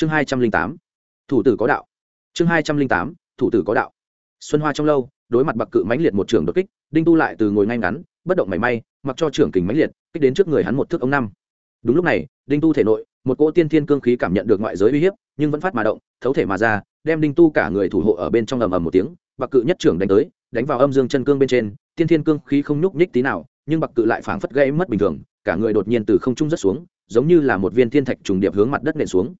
chương hai trăm linh tám, thủ tử có đạo. Chương hai trăm linh tám, thủ tử có đạo. Xuân hoa trong lâu, đối mặt bạc cự mãnh liệt một trường đột kích, đinh tu lại từ ngồi ngay ngắn, bất động mảy may, mặc cho trưởng kình mãnh liệt, kích đến trước người hắn một thước ông năm. Đúng lúc này, đinh tu thể nội, một cỗ tiên thiên cương khí cảm nhận được ngoại giới uy hiếp, nhưng vẫn phát mà động, thấu thể mà ra, đem đinh tu cả người thủ hộ ở bên trong ầm ầm một tiếng, bạc cự nhất trưởng đánh tới, đánh vào âm dương chân cương bên trên, tiên thiên cương khí không nhúc nhích tí nào, nhưng bạc cự lại phảng phất gây mất bình thường, cả người đột nhiên từ không trung rất xuống, giống như là một viên thiên thạch trùng điệp hướng mặt đất nện xuống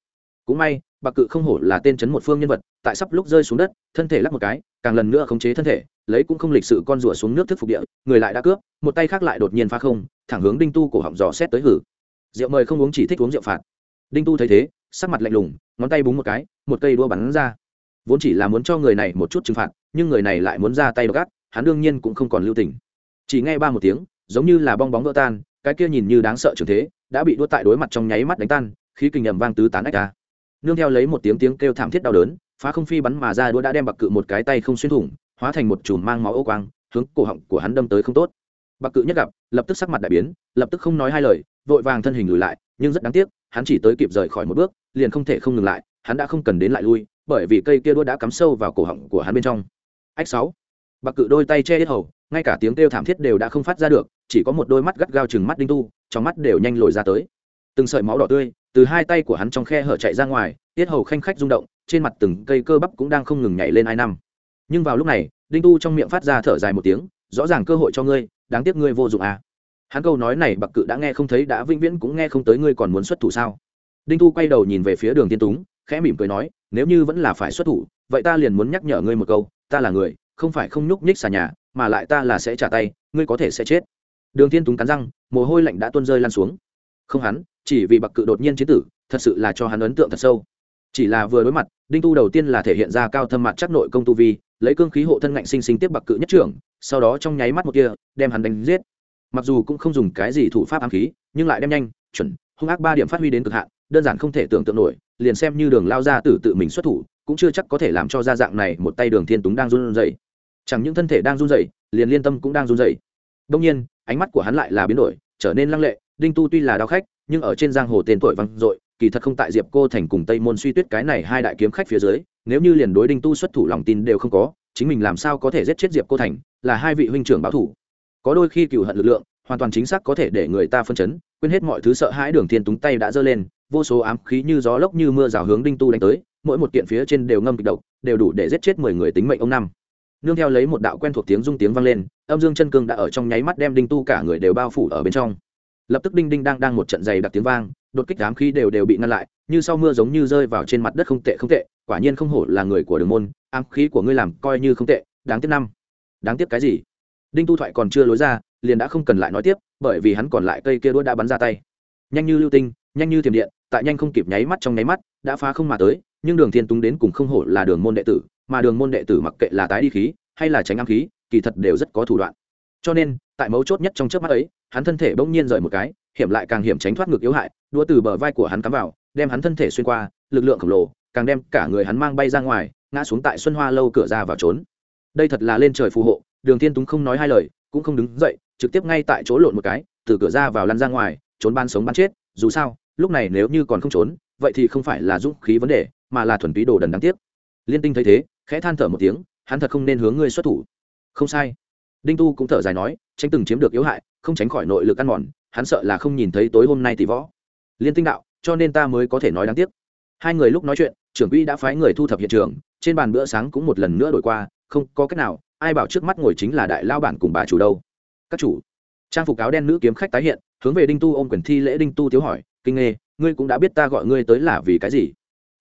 cũng may, bạc cự không hổ là tên chấn một phương nhân vật, tại sắp lúc rơi xuống đất, thân thể lắc một cái, càng lần nữa khống chế thân thể, lấy cũng không lịch sự con rùa xuống nước thức phục địa, người lại đã cướp, một tay khác lại đột nhiên phá không, thẳng hướng đinh tu cổ họng dò xét tới hử. Rượu mời không uống chỉ thích uống rượu phạt. Đinh tu thấy thế, sắc mặt lạnh lùng, ngón tay búng một cái, một cây đua bắn ra. Vốn chỉ là muốn cho người này một chút trừng phạt, nhưng người này lại muốn ra tay gắt, hắn đương nhiên cũng không còn lưu tình. Chỉ nghe ba một tiếng, giống như là bong bóng vỡ tan, cái kia nhìn như đáng sợ trường thế, đã bị đua tại đối mặt trong nháy mắt đánh tan, khí kinh nhầm vang tứ tán ách ta nương theo lấy một tiếng tiếng kêu thảm thiết đau đớn, phá không phi bắn mà ra đũa đã đem bạc cự một cái tay không xuyên thủng, hóa thành một chùm mang máu ô quang, hướng cổ họng của hắn đâm tới không tốt. Bạc cự nhất gặp, lập tức sắc mặt đại biến, lập tức không nói hai lời, vội vàng thân hình lùi lại, nhưng rất đáng tiếc, hắn chỉ tới kịp rời khỏi một bước, liền không thể không ngừng lại, hắn đã không cần đến lại lui, bởi vì cây kia đũa đã cắm sâu vào cổ họng của hắn bên trong. Ách sáu. Bạc cự đôi tay che hết hầu, ngay cả tiếng kêu thảm thiết đều đã không phát ra được, chỉ có một đôi mắt gắt gao chừng mắt đinh tu, trong mắt đều nhanh lồi ra tới. Từng sợi máu đỏ tươi từ hai tay của hắn trong khe hở chạy ra ngoài, tiết hầu khanh khách rung động, trên mặt từng cây cơ bắp cũng đang không ngừng nhảy lên ai năm. Nhưng vào lúc này, đinh tu trong miệng phát ra thở dài một tiếng, rõ ràng cơ hội cho ngươi, đáng tiếc ngươi vô dụng à. hắn câu nói này bặc cự đã nghe không thấy, đã vĩnh viễn cũng nghe không tới ngươi còn muốn xuất thủ sao? Đinh tu quay đầu nhìn về phía đường tiên túng, khẽ mỉm cười nói, nếu như vẫn là phải xuất thủ, vậy ta liền muốn nhắc nhở ngươi một câu, ta là người, không phải không nhúc nhích xà nhà, mà lại ta là sẽ trả tay, ngươi có thể sẽ chết. Đường tiên túng cắn răng, mồ hôi lạnh đã tuôn rơi lan xuống. Không hắn chỉ vì bạc cự đột nhiên chiến tử, thật sự là cho hắn ấn tượng thật sâu. Chỉ là vừa đối mặt, đinh tu đầu tiên là thể hiện ra cao thâm mặt chắc nội công tu vi, lấy cương khí hộ thân ngạnh sinh sinh tiếp bạc cự nhất trưởng, sau đó trong nháy mắt một kia đem hắn đánh giết. Mặc dù cũng không dùng cái gì thủ pháp ám khí, nhưng lại đem nhanh, chuẩn, hung ác ba điểm phát huy đến cực hạn, đơn giản không thể tưởng tượng nổi, liền xem như đường lao ra từ tự mình xuất thủ, cũng chưa chắc có thể làm cho ra dạng này một tay đường thiên túng đang run rẩy. Chẳng những thân thể đang run rẩy, liền liên tâm cũng đang run rẩy. Đông nhiên, ánh mắt của hắn lại là biến đổi, trở nên lăng lệ đinh tu tuy là đao khách, nhưng ở trên giang hồ tên tuổi vang dội, kỳ thật không tại diệp cô thành cùng tây môn suy tuyết cái này hai đại kiếm khách phía dưới, nếu như liền đối đinh tu xuất thủ lòng tin đều không có, chính mình làm sao có thể giết chết diệp cô thành, là hai vị huynh trưởng báo thủ. Có đôi khi cựu hận lực lượng, hoàn toàn chính xác có thể để người ta phân chấn, quên hết mọi thứ sợ hãi đường thiên túng tay đã giơ lên, vô số ám khí như gió lốc như mưa rào hướng đinh tu đánh tới, mỗi một kiện phía trên đều ngâm kịch độc, đều đủ để giết chết mười người tính mệnh ông năm. Nương theo lấy một đạo quen thuộc tiếng rung tiếng vang lên, âm dương chân cương đã ở trong nháy mắt đem đinh tu cả người đều bao phủ ở bên trong lập tức đinh đinh đang đang một trận dày đặc tiếng vang, đột kích đám khí đều đều bị ngăn lại, như sau mưa giống như rơi vào trên mặt đất không tệ không tệ, quả nhiên không hổ là người của đường môn, ám khí của ngươi làm coi như không tệ, đáng tiếc năm. Đáng tiếc cái gì? Đinh tu thoại còn chưa lối ra, liền đã không cần lại nói tiếp, bởi vì hắn còn lại cây kia đũa đã bắn ra tay. Nhanh như lưu tinh, nhanh như thiểm điện, tại nhanh không kịp nháy mắt trong nháy mắt, đã phá không mà tới, nhưng đường thiên túng đến cùng không hổ là đường môn đệ tử, mà đường môn đệ tử mặc kệ là tái đi khí, hay là tránh ám khí, kỳ thật đều rất có thủ đoạn. Cho nên, tại mấu chốt nhất trong trước mắt ấy hắn thân thể bỗng nhiên rời một cái, hiểm lại càng hiểm tránh thoát ngược yếu hại đua từ bờ vai của hắn cắm vào, đem hắn thân thể xuyên qua, lực lượng khổng lồ càng đem cả người hắn mang bay ra ngoài, ngã xuống tại xuân hoa lâu cửa ra vào trốn. Đây thật là lên trời phù hộ, đường thiên túng không nói hai lời, cũng không đứng dậy, trực tiếp ngay tại chỗ lộn một cái, từ cửa ra vào lăn ra ngoài, trốn ban sống ban chết, dù sao, lúc này nếu như còn không trốn, vậy thì không phải là dũng khí vấn đề, mà là thuần túy đồ đần đáng tiếc. Liên tinh thấy thế, khẽ than thở một tiếng, hắn thật không nên hướng ngươi xuất thủ. Không sai. Đinh tu cũng thở dài nói, tránh từng chiếm được yếu hại không tránh khỏi nội lực ăn mòn, hắn sợ là không nhìn thấy tối hôm nay tỷ võ. Liên tinh đạo, cho nên ta mới có thể nói đáng tiếc. Hai người lúc nói chuyện, trưởng quỹ đã phái người thu thập hiện trường, trên bàn bữa sáng cũng một lần nữa đổi qua, không có cách nào, ai bảo trước mắt ngồi chính là đại lao bản cùng bà chủ đâu. Các chủ, trang phục áo đen nữ kiếm khách tái hiện, hướng về đinh tu ôm quyền thi lễ đinh tu thiếu hỏi, kinh nghê, ngươi cũng đã biết ta gọi ngươi tới là vì cái gì?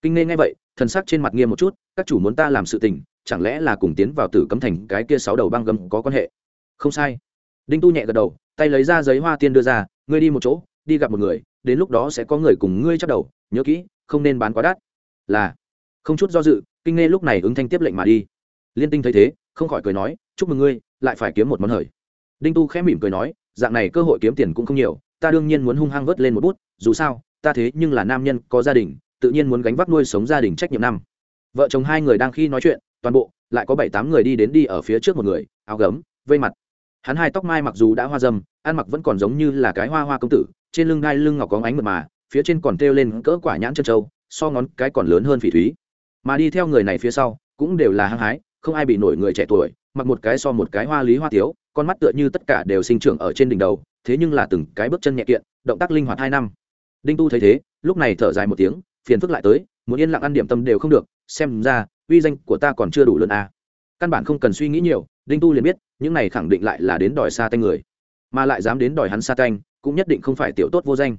Kinh nghê nghe vậy, thần sắc trên mặt nghiêm một chút, các chủ muốn ta làm sự tình, chẳng lẽ là cùng tiến vào tử cấm thành cái kia sáu đầu băng gầm có quan hệ? Không sai đinh tu nhẹ gật đầu, tay lấy ra giấy hoa tiên đưa ra, ngươi đi một chỗ, đi gặp một người, đến lúc đó sẽ có người cùng ngươi chắc đầu, nhớ kỹ, không nên bán quá đắt. Là, không chút do dự, kinh nghe lúc này ứng thanh tiếp lệnh mà đi. Liên tinh thấy thế, không khỏi cười nói, chúc mừng ngươi, lại phải kiếm một món hời. Đinh tu khẽ mỉm cười nói, dạng này cơ hội kiếm tiền cũng không nhiều, ta đương nhiên muốn hung hăng vớt lên một bút, dù sao, ta thế nhưng là nam nhân, có gia đình, tự nhiên muốn gánh vác nuôi sống gia đình trách nhiệm năm. Vợ chồng hai người đang khi nói chuyện, toàn bộ, lại có bảy tám người đi đến đi ở phía trước một người, áo gấm, vây mặt hắn hai tóc mai mặc dù đã hoa dâm, ăn mặc vẫn còn giống như là cái hoa hoa công tử, trên lưng gai lưng ngọc có ánh mật mà, phía trên còn treo lên cỡ quả nhãn chân trâu, so ngón cái còn lớn hơn phỉ thúy mà đi theo người này phía sau, cũng đều là hăng hái, không ai bị nổi người trẻ tuổi, mặc một cái so một cái hoa lý hoa tiếu, con mắt tựa như tất cả đều sinh trưởng ở trên đỉnh đầu, thế nhưng là từng cái bước chân nhẹ kiện, động tác linh hoạt hai năm đinh tu thấy thế, lúc này thở dài một tiếng, phiền phức lại tới, muốn yên lặng ăn điểm tâm đều không được, xem ra, uy danh của ta còn chưa đủ lớn à. căn bản không cần suy nghĩ nhiều, đinh tu liền biết những này khẳng định lại là đến đòi xa tay người, mà lại dám đến đòi hắn xa tanh, cũng nhất định không phải tiểu tốt vô danh.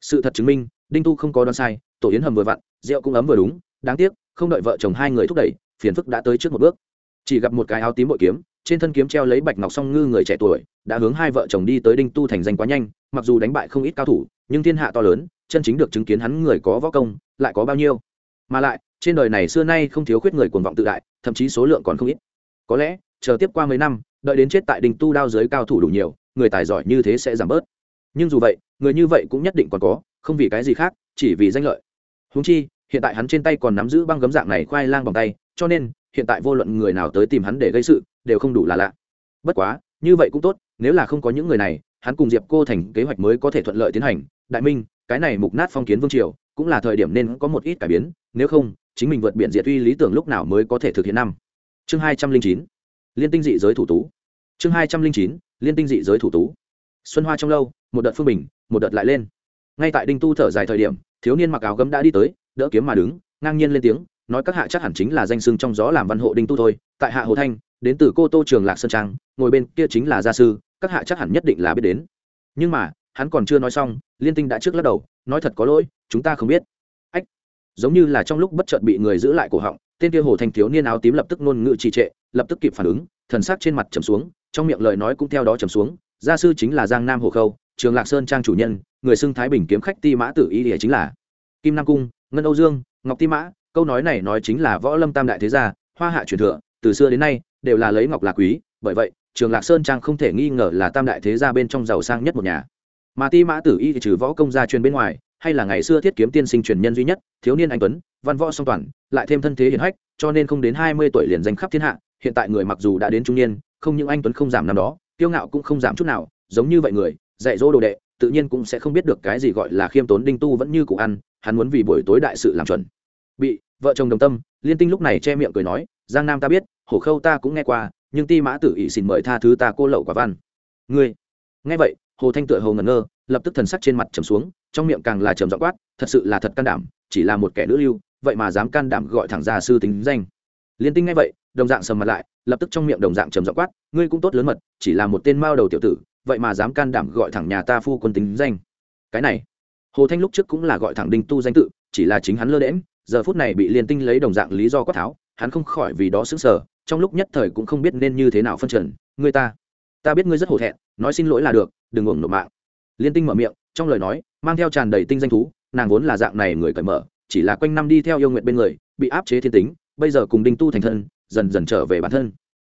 Sự thật chứng minh, đinh tu không có đoán sai, tổ yến hầm vừa vặn, rượu cũng ấm vừa đúng, đáng tiếc, không đợi vợ chồng hai người thúc đẩy, phiền phức đã tới trước một bước. Chỉ gặp một cái áo tím bội kiếm, trên thân kiếm treo lấy bạch ngọc song ngư người trẻ tuổi, đã hướng hai vợ chồng đi tới đinh tu thành danh quá nhanh, mặc dù đánh bại không ít cao thủ, nhưng thiên hạ to lớn, chân chính được chứng kiến hắn người có võ công, lại có bao nhiêu. Mà lại, trên đời này xưa nay không thiếu khuyết người cuồng vọng tự đại, thậm chí số lượng còn không ít. Có lẽ, chờ tiếp qua mấy năm đợi đến chết tại đình tu đao giới cao thủ đủ nhiều, người tài giỏi như thế sẽ giảm bớt. Nhưng dù vậy, người như vậy cũng nhất định còn có, không vì cái gì khác, chỉ vì danh lợi. Húng chi, hiện tại hắn trên tay còn nắm giữ băng gấm dạng này khoai lang bằng tay, cho nên, hiện tại vô luận người nào tới tìm hắn để gây sự, đều không đủ là lạ. Bất quá, như vậy cũng tốt, nếu là không có những người này, hắn cùng diệp cô thành kế hoạch mới có thể thuận lợi tiến hành. Đại minh, cái này mục nát phong kiến vương triều, cũng là thời điểm nên có một ít cải biến, nếu không, chính mình vượt biển diệt uy lý tưởng lúc nào mới có thể thực hiện năm. Chương hai trăm linh chín liên tinh dị giới thủ tú. Chương hai trăm linh chín, liên tinh dị giới thủ tú. Xuân hoa trong lâu, một đợt phương bình, một đợt lại lên. Ngay tại đinh tu thở dài thời điểm, thiếu niên mặc áo gấm đã đi tới, đỡ kiếm mà đứng, ngang nhiên lên tiếng, nói các hạ chắc hẳn chính là danh sưng trong gió làm văn hộ đinh tu thôi. Tại hạ hồ thanh, đến từ cô tô trường lạc sơn trang, ngồi bên kia chính là gia sư, các hạ chắc hẳn nhất định là biết đến. Nhưng mà, hắn còn chưa nói xong, liên tinh đã trước lắc đầu, nói thật có lỗi, chúng ta không biết. Ách, giống như là trong lúc bất chợt bị người giữ lại cổ họng, tên kia hồ thanh thiếu niên áo tím lập tức ngôn ngữ trì trệ lập tức kịp phản ứng, thần sắc trên mặt trầm xuống, trong miệng lời nói cũng theo đó trầm xuống. Gia sư chính là giang nam hồ khâu, trường lạc sơn trang chủ nhân, người xưng thái bình kiếm khách ti mã tử y địa chính là. Kim nam cung, ngân âu dương, ngọc ti mã, câu nói này nói chính là võ lâm tam đại thế gia, hoa hạ truyền thừa, từ xưa đến nay, đều là lấy ngọc là quý. Bởi vậy, trường lạc sơn trang không thể nghi ngờ là tam đại thế gia bên trong giàu sang nhất một nhà. Mà ti mã tử y thì trừ võ công gia truyền bên ngoài, hay là ngày xưa thiết kiếm tiên sinh truyền nhân duy nhất, thiếu niên anh tuấn, văn võ song toàn, lại thêm thân thế hiển hách, cho nên không đến hai mươi tuổi liền danh khắp thiên hạ hiện tại người mặc dù đã đến trung niên, không những anh tuấn không giảm năm đó, kiêu ngạo cũng không giảm chút nào, giống như vậy người, dạy dỗ đồ đệ, tự nhiên cũng sẽ không biết được cái gì gọi là khiêm tốn, đinh tu vẫn như cụ ăn, hắn muốn vì buổi tối đại sự làm chuẩn. Bị vợ chồng đồng tâm, liên tinh lúc này che miệng cười nói, giang nam ta biết, hổ khâu ta cũng nghe qua, nhưng ti mã tử ỷ xin mời tha thứ ta cô lậu quả văn. Ngươi? Nghe vậy, hồ thanh tựa hồ ngẩn ngơ, lập tức thần sắc trên mặt trầm xuống, trong miệng càng là trầm dọ quát, thật sự là thật can đảm, chỉ là một kẻ nữ lưu, vậy mà dám can đảm gọi thẳng ra sư tính danh liên tinh nghe vậy đồng dạng sầm mặt lại lập tức trong miệng đồng dạng trầm dọ quát ngươi cũng tốt lớn mật chỉ là một tên mao đầu tiểu tử vậy mà dám can đảm gọi thẳng nhà ta phu quân tính danh. Cái này hồ thanh lúc trước cũng là gọi thẳng đinh tu danh tự chỉ là chính hắn lơ đễm giờ phút này bị liên tinh lấy đồng dạng lý do quát tháo hắn không khỏi vì đó sững sờ, trong lúc nhất thời cũng không biết nên như thế nào phân trần. Ngươi ta ta biết ngươi rất hổ thẹn nói xin lỗi là được đừng uổng nộp mạng. Liên tinh mở miệng trong lời nói mang theo tràn đầy tinh danh thú nàng vốn là dạng này người cởi mở chỉ là quanh năm đi theo yêu nguyện bên người bị áp chế thiên tính bây giờ cùng đinh tu thành thân, dần dần trở về bản thân.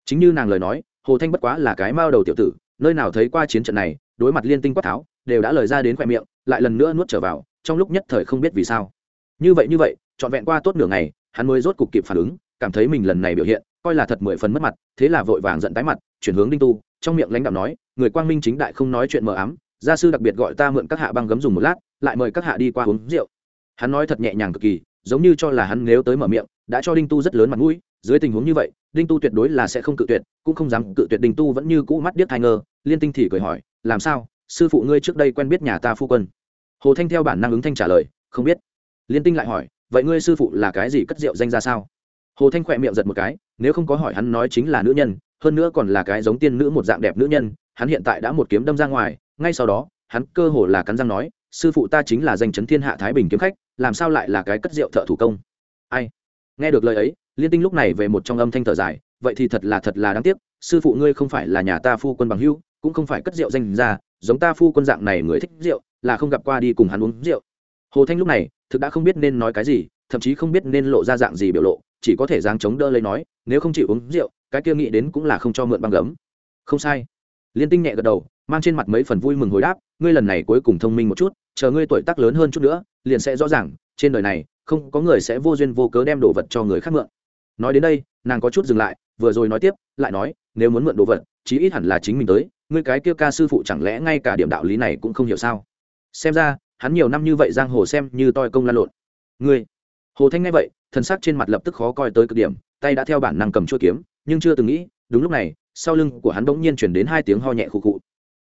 Chính như nàng lời nói, hồ thanh bất quá là cái mao đầu tiểu tử, nơi nào thấy qua chiến trận này, đối mặt liên tinh quát tháo, đều đã lời ra đến khoe miệng, lại lần nữa nuốt trở vào, trong lúc nhất thời không biết vì sao. Như vậy như vậy, trọn vẹn qua tốt nửa ngày, hắn mới rốt cục kịp phản ứng, cảm thấy mình lần này biểu hiện, coi là thật mười phần mất mặt, thế là vội vàng giận tái mặt, chuyển hướng đinh tu, trong miệng lãnh đạo nói, người quang minh chính đại không nói chuyện mờ ám, gia sư đặc biệt gọi ta mượn các hạ băng gấm dùng một lát, lại mời các hạ đi qua uống rượu. Hắn nói thật nhẹ nhàng cực kỳ, giống như cho là hắn nếu tới mở miệng đã cho đinh tu rất lớn mặt mũi, dưới tình huống như vậy, đinh tu tuyệt đối là sẽ không cự tuyệt, cũng không dám cự tuyệt đinh tu vẫn như cũ mắt điếc thai ngơ, liên tinh thì cười hỏi, làm sao? Sư phụ ngươi trước đây quen biết nhà ta phu quân? Hồ thanh theo bản năng ứng thanh trả lời, không biết. Liên tinh lại hỏi, vậy ngươi sư phụ là cái gì cất rượu danh ra sao? Hồ thanh khỏe miệng giật một cái, nếu không có hỏi hắn nói chính là nữ nhân, hơn nữa còn là cái giống tiên nữ một dạng đẹp nữ nhân, hắn hiện tại đã một kiếm đâm ra ngoài, ngay sau đó, hắn cơ hồ là cắn răng nói, sư phụ ta chính là danh chấn thiên hạ thái bình kiếm khách, làm sao lại là cái cất rượu thợ thủ công? Ai? Nghe được lời ấy, liên tinh lúc này về một trong âm thanh thở dài, vậy thì thật là thật là đáng tiếc, sư phụ ngươi không phải là nhà ta phu quân bằng hưu cũng không phải cất rượu danh ra giống ta phu quân dạng này người thích rượu, là không gặp qua đi cùng hắn uống rượu. Hồ thanh lúc này, thực đã không biết nên nói cái gì, thậm chí không biết nên lộ ra dạng gì biểu lộ, chỉ có thể dáng chống đỡ lấy nói, nếu không chịu uống rượu, cái kia nghĩ đến cũng là không cho mượn băng gấm. Không sai. Liên tinh nhẹ gật đầu, mang trên mặt mấy phần vui mừng hồi đáp, ngươi lần này cuối cùng thông minh một chút, chờ ngươi tuổi tác lớn hơn chút nữa, liền sẽ rõ ràng, trên đời này không có người sẽ vô duyên vô cớ đem đồ vật cho người khác mượn. Nói đến đây, nàng có chút dừng lại, vừa rồi nói tiếp, lại nói, nếu muốn mượn đồ vật, chí ít hẳn là chính mình tới, ngươi cái kia ca sư phụ chẳng lẽ ngay cả điểm đạo lý này cũng không hiểu sao? Xem ra, hắn nhiều năm như vậy giang hồ xem như toi công lan lộn. Ngươi? Hồ thanh nghe vậy thân xác trên mặt lập tức khó coi tới cực điểm, tay đã theo bản năng cầm chuỗi kiếm, nhưng chưa từng nghĩ, đúng lúc này, sau lưng của hắn bỗng nhiên chuyển đến hai tiếng ho nhẹ khụ khụ.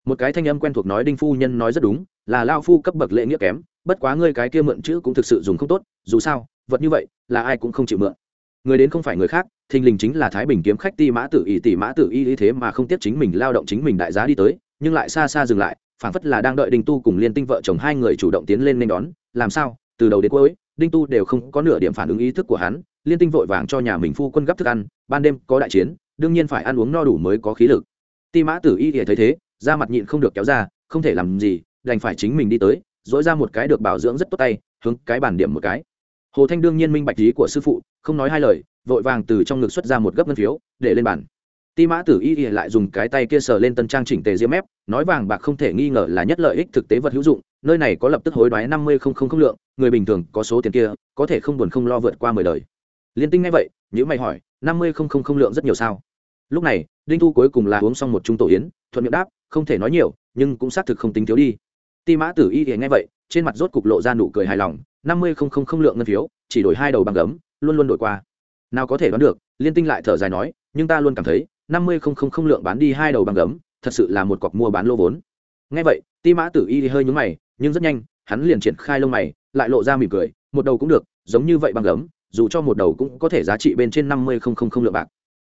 Một cái thanh âm quen thuộc nói đinh phu nhân nói rất đúng, là lao phu cấp bậc lễ nghĩa kém, bất quá ngươi cái kia mượn chữ cũng thực sự dùng không tốt dù sao, vật như vậy là ai cũng không chịu mượn. Người đến không phải người khác, thình lình chính là thái bình kiếm khách ti mã tử y tỷ mã tử y lý thế mà không tiếp chính mình lao động chính mình đại giá đi tới, nhưng lại xa xa dừng lại, phảng phất là đang đợi đinh tu cùng liên tinh vợ chồng hai người chủ động tiến lên nên đón. Làm sao? Từ đầu đến cuối, đinh tu đều không có nửa điểm phản ứng ý thức của hắn, liên tinh vội vàng cho nhà mình phu quân gấp thức ăn, ban đêm có đại chiến, đương nhiên phải ăn uống no đủ mới có khí lực. Ti mã tử y thì thấy thế, da mặt nhịn không được kéo ra, không thể làm gì, đành phải chính mình đi tới dỗi ra một cái được bảo dưỡng rất tốt tay, hướng cái bản điểm một cái hồ thanh đương nhiên minh bạch lý của sư phụ không nói hai lời vội vàng từ trong ngực xuất ra một gấp ngân phiếu để lên bàn. Ti mã tử y y lại dùng cái tay kia sờ lên tân trang chỉnh tề diêm mép, nói vàng bạc không thể nghi ngờ là nhất lợi ích thực tế vật hữu dụng nơi này có lập tức hối đoái năm mươi không không không lượng người bình thường có số tiền kia có thể không buồn không lo vượt qua mười đời. Liên tinh ngay vậy nhữ mày hỏi năm mươi không không không lượng rất nhiều sao? Lúc này đinh thu cuối cùng là uống xong một trung tổ yến thuận miệng đáp không thể nói nhiều nhưng cũng xác thực không tính thiếu đi. Ti mã tử y thì nghe vậy trên mặt rốt cục lộ ra nụ cười hài lòng năm mươi không không không lượng ngân phiếu, chỉ đổi hai đầu bằng gấm, luôn luôn đổi qua. Nào có thể đoán được, liên tinh lại thở dài nói, nhưng ta luôn cảm thấy, năm mươi không không không lượng bán đi hai đầu bằng gấm, thật sự là một cọc mua bán lô vốn. Ngay vậy, ti mã tử y thì hơi nhúng mày, nhưng rất nhanh, hắn liền triển khai lông mày, lại lộ ra mỉm cười, một đầu cũng được, giống như vậy bằng gấm, dù cho một đầu cũng có thể giá trị bên trên năm mươi không không không lượng bạc.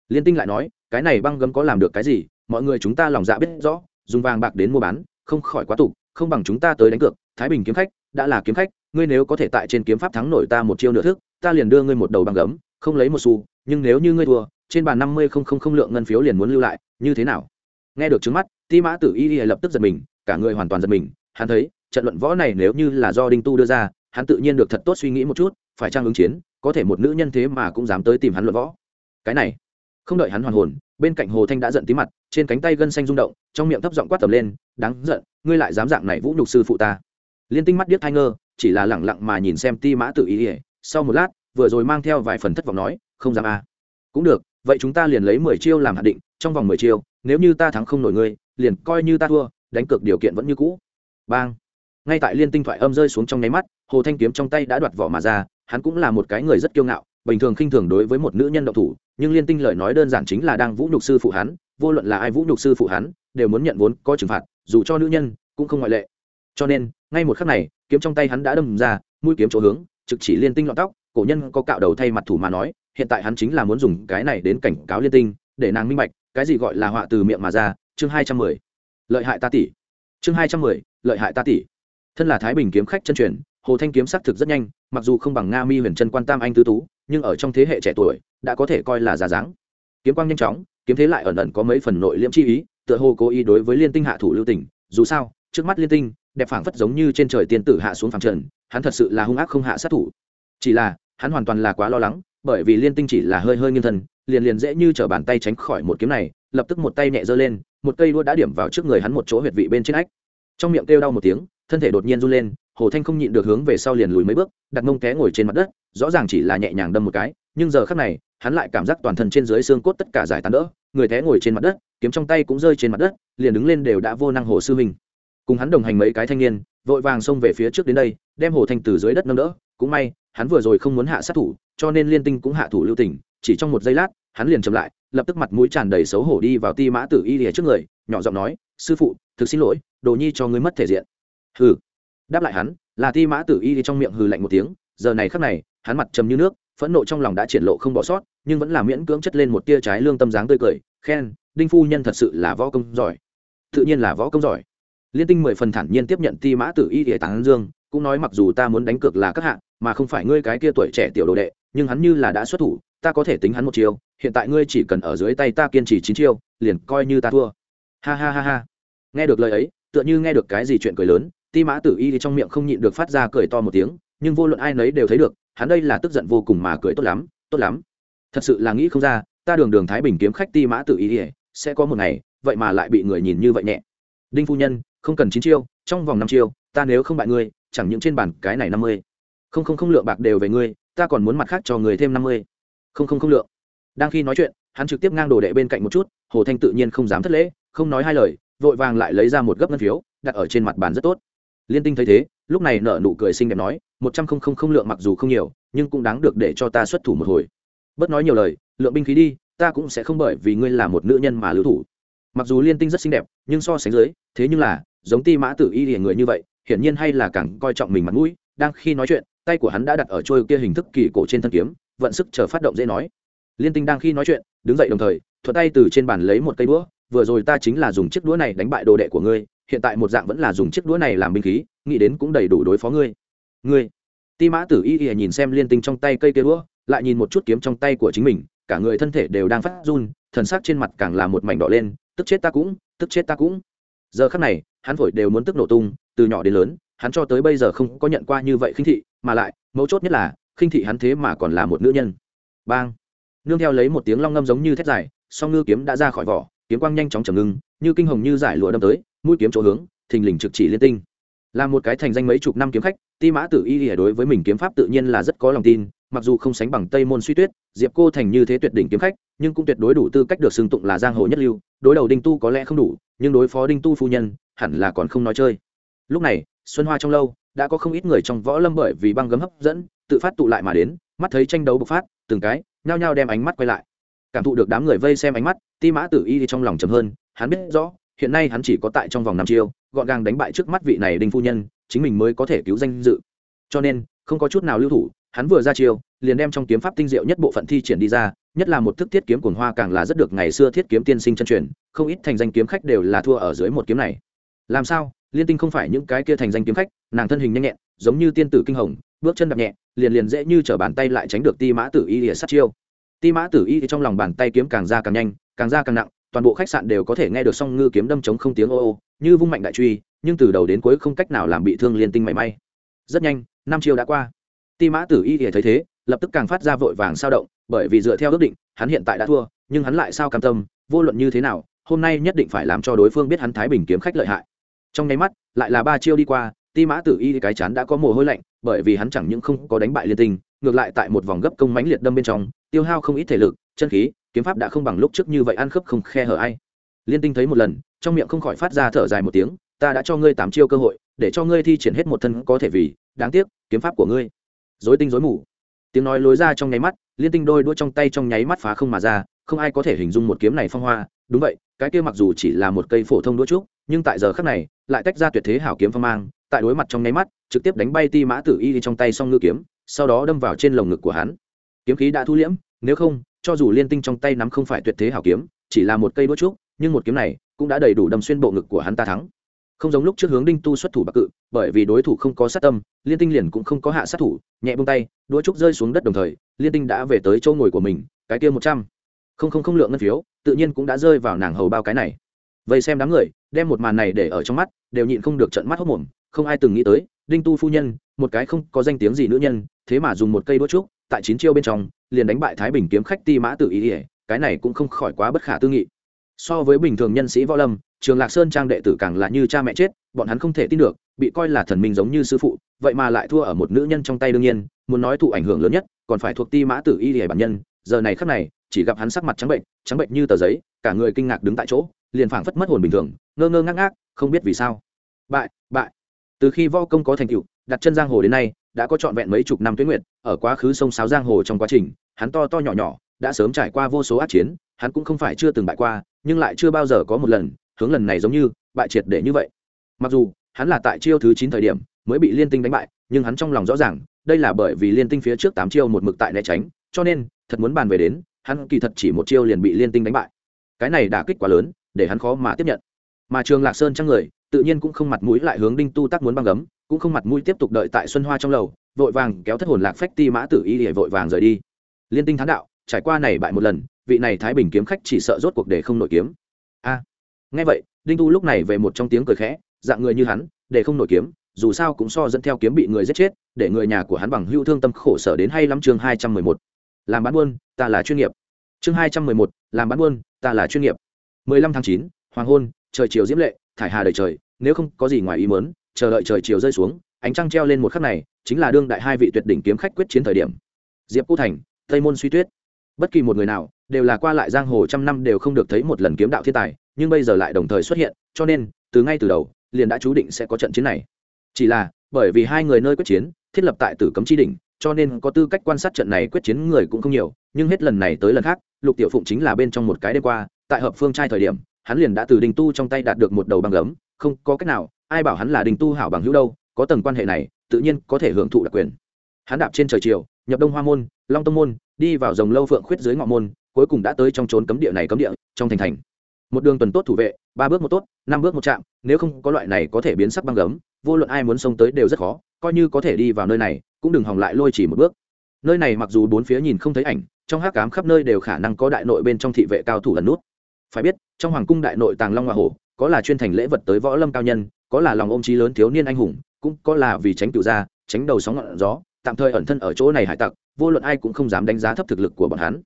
Liên tinh lại nói, cái này băng gấm có làm được cái gì? Mọi người chúng ta lòng dạ biết rõ, dùng vàng bạc đến mua bán, không khỏi quá tục không bằng chúng ta tới đánh cược, thái bình kiếm khách, đã là kiếm khách, ngươi nếu có thể tại trên kiếm pháp thắng nổi ta một chiêu nửa thức, ta liền đưa ngươi một đầu băng gấm, không lấy một xu, nhưng nếu như ngươi thua, trên bàn năm mươi không không không lượng ngân phiếu liền muốn lưu lại, như thế nào? Nghe được trước mắt, ti mã tử y lập tức giật mình, cả người hoàn toàn giật mình, hắn thấy, trận luận võ này nếu như là do đinh tu đưa ra, hắn tự nhiên được thật tốt suy nghĩ một chút, phải trang ứng chiến, có thể một nữ nhân thế mà cũng dám tới tìm hắn luận võ. Cái này, không đợi hắn hoàn hồn, bên cạnh hồ thanh đã giận tí mặt, trên cánh tay gân xanh rung động, trong miệng thấp giọng quát tầm lên, đáng giận ngươi lại dám dạng này vũ nhục sư phụ ta. Liên tinh mắt điếc thai ngơ, chỉ là lẳng lặng mà nhìn xem ti mã tự ý ỉa sau một lát, vừa rồi mang theo vài phần thất vọng nói, không dám a. À. cũng được, vậy chúng ta liền lấy mười chiêu làm hạt định, trong vòng mười chiêu, nếu như ta thắng không nổi ngươi, liền coi như ta thua, đánh cược điều kiện vẫn như cũ. Bang! Ngay tại liên tinh thoại âm rơi xuống trong nháy mắt, hồ thanh kiếm trong tay đã đoạt vỏ mà ra, hắn cũng là một cái người rất kiêu ngạo, bình thường khinh thường đối với một nữ nhân độc thủ, nhưng liên tinh lời nói đơn giản chính là đang vũ nhục sư phụ hắn, vô luận là ai vũ nhục sư phụ hắn, đều muốn nhận vốn có trừng phạt dù cho nữ nhân cũng không ngoại lệ. Cho nên, ngay một khắc này, kiếm trong tay hắn đã đâm ra, mũi kiếm chỗ hướng, trực chỉ liên tinh lọn tóc, cổ nhân có cạo đầu thay mặt thủ mà nói, hiện tại hắn chính là muốn dùng cái này đến cảnh cáo liên tinh, để nàng minh bạch, cái gì gọi là họa từ miệng mà ra, chương hai trăm mười. Lợi hại ta tỷ. Chương hai trăm mười, lợi hại ta tỷ. Thân là thái bình kiếm khách chân truyền, hồ thanh kiếm xác thực rất nhanh, mặc dù không bằng nga mi huyền chân quan tam anh tứ tú, nhưng ở trong thế hệ trẻ tuổi, đã có thể coi là già dáng. Kiếm quang nhanh chóng, kiếm thế lại ẩn ẩn có mấy phần nội liễm chi ý tựa hồ cố ý đối với liên tinh hạ thủ lưu tình, dù sao, trước mắt liên tinh, đẹp phảng phất giống như trên trời tiên tử hạ xuống phẳng trần, hắn thật sự là hung ác không hạ sát thủ. Chỉ là, hắn hoàn toàn là quá lo lắng, bởi vì liên tinh chỉ là hơi hơi nghiêng thân, liền liền dễ như t bàn tay tránh khỏi một kiếm này, lập tức một tay nhẹ giơ lên, một cây đua đã điểm vào trước người hắn một chỗ huyệt vị bên trên ách. Trong miệng kêu đau một tiếng, thân thể đột nhiên run lên, hồ thanh không nhịn được hướng về sau liền lùi mấy bước, đặt mông té ngồi trên mặt đất, rõ ràng chỉ là nhẹ nhàng đâm một cái, nhưng giờ khắc này, hắn lại cảm giác toàn thân trên dưới xương cốt tất cả giải tán đỡ, người té ngồi trên mặt đất kiếm trong tay cũng rơi trên mặt đất, liền đứng lên đều đã vô năng hồ sư huynh. Cùng hắn đồng hành mấy cái thanh niên, vội vàng xông về phía trước đến đây, đem hồ thanh từ dưới đất nâng đỡ. Cũng may, hắn vừa rồi không muốn hạ sát thủ, cho nên liên tinh cũng hạ thủ lưu tình. Chỉ trong một giây lát, hắn liền chậm lại, lập tức mặt mũi tràn đầy xấu hổ đi vào ti mã tử y lìa trước người, nhỏ giọng nói, sư phụ, thực xin lỗi, đồ nhi cho ngươi mất thể diện. Hừ. Đáp lại hắn, là ti mã tử y trong miệng hừ lạnh một tiếng. Giờ này khắc này, hắn mặt trầm như nước, phẫn nộ trong lòng đã triển lộ không bỏ sót, nhưng vẫn là miễn cưỡng chất lên một tia trái lương tâm dáng tươi cười, khen đinh phu nhân thật sự là võ công giỏi. Tự nhiên là võ công giỏi. Liên tinh mười phần thản nhiên tiếp nhận ti mã tử y địa tán dương, cũng nói mặc dù ta muốn đánh cược là các hạng mà không phải ngươi cái kia tuổi trẻ tiểu đồ đệ, nhưng hắn như là đã xuất thủ, ta có thể tính hắn một chiêu, hiện tại ngươi chỉ cần ở dưới tay ta kiên trì chín chiêu, liền coi như ta thua. Ha ha ha ha. Nghe được lời ấy, tựa như nghe được cái gì chuyện cười lớn, ti mã tử y thì trong miệng không nhịn được phát ra cười to một tiếng, nhưng vô luận ai nấy đều thấy được, hắn đây là tức giận vô cùng mà cười tốt lắm tốt lắm. Thật sự là nghĩ không ra, ta đường đường thái bình kiếm khách ti mã tử y sẽ có một ngày, vậy mà lại bị người nhìn như vậy nhẹ. Đinh phu nhân, không cần chín chiêu, trong vòng năm chiêu, ta nếu không bại ngươi, chẳng những trên bàn cái này năm mươi. Không không không lượng bạc đều về ngươi, ta còn muốn mặt khác cho người thêm năm mươi. Không không không lượng. Đang khi nói chuyện, hắn trực tiếp ngang đồ đệ bên cạnh một chút, hồ thanh tự nhiên không dám thất lễ, không nói hai lời, vội vàng lại lấy ra một gấp ngân phiếu, đặt ở trên mặt bàn rất tốt. Liên tinh thấy thế, lúc này nở nụ cười xinh đẹp nói, một trăm không không không lượng mặc dù không nhiều, nhưng cũng đáng được để cho ta xuất thủ một hồi. Bớt nói nhiều lời, lượng binh khí đi ta cũng sẽ không bởi vì ngươi là một nữ nhân mà lưu thủ. Mặc dù liên tinh rất xinh đẹp, nhưng so sánh dưới, thế nhưng là, giống ti mã tử y hiển người như vậy, hiển nhiên hay là càng coi trọng mình mặt mũi, đang khi nói chuyện, tay của hắn đã đặt ở trôi kia hình thức kỳ cổ trên thân kiếm, vận sức chờ phát động dễ nói. Liên tinh đang khi nói chuyện, đứng dậy đồng thời, thuận tay từ trên bàn lấy một cây đũa, vừa rồi ta chính là dùng chiếc đũa này đánh bại đồ đệ của ngươi, hiện tại một dạng vẫn là dùng chiếc đũa này làm binh khí, nghĩ đến cũng đầy đủ đối phó ngươi. Ngươi? Ti mã tử y y nhìn xem liên tinh trong tay cây cây đũa, lại nhìn một chút kiếm trong tay của chính mình cả người thân thể đều đang phát run, thần sắc trên mặt càng là một mảnh đỏ lên, tức chết ta cũng, tức chết ta cũng. Giờ khắc này, hắn phổi đều muốn tức nổ tung, từ nhỏ đến lớn, hắn cho tới bây giờ không có nhận qua như vậy khinh thị, mà lại, mấu chốt nhất là, khinh thị hắn thế mà còn là một nữ nhân. Bang! Nương theo lấy một tiếng long ngâm giống như thét dài, song ngư kiếm đã ra khỏi vỏ, kiếm quang nhanh chóng chầm ngưng, như kinh hồng như giải lụa đâm tới, mũi kiếm chỗ hướng, thình lình trực chỉ liên tinh. Là một cái thành danh mấy chục năm kiếm khách, ti mã tử y đối với mình kiếm pháp tự nhiên là rất có lòng tin mặc dù không sánh bằng tây môn suy tuyết, diệp cô thành như thế tuyệt đỉnh kiếm khách, nhưng cũng tuyệt đối đủ tư cách được xưng tụng là giang hồ nhất lưu. Đối đầu đinh tu có lẽ không đủ, nhưng đối phó đinh tu phu nhân, hẳn là còn không nói chơi. Lúc này, xuân hoa trong lâu, đã có không ít người trong võ lâm bởi vì băng gấm hấp dẫn, tự phát tụ lại mà đến, mắt thấy tranh đấu bộc phát, từng cái, nhao nhao đem ánh mắt quay lại. Cảm thụ được đám người vây xem ánh mắt, ti mã tử y thì trong lòng chầm hơn, hắn biết rõ, hiện nay hắn chỉ có tại trong vòng năm chiêu, gọn gàng đánh bại trước mắt vị này đinh phu nhân, chính mình mới có thể cứu danh dự. Cho nên, không có chút nào lưu thủ hắn vừa ra chiêu, liền đem trong kiếm pháp tinh diệu nhất bộ phận thi triển đi ra, nhất là một thức thiết kiếm cuồng hoa càng là rất được ngày xưa thiết kiếm tiên sinh chân truyền, không ít thành danh kiếm khách đều là thua ở dưới một kiếm này. Làm sao? Liên tinh không phải những cái kia thành danh kiếm khách, nàng thân hình nhanh nhẹn, giống như tiên tử kinh hồng, bước chân đập nhẹ, liền liền dễ như t bàn tay lại tránh được ti mã tử y lìa sát chiêu. Ti mã tử y trong lòng bàn tay kiếm càng ra càng nhanh, càng ra càng nặng, toàn bộ khách sạn đều có thể nghe được song ngư kiếm đâm chống không tiếng ô ô, như vung mạnh đại truy, nhưng từ đầu đến cuối không cách nào làm bị thương liên tinh mảy may. Rất nhanh, năm chiêu đã qua ti mã tử y thì thấy thế, lập tức càng phát ra vội vàng sao động, bởi vì dựa theo ước định, hắn hiện tại đã thua, nhưng hắn lại sao cam tâm, vô luận như thế nào, hôm nay nhất định phải làm cho đối phương biết hắn thái bình kiếm khách lợi hại. Trong nháy mắt, lại là ba chiêu đi qua, ti mã tử y cái chán đã có mồ hôi lạnh, bởi vì hắn chẳng những không có đánh bại liên tinh, ngược lại tại một vòng gấp công mãnh liệt đâm bên trong, tiêu hao không ít thể lực, chân khí, kiếm pháp đã không bằng lúc trước như vậy ăn khớp không khe hở ai. Liên tinh thấy một lần, trong miệng không khỏi phát ra thở dài một tiếng, ta đã cho ngươi tám chiêu cơ hội, để cho ngươi thi triển hết một thân có thể vì, đáng tiếc, kiếm pháp của ngươi dối tinh dối mù. Tiếng nói lối ra trong nháy mắt, liên tinh đôi đua trong tay trong nháy mắt phá không mà ra, không ai có thể hình dung một kiếm này phong hoa. Đúng vậy, cái kia mặc dù chỉ là một cây phổ thông đũa trúc, nhưng tại giờ khắc này, lại tách ra tuyệt thế hảo kiếm phong mang, tại đối mặt trong nháy mắt, trực tiếp đánh bay ti mã tử y trong tay song ngư kiếm, sau đó đâm vào trên lồng ngực của hắn. Kiếm khí đã thu liễm, nếu không, cho dù liên tinh trong tay nắm không phải tuyệt thế hảo kiếm, chỉ là một cây đũa trúc, nhưng một kiếm này cũng đã đầy đủ đâm xuyên bộ ngực của hắn ta thắng không giống lúc trước hướng đinh tu xuất thủ bạc cự, bởi vì đối thủ không có sát tâm, liên tinh liền cũng không có hạ sát thủ, nhẹ bông tay, đũa trúc rơi xuống đất đồng thời, liên tinh đã về tới chỗ ngồi của mình, cái kia một trăm. Không không không lượng ngân phiếu, tự nhiên cũng đã rơi vào nàng hầu bao cái này. Vậy xem đám người, đem một màn này để ở trong mắt, đều nhịn không được trận mắt hốc mồm không ai từng nghĩ tới, đinh tu phu nhân, một cái không có danh tiếng gì nữ nhân, thế mà dùng một cây đũa trúc, tại chín chiêu bên trong, liền đánh bại thái bình kiếm khách ti mã tự ý ỉa cái này cũng không khỏi quá bất khả tư nghị so với bình thường nhân sĩ võ lâm, trường lạc sơn trang đệ tử càng là như cha mẹ chết, bọn hắn không thể tin được, bị coi là thần minh giống như sư phụ, vậy mà lại thua ở một nữ nhân trong tay đương nhiên, muốn nói thụ ảnh hưởng lớn nhất, còn phải thuộc ti mã tử y hề bản nhân. Giờ này khắc này, chỉ gặp hắn sắc mặt trắng bệnh trắng bệnh như tờ giấy, cả người kinh ngạc đứng tại chỗ, liền phảng phất mất hồn bình thường, ngơ ngơ ngác ngác, không biết vì sao. Bại bại. Từ khi võ công có thành tựu, đặt chân giang hồ đến nay, đã có trọn vẹn mấy chục năm tuyến nguyệt, ở quá khứ sông sáo giang hồ trong quá trình, hắn to to nhỏ nhỏ, đã sớm trải qua vô số át chiến, hắn cũng không phải chưa từng bại qua nhưng lại chưa bao giờ có một lần, hướng lần này giống như bại triệt để như vậy. Mặc dù, hắn là tại chiêu thứ chín thời điểm mới bị liên tinh đánh bại, nhưng hắn trong lòng rõ ràng, đây là bởi vì liên tinh phía trước tám chiêu một mực tại né tránh, cho nên, thật muốn bàn về đến, hắn kỳ thật chỉ một chiêu liền bị liên tinh đánh bại. Cái này đả kích quá lớn, để hắn khó mà tiếp nhận. Mà trường lạc sơn trang người, tự nhiên cũng không mặt mũi lại hướng đinh tu tác muốn băng gấm, cũng không mặt mũi tiếp tục đợi tại xuân hoa trong lầu, vội vàng kéo thất hồn lạc phách ti mã tử y để vội vàng rời đi. Liên tinh thắng đạo, trải qua này bại một lần vị này thái bình kiếm khách chỉ sợ rốt cuộc để không nổi kiếm. A. Nghe vậy, đinh tu lúc này về một trong tiếng cười khẽ, dạng người như hắn, để không nổi kiếm, dù sao cũng so dẫn theo kiếm bị người giết chết, để người nhà của hắn bằng hưu thương tâm khổ sở đến hay lắm chương hai trăm mười một. Làm bán buôn, ta là chuyên nghiệp. Chương hai trăm mười một, làm bán buôn, ta là chuyên nghiệp. mười lăm tháng chín, hoàng hôn, trời chiều diễm lệ, thải hà đời trời, nếu không có gì ngoài ý mớn chờ đợi trời chiều rơi xuống, ánh trăng treo lên một khắc này, chính là đương đại hai vị tuyệt đỉnh kiếm khách quyết chiến thời điểm. Diệp cô thành, tây môn suy tuyết bất kỳ một người nào, đều là qua lại giang hồ trăm năm đều không được thấy một lần kiếm đạo thiên tài, nhưng bây giờ lại đồng thời xuất hiện, cho nên, từ ngay từ đầu, liền đã chú định sẽ có trận chiến này. Chỉ là, bởi vì hai người nơi quyết chiến, thiết lập tại tử cấm chi đỉnh, cho nên có tư cách quan sát trận này quyết chiến người cũng không nhiều, nhưng hết lần này tới lần khác, lục tiểu phụng chính là bên trong một cái đêm qua, tại hợp phương trai thời điểm, hắn liền đã từ đình tu trong tay đạt được một đầu băng gấm, không có cách nào, ai bảo hắn là đình tu hảo bằng hữu đâu, có tầng quan hệ này, tự nhiên có thể hưởng thụ đặc quyền. Hắn đạp trên trời chiều nhập đông hoa môn, long tông môn, đi vào dòng lâu phượng khuyết dưới ngọ môn, cuối cùng đã tới trong trốn cấm địa này cấm địa, trong thành thành. Một đường tuần tốt thủ vệ, ba bước một tốt, năm bước một chạm nếu không có loại này có thể biến sắc băng gấm, vô luận ai muốn xông tới đều rất khó, coi như có thể đi vào nơi này, cũng đừng hòng lại lôi chỉ một bước. Nơi này mặc dù bốn phía nhìn không thấy ảnh, trong hát cám khắp nơi đều khả năng có đại nội bên trong thị vệ cao thủ lần nút. Phải biết, trong hoàng cung đại nội tàng long hoa hổ, có là chuyên thành lễ vật tới võ lâm cao nhân, có là lòng ôm trí lớn thiếu niên anh hùng, cũng có là vì tránh cựu gia, tránh đầu sóng ngọn gió tạm thời ẩn thân ở chỗ này hải tặc, vô luận ai cũng không dám đánh giá thấp thực lực của bọn hắn.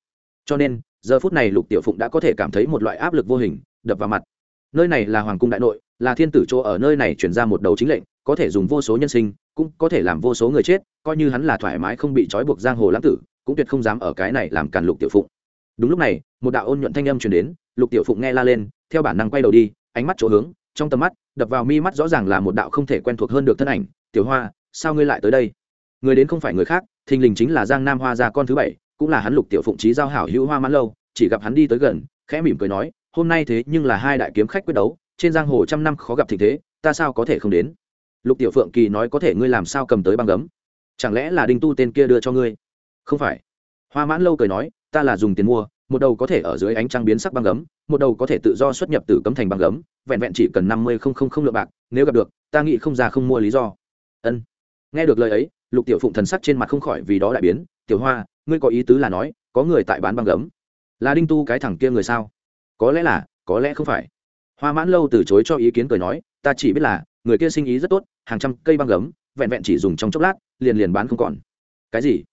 Cho nên, giờ phút này lục tiểu phụng đã có thể cảm thấy một loại áp lực vô hình, đập vào mặt. Nơi này là hoàng cung đại nội, là thiên tử chỗ ở nơi này chuyển ra một đầu chính lệnh, có thể dùng vô số nhân sinh, cũng có thể làm vô số người chết, coi như hắn là thoải mái không bị trói buộc giang hồ lãng tử, cũng tuyệt không dám ở cái này làm càn lục tiểu phụng. Đúng lúc này, một đạo ôn nhuận thanh âm truyền đến, lục tiểu phụng nghe la lên, theo bản năng quay đầu đi, ánh mắt chỗ hướng, trong tầm mắt, đập vào mi mắt rõ ràng là một đạo không thể quen thuộc hơn được thân ảnh, tiểu hoa, sao ngươi lại tới đây? Người đến không phải người khác, thình lình chính là giang nam hoa gia con thứ bảy, cũng là hắn lục tiểu phụng trí giao hảo hữu hoa mãn lâu, chỉ gặp hắn đi tới gần, khẽ mỉm cười nói, hôm nay thế nhưng là hai đại kiếm khách quyết đấu, trên giang hồ trăm năm khó gặp thịnh thế, ta sao có thể không đến? Lục tiểu phượng kỳ nói, có thể ngươi làm sao cầm tới băng gấm? Chẳng lẽ là đinh tu tên kia đưa cho ngươi? Không phải. Hoa mãn lâu cười nói, ta là dùng tiền mua, một đầu có thể ở dưới ánh trăng biến sắc băng gấm, một đầu có thể tự do xuất nhập từ cấm thành băng gấm, vẹn vẹn chỉ cần năm mươi không không không lượng bạc, nếu gặp được, ta nghĩ không ra không mua lý do. Ân. Nghe được lời ấy lục tiểu phụng thần sắc trên mặt không khỏi vì đó đại biến, tiểu hoa, ngươi có ý tứ là nói, có người tại bán băng gấm. Là đinh tu cái thằng kia người sao? Có lẽ là, có lẽ không phải. Hoa mãn lâu từ chối cho ý kiến cười nói, ta chỉ biết là, người kia sinh ý rất tốt, hàng trăm cây băng gấm, vẹn vẹn chỉ dùng trong chốc lát, liền liền bán không còn. Cái gì?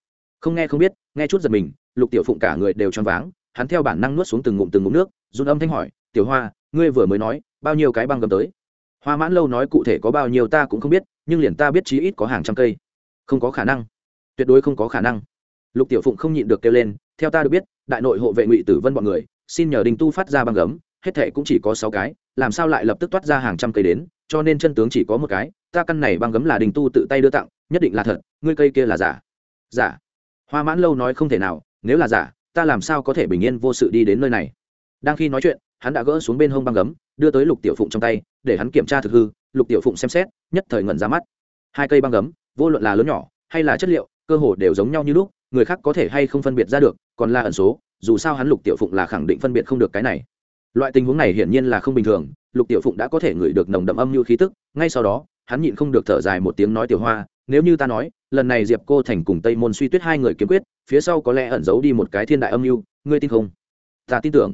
Không nghe không biết, nghe chút giật mình. Lục tiểu phụng cả người đều choáng váng, hắn theo bản năng nuốt xuống từng ngụm từng ngụm nước, run âm thanh hỏi, tiểu hoa, ngươi vừa mới nói, bao nhiêu cái băng gấm tới? Hoa mãn lâu nói cụ thể có bao nhiêu ta cũng không biết, nhưng liền ta biết chí ít có hàng trăm cây không có khả năng. Tuyệt đối không có khả năng. Lục tiểu phụng không nhịn được kêu lên, theo ta được biết, đại nội hộ vệ ngụy tử vân bọn người, xin nhờ đình tu phát ra băng gấm, hết thệ cũng chỉ có sáu cái, làm sao lại lập tức toát ra hàng trăm cây đến, cho nên chân tướng chỉ có một cái, ta căn này băng gấm là đình tu tự tay đưa tặng, nhất định là thật, ngươi cây kia là giả. Giả. Hoa mãn lâu nói không thể nào, nếu là giả, ta làm sao có thể bình yên vô sự đi đến nơi này? Đang khi nói chuyện, hắn đã gỡ xuống bên hông băng gấm, đưa tới lục tiểu phụng trong tay, để hắn kiểm tra thực hư, lục tiểu phụng xem xét, nhất thời ngẩn ra mắt. Hai cây băng gấm vô luận là lớn nhỏ hay là chất liệu, cơ hồ đều giống nhau như lúc, người khác có thể hay không phân biệt ra được, còn là ẩn số, dù sao hắn lục tiểu phụng là khẳng định phân biệt không được cái này. Loại tình huống này hiển nhiên là không bình thường, lục tiểu phụng đã có thể ngửi được nồng đậm âm như khí tức, ngay sau đó, hắn nhịn không được thở dài một tiếng nói tiểu hoa, nếu như ta nói, lần này diệp cô thành cùng tây môn suy tuyết hai người kiếm quyết, phía sau có lẽ ẩn giấu đi một cái thiên đại âm mưu ngươi tin không? Ta tin tưởng.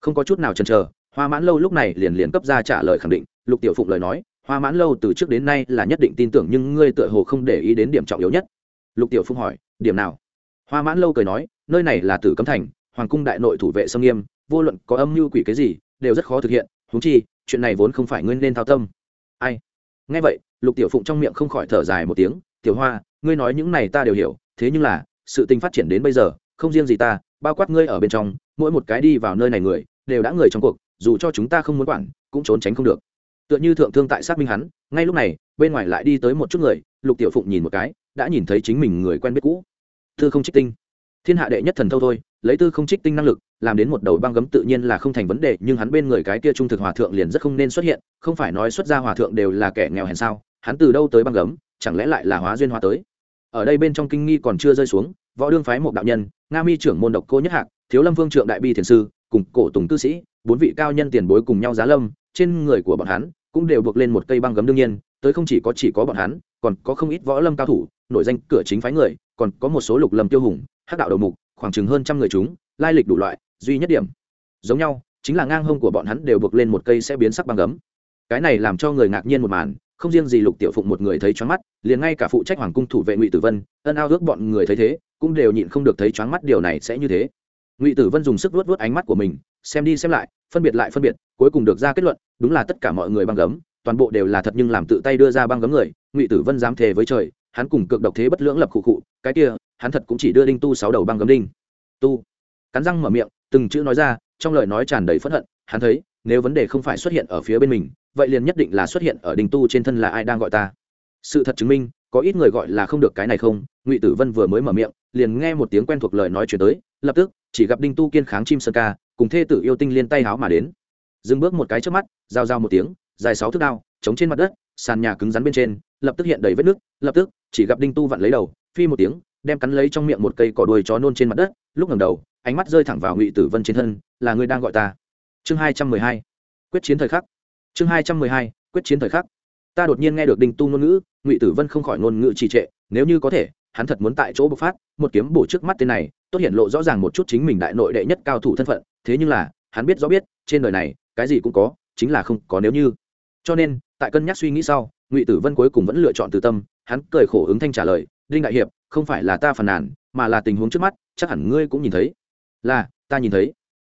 Không có chút nào chần chờ, hoa mãn lâu lúc này liền liền cấp ra trả lời khẳng định, lục tiểu phụng lời nói hoa mãn lâu từ trước đến nay là nhất định tin tưởng nhưng ngươi tựa hồ không để ý đến điểm trọng yếu nhất. Lục tiểu Phong hỏi, điểm nào? Hoa mãn lâu cười nói, nơi này là tử cấm thành, hoàng cung đại nội thủ vệ sông nghiêm, vô luận có âm mưu quỷ cái gì, đều rất khó thực hiện húng chi, chuyện này vốn không phải ngươi nên thao tâm. Ai? Nghe vậy, lục tiểu phụng trong miệng không khỏi thở dài một tiếng, tiểu hoa, ngươi nói những này ta đều hiểu, thế nhưng là, sự tình phát triển đến bây giờ, không riêng gì ta, bao quát ngươi ở bên trong, mỗi một cái đi vào nơi này người, đều đã người trong cuộc, dù cho chúng ta không muốn quản, cũng trốn tránh không được tựa như thượng thương tại xác minh hắn, ngay lúc này, bên ngoài lại đi tới một chút người, lục tiểu phụng nhìn một cái, đã nhìn thấy chính mình người quen biết cũ. Thư không trích tinh. Thiên hạ đệ nhất thần thâu thôi, lấy tư không trích tinh năng lực, làm đến một đầu băng gấm tự nhiên là không thành vấn đề, nhưng hắn bên người cái kia trung thực hòa thượng liền rất không nên xuất hiện, không phải nói xuất gia hòa thượng đều là kẻ nghèo hèn sao, hắn từ đâu tới băng gấm, chẳng lẽ lại là hóa duyên hóa tới? Ở đây bên trong kinh nghi còn chưa rơi xuống, võ đương phái một đạo nhân, nga mi trưởng môn độc cô nhất hạc, thiếu lâm vương trượng đại bi thiền sư, cùng cổ tùng cư sĩ, bốn vị cao nhân tiền bối cùng nhau giá lâm, trên người của bọn hắn cũng đều buộc lên một cây băng gấm đương nhiên, tới không chỉ có chỉ có bọn hắn, còn có không ít võ lâm cao thủ, nổi danh cửa chính phái người, còn có một số lục lâm tiêu hùng, hắc đạo đầu mục, khoảng chừng hơn trăm người chúng, lai lịch đủ loại, duy nhất điểm. Giống nhau, chính là ngang hông của bọn hắn đều buộc lên một cây sẽ biến sắc băng gấm. Cái này làm cho người ngạc nhiên một màn, không riêng gì lục tiểu phụng một người thấy choáng mắt, liền ngay cả phụ trách hoàng cung thủ vệ ngụy tử vân, ân ao ước bọn người thấy thế, cũng đều nhịn không được thấy choáng mắt, điều này sẽ như thế. Ngụy tử vân dùng sức vuốt vuốt ánh mắt của mình xem đi xem lại, phân biệt lại phân biệt, cuối cùng được ra kết luận, đúng là tất cả mọi người băng gấm, toàn bộ đều là thật nhưng làm tự tay đưa ra băng gấm người, ngụy tử vân dám thề với trời, hắn cùng cực độc thế bất lưỡng lập khụ khụ, cái kia, hắn thật cũng chỉ đưa đinh tu sáu đầu băng gấm đinh. Tu. Cắn răng mở miệng, từng chữ nói ra, trong lời nói tràn đầy phẫn hận, hắn thấy, nếu vấn đề không phải xuất hiện ở phía bên mình, vậy liền nhất định là xuất hiện ở đinh tu trên thân là ai đang gọi ta. Sự thật chứng minh, có ít người gọi là không được cái này không, ngụy tử vân vừa mới mở miệng, liền nghe một tiếng quen thuộc lời nói chuyển tới, lập tức, chỉ gặp đinh tu kiên kháng chim sơn ca cùng thê tử yêu tinh liên tay háo mà đến. Dừng bước một cái trước mắt, giao giao một tiếng, dài sáu thước đao, chống trên mặt đất, sàn nhà cứng rắn bên trên, lập tức hiện đầy vết nước, lập tức, chỉ gặp đinh tu vặn lấy đầu, phi một tiếng, đem cắn lấy trong miệng một cây cỏ đuôi chó nôn trên mặt đất, lúc ngẩng đầu, ánh mắt rơi thẳng vào ngụy tử vân trên thân, là người đang gọi ta. Chương hai trăm mười hai, quyết chiến thời khắc. Chương hai trăm mười hai, quyết chiến thời khắc. Ta đột nhiên nghe được đinh tu ngôn ngữ, ngụy tử vân không khỏi ngôn ngữ trì trệ, nếu như có thể hắn thật muốn tại chỗ bộc phát, một kiếm bổ trước mắt tên này, tốt hiện lộ rõ ràng một chút chính mình đại nội đệ nhất cao thủ thân phận, thế nhưng là, hắn biết rõ biết, trên đời này, cái gì cũng có, chính là không có nếu như. Cho nên, tại cân nhắc suy nghĩ sau, ngụy tử vân cuối cùng vẫn lựa chọn từ tâm, hắn cười khổ ứng thanh trả lời, đinh đại hiệp, không phải là ta phàn nàn, mà là tình huống trước mắt, chắc hẳn ngươi cũng nhìn thấy. Là, ta nhìn thấy.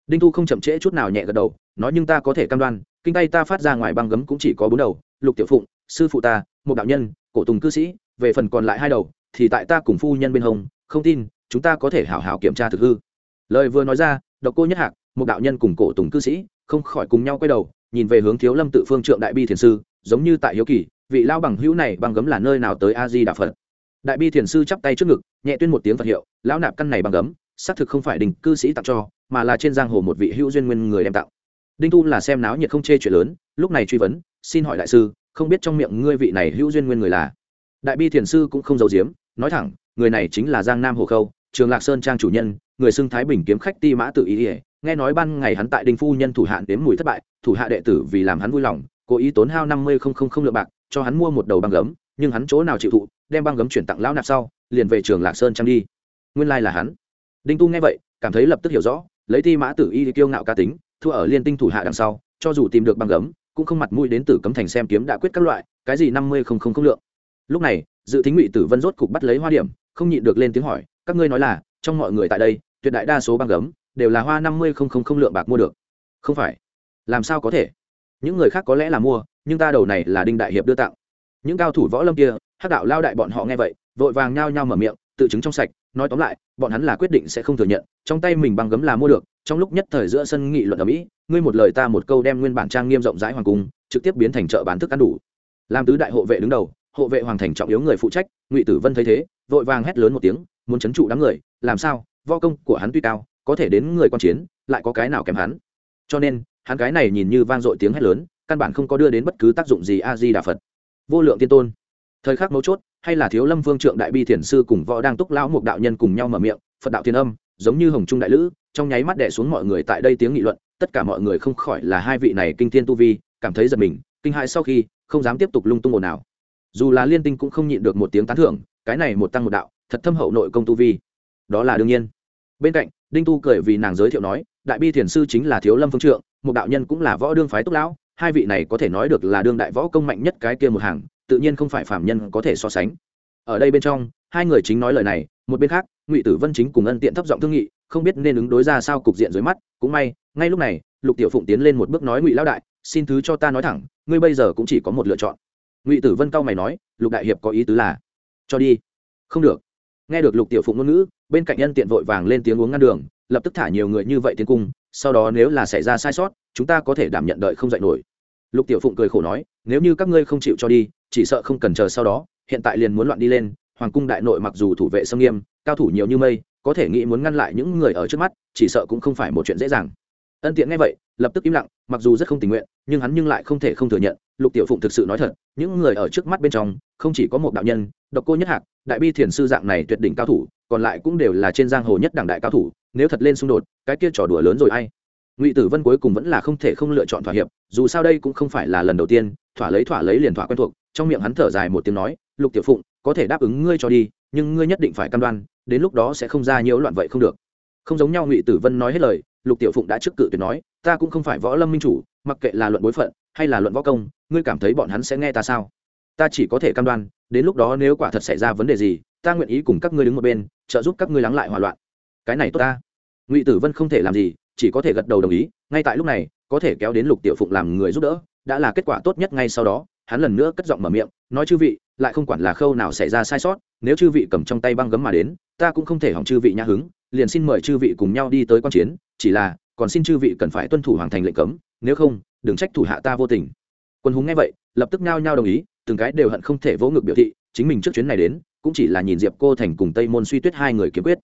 Đinh thu không chậm trễ chút nào nhẹ gật đầu, nói, nhưng ta có thể cam đoan, kinh tay ta phát ra ngoài băng gấm cũng chỉ có bốn đầu, lục tiểu phụng, sư phụ ta, một đạo nhân, cổ tùng cư sĩ, về phần còn lại hai đầu thì tại ta cùng phu nhân bên hông, không tin, chúng ta có thể hảo hảo kiểm tra thực hư. Lời vừa nói ra, độc cô nhất hạc, một đạo nhân cùng cổ tùng cư sĩ, không khỏi cùng nhau quay đầu, nhìn về hướng thiếu lâm tự phương trượng đại bi thiền sư, giống như tại hiếu kỳ, vị lao bằng hữu này bằng gấm là nơi nào tới a di đà phật. Đại bi thiền sư chắp tay trước ngực, nhẹ tuyên một tiếng phật hiệu, lão nạp căn này bằng gấm, xác thực không phải đình cư sĩ tặng cho, mà là trên giang hồ một vị hữu duyên nguyên người đem tặng. Đinh tu là xem náo nhiệt không chê chuyện lớn, lúc này truy vấn, xin hỏi đại sư, không biết trong miệng ngươi vị này hữu duyên nguyên người là? Đại bi thiền sư cũng không giấu giếm nói thẳng, người này chính là giang nam hồ khâu, trường lạc sơn trang chủ nhân, người xưng thái bình kiếm khách ti mã tự ý ỉa nghe nói ban ngày hắn tại đinh phu nhân thủ hạn đếm mùi thất bại, thủ hạ đệ tử vì làm hắn vui lòng, cố ý tốn hao năm mươi không không không lượng bạc, cho hắn mua một đầu băng gấm, nhưng hắn chỗ nào chịu thụ, đem băng gấm chuyển tặng lão nạp sau, liền về trường lạc sơn trang đi. Nguyên lai là hắn. Đinh tu nghe vậy, cảm thấy lập tức hiểu rõ, lấy ti mã tử y kiêu ngạo ca tính, thua ở liên tinh thủ hạ đằng sau, cho dù tìm được băng gấm, cũng không mặt mũi đến tử cấm thành xem kiếm đã quyết các loại, cái gì năm mươi không không không lượng. Lúc này dự tính ngụy tử vân rốt cục bắt lấy hoa điểm, không nhịn được lên tiếng hỏi, các ngươi nói là, trong mọi người tại đây, tuyệt đại đa số băng gấm, đều là hoa năm mươi không không không lượng bạc mua được. Không phải. Làm sao có thể? Những người khác có lẽ là mua, nhưng ta đầu này là đinh đại hiệp đưa tặng. Những cao thủ võ lâm kia, hắc đạo lao đại bọn họ nghe vậy, vội vàng nhao nhao mở miệng, tự chứng trong sạch, nói tóm lại, bọn hắn là quyết định sẽ không thừa nhận, trong tay mình băng gấm là mua được, trong lúc nhất thời giữa sân nghị luận ở mỹ, ngươi một lời ta một câu đem nguyên bản trang nghiêm rộng rãi hoàng cung, trực tiếp biến thành chợ bán thức ăn đủ. Làm tứ đại hộ vệ đứng đầu hộ vệ hoàng thành trọng yếu người phụ trách, ngụy tử vân thấy thế, vội vàng hét lớn một tiếng, muốn chấn trụ đám người, làm sao vo công của hắn tuy cao, có thể đến người quan chiến, lại có cái nào kém hắn? Cho nên, hắn cái này nhìn như vang dội tiếng hét lớn, căn bản không có đưa đến bất cứ tác dụng gì a di đà phật. Vô lượng tiên tôn. Thời khắc mấu chốt, hay là thiếu lâm vương trượng đại bi thiền sư cùng võ đang túc lão một đạo nhân cùng nhau mở miệng, phật đạo thiên âm, giống như hồng trung đại lữ, trong nháy mắt đẻ xuống mọi người tại đây tiếng nghị luận, tất cả mọi người không khỏi là hai vị này kinh thiên tu vi, cảm thấy giật mình, kinh hại sau khi, không dám tiếp tục lung tung ồn ào dù là liên tinh cũng không nhịn được một tiếng tán thưởng, cái này một tăng một đạo, thật thâm hậu nội công tu vi. Đó là đương nhiên. Bên cạnh, đinh tu cười vì nàng giới thiệu nói, đại bi thiền sư chính là thiếu lâm phương trượng, một đạo nhân cũng là võ đương phái túc lão, hai vị này có thể nói được là đương đại võ công mạnh nhất cái kia một hàng, tự nhiên không phải phạm nhân có thể so sánh. Ở đây bên trong, hai người chính nói lời này, một bên khác, ngụy tử vân chính cùng ân tiện thấp giọng thương nghị, không biết nên ứng đối ra sao cục diện dưới mắt, cũng may, ngay lúc này, lục tiểu phụng tiến lên một bước nói ngụy lão đại, xin thứ cho ta nói thẳng, ngươi bây giờ cũng chỉ có một lựa chọn ngụy tử vân cao mày nói lục đại hiệp có ý tứ là cho đi không được nghe được lục tiểu phụng ngôn ngữ bên cạnh nhân tiện vội vàng lên tiếng uống ngăn đường lập tức thả nhiều người như vậy tiến cung sau đó nếu là xảy ra sai sót chúng ta có thể đảm nhận đợi không dạy nổi lục tiểu phụng cười khổ nói nếu như các ngươi không chịu cho đi chỉ sợ không cần chờ sau đó hiện tại liền muốn loạn đi lên hoàng cung đại nội mặc dù thủ vệ sâm nghiêm cao thủ nhiều như mây có thể nghĩ muốn ngăn lại những người ở trước mắt chỉ sợ cũng không phải một chuyện dễ dàng ân tiện nghe vậy, lập tức im lặng, mặc dù rất không tình nguyện, nhưng hắn nhưng lại không thể không thừa nhận, lục tiểu phụng thực sự nói thật, những người ở trước mắt bên trong, không chỉ có một đạo nhân, độc cô nhất hạc, đại bi thiền sư dạng này tuyệt đỉnh cao thủ, còn lại cũng đều là trên giang hồ nhất đảng đại cao thủ, nếu thật lên xung đột, cái kia trò đùa lớn rồi ai? Ngụy tử vân cuối cùng vẫn là không thể không lựa chọn thỏa hiệp, dù sao đây cũng không phải là lần đầu tiên, thỏa lấy thỏa lấy liền thỏa quen thuộc, trong miệng hắn thở dài một tiếng nói, lục tiểu phụng, có thể đáp ứng ngươi cho đi, nhưng ngươi nhất định phải cam đoan, đến lúc đó sẽ không ra nhiễu loạn vậy không được. Không giống nhau, ngụy tử vân nói hết lời lục tiểu phụng đã trước cự tuyệt nói, ta cũng không phải võ lâm minh chủ, mặc kệ là luận bối phận hay là luận võ công, ngươi cảm thấy bọn hắn sẽ nghe ta sao? Ta chỉ có thể cam đoan, đến lúc đó nếu quả thật xảy ra vấn đề gì, ta nguyện ý cùng các ngươi đứng một bên, trợ giúp các ngươi lắng lại hòa loạn. Cái này tốt ta. Ngụy tử vân không thể làm gì, chỉ có thể gật đầu đồng ý, ngay tại lúc này, có thể kéo đến lục tiểu phụng làm người giúp đỡ, đã là kết quả tốt nhất ngay sau đó, hắn lần nữa cất giọng mở miệng, nói chư vị, lại không quản là khâu nào xảy ra sai sót, nếu chư vị cầm trong tay băng gấm mà đến, ta cũng không thể hỏng chư vị nhã hứng, liền xin mời chư vị cùng nhau đi tới quan chiến chỉ là, còn xin chư vị cần phải tuân thủ hoàng thành lệnh cấm, nếu không, đừng trách thủ hạ ta vô tình. Quân hùng nghe vậy, lập tức nhao nhao đồng ý, từng cái đều hận không thể vỗ ngực biểu thị, chính mình trước chuyến này đến, cũng chỉ là nhìn diệp cô thành cùng tây môn suy tuyết hai người kiếm quyết.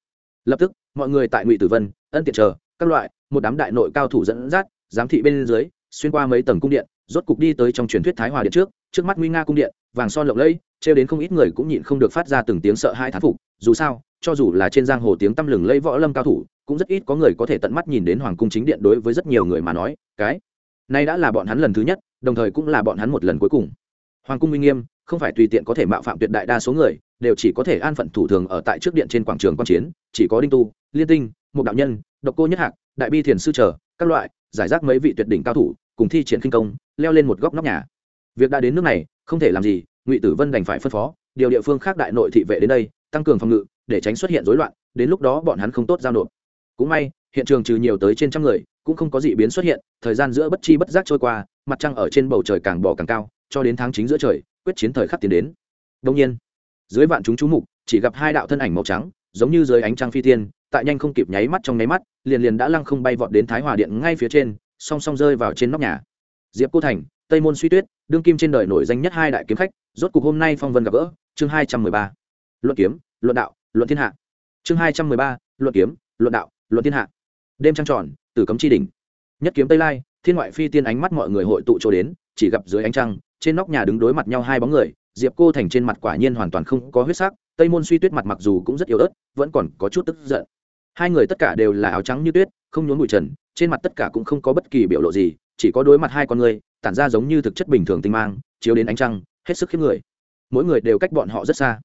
Lập tức, mọi người tại ngụy tử vân, ân tiện chờ, các loại, một đám đại nội cao thủ dẫn dắt, giám thị bên dưới, xuyên qua mấy tầng cung điện, rốt cục đi tới trong truyền thuyết thái hòa điện trước trước mắt nguy nga cung điện, vàng son lộng lẫy, trêu đến không ít người cũng nhịn không được phát ra từng tiếng sợ hai thán phục. Dù sao, cho dù là trên giang hồ tiếng tăm lừng lẫy võ lâm cao thủ cũng rất ít có người có thể tận mắt nhìn đến hoàng cung chính điện đối với rất nhiều người mà nói, cái này đã là bọn hắn lần thứ nhất, đồng thời cũng là bọn hắn một lần cuối cùng. Hoàng cung uy nghiêm, không phải tùy tiện có thể mạo phạm tuyệt đại đa số người, đều chỉ có thể an phận thủ thường ở tại trước điện trên quảng trường quan chiến, chỉ có đinh tu, liên tinh một đạo nhân, độc cô nhất hạc, đại bi thiền sư trở các loại, giải rác mấy vị tuyệt đỉnh cao thủ, cùng thi triển kinh công, leo lên một góc nóc nhà. Việc đã đến nước này, không thể làm gì, ngụy tử vân đành phải phân phó, điều địa phương khác đại nội thị vệ đến đây, tăng cường phòng ngự, để tránh xuất hiện rối loạn, đến lúc đó bọn hắn không tốt giao nộp cũng may, hiện trường trừ nhiều tới trên trăm người, cũng không có gì biến xuất hiện, thời gian giữa bất chi bất giác trôi qua, mặt trăng ở trên bầu trời càng bỏ càng cao, cho đến tháng chính giữa trời, quyết chiến thời khắc tiến đến. Đông nhiên, dưới vạn chúng chú mục, chỉ gặp hai đạo thân ảnh màu trắng, giống như dưới ánh trăng phi tiên, tại nhanh không kịp nháy mắt trong nháy mắt, liền liền đã lăng không bay vọt đến thái hòa điện ngay phía trên, song song rơi vào trên nóc nhà. Diệp cô thành, tây môn suy tuyết, đương kim trên đời nổi danh nhất hai đại kiếm khách, rốt cục hôm nay phong vân gặp gỡ, chương hai trăm mười ba. Luận kiếm, luận đạo, luận thiên hạ. Chương hai trăm mười ba, luận kiếm, luận đạo luận thiên hạ. Đêm trăng tròn, tử cấm chi đỉnh. Nhất kiếm tây lai, thiên ngoại phi tiên ánh mắt mọi người hội tụ chỗ đến, chỉ gặp dưới ánh trăng, trên nóc nhà đứng đối mặt nhau hai bóng người, diệp cô thành trên mặt quả nhiên hoàn toàn không có huyết sắc, tây môn suy tuyết mặt mặc dù cũng rất yếu ớt, vẫn còn có chút tức giận. Hai người tất cả đều là áo trắng như tuyết, không nhốn bụi trần, trên mặt tất cả cũng không có bất kỳ biểu lộ gì, chỉ có đối mặt hai con người, tản ra giống như thực chất bình thường tinh mang, chiếu đến ánh trăng, hết sức khiếp người. Mỗi người đều cách bọn họ rất xa.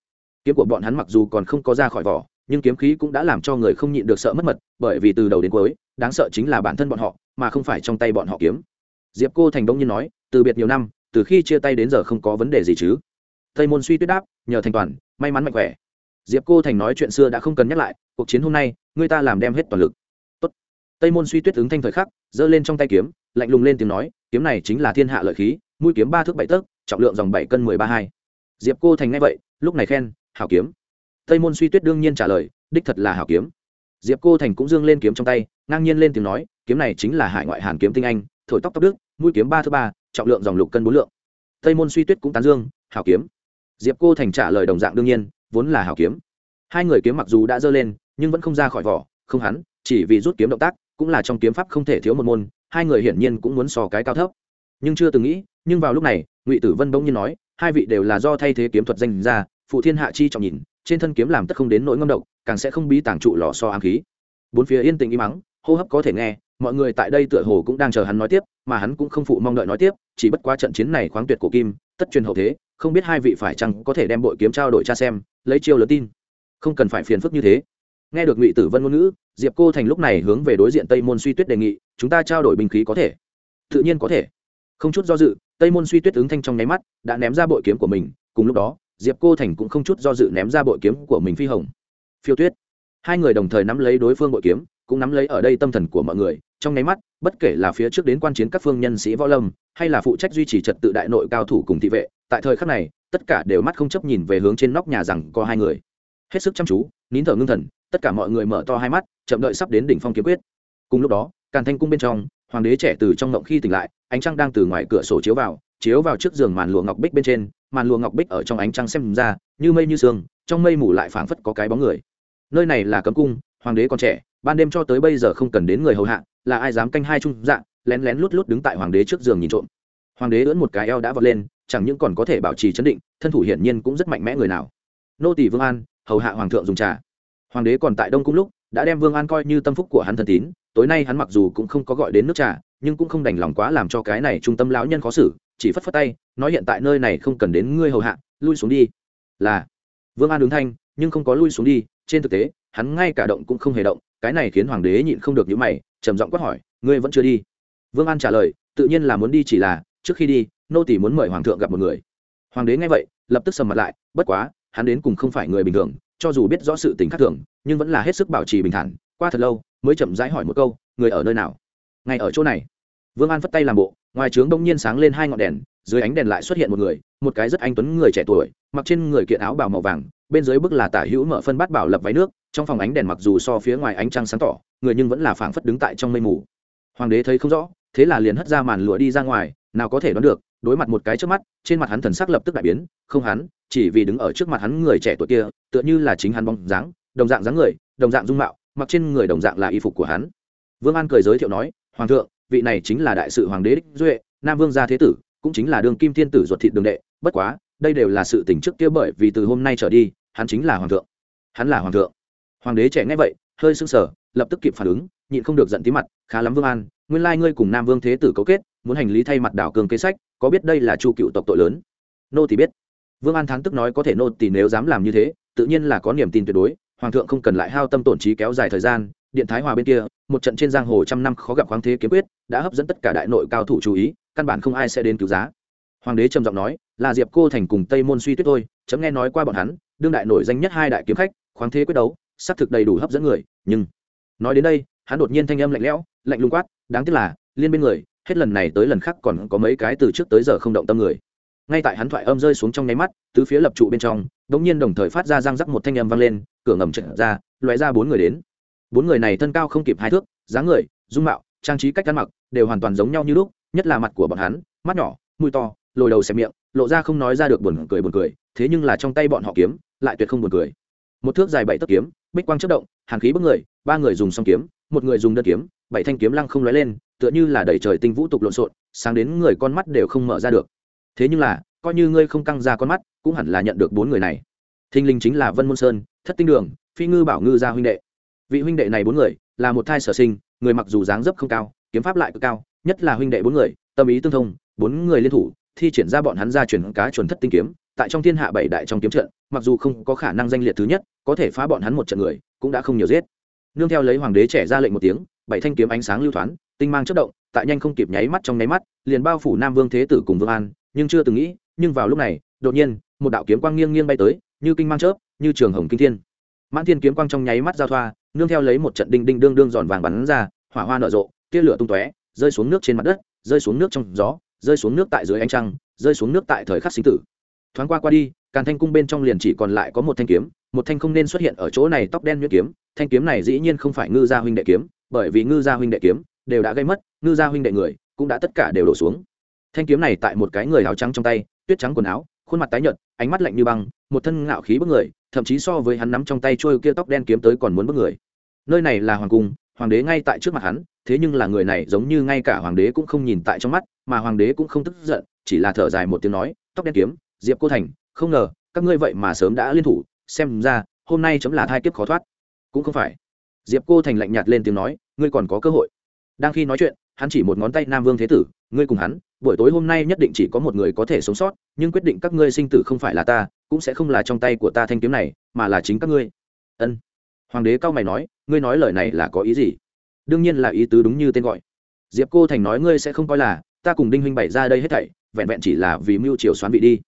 Kiếm của bọn hắn mặc dù còn không có ra khỏi vỏ nhưng kiếm khí cũng đã làm cho người không nhịn được sợ mất mật, bởi vì từ đầu đến cuối, đáng sợ chính là bản thân bọn họ, mà không phải trong tay bọn họ kiếm. Diệp cô thành đông nhiên nói, từ biệt nhiều năm, từ khi chia tay đến giờ không có vấn đề gì chứ? Tây môn suy tuyết đáp, nhờ thành toàn, may mắn mạnh khỏe. Diệp cô thành nói chuyện xưa đã không cần nhắc lại, cuộc chiến hôm nay, người ta làm đem hết toàn lực. Tốt. tây môn suy tuyết ứng thanh thời khắc, giơ lên trong tay kiếm, lạnh lùng lên tiếng nói, kiếm này chính là thiên hạ lợi khí, mũi kiếm ba thước bảy tấc, trọng lượng dòng bảy cân mười ba hai. Diệp cô thành nghe vậy, lúc này khen, hảo kiếm tây môn suy tuyết đương nhiên trả lời, đích thật là hảo kiếm. Diệp cô thành cũng dương lên kiếm trong tay, ngang nhiên lên tiếng nói, kiếm này chính là hải ngoại hàn kiếm tinh anh, thổi tóc tóc đức mũi kiếm ba thứ ba, trọng lượng dòng lục cân bốn lượng. Tây môn suy tuyết cũng tán dương, hảo kiếm. Diệp cô thành trả lời đồng dạng đương nhiên, vốn là hảo kiếm. Hai người kiếm mặc dù đã dơ lên, nhưng vẫn không ra khỏi vỏ, không hắn, chỉ vì rút kiếm động tác, cũng là trong kiếm pháp không thể thiếu một môn, hai người hiển nhiên cũng muốn sò cái cao thấp. Nhưng chưa từng nghĩ, nhưng vào lúc này, ngụy tử vân bỗng nhiên nói, hai vị đều là do thay thế kiếm thuật danh ra, phụ thiên hạ chi trọng nhìn trên thân kiếm làm tất không đến nỗi ngâm độc, càng sẽ không bí tàng trụ lò so ám khí. Bốn phía yên tĩnh im mắng, hô hấp có thể nghe, mọi người tại đây tựa hồ cũng đang chờ hắn nói tiếp, mà hắn cũng không phụ mong đợi nói tiếp, chỉ bất quá trận chiến này khoáng tuyệt của kim, tất truyền hậu thế, không biết hai vị phải chăng có thể đem bội kiếm trao đổi cha xem, lấy chiêu lớn tin. Không cần phải phiền phức như thế. Nghe được ngụy tử vân ngôn ngữ, diệp cô thành lúc này hướng về đối diện tây môn suy tuyết đề nghị, chúng ta trao đổi binh khí có thể. Tự nhiên có thể. Không chút do dự, tây môn suy tuyết ứng thanh trong nháy mắt, đã ném ra bội kiếm của mình, cùng lúc đó diệp cô thành cũng không chút do dự ném ra bội kiếm của mình phi hồng. Phiêu tuyết. Hai người đồng thời nắm lấy đối phương bội kiếm, cũng nắm lấy ở đây tâm thần của mọi người, trong nháy mắt, bất kể là phía trước đến quan chiến các phương nhân sĩ võ lâm, hay là phụ trách duy trì trật tự đại nội cao thủ cùng thị vệ, tại thời khắc này, tất cả đều mắt không chấp nhìn về hướng trên nóc nhà rằng có hai người. Hết sức chăm chú, nín thở ngưng thần, tất cả mọi người mở to hai mắt, chậm đợi sắp đến đỉnh phong kiếm quyết. Cùng lúc đó, càn thanh cung bên trong, hoàng đế trẻ từ trong ngộng khi tỉnh lại, ánh trăng đang từ ngoài cửa sổ chiếu vào chiếu vào trước giường màn lụa ngọc bích bên trên màn lụa ngọc bích ở trong ánh trăng xem ra, như mây như sương, trong mây mù lại phảng phất có cái bóng người. Nơi này là cấm cung, hoàng đế còn trẻ, ban đêm cho tới bây giờ không cần đến người hầu hạ, là ai dám canh hai trung dạng lén lén lút lút đứng tại hoàng đế trước giường nhìn trộm. Hoàng đế ưỡn một cái eo đã vọt lên, chẳng những còn có thể bảo trì chấn định, thân thủ hiển nhiên cũng rất mạnh mẽ người nào. Nô tỷ vương an, hầu hạ hoàng thượng dùng trà. Hoàng đế còn tại đông cung lúc, đã đem vương an coi như tâm phúc của hắn thần tín, tối nay hắn mặc dù cũng không có gọi đến nước trà, nhưng cũng không đành lòng quá làm cho cái này trung tâm lão nhân khó xử chỉ phất phất tay, nói hiện tại nơi này không cần đến ngươi hầu hạ, lui xuống đi. Là, vương an đứng thanh, nhưng không có lui xuống đi, trên thực tế, hắn ngay cả động cũng không hề động, cái này khiến hoàng đế nhịn không được những mày, trầm giọng quát hỏi, ngươi vẫn chưa đi? Vương an trả lời, tự nhiên là muốn đi chỉ là, trước khi đi, nô tỷ muốn mời hoàng thượng gặp một người. Hoàng đế nghe vậy, lập tức sầm mặt lại, bất quá, hắn đến cùng không phải người bình thường, cho dù biết rõ sự tình khác thường, nhưng vẫn là hết sức bảo trì bình thản, qua thật lâu, mới chậm rãi hỏi một câu, người ở nơi nào? Ngay ở chỗ này vương an phất tay làm bộ, ngoài trướng đông nhiên sáng lên hai ngọn đèn, dưới ánh đèn lại xuất hiện một người, một cái rất anh tuấn người trẻ tuổi, mặc trên người kiện áo bào màu vàng, bên dưới bức là tả hữu mở phân bát bảo lập váy nước, trong phòng ánh đèn mặc dù so phía ngoài ánh trăng sáng tỏ, người nhưng vẫn là phảng phất đứng tại trong mây mù. Hoàng đế thấy không rõ, thế là liền hất ra màn lụa đi ra ngoài, nào có thể đoán được, đối mặt một cái trước mắt, trên mặt hắn thần sắc lập tức đại biến, không hắn, chỉ vì đứng ở trước mặt hắn người trẻ tuổi kia, tựa như là chính hắn bóng dáng, đồng dạng dáng người, đồng dạng dung mạo, mặc trên người đồng dạng là y phục của hắn. Vương an cười giới thiệu nói, hoàng thượng vị này chính là đại sự hoàng đế đích duệ, nam vương gia thế tử, cũng chính là đường kim thiên tử ruột thịt đường đệ. Bất quá, đây đều là sự tình trước kia bởi vì từ hôm nay trở đi, hắn chính là hoàng thượng. Hắn là hoàng thượng. Hoàng đế trẻ nghe vậy, hơi sưng sờ, lập tức kịp phản ứng, nhịn không được giận tí mặt, khá lắm vương an, nguyên lai ngươi cùng nam vương thế tử cấu kết, muốn hành lý thay mặt đảo cường kế sách, có biết đây là chu cựu tộc tội lớn? Nô thì biết. Vương an thắng tức nói, có thể nô thì nếu dám làm như thế, tự nhiên là có niềm tin tuyệt đối, hoàng thượng không cần lại hao tâm tổn trí kéo dài thời gian điện thái hòa bên kia, một trận trên giang hồ trăm năm khó gặp khoáng thế kiếm quyết, đã hấp dẫn tất cả đại nội cao thủ chú ý, căn bản không ai sẽ đến cứu giá. Hoàng đế trầm giọng nói, là diệp cô thành cùng tây môn suy tuyết thôi, chấm nghe nói qua bọn hắn, đương đại nổi danh nhất hai đại kiếm khách, khoáng thế quyết đấu, xác thực đầy đủ hấp dẫn người, nhưng nói đến đây, hắn đột nhiên thanh âm lạnh lẽo, lạnh lùng quát, đáng tiếc là, liên bên người, hết lần này tới lần khác còn có mấy cái từ trước tới giờ không động tâm người. Ngay tại hắn thoại âm rơi xuống trong nháy mắt, tứ phía lập trụ bên trong đ ỗ n g nhiên đồng thời phát ra răng rắc một thanh âm vang lên, cửa ngầm trận ra loại ra bốn người đến bốn người này thân cao không kịp hai thước, dáng người, dung mạo, trang trí cách ăn mặc đều hoàn toàn giống nhau như lúc, nhất là mặt của bọn hắn, mắt nhỏ, mũi to, lồi đầu xẹp miệng, lộ ra không nói ra được buồn cười buồn cười, thế nhưng là trong tay bọn họ kiếm, lại tuyệt không buồn cười. Một thước dài bảy tấc kiếm, bích quang chất động hàn khí bức người, ba người dùng song kiếm, một người dùng đơn kiếm, bảy thanh kiếm lăng không lóe lên, tựa như là đẩy trời tinh vũ tục lộn xộn, sáng đến người con mắt đều không mở ra được. Thế nhưng là, coi như ngươi không căng ra con mắt, cũng hẳn là nhận được bốn người này. Thinh linh chính là vân môn sơn, thất tinh đường, phi ngư bảo ngư gia huynh đệ vị huynh đệ này bốn người là một thai sở sinh, người mặc dù dáng dấp không cao, kiếm pháp lại cực cao, nhất là huynh đệ bốn người, tâm ý tương thông, bốn người liên thủ, thi triển ra bọn hắn ra chuyển cá chuẩn thất tinh kiếm, tại trong thiên hạ bảy đại trong kiếm trận, mặc dù không có khả năng danh liệt thứ nhất, có thể phá bọn hắn một trận người, cũng đã không nhiều giết. Nương theo lấy hoàng đế trẻ ra lệnh một tiếng, bảy thanh kiếm ánh sáng lưu thoáng tinh mang chất động, tại nhanh không kịp nháy mắt trong nháy mắt, liền bao phủ nam vương thế tử cùng vương an, nhưng chưa từng nghĩ, nhưng vào lúc này, đột nhiên, một đạo kiếm quang nghiêng nghiêng bay tới, như kinh mang chớp, như trường hồng kinh thiên mãn thiên kiếm quang trong nháy mắt giao thoa, nương theo lấy một trận đinh đinh đương đương giòn vàng bắn ra, hỏa hoa nở rộ, tia lửa tung tóe, rơi xuống nước trên mặt đất, rơi xuống nước trong gió, rơi xuống nước tại dưới ánh trăng, rơi xuống nước tại thời khắc sinh tử. Thoáng qua qua đi, càn thanh cung bên trong liền chỉ còn lại có một thanh kiếm, một thanh không nên xuất hiện ở chỗ này tóc đen nhuyễn kiếm, thanh kiếm này dĩ nhiên không phải ngư gia huynh đệ kiếm, bởi vì ngư gia huynh đệ kiếm đều đã gây mất, ngư gia huynh đệ người cũng đã tất cả đều đổ xuống. Thanh kiếm này tại một cái người áo trắng trong tay, tuyết trắng quần áo, khuôn mặt tái nhợt ánh mắt lạnh như băng, một thân ngạo khí bức người, thậm chí so với hắn nắm trong tay trôi kia tóc đen kiếm tới còn muốn bức người. Nơi này là hoàng cung, hoàng đế ngay tại trước mặt hắn, thế nhưng là người này giống như ngay cả hoàng đế cũng không nhìn tại trong mắt, mà hoàng đế cũng không tức giận, chỉ là thở dài một tiếng nói, tóc đen kiếm, diệp cô thành, không ngờ, các ngươi vậy mà sớm đã liên thủ, xem ra, hôm nay chấm là thai kiếp khó thoát. Cũng không phải. Diệp cô thành lạnh nhạt lên tiếng nói, ngươi còn có cơ hội. Đang khi nói chuyện hắn chỉ một ngón tay nam vương thế tử, ngươi cùng hắn, buổi tối hôm nay nhất định chỉ có một người có thể sống sót, nhưng quyết định các ngươi sinh tử không phải là ta, cũng sẽ không là trong tay của ta thanh kiếm này, mà là chính các ngươi. Ân. Hoàng đế cao mày nói, ngươi nói lời này là có ý gì? Đương nhiên là ý tứ đúng như tên gọi. Diệp cô thành nói ngươi sẽ không coi là, ta cùng đinh huynh bày ra đây hết thảy, vẹn vẹn chỉ là vì mưu triều xoán vị đi.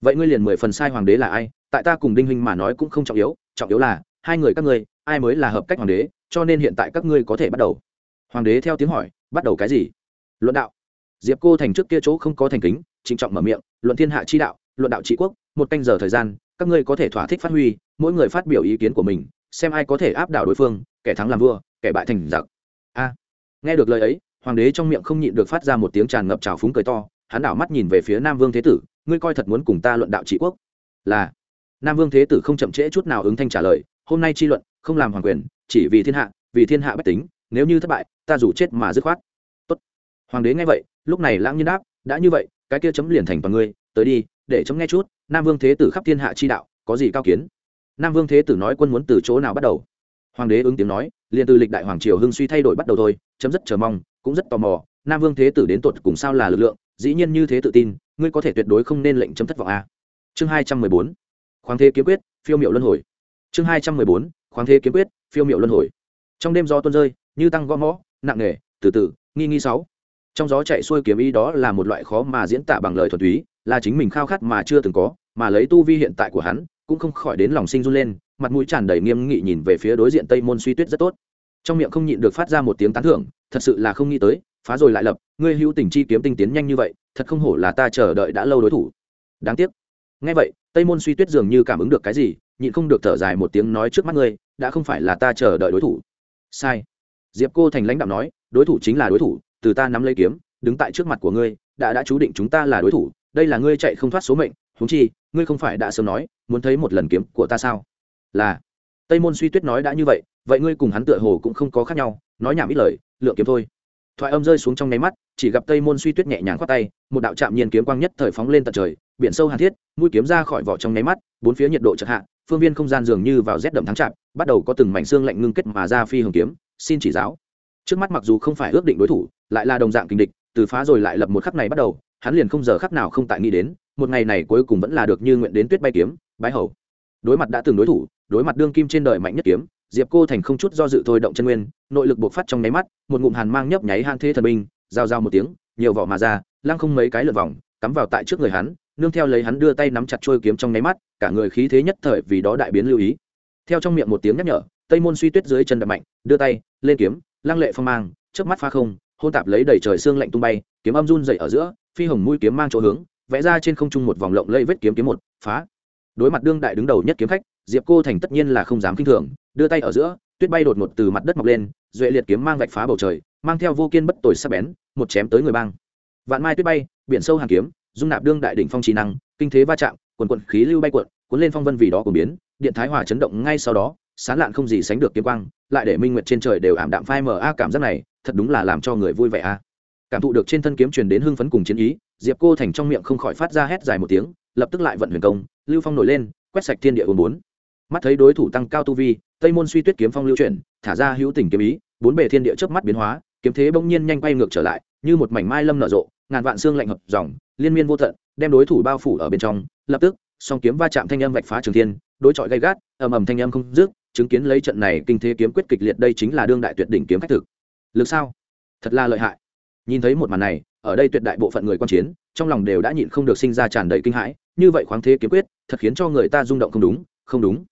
Vậy ngươi liền mười phần sai hoàng đế là ai? Tại ta cùng đinh huynh mà nói cũng không trọng yếu trọng yếu là, hai người các ngươi, ai mới là hợp cách hoàng đế, cho nên hiện tại các ngươi có thể bắt đầu. Hoàng đế theo tiếng hỏi bắt đầu cái gì? Luận đạo. Diệp cô thành trước kia chỗ không có thành kính, trịnh trọng mở miệng, luận thiên hạ chi đạo, luận đạo trị quốc, một canh giờ thời gian, các ngươi có thể thỏa thích phát huy, mỗi người phát biểu ý kiến của mình, xem ai có thể áp đảo đối phương, kẻ thắng làm vua, kẻ bại thành giặc. A. Nghe được lời ấy, hoàng đế trong miệng không nhịn được phát ra một tiếng tràn ngập trào phúng cười to, hắn đảo mắt nhìn về phía nam vương thế tử, ngươi coi thật muốn cùng ta luận đạo trị quốc. Là. Nam vương thế tử không chậm trễ chút nào ứng thanh trả lời, hôm nay chi luận, không làm hoàng quyền, chỉ vì thiên hạ, vì thiên hạ bách tính nếu như thất bại, ta dù chết mà dứt khoát. Tốt. hoàng đế nghe vậy, lúc này lãng nhiên đáp, đã như vậy, cái kia chấm liền thành toàn ngươi, tới đi, để chấm nghe chút, nam vương thế tử khắp thiên hạ chi đạo, có gì cao kiến? Nam vương thế tử nói quân muốn từ chỗ nào bắt đầu? Hoàng đế ứng tiếng nói, liền từ lịch đại hoàng triều hưng suy thay đổi bắt đầu thôi, chấm rất chờ mong, cũng rất tò mò, nam vương thế tử đến tột cùng sao là lực lượng, dĩ nhiên như thế tự tin, ngươi có thể tuyệt đối không nên lệnh chấm thất vọng a chương hai trăm mười bốn, khoáng thế kiếm quyết, phiêu miệu luân hồi. Chương hai trăm mười bốn, khoáng thế kiếm quyết, phiêu miệu luân hồi. Trong đêm do tuôn rơi như tăng gõ mõ, nặng nề, từ từ, nghi nghi sáu. Trong gió chạy xuôi kiếm ý đó là một loại khó mà diễn tả bằng lời thuần túy, là chính mình khao khát mà chưa từng có, mà lấy tu vi hiện tại của hắn, cũng không khỏi đến lòng sinh run lên, mặt mũi tràn đầy nghiêm nghị nhìn về phía đối diện tây môn suy tuyết rất tốt. Trong miệng không nhịn được phát ra một tiếng tán thưởng, thật sự là không nghĩ tới, phá rồi lại lập, ngươi hữu tình chi kiếm tinh tiến nhanh như vậy, thật không hổ là ta chờ đợi đã lâu đối thủ. Đáng tiếc. Ngay vậy, tây môn suy tuyết dường như cảm ứng được cái gì, nhịn không được thở dài một tiếng nói trước mắt ngươi, đã không phải là ta chờ đợi đối thủ. Sai diệp cô thành lãnh đạo nói, đối thủ chính là đối thủ, từ ta nắm lấy kiếm, đứng tại trước mặt của ngươi, đã đã chú định chúng ta là đối thủ, đây là ngươi chạy không thoát số mệnh, huống chi, ngươi không phải đã sớm nói, muốn thấy một lần kiếm của ta sao? Là. Tây môn suy tuyết nói đã như vậy vậy ngươi cùng hắn tựa hồ cũng không có khác nhau, nói nhảm ít lời lượng kiếm thôi. Thoại âm rơi xuống trong nháy mắt, chỉ gặp tây môn suy tuyết nhẹ nhàng khoát tay, một đạo chạm nhiên kiếm quang nhất thời phóng lên tận trời, biển sâu hàn thiết, mũi kiếm ra khỏi vỏ trong nháy mắt, bốn phía nhiệt độ chợt hạ, phương viên không gian dường như vào rét đậm tháng chạp bắt đầu có từng mảnh xương lạnh ngưng kết mà ra phi hồng kiếm xin chỉ giáo. Trước mắt mặc dù không phải ước định đối thủ, lại là đồng dạng kình địch, từ phá rồi lại lập một khắc này bắt đầu, hắn liền không giờ khắc nào không tại nghĩ đến, một ngày này cuối cùng vẫn là được như nguyện đến tuyết bay kiếm, bái hầu. Đối mặt đã từng đối thủ, đối mặt đương kim trên đời mạnh nhất kiếm, diệp cô thành không chút do dự thôi động chân nguyên, nội lực bộc phát trong nháy mắt, một ngụm hàn mang nhấp nháy hang thế thần binh, giao giao một tiếng, nhiều vỏ mà ra, lăng không mấy cái lượt vòng, cắm vào tại trước người hắn, nương theo lấy hắn đưa tay nắm chặt trôi kiếm trong nháy mắt, cả người khí thế nhất thời vì đó đại biến lưu ý. Theo trong miệng một tiếng nhắc nhở tây môn suy tuyết dưới chân đập mạnh, đưa tay, lên kiếm, lăng lệ phong mang trước mắt pha không, hôn tạp lấy đầy trời xương lạnh tung bay, kiếm âm run dậy ở giữa, phi hồng mũi kiếm mang chỗ hướng, vẽ ra trên không trung một vòng lộng lây vết kiếm kiếm một, phá. Đối mặt đương đại đứng đầu nhất kiếm khách, diệp cô thành tất nhiên là không dám kinh thường, đưa tay ở giữa, tuyết bay đột ngột từ mặt đất mọc lên, duệ liệt kiếm mang vạch phá bầu trời, mang theo vô kiên bất tồi sắc bén, một chém tới người băng vạn mai tuyết bay, biển sâu hàng kiếm, dung nạp đương đại đỉnh phong trí năng, kinh thế va chạm, quần quận khí lưu bay cuộn, cuốn lên phong vân vì đó của biến, điện thái hòa chấn động ngay sau đó sán lạn không gì sánh được kiếm quang, lại để minh nguyệt trên trời đều ảm đạm phai mờ. A, cảm giác này, thật đúng là làm cho người vui vẻ a. Cảm thụ được trên thân kiếm truyền đến hưng phấn cùng chiến ý, diệp cô thành trong miệng không khỏi phát ra hét dài một tiếng, lập tức lại vận huyền công, lưu phong nổi lên, quét sạch thiên địa ồn bốn. Mắt thấy đối thủ tăng cao tu vi, tây môn suy tuyết kiếm phong lưu chuyển, thả ra hữu tình kiếm ý, bốn bề thiên địa trước mắt biến hóa, kiếm thế bỗng nhiên nhanh quay ngược trở lại, như một mảnh mai lâm nở rộ, ngàn vạn xương lạnh hợp dòng, liên miên vô tận, đem đối thủ bao phủ ở bên trong. Lập tức, song kiếm va chạm thanh âm vạch phá trường thiên, đối chọi gay gắt, ầm ầm thanh âm không dứt chứng kiến lấy trận này kinh thế kiếm quyết kịch liệt đây chính là đương đại tuyệt đỉnh kiếm khách thực. Lực sao? Thật là lợi hại. Nhìn thấy một màn này, ở đây tuyệt đại bộ phận người quan chiến, trong lòng đều đã nhịn không được sinh ra tràn đầy kinh hãi, như vậy khoáng thế kiếm quyết, thật khiến cho người ta rung động không đúng không đúng.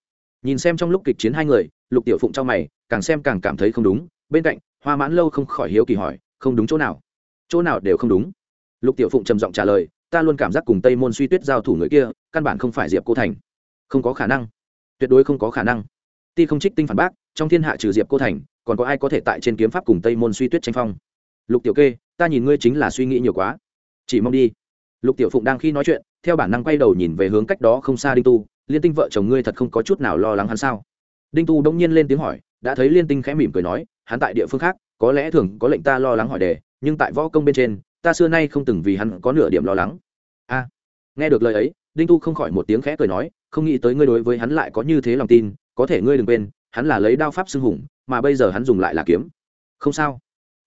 Nhìn xem trong lúc kịch chiến hai người, lục tiểu phụng trong mày, càng xem càng cảm thấy không đúng, bên cạnh, hoa mãn lâu không khỏi hiếu kỳ hỏi, không đúng chỗ nào? Chỗ nào đều không đúng. Lục tiểu phụng trầm giọng trả lời, ta luôn cảm giác cùng tây môn suy tuyết giao thủ người kia, căn bản không phải diệp cô thành. Không có khả năng. Tuyệt đối không có khả năng ti không trích tinh phản bác, trong thiên hạ trừ diệp cô thành, còn có ai có thể tại trên kiếm pháp cùng tây môn suy tuyết tranh phong? Lục tiểu kê, ta nhìn ngươi chính là suy nghĩ nhiều quá. Chỉ mong đi. Lục tiểu phụng đang khi nói chuyện, theo bản năng quay đầu nhìn về hướng cách đó không xa đinh tu, liên tinh vợ chồng ngươi thật không có chút nào lo lắng hắn sao? Đinh tu đông nhiên lên tiếng hỏi, đã thấy liên tinh khẽ mỉm cười nói, hắn tại địa phương khác, có lẽ thường có lệnh ta lo lắng hỏi đề, nhưng tại võ công bên trên, ta xưa nay không từng vì hắn có nửa điểm lo lắng. A. Nghe được lời ấy, đinh tu không khỏi một tiếng khẽ cười nói, không nghĩ tới ngươi đối với hắn lại có như thế lòng tin có thể ngươi đừng quên, hắn là lấy đao pháp xưng hùng, mà bây giờ hắn dùng lại là kiếm. Không sao.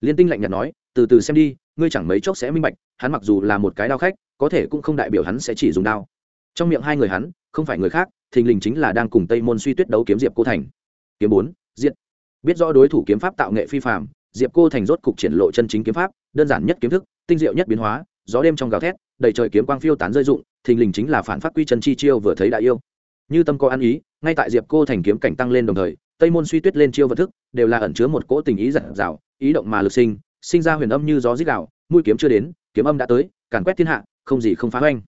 Liên tinh lạnh nhạt nói, từ từ xem đi, ngươi chẳng mấy chốc sẽ minh bạch, hắn mặc dù là một cái đao khách, có thể cũng không đại biểu hắn sẽ chỉ dùng đao. Trong miệng hai người hắn, không phải người khác, thình lình chính là đang cùng tây môn suy tuyết đấu kiếm diệp cô thành. Kiếm bốn diện biết rõ đối thủ kiếm pháp tạo nghệ phi phạm diệp cô thành rốt cục triển lộ chân chính kiếm pháp, đơn giản nhất kiếm thức, tinh diệu nhất biến hóa, gió đêm trong gào thét, đầy trời kiếm quang phiêu tán rơi dụng thình lình chính là phản phát quy chân chi chiêu vừa thấy đại yêu như tâm có ăn ý, ngay tại diệp cô thành kiếm cảnh tăng lên đồng thời, tây môn suy tuyết lên chiêu vật thức, đều là ẩn chứa một cỗ tình ý giật rào ý động mà lực sinh sinh ra huyền âm như gió dít đạo mũi kiếm chưa đến, kiếm âm đã tới, càn quét thiên hạ, không gì không phá hoanh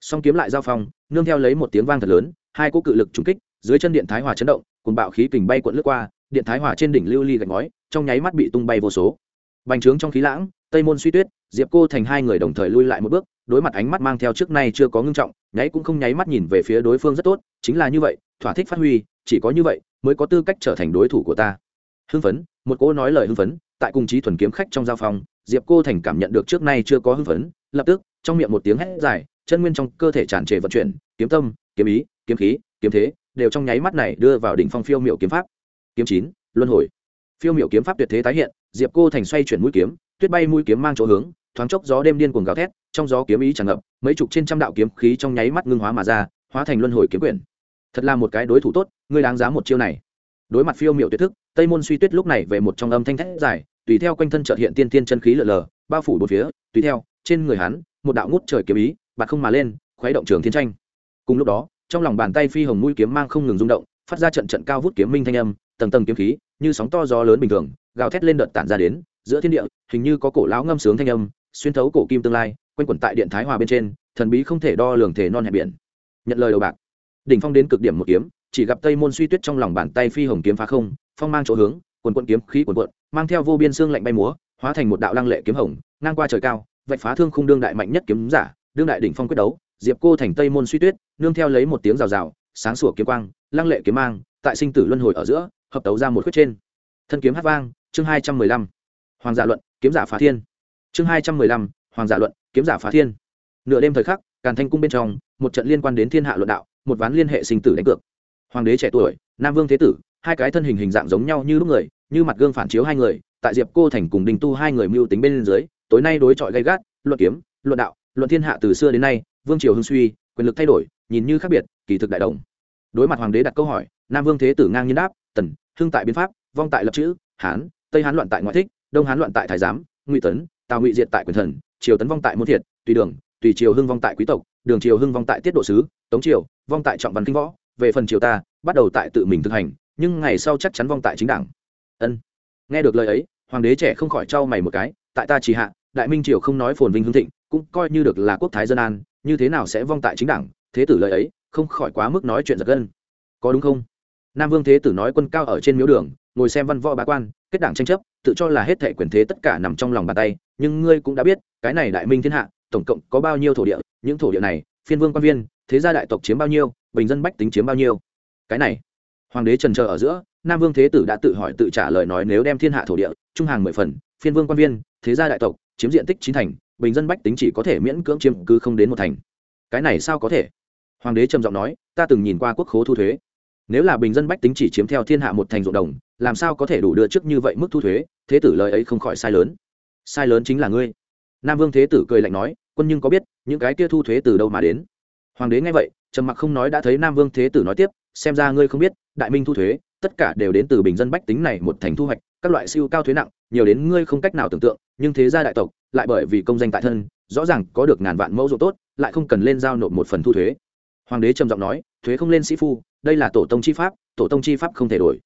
song kiếm lại giao phong, nương theo lấy một tiếng vang thật lớn, hai cỗ cự lực trúng kích, dưới chân điện thái hòa chấn động cùng bạo khí kình bay cuộn lướt qua, điện thái hòa trên đỉnh lưu ly gạch ngói, trong nháy mắt bị tung bay vô số. Bành trướng trong khí lãng, tây môn suy tuyết, diệp cô thành hai người đồng thời lui lại một bước, đối mặt ánh mắt mang theo trước nay chưa có ngưng trọng nháy cũng không nháy mắt nhìn về phía đối phương rất tốt, chính là như vậy, thỏa thích phát huy, chỉ có như vậy mới có tư cách trở thành đối thủ của ta. Hưng phấn, một cô nói lời hưng phấn, tại cùng chí thuần kiếm khách trong giao phong diệp cô thành cảm nhận được trước nay chưa có hưng phấn, lập tức, trong miệng một tiếng hét dài, chân nguyên trong cơ thể tràn trề vận chuyển, kiếm tâm, kiếm ý, kiếm khí, kiếm thế, đều trong nháy mắt này đưa vào đỉnh phong phiêu miệu kiếm pháp. Kiếm chín, luân hồi. Phiêu miệu kiếm pháp tuyệt thế tái hiện, diệp cô thành xoay chuyển mũi kiếm, tuyết bay mũi kiếm mang chỗ hướng, thoáng chốc gió đêm điên cuồng gào thét trong gió kiếm ý tràn ngập, mấy chục trên trăm đạo kiếm khí trong nháy mắt ngưng hóa mà ra, hóa thành luân hồi kiếm quyển. Thật là một cái đối thủ tốt, ngươi đáng giá một chiêu này. Đối mặt phiêu miệu tuyệt thức, tây môn suy tuyết lúc này về một trong âm thanh thét dài, tùy theo quanh thân chợt hiện tiên tiên chân khí lở lờ, bao phủ bốn phía, tùy theo, trên người hắn, một đạo ngút trời kiếm ý, bạt không mà lên, khuấy động trường thiên tranh. Cùng lúc đó, trong lòng bàn tay phi hồng mũi kiếm mang không ngừng rung động, phát ra trận trận cao vút kiếm minh thanh âm, tầng tầng kiếm khí, như sóng to gió lớn bình thường, gào thét lên đợt tản ra đến, giữa thiên địa, hình như có cổ lão ngâm sướng thanh âm xuyên thấu cổ kim tương lai, quanh quẩn tại điện thái hòa bên trên, thần bí không thể đo lường thể non hẹp biển. Nhận lời đầu bạc. Đỉnh phong đến cực điểm một kiếm, chỉ gặp tây môn suy tuyết trong lòng bàn tay phi hồng kiếm phá không, phong mang chỗ hướng, quần quận kiếm khí quần quận, mang theo vô biên xương lạnh bay múa, hóa thành một đạo lăng lệ kiếm hồng, ngang qua trời cao, vạch phá thương khung đương đại mạnh nhất kiếm giả, đương đại đỉnh phong quyết đấu, diệp cô thành tây môn suy tuyết, nương theo lấy một tiếng rào rào, sáng sủa kiếm quang, lăng lệ kiếm mang, tại sinh tử luân hồi ở giữa, hợp tấu ra một khuyết trên. Thân kiếm hát vang, chương hai trăm mười lăm. Hoàng giả luận, kiếm giả phá thiên chương hai trăm mười lăm, hoàng giả luận, kiếm giả phá thiên. Nửa đêm thời khắc, càn thanh cung bên trong, một trận liên quan đến thiên hạ luận đạo, một ván liên hệ sinh tử đánh cược. Hoàng đế trẻ tuổi, nam vương thế tử, hai cái thân hình hình dạng giống nhau như lúc người, như mặt gương phản chiếu hai người, tại diệp cô thành cùng đình tu hai người mưu tính bên dưới, tối nay đối chọi gay gắt, luận kiếm, luận đạo, luận thiên hạ từ xưa đến nay, vương triều hưng suy, quyền lực thay đổi, nhìn như khác biệt, kỳ thực đại đồng. Đối mặt hoàng đế đặt câu hỏi, nam vương thế tử ngang nhiên đáp, tần, hưng tại biến pháp, vong tại lập chữ, hán, tây hán loạn tại ngoại thích, đông hán loạn tại thái giám, ngụy tấn tào ngụy diệt tại quyền thần, triều tấn vong tại môn thiệt tùy đường, tùy triều hưng vong tại quý tộc, đường triều hưng vong tại tiết độ sứ, tống triều vong tại trọng văn kinh võ, về phần triều ta, bắt đầu tại tự mình thực hành, nhưng ngày sau chắc chắn vong tại chính đảng. Ân. Nghe được lời ấy, hoàng đế trẻ không khỏi trao mày một cái, tại ta chỉ hạ, đại minh triều không nói phồn vinh hưng thịnh, cũng coi như được là quốc thái dân an, như thế nào sẽ vong tại chính đảng? Thế tử lời ấy, không khỏi quá mức nói chuyện giật gân. Có đúng không? Nam vương thế tử nói quân cao ở trên miếu đường, ngồi xem văn võ bá quan, kết đảng tranh chấp tự cho là hết thệ quyền thế tất cả nằm trong lòng bàn tay, nhưng ngươi cũng đã biết, cái này đại minh thiên hạ, tổng cộng có bao nhiêu thổ địa, những thổ địa này, phiên vương quan viên, thế gia đại tộc chiếm bao nhiêu, bình dân bách tính chiếm bao nhiêu. Cái này, hoàng đế trần trờ ở giữa, nam vương thế tử đã tự hỏi tự trả lời nói nếu đem thiên hạ thổ địa, trung hàng mười phần, phiên vương quan viên, thế gia đại tộc, chiếm diện tích chín thành, bình dân bách tính chỉ có thể miễn cưỡng chiếm cứ không đến một thành. Cái này sao có thể? Hoàng đế trầm giọng nói, ta từng nhìn qua quốc khố thu thuế. Nếu là bình dân bách tính chỉ chiếm theo thiên hạ một thành ruộng đồng làm sao có thể đủ đưa trước như vậy mức thu thuế? Thế tử lời ấy không khỏi sai lớn. Sai lớn chính là ngươi. Nam vương thế tử cười lạnh nói, quân nhưng có biết, những cái kia thu thuế từ đâu mà đến? Hoàng đế nghe vậy, trầm mặc không nói đã thấy nam vương thế tử nói tiếp, xem ra ngươi không biết, đại minh thu thuế, tất cả đều đến từ bình dân bách tính này một thành thu hoạch, các loại siêu cao thuế nặng, nhiều đến ngươi không cách nào tưởng tượng, nhưng thế gia đại tộc, lại bởi vì công danh tại thân, rõ ràng có được ngàn vạn mẫu ruộng tốt, lại không cần lên giao nộp một phần thu thuế. Hoàng đế trầm giọng nói, thuế không lên sĩ phu, đây là tổ tông chi pháp, tổ tông chi pháp không thể đổi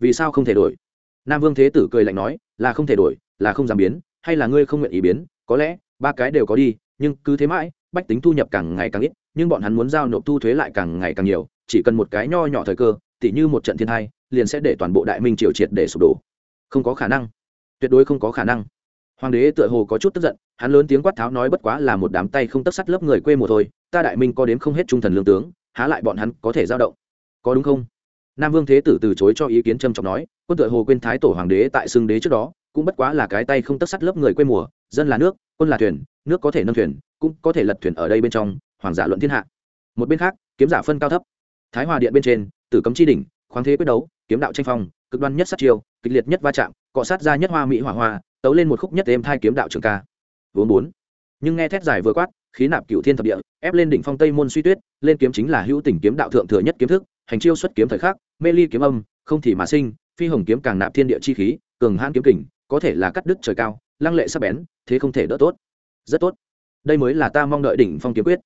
vì sao không thể đổi? Nam vương thế tử cười lạnh nói, là không thể đổi, là không dám biến, hay là ngươi không nguyện ý biến, có lẽ, ba cái đều có đi, nhưng cứ thế mãi, bách tính thu nhập càng ngày càng ít, nhưng bọn hắn muốn giao nộp thu thuế lại càng ngày càng nhiều, chỉ cần một cái nho nhỏ thời cơ, tỉ như một trận thiên thai, liền sẽ để toàn bộ đại minh triều triệt để sụp đổ. Không có khả năng. Tuyệt đối không có khả năng. Hoàng đế tựa hồ có chút tức giận, hắn lớn tiếng quát tháo nói bất quá là một đám tay không tất sắt lớp người quê mùa thôi, ta đại minh có đến không hết trung thần lương tướng, há lại bọn hắn có thể giao động. Có đúng không? Nam vương thế tử từ chối cho ý kiến trầm trọng nói, quân đội hồ quên thái tổ hoàng đế tại xưng đế trước đó, cũng bất quá là cái tay không tất sắt lớp người quê mùa, dân là nước, quân là thuyền, nước có thể nâng thuyền, cũng có thể lật thuyền ở đây bên trong, hoàng giả luận thiên hạ. Một bên khác, kiếm giả phân cao thấp. Thái hòa điện bên trên, tử cấm chi đỉnh, khoáng thế quyết đấu, kiếm đạo tranh phong, cực đoan nhất sát chiêu, kịch liệt nhất va chạm, cọ sát ra nhất hoa mỹ hỏa hoa, tấu lên một khúc nhất êm thai kiếm đạo trường ca. Vốn bốn. Nhưng nghe thét dài vừa quát, khí nạp cựu thiên thập địa, ép lên đỉnh phong tây môn suy tuyết, lên kiếm chính là hữu tình kiếm đạo thượng thừa nhất kiếm thức, hành chiêu xuất kiếm thời khắc mê ly kiếm âm, không thì mà sinh, phi hồng kiếm càng nạp thiên địa chi khí, cường hãn kiếm kình, có thể là cắt đứt trời cao, lăng lệ sắc bén, thế không thể đỡ tốt. Rất tốt. Đây mới là ta mong đợi đỉnh phong kiếm quyết.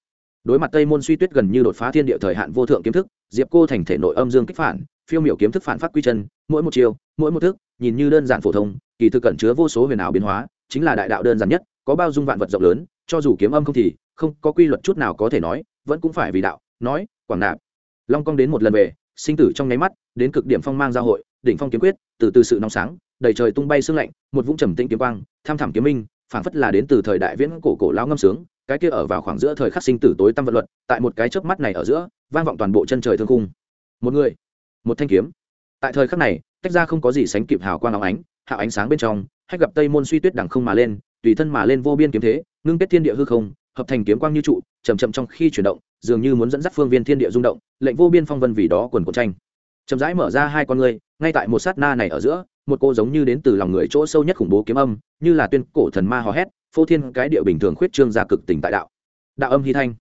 Đối mặt tây môn suy tuyết gần như đột phá thiên địa thời hạn vô thượng kiếm thức, diệp cô thành thể nội âm dương kích phản, phiêu miểu kiếm thức phản phát quy chân, mỗi một chiều mỗi một thức, nhìn như đơn giản phổ thông, kỳ thực cẩn chứa vô số huyền ảo biến hóa, chính là đại đạo đơn giản nhất, có bao dung vạn vật rộng lớn, cho dù kiếm âm không thì, không có quy luật chút nào có thể nói, vẫn cũng phải vì đạo, nói, quảng nạp. Long cong đến một lần về sinh tử trong nháy mắt, đến cực điểm phong mang giao hội, đỉnh phong kiếm quyết, từ từ sự nóng sáng, đầy trời tung bay sương lạnh, một vũng trầm tĩnh kiếm quang, tham thẳm kiếm minh, phảng phất là đến từ thời đại viễn cổ cổ lao ngâm sướng, cái kia ở vào khoảng giữa thời khắc sinh tử tối tăm vật luật, tại một cái chớp mắt này ở giữa, vang vọng toàn bộ chân trời thương khung. Một người, một thanh kiếm. Tại thời khắc này, tách ra không có gì sánh kịp hào quang óng ánh hào ánh sáng bên trong, hách gặp tây môn suy tuyết đằng không mà lên, tùy thân mà lên vô biên kiếm thế, ngưng kết thiên địa hư không hợp thành kiếm quang như trụ chầm chậm trong khi chuyển động, dường như muốn dẫn dắt phương viên thiên địa rung động, lệnh vô biên phong vân vì đó quần quần tranh. Chậm rãi mở ra hai con ngươi, ngay tại một sát na này ở giữa, một cô giống như đến từ lòng người chỗ sâu nhất khủng bố kiếm âm, như là tuyên cổ thần ma hò hét, phô thiên cái địa bình thường khuyết trương ra cực tỉnh tại đạo. Đạo âm hy thanh.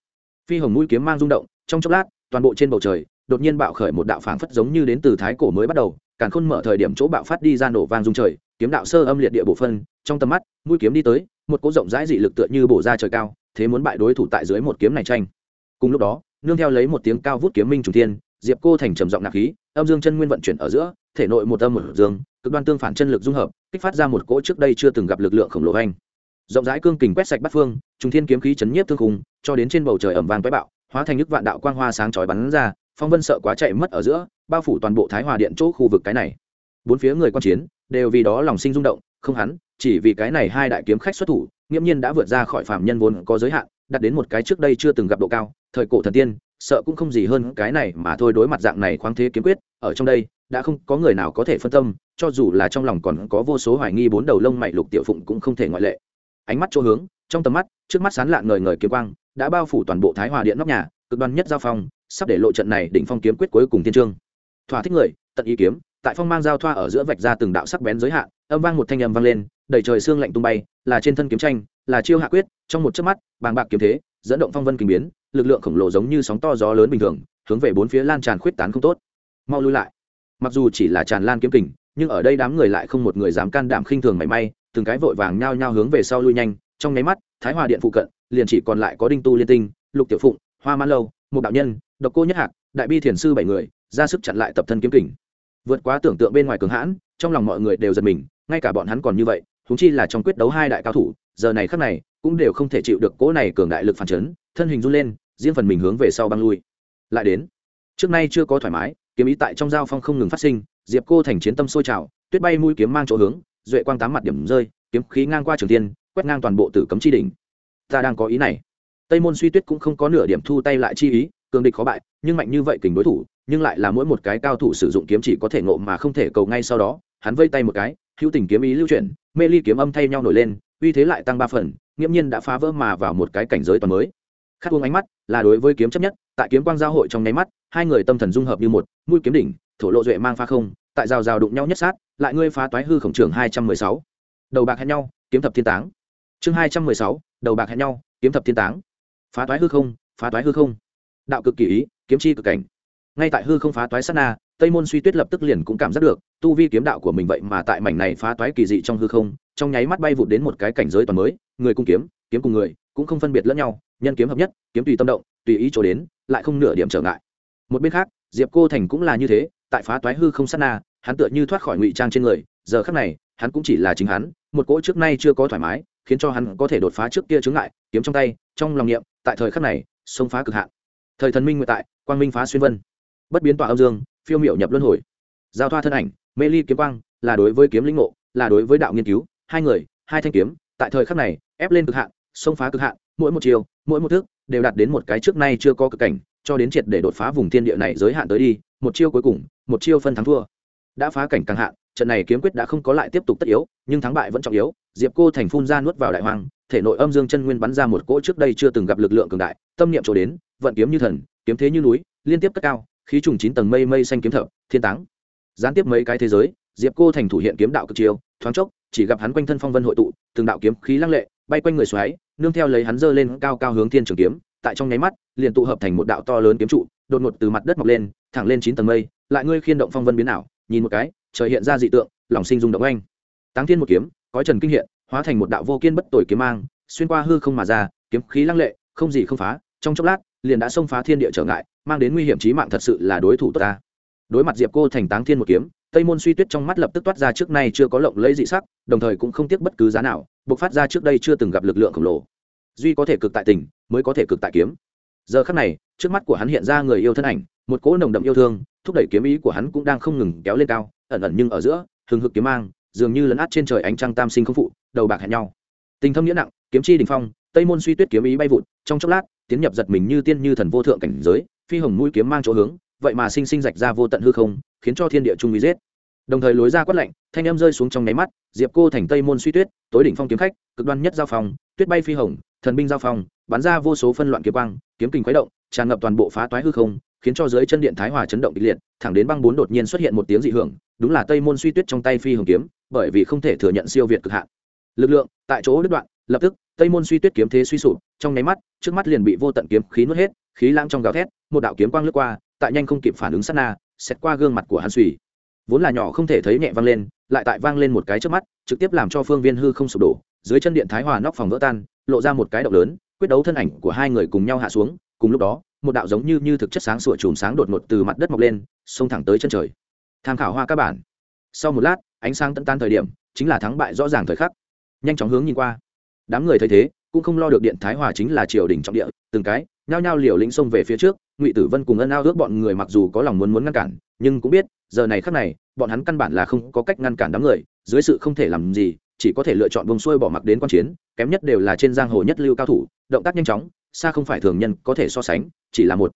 Phi hồng mũi kiếm mang rung động, trong chốc lát, toàn bộ trên bầu trời, đột nhiên bạo khởi một đạo phảng phất giống như đến từ thái cổ mới bắt đầu, càng khôn mở thời điểm chỗ bạo phát đi ra nổ vang rung trời, kiếm đạo sơ âm liệt địa bộ phân, trong tầm mắt, mũi kiếm đi tới, một cỗ rộng rãi dị lực tựa như bổ ra trời cao thế muốn bại đối thủ tại dưới một kiếm này tranh. Cùng lúc đó, nương theo lấy một tiếng cao vút kiếm minh trùng thiên, diệp cô thành trầm giọng nạp khí, âm dương chân nguyên vận chuyển ở giữa, thể nội một âm một dương, cực đoan tương phản chân lực dung hợp, kích phát ra một cỗ trước đây chưa từng gặp lực lượng khổng lồ anh rộng rãi cương kình quét sạch bắt phương, trùng thiên kiếm khí chấn nhiếp thương khung, cho đến trên bầu trời ẩm vàng quái bạo, hóa thành nước vạn đạo quang hoa sáng chói bắn ra, phong vân sợ quá chạy mất ở giữa, bao phủ toàn bộ thái hòa điện chỗ khu vực cái này. Bốn phía người quan chiến, đều vì đó lòng sinh rung động, không hắn, chỉ vì cái này hai đại kiếm khách xuất thủ nghiễm nhiên đã vượt ra khỏi phạm nhân vốn có giới hạn, đặt đến một cái trước đây chưa từng gặp độ cao, thời cổ thần tiên, sợ cũng không gì hơn cái này mà thôi đối mặt dạng này khoáng thế kiếm quyết, ở trong đây, đã không có người nào có thể phân tâm, cho dù là trong lòng còn có vô số hoài nghi bốn đầu lông mày lục tiểu phụng cũng không thể ngoại lệ. Ánh mắt chỗ hướng, trong tầm mắt, trước mắt sán lạn ngời ngời kiếm quang, đã bao phủ toàn bộ thái hòa điện nóc nhà, cực đoan nhất giao phong, sắp để lộ trận này đỉnh phong kiếm quyết cuối cùng thiên trương. Thỏa thích người, tận ý kiếm, tại phong mang giao thoa ở giữa vạch ra từng đạo sắc bén giới hạn, âm vang một thanh âm vang lên, đầy trời xương lạnh tung bay là trên thân kiếm tranh, là chiêu hạ quyết, trong một chớp mắt, bàng bạc kiếm thế, dẫn động phong vân kinh biến, lực lượng khổng lồ giống như sóng to gió lớn bình thường, hướng về bốn phía lan tràn khuyết tán không tốt. Mau lui lại. Mặc dù chỉ là tràn lan kiếm kình, nhưng ở đây đám người lại không một người dám can đảm khinh thường mảy may, từng cái vội vàng nhao nhao hướng về sau lui nhanh, trong nháy mắt, thái hòa điện phụ cận, liền chỉ còn lại có đinh tu liên tinh, lục tiểu phụng, hoa man lâu một đạo nhân, độc cô nhất hạc, đại bi thiền sư bảy người, ra sức chặn lại tập thân kiếm kình. Vượt quá tưởng tượng bên ngoài cường hãn, trong lòng mọi người đều giật mình, ngay cả bọn hắn còn như vậy huống chi là trong quyết đấu hai đại cao thủ, giờ này khắc này, cũng đều không thể chịu được cỗ này cường đại lực phản chấn, thân hình run lên, riêng phần mình hướng về sau băng lui. Lại đến, trước nay chưa có thoải mái, kiếm ý tại trong giao phong không ngừng phát sinh, diệp cô thành chiến tâm sôi trào, tuyết bay mũi kiếm mang chỗ hướng, duệ quang tám mặt điểm rơi, kiếm khí ngang qua trường tiên quét ngang toàn bộ tử cấm chi đỉnh. Ta đang có ý này. Tây môn suy tuyết cũng không có nửa điểm thu tay lại chi ý, cường địch khó bại, nhưng mạnh như vậy kình đối thủ, nhưng lại là mỗi một cái cao thủ sử dụng kiếm chỉ có thể ngộ mà không thể cầu ngay sau đó, hắn vây tay một cái, hữu tình kiếm ý lưu chuyển mê ly kiếm âm thay nhau nổi lên, uy thế lại tăng ba phần, nghiễm nhiên đã phá vỡ mà vào một cái cảnh giới toàn mới. Khát uống ánh mắt là đối với kiếm chấp nhất, tại kiếm quang giao hội trong nháy mắt, hai người tâm thần dung hợp như một, mũi kiếm đỉnh, thổ lộ duệ mang pha không, tại rào rào đụng nhau nhất sát, lại ngươi phá toái hư khổng trường hai trăm mười sáu. Đầu bạc hẹn nhau, kiếm thập thiên táng. Chương hai trăm mười sáu, đầu bạc hẹn nhau, kiếm thập thiên táng. Phá toái hư không, phá toái hư không. Đạo cực kỳ ý, kiếm chi cực cảnh ngay tại hư không phá toái sát na, tây môn suy tuyết lập tức liền cũng cảm giác được, tu vi kiếm đạo của mình vậy mà tại mảnh này phá toái kỳ dị trong hư không, trong nháy mắt bay vụt đến một cái cảnh giới toàn mới, người cung kiếm kiếm cùng người, cũng không phân biệt lẫn nhau, nhân kiếm hợp nhất, kiếm tùy tâm động, tùy ý chỗ đến, lại không nửa điểm trở ngại. Một bên khác, diệp cô thành cũng là như thế, tại phá toái hư không sát na, hắn tựa như thoát khỏi ngụy trang trên người, giờ khắc này, hắn cũng chỉ là chính hắn, một cỗ trước nay chưa có thoải mái, khiến cho hắn có thể đột phá trước kia chướng ngại, kiếm trong tay, trong lòng niệm, tại thời khắc này xông phá cực hạn. Thời thần minh nguyện tại, quang minh phá xuyên vân bất biến tọa âm dương, phiêu miệu nhập luân hồi. Giao thoa thân ảnh, mê ly kiếm quang, là đối với kiếm linh ngộ, là đối với đạo nghiên cứu. Hai người, hai thanh kiếm, tại thời khắc này, ép lên cực hạn, xông phá cực hạn, mỗi một chiều, mỗi một thước đều đạt đến một cái trước nay chưa có cực cảnh, cho đến triệt để đột phá vùng thiên địa này giới hạn tới đi, một chiêu cuối cùng, một chiêu phân thắng thua. Đã phá cảnh càng hạn, trận này kiếm quyết đã không có lại tiếp tục tất yếu, nhưng thắng bại vẫn trọng yếu. Diệp cô thành phun ra nuốt vào đại hoàng, thể nội âm dương chân nguyên bắn ra một cỗ trước đây chưa từng gặp lực lượng cường đại, tâm niệm trổ đến, vận kiếm như thần, kiếm thế như núi, liên tiếp cất cao khí trùng chín tầng mây mây xanh kiếm thập thiên táng. Gián tiếp mấy cái thế giới, diệp cô thành thủ hiện kiếm đạo cực chiêu, thoáng chốc, chỉ gặp hắn quanh thân phong vân hội tụ, từng đạo kiếm khí lăng lệ, bay quanh người xoáy, nương theo lấy hắn dơ lên cao cao hướng thiên trường kiếm, tại trong nháy mắt, liền tụ hợp thành một đạo to lớn kiếm trụ, đột ngột từ mặt đất mọc lên, thẳng lên chín tầng mây, lại ngươi khiên động phong vân biến ảo, nhìn một cái, trời hiện ra dị tượng, lòng sinh rung động anh táng thiên một kiếm có trần kinh hiện, hóa thành một đạo vô kiên bất tội kiếm mang, xuyên qua hư không mà ra, kiếm khí lăng lệ, không gì không phá, trong chốc lát liền đã xông phá thiên địa trở ngại, mang đến nguy hiểm chí mạng thật sự là đối thủ tốt ta. Đối mặt diệp cô thành táng thiên một kiếm, tây môn suy tuyết trong mắt lập tức toát ra trước nay chưa có lộng lấy dị sắc, đồng thời cũng không tiếc bất cứ giá nào buộc phát ra trước đây chưa từng gặp lực lượng khổng lồ. Duy có thể cực tại tình, mới có thể cực tại kiếm. Giờ khắc này, trước mắt của hắn hiện ra người yêu thân ảnh, một cỗ nồng đậm yêu thương, thúc đẩy kiếm ý của hắn cũng đang không ngừng kéo lên cao, ẩn ẩn nhưng ở giữa, hừng hực kiếm mang, dường như lấn át trên trời ánh trăng tam sinh không phụ, đầu bạc hẹn nhau. Tình thâm nghĩa nặng, kiếm chi đình phong, tây môn suy tuyết kiếm ý bay vụt, trong chốc lát tiến nhập giật mình như tiên như thần vô thượng cảnh giới, phi hồng mũi kiếm mang chỗ hướng, vậy mà sinh sinh rạch ra vô tận hư không, khiến cho thiên địa trung uy giết. Đồng thời lối ra quát lạnh, thanh em rơi xuống trong nháy mắt, diệp cô thành tây môn suy tuyết, tối đỉnh phong kiếm khách, cực đoan nhất giao phong, tuyết bay phi hồng, thần binh giao phong, bắn ra vô số phân loạn kiếm quang, kiếm kình khuấy động, tràn ngập toàn bộ phá toái hư không, khiến cho dưới chân điện thái hòa chấn động kịch liệt, thẳng đến băng bốn đột nhiên xuất hiện một tiếng dị hưởng, đúng là tây môn suy tuyết trong tay phi hồng kiếm, bởi vì không thể thừa nhận siêu việt cực hạn. Lực lượng tại chỗ đứt đoạn, lập tức tây môn suy tuyết kiếm thế suy sụp, trong nháy mắt, trước mắt liền bị vô tận kiếm khí nuốt hết, khí lãng trong gào thét, một đạo kiếm quang lướt qua, tại nhanh không kịp phản ứng sát na xét qua gương mặt của hắn suy. Vốn là nhỏ không thể thấy nhẹ vang lên, lại tại vang lên một cái trước mắt, trực tiếp làm cho phương viên hư không sụp đổ, dưới chân điện thái hòa nóc phòng vỡ tan, lộ ra một cái động lớn, quyết đấu thân ảnh của hai người cùng nhau hạ xuống, cùng lúc đó, một đạo giống như như thực chất sáng sủa chùm sáng đột ngột từ mặt đất mọc lên, xông thẳng tới chân trời. Tham khảo hoa các bản sau một lát, ánh sáng tận tan thời điểm, chính là thắng bại rõ ràng thời khắc. Nhanh chóng hướng nhìn qua đám người thấy thế, cũng không lo được điện thái hòa chính là triều đình trọng địa, từng cái, nhao nhao liều lĩnh xông về phía trước, ngụy tử vân cùng ân ao ước bọn người mặc dù có lòng muốn muốn ngăn cản, nhưng cũng biết, giờ này khắc này, bọn hắn căn bản là không có cách ngăn cản đám người, dưới sự không thể làm gì, chỉ có thể lựa chọn vùng xuôi bỏ mặc đến quan chiến, kém nhất đều là trên giang hồ nhất lưu cao thủ, động tác nhanh chóng, xa không phải thường nhân có thể so sánh, chỉ là một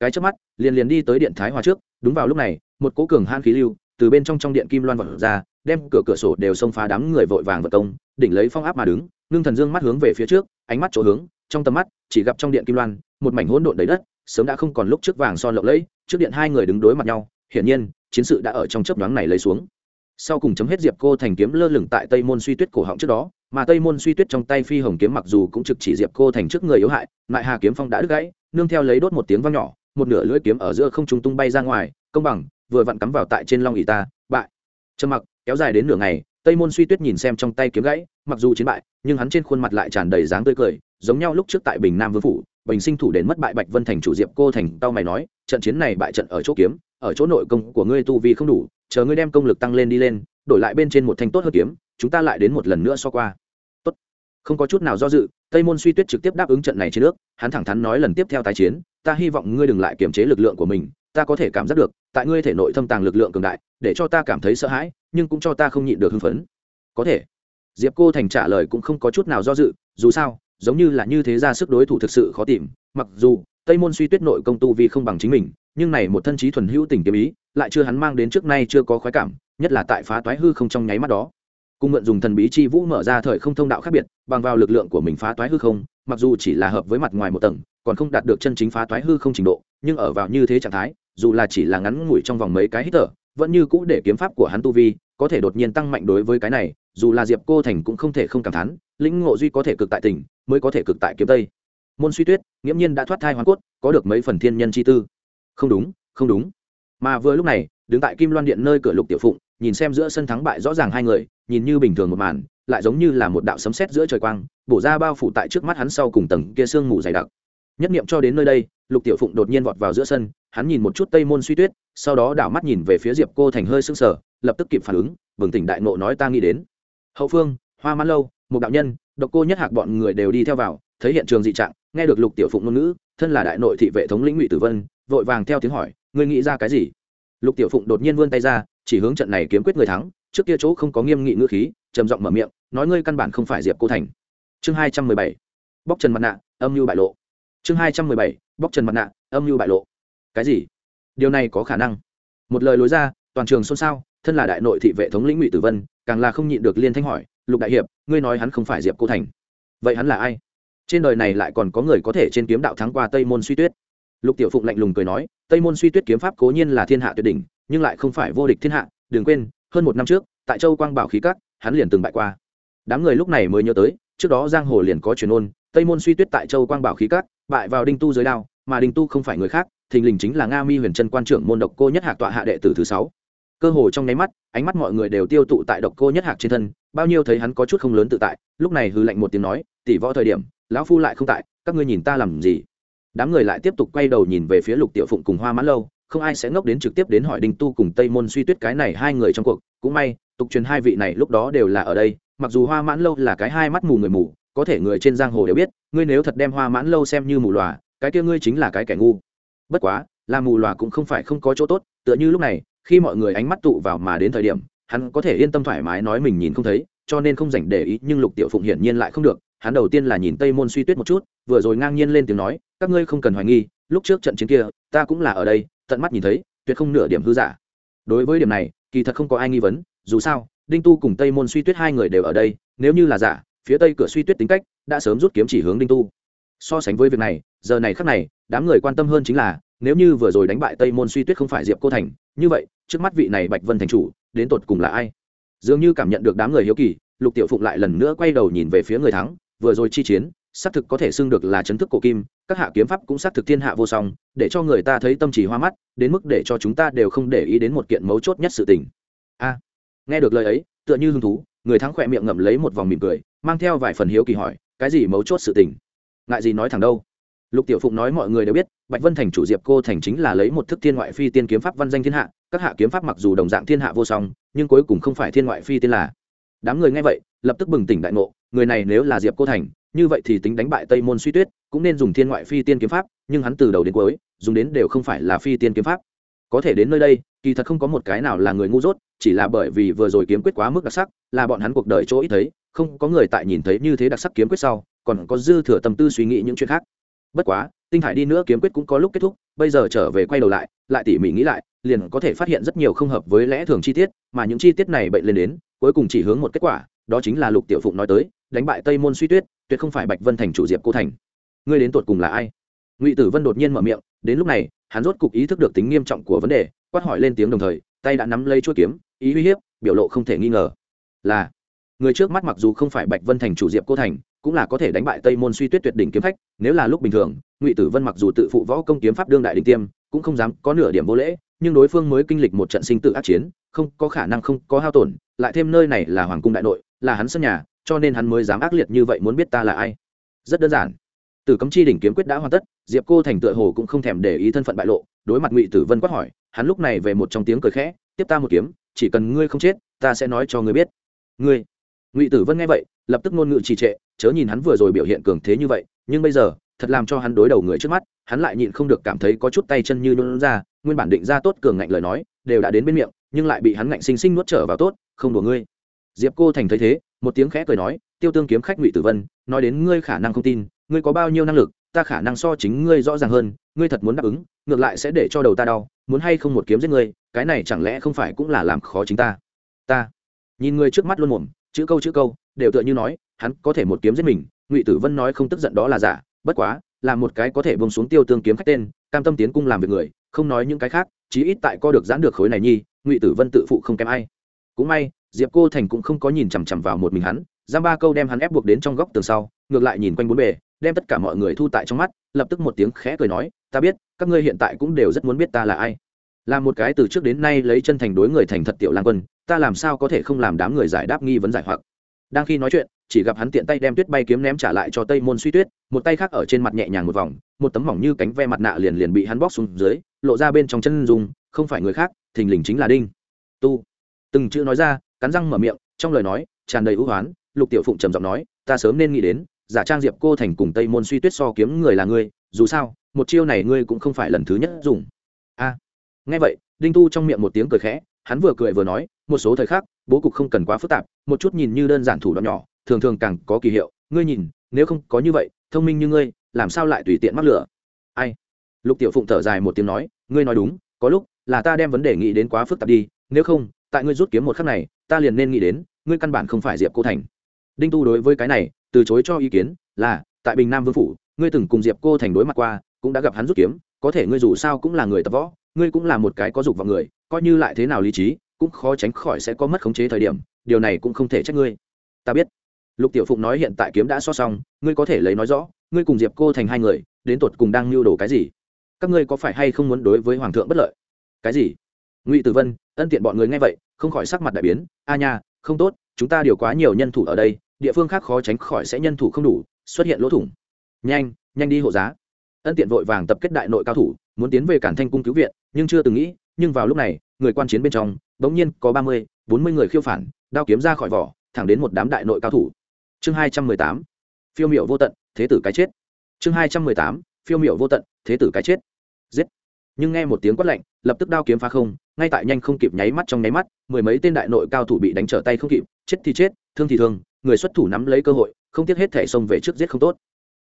cái trước mắt, liền liền đi tới điện thái hòa trước, đúng vào lúc này, một cố cường han khí lưu từ bên trong trong điện kim loan vật ra, đem cửa cửa sổ đều xông phá đám người vội vàng vật công, đỉnh lấy phong áp mà đứng ngưng thần dương mắt hướng về phía trước, ánh mắt chỗ hướng, trong tầm mắt, chỉ gặp trong điện kim loan, một mảnh hỗn độn đầy đất, sớm đã không còn lúc trước vàng son lộng lẫy, trước điện hai người đứng đối mặt nhau, hiển nhiên, chiến sự đã ở trong chớp nhoáng này lấy xuống. Sau cùng chấm hết diệp cô thành kiếm lơ lửng tại tây môn suy tuyết cổ họng trước đó, mà tây môn suy tuyết trong tay phi hồng kiếm mặc dù cũng trực chỉ diệp cô thành trước người yếu hại, lại hà kiếm phong đã đứt gãy, nương theo lấy đốt một tiếng vang nhỏ, một nửa lưỡi kiếm ở giữa không trung tung bay ra ngoài, công bằng, vừa vặn cắm vào tại trên long ỷ ta, bại. Trầm mặc, kéo dài đến nửa ngày, tây môn suy tuyết nhìn xem trong tay kiếm gãy mặc dù chiến bại, nhưng hắn trên khuôn mặt lại tràn đầy dáng tươi cười, giống nhau lúc trước tại bình nam vương phủ, bình sinh thủ đến mất bại bạch vân thành chủ diệp cô thành, tao mày nói, trận chiến này bại trận ở chỗ kiếm, ở chỗ nội công của ngươi tu vi không đủ, chờ ngươi đem công lực tăng lên đi lên, đổi lại bên trên một thanh tốt hơn kiếm, chúng ta lại đến một lần nữa so qua. Tốt. Không có chút nào do dự, tây môn suy tuyết trực tiếp đáp ứng trận này trên nước hắn thẳng thắn nói lần tiếp theo tái chiến, ta hy vọng ngươi đừng lại kiềm chế lực lượng của mình, ta có thể cảm giác được, tại ngươi thể nội thâm tàng lực lượng cường đại, để cho ta cảm thấy sợ hãi, nhưng cũng cho ta không nhịn được hưng phấn. Có thể diệp cô thành trả lời cũng không có chút nào do dự, dù sao, giống như là như thế ra sức đối thủ thực sự khó tìm, mặc dù, tây môn suy tuyết nội công tu vi không bằng chính mình, nhưng này một thân trí thuần hữu tình kiếm ý, lại chưa hắn mang đến trước nay chưa có khoái cảm, nhất là tại phá toái hư không trong nháy mắt đó. Cung mượn dùng thần bí chi vũ mở ra thời không thông đạo khác biệt, bằng vào lực lượng của mình phá toái hư không, mặc dù chỉ là hợp với mặt ngoài một tầng, còn không đạt được chân chính phá toái hư không trình độ, nhưng ở vào như thế trạng thái, dù là chỉ là ngắn ngủi trong vòng mấy cái hít thở, vẫn như cũ để kiếm pháp của hắn tu vi có thể đột nhiên tăng mạnh đối với cái này dù là diệp cô thành cũng không thể không cảm thán, lĩnh ngộ duy có thể cực tại tỉnh, mới có thể cực tại kiếm tây. Môn suy tuyết, nghiễm nhiên đã thoát thai hoàn cốt, có được mấy phần thiên nhân chi tư. Không đúng không đúng. Mà vừa lúc này, đứng tại kim loan điện nơi cửa lục tiểu phụng, nhìn xem giữa sân thắng bại rõ ràng hai người, nhìn như bình thường một màn, lại giống như là một đạo sấm sét giữa trời quang, bổ ra bao phủ tại trước mắt hắn sau cùng tầng kia sương mù dày đặc. Nhất niệm cho đến nơi đây, lục tiểu phụng đột nhiên vọt vào giữa sân, hắn nhìn một chút tây môn suy tuyết, sau đó đảo mắt nhìn về phía diệp cô thành hơi sưng sờ, lập tức kịp phản ứng, bừng tỉnh đại nộ nói ta nghĩ đến hậu phương, hoa mãn lâu, một đạo nhân, độc cô nhất hạc bọn người đều đi theo vào, thấy hiện trường dị trạng, nghe được lục tiểu phụng ngôn ngữ, thân là đại nội thị vệ thống lĩnh ngụy tử vân, vội vàng theo tiếng hỏi, ngươi nghĩ ra cái gì? Lục tiểu phụng đột nhiên vươn tay ra, chỉ hướng trận này kiếm quyết người thắng, trước kia chỗ không có nghiêm nghị ngữ khí, trầm giọng mở miệng, nói ngươi căn bản không phải diệp cô thành. Chương hai trăm mười bảy, bóc trần mặt nạ, âm mưu bại lộ. Chương hai trăm mười bảy, bóc trần mặt nạ, âm mưu bại lộ. Cái gì? Điều này có khả năng. Một lời lối ra, toàn trường xôn xao thân là đại nội thị vệ thống lĩnh ngụy tử vân, càng là không nhịn được liên thanh hỏi, lục đại hiệp, ngươi nói hắn không phải diệp cô thành. Vậy hắn là ai? Trên đời này lại còn có người có thể trên kiếm đạo thắng qua tây môn suy tuyết. Lục tiểu phụng lạnh lùng cười nói, tây môn suy tuyết kiếm pháp cố nhiên là thiên hạ tuyệt đỉnh, nhưng lại không phải vô địch thiên hạ, đừng quên, hơn một năm trước, tại châu quang bảo khí các, hắn liền từng bại qua. Đám người lúc này mới nhớ tới, trước đó giang hồ liền có truyền ôn, tây môn suy tuyết tại châu quang bảo khí các, bại vào đinh tu giới đao, mà đinh tu không phải người khác, thình lình chính là nga mi huyền trân quan trưởng môn độc cô nhất hạc tọa hạ đệ tử thứ sáu cơ hồ trong nháy mắt, ánh mắt mọi người đều tiêu tụ tại độc cô nhất hạc trên thân, bao nhiêu thấy hắn có chút không lớn tự tại, lúc này hư lạnh một tiếng nói, tỷ võ thời điểm, lão phu lại không tại, các ngươi nhìn ta làm gì? Đám người lại tiếp tục quay đầu nhìn về phía lục tiểu phụng cùng hoa mãn lâu, không ai sẽ ngốc đến trực tiếp đến hỏi đinh tu cùng tây môn suy tuyết cái này hai người trong cuộc, cũng may, tục truyền hai vị này lúc đó đều là ở đây, mặc dù hoa mãn lâu là cái hai mắt mù người mù, có thể người trên giang hồ đều biết, ngươi nếu thật đem hoa mãn lâu xem như mù lòa, cái kia ngươi chính là cái kẻ ngu. Bất quá, là mù lòa cũng không phải không có chỗ tốt, tựa như lúc này khi mọi người ánh mắt tụ vào mà đến thời điểm, hắn có thể yên tâm thoải mái nói mình nhìn không thấy, cho nên không dành để ý, nhưng lục tiểu phụng hiển nhiên lại không được, hắn đầu tiên là nhìn tây môn suy tuyết một chút, vừa rồi ngang nhiên lên tiếng nói, các ngươi không cần hoài nghi, lúc trước trận chiến kia, ta cũng là ở đây, tận mắt nhìn thấy, tuyệt không nửa điểm hư giả. Đối với điểm này, kỳ thật không có ai nghi vấn, dù sao, đinh tu cùng tây môn suy tuyết hai người đều ở đây, nếu như là giả, phía tây cửa suy tuyết tính cách, đã sớm rút kiếm chỉ hướng đinh tu. So sánh với việc này, giờ này khác này, đám người quan tâm hơn chính là nếu như vừa rồi đánh bại tây môn suy tuyết không phải diệp cô thành, như vậy, trước mắt vị này bạch vân thành chủ, đến tột cùng là ai? Dường như cảm nhận được đám người hiếu kỳ, lục tiểu phụng lại lần nữa quay đầu nhìn về phía người thắng, vừa rồi chi chiến, xác thực có thể xưng được là chấn thức cổ kim, các hạ kiếm pháp cũng xác thực thiên hạ vô song, để cho người ta thấy tâm trí hoa mắt, đến mức để cho chúng ta đều không để ý đến một kiện mấu chốt nhất sự tình. A, nghe được lời ấy, tựa như hứng thú, người thắng khỏe miệng ngậm lấy một vòng mỉm cười, mang theo vài phần hiếu kỳ hỏi, cái gì mấu chốt sự tình? Ngại gì nói thẳng đâu? Lục tiểu phụng nói mọi người đều biết, bạch vân thành chủ diệp cô thành chính là lấy một thức thiên ngoại phi tiên kiếm pháp văn danh thiên hạ, các hạ kiếm pháp mặc dù đồng dạng thiên hạ vô song, nhưng cuối cùng không phải thiên ngoại phi tiên là. Đám người nghe vậy, lập tức bừng tỉnh đại ngộ, người này nếu là diệp cô thành, như vậy thì tính đánh bại tây môn suy tuyết, cũng nên dùng thiên ngoại phi tiên kiếm pháp, nhưng hắn từ đầu đến cuối, dùng đến đều không phải là phi tiên kiếm pháp. Có thể đến nơi đây, kỳ thật không có một cái nào là người ngu dốt, chỉ là bởi vì vừa rồi kiếm quyết quá mức đặc sắc, là bọn hắn cuộc đời chỗ ít thấy, không có người tại nhìn thấy như thế đặc sắc kiếm quyết sau, còn có dư thừa tâm tư suy nghĩ những chuyện khác bất quá, tinh thải đi nữa kiếm quyết cũng có lúc kết thúc, bây giờ trở về quay đầu lại lại tỉ mỉ nghĩ lại, liền có thể phát hiện rất nhiều không hợp với lẽ thường chi tiết, mà những chi tiết này bệnh lên đến, cuối cùng chỉ hướng một kết quả, đó chính là lục tiểu phụng nói tới, đánh bại tây môn suy tuyết, tuyệt không phải bạch vân thành chủ diệp cô thành. Ngươi đến tột cùng là ai? Ngụy tử vân đột nhiên mở miệng, đến lúc này, hắn rốt cục ý thức được tính nghiêm trọng của vấn đề, quát hỏi lên tiếng đồng thời, tay đã nắm lấy chuỗi kiếm, ý uy hiếp, biểu lộ không thể nghi ngờ. Là, người trước mắt mặc dù không phải bạch vân thành chủ diệp cô thành cũng là có thể đánh bại tây môn suy tuyết tuyệt đỉnh kiếm khách nếu là lúc bình thường, ngụy tử vân mặc dù tự phụ võ công kiếm pháp đương đại đình tiêm, cũng không dám có nửa điểm vô lễ, nhưng đối phương mới kinh lịch một trận sinh tự ác chiến, không có khả năng không có hao tổn, lại thêm nơi này là hoàng cung đại nội, là hắn sân nhà, cho nên hắn mới dám ác liệt như vậy muốn biết ta là ai. Rất đơn giản. Từ cấm chi đỉnh kiếm quyết đã hoàn tất, diệp cô thành tựa hồ cũng không thèm để ý thân phận bại lộ, đối mặt ngụy tử vân quát hỏi, hắn lúc này về một trong tiếng cười khẽ, tiếp ta một kiếm, chỉ cần ngươi không chết, ta sẽ nói cho ngươi biết. Ngươi? Ngụy tử vân nghe vậy lập tức ngôn ngữ trì trệ, chớ nhìn hắn vừa rồi biểu hiện cường thế như vậy, nhưng bây giờ, thật làm cho hắn đối đầu người trước mắt, hắn lại nhịn không được cảm thấy có chút tay chân như nôn ra, nguyên bản định ra tốt cường ngạnh lời nói, đều đã đến bên miệng, nhưng lại bị hắn ngạnh sinh sinh nuốt trở vào tốt, không đùa ngươi. Diệp cô thành thấy thế, một tiếng khẽ cười nói, tiêu tương kiếm khách ngụy tử vân, nói đến ngươi khả năng không tin, ngươi có bao nhiêu năng lực, ta khả năng so chính ngươi rõ ràng hơn, ngươi thật muốn đáp ứng, ngược lại sẽ để cho đầu ta đau, muốn hay không một kiếm giết ngươi, cái này chẳng lẽ không phải cũng là làm khó chính ta? Ta nhìn ngươi trước mắt luôn mồm, chữ câu chữ câu đều tựa như nói, hắn có thể một kiếm giết mình, ngụy tử vân nói không tức giận đó là giả, bất quá, là một cái có thể bông xuống tiêu tương kiếm khách tên, cam tâm tiến cung làm việc người, không nói những cái khác, chí ít tại co được giãn được khối này nhi, ngụy tử vân tự phụ không kém ai. Cũng may, diệp cô thành cũng không có nhìn chằm chằm vào một mình hắn, giam ba câu đem hắn ép buộc đến trong góc tường sau, ngược lại nhìn quanh bốn bề, đem tất cả mọi người thu tại trong mắt, lập tức một tiếng khẽ cười nói, ta biết, các ngươi hiện tại cũng đều rất muốn biết ta là ai. Là một cái từ trước đến nay lấy chân thành đối người thành thật tiểu lang quân, ta làm sao có thể không làm đám người giải đáp nghi vấn giải hoặc? Đang khi nói chuyện, chỉ gặp hắn tiện tay đem tuyết bay kiếm ném trả lại cho tây môn suy tuyết, một tay khác ở trên mặt nhẹ nhàng một vòng, một tấm mỏng như cánh ve mặt nạ liền liền bị hắn bóc xuống dưới, lộ ra bên trong chân dùng không phải người khác, thình lình chính là đinh tu. Từng chữ nói ra, cắn răng mở miệng, trong lời nói, tràn đầy ưu hoán, lục tiểu phụng trầm giọng nói, ta sớm nên nghĩ đến, giả trang diệp cô thành cùng tây môn suy tuyết so kiếm người là ngươi, dù sao, một chiêu này ngươi cũng không phải lần thứ nhất dùng. A. Nghe vậy, đinh tu trong miệng một tiếng cười khẽ, hắn vừa cười vừa nói một số thời khắc, bố cục không cần quá phức tạp, một chút nhìn như đơn giản thủ đoạn nhỏ, thường thường càng có kỳ hiệu. Ngươi nhìn, nếu không có như vậy, thông minh như ngươi, làm sao lại tùy tiện mắc lửa ai? Lục tiểu phụng thở dài một tiếng nói, ngươi nói đúng, có lúc là ta đem vấn đề nghĩ đến quá phức tạp đi, nếu không, tại ngươi rút kiếm một khắc này, ta liền nên nghĩ đến, ngươi căn bản không phải diệp cô thành. Đinh tu đối với cái này, từ chối cho ý kiến là, tại bình nam vương phủ, ngươi từng cùng diệp cô thành đối mặt qua, cũng đã gặp hắn rút kiếm, có thể ngươi dù sao cũng là người tập võ, ngươi cũng là một cái có dục vào người, coi như lại thế nào lý trí cũng khó tránh khỏi sẽ có mất khống chế thời điểm, điều này cũng không thể trách ngươi. Ta biết. Lục tiểu phụng nói hiện tại kiếm đã so xong, ngươi có thể lấy nói rõ, ngươi cùng diệp cô thành hai người, đến tột cùng đang mưu đồ cái gì? Các ngươi có phải hay không muốn đối với hoàng thượng bất lợi? Cái gì? Ngụy tử vân, ân tiện bọn người nghe vậy, không khỏi sắc mặt đại biến. A nha, không tốt, chúng ta điều quá nhiều nhân thủ ở đây, địa phương khác khó tránh khỏi sẽ nhân thủ không đủ, xuất hiện lỗ thủng. Nhanh nhanh đi hộ giá. Ân tiện vội vàng tập kết đại nội cao thủ, muốn tiến về cản thanh cung cứu viện, nhưng chưa từng nghĩ, nhưng vào lúc này, người quan chiến bên trong bỗng nhiên, có ba mươi, bốn mươi người khiêu phản, đao kiếm ra khỏi vỏ, thẳng đến một đám đại nội cao thủ. Chương hai trăm mười tám, phiêu miểu vô tận, thế tử cái chết. Chương hai trăm mười tám, phiêu miểu vô tận, thế tử cái chết. Giết. Nhưng nghe một tiếng quát lạnh, lập tức đao kiếm phá không, ngay tại nhanh không kịp nháy mắt trong nháy mắt, mười mấy tên đại nội cao thủ bị đánh trở tay không kịp, chết thì chết, thương thì thương, người xuất thủ nắm lấy cơ hội, không tiếc hết thể xông về trước giết không tốt.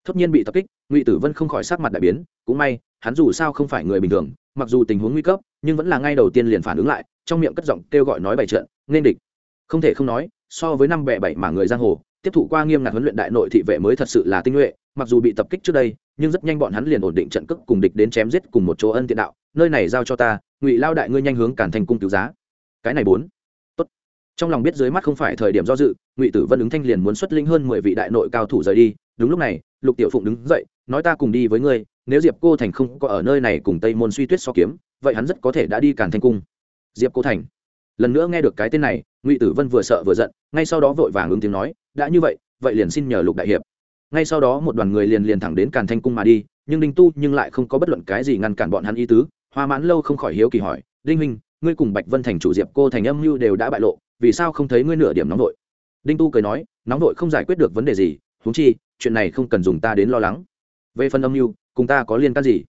Thốt nhiên bị tập kích, ngụy tử vân không khỏi sát mặt đại biến, cũng may, hắn dù sao không phải người bình thường, mặc dù tình huống nguy cấp nhưng vẫn là ngay đầu tiên liền phản ứng lại, trong miệng cất giọng kêu gọi nói bày trận, nên địch. Không thể không nói, so với năm bẻ bảy mà người giang hồ, tiếp thụ qua nghiêm ngặt huấn luyện đại nội thị vệ mới thật sự là tinh nhuệ, mặc dù bị tập kích trước đây, nhưng rất nhanh bọn hắn liền ổn định trận cước cùng địch đến chém giết cùng một chỗ ân tiện đạo, nơi này giao cho ta, ngụy lao đại ngươi nhanh hướng cản thành cung cứu giá. Cái này bốn. Tốt. Trong lòng biết dưới mắt không phải thời điểm do dự, ngụy tử vân ứng thanh liền muốn xuất linh hơn mười vị đại nội cao thủ rời đi. Đúng lúc này, lục tiểu phụng đứng dậy, nói ta cùng đi với ngươi, nếu diệp cô thành không có ở nơi này cùng tây môn suy tuyết so kiếm vậy hắn rất có thể đã đi càn thanh cung. Diệp cô thành. Lần nữa nghe được cái tên này, ngụy tử vân vừa sợ vừa giận, ngay sau đó vội vàng ứng tiếng nói, đã như vậy vậy liền xin nhờ lục đại hiệp. Ngay sau đó một đoàn người liền liền thẳng đến càn thanh cung mà đi, nhưng đinh tu nhưng lại không có bất luận cái gì ngăn cản bọn hắn ý tứ. Hoa mãn lâu không khỏi hiếu kỳ hỏi, đinh huynh, ngươi cùng bạch vân thành chủ diệp cô thành âm mưu đều đã bại lộ, vì sao không thấy ngươi nửa điểm nóng vội? Đinh tu cười nói, nóng vội không giải quyết được vấn đề gì húng chi, chuyện này không cần dùng ta đến lo lắng. Về phần âm mưu, cùng ta có liên can gì?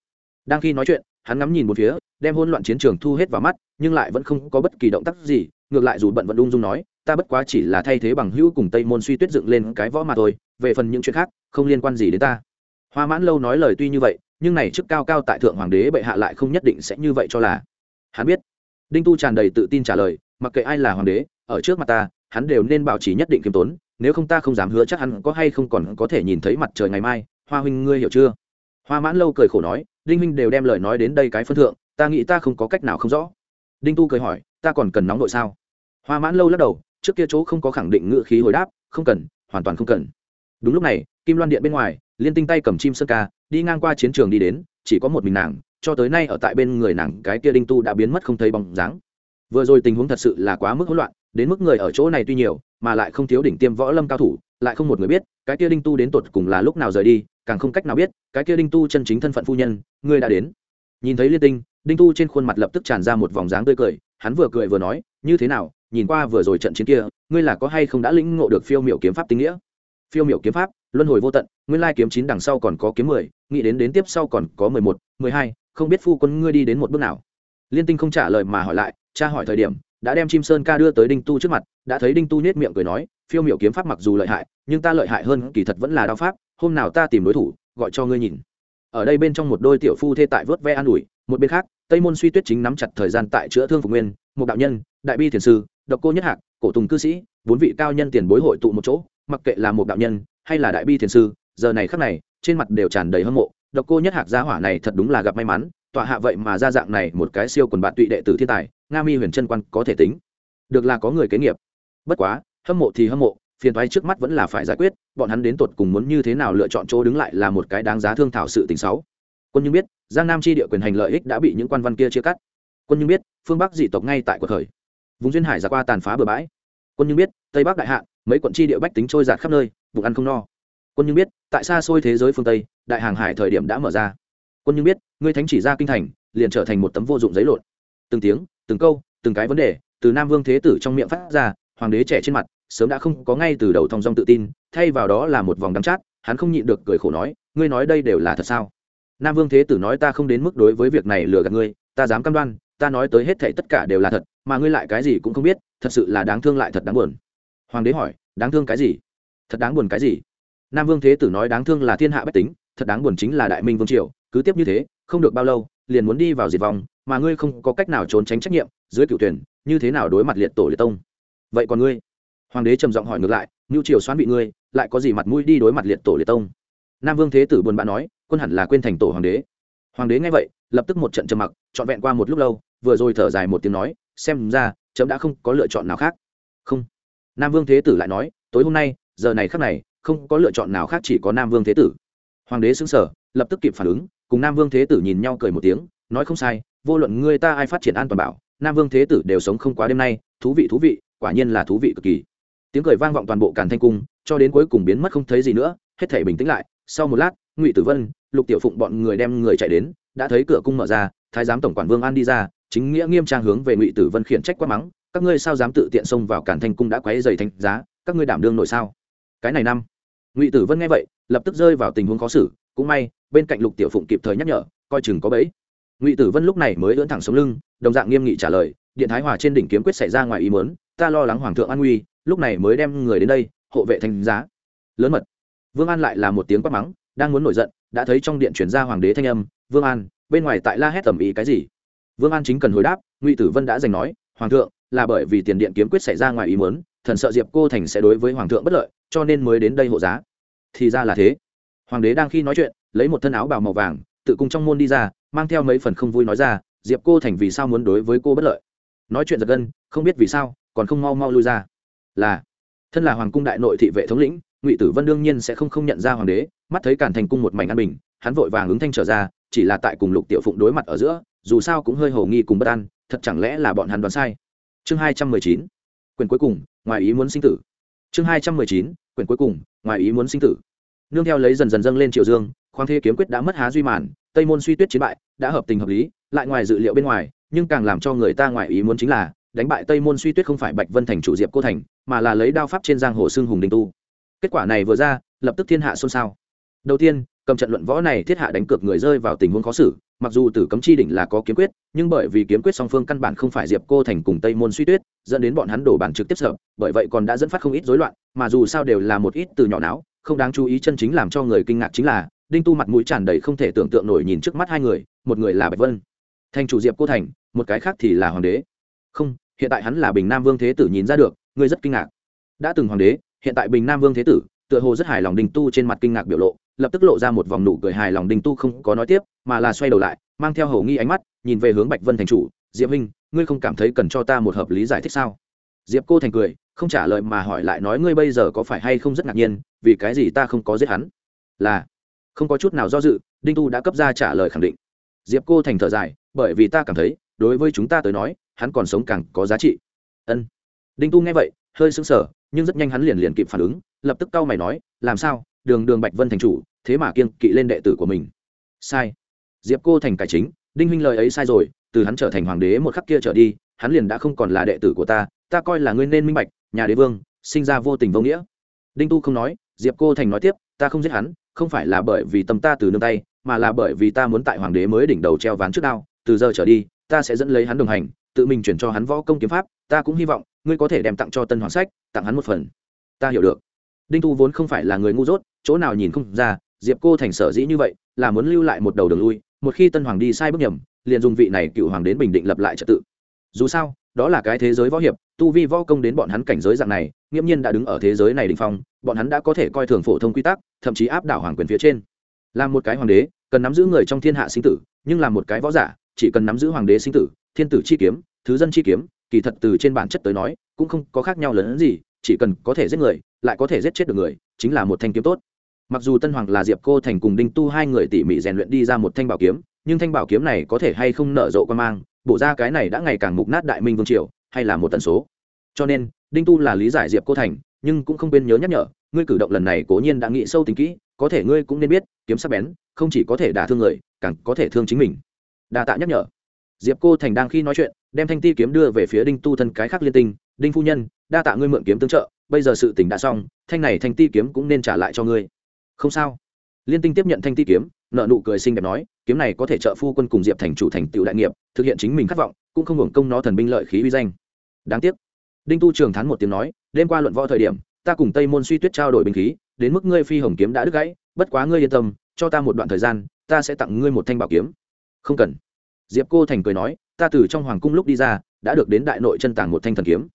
Đang khi nói chuyện hắn ngắm nhìn một phía, đem hỗn loạn chiến trường thu hết vào mắt, nhưng lại vẫn không có bất kỳ động tác gì, ngược lại dù bận vẫn ung dung nói, ta bất quá chỉ là thay thế bằng hữu cùng tây môn suy tuyết dựng lên cái võ mà thôi, về phần những chuyện khác, không liên quan gì đến ta. Hoa mãn lâu nói lời tuy như vậy, nhưng này chức cao cao tại thượng hoàng đế bệ hạ lại không nhất định sẽ như vậy cho là. Hắn biết. Đinh tu tràn đầy tự tin trả lời, mặc kệ ai là hoàng đế, ở trước mặt ta, hắn đều nên bảo trì nhất định kiêm tốn, nếu không ta không dám hứa chắc hắn có hay không còn có thể nhìn thấy mặt trời ngày mai. Hoa huynh, ngươi hiểu chưa? Hoa mãn lâu cười khổ nói đinh huynh đều đem lời nói đến đây cái phân thượng, ta nghĩ ta không có cách nào không rõ. Đinh tu cười hỏi, ta còn cần nóng nội sao? Hoa mãn lâu lắc đầu, trước kia chỗ không có khẳng định ngự khí hồi đáp, không cần, hoàn toàn không cần. Đúng lúc này, kim loan điện bên ngoài, liên tinh tay cầm chim sơn ca, đi ngang qua chiến trường đi đến, chỉ có một mình nàng, cho tới nay ở tại bên người nàng, cái kia đinh tu đã biến mất không thấy bóng dáng. Vừa rồi tình huống thật sự là quá mức hỗn loạn, đến mức người ở chỗ này tuy nhiều, mà lại không thiếu đỉnh tiêm võ lâm cao thủ, lại không một người biết, cái kia đinh tu đến tột cùng là lúc nào rời đi càng không cách nào biết, cái kia đinh tu chân chính thân phận phu nhân, ngươi đã đến. Nhìn thấy liên tinh, đinh tu trên khuôn mặt lập tức tràn ra một vòng dáng tươi cười, hắn vừa cười vừa nói, như thế nào, nhìn qua vừa rồi trận chiến kia, ngươi là có hay không đã lĩnh ngộ được phiêu miểu kiếm pháp tinh nghĩa? Phiêu miểu kiếm pháp? Luân hồi vô tận, nguyên lai kiếm chín đằng sau còn có kiếm mười, nghĩ đến đến tiếp sau còn có mười một, mười hai, không biết phu quân ngươi đi đến một bước nào? Liên tinh không trả lời mà hỏi lại cha hỏi thời điểm đã đem chim sơn ca đưa tới đinh tu trước mặt, đã thấy đinh tu nhét miệng cười nói, phiêu miểu kiếm pháp mặc dù lợi hại, nhưng ta lợi hại hơn, kỳ thật vẫn là đao pháp, hôm nào ta tìm đối thủ, gọi cho ngươi nhìn. Ở đây bên trong một đôi tiểu phu thê tại vớt ve an ủi, một bên khác, tây môn suy tuyết chính nắm chặt thời gian tại chữa thương phục nguyên, một đạo nhân, đại bi thiền sư, độc cô nhất hạc, cổ tùng cư sĩ, bốn vị cao nhân tiền bối hội tụ một chỗ, mặc kệ là một đạo nhân, hay là đại bi thiền sư, giờ này khắc này, trên mặt đều tràn đầy hâm mộ, độc cô nhất hạc gia hỏa này thật đúng là gặp may mắn tọa hạ vậy mà ra dạng này một cái siêu quần bạn tụy đệ tử thiên tài, nga mi huyền chân quan có thể tính. Được là có người kế nghiệp. Bất quá, hâm mộ thì hâm mộ, phiền thoái trước mắt vẫn là phải giải quyết, bọn hắn đến tột cùng muốn như thế nào lựa chọn chỗ đứng lại là một cái đáng giá thương thảo sự tình xấu. Quân như biết, giang nam chi địa quyền hành lợi ích đã bị những quan văn kia chia cắt. Quân như biết, phương bắc dị tộc ngay tại cuộc khởi. Vùng duyên hải ra qua tàn phá bờ bãi. Quân như biết, tây bắc đại hạ mấy quận chi địa bách tính trôi giạt khắp nơi vùng ăn không no. Quân như biết, tại xa xôi thế giới phương tây, đại hàng hải thời điểm đã mở ra quân như biết, ngươi thánh chỉ ra kinh thành, liền trở thành một tấm vô dụng giấy lộn. Từng tiếng, từng câu, từng cái vấn đề từ nam vương thế tử trong miệng phát ra, hoàng đế trẻ trên mặt, sớm đã không có ngay từ đầu thong dong tự tin, thay vào đó là một vòng đắm chát, hắn không nhịn được cười khổ nói, ngươi nói đây đều là thật sao? Nam vương thế tử nói ta không đến mức đối với việc này lừa gạt ngươi, ta dám cam đoan, ta nói tới hết thảy tất cả đều là thật, mà ngươi lại cái gì cũng không biết, thật sự là đáng thương lại thật đáng buồn. Hoàng đế hỏi, đáng thương cái gì? Thật đáng buồn cái gì? Nam vương thế tử nói đáng thương là thiên hạ bách tính thật đáng buồn chính là đại minh vương triều, cứ tiếp như thế, không được bao lâu, liền muốn đi vào diệt vong, mà ngươi không có cách nào trốn tránh trách nhiệm, dưới cựu tuyển, như thế nào đối mặt liệt tổ liệt tông? Vậy còn ngươi? Hoàng đế trầm giọng hỏi ngược lại ngưu triều xoán bị ngươi, lại có gì mặt mũi đi đối mặt liệt tổ liệt tông? Nam vương thế tử buồn bã nói, quân hẳn là quên thành tổ hoàng đế. Hoàng đế nghe vậy, lập tức một trận trầm mặc, trọn vẹn qua một lúc lâu, vừa rồi thở dài một tiếng nói, xem ra, chấm đã không có lựa chọn nào khác. Không. Nam vương thế tử lại nói, tối hôm nay, giờ này khác này, không có lựa chọn nào khác chỉ có nam vương thế tử hoàng đế xứng sở, lập tức kịp phản ứng, cùng nam vương thế tử nhìn nhau cười một tiếng, nói không sai, vô luận ngươi ta ai phát triển an toàn bảo, nam vương thế tử đều sống không quá đêm nay, thú vị thú vị, quả nhiên là thú vị cực kỳ. Tiếng cười vang vọng toàn bộ càn thanh cung, cho đến cuối cùng biến mất không thấy gì nữa, hết thể bình tĩnh lại, sau một lát, ngụy tử vân, lục tiểu phụng bọn người đem người chạy đến, đã thấy cửa cung mở ra, thái giám tổng quản vương an đi ra, chính nghĩa nghiêm trang hướng về ngụy tử vân khiển trách quá mắng, các ngươi sao dám tự tiện xông vào cản thanh cung đã quấy dày thanh giá, các ngươi đảm đương nội sao? Cái này năm, ngụy tử vân nghe vậy lập tức rơi vào tình huống khó xử, cũng may, bên cạnh lục tiểu phụng kịp thời nhắc nhở, coi chừng có bẫy. Ngụy tử vân lúc này mới ưỡn thẳng sống lưng, đồng dạng nghiêm nghị trả lời, điện thái hòa trên đỉnh kiếm quyết xảy ra ngoài ý mớn ta lo lắng hoàng thượng an nguy, lúc này mới đem người đến đây, hộ vệ thanh giá. Lớn mật. Vương an lại là một tiếng quát mắng, đang muốn nổi giận, đã thấy trong điện chuyển ra hoàng đế thanh âm, vương an, bên ngoài tại la hét tầm ý cái gì? Vương an chính cần hồi đáp, ngụy tử vân đã giành nói, hoàng thượng, là bởi vì tiền điện kiếm quyết xảy ra ngoài ý muốn, thần sợ diệp cô thành sẽ đối với hoàng thượng bất lợi, cho nên mới đến đây hộ giá thì ra là thế. Hoàng đế đang khi nói chuyện, lấy một thân áo bào màu vàng, tự cùng trong môn đi ra, mang theo mấy phần không vui nói ra, diệp cô thành vì sao muốn đối với cô bất lợi? Nói chuyện giật gân, không biết vì sao, còn không mau mau lui ra. Là, thân là hoàng cung đại nội thị vệ thống lĩnh, ngụy tử vân đương nhiên sẽ không không nhận ra hoàng đế, mắt thấy cản thành cung một mảnh an bình, hắn vội vàng ứng thanh trở ra, chỉ là tại cùng lục tiểu phụng đối mặt ở giữa, dù sao cũng hơi hầu nghi cùng bất an, thật chẳng lẽ là bọn hắn đoán sai? Chương hai trăm mười chín. Quyền cuối cùng, ngoài ý muốn sinh tử chương hai trăm mười chín, quyển cuối cùng, ngoài ý muốn sinh tử. Nương theo lấy dần dần dâng lên triều dương, khoáng thế kiếm quyết đã mất há duy màn, tây môn suy tuyết chiến bại, đã hợp tình hợp lý, lại ngoài dự liệu bên ngoài, nhưng càng làm cho người ta ngoài ý muốn chính là, đánh bại tây môn suy tuyết không phải bạch vân thành chủ diệp cô thành, mà là lấy đao pháp trên giang hồ xương hùng đình tu. Kết quả này vừa ra, lập tức thiên hạ xôn xao. Đầu tiên cầm trận luận võ này thiết hạ đánh cược người rơi vào tình huống khó xử, mặc dù tử cấm chi đỉnh là có kiếm quyết, nhưng bởi vì kiếm quyết song phương căn bản không phải diệp cô thành cùng tây môn suy tuyết, dẫn đến bọn hắn đổ bản trực tiếp sợ, bởi vậy còn đã dẫn phát không ít rối loạn, mà dù sao đều là một ít từ nhỏ não, không đáng chú ý chân chính làm cho người kinh ngạc chính là, đinh tu mặt mũi tràn đầy không thể tưởng tượng nổi nhìn trước mắt hai người, một người là bạch vân, thành chủ diệp cô thành, một cái khác thì là hoàng đế. Không, hiện tại hắn là bình nam vương thế tử nhìn ra được ngươi rất kinh ngạc. Đã từng hoàng đế, hiện tại bình nam vương thế tử, tựa hồ rất hài lòng đinh tu trên mặt kinh ngạc biểu lộ lập tức lộ ra một vòng nụ cười hài lòng đinh tu không có nói tiếp, mà là xoay đầu lại, mang theo hầu nghi ánh mắt, nhìn về hướng bạch vân thành chủ, diệp minh ngươi không cảm thấy cần cho ta một hợp lý giải thích sao? Diệp cô thành cười, không trả lời mà hỏi lại nói, ngươi bây giờ có phải hay không rất ngạc nhiên, vì cái gì ta không có giết hắn? Là, không có chút nào do dự, đinh tu đã cấp ra trả lời khẳng định. Diệp cô thành thở dài, bởi vì ta cảm thấy, đối với chúng ta tới nói, hắn còn sống càng có giá trị. Ân. Đinh tu nghe vậy, hơi sững sờ, nhưng rất nhanh hắn liền liền kịp phản ứng, lập tức cau mày nói, làm sao? Đường đường bạch vân thành chủ, thế mà kiên kỵ lên đệ tử của mình. Sai. Diệp cô thành cải chính, đinh huynh lời ấy sai rồi, từ hắn trở thành hoàng đế một khắc kia trở đi, hắn liền đã không còn là đệ tử của ta ta coi là ngươi nên minh bạch, nhà đế vương, sinh ra vô tình vô nghĩa. Đinh tu không nói, diệp cô thành nói tiếp, ta không giết hắn, không phải là bởi vì tâm ta từ nương tay, mà là bởi vì ta muốn tại hoàng đế mới đỉnh đầu treo ván trước đao, từ giờ trở đi, ta sẽ dẫn lấy hắn đồng hành, tự mình chuyển cho hắn võ công kiếm pháp, ta cũng hy vọng, ngươi có thể đem tặng cho tân hoàng sách, tặng hắn một phần. Ta hiểu được đinh tu vốn không phải là người ngu dốt, chỗ nào nhìn không ra, diệp cô thành sở dĩ như vậy, là muốn lưu lại một đầu đường lui, một khi tân hoàng đi sai bước nhầm, liền dùng vị này cựu hoàng đến bình định lập lại trật tự. Dù sao, đó là cái thế giới võ hiệp, tu vi võ công đến bọn hắn cảnh giới dạng này, nghiễm nhiên đã đứng ở thế giới này đình phong, bọn hắn đã có thể coi thường phổ thông quy tắc, thậm chí áp đảo hoàng quyền phía trên. Làm một cái hoàng đế, cần nắm giữ người trong thiên hạ sinh tử, nhưng làm một cái võ giả, chỉ cần nắm giữ hoàng đế sinh tử, thiên tử chi kiếm, thứ dân chi kiếm, kỳ thật từ trên bản chất tới nói, cũng không có khác nhau lớn hơn gì, chỉ cần có thể giết người lại có thể giết chết được người, chính là một thanh kiếm tốt. Mặc dù tân hoàng là diệp cô thành cùng đinh tu hai người tỉ mỉ rèn luyện đi ra một thanh bảo kiếm, nhưng thanh bảo kiếm này có thể hay không nở rộ quan mang, bổ ra cái này đã ngày càng mục nát đại minh vương triều, hay là một tần số. Cho nên, đinh tu là lý giải diệp cô thành, nhưng cũng không quên nhớ nhắc nhở, ngươi cử động lần này cố nhiên đã nghĩ sâu tính kỹ, có thể ngươi cũng nên biết, kiếm sắc bén, không chỉ có thể đả thương người, càng có thể thương chính mình. Đa tạ nhắc nhở. Diệp cô thành đang khi nói chuyện, đem thanh ti kiếm đưa về phía đinh tu thân cái khác liên tinh, đinh phu nhân, đa tạ ngươi mượn kiếm tương trợ bây giờ sự tình đã xong, thanh này thanh ti kiếm cũng nên trả lại cho ngươi. Không sao. Liên tinh tiếp nhận thanh ti kiếm nợ nụ cười xinh đẹp nói, kiếm này có thể trợ phu quân cùng diệp thành chủ thành tựu đại nghiệp, thực hiện chính mình khát vọng, cũng không hưởng công nó thần binh lợi khí uy danh. Đáng tiếc. Đinh tu trường thán một tiếng nói, đêm qua luận võ thời điểm, ta cùng tây môn suy tuyết trao đổi binh khí, đến mức ngươi phi hồng kiếm đã đứt gãy, bất quá ngươi yên tâm, cho ta một đoạn thời gian, ta sẽ tặng ngươi một thanh bảo kiếm. Không cần. Diệp cô thành cười nói, ta từ trong hoàng cung lúc đi ra, đã được đến đại nội chân tàng một thanh thần kiếm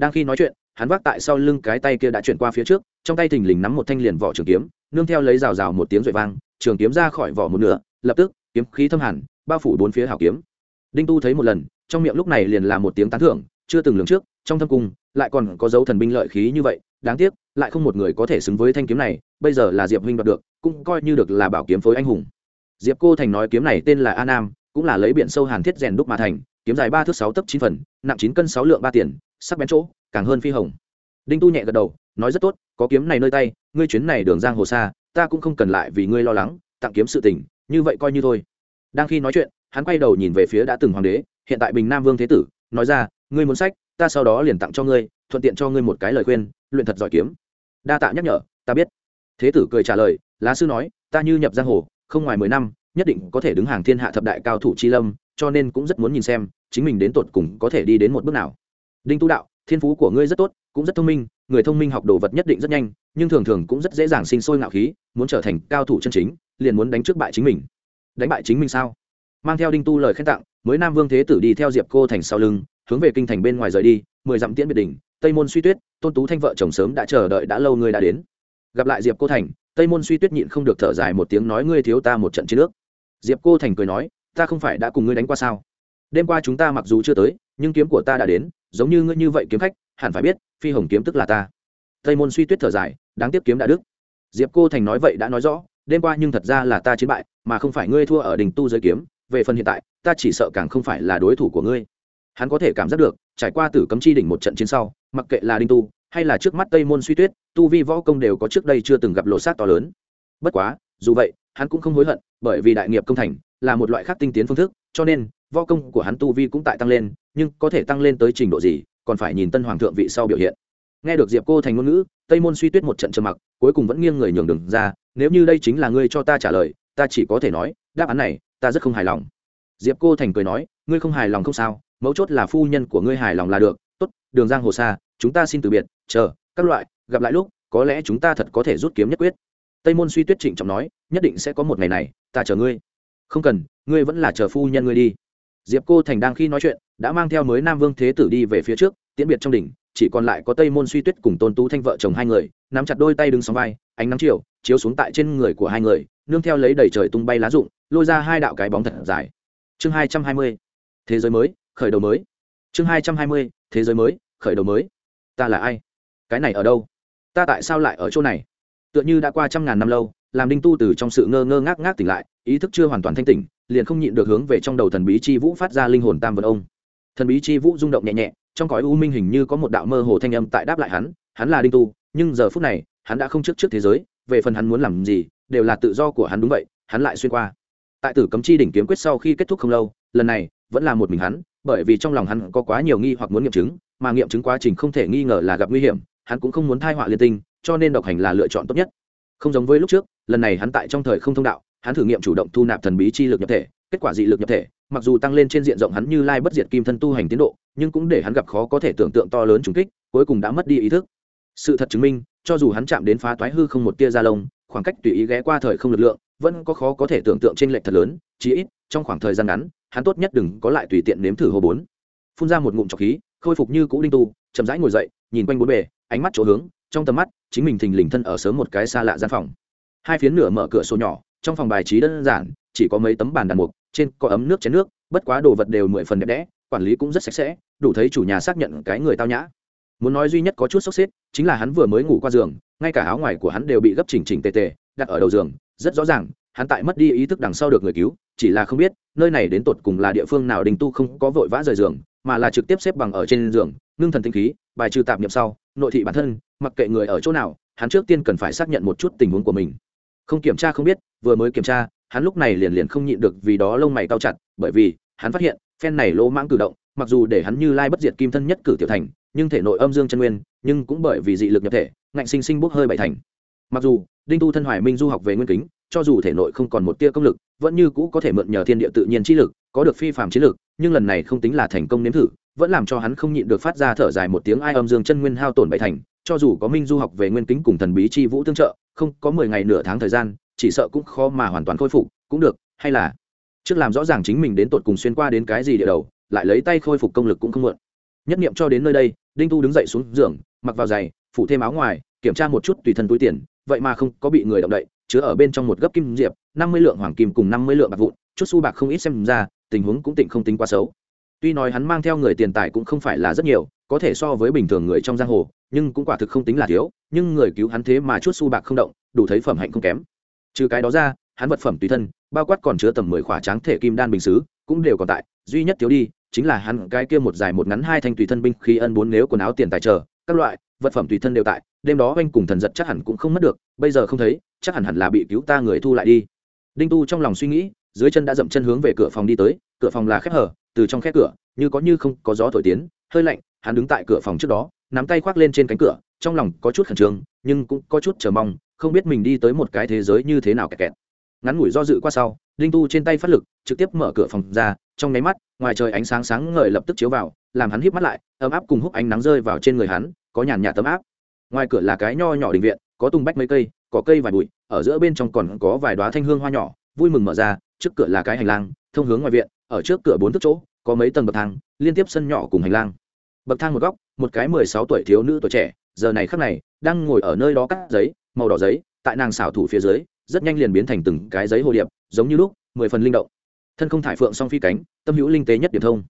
đang khi nói chuyện, hắn vác tại sau lưng cái tay kia đã chuyển qua phía trước, trong tay thình lình nắm một thanh liền vỏ trường kiếm, nương theo lấy rào rào một tiếng rội vang, trường kiếm ra khỏi vỏ một nửa, lập tức, kiếm khí thâm hẳn, bao phủ bốn phía hảo kiếm. Đinh tu thấy một lần, trong miệng lúc này liền là một tiếng tán thưởng, chưa từng lường trước, trong thâm cung, lại còn có dấu thần binh lợi khí như vậy, đáng tiếc, lại không một người có thể xứng với thanh kiếm này, bây giờ là diệp huynh đoạt được, cũng coi như được là bảo kiếm phối anh hùng. Diệp cô thành nói kiếm này tên là a nam, cũng là lấy biển sâu hàn thiết rèn đúc mà thành, kiếm dài ba thước sáu tấc chín phần, nặng chín cân sáu lượng ba tiền sắc bén chỗ, càng hơn phi hồng. Đinh tu nhẹ gật đầu, nói rất tốt, có kiếm này nơi tay, ngươi chuyến này đường giang hồ xa, ta cũng không cần lại vì ngươi lo lắng, tặng kiếm sự tình, như vậy coi như thôi. Đang khi nói chuyện, hắn quay đầu nhìn về phía đã từng hoàng đế, hiện tại bình nam vương thế tử, nói ra, ngươi muốn sách, ta sau đó liền tặng cho ngươi, thuận tiện cho ngươi một cái lời khuyên, luyện thật giỏi kiếm. Đa tạ nhắc nhở, ta biết. Thế tử cười trả lời, lá sư nói, ta như nhập giang hồ, không ngoài mười năm, nhất định có thể đứng hàng thiên hạ thập đại cao thủ chi lâm, cho nên cũng rất muốn nhìn xem, chính mình đến tột cùng có thể đi đến một bước nào đinh tu đạo, thiên phú của ngươi rất tốt, cũng rất thông minh, người thông minh học đồ vật nhất định rất nhanh, nhưng thường thường cũng rất dễ dàng sinh sôi ngạo khí, muốn trở thành cao thủ chân chính, liền muốn đánh trước bại chính mình. Đánh bại chính mình sao? Mang theo đinh tu lời khen tặng, mới nam vương thế tử đi theo diệp cô thành sau lưng, hướng về kinh thành bên ngoài rời đi, mười dặm tiễn biệt đỉnh, tây môn suy tuyết, tôn tú thanh vợ chồng sớm đã chờ đợi đã lâu ngươi đã đến. Gặp lại diệp cô thành, tây môn suy tuyết nhịn không được thở dài một tiếng nói ngươi thiếu ta một trận chiến nước diệp cô thành cười nói, ta không phải đã cùng ngươi đánh qua sao? Đêm qua chúng ta mặc dù chưa tới, nhưng kiếm của ta đã đến giống như ngươi như vậy kiếm khách, hẳn phải biết, phi hồng kiếm tức là ta. Tây môn suy tuyết thở dài, đáng tiếc kiếm đã đức diệp cô thành nói vậy đã nói rõ, đêm qua nhưng thật ra là ta chiến bại, mà không phải ngươi thua ở đình tu giới kiếm, về phần hiện tại, ta chỉ sợ càng không phải là đối thủ của ngươi. Hắn có thể cảm giác được, trải qua tử cấm chi đỉnh một trận chiến sau, mặc kệ là đinh tu, hay là trước mắt tây môn suy tuyết, tu vi võ công đều có trước đây chưa từng gặp lộ sát to lớn. Bất quá, dù vậy, hắn cũng không hối hận, bởi vì đại nghiệp công thành là một loại khác tinh tiến phương thức, cho nên, võ công của hắn tu vi cũng tại tăng lên nhưng có thể tăng lên tới trình độ gì, còn phải nhìn tân hoàng thượng vị sau biểu hiện. Nghe được diệp cô thành ngôn ngữ, tây môn suy tuyết một trận trầm mặc, cuối cùng vẫn nghiêng người nhường đường ra, nếu như đây chính là ngươi cho ta trả lời, ta chỉ có thể nói, đáp án này, ta rất không hài lòng. Diệp cô thành cười nói, ngươi không hài lòng không sao, mấu chốt là phu nhân của ngươi hài lòng là được. Tốt, đường giang hồ xa, chúng ta xin từ biệt, chờ, các loại, gặp lại lúc, có lẽ chúng ta thật có thể rút kiếm nhất quyết. Tây môn suy tuyết trịnh trọng nói, nhất định sẽ có một ngày này, ta chờ ngươi. Không cần, ngươi vẫn là chờ phu nhân ngươi đi. Diệp cô thành đang khi nói chuyện đã mang theo mới nam vương thế tử đi về phía trước, tiễn biệt trong đỉnh, chỉ còn lại có tây môn suy tuyết cùng tôn tú thanh vợ chồng hai người, nắm chặt đôi tay đứng sóng vai, ánh nắng chiều, chiếu xuống tại trên người của hai người, nương theo lấy đầy trời tung bay lá rụng, lôi ra hai đạo cái bóng thật dài. Chương hai trăm hai mươi, thế giới mới, khởi đầu mới. Chương hai trăm hai mươi, thế giới mới, khởi đầu mới. Ta là ai? Cái này ở đâu? Ta tại sao lại ở chỗ này? Tựa như đã qua trăm ngàn năm lâu, làm đinh tu từ trong sự ngơ ngơ ngác ngác tỉnh lại, ý thức chưa hoàn toàn thanh tỉnh, liền không nhịn được hướng về trong đầu thần bí chi vũ phát ra linh hồn tam vật ông thần bí chi vũ rung động nhẹ nhẹ, trong cõi u minh hình như có một đạo mơ hồ thanh âm tại đáp lại hắn hắn là đinh tu, nhưng giờ phút này, hắn đã không trước trước thế giới, về phần hắn muốn làm gì, đều là tự do của hắn đúng vậy, hắn lại xuyên qua. Tại tử cấm chi đỉnh kiếm quyết sau khi kết thúc không lâu, lần này, vẫn là một mình hắn, bởi vì trong lòng hắn có quá nhiều nghi hoặc muốn nghiệm chứng, mà nghiệm chứng quá trình không thể nghi ngờ là gặp nguy hiểm, hắn cũng không muốn thai họa liên tinh, cho nên độc hành là lựa chọn tốt nhất. Không giống với lúc trước, lần này hắn tại trong thời không thông đạo, hắn thử nghiệm chủ động thu nạp thần bí chi lực nhập thể kết quả dị lực nhập thể, mặc dù tăng lên trên diện rộng hắn như lai bất diệt kim thân tu hành tiến độ, nhưng cũng để hắn gặp khó có thể tưởng tượng to lớn trùng kích, cuối cùng đã mất đi ý thức. Sự thật chứng minh, cho dù hắn chạm đến phá toái hư không một tia da lông, khoảng cách tùy ý ghé qua thời không lực lượng, vẫn có khó có thể tưởng tượng trên lệch thật lớn, chí ít, trong khoảng thời gian ngắn, hắn tốt nhất đừng có lại tùy tiện nếm thử hô bốn. Phun ra một ngụm trọc khí, khôi phục như cũ đinh tu, chậm rãi ngồi dậy, nhìn quanh bốn bề, ánh mắt chỗ hướng, trong tầm mắt, chính mình thình lình thân ở sớm một cái xa lạ gian phòng. Hai phiến nửa mở cửa sổ nhỏ, trong phòng bài trí đơn giản, chỉ có mấy tấm bàn đàn mục trên có ấm nước chén nước, bất quá đồ vật đều mười phần đẹp đẽ, quản lý cũng rất sạch sẽ, đủ thấy chủ nhà xác nhận cái người tao nhã. Muốn nói duy nhất có chút sốc xếp, chính là hắn vừa mới ngủ qua giường, ngay cả áo ngoài của hắn đều bị gấp chỉnh chỉnh tề tề, đặt ở đầu giường, rất rõ ràng, hắn tại mất đi ý thức đằng sau được người cứu, chỉ là không biết, nơi này đến tột cùng là địa phương nào đình tu không có vội vã rời giường, mà là trực tiếp xếp bằng ở trên giường, ngưng thần tinh khí, bài trừ tạp nhập sau, nội thị bản thân, mặc kệ người ở chỗ nào, hắn trước tiên cần phải xác nhận một chút tình huống của mình. Không kiểm tra không biết, vừa mới kiểm tra hắn lúc này liền liền không nhịn được vì đó lông mày cao chặt, bởi vì, hắn phát hiện, phen này lỗ mãng cử động, mặc dù để hắn như lai bất diệt kim thân nhất cử tiểu thành, nhưng thể nội âm dương chân nguyên, nhưng cũng bởi vì dị lực nhập thể, ngạnh sinh sinh bốc hơi bảy thành. Mặc dù, đinh tu thân hoài minh du học về nguyên kính, cho dù thể nội không còn một tia công lực, vẫn như cũ có thể mượn nhờ thiên địa tự nhiên trí lực, có được phi phạm chiến lực, nhưng lần này không tính là thành công nếm thử, vẫn làm cho hắn không nhịn được phát ra thở dài một tiếng ai âm dương chân nguyên hao tổn bảy thành. Cho dù có minh du học về nguyên kính cùng thần bí chi vũ tương trợ, không có mười ngày nửa tháng thời gian chỉ sợ cũng khó mà hoàn toàn khôi phục, cũng được, hay là trước làm rõ ràng chính mình đến tột cùng xuyên qua đến cái gì địa đầu, lại lấy tay khôi phục công lực cũng không mượn nhất nghiệm cho đến nơi đây, đinh tu đứng dậy xuống giường, mặc vào giày, phủ thêm áo ngoài, kiểm tra một chút tùy thân túi tiền, vậy mà không có bị người động đậy, chứa ở bên trong một gấp kim diệp, năm mươi lượng hoàng kim cùng năm mươi lượng bạc vụn, chút su bạc không ít xem ra, tình huống cũng tịnh không tính quá xấu. Tuy nói hắn mang theo người tiền tài cũng không phải là rất nhiều, có thể so với bình thường người trong giang hồ, nhưng cũng quả thực không tính là thiếu, nhưng người cứu hắn thế mà chút su bạc không động, đủ thấy phẩm hạnh không kém trừ cái đó ra, hắn vật phẩm tùy thân, bao quát còn chứa tầm mười khỏa tráng thể kim đan bình xứ, cũng đều còn tại. Duy nhất thiếu đi, chính là hắn cái kia một dài một ngắn hai thanh tùy thân binh khi ân bốn nếu quần áo tiền tài trợ các loại, vật phẩm tùy thân đều tại. Đêm đó anh cùng thần giật chắc hẳn cũng không mất được, bây giờ không thấy, chắc hẳn hẳn là bị cứu ta người thu lại đi. Đinh tu trong lòng suy nghĩ, dưới chân đã dậm chân hướng về cửa phòng đi tới, cửa phòng là khép hở, từ trong khép cửa, như có như không, có gió thổi tiến, hơi lạnh, hắn đứng tại cửa phòng trước đó, nắm tay khoác lên trên cánh cửa, trong lòng có chút khẩn trương, nhưng cũng có chút chờ mong không biết mình đi tới một cái thế giới như thế nào kẹt kẹt. Ngắn ngủi do dự qua sau, đinh tu trên tay phát lực, trực tiếp mở cửa phòng ra, trong nháy mắt, ngoài trời ánh sáng sáng ngời lập tức chiếu vào, làm hắn híp mắt lại, ấm áp cùng húc ánh nắng rơi vào trên người hắn, có nhàn nhạt tấm áp. Ngoài cửa là cái nho nhỏ đình viện, có tung bách mấy cây, có cây vài bụi, ở giữa bên trong còn có vài đoá thanh hương hoa nhỏ, vui mừng mở ra, trước cửa là cái hành lang, thông hướng ngoài viện, ở trước cửa bốn thước chỗ, có mấy tầng bậc thang, liên tiếp sân nhỏ cùng hành lang. Bậc thang một góc, một cái mười sáu tuổi thiếu nữ tuổi trẻ, giờ này khắc này, đang ngồi ở nơi đó cắt giấy màu đỏ giấy, tại nàng xảo thủ phía dưới, rất nhanh liền biến thành từng cái giấy hồ điệp, giống như lúc, mười phần linh động. Thân không thải phượng song phi cánh, tâm hữu linh tế nhất điểm thông.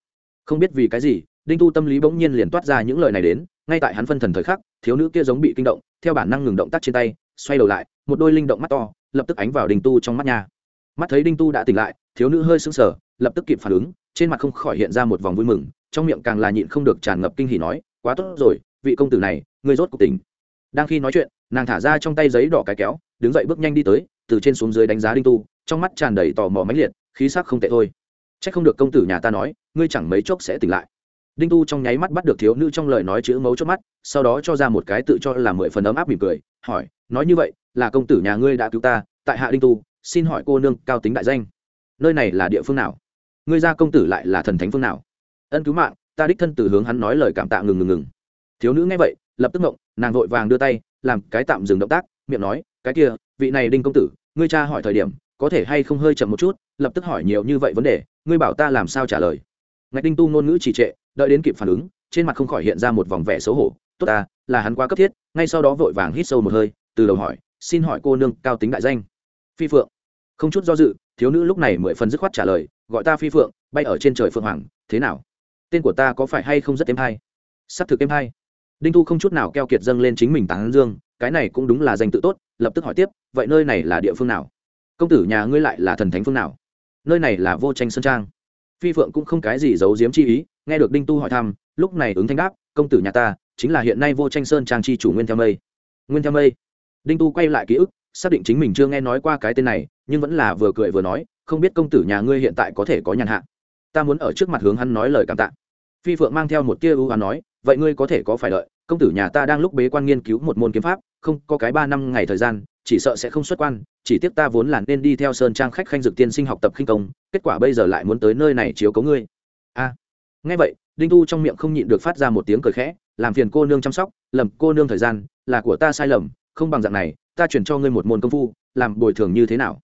Không biết vì cái gì, đinh tu tâm lý bỗng nhiên liền toát ra những lời này đến, ngay tại hắn phân thần thời khắc, thiếu nữ kia giống bị kinh động, theo bản năng ngừng động tác trên tay, xoay đầu lại, một đôi linh động mắt to, lập tức ánh vào đinh tu trong mắt nhà mắt thấy đinh tu đã tỉnh lại, thiếu nữ hơi sững sờ, lập tức kịp phản ứng, trên mặt không khỏi hiện ra một vòng vui mừng, trong miệng càng là nhịn không được tràn ngập kinh hỉ nói, quá tốt rồi, vị công tử này, ngươi rốt cuộc tỉnh. Đang khi nói chuyện nàng thả ra trong tay giấy đỏ cái kéo, đứng dậy bước nhanh đi tới, từ trên xuống dưới đánh giá đinh tu, trong mắt tràn đầy tò mò mãnh liệt, khí sắc không tệ thôi. C h ắ c không được công tử nhà ta nói, ngươi chẳng mấy chốc sẽ tỉnh lại. Đinh tu trong nháy mắt bắt được thiếu nữ trong lời nói chữ mấu chốt mắt, sau đó cho ra một cái tự cho là mười phần ấm áp mỉm cười, hỏi, nói như vậy, là công tử nhà ngươi đã cứu ta, tại hạ đinh tu, xin hỏi cô nương cao tính đại danh. Nơi này là địa phương nào? Ngươi ra công tử lại là thần thánh phương nào? Ân cứu mạng, ta đích thân từ hướng hắn nói lời cảm tạ ngừng ngừng ngừng. Thiếu nữ nghe vậy, lập tức ngộng, nàng vội vàng đưa tay làm cái tạm dừng động tác, miệng nói, cái kia, vị này đinh công tử, ngươi cha hỏi thời điểm, có thể hay không hơi chậm một chút, lập tức hỏi nhiều như vậy vấn đề, ngươi bảo ta làm sao trả lời? Ngạch đinh tu ngôn ngữ trì trệ, đợi đến kịp phản ứng, trên mặt không khỏi hiện ra một vòng vẻ xấu hổ, tốt ta, là hắn quá cấp thiết. Ngay sau đó vội vàng hít sâu một hơi, từ đầu hỏi, xin hỏi cô nương, cao tính đại danh? Phi phượng. Không chút do dự, thiếu nữ lúc này mười phần dứt khoát trả lời, gọi ta phi phượng, bay ở trên trời phượng hoàng, thế nào? Tên của ta có phải hay không rất êm hay? S ắ c thực êm hay đinh thu không chút nào keo kiệt dâng lên chính mình tán dương, cái này cũng đúng là danh tự tốt, lập tức hỏi tiếp, vậy nơi này là địa phương nào? Công tử nhà ngươi lại là thần thánh phương nào? Nơi này là vô tranh sơn trang. Phi phượng cũng không cái gì giấu giếm chi ý, nghe được đinh tu hỏi thăm, lúc này ứng thanh đáp, công tử nhà ta, chính là hiện nay vô tranh sơn trang chi chủ nguyên theo mây. Nguyên theo mây. Đinh tu quay lại ký ức, xác định chính mình chưa nghe nói qua cái tên này, nhưng vẫn là vừa cười vừa nói, không biết công tử nhà ngươi hiện tại có thể có nhàn hạ. Ta muốn ở trước mặt hướng hắn nói lời cảm tạ. Phi phượng mang theo một tia ưu hắn nói vậy ngươi có thể có phải lợi, công tử nhà ta đang lúc bế quan nghiên cứu một môn kiếm pháp không có cái ba năm ngày thời gian chỉ sợ sẽ không xuất quan chỉ tiếc ta vốn là nên đi theo sơn trang khách khanh dược tiên sinh học tập khinh công kết quả bây giờ lại muốn tới nơi này chiếu cấu ngươi. A. À, nghe vậy đinh tu trong miệng không nhịn được phát ra một tiếng cười khẽ làm phiền cô nương chăm sóc lầm cô nương thời gian là của ta sai lầm không bằng dạng này ta chuyển cho ngươi một môn công phu làm bồi thường như thế nào?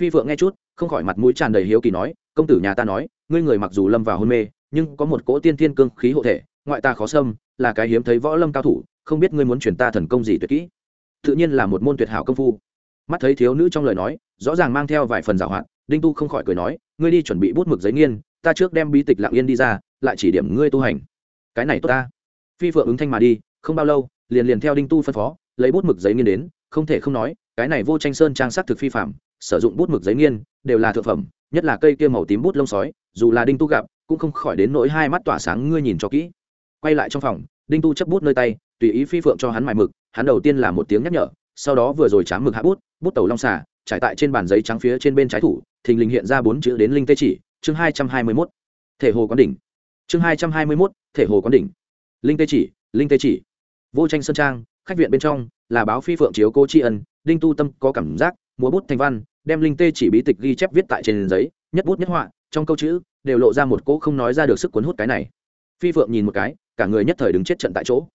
Phi phượng nghe chút không khỏi mặt mũi tràn đầy hiếu kỳ nói công tử nhà ta nói ngươi người mặc dù lâm vào hôn mê nhưng có một cỗ tiên thiên cương khí hộ thể ngoại ta khó xâm, là cái hiếm thấy võ lâm cao thủ, không biết ngươi muốn chuyển ta thần công gì tuyệt kỹ. Tự nhiên là một môn tuyệt hảo công phu. Mắt thấy thiếu nữ trong lời nói, rõ ràng mang theo vài phần giảo hoạt, đinh tu không khỏi cười nói, ngươi đi chuẩn bị bút mực giấy nghiên, ta trước đem bí tịch lặng yên đi ra, lại chỉ điểm ngươi tu hành. Cái này tốt ta. Phi phượng ứng thanh mà đi, không bao lâu, liền liền theo đinh tu phân phó, lấy bút mực giấy nghiên đến, không thể không nói, cái này vô tranh sơn trang sắc thực phi phạm sử dụng bút mực giấy nghiên, đều là thượng phẩm, nhất là cây kia màu tím bút lông sói, dù là đinh tu gặp, cũng không khỏi đến nỗi hai mắt tỏa sáng, ngươi nhìn cho kỹ quay lại trong phòng, đinh tu chấp bút nơi tay, tùy ý phi phượng cho hắn mài mực, hắn đầu tiên là một tiếng nhắc nhở, sau đó vừa rồi chám mực hạ bút bút tàu long xà, trải tại trên bàn giấy trắng phía trên bên trái thủ, thình lình hiện ra bốn chữ đến linh tê chỉ, chương hai trăm hai mươi mốt, thể hồ quán đỉnh. Chương hai trăm hai mươi mốt, thể hồ quán đỉnh. Linh tê chỉ, linh tê chỉ. Vô tranh sơn trang, khách viện bên trong, là báo phi phượng chiếu cô tri ân, đinh tu tâm có cảm giác, múa bút thành văn, đem linh tê chỉ bí tịch ghi chép viết tại trên giấy, nhất bút nhất họa, trong câu chữ, đều lộ ra một cỗ không nói ra được sức cuốn hút cái này phi phượng nhìn một cái, cả người nhất thời đứng chết trận tại chỗ.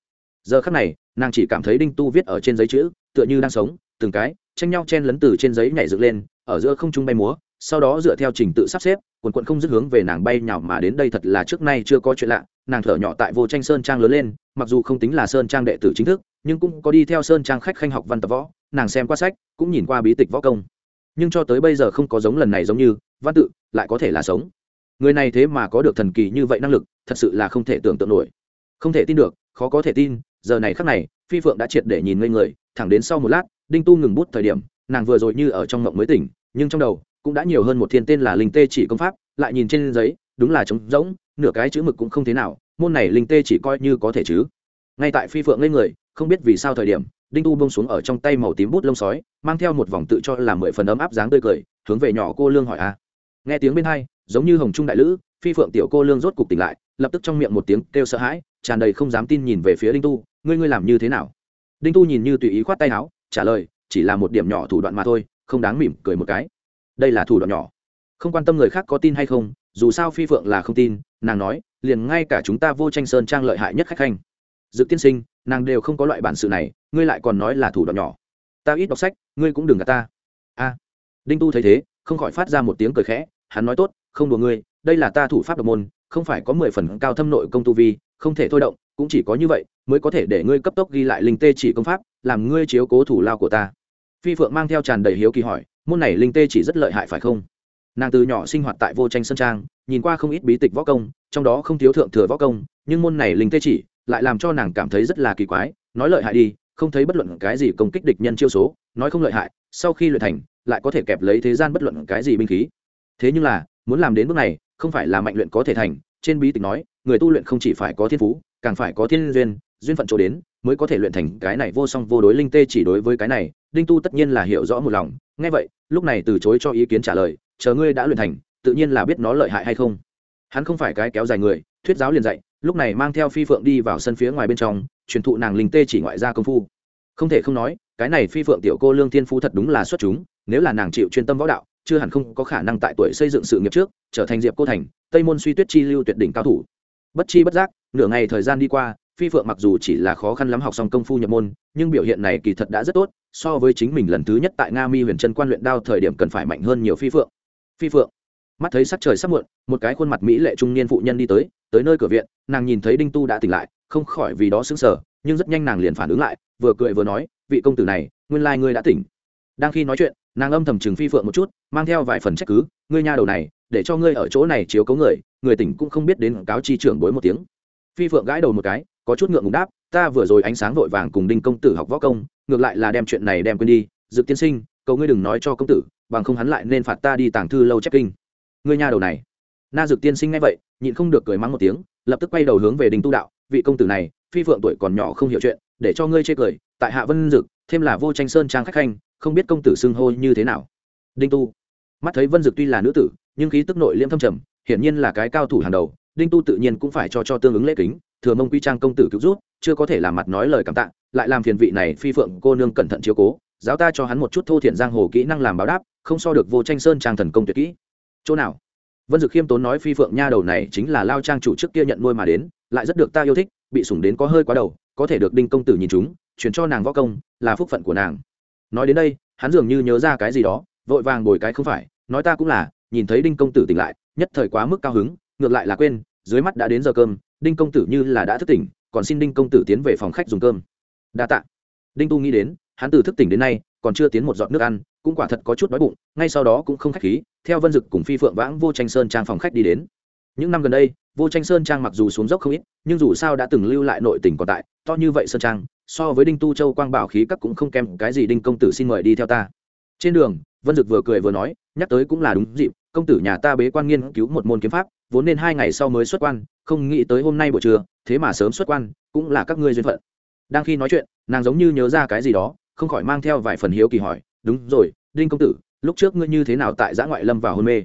Giờ khắc này, nàng chỉ cảm thấy đinh tu viết ở trên giấy chữ, tựa như đang sống, từng cái, tranh nhau chen lấn từ trên giấy nhảy dựng lên, ở giữa không trung bay múa, sau đó dựa theo trình tự sắp xếp, quần quận không dứt hướng về nàng bay nhào mà đến đây thật là trước nay chưa có chuyện lạ. Nàng thở nhỏ tại vô tranh sơn trang lớn lên, mặc dù không tính là sơn trang đệ tử chính thức, nhưng cũng có đi theo sơn trang khách khanh học văn tập võ, nàng xem qua sách, cũng nhìn qua bí tịch võ công. Nhưng cho tới bây giờ không có giống lần này giống như, văn tự, lại có thể là sống. Người này thế mà có được thần kỳ như vậy năng lực thật sự là không thể tưởng tượng nổi. Không thể tin được, khó có thể tin, giờ này khắc này, phi phượng đã triệt để nhìn ngây người, thẳng đến sau một lát, đinh tu ngừng bút thời điểm, nàng vừa rồi như ở trong mộng mới tỉnh, nhưng trong đầu cũng đã nhiều hơn một thiên tên là linh tê chỉ công pháp, lại nhìn trên giấy, đúng là trống rỗng, nửa cái chữ mực cũng không thế nào, môn này linh tê chỉ coi như có thể chứ. Ngay tại phi phượng ngây người, không biết vì sao thời điểm, đinh tu bông xuống ở trong tay màu tím bút lông sói, mang theo một vòng tự cho là mười phần ấm áp dáng tươi cười, hướng về nhỏ cô lương hỏi, a. Nghe tiếng bên hai, giống như hồng trung đại lữ, phi phượng tiểu cô lương rốt cục tỉnh lại lập tức trong miệng một tiếng kêu sợ hãi, tràn đầy không dám tin nhìn về phía đinh tu, ngươi ngươi làm như thế nào? Đinh tu nhìn như tùy ý khoát tay áo, trả lời, chỉ là một điểm nhỏ thủ đoạn mà thôi, không đáng mỉm cười một cái. Đây là thủ đoạn nhỏ. Không quan tâm người khác có tin hay không, dù sao phi phượng là không tin, nàng nói, liền ngay cả chúng ta vô tranh sơn trang lợi hại nhất khách khanh dự tiên sinh, nàng đều không có loại bản sự này, ngươi lại còn nói là thủ đoạn nhỏ. Ta ít đọc sách, ngươi cũng đừng gạt ta. A. Đinh tu thấy thế, không khỏi phát ra một tiếng cười khẽ, hắn nói, tốt, không đùa ngươi, đây là ta thủ pháp độc môn không phải có mười phần cao thâm nội công tu vi, không thể thôi động, cũng chỉ có như vậy, mới có thể để ngươi cấp tốc ghi lại linh tê chỉ công pháp, làm ngươi chiếu cố thủ lao của ta. Phi phượng mang theo tràn đầy hiếu kỳ hỏi, môn này linh tê chỉ rất lợi hại phải không? Nàng từ nhỏ sinh hoạt tại vô tranh sân trang, nhìn qua không ít bí tịch võ công, trong đó không thiếu thượng thừa võ công, nhưng môn này linh tê chỉ lại làm cho nàng cảm thấy rất là kỳ quái, nói lợi hại đi, không thấy bất luận cái gì công kích địch nhân chiêu số, nói không lợi hại, sau khi luyện thành, lại có thể kẹp lấy thế gian bất luận cái gì binh khí. Thế nhưng là muốn làm đến bước này, không phải là mạnh luyện có thể thành, trên bí tịch nói, người tu luyện không chỉ phải có thiên phú, càng phải có thiên duyên duyên phận chỗ đến, mới có thể luyện thành cái này vô song vô đối linh tê chỉ đối với cái này, đinh tu tất nhiên là hiểu rõ một lòng. Nghe vậy, lúc này từ chối cho ý kiến trả lời, chờ ngươi đã luyện thành, tự nhiên là biết nó lợi hại hay không. Hắn không phải cái kéo dài người, thuyết giáo liền dạy, lúc này mang theo phi phượng đi vào sân phía ngoài bên trong, truyền thụ nàng linh tê chỉ ngoại gia công phu. Không thể không nói, cái này phi phượng tiểu cô lương thiên phú thật đúng là xuất chúng, nếu là nàng chịu chuyên tâm võ đạo chưa hẳn không có khả năng tại tuổi xây dựng sự nghiệp trước, trở thành diệp cô thành, tây môn suy tuyết chi lưu tuyệt đỉnh cao thủ. Bất chi bất giác, nửa ngày thời gian đi qua, phi phượng mặc dù chỉ là khó khăn lắm học xong công phu nhập môn, nhưng biểu hiện này kỳ thật đã rất tốt, so với chính mình lần thứ nhất tại nga mi huyền trân quan luyện đao thời điểm cần phải mạnh hơn nhiều phi phượng. Phi phượng, mắt thấy sắc trời sắp muộn, một cái khuôn mặt mỹ lệ trung niên phụ nhân đi tới tới nơi cửa viện, nàng nhìn thấy đinh tu đã tỉnh lại, không khỏi vì đó xứng sở nhưng rất nhanh nàng liền phản ứng lại, vừa cười vừa nói, vị công tử này, nguyên lai ngươi đã tỉnh. Đang khi nói chuyện nàng âm thầm chừng phi phượng một chút, mang theo vài phần trách cứ, ngươi nha đầu này, để cho ngươi ở chỗ này chiếu cấu người người tỉnh cũng không biết đến cáo chi trưởng bối một tiếng. Phi phượng gãi đầu một cái, có chút ngượng ngùng đáp, ta vừa rồi ánh sáng vội vàng cùng đinh công tử học võ công, ngược lại là đem chuyện này đem quên đi dự tiên sinh, cầu ngươi đừng nói cho công tử, bằng không hắn lại nên phạt ta đi tàng thư lâu chép kinh. Ngươi nha đầu này. Na dực tiên sinh ngay vậy, nhịn không được cười mắng một tiếng, lập tức quay đầu hướng về đình tu đạo, vị công tử này, phi phượng tuổi còn nhỏ không hiểu chuyện, để cho ngươi chê cười, tại hạ vân dực, thêm là vô tranh sơn trang khách khanh không biết công tử xưng hô như thế nào. Đinh tu. Mắt thấy vân dực tuy là nữ tử, nhưng khí tức nội liễm thâm trầm, hiển nhiên là cái cao thủ hàng đầu. Đinh tu tự nhiên cũng phải cho cho tương ứng lễ kính, thừa mông quy trang công tử cứu rút chưa có thể làm mặt nói lời cảm tạ, lại làm phiền vị này phi phượng cô nương cẩn thận chiếu cố, giáo ta cho hắn một chút thô thiện giang hồ kỹ năng làm báo đáp, không so được vô tranh sơn trang thần công tuyệt kỹ. Chỗ nào? Vân dực khiêm tốn nói phi phượng nha đầu này chính là lao trang chủ trước kia nhận nuôi mà đến, lại rất được ta yêu thích, bị sủng đến có hơi quá đầu, có thể được đinh công tử nhìn chúng chuyển cho nàng võ công, là phúc phận của nàng nói đến đây, hắn dường như nhớ ra cái gì đó, vội vàng bồi cái không phải, nói ta cũng là, nhìn thấy đinh công tử tỉnh lại, nhất thời quá mức cao hứng, ngược lại là quên, dưới mắt đã đến giờ cơm, đinh công tử như là đã thức tỉnh, còn xin đinh công tử tiến về phòng khách dùng cơm. Đa tạ. Đinh tu nghĩ đến, hắn từ thức tỉnh đến nay, còn chưa tiến một giọt nước ăn, cũng quả thật có chút đói bụng, ngay sau đó cũng không khách khí, theo vân dực cùng phi phượng vãng vô tranh sơn trang phòng khách đi đến. Những năm gần đây, vô tranh sơn trang mặc dù xuống dốc không ít, nhưng dù sao đã từng lưu lại nội tỉnh còn tại, to như vậy sơn trang so với đinh tu châu quang bảo khí các cũng không kèm cái gì đinh công tử xin mời đi theo ta. Trên đường, vân dực vừa cười vừa nói, nhắc tới cũng là đúng dịp, công tử nhà ta bế quan nghiên cứu một môn kiếm pháp, vốn nên hai ngày sau mới xuất quan, không nghĩ tới hôm nay buổi trưa, thế mà sớm xuất quan, cũng là các ngươi duyên phận. Đang khi nói chuyện, nàng giống như nhớ ra cái gì đó, không khỏi mang theo vài phần hiếu kỳ hỏi, đúng rồi, đinh công tử, lúc trước ngươi như thế nào tại giã ngoại lâm vào hôn mê?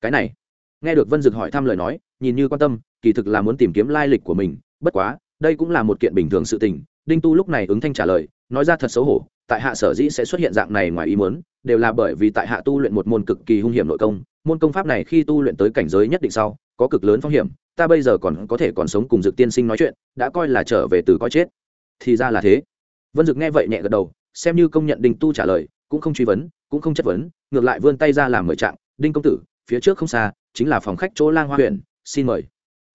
Cái này, nghe được vân dực hỏi thăm lời nói, nhìn như quan tâm, kỳ thực là muốn tìm kiếm lai lịch của mình, bất quá, đây cũng là một kiện bình thường sự tình đinh tu lúc này ứng thanh trả lời, nói ra thật xấu hổ, tại hạ sở dĩ sẽ xuất hiện dạng này ngoài ý muốn, đều là bởi vì tại hạ tu luyện một môn cực kỳ hung hiểm nội công, môn công pháp này khi tu luyện tới cảnh giới nhất định sau, có cực lớn phong hiểm, ta bây giờ còn có thể còn sống cùng dực tiên sinh nói chuyện, đã coi là trở về từ coi chết. Thì ra là thế. Vân dực nghe vậy nhẹ gật đầu, xem như công nhận đinh tu trả lời, cũng không truy vấn, cũng không chất vấn, ngược lại vươn tay ra làm mời trạng, đinh công tử, phía trước không xa, chính là phòng khách chỗ lang hoa huyện, xin mời.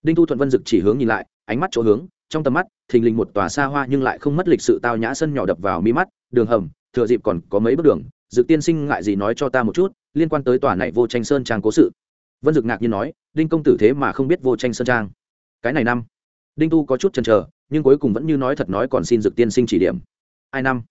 Đinh tu thuận vân dực chỉ hướng nhìn lại, ánh mắt chỗ hướng, trong tầm mắt thình lình một tòa xa hoa nhưng lại không mất lịch sự tao nhã sân nhỏ đập vào mi mắt, đường hầm, thừa dịp còn có mấy bước đường dự tiên sinh ngại gì nói cho ta một chút, liên quan tới tòa này vô tranh sơn trang cố sự. Vân dực ngạc nhiên nói, đinh công tử thế mà không biết vô tranh sơn trang. Cái này năm. Đinh tu có chút chần chờ, nhưng cuối cùng vẫn như nói thật nói còn xin dực tiên sinh chỉ điểm. Ai năm?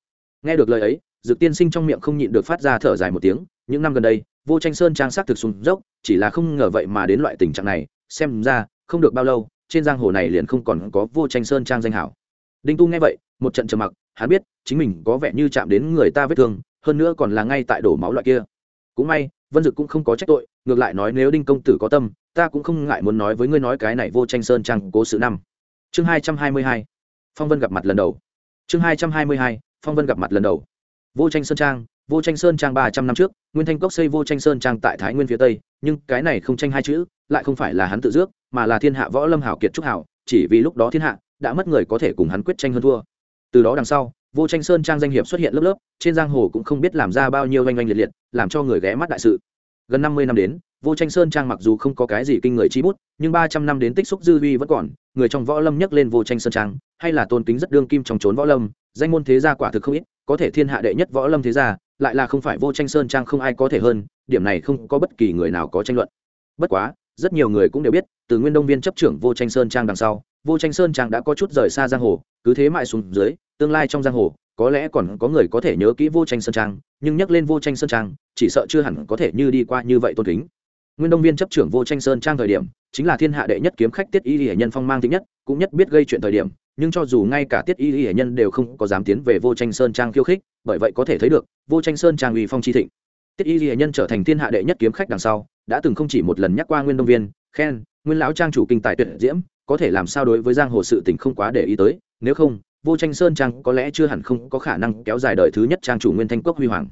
Nghe được lời ấy, dực tiên sinh trong miệng không nhịn được phát ra thở dài một tiếng, những năm gần đây, vô tranh sơn trang xác thực sùng dốc, chỉ là không ngờ vậy mà đến loại tình trạng này, xem ra, không được bao lâu trên giang hồ này liền không còn có vô tranh sơn trang danh hảo. Đinh tu nghe vậy, một trận trầm mặc, hắn biết, chính mình có vẻ như chạm đến người ta vết thương, hơn nữa còn là ngay tại đổ máu loại kia. Cũng may, vân dực cũng không có trách tội, ngược lại nói nếu đinh công tử có tâm, ta cũng không ngại muốn nói với ngươi nói cái này vô tranh sơn trang cố sự năm. Chương hai trăm hai mươi hai, phong vân gặp mặt lần đầu. Chương hai trăm hai mươi hai, phong vân gặp mặt lần đầu. Vô tranh sơn trang, vô tranh sơn trang ba trăm năm trước, nguyên thanh cốc xây vô tranh sơn trang tại thái nguyên phía tây, nhưng cái này không tranh hai chữ lại không phải là hắn tự dước, mà là thiên hạ võ lâm hảo kiệt trúc hảo, chỉ vì lúc đó thiên hạ đã mất người có thể cùng hắn quyết tranh hơn thua. Từ đó đằng sau, vô tranh sơn trang danh hiệp xuất hiện lớp lớp, trên giang hồ cũng không biết làm ra bao nhiêu oanh oanh liệt liệt, làm cho người ghé mắt đại sự. Gần năm mươi năm đến, vô tranh sơn trang mặc dù không có cái gì kinh người chi bút, nhưng ba trăm năm đến tích xúc dư vi vẫn còn, người trong võ lâm nhắc lên vô tranh sơn trang, hay là tôn kính rất đương kim trong trốn võ lâm, danh môn thế gia quả thực không ít, có thể thiên hạ đệ nhất võ lâm thế gia, lại là không phải vô tranh sơn trang không ai có thể hơn, điểm này không có bất kỳ người nào có tranh luận. Bất quá rất nhiều người cũng đều biết, từ nguyên đông viên chấp trưởng vô tranh sơn trang đằng sau, vô tranh sơn trang đã có chút rời xa giang hồ, cứ thế mãi xuống dưới, tương lai trong giang hồ, có lẽ còn có người có thể nhớ kỹ vô tranh sơn trang, nhưng nhắc lên vô tranh sơn trang, chỉ sợ chưa hẳn có thể như đi qua như vậy tôn kính. Nguyên đông viên chấp trưởng vô tranh sơn trang thời điểm, chính là thiên hạ đệ nhất kiếm khách tiết y hiển nhân phong mang tính nhất, cũng nhất biết gây chuyện thời điểm, nhưng cho dù ngay cả tiết y hiển nhân đều không có dám tiến về vô tranh sơn trang khiêu khích, bởi vậy có thể thấy được, vô tranh sơn trang uy phong chi thịnh tiết y hệ nhân trở thành thiên hạ đệ nhất kiếm khách đằng sau, đã từng không chỉ một lần nhắc qua nguyên đông viên, khen, nguyên lão trang chủ kinh tài tuyệt diễm, có thể làm sao đối với giang hồ sự tình không quá để ý tới, nếu không, vô tranh sơn trang có lẽ chưa hẳn không có khả năng kéo dài đời thứ nhất trang chủ nguyên thanh quốc huy hoàng.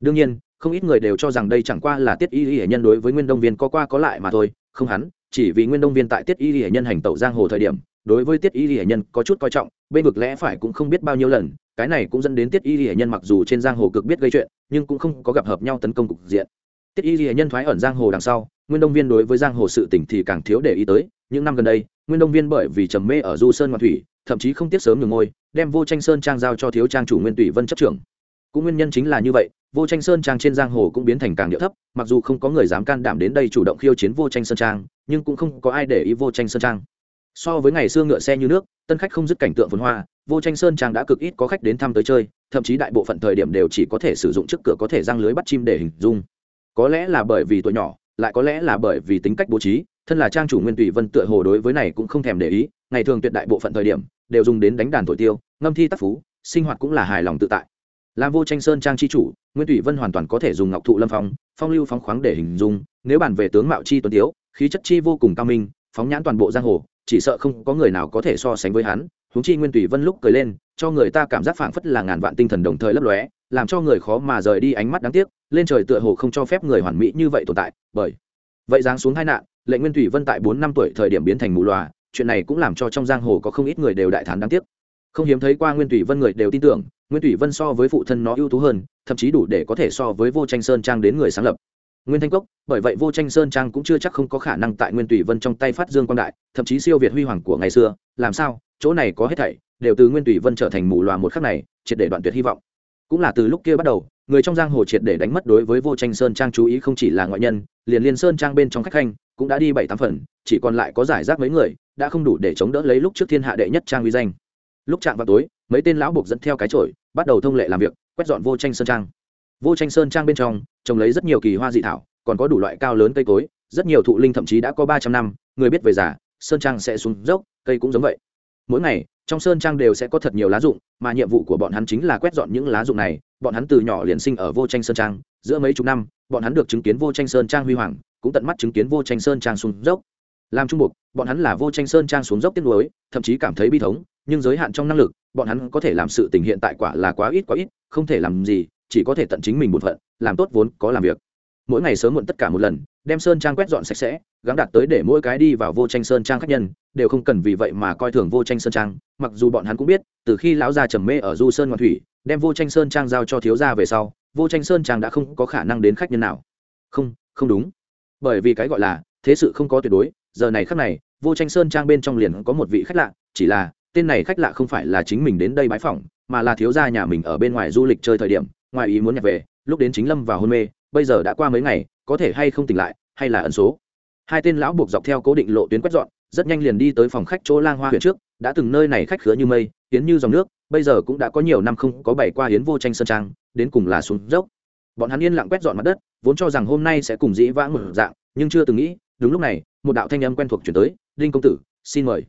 Đương nhiên, không ít người đều cho rằng đây chẳng qua là tiết y hệ nhân đối với nguyên đông viên có qua có lại mà thôi, không hắn chỉ vì nguyên đông viên tại tiết y hệ nhân hành tẩu giang hồ thời điểm đối với tiết y hiển nhân có chút coi trọng, bên vực lẽ phải cũng không biết bao nhiêu lần, cái này cũng dẫn đến tiết y hiển nhân mặc dù trên giang hồ cực biết gây chuyện, nhưng cũng không có gặp hợp nhau tấn công cục diện. Tiết y hiển nhân thoái ẩn giang hồ đằng sau, nguyên đông viên đối với giang hồ sự tỉnh thì càng thiếu để ý tới, những năm gần đây, nguyên đông viên bởi vì trầm mê ở du sơn ngoại thủy, thậm chí không tiếc sớm nhường ngôi, đem vô tranh sơn trang giao cho thiếu trang chủ nguyên tùy vân chấp trưởng. Cũng nguyên nhân chính là như vậy, vô tranh sơn trang trên giang hồ cũng biến thành càng địa thấp, mặc dù không có người dám can đảm đến đây chủ động khiêu chiến vô tranh sơn trang, nhưng cũng không có ai để ý vô tranh sơn trang so với ngày xưa ngựa xe như nước, tân khách không dứt cảnh tượng phồn hoa, vô tranh sơn trang đã cực ít có khách đến thăm tới chơi, thậm chí đại bộ phận thời điểm đều chỉ có thể sử dụng trước cửa có thể răng lưới bắt chim để hình dung. Có lẽ là bởi vì tuổi nhỏ, lại có lẽ là bởi vì tính cách bố trí, thân là trang chủ nguyên tùy vân tựa hồ đối với này cũng không thèm để ý, ngày thường tuyệt đại bộ phận thời điểm, đều dùng đến đánh đàn thổi tiêu, ngâm thi tác phú, sinh hoạt cũng là hài lòng tự tại. Làm vô tranh sơn trang chi chủ, nguyên tùy vân hoàn toàn có thể dùng ngọc thụ lâm phong phong lưu phóng khoáng để hình dung, nếu bàn về tướng mạo chi tuấn tiếu, khí chất chi vô cùng cao minh phóng nhãn toàn bộ giang hồ, chỉ sợ không có người nào có thể so sánh với hắn. Huống chi nguyên tùy vân lúc cười lên, cho người ta cảm giác phảng phất là ngàn vạn tinh thần đồng thời lấp lóe, làm cho người khó mà rời đi ánh mắt đáng tiếc. Lên trời tựa hồ không cho phép người hoàn mỹ như vậy tồn tại, bởi vậy giáng xuống hai nạn lệnh nguyên tùy vân tại bốn năm tuổi thời điểm biến thành mù loà, chuyện này cũng làm cho trong giang hồ có không ít người đều đại thán đáng tiếc. Không hiếm thấy qua nguyên tùy vân người đều tin tưởng, nguyên tùy vân so với phụ thân nó ưu tú hơn, thậm chí đủ để có thể so với vô tranh sơn trang đến người sáng lập nguyên thanh cốc, bởi vậy vô tranh sơn trang cũng chưa chắc không có khả năng tại nguyên tùy vân trong tay phát dương quang đại, thậm chí siêu việt huy hoàng của ngày xưa. Làm sao? Chỗ này có hết thảy, đều từ nguyên tùy vân trở thành mù loà một khắc này, triệt để đoạn tuyệt hy vọng. Cũng là từ lúc kia bắt đầu, người trong giang hồ triệt để đánh mất đối với vô tranh sơn trang chú ý không chỉ là ngoại nhân, liền liên sơn trang bên trong khách khanh cũng đã đi bảy tám phần, chỉ còn lại có giải rác mấy người, đã không đủ để chống đỡ lấy lúc trước thiên hạ đệ nhất trang uy danh. Lúc chạm vào tối, mấy tên lão buộc dẫn theo cái trội bắt đầu thông lệ làm việc, quét dọn vô tranh sơn trang vô tranh sơn trang bên trong trồng lấy rất nhiều kỳ hoa dị thảo còn có đủ loại cao lớn cây cối rất nhiều thụ linh thậm chí đã có ba trăm năm người biết về giả sơn trang sẽ xuống dốc cây cũng giống vậy. Mỗi ngày trong sơn trang đều sẽ có thật nhiều lá dụng mà nhiệm vụ của bọn hắn chính là quét dọn những lá dụng này. Bọn hắn từ nhỏ liền sinh ở vô tranh sơn trang giữa mấy chục năm bọn hắn được chứng kiến vô tranh sơn trang huy hoàng cũng tận mắt chứng kiến vô tranh sơn trang xuống dốc. Làm trung mục, bọn hắn là vô tranh sơn trang xuống dốc tiếc nuối thậm chí cảm thấy bi thống nhưng giới hạn trong năng lực bọn hắn có thể làm sự tình hiện tại quả là quá ít quá ít không thể làm gì chỉ có thể tận chính mình một phận, làm tốt vốn có làm việc. Mỗi ngày sớm muộn tất cả một lần, đem sơn trang quét dọn sạch sẽ gắn đạt tới để mỗi cái đi vào vô tranh sơn trang khách nhân, đều không cần vì vậy mà coi thường vô tranh sơn trang. Mặc dù bọn hắn cũng biết, từ khi lão gia trầm mê ở du sơn ngoan thủy, đem vô tranh sơn trang giao cho thiếu gia về sau, vô tranh sơn trang đã không có khả năng đến khách nhân nào. Không không đúng. Bởi vì cái gọi là, thế sự không có tuyệt đối, giờ này khắc này, vô tranh sơn trang bên trong liền có một vị khách lạ, chỉ là, tên này khách lạ không phải là chính mình đến đây bãi phỏng, mà là thiếu gia nhà mình ở bên ngoài du lịch chơi thời điểm ngoài ý muốn nhặt về, lúc đến chính lâm vào hôn mê, bây giờ đã qua mấy ngày, có thể hay không tỉnh lại, hay là ẩn số. Hai tên lão buộc dọc theo cố định lộ tuyến quét dọn, rất nhanh liền đi tới phòng khách chỗ lang hoa huyện trước, đã từng nơi này khách khứa như mây, tiến như dòng nước, bây giờ cũng đã có nhiều năm không có bảy qua hiến vô tranh sơn trang, đến cùng là xuống dốc. Bọn hắn yên lặng quét dọn mặt đất, vốn cho rằng hôm nay sẽ cùng dĩ vãng một dạng, nhưng chưa từng nghĩ, đúng lúc này, một đạo thanh âm quen thuộc chuyển tới, đinh công tử, xin mời.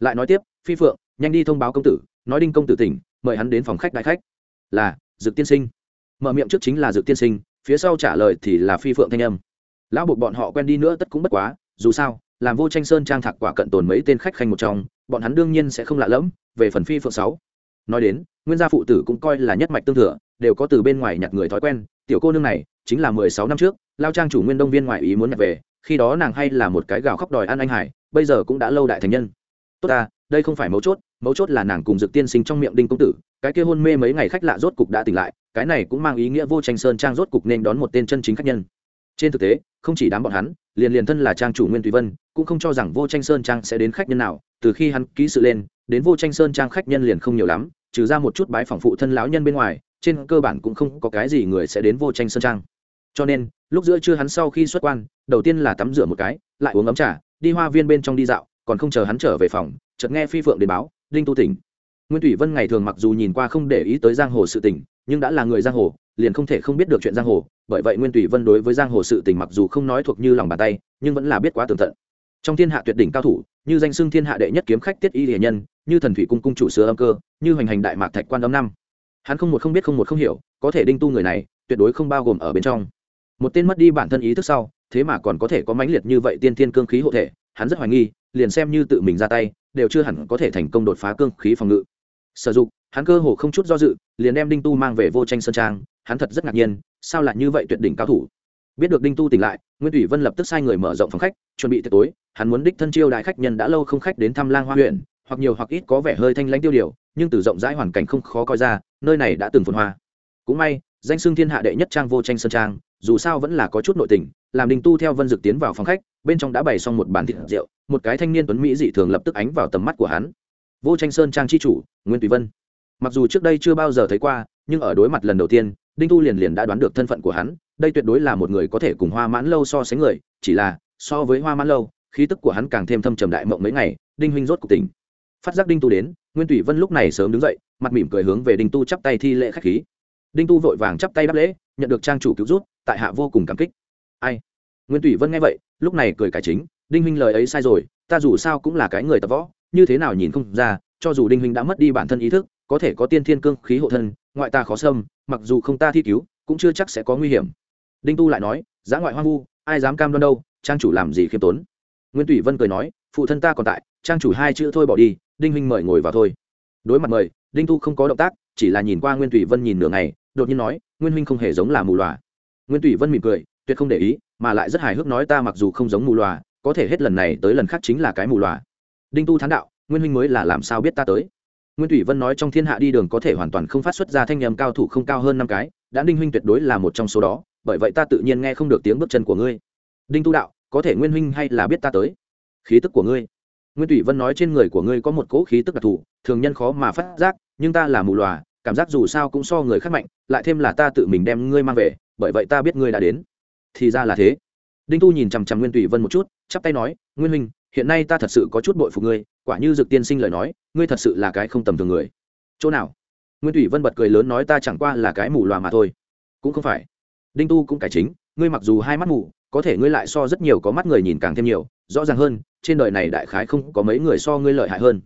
Lại nói tiếp, phi phượng, nhanh đi thông báo công tử, nói đinh công tử tỉnh, mời hắn đến phòng khách đại khách. Là, dực tiên sinh mở miệng trước chính là dược tiên sinh, phía sau trả lời thì là phi phượng thanh âm. Lão buộc bọn họ quen đi nữa tất cũng bất quá, dù sao, làm vô tranh sơn trang thạc quả cận tồn mấy tên khách khanh một trong, bọn hắn đương nhiên sẽ không lạ lẫm, về phần phi phượng sáu. Nói đến, nguyên gia phụ tử cũng coi là nhất mạch tương thừa, đều có từ bên ngoài nhặt người thói quen, tiểu cô nương này chính là mười sáu năm trước, lao trang chủ nguyên đông viên ngoại ý muốn nhặt về, khi đó nàng hay là một cái gào khóc đòi ăn anh hải, bây giờ cũng đã lâu đại thành nhân. Tốt ta, đây không phải mấu chốt mấu chốt là nàng cùng dược tiên sinh trong miệng đinh công tử cái kia hôn mê mấy ngày khách lạ rốt cục đã tỉnh lại, cái này cũng mang ý nghĩa vô tranh sơn trang rốt cục nên đón một tên chân chính khách nhân. Trên thực tế, không chỉ đám bọn hắn, liền liền thân là trang chủ nguyên tùy vân, cũng không cho rằng vô tranh sơn trang sẽ đến khách nhân nào, từ khi hắn ký sự lên, đến vô tranh sơn trang khách nhân liền không nhiều lắm, trừ ra một chút bái phỏng phụ thân lão nhân bên ngoài, trên cơ bản cũng không có cái gì người sẽ đến vô tranh sơn trang. Cho nên, lúc giữa trưa hắn sau khi xuất quan, đầu tiên là tắm rửa một cái, lại uống ấm trà, đi hoa viên bên trong đi dạo, còn không chờ hắn trở về phòng, chợt nghe phi phượng đến báo, đinh tu tỉnh nguyên thủy vân ngày thường mặc dù nhìn qua không để ý tới giang hồ sự tình, nhưng đã là người giang hồ, liền không thể không biết được chuyện giang hồ. Bởi vậy nguyên thủy vân đối với giang hồ sự tình mặc dù không nói thuộc như lòng bàn tay, nhưng vẫn là biết quá tường tận. Trong thiên hạ tuyệt đỉnh cao thủ, như danh xưng thiên hạ đệ nhất kiếm khách tiết y hiền nhân, như thần thủy cung cung chủ sứa âm cơ, như hoành hành đại mạc thạch quan âm năm. Hắn không một không biết không một không hiểu, có thể đinh tu người này, tuyệt đối không bao gồm ở bên trong. Một tên mất đi bản thân ý thức sau, thế mà còn có thể có mãnh liệt như vậy tiên thiên cương khí hộ thể, hắn rất hoài nghi, liền xem như tự mình ra tay, đều chưa hẳn có thể thành công đột phá cương khí phòng ngự sử dụng hắn cơ hồ không chút do dự, liền đem đinh tu mang về vô tranh sơn trang, hắn thật rất ngạc nhiên, sao lại như vậy tuyệt đỉnh cao thủ. Biết được đinh tu tỉnh lại, nguyên thủy vân lập tức sai người mở rộng phòng khách, chuẩn bị tiệc tối, hắn muốn đích thân chiêu đại khách nhân đã lâu không khách đến thăm lang hoa huyện, hoặc nhiều hoặc ít có vẻ hơi thanh lãnh tiêu điều, nhưng từ rộng rãi hoàn cảnh không khó coi ra, nơi này đã từng phồn hoa. Cũng may, danh xưng thiên hạ đệ nhất trang vô tranh sơn trang, dù sao vẫn là có chút nội tình, làm đình tu theo vân dực tiến vào phòng khách, bên trong đã bày xong một bàn thịt rượu, một cái thanh niên tuấn mỹ dị thường lập tức ánh vào tầm mắt của hắn vô tranh sơn trang chi chủ, nguyên tùy vân. Mặc dù trước đây chưa bao giờ thấy qua, nhưng ở đối mặt lần đầu tiên, đinh tu liền liền đã đoán được thân phận của hắn, đây tuyệt đối là một người có thể cùng hoa mãn lâu so sánh người, chỉ là, so với hoa mãn lâu, khí tức của hắn càng thêm thâm trầm đại mộng mấy ngày, đinh huynh rốt cuộc tỉnh. Phát giác đinh tu đến, nguyên tùy vân lúc này sớm đứng dậy, mặt mỉm cười hướng về đinh tu chắp tay thi lễ khách khí. Đinh tu vội vàng chắp tay đáp lễ, nhận được trang chủ cứu rút tại hạ vô cùng cảm kích. Ai? Nguyên tùy vân nghe vậy, lúc này cười cải chính, đinh huynh lời ấy sai rồi, ta dù sao cũng là cái người tập võ như thế nào nhìn không ra, cho dù đinh huynh đã mất đi bản thân ý thức, có thể có tiên thiên cương khí hộ thân, ngoại ta khó xâm, mặc dù không ta thi cứu, cũng chưa chắc sẽ có nguy hiểm. Đinh tu lại nói, giá ngoại hoang vu, ai dám cam đoan đâu, trang chủ làm gì khiêm tốn? Nguyên tùy vân cười nói, phụ thân ta còn tại, trang chủ hai chữ thôi bỏ đi, đinh huynh mời ngồi vào thôi. Đối mặt mời, đinh tu không có động tác, chỉ là nhìn qua nguyên tùy vân nhìn nửa ngày, đột nhiên nói, nguyên huynh không hề giống là mù loà. Nguyên tùy vân mỉm cười, tuyệt không để ý, mà lại rất hài hước nói, ta mặc dù không giống mù loà, có thể hết lần này tới lần khác chính là cái mù loà đinh tu thán đạo, nguyên huynh mới là làm sao biết ta tới? Nguyên thủy vân nói trong thiên hạ đi đường có thể hoàn toàn không phát xuất ra thanh nhầm cao thủ không cao hơn năm cái, đã đinh huynh tuyệt đối là một trong số đó, bởi vậy ta tự nhiên nghe không được tiếng bước chân của ngươi. Đinh tu đạo, có thể nguyên huynh hay là biết ta tới? Khí tức của ngươi. Nguyên thủy vân nói trên người của ngươi có một cỗ khí tức đặc thù, thường nhân khó mà phát giác, nhưng ta là mù lòa, cảm giác dù sao cũng so người khác mạnh, lại thêm là ta tự mình đem ngươi mang về, bởi vậy ta biết ngươi đã đến. Thì ra là thế. Đinh tu nhìn chằm chằm nguyên thủy vân một chút, chắp tay nói, nguyên huynh hiện nay ta thật sự có chút bội phục ngươi, quả như dực tiên sinh lời nói, ngươi thật sự là cái không tầm thường người. Chỗ nào? Nguyên thủy vân bật cười lớn nói ta chẳng qua là cái mù loà mà thôi. Cũng không phải. Đinh tu cũng cải chính, ngươi mặc dù hai mắt mù, có thể ngươi lại so rất nhiều có mắt người nhìn càng thêm nhiều, rõ ràng hơn, trên đời này đại khái không có mấy người so ngươi lợi hại hơn.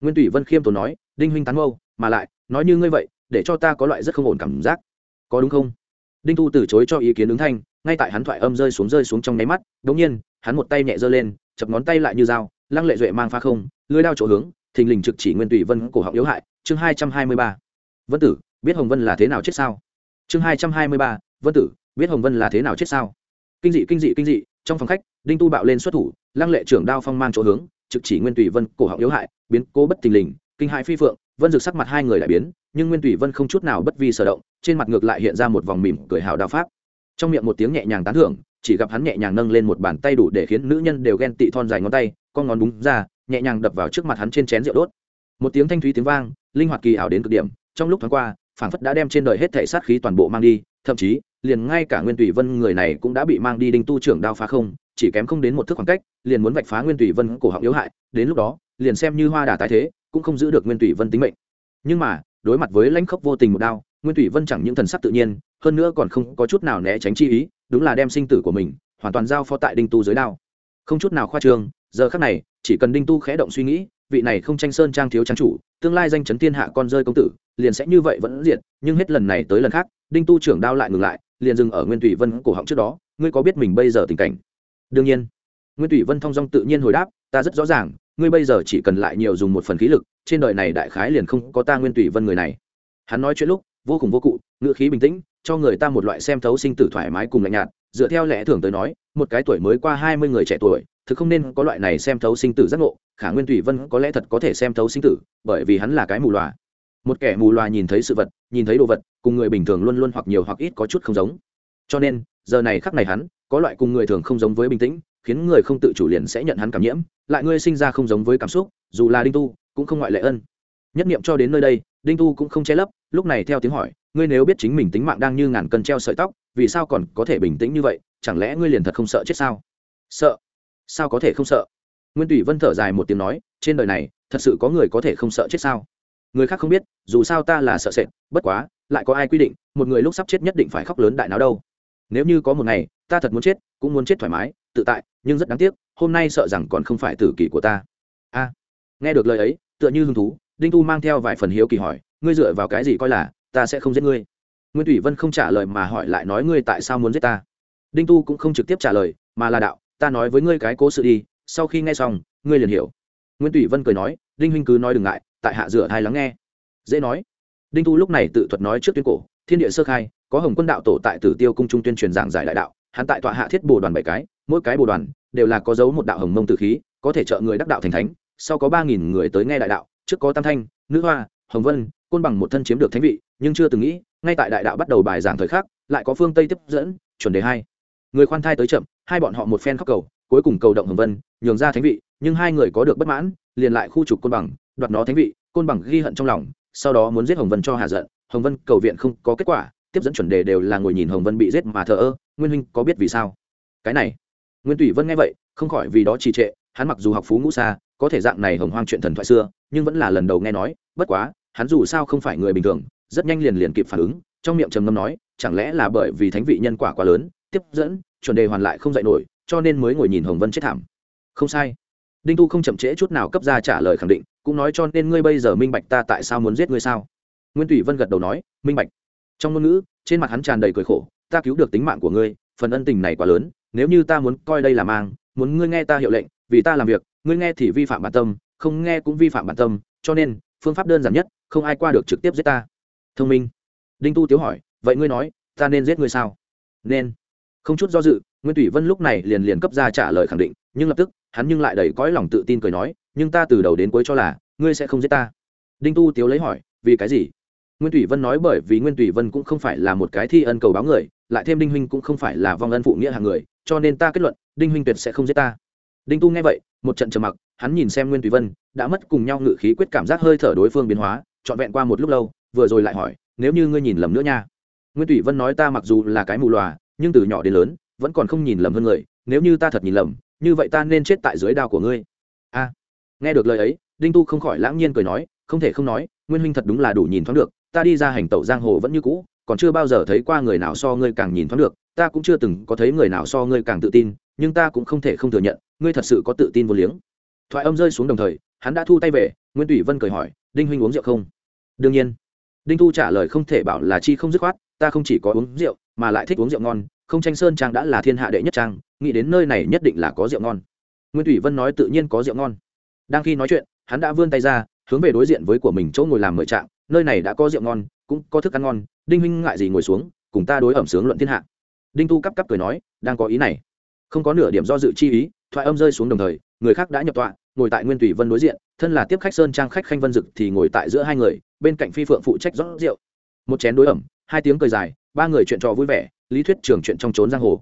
Nguyên thủy vân khiêm tốn nói, đinh huynh tán mâu, mà lại, nói như ngươi vậy, để cho ta có loại rất không ổn cảm giác. Có đúng không? Đinh tu từ chối cho ý kiến ứng thanh, ngay tại hắn thoại âm rơi xuống rơi xuống trong nháy mắt đ ỗ n g nhiên, hắn một tay nhẹ giơ lên chập ngón tay lại như dao, lăng lệ duệ mang pha không, lưới đao chỗ hướng, thình lình trực chỉ nguyên tùy vân cổ họng yếu hại, chương hai trăm hai mươi ba. Vân tử, biết hồng vân là thế nào chết sao? Chương hai trăm hai mươi ba, vân tử, biết hồng vân là thế nào chết sao? Kinh dị kinh dị kinh dị, trong phòng khách, đinh tu bạo lên xuất thủ, lăng lệ trưởng đao phong mang chỗ hướng, trực chỉ nguyên tùy vân cổ họng yếu hại, biến cố bất thình lình, kinh hại phi phượng, vân rực sắc mặt hai người lại biến, nhưng nguyên tùy vân không chút nào bất vi sở động, trên mặt ngược lại hiện ra một vòng mỉm cười hào đao pháp. Trong miệng một tiếng nhẹ nhàng tán thưởng chỉ gặp hắn nhẹ nhàng nâng lên một bàn tay đủ để khiến nữ nhân đều ghen tị thon dài ngón tay, con ngón đúng ra, nhẹ nhàng đập vào trước mặt hắn trên chén rượu đốt. Một tiếng thanh thúy tiếng vang, linh hoạt kỳ ảo đến cực điểm, trong lúc thoáng qua, phảng phất đã đem trên đời hết thể sát khí toàn bộ mang đi, thậm chí, liền ngay cả nguyên tùy vân người này cũng đã bị mang đi đinh tu trưởng đao phá không, chỉ kém không đến một thước khoảng cách, liền muốn vạch phá nguyên tùy vân cổ họng yếu hại, đến lúc đó, liền xem như hoa đà tái thế, cũng không giữ được nguyên tùy vân tính mệnh. Nhưng mà, đối mặt với lãnh khốc vô tình một đao, nguyên tùy vân chẳng những thần sắc tự nhiên, hơn nữa còn không có chút nào né tránh chi ý đúng là đem sinh tử của mình hoàn toàn giao phó tại đinh tu dưới đao. Không chút nào khoa trương, giờ khắc này, chỉ cần đinh tu khẽ động suy nghĩ, vị này không tranh sơn trang thiếu trang chủ, tương lai danh chấn thiên hạ con rơi công tử, liền sẽ như vậy vẫn diện nhưng hết lần này tới lần khác, đinh tu trưởng đao lại ngừng lại, liền dừng ở nguyên tùy vân cổ họng trước đó, ngươi có biết mình bây giờ tình cảnh? Đương nhiên. Nguyên tùy vân thong dong tự nhiên hồi đáp, ta rất rõ ràng, ngươi bây giờ chỉ cần lại nhiều dùng một phần khí lực, trên đời này đại khái liền không có ta nguyên tùy vân người này. Hắn nói chuyện lúc, vô cùng vô cụ ngựa khí bình tĩnh cho người ta một loại xem thấu sinh tử thoải mái cùng lạnh nhạt, dựa theo lẽ thường tới nói, một cái tuổi mới qua hai mươi người trẻ tuổi, thực không nên có loại này xem thấu sinh tử giác ngộ, khả nguyên tùy vân có lẽ thật có thể xem thấu sinh tử, bởi vì hắn là cái mù loà. Một kẻ mù loà nhìn thấy sự vật, nhìn thấy đồ vật, cùng người bình thường luôn luôn hoặc nhiều hoặc ít có chút không giống. Cho nên, giờ này khắc này hắn, có loại cùng người thường không giống với bình tĩnh, khiến người không tự chủ liền sẽ nhận hắn cảm nhiễm, lại ngươi sinh ra không giống với cảm xúc, dù là đinh tu, cũng không ngoại lệ ân. Nhất niệm cho đến nơi đây đinh tu cũng không che lấp, lúc này theo tiếng hỏi, ngươi nếu biết chính mình tính mạng đang như ngàn cân treo sợi tóc, vì sao còn có thể bình tĩnh như vậy? Chẳng lẽ ngươi liền thật không sợ chết sao? Sợ? Sao có thể không sợ? Nguyên tùy vân thở dài một tiếng nói, trên đời này, thật sự có người có thể không sợ chết sao? Người khác không biết, dù sao ta là sợ sệt, bất quá, lại có ai quy định, một người lúc sắp chết nhất định phải khóc lớn đại nào đâu. Nếu như có một ngày, ta thật muốn chết, cũng muốn chết thoải mái, tự tại, nhưng rất đáng tiếc, hôm nay sợ rằng còn không phải tử kỷ của ta. A. Nghe được lời ấy, tựa như hứng thú đinh tu mang theo vài phần hiếu kỳ hỏi, ngươi dựa vào cái gì coi là ta sẽ không giết ngươi? Nguyên thủy vân không trả lời mà hỏi lại nói, ngươi tại sao muốn giết ta? Đinh tu cũng không trực tiếp trả lời, mà là đạo, ta nói với ngươi cái cố sự đi, sau khi nghe xong, ngươi liền hiểu. Nguyên thủy vân cười nói, đinh huynh cứ nói đừng ngại, tại hạ rửa hai lắng nghe. Dễ nói. Đinh tu lúc này tự thuật nói trước tuyên cổ, thiên địa sơ khai, có hồng quân đạo tổ tại tử tiêu cung trung tuyên truyền giảng giải đại đạo, hắn tại tọa hạ thiết bồ đoàn bảy cái, mỗi cái bồ đoàn đều là có dấu một đạo hồng mông tử khí, có thể trợ người đắc đạo thành thánh, sau có ba nghìn người tới nghe đại đạo trước có tam thanh, nữ hoa, hồng vân, côn bằng một thân chiếm được thánh vị, nhưng chưa từng nghĩ, ngay tại đại đạo bắt đầu bài giảng thời khắc, lại có phương tây tiếp dẫn, chuẩn đề hai. Người khoan thai tới chậm, hai bọn họ một phen khóc cầu, cuối cùng cầu động hồng vân, nhường ra thánh vị, nhưng hai người có được bất mãn, liền lại khu trục côn bằng, đoạt nó thánh vị, côn bằng ghi hận trong lòng, sau đó muốn giết hồng vân cho hà giận, hồng vân cầu viện không có kết quả, tiếp dẫn chuẩn đề đều là ngồi nhìn hồng vân bị giết mà thờ ơ, nguyên huynh có biết vì sao? Cái này, nguyên tùy vân nghe vậy, không khỏi vì đó trì trệ, hắn mặc dù học phú ngũ xa có thể dạng này hồng hoang chuyện thần thoại xưa, nhưng vẫn là lần đầu nghe nói, bất quá, hắn dù sao không phải người bình thường, rất nhanh liền liền kịp phản ứng, trong miệng trầm ngâm nói, chẳng lẽ là bởi vì thánh vị nhân quả quá lớn, tiếp dẫn, chuẩn đề hoàn lại không dạy nổi, cho nên mới ngồi nhìn hồng vân chết thảm. Không sai. Đinh tu không chậm trễ chút nào cấp ra trả lời khẳng định, cũng nói cho nên ngươi bây giờ minh bạch ta tại sao muốn giết ngươi sao? Nguyên tùy vân gật đầu nói, minh bạch. Trong ngôn ngữ, trên mặt hắn tràn đầy cười khổ, ta cứu được tính mạng của ngươi, phần ân tình này quá lớn, nếu như ta muốn coi đây là mang, muốn ngươi nghe ta hiệu lệnh, vì ta làm việc ngươi nghe thì vi phạm bản tâm, không nghe cũng vi phạm bản tâm, cho nên, phương pháp đơn giản nhất, không ai qua được trực tiếp giết ta. Thông minh. Đinh tu tiếu hỏi, vậy ngươi nói, ta nên giết ngươi sao? Nên. Không chút do dự, nguyên thủy vân lúc này liền liền cấp ra trả lời khẳng định, nhưng lập tức, hắn nhưng lại đầy cõi lòng tự tin cười nói, nhưng ta từ đầu đến cuối cho là, ngươi sẽ không giết ta. Đinh tu tiếu lấy hỏi, vì cái gì? Nguyên thủy vân nói bởi vì nguyên thủy vân cũng không phải là một cái thi ân cầu báo người, lại thêm đinh huynh cũng không phải là vong ân phụ nghĩa hàng người, cho nên ta kết luận, đinh huynh tuyệt sẽ không giết ta đinh tu nghe vậy, một trận trầm mặc, hắn nhìn xem nguyên tùy vân, đã mất cùng nhau ngự khí quyết cảm giác hơi thở đối phương biến hóa, trọn vẹn qua một lúc lâu, vừa rồi lại hỏi, nếu như ngươi nhìn lầm nữa nha? Nguyên tùy vân nói, ta mặc dù là cái mù lòa nhưng từ nhỏ đến lớn, vẫn còn không nhìn lầm hơn người, nếu như ta thật nhìn lầm, như vậy ta nên chết tại dưới đao của ngươi. A, nghe được lời ấy, đinh tu không khỏi lãng nhiên cười nói, không thể không nói, nguyên huynh thật đúng là đủ nhìn thoáng được, ta đi ra hành tẩu giang hồ vẫn như cũ, còn chưa bao giờ thấy qua người nào so ngươi càng nhìn thoáng được, ta cũng chưa từng có thấy người nào so ngươi càng tự tin, nhưng ta cũng không thể không thừa nhận ngươi thật sự có tự tin vô liếng. Thoại âm rơi xuống đồng thời, hắn đã thu tay về, nguyên tùy vân cười hỏi, đinh huynh uống rượu không? Đương nhiên. Đinh thu trả lời không thể bảo là chi không dứt khoát, ta không chỉ có uống rượu, mà lại thích uống rượu ngon, không tranh sơn trang đã là thiên hạ đệ nhất trang, nghĩ đến nơi này nhất định là có rượu ngon. Nguyên thủy vân nói tự nhiên có rượu ngon. Đang khi nói chuyện, hắn đã vươn tay ra, hướng về đối diện với của mình chỗ ngồi làm mời trạng, nơi này đã có rượu ngon, cũng có thức ăn ngon, đinh huynh ngại gì ngồi xuống, cùng ta đối ẩm sướng luận thiên hạ. Đinh tu cắp cắp cười nói, đang có ý này không có nửa điểm do dự chi ý, thoại âm rơi xuống đồng thời, người khác đã nhập tọa, ngồi tại nguyên thủy vân đối diện, thân là tiếp khách sơn trang khách khanh vân dực thì ngồi tại giữa hai người, bên cạnh phi phượng phụ trách rót rượu. Một chén đối ẩm, hai tiếng cười dài, ba người chuyện trò vui vẻ, lý thuyết trường chuyện trong trốn giang hồ.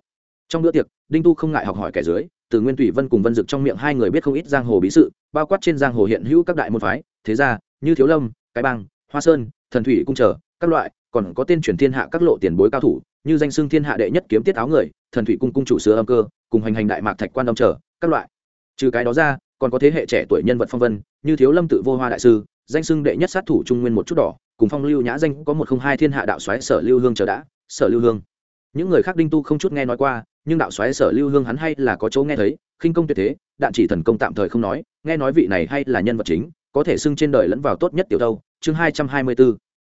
Trong bữa tiệc, đinh tu không ngại học hỏi kẻ dưới, từ nguyên thủy vân cùng vân dực trong miệng hai người biết không ít giang hồ bí sự, bao quát trên giang hồ hiện hữu các đại môn phái, thế gia, như thiếu lâm, cái bang, hoa sơn, thần thủy cung trở, các loại, còn có tên truyền thiên hạ các lộ tiền bối cao thủ, như danh xưng thiên hạ đệ nhất kiếm tiết áo người, thần thủy cung cung chủ sứa âm cơ cùng hành hành đại mạc thạch quan đông trở, các loại. Trừ cái đó ra, còn có thế hệ trẻ tuổi nhân vật phong vân, như thiếu lâm tự vô hoa đại sư, danh xưng đệ nhất sát thủ trung nguyên một chút đỏ, cùng phong lưu nhã danh có một không hai thiên hạ đạo xoáy sở lưu hương chờ đã, sở lưu hương. Những người khác đinh tu không chút nghe nói qua, nhưng đạo xoáy sở lưu hương hắn hay là có chỗ nghe thấy, khinh công tuyệt thế, đạn chỉ thần công tạm thời không nói, nghe nói vị này hay là nhân vật chính, có thể xưng trên đời lẫn vào tốt nhất tiểu đâu, chương hai trăm hai mươi b ố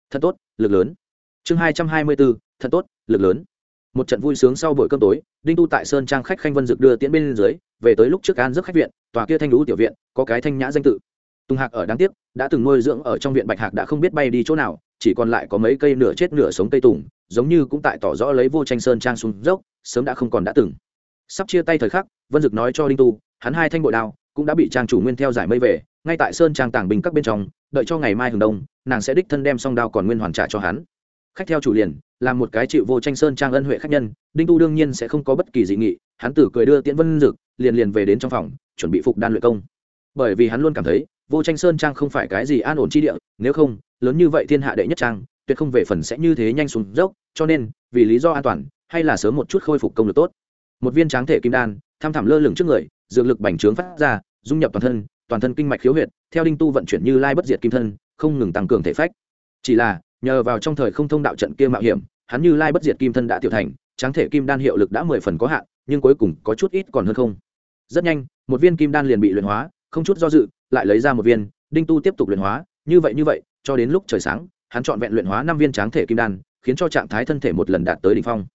thật tốt, lực lớn. Chương hai trăm hai mươi b ố thật tốt, lực lớn một trận vui sướng sau buổi cơm tối, đinh tu tại sơn trang khách khanh vân dực đưa tiễn bên dưới, về tới lúc trước an giấc khách viện, tòa kia thanh lũ tiểu viện, có cái thanh nhã danh tự. Tùng hạc ở đáng tiếc, đã từng nuôi dưỡng ở trong viện bạch hạc đã không biết bay đi chỗ nào, chỉ còn lại có mấy cây nửa chết nửa sống cây tùng, giống như cũng tại tỏ rõ lấy vô tranh sơn trang xuống dốc, sớm đã không còn đã từng. Sắp chia tay thời khắc, vân dực nói cho đinh tu, hắn hai thanh bội đao cũng đã bị trang chủ nguyên theo giải mây về, ngay tại sơn trang tàng bình các bên trong, đợi cho ngày mai hừng đông, nàng sẽ đích thân đem song đao còn nguyên hoàn trả cho hắn. Khách theo chủ liền làm một cái chịu vô tranh sơn trang ân huệ khách nhân, đinh tu đương nhiên sẽ không có bất kỳ dị nghị, hắn tử cười đưa tiễn vân dực, liền liền về đến trong phòng, chuẩn bị phục đan luyện công. Bởi vì hắn luôn cảm thấy, vô tranh sơn trang không phải cái gì an ổn chi địa, nếu không, lớn như vậy thiên hạ đệ nhất trang, tuyệt không về phần sẽ như thế nhanh xuống dốc, cho nên, vì lý do an toàn, hay là sớm một chút khôi phục công lực tốt. Một viên tráng thể kim đan, tham thảm lơ lửng trước người, dược lực bành trướng phát ra, dung nhập toàn thân toàn thân kinh mạch khiếu huyệt, theo đinh tu vận chuyển như lai bất diệt kim thân, không ngừng tăng cường thể phách. Chỉ là nhờ vào trong thời không thông đạo trận kia mạo hiểm, hắn như lai bất diệt kim thân đã tiểu thành, tráng thể kim đan hiệu lực đã mười phần có hạn, nhưng cuối cùng có chút ít còn hơn không. Rất nhanh, một viên kim đan liền bị luyện hóa, không chút do dự, lại lấy ra một viên, đinh tu tiếp tục luyện hóa, như vậy như vậy, cho đến lúc trời sáng, hắn chọn vẹn luyện hóa năm viên tráng thể kim đan, khiến cho trạng thái thân thể một lần đạt tới đỉnh phong.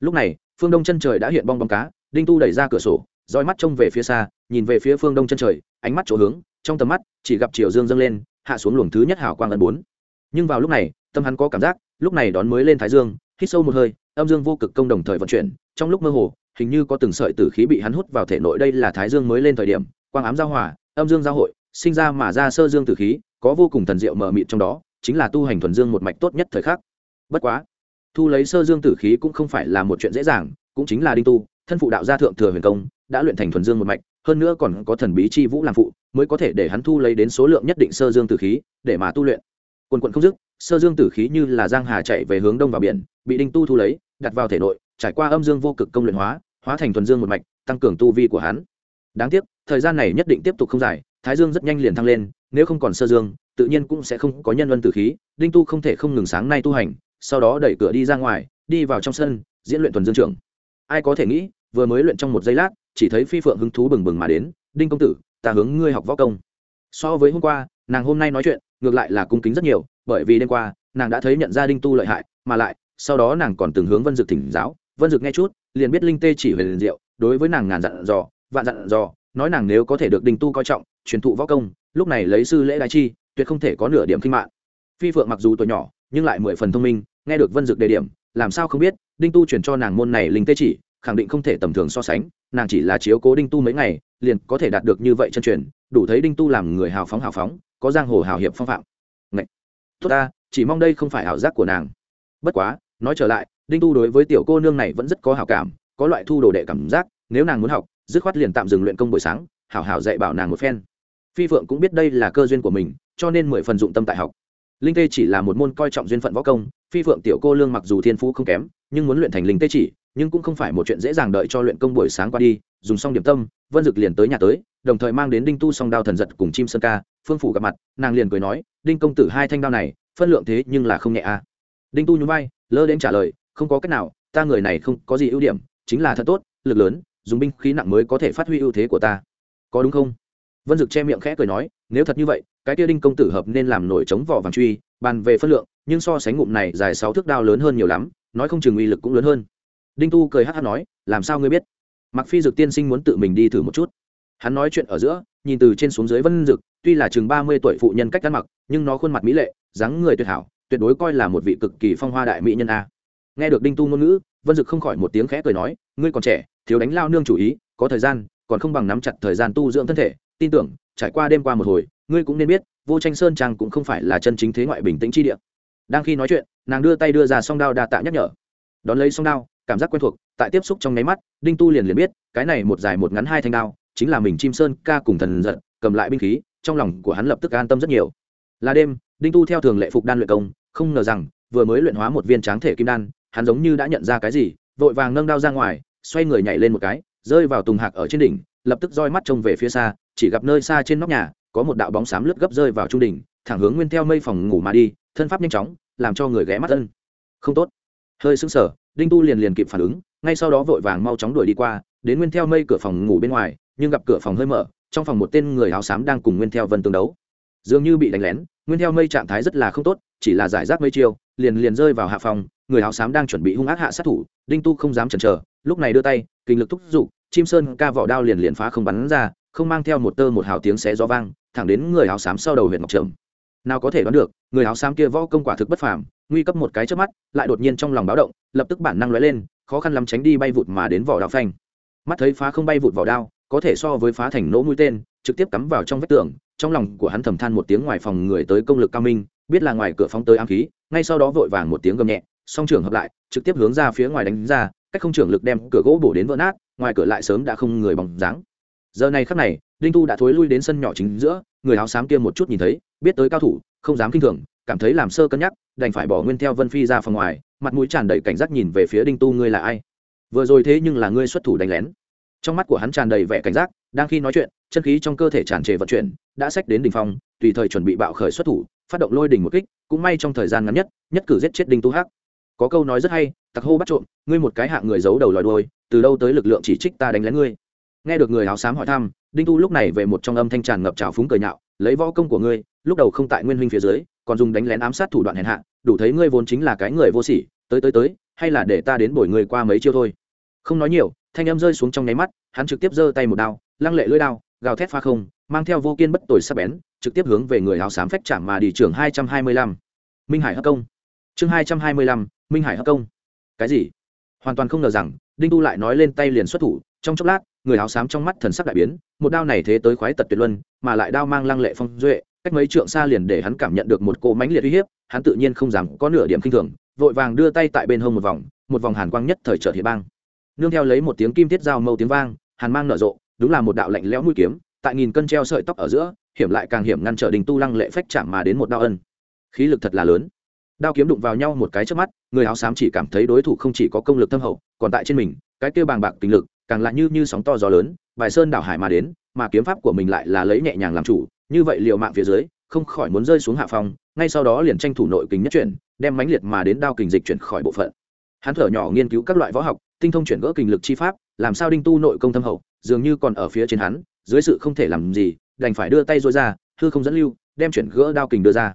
Lúc này, phương đông chân trời đã hiện bong bóng cá, đinh tu đẩy ra cửa sổ, roi mắt trông về phía xa, nhìn về phía phương đông chân trời, ánh mắt chỗ hướng, trong tầm mắt, chỉ gặp chiều dương dâng lên, hạ xuống luồng thứ nhất hào quang ẩn bốn. Nhưng vào lúc này tâm hắn có cảm giác, lúc này đón mới lên thái dương, hít sâu một hơi, âm dương vô cực công đồng thời vận chuyển, trong lúc mơ hồ, hình như có từng sợi tử khí bị hắn hút vào thể nội đây là thái dương mới lên thời điểm, quang ám giao hòa, âm dương giao hội, sinh ra mà ra sơ dương tử khí, có vô cùng thần diệu mờ mịt trong đó, chính là tu hành thuần dương một mạch tốt nhất thời khắc. Bất quá, thu lấy sơ dương tử khí cũng không phải là một chuyện dễ dàng, cũng chính là đinh tu, thân phụ đạo gia thượng thừa huyền công, đã luyện thành thuần dương một mạch, hơn nữa còn có thần bí chi vũ làm phụ, mới có thể để hắn thu lấy đến số lượng nhất định sơ dương tử khí, để mà tu luyện quần quận không dứt, sơ dương tử khí như là giang hà chạy về hướng đông vào biển, bị đinh tu thu lấy, đặt vào thể nội, trải qua âm dương vô cực công luyện hóa hóa thành thuần dương một mạch, tăng cường tu vi của hắn. Đáng tiếc, thời gian này nhất định tiếp tục không dài, thái dương rất nhanh liền thăng lên, nếu không còn sơ dương, tự nhiên cũng sẽ không có nhân luân tử khí, đinh tu không thể không ngừng sáng nay tu hành, sau đó đẩy cửa đi ra ngoài, đi vào trong sân, diễn luyện thuần dương trưởng. Ai có thể nghĩ, vừa mới luyện trong một giây lát, chỉ thấy phi phượng hứng thú bừng bừng mà đến, đinh công tử, ta hướng ngươi học võ công. So với hôm qua, nàng hôm nay nói chuyện ngược lại là cung kính rất nhiều, bởi vì đêm qua, nàng đã thấy nhận ra đinh tu lợi hại, mà lại, sau đó nàng còn từng hướng vân dực thỉnh giáo. Vân dực nghe chút, liền biết linh tê chỉ về liền diệu, đối với nàng ngàn dặn dò, vạn dặn dò, nói nàng nếu có thể được đinh tu coi trọng, truyền thụ võ công, lúc này lấy sư lễ đại chi, tuyệt không thể có nửa điểm kinh mạng. Phi phượng mặc dù tuổi nhỏ, nhưng lại mười phần thông minh, nghe được vân dực đề điểm, làm sao không biết, đinh tu chuyển cho nàng môn này linh tê chỉ, khẳng định không thể tầm thường so sánh, nàng chỉ là chiếu cố đinh tu mấy ngày, liền có thể đạt được như vậy chân truyền, đủ thấy đinh tu làm người hào phóng hào phóng có giang hồ hào hiệp phong phạm. Ngậy! tốt ta, chỉ mong đây không phải ảo giác của nàng. Bất quá, nói trở lại, đinh tu đối với tiểu cô nương này vẫn rất có hào cảm, có loại thu đồ đệ cảm giác, nếu nàng muốn học, dứt khoát liền tạm dừng luyện công buổi sáng, hảo hảo dạy bảo nàng một phen. Phi phượng cũng biết đây là cơ duyên của mình, cho nên mười phần dụng tâm tại học. Linh tê chỉ là một môn coi trọng duyên phận võ công, phi phượng tiểu cô lương mặc dù thiên phú không kém, nhưng muốn luyện thành linh tê chỉ, nhưng cũng không phải một chuyện dễ dàng đợi cho luyện công buổi sáng qua đi, dùng xong điểm tâm, vân dực liền tới nhà tới đồng thời mang đến đinh tu song đao thần giật cùng chim sơn ca, phương phủ gặp mặt, nàng liền cười nói, đinh công tử hai thanh đao này, phân lượng thế nhưng là không nhẹ a. À. đinh tu nhún vai, lơ đến trả lời, không có cách nào, ta người này không có gì ưu điểm, chính là thật tốt, lực lớn, dùng binh khí nặng mới có thể phát huy ưu thế của ta. Có đúng không? Vân dực che miệng khẽ cười nói, nếu thật như vậy, cái kia đinh công tử hợp nên làm nổi chống vỏ vàng truy, bàn về phân lượng, nhưng so sánh ngụm này dài sáu thước đao lớn hơn nhiều lắm, nói không chừng uy lực cũng lớn hơn. Đinh tu cười hát hát nói, làm sao ngươi biết? Mặc phi dực tiên sinh muốn tự mình đi thử một chút hắn nói chuyện ở giữa, nhìn từ trên xuống dưới vân dực, tuy là chừng ba mươi tuổi phụ nhân cách ăn mặc, nhưng nó khuôn mặt mỹ lệ, dáng người tuyệt hảo, tuyệt đối coi là một vị cực kỳ phong hoa đại mỹ nhân a. Nghe được đinh tu ngôn ngữ, vân dực không khỏi một tiếng khẽ cười nói, ngươi còn trẻ, thiếu đánh lao nương chủ ý, có thời gian, còn không bằng nắm chặt thời gian tu dưỡng thân thể. Tin tưởng, trải qua đêm qua một hồi, ngươi cũng nên biết, vô tranh sơn trang cũng không phải là chân chính thế ngoại bình tĩnh chi địa. Đang khi nói chuyện, nàng đưa tay đưa ra song đao đa tạ nhắc nhở. Đón lấy song đao, cảm giác quen thuộc, tại tiếp xúc trong nháy mắt, đinh tu liền liền biết, cái này một dài một ngắn hai thanh đao chính là mình chim sơn ca cùng thần giận cầm lại binh khí, trong lòng của hắn lập tức an tâm rất nhiều. Là đêm, đinh tu theo thường lệ phục đan luyện công, không ngờ rằng, vừa mới luyện hóa một viên tráng thể kim đan, hắn giống như đã nhận ra cái gì, vội vàng nâng đao ra ngoài, xoay người nhảy lên một cái, rơi vào tùng hạc ở trên đỉnh, lập tức roi mắt trông về phía xa, chỉ gặp nơi xa trên nóc nhà, có một đạo bóng xám lướt gấp rơi vào trung đỉnh, thẳng hướng nguyên theo mây phòng ngủ mà đi, thân pháp nhanh chóng, làm cho người ghé mắt thân không tốt. Hơi sững sờ, đinh tu liền liền kịp phản ứng, ngay sau đó vội vàng mau chóng đuổi đi qua, đến nguyên theo mây cửa phòng ngủ bên ngoài nhưng gặp cửa phòng hơi mở, trong phòng một tên người áo xám đang cùng nguyên theo vân tương đấu. Dường như bị đánh lén, nguyên theo mây trạng thái rất là không tốt, chỉ là giải rác mây chiêu, liền liền rơi vào hạ phòng, người áo xám đang chuẩn bị hung ác hạ sát thủ, đinh tu không dám chần chờ, lúc này đưa tay, kinh lực thúc giục, chim sơn ca vỏ đao liền liền phá không bắn ra, không mang theo một tơ một hào tiếng xé gió vang, thẳng đến người áo xám sau đầu huyện ngọc trầm nào có thể đoán được, người áo xám kia võ công quả thực bất phàm, nguy cấp một cái trước mắt, lại đột nhiên trong lòng báo động, lập tức bản năng lóe lên, khó khăn lắm tránh đi bay vụt mà đến vỏ đao phanh. Mắt thấy phá không bay vụt vỏ đao có thể so với phá thành nỗ mũi tên, trực tiếp cắm vào trong vách tường, trong lòng của hắn thầm than một tiếng ngoài phòng người tới công lực cao minh, biết là ngoài cửa phóng tới ám khí, ngay sau đó vội vàng một tiếng gầm nhẹ, song trưởng hợp lại, trực tiếp hướng ra phía ngoài đánh ra, cách không trưởng lực đem cửa gỗ bổ đến vỡ nát, ngoài cửa lại sớm đã không người bóng dáng. Giờ này khắc này, đinh tu đã thối lui đến sân nhỏ chính giữa, người áo xám kia một chút nhìn thấy, biết tới cao thủ, không dám kinh thường, cảm thấy làm sơ cân nhắc, đành phải bỏ nguyên theo vân phi ra phòng ngoài, mặt mũi tràn đầy cảnh giác nhìn về phía đinh tu, ngươi là ai? Vừa rồi thế nhưng là ngươi xuất thủ đánh lén trong mắt của hắn tràn đầy vẻ cảnh giác, đang khi nói chuyện, chân khí trong cơ thể tràn trề vận chuyển, đã sách đến đỉnh phong, tùy thời chuẩn bị bạo khởi xuất thủ, phát động lôi đỉnh một kích, cũng may trong thời gian ngắn nhất nhất cử giết chết đinh tu hắc. Có câu nói rất hay, tặc hô bắt trộm, ngươi một cái hạng người giấu đầu lòi đuôi, từ đâu tới lực lượng chỉ trích ta đánh lén ngươi? Nghe được người áo xám hỏi thăm, đinh tu lúc này về một trong âm thanh tràn ngập trào phúng cười nhạo, lấy võ công của ngươi, lúc đầu không tại nguyên huynh phía dưới, còn dùng đánh lén ám sát thủ đoạn hèn hạ, đủ thấy ngươi vốn chính là cái người vô sỉ, tới tới tới, hay là để ta đến bồi ngươi qua mấy chiêu thôi không nói nhiều, thanh âm rơi xuống trong nháy mắt, hắn trực tiếp giơ tay một đao, lăng lệ lưỡi đao, gào thét pha không, mang theo vô kiên bất tồi sắc bén, trực tiếp hướng về người áo xám phách chạm mà đi trưởng hai trăm hai mươi lăm. Minh hải hấp công. Chương hai trăm hai mươi lăm, minh hải hấp công. Cái gì? Hoàn toàn không ngờ rằng, đinh tu lại nói lên tay liền xuất thủ, trong chốc lát, người áo xám trong mắt thần sắc đại biến, một đao này thế tới khoái tật tuyệt luân, mà lại đao mang lăng lệ phong duệ, cách mấy trượng xa liền để hắn cảm nhận được một cỗ mãnh liệt uy hiếp, hắn tự nhiên không dám có nửa điểm kinh thường, vội vàng đưa tay tại bên hông một vòng một vòng hàn quang nhất thời trợ thị bang nương theo lấy một tiếng kim thiết dao mâu tiếng vang, hàn mang nở rộ, đúng là một đạo lạnh lẽo mũi kiếm, tại nghìn cân treo sợi tóc ở giữa, hiểm lại càng hiểm ngăn trở đình tu lăng lệ phách chạm mà đến một đao ân. Khí lực thật là lớn. Đao kiếm đụng vào nhau một cái trước mắt, người áo xám chỉ cảm thấy đối thủ không chỉ có công lực thâm hậu, còn tại trên mình, cái kêu bàng bạc tình lực, càng lại như như sóng to gió lớn, bài sơn đảo hải mà đến, mà kiếm pháp của mình lại là lấy nhẹ nhàng làm chủ, như vậy liều mạng phía dưới, không khỏi muốn rơi xuống hạ phòng ngay sau đó liền tranh thủ nội kình nhất chuyển, đem mãnh liệt mà đến đao kình dịch chuyển khỏi bộ phận. Hắn thở nhỏ nghiên cứu các loại võ học tinh thông chuyển gỡ kinh lực chi pháp, làm sao đinh tu nội công thâm hậu, dường như còn ở phía trên hắn, dưới sự không thể làm gì, đành phải đưa tay dối ra, hư không dẫn lưu, đem chuyển gỡ đao kình đưa ra.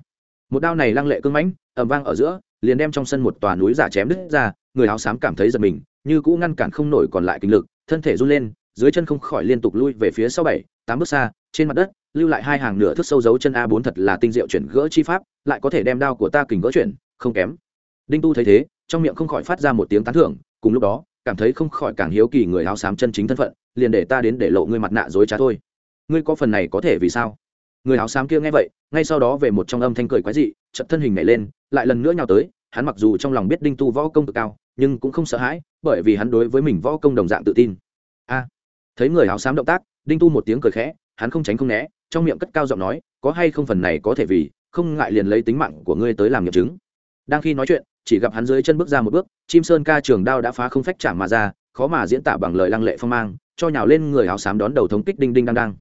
Một đao này lăng lệ cưng mãnh ẩm vang ở giữa, liền đem trong sân một tòa núi giả chém đứt ra, người áo xám cảm thấy giật mình, như cũ ngăn cản không nổi còn lại kinh lực, thân thể run lên, dưới chân không khỏi liên tục lui về phía sau bảy, tám bước xa, trên mặt đất, lưu lại hai hàng nửa thước sâu dấu chân a bốn thật là tinh diệu chuyển gỡ chi pháp, lại có thể đem đao của ta kình gỡ chuyển, không kém. Đinh tu thấy thế, trong miệng không khỏi phát ra một tiếng tán thưởng, cùng lúc đó cảm thấy không khỏi càng hiếu kỳ người áo xám chân chính thân phận, liền để ta đến để lộ ngươi mặt nạ dối trá thôi. Ngươi có phần này có thể vì sao? Người áo xám kia nghe vậy, ngay sau đó về một trong âm thanh cười quái dị chật thân hình nhảy lên, lại lần nữa nhào tới, hắn mặc dù trong lòng biết đinh tu võ công cực cao, nhưng cũng không sợ hãi, bởi vì hắn đối với mình võ công đồng dạng tự tin. A! Thấy người áo xám động tác, đinh tu một tiếng cười khẽ, hắn không tránh không né, trong miệng cất cao giọng nói, có hay không phần này có thể vì, không ngại liền lấy tính mạng của ngươi tới làm nghiệm chứng. Đang khi nói chuyện chỉ gặp hắn dưới chân bước ra một bước, chim sơn ca trường đao đã phá không phách chạm mà ra, khó mà diễn tả bằng lời lăng lệ phong mang, cho nhào lên người áo xám đón đầu thống kích đinh đinh đang đang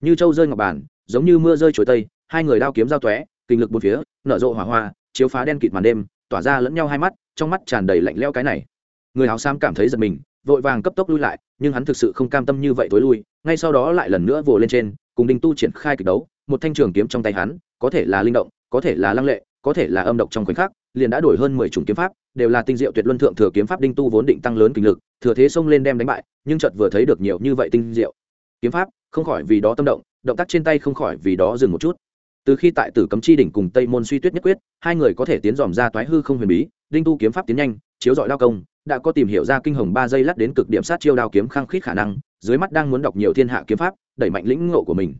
như châu rơi ngọc bàn giống như mưa rơi chuối tây, hai người đao kiếm giao tóe, kinh lực bốn phía, nở rộ hỏa hoa, chiếu phá đen kịt màn đêm, tỏa ra lẫn nhau hai mắt, trong mắt tràn đầy lạnh lẽo cái này. Người áo xám cảm thấy giật mình, vội vàng cấp tốc lui lại, nhưng hắn thực sự không cam tâm như vậy tối lui, ngay sau đó lại lần nữa vồ lên trên, cùng đinh tu triển khai kịch đấu, một thanh trường kiếm trong tay hắn, có thể là linh động, có thể là lăng lệ, có thể là âm độc trong khoảnh khắc liền đã đổi hơn mười chủng kiếm pháp, đều là tinh diệu tuyệt luân thượng thừa kiếm pháp đinh tu vốn định tăng lớn kinh lực, thừa thế xông lên đem đánh bại, nhưng chợt vừa thấy được nhiều như vậy tinh diệu kiếm pháp, không khỏi vì đó tâm động động tác trên tay không khỏi vì đó dừng một chút. Từ khi tại tử cấm chi đỉnh cùng tây môn suy tuyết nhất quyết, hai người có thể tiến dòm ra toái hư không huyền bí, đinh tu kiếm pháp tiến nhanh, chiếu dọi đao công, đã có tìm hiểu ra kinh hồng ba giây lát đến cực điểm sát chiêu đao kiếm khăng khít khả năng, dưới mắt đang muốn đọc nhiều thiên hạ kiếm pháp, đẩy mạnh lĩnh ngộ của mình.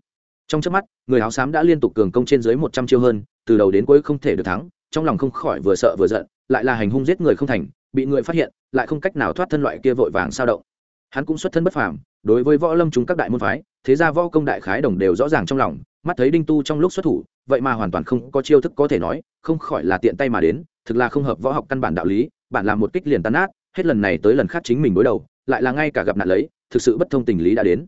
Trong trước mắt, người áo xám đã liên tục cường công trên dưới một trăm chiêu hơn, từ đầu đến cuối không thể được thắng trong lòng không khỏi vừa sợ vừa giận, lại là hành hung giết người không thành, bị người phát hiện, lại không cách nào thoát thân loại kia vội vàng sao động. Hắn cũng xuất thân bất phàm, đối với võ lâm chúng các đại môn phái, thế ra võ công đại khái đồng đều rõ ràng trong lòng, mắt thấy đinh tu trong lúc xuất thủ, vậy mà hoàn toàn không có chiêu thức có thể nói, không khỏi là tiện tay mà đến, thực là không hợp võ học căn bản đạo lý bản làm một kích liền tan nát, hết lần này tới lần khác chính mình đối đầu, lại là ngay cả gặp nạn lấy, thực sự bất thông tình lý đã đến.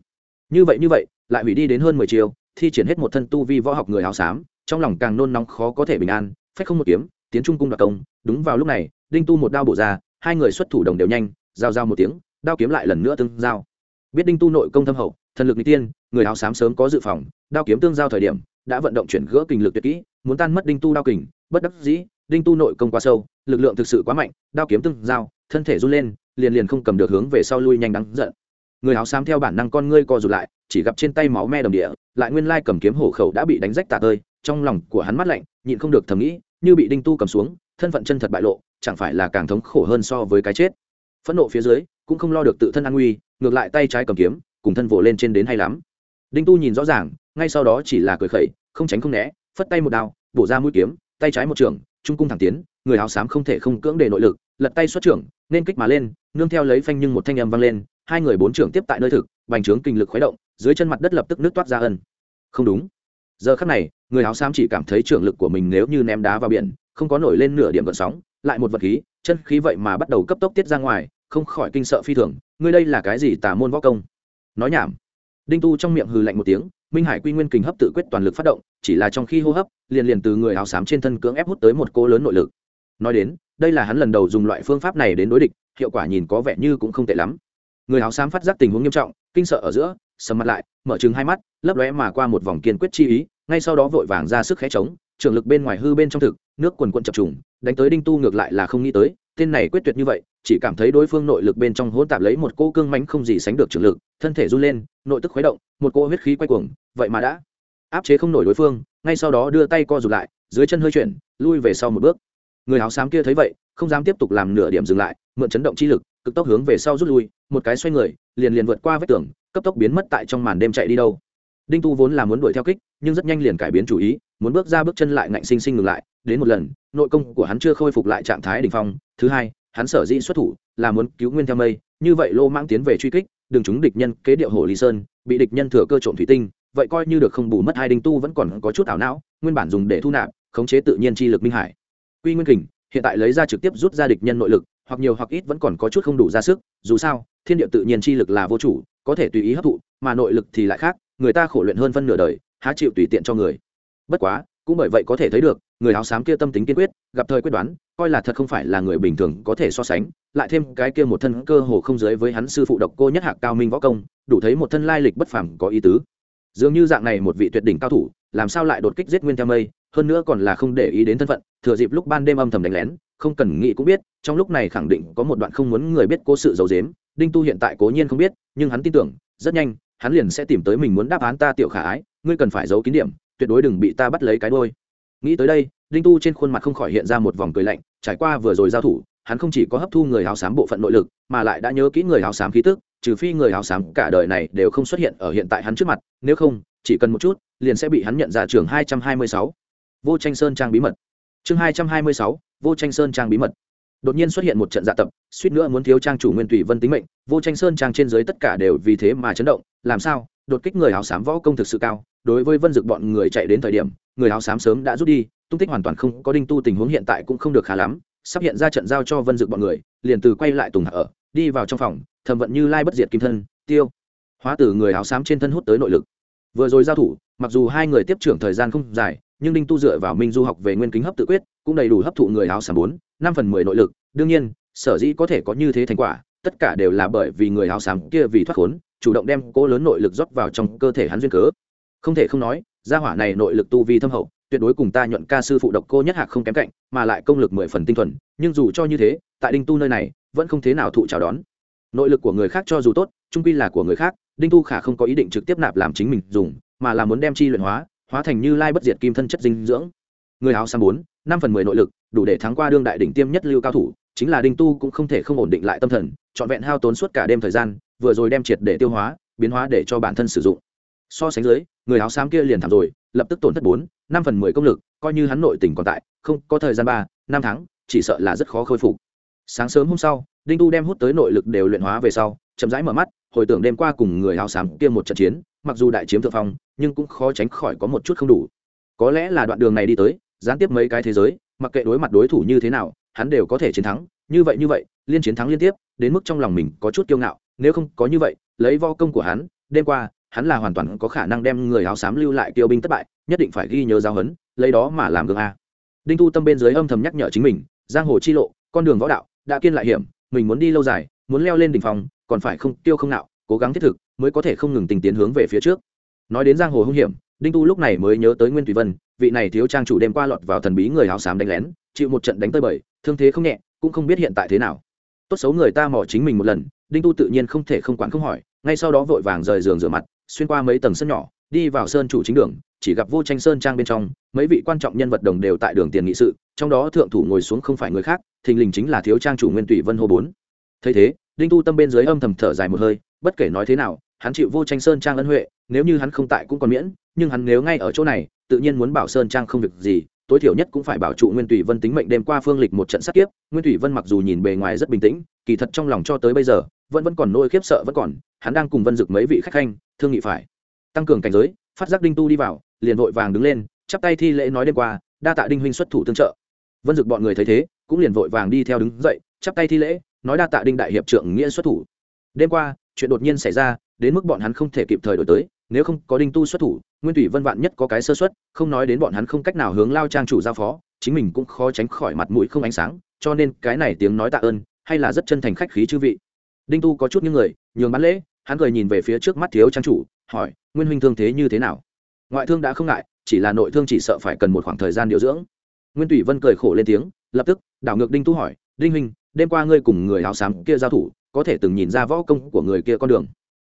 Như vậy như vậy, lại hủy đi đến hơn mười chiêu, thi triển hết một thân tu vi võ học người áo xám, trong lòng càng nôn nóng khó có thể bình an phách không một kiếm, tiến trung cung đoạt công, đúng vào lúc này, đinh tu một đao bổ ra, hai người xuất thủ đồng đều nhanh, giao giao một tiếng, đao kiếm lại lần nữa tương giao. Biết đinh tu nội công thâm hậu, thần lực n tiên, người áo xám sớm có dự phòng, đao kiếm tương giao thời điểm, đã vận động chuyển gỡ kình lực tuyệt kỹ, muốn tan mất đinh tu đao kình, bất đắc dĩ, đinh tu nội công quá sâu, lực lượng thực sự quá mạnh, đao kiếm tương giao, thân thể run lên, liền liền không cầm được hướng về sau lui nhanh đắng giận. Người áo xám theo bản năng con ngươi co rụt lại, chỉ gặp trên tay máu me đồng địa, lại nguyên lai cầm kiếm hổ khẩu đã bị đánh rách tả ơi trong lòng của hắn mắt lạnh, nhịn không được thầm nghĩ như bị đinh tu cầm xuống, thân phận chân thật bại lộ, chẳng phải là càng thống khổ hơn so với cái chết. Phẫn nộ phía dưới, cũng không lo được tự thân an nguy, ngược lại tay trái cầm kiếm, cùng thân vỗ lên trên đến hay lắm. Đinh tu nhìn rõ ràng, ngay sau đó chỉ là cười khẩy, không tránh không né, phất tay một đao, bổ ra mũi kiếm, tay trái một trường, trung cung thẳng tiến, người áo xám không thể không cưỡng để nội lực, lật tay xuất trưởng, nên kích mà lên, nương theo lấy phanh nhưng một thanh âm vang lên, hai người bốn trưởng tiếp tại nơi thực, bành trướng kinh lực khuấy động, dưới chân mặt đất lập tức nước toát ra ân. Không đúng giờ khắc này, người áo xám chỉ cảm thấy trưởng lực của mình nếu như ném đá vào biển, không có nổi lên nửa điểm gợn sóng, lại một vật khí, chân khí vậy mà bắt đầu cấp tốc tiết ra ngoài, không khỏi kinh sợ phi thường, ngươi đây là cái gì tà môn võ công? Nói nhảm. Đinh tu trong miệng hừ lạnh một tiếng, minh hải quy nguyên kình hấp tự quyết toàn lực phát động, chỉ là trong khi hô hấp, liền liền từ người áo xám trên thân cưỡng ép hút tới một cô lớn nội lực. Nói đến, đây là hắn lần đầu dùng loại phương pháp này đến đối địch, hiệu quả nhìn có vẻ như cũng không tệ lắm. Người áo xám phát giác tình huống nghiêm trọng, kinh sợ ở giữa sầm mặt lại, mở chừng hai mắt, lấp lóe mà qua một vòng kiên quyết chi ý, ngay sau đó vội vàng ra sức khẽ chống, trường lực bên ngoài hư bên trong thực, nước quần quận chập trùng, đánh tới đinh tu ngược lại là không nghĩ tới, tên này quyết tuyệt như vậy, chỉ cảm thấy đối phương nội lực bên trong hỗn tạp lấy một cô cương mánh không gì sánh được trường lực, thân thể run lên, nội tức khuấy động, một cô huyết khí quay cuồng, vậy mà đã áp chế không nổi đối phương, ngay sau đó đưa tay co rụt lại, dưới chân hơi chuyển, lui về sau một bước. Người áo xám kia thấy vậy, không dám tiếp tục làm nửa điểm dừng lại, mượn chấn động chi lực, cực tốc hướng về sau rút lui, một cái xoay người liền liền vượt qua vết tường, cấp tốc biến mất tại trong màn đêm chạy đi đâu. Đinh tu vốn là muốn đuổi theo kích, nhưng rất nhanh liền cải biến chủ ý, muốn bước ra bước chân lại ngạnh sinh sinh ngừng lại. Đến một lần, nội công của hắn chưa khôi phục lại trạng thái đ ỉ n h phong. Thứ hai, hắn sở dĩ xuất thủ là muốn cứu nguyên theo mây. Như vậy lô mãng tiến về truy kích, đừng chúng địch nhân kế điệu hồ lý sơn, bị địch nhân thừa cơ trộm thủy tinh, vậy coi như được không bù mất hai đinh tu vẫn còn có chút ảo não, nguyên bản dùng để thu nạp, khống chế tự nhiên chi lực minh hải. Quy nguyên kình, hiện tại lấy ra trực tiếp rút ra địch nhân nội lực, hoặc nhiều hoặc ít vẫn còn có chút không đủ ra sức, dù sao thiên địa tự nhiên chi lực là vô chủ, có thể tùy ý hấp thụ, mà nội lực thì lại khác, người ta khổ luyện hơn phân nửa đời, há chịu tùy tiện cho người. Bất quá, cũng bởi vậy có thể thấy được, người áo xám kia tâm tính kiên quyết, gặp thời quyết đoán, coi là thật không phải là người bình thường có thể so sánh, lại thêm cái kia một thân cơ hồ không giới với hắn sư phụ độc cô nhất hạc cao minh võ công, đủ thấy một thân lai lịch bất phàm có ý tứ. Dường như dạng này một vị tuyệt đỉnh cao thủ, làm sao lại đột kích giết nguyên theo mây, hơn nữa còn là không để ý đến thân phận, thừa dịp lúc ban đêm âm thầm đánh lén, không cần nghĩ cũng biết, trong lúc này khẳng định có một đoạn không muốn người biết cố sự giấu dếm đinh tu hiện tại cố nhiên không biết, nhưng hắn tin tưởng, rất nhanh, hắn liền sẽ tìm tới mình muốn đáp án ta tiểu khả ái, ngươi cần phải giấu kín điểm, tuyệt đối đừng bị ta bắt lấy cái đôi. Nghĩ tới đây, đinh tu trên khuôn mặt không khỏi hiện ra một vòng cười lạnh, trải qua vừa rồi giao thủ, hắn không chỉ có hấp thu người hào xám bộ phận nội lực, mà lại đã nhớ kỹ người hào xám khí tức, trừ phi người hào xám cả đời này đều không xuất hiện ở hiện tại hắn trước mặt, nếu không, chỉ cần một chút, liền sẽ bị hắn nhận ra trường hai trăm hai mươi sáu. Vô tranh sơn trang bí mật. Chương hai trăm hai mươi sáu, vô tranh sơn trang bí mật đột nhiên xuất hiện một trận dạ tập, suýt nữa muốn thiếu trang chủ nguyên tùy vân tính mệnh, vô tranh sơn trang trên dưới tất cả đều vì thế mà chấn động, làm sao? Đột kích người áo xám võ công thực sự cao, đối với vân dực bọn người chạy đến thời điểm, người áo xám sớm đã rút đi, tung tích hoàn toàn không có đinh tu tình huống hiện tại cũng không được khá lắm, sắp hiện ra trận giao cho vân dực bọn người, liền từ quay lại tùng hạ ở, đi vào trong phòng, thẩm vận như lai bất diệt kim thân, tiêu. Hóa từ người áo xám trên thân hút tới nội lực. Vừa rồi giao thủ, mặc dù hai người tiếp trưởng thời gian không dài nhưng đinh tu dựa vào minh du học về nguyên kính hấp tự quyết, cũng đầy đủ hấp thụ người áo xám bốn, năm phần mười nội lực. Đương nhiên, sở dĩ có thể có như thế thành quả, tất cả đều là bởi vì người áo xám kia vì thoát khốn, chủ động đem cố lớn nội lực rót vào trong cơ thể hắn duyên cớ. Không thể không nói, gia hỏa này nội lực tu vi thâm hậu, tuyệt đối cùng ta nhuận ca sư phụ độc cô nhất hạc không kém cạnh, mà lại công lực mười phần tinh thuần, nhưng dù cho như thế, tại đinh tu nơi này, vẫn không thế nào thụ chào đón. Nội lực của người khác cho dù tốt, trung quy là của người khác, đinh tu khả không có ý định trực tiếp nạp làm chính mình dùng, mà là muốn đem chi luyện hóa hóa thành như lai bất diệt kim thân chất dinh dưỡng. Người áo xăm bốn, năm phần mười nội lực, đủ để thắng qua đương đại đỉnh tiêm nhất lưu cao thủ, chính là đinh tu cũng không thể không ổn định lại tâm thần, trọn vẹn hao tốn suốt cả đêm thời gian, vừa rồi đem triệt để tiêu hóa, biến hóa để cho bản thân sử dụng. So sánh dưới, người áo xám kia liền thảm rồi, lập tức tổn thất bốn, năm phần mười công lực, coi như hắn nội tình còn tại, không có thời gian ba, năm tháng, chỉ sợ là rất khó khôi phục. Sáng sớm hôm sau, đinh tu đem hút tới nội lực đều luyện hóa về sau, chậm rãi mở mắt, hồi tưởng đêm qua cùng người áo xám kia một trận chiến, mặc dù đại chiếm thượng phong nhưng cũng khó tránh khỏi có một chút không đủ. Có lẽ là đoạn đường này đi tới, gián tiếp mấy cái thế giới, mặc kệ đối mặt đối thủ như thế nào, hắn đều có thể chiến thắng. Như vậy như vậy, liên chiến thắng liên tiếp, đến mức trong lòng mình có chút kiêu ngạo. Nếu không có như vậy, lấy vo công của hắn, đêm qua, hắn là hoàn toàn có khả năng đem người áo xám lưu lại tiêu binh thất bại, nhất định phải ghi nhớ giao huấn, lấy đó mà làm gương a. Đinh Thu tâm bên dưới âm thầm nhắc nhở chính mình, giang hồ chi lộ, con đường võ đạo, đã kiên lại hiểm, mình muốn đi lâu dài, muốn leo lên đỉnh phòng còn phải không tiêu không nạo, cố gắng thiết thực, mới có thể không ngừng tình tiến hướng về phía trước nói đến giang hồ hung hiểm, đinh tu lúc này mới nhớ tới nguyên Thủy vân, vị này thiếu trang chủ đêm qua lọt vào thần bí người áo xám đánh lén, chịu một trận đánh tơi bời, thương thế không nhẹ, cũng không biết hiện tại thế nào. Tốt xấu người ta mò chính mình một lần, đinh tu tự nhiên không thể không quản không hỏi, ngay sau đó vội vàng rời giường rửa mặt, xuyên qua mấy tầng sân nhỏ, đi vào sơn chủ chính đường, chỉ gặp vô tranh sơn trang bên trong, mấy vị quan trọng nhân vật đồng đều tại đường tiền nghị sự, trong đó thượng thủ ngồi xuống không phải người khác, thình lình chính là thiếu trang chủ nguyên tùy vân hô bốn. Thấy thế, đinh tu tâm bên dưới âm thầm thở dài một hơi, bất kể nói thế nào hắn chịu vô tranh sơn trang ân huệ, nếu như hắn không tại cũng còn miễn, nhưng hắn nếu ngay ở chỗ này, tự nhiên muốn bảo sơn trang không việc gì, tối thiểu nhất cũng phải bảo trụ nguyên tùy vân tính mệnh đêm qua phương lịch một trận sát kiếp, nguyên tùy vân mặc dù nhìn bề ngoài rất bình tĩnh, kỳ thật trong lòng cho tới bây giờ, vẫn vẫn còn nỗi khiếp sợ vẫn còn, hắn đang cùng vân dực mấy vị khách khanh, thương nghị phải. Tăng cường cảnh giới, phát giác đinh tu đi vào, liền vội vàng đứng lên, chắp tay thi lễ nói đêm qua, đa tạ đinh huynh xuất thủ tương trợ. Vân dực bọn người thấy thế, cũng liền vội vàng đi theo đứng dậy, chắp tay thi lễ, nói đa tạ đinh đại hiệp trượng nghĩa xuất thủ. Đêm qua, chuyện đột nhiên xảy ra đến mức bọn hắn không thể kịp thời đổi tới, nếu không có đinh tu xuất thủ, nguyên thủy vân vạn nhất có cái sơ xuất không nói đến bọn hắn không cách nào hướng lao trang chủ giao phó, chính mình cũng khó tránh khỏi mặt mũi không ánh sáng, cho nên cái này tiếng nói tạ ơn, hay là rất chân thành khách khí chư vị. Đinh tu có chút những người, nhường bán lễ, hắn cười nhìn về phía trước mắt thiếu trang chủ, hỏi, nguyên huynh thương thế như thế nào? Ngoại thương đã không ngại, chỉ là nội thương chỉ sợ phải cần một khoảng thời gian điều dưỡng. Nguyên thủy vân cười khổ lên tiếng, lập tức, đảo ngược đinh tu hỏi, đinh huynh, đêm qua ngươi cùng người áo xám kia giao thủ, có thể từng nhìn ra võ công của người kia con đường?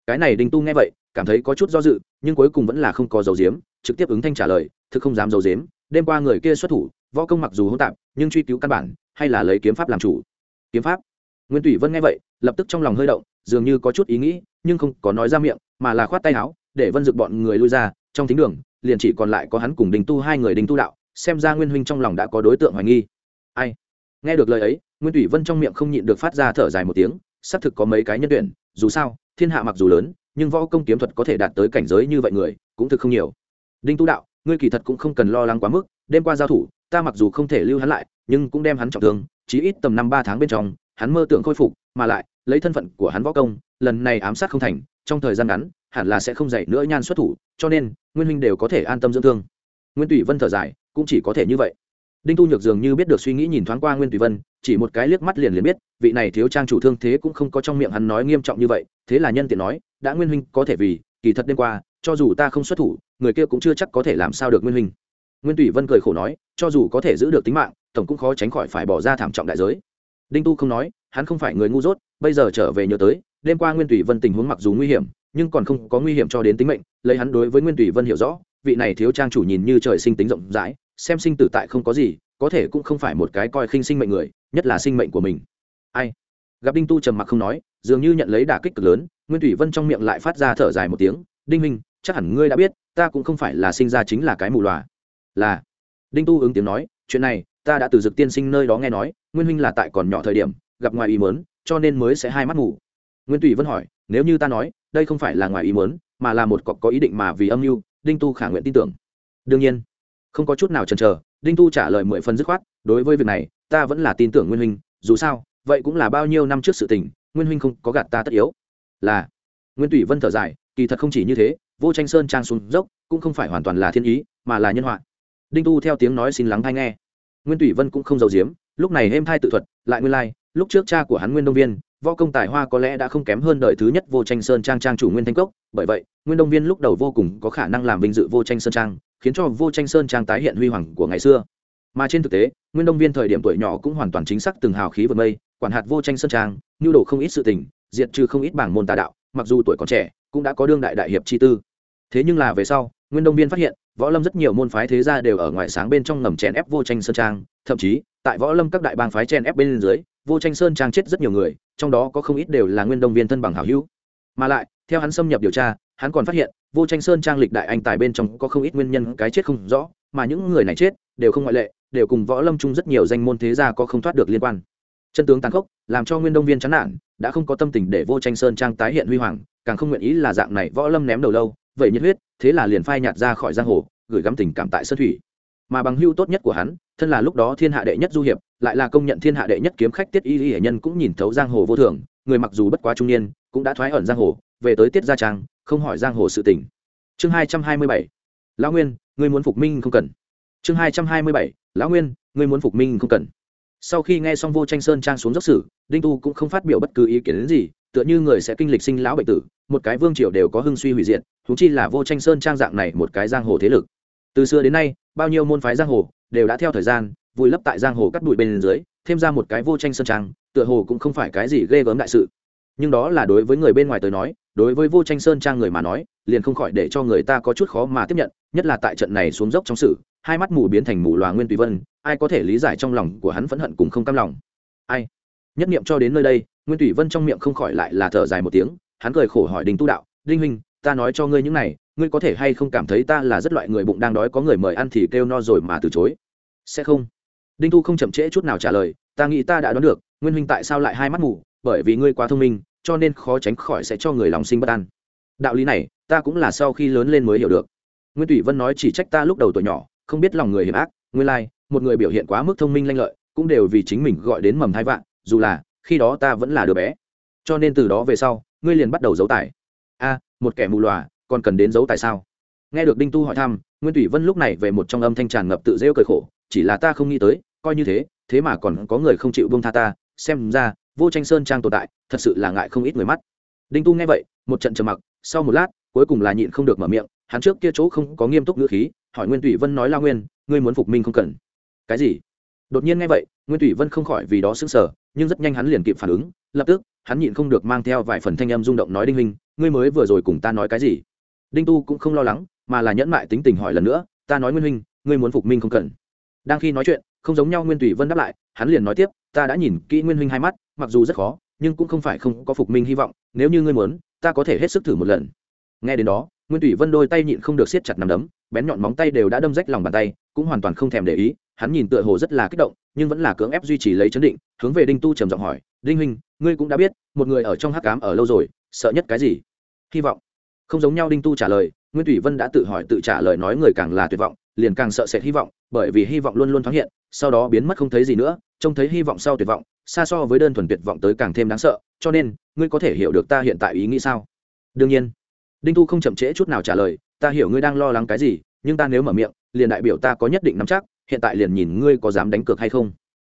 Cái này đinh tu nghe vậy, cảm thấy có chút do dự, nhưng cuối cùng vẫn là không có dấu diếm trực tiếp ứng thanh trả lời, thực không dám dấu diếm đêm qua người kia xuất thủ, võ công mặc dù hỗn tạp, nhưng truy cứu căn bản, hay là lấy kiếm pháp làm chủ. Kiếm pháp? Nguyên thủy vân nghe vậy, lập tức trong lòng hơi động, dường như có chút ý nghĩ, nhưng không có nói ra miệng, mà là khoát tay áo, để vân dực bọn người lui ra, trong thính đường, liền chỉ còn lại có hắn cùng đình tu hai người đình tu đạo, xem ra nguyên huynh trong lòng đã có đối tượng hoài nghi. Ai? Nghe được lời ấy, nguyên thủy vân trong miệng không nhịn được phát ra thở dài một tiếng, xác thực có mấy cái nhân tuyển, dù sao thiên hạ mặc dù lớn, nhưng võ công kiếm thuật có thể đạt tới cảnh giới như vậy người, cũng thực không nhiều. Đinh tu đạo, ngươi kỳ thật cũng không cần lo lắng quá mức, đêm qua giao thủ, ta mặc dù không thể lưu hắn lại, nhưng cũng đem hắn trọng thương, chí ít tầm năm ba tháng bên trong, hắn mơ tưởng khôi phục, mà lại, lấy thân phận của hắn võ công, lần này ám sát không thành, trong thời gian ngắn, hẳn là sẽ không dạy nữa nhan xuất thủ, cho nên, nguyên huynh đều có thể an tâm dưỡng thương. Nguyên tùy vân thở dài, cũng chỉ có thể như vậy đinh tu nhược dường như biết được suy nghĩ nhìn thoáng qua nguyên tùy vân, chỉ một cái liếc mắt liền liền biết, vị này thiếu trang chủ thương thế cũng không có trong miệng hắn nói nghiêm trọng như vậy, thế là nhân tiện nói, đã nguyên huynh có thể vì, kỳ thật đêm qua, cho dù ta không xuất thủ, người kia cũng chưa chắc có thể làm sao được nguyên huynh. Nguyên tùy vân cười khổ nói, cho dù có thể giữ được tính mạng, tổng cũng khó tránh khỏi phải bỏ ra thảm trọng đại giới. Đinh tu không nói, hắn không phải người ngu dốt, bây giờ trở về nhớ tới, đêm qua nguyên tùy vân tình huống mặc dù nguy hiểm, nhưng còn không có nguy hiểm cho đến tính mệnh, lấy hắn đối với nguyên tùy vân hiểu rõ, vị này thiếu trang chủ nhìn như trời sinh tính rộng rãi xem sinh tử tại không có gì, có thể cũng không phải một cái coi khinh sinh mệnh người, nhất là sinh mệnh của mình. Ai? Gặp đinh tu trầm mặc không nói, dường như nhận lấy đả kích cực lớn, nguyên thủy vân trong miệng lại phát ra thở dài một tiếng, đinh minh chắc hẳn ngươi đã biết, ta cũng không phải là sinh ra chính là cái mù loà. Là. Đinh tu ứng tiếng nói, chuyện này, ta đã từ dực tiên sinh nơi đó nghe nói, nguyên huynh là tại còn nhỏ thời điểm, gặp ngoài ý mớn cho nên mới sẽ hai mắt mù. Nguyên thủy vân hỏi, nếu như ta nói, đây không phải là ngoài ý mớn mà là một cọc có ý định mà vì âm mưu, đinh tu khả nguyện tin tưởng. Đương nhiên không có chút nào chần chờ, đinh tu trả lời mười phần dứt khoát, đối với việc này, ta vẫn là tin tưởng nguyên huynh, dù sao, vậy cũng là bao nhiêu năm trước sự tình, nguyên huynh không có gạt ta tất yếu. Là, nguyên tùy vân thở dài, kỳ thật không chỉ như thế, vô tranh sơn trang xuống dốc cũng không phải hoàn toàn là thiên ý, mà là nhân họa. Đinh tu theo tiếng nói xin lắng thai nghe. Nguyên tùy vân cũng không giấu giếm, lúc này êm thai tự thuật, lại nguyên lai lúc trước cha của hắn nguyên đông viên, võ công tài hoa có lẽ đã không kém hơn đời thứ nhất vô tranh sơn trang trang chủ nguyên thanh cốc. Bởi vậy, nguyên đông viên lúc đầu vô cùng có khả năng làm vinh dự vô tranh sơn trang, khiến cho vô tranh sơn trang tái hiện huy hoàng của ngày xưa. Mà trên thực tế, nguyên đông viên thời điểm tuổi nhỏ cũng hoàn toàn chính xác từng hào khí vượt mây, quản hạt vô tranh sơn trang, nhu đồ không ít sự tình, diệt trừ không ít bảng môn tà đạo, mặc dù tuổi còn trẻ, cũng đã có đương đại đại hiệp chi tư. Thế nhưng là về sau, nguyên đông viên phát hiện, võ lâm rất nhiều môn phái thế gia đều ở ngoài sáng bên trong ngầm chèn ép vô tranh sơn trang, thậm chí, tại võ lâm các đại bang phái chèn ép bên dưới vô tranh sơn trang chết rất nhiều người, trong đó có không ít đều là nguyên đông viên thân bằng hảo hữu. Mà lại, theo hắn xâm nhập điều tra, hắn còn phát hiện, vô tranh sơn trang lịch đại anh tài bên trong có không ít nguyên nhân cái chết không rõ, mà những người này chết, đều không ngoại lệ, đều cùng võ lâm chung rất nhiều danh môn thế gia có không thoát được liên quan. Chân tướng tàn khốc, làm cho nguyên đông viên chán nản, đã không có tâm tình để vô tranh sơn trang tái hiện huy hoàng, càng không nguyện ý là dạng này võ lâm ném đầu lâu, vậy nhiệt huyết, thế là liền phai nhạt ra khỏi giang hồ, gửi gắm tình cảm tại sơn thủy. Mà bằng hưu tốt nhất của hắn, thân là lúc đó thiên hạ đệ nhất du hiệp lại là công nhận thiên hạ đệ nhất kiếm khách tiết y y hệ nhân cũng nhìn thấu giang hồ vô thường, người mặc dù bất quá trung niên, cũng đã thoái ẩn giang hồ, về tới tiết gia trang, không hỏi giang hồ sự tình. Chương hai trăm hai mươi bảy, lão nguyên người muốn phục minh không cần. Chương hai trăm hai mươi bảy, lão nguyên người muốn phục minh không cần. Sau khi nghe xong vô tranh sơn trang xuống dốc sử đinh tu cũng không phát biểu bất cứ ý kiến gì, tựa như người sẽ kinh lịch sinh lão bệnh tử, một cái vương triều đều có hưng suy hủy diệt thú chi là vô tranh sơn trang dạng này một cái giang hồ thế lực. Từ xưa đến nay, bao nhiêu môn phái giang hồ đều đã theo thời gian vùi lấp tại giang hồ cắt bụi bên dưới, thêm ra một cái vô tranh sơn trang, tựa hồ cũng không phải cái gì ghê gớm đại sự. Nhưng đó là đối với người bên ngoài tới nói, đối với vô tranh sơn trang người mà nói, liền không khỏi để cho người ta có chút khó mà tiếp nhận, nhất là tại trận này xuống dốc trong sự, hai mắt mù biến thành mù loà nguyên tùy vân, ai có thể lý giải trong lòng của hắn phẫn hận cùng không cam lòng. Ai? Nhất niệm cho đến nơi đây, nguyên tùy vân trong miệng không khỏi lại là thở dài một tiếng, hắn cười khổ hỏi đinh tu đạo, đinh huynh, ta nói cho ngươi những này, ngươi có thể hay không cảm thấy ta là rất loại người bụng đang đói có người mời ăn thì kêu no rồi mà từ chối? Sẽ không đinh tu không chậm trễ chút nào trả lời, ta nghĩ ta đã đoán được, nguyên huynh tại sao lại hai mắt mù, bởi vì ngươi quá thông minh, cho nên khó tránh khỏi sẽ cho người lòng sinh bất an. Đạo lý này, ta cũng là sau khi lớn lên mới hiểu được. Nguyên tùy vân nói chỉ trách ta lúc đầu tuổi nhỏ, không biết lòng người hiểm ác, nguyên lai, một người biểu hiện quá mức thông minh lanh lợi, cũng đều vì chính mình gọi đến mầm thai vạn, dù là, khi đó ta vẫn là đứa bé. Cho nên từ đó về sau, ngươi liền bắt đầu giấu tài a, một kẻ mù lòa, còn cần đến giấu tài sao? Nghe được đinh tu hỏi thăm, nguyên tùy vân lúc này về một trong âm thanh tràn ngập tự rêu cười khổ, chỉ là ta không nghĩ tới coi như thế thế mà còn có người không chịu buông tha ta, xem ra, vô tranh sơn trang tồn tại, thật sự là ngại không ít người mắt. Đinh tu nghe vậy, một trận trầm mặc, sau một lát, cuối cùng là nhịn không được mở miệng, hắn trước kia chỗ không có nghiêm túc ngữ khí, hỏi nguyên tùy vân nói la nguyên, ngươi muốn phục minh không cần. Cái gì? Đột nhiên nghe vậy, nguyên thủy vân không khỏi vì đó sững sờ, nhưng rất nhanh hắn liền kịp phản ứng, lập tức, hắn nhịn không được mang theo vài phần thanh âm rung động nói đinh huynh, ngươi mới vừa rồi cùng ta nói cái gì? Đinh tu cũng không lo lắng, mà là nhẫn mại tính tình hỏi lần nữa, ta nói nguyên huynh, ngươi muốn phục minh không cần. Đang khi nói chuyện không giống nhau nguyên thủy vân đáp lại, hắn liền nói tiếp, ta đã nhìn kỹ nguyên huynh hai mắt, mặc dù rất khó, nhưng cũng không phải không có phục minh hy vọng, nếu như ngươi muốn, ta có thể hết sức thử một lần. Nghe đến đó, nguyên thủy vân đôi tay nhịn không được siết chặt nằm đấm, bén nhọn móng tay đều đã đâm rách lòng bàn tay, cũng hoàn toàn không thèm để ý, hắn nhìn tựa hồ rất là kích động, nhưng vẫn là cưỡng ép duy trì lấy chấn định, hướng về đinh tu trầm giọng hỏi, đinh huynh, ngươi cũng đã biết, một người ở trong hắc cám ở lâu rồi, sợ nhất cái gì? Hy vọng. Không giống nhau đinh tu trả lời, nguyên thủy vân đã tự hỏi tự trả lời nói người càng là tuyệt vọng liền càng sợ sệt hy vọng, bởi vì hy vọng luôn luôn thoáng hiện, sau đó biến mất không thấy gì nữa, trông thấy hy vọng sau tuyệt vọng, xa so với đơn thuần tuyệt vọng tới càng thêm đáng sợ, cho nên, ngươi có thể hiểu được ta hiện tại ý nghĩ sao? Đương nhiên. Đinh tu không chậm trễ chút nào trả lời, ta hiểu ngươi đang lo lắng cái gì, nhưng ta nếu mở miệng, liền đại biểu ta có nhất định nắm chắc, hiện tại liền nhìn ngươi có dám đánh cược hay không.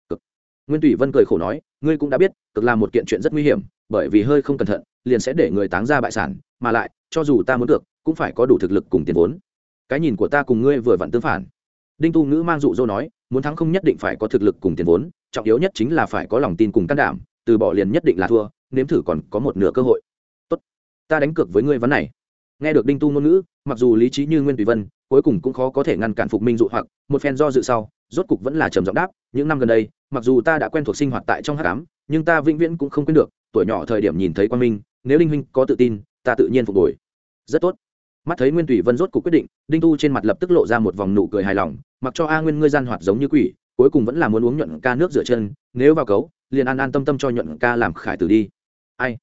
Cực. nguyên tùy vân cười khổ nói, ngươi cũng đã biết, cực là một kiện chuyện rất nguy hiểm, bởi vì hơi không cẩn thận, liền sẽ để người táng ra bại sản, mà lại, cho dù ta muốn được cũng phải có đủ thực lực cùng tiền vốn cái nhìn của ta cùng ngươi vừa vặn tương phản. Đinh tu ngữ mang dụ dỗ nói, muốn thắng không nhất định phải có thực lực cùng tiền vốn, trọng yếu nhất chính là phải có lòng tin cùng can đảm, từ bỏ liền nhất định là thua, nếm thử còn có một nửa cơ hội. Tốt, ta đánh cược với ngươi vấn này. Nghe được đinh tu ngôn ngữ, mặc dù lý trí như nguyên tùy vân, cuối cùng cũng khó có thể ngăn cản phục minh dụ hoặc, một phen do dự sau, rốt cục vẫn là trầm giọng đáp, những năm gần đây, mặc dù ta đã quen thuộc sinh hoạt tại trong hát cám nhưng ta vĩnh viễn cũng không quên được, tuổi nhỏ thời điểm nhìn thấy quan minh, nếu đinh huynh có tự tin, ta tự nhiên phục hồi. Rất tốt mắt thấy nguyên tùy vân rốt cục quyết định, đinh tu trên mặt lập tức lộ ra một vòng nụ cười hài lòng, mặc cho a nguyên ngươi gian hoạt giống như quỷ, cuối cùng vẫn là muốn uống nhuận ca nước rửa chân, nếu vào cấu, liền an an tâm tâm cho nhuận ca làm khải tử đi. Ai?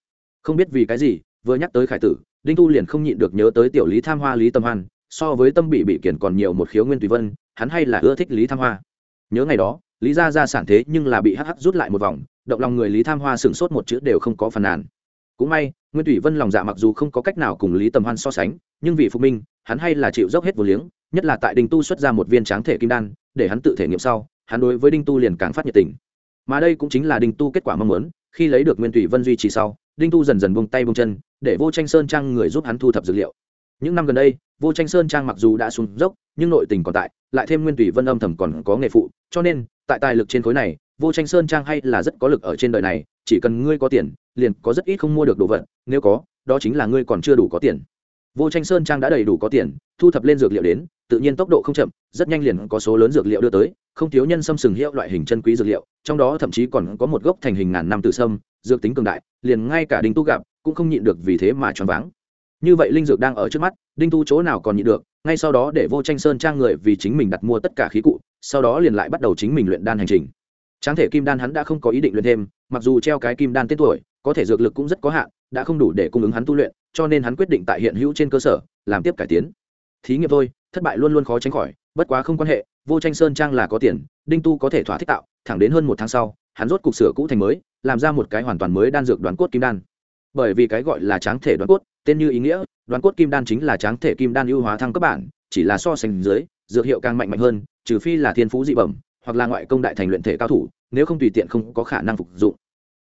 Không biết vì cái gì, vừa nhắc tới khải tử, đinh tu liền không nhịn được nhớ tới tiểu lý tham hoa lý tâm hoan, so với tâm bị bị kiển còn nhiều một khiếu nguyên tùy vân, hắn hay là ưa thích lý tham hoa. Nhớ ngày đó, lý ra ra sản thế nhưng là bị hh rút lại một vòng, động lòng người lý tham hoa sửng sốt một chữ đều không có phần nàn. Cũng may, nguyên thủy vân lòng dạ mặc dù không có cách nào cùng lý tầm hoan so sánh nhưng vì phục minh, hắn hay là chịu dốc hết vô liếng, nhất là tại đinh tu xuất ra một viên tráng thể kim đan, để hắn tự thể nghiệm sau, hắn đối với đinh tu liền càng phát nhiệt tình. Mà đây cũng chính là đinh tu kết quả mong muốn, khi lấy được nguyên thủy vân duy trì sau, đinh tu dần dần buông tay buông chân, để vô tranh sơn trang người giúp hắn thu thập dược liệu. Những năm gần đây, vô tranh sơn trang mặc dù đã xuống dốc, nhưng nội tình còn tại, lại thêm nguyên thủy vân âm thầm còn có nghề phụ, cho nên, tại tài lực trên khối này, vô tranh sơn trang hay là rất có lực ở trên đời này, chỉ cần ngươi có tiền, liền có rất ít không mua được đồ vật, nếu có, đó chính là ngươi còn chưa đủ có tiền vô tranh sơn trang đã đầy đủ có tiền, thu thập lên dược liệu đến, tự nhiên tốc độ không chậm, rất nhanh liền có số lớn dược liệu đưa tới, không thiếu nhân sâm sừng hiệu loại hình chân quý dược liệu, trong đó thậm chí còn có một gốc thành hình ngàn năm từ sâm, dược tính cường đại, liền ngay cả đinh tu gặp cũng không nhịn được vì thế mà choáng váng. Như vậy linh dược đang ở trước mắt, đinh tu chỗ nào còn nhịn được, ngay sau đó để vô tranh sơn trang người vì chính mình đặt mua tất cả khí cụ, sau đó liền lại bắt đầu chính mình luyện đan hành trình. Tráng thể kim đan hắn đã không có ý định luyện thêm, mặc dù treo cái kim đan tên tuổi, có thể dược lực cũng rất có hạn đã không đủ để cung ứng hắn tu luyện, cho nên hắn quyết định tại hiện hữu trên cơ sở, làm tiếp cải tiến. Thí nghiệm thôi, thất bại luôn luôn khó tránh khỏi, bất quá không quan hệ, vô tranh sơn trang là có tiền, đinh tu có thể thỏa thích tạo, thẳng đến hơn một tháng sau, hắn rốt cục sửa cũ thành mới, làm ra một cái hoàn toàn mới đan dược đoán cốt kim đan. Bởi vì cái gọi là tráng thể đoán cốt, tên như ý nghĩa, đoán cốt kim đan chính là tráng thể kim đan ưu hóa thăng cấp bản, chỉ là so sánh dưới, dược hiệu càng mạnh mạnh hơn, trừ phi là thiên phú dị bẩm, hoặc là ngoại công đại thành luyện thể cao thủ, nếu không tùy tiện không có khả năng phục dụng.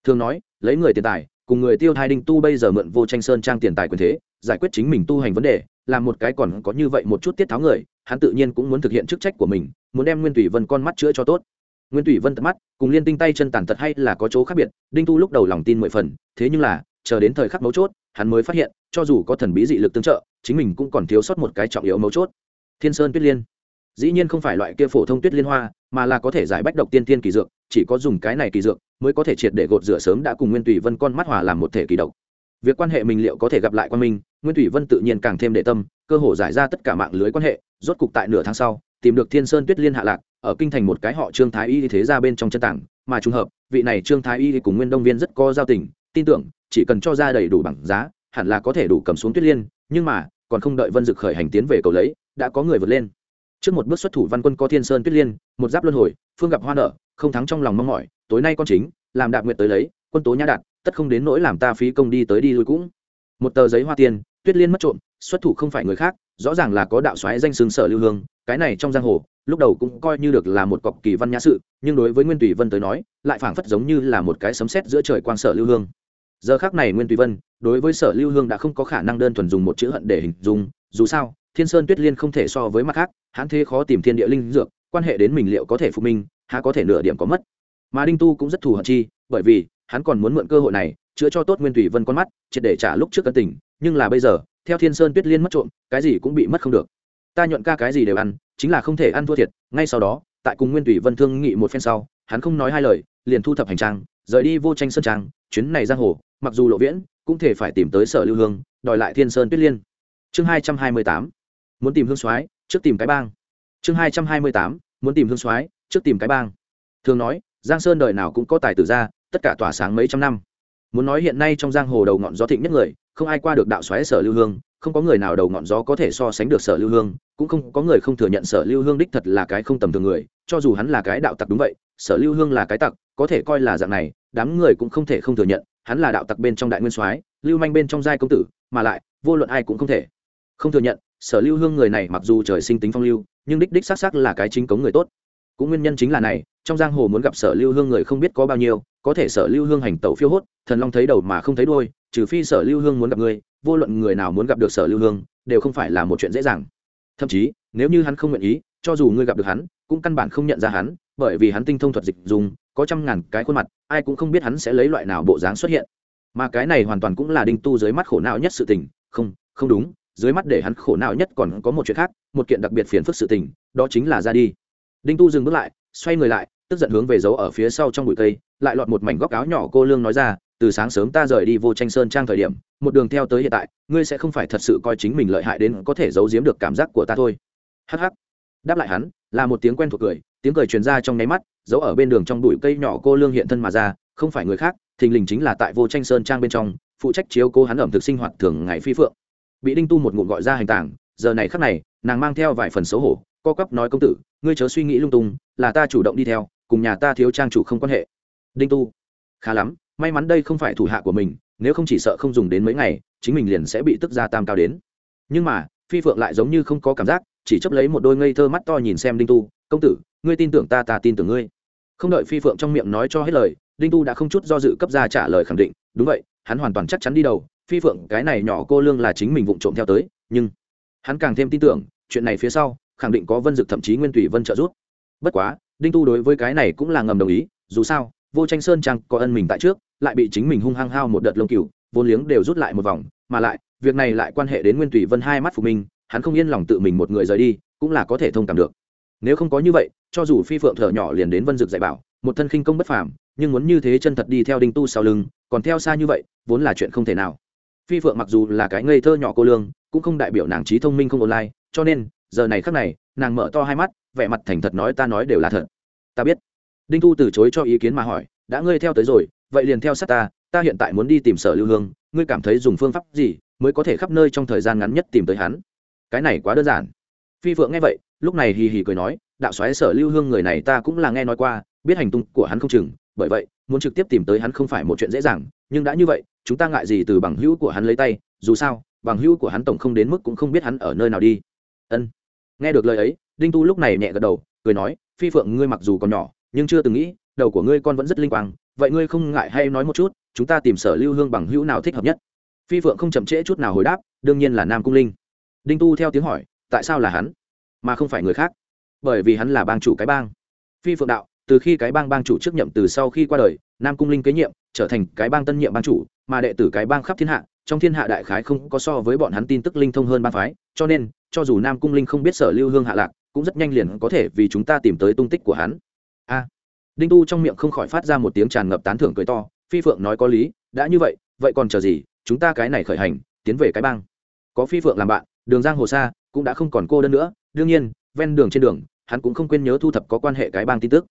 Thường nói, lấy người tiền tài cùng người tiêu thai đinh tu bây giờ mượn vô tranh sơn trang tiền tài quyền thế, giải quyết chính mình tu hành vấn đề là một cái còn có như vậy một chút tiết tháo người, hắn tự nhiên cũng muốn thực hiện chức trách của mình, muốn đem nguyên thủy vân con mắt chữa cho tốt. Nguyên thủy vân tận mắt, cùng liên tinh tay chân tàn tật hay là có chỗ khác biệt, đinh tu lúc đầu lòng tin mười phần, thế nhưng là, chờ đến thời khắc mấu chốt, hắn mới phát hiện, cho dù có thần bí dị lực tương trợ, chính mình cũng còn thiếu sót một cái trọng yếu mấu chốt. Thiên sơn tuyết liên. Dĩ nhiên không phải loại kia phổ thông tuyết liên hoa, mà là có thể giải bách độc tiên tiên kỳ dược chỉ có dùng cái này kỳ dược mới có thể triệt để gột rửa sớm đã cùng nguyên tùy vân con mắt hòa làm một thể kỳ độc. Việc quan hệ mình liệu có thể gặp lại quan minh, nguyên tùy vân tự nhiên càng thêm đệ tâm, cơ hồ giải ra tất cả mạng lưới quan hệ, rốt cục tại nửa tháng sau, tìm được thiên sơn tuyết liên hạ lạc, ở kinh thành một cái họ trương thái y thế ra bên trong chân tảng, mà trùng hợp, vị này trương thái y cùng nguyên đông viên rất có giao tình, tin tưởng, chỉ cần cho ra đầy đủ bằng giá, hẳn là có thể đủ cầm xuống tuyết liên, nhưng mà, còn không đợi vân dực khởi hành tiến về cầu lấy, đã có người vượt lên. Trước một bước xuất thủ văn quân có thiên sơn tuyết liên, một giáp luân hồi, phương gặp hoa nợ không thắng trong lòng mong mỏi, tối nay con chính, làm đạp nguyện tới lấy, quân tố nhã đạt, tất không đến nỗi làm ta phí công đi tới đi lui cũng. Một tờ giấy hoa tiền, tuyết liên mất trộm, xuất thủ không phải người khác, rõ ràng là có đạo xoáy danh xương sở lưu hương, cái này trong giang hồ, lúc đầu cũng coi như được là một cọc kỳ văn nhã sự, nhưng đối với nguyên tùy vân tới nói, lại phảng phất giống như là một cái sấm sét giữa trời quang sở lưu hương. Giờ khác này nguyên tùy vân, đối với sở lưu hương đã không có khả năng đơn thuần dùng một chữ hận để hình dung, dù sao, thiên sơn tuyết liên không thể so với mặt khác, hãn thế khó tìm thiên địa linh dược, quan hệ đến mình liệu có thể phục minh há có thể nửa điểm có mất. Mà đinh tu cũng rất thù hận chi, bởi vì hắn còn muốn mượn cơ hội này, chữa cho tốt nguyên thủy vân con mắt, triệt để trả lúc trước cân tình, nhưng là bây giờ, theo thiên sơn tuyết liên mất trộm, cái gì cũng bị mất không được. Ta nhuận ca cái gì đều ăn, chính là không thể ăn thua thiệt, ngay sau đó, tại cùng nguyên thủy vân thương nghị một phen sau, hắn không nói hai lời, liền thu thập hành trang, rời đi vô tranh sơn trang, chuyến này giang hồ, mặc dù lộ viễn, cũng thể phải tìm tới sở lưu hương, đòi lại thiên sơn tuyết liên. Chương hai trăm hai mươi tám, muốn tìm hương soái, trước tìm cái bang. Chương hai trăm hai mươi tám, muốn tìm hương soái trước tìm cái bang. Thường nói, giang sơn đời nào cũng có tài tử ra tất cả tỏa sáng mấy trăm năm. Muốn nói hiện nay trong giang hồ đầu ngọn gió thịnh nhất người, không ai qua được đạo xoáy sở lưu hương, không có người nào đầu ngọn gió có thể so sánh được sở lưu hương, cũng không có người không thừa nhận sở lưu hương đích thật là cái không tầm thường người, cho dù hắn là cái đạo tặc đúng vậy, sở lưu hương là cái tặc, có thể coi là dạng này, đám người cũng không thể không thừa nhận, hắn là đạo tặc bên trong đại nguyên soái, lưu manh bên trong giai công tử, mà lại, vô luận ai cũng không thể không thừa nhận, sở lưu hương người này mặc dù trời sinh tính phong lưu, nhưng đích đích xác xác là cái chính cống người tốt cũng nguyên nhân chính là này, trong giang hồ muốn gặp sở lưu hương người không biết có bao nhiêu, có thể sở lưu hương hành tẩu phiêu hốt, thần long thấy đầu mà không thấy đôi trừ phi sở lưu hương muốn gặp người, vô luận người nào muốn gặp được sở lưu hương, đều không phải là một chuyện dễ dàng. Thậm chí, nếu như hắn không nguyện ý, cho dù ngươi gặp được hắn, cũng căn bản không nhận ra hắn, bởi vì hắn tinh thông thuật dịch dùng, có trăm ngàn cái khuôn mặt, ai cũng không biết hắn sẽ lấy loại nào bộ dáng xuất hiện. Mà cái này hoàn toàn cũng là đinh tu dưới mắt khổ não nhất sự tình. Không không đúng, dưới mắt để hắn khổ não nhất còn có một chuyện khác, một kiện đặc biệt phiền phức sự tình, đó chính là ra đi đinh tu dừng bước lại, xoay người lại, tức giận hướng về giấu ở phía sau trong bụi cây, lại lọt một mảnh góc áo nhỏ cô lương nói ra, từ sáng sớm ta rời đi vô tranh sơn trang thời điểm, một đường theo tới hiện tại, ngươi sẽ không phải thật sự coi chính mình lợi hại đến có thể giấu giếm được cảm giác của ta thôi. Hh đáp lại hắn, là một tiếng quen thuộc cười, tiếng cười truyền ra trong nháy mắt, giấu ở bên đường trong bụi cây nhỏ cô lương hiện thân mà ra, không phải người khác, thình lình chính là tại vô tranh sơn trang bên trong, phụ trách chiếu cố hắn ẩm thực sinh hoạt thường ngày phi phượng. Bị đinh tu một ngụm gọi ra hành tảng giờ này khắc này, nàng mang theo vài phần xấu hổ co cắp nói công tử, ngươi chớ suy nghĩ lung tung, là ta chủ động đi theo, cùng nhà ta thiếu trang chủ không quan hệ. Đinh tu. Khá lắm, may mắn đây không phải thủ hạ của mình, nếu không chỉ sợ không dùng đến mấy ngày, chính mình liền sẽ bị tức ra tam cao đến. Nhưng mà, phi phượng lại giống như không có cảm giác, chỉ chấp lấy một đôi ngây thơ mắt to nhìn xem đinh tu, công tử, ngươi tin tưởng ta ta tin tưởng ngươi. Không đợi phi phượng trong miệng nói cho hết lời, đinh tu đã không chút do dự cấp ra trả lời khẳng định, đúng vậy, hắn hoàn toàn chắc chắn đi đầu, phi phượng, cái này nhỏ cô lương là chính mình vụng trộm theo tới, nhưng hắn càng thêm tin tưởng, chuyện này phía sau khẳng định có vân dực thậm chí nguyên tùy vân trợ giúp. Bất quá, đinh tu đối với cái này cũng là ngầm đồng ý, dù sao, vô tranh sơn trang có ân mình tại trước, lại bị chính mình hung hăng hao một đợt lông cừu, vốn liếng đều rút lại một vòng, mà lại, việc này lại quan hệ đến nguyên tùy vân hai mắt phục minh, hắn không yên lòng tự mình một người rời đi, cũng là có thể thông cảm được. Nếu không có như vậy, cho dù phi phượng thở nhỏ liền đến vân dực dạy bảo, một thân khinh công bất phàm, nhưng muốn như thế chân thật đi theo đinh tu sau lưng, còn theo xa như vậy, vốn là chuyện không thể nào. Phi phượng mặc dù là cái ngây thơ nhỏ cô lương, cũng không đại biểu nàng trí thông minh không online, cho nên giờ này khắc này, nàng mở to hai mắt, vẻ mặt thành thật nói ta nói đều là thật. Ta biết. Đinh thu từ chối cho ý kiến mà hỏi, đã ngươi theo tới rồi, vậy liền theo sát ta ta hiện tại muốn đi tìm sở lưu hương, ngươi cảm thấy dùng phương pháp gì mới có thể khắp nơi trong thời gian ngắn nhất tìm tới hắn? Cái này quá đơn giản. Phi phượng nghe vậy, lúc này hì hì cười nói, đạo xoáy sở lưu hương người này ta cũng là nghe nói qua, biết hành tung của hắn không chừng, bởi vậy, muốn trực tiếp tìm tới hắn không phải một chuyện dễ dàng, nhưng đã như vậy, chúng ta ngại gì từ bằng hữu của hắn lấy tay, dù sao, bằng hữu của hắn tổng không đến mức cũng không biết hắn ở nơi nào đi. Ân nghe được lời ấy, đinh tu lúc này nhẹ gật đầu, cười nói, phi phượng, ngươi mặc dù còn nhỏ, nhưng chưa từng nghĩ, đầu của ngươi con vẫn rất linh quang. Vậy ngươi không ngại hay nói một chút, chúng ta tìm sở lưu hương bằng hữu nào thích hợp nhất? Phi phượng không chậm trễ chút nào hồi đáp, đương nhiên là nam cung linh. Đinh tu theo tiếng hỏi, tại sao là hắn, mà không phải người khác? Bởi vì hắn là bang chủ cái bang. Phi phượng đạo, từ khi cái bang bang chủ trước nhậm từ sau khi qua đời, nam cung linh kế nhiệm, trở thành cái bang tân nhiệm bang chủ, mà đệ tử cái bang khắp thiên hạ, trong thiên hạ đại khái không có so với bọn hắn tin tức linh thông hơn bang phái, cho nên cho dù nam cung linh không biết sở lưu hương hạ lạc, cũng rất nhanh liền có thể vì chúng ta tìm tới tung tích của hắn. A. Đinh tu trong miệng không khỏi phát ra một tiếng tràn ngập tán thưởng cười to, phi phượng nói có lý, đã như vậy vậy còn chờ gì, chúng ta cái này khởi hành, tiến về cái bang. Có phi phượng làm bạn, đường giang hồ xa cũng đã không còn cô đơn nữa, đương nhiên, ven đường trên đường, hắn cũng không quên nhớ thu thập có quan hệ cái bang tin tức.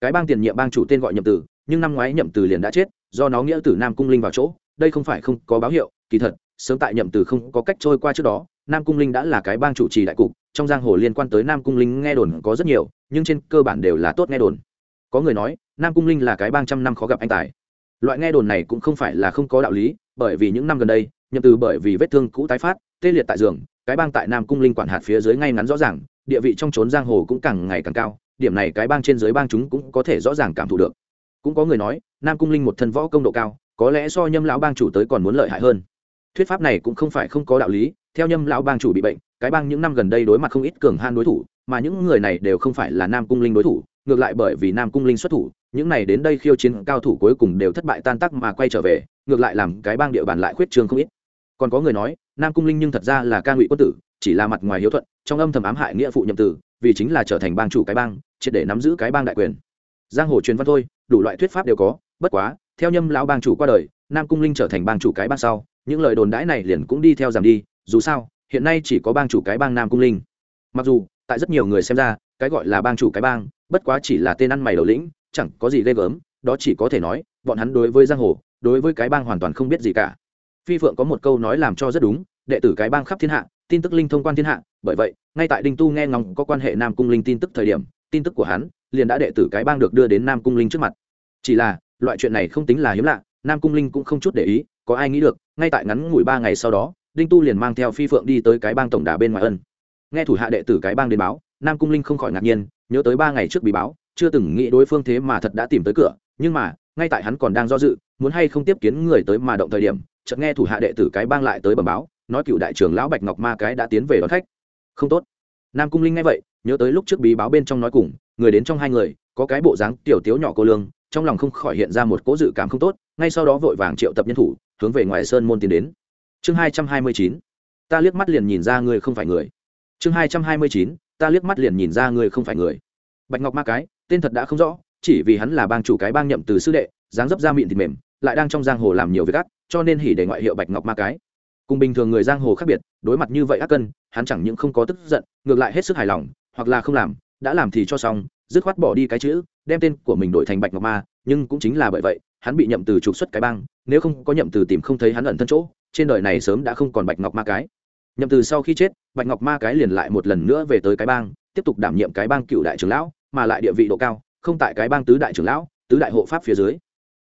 Cái bang tiền nhiệm bang chủ tên gọi nhậm tử, nhưng năm ngoái nhậm tử liền đã chết, do nó nghĩa tử nam cung linh vào chỗ, đây không phải không có báo hiệu, kỳ thật, sớm tại nhậm tử không có cách trôi qua trước đó nam cung linh đã là cái bang chủ trì đại cục, trong giang hồ liên quan tới nam cung linh nghe đồn có rất nhiều, nhưng trên cơ bản đều là tốt nghe đồn. Có người nói, nam cung linh là cái bang trăm năm khó gặp anh tài. Loại nghe đồn này cũng không phải là không có đạo lý, bởi vì những năm gần đây, nhậm từ bởi vì vết thương cũ tái phát, tê liệt tại giường, cái bang tại nam cung linh quản hạt phía dưới ngay ngắn rõ ràng, địa vị trong trốn giang hồ cũng càng ngày càng cao, điểm này cái bang trên dưới bang chúng cũng có thể rõ ràng cảm thụ được. Cũng có người nói, nam cung linh một thân võ công độ cao, có lẽ do nhâm lão bang chủ tới còn muốn lợi hại hơn. Thuyết pháp này cũng không phải không có đạo lý theo nhâm lão bang chủ bị bệnh, cái bang những năm gần đây đối mặt không ít cường han đối thủ, mà những người này đều không phải là nam cung linh đối thủ, ngược lại bởi vì nam cung linh xuất thủ, những này đến đây khiêu chiến cao thủ cuối cùng đều thất bại tan tác mà quay trở về, ngược lại làm cái bang địa bàn lại khuyết trương không ít. Còn có người nói, nam cung linh nhưng thật ra là ca ngụy quân tử, chỉ là mặt ngoài hiếu thuận, trong âm thầm ám hại nghĩa phụ nhậm tử, vì chính là trở thành bang chủ cái bang, triệt để nắm giữ cái bang đại quyền. Giang hồ truyền văn thôi, đủ loại thuyết pháp đều có, bất quá, theo nhâm lão bang chủ qua đời, nam cung linh trở thành bang chủ cái bang sau, những lời đồn đãi này liền cũng đi theo giảm đi dù sao, hiện nay chỉ có bang chủ cái bang nam cung linh. Mặc dù, tại rất nhiều người xem ra, cái gọi là bang chủ cái bang, bất quá chỉ là tên ăn mày đầu lĩnh, chẳng có gì ghê gớm, đó chỉ có thể nói, bọn hắn đối với giang hồ, đối với cái bang hoàn toàn không biết gì cả. Phi phượng có một câu nói làm cho rất đúng, đệ tử cái bang khắp thiên hạ, tin tức linh thông quan thiên hạ, bởi vậy, ngay tại đinh tu nghe ngóng có quan hệ nam cung linh tin tức thời điểm, tin tức của hắn liền đã đệ tử cái bang được đưa đến nam cung linh trước mặt. Chỉ là, loại chuyện này không tính là hiếm lạ, nam cung linh cũng không chút để ý, có ai nghĩ được, ngay tại ngắn ngủi ba ngày sau đó đinh tu liền mang theo phi phượng đi tới cái bang tổng đà bên ngoài ân. Nghe thủ hạ đệ tử cái bang đến báo, nam cung linh không khỏi ngạc nhiên, nhớ tới ba ngày trước bị báo, chưa từng nghĩ đối phương thế mà thật đã tìm tới cửa, nhưng mà, ngay tại hắn còn đang do dự, muốn hay không tiếp kiến người tới mà động thời điểm, chợt nghe thủ hạ đệ tử cái bang lại tới bẩm báo, nói cựu đại trưởng lão bạch ngọc ma cái đã tiến về đón khách. Không tốt. Nam cung linh nghe vậy, nhớ tới lúc trước bí báo bên trong nói cùng, người đến trong hai người, có cái bộ dáng tiểu tiếu nhỏ cô lương, trong lòng không khỏi hiện ra một cố dự cảm không tốt, ngay sau đó vội vàng triệu tập nhân thủ, hướng về ngoài sơn môn tiến đến chương hai trăm hai mươi chín, ta liếc mắt liền nhìn ra ngươi không phải người. Chương hai trăm hai mươi chín, ta liếc mắt liền nhìn ra ngươi không phải người. Bạch ngọc ma cái, tên thật đã không rõ, chỉ vì hắn là bang chủ cái bang nhậm từ sư đệ, dáng dấp da miệng thịt mềm, lại đang trong giang hồ làm nhiều việc ác, cho nên hỉ để ngoại hiệu bạch ngọc ma cái. Cùng bình thường người giang hồ khác biệt, đối mặt như vậy ác cân, hắn chẳng những không có tức giận, ngược lại hết sức hài lòng, hoặc là không làm, đã làm thì cho xong, dứt khoát bỏ đi cái chữ, đem tên của mình đổi thành bạch ngọc ma, nhưng cũng chính là bởi vậy hắn bị nhậm từ trục xuất cái bang, nếu không có nhậm từ tìm không thấy hắn ẩn thân chỗ, trên đời này sớm đã không còn bạch ngọc ma cái. Nhậm từ sau khi chết, bạch ngọc ma cái liền lại một lần nữa về tới cái bang, tiếp tục đảm nhiệm cái bang cựu đại trưởng lão, mà lại địa vị độ cao, không tại cái bang tứ đại trưởng lão, tứ đại hộ pháp phía dưới.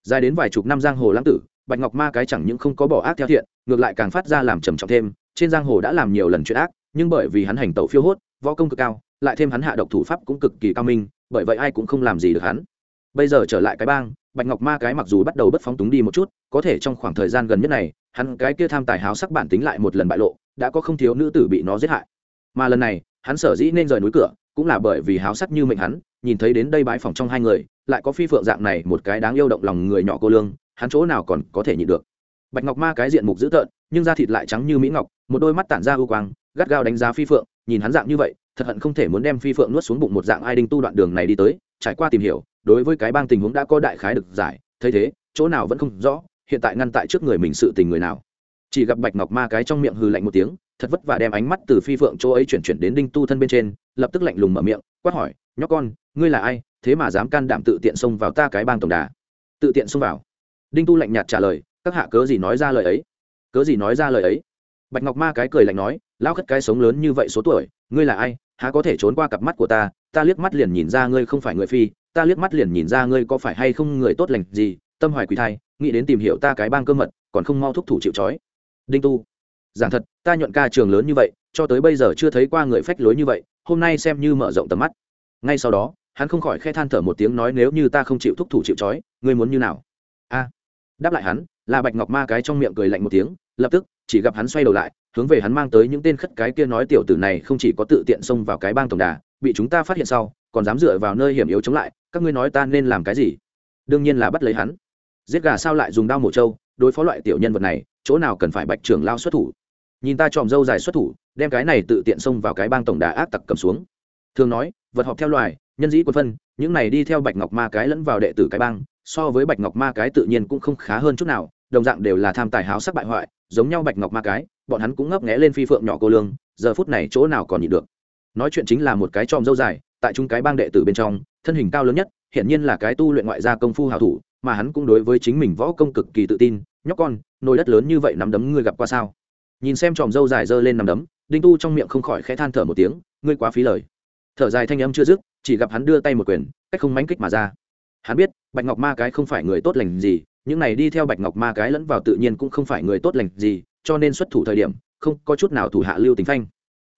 Dài đến vài chục năm giang hồ lãng tử, bạch ngọc ma cái chẳng những không có bỏ ác theo thiện, ngược lại càng phát ra làm trầm trọng thêm, trên giang hồ đã làm nhiều lần chuyện ác, nhưng bởi vì hắn hành tẩu phiêu hốt, võ công cực cao, lại thêm hắn hạ độc thủ pháp cũng cực kỳ cao minh, bởi vậy ai cũng không làm gì được hắn. Bây giờ trở lại cái bang bạch ngọc ma cái mặc dù bắt đầu bất phóng túng đi một chút, có thể trong khoảng thời gian gần nhất này, hắn cái kia tham tài háo sắc bản tính lại một lần bại lộ, đã có không thiếu nữ tử bị nó giết hại. Mà lần này, hắn sở dĩ nên rời núi cửa, cũng là bởi vì háo sắc như mệnh hắn, nhìn thấy đến đây bãi phòng trong hai người, lại có phi phượng dạng này một cái đáng yêu động lòng người nhỏ cô lương, hắn chỗ nào còn có thể nhịn được. Bạch ngọc ma cái diện mục dữ tợn, nhưng da thịt lại trắng như mỹ ngọc, một đôi mắt tản ra ưu quang, gắt gao đánh giá phi phượng, nhìn hắn dạng như vậy, thật hận không thể muốn đem phi phượng nuốt xuống bụng một dạng ai đinh tu đoạn đường này đi tới, trải qua tìm hiểu đối với cái bang tình huống đã có đại khái được giải, thấy thế, chỗ nào vẫn không rõ, hiện tại ngăn tại trước người mình sự tình người nào. Chỉ gặp bạch ngọc ma cái trong miệng hư lạnh một tiếng, thật vất vả đem ánh mắt từ phi phượng chỗ ấy chuyển chuyển đến đinh tu thân bên trên, lập tức lạnh lùng mở miệng, quát hỏi, nhóc con, ngươi là ai? Thế mà dám can đảm tự tiện xông vào ta cái bang tổng đà? Tự tiện xông vào? Đinh tu lạnh nhạt trả lời, các hạ cớ gì nói ra lời ấy? Cớ gì nói ra lời ấy? Bạch ngọc ma cái cười lạnh nói lao khất cái sống lớn như vậy số tuổi, ngươi là ai? Há có thể trốn qua cặp mắt của ta? Ta liếc mắt liền nhìn ra ngươi không phải người phi ta liếc mắt liền nhìn ra ngươi có phải hay không người tốt lành gì, tâm hoài quỷ thai, nghĩ đến tìm hiểu ta cái bang cơ mật, còn không mau thúc thủ chịu trói. Đinh tu, giảng thật, ta nhuận ca trường lớn như vậy, cho tới bây giờ chưa thấy qua người phách lối như vậy, hôm nay xem như mở rộng tầm mắt. Ngay sau đó, hắn không khỏi khe than thở một tiếng nói nếu như ta không chịu thúc thủ chịu trói, ngươi muốn như nào? A, đáp lại hắn, là bạch ngọc ma cái trong miệng cười lạnh một tiếng, lập tức, chỉ gặp hắn xoay đầu lại, hướng về hắn mang tới những tên khất cái kia nói tiểu tử này không chỉ có tự tiện xông vào cái bang tổng đà, bị chúng ta phát hiện sau, còn dám dựa vào nơi hiểm yếu chống lại các ngươi nói ta nên làm cái gì? Đương nhiên là bắt lấy hắn. Giết gà sao lại dùng đao mổ trâu, đối phó loại tiểu nhân vật này, chỗ nào cần phải bạch trưởng lao xuất thủ? Nhìn ta tròm dâu dài xuất thủ, đem cái này tự tiện xông vào cái bang tổng đà ác tặc cầm xuống. Thường nói, vật họp theo loài, nhân dĩ quân phân, những này đi theo bạch ngọc ma cái lẫn vào đệ tử cái bang, so với bạch ngọc ma cái tự nhiên cũng không khá hơn chút nào, đồng dạng đều là tham tài háo sắc bại hoại, giống nhau bạch ngọc ma cái, bọn hắn cũng ngấp nghé lên phi phượng nhỏ cô lương, giờ phút này chỗ nào còn nhịn được. Nói chuyện chính là một cái tròm dâu dài, tại chúng cái bang đệ tử bên trong thân hình cao lớn nhất, hiển nhiên là cái tu luyện ngoại gia công phu hào thủ, mà hắn cũng đối với chính mình võ công cực kỳ tự tin. Nhóc con, nồi đất lớn như vậy nắm đấm ngươi gặp qua sao? Nhìn xem tròm dâu dài giơ lên nằm đấm, đinh tu trong miệng không khỏi khẽ than thở một tiếng, ngươi quá phí lời. Thở dài thanh âm chưa dứt, chỉ gặp hắn đưa tay một quyền, cách không mánh kích mà ra. Hắn biết, bạch ngọc ma cái không phải người tốt lành gì, những này đi theo bạch ngọc ma cái lẫn vào tự nhiên cũng không phải người tốt lành gì, cho nên xuất thủ thời điểm, không có chút nào thủ hạ lưu tình phanh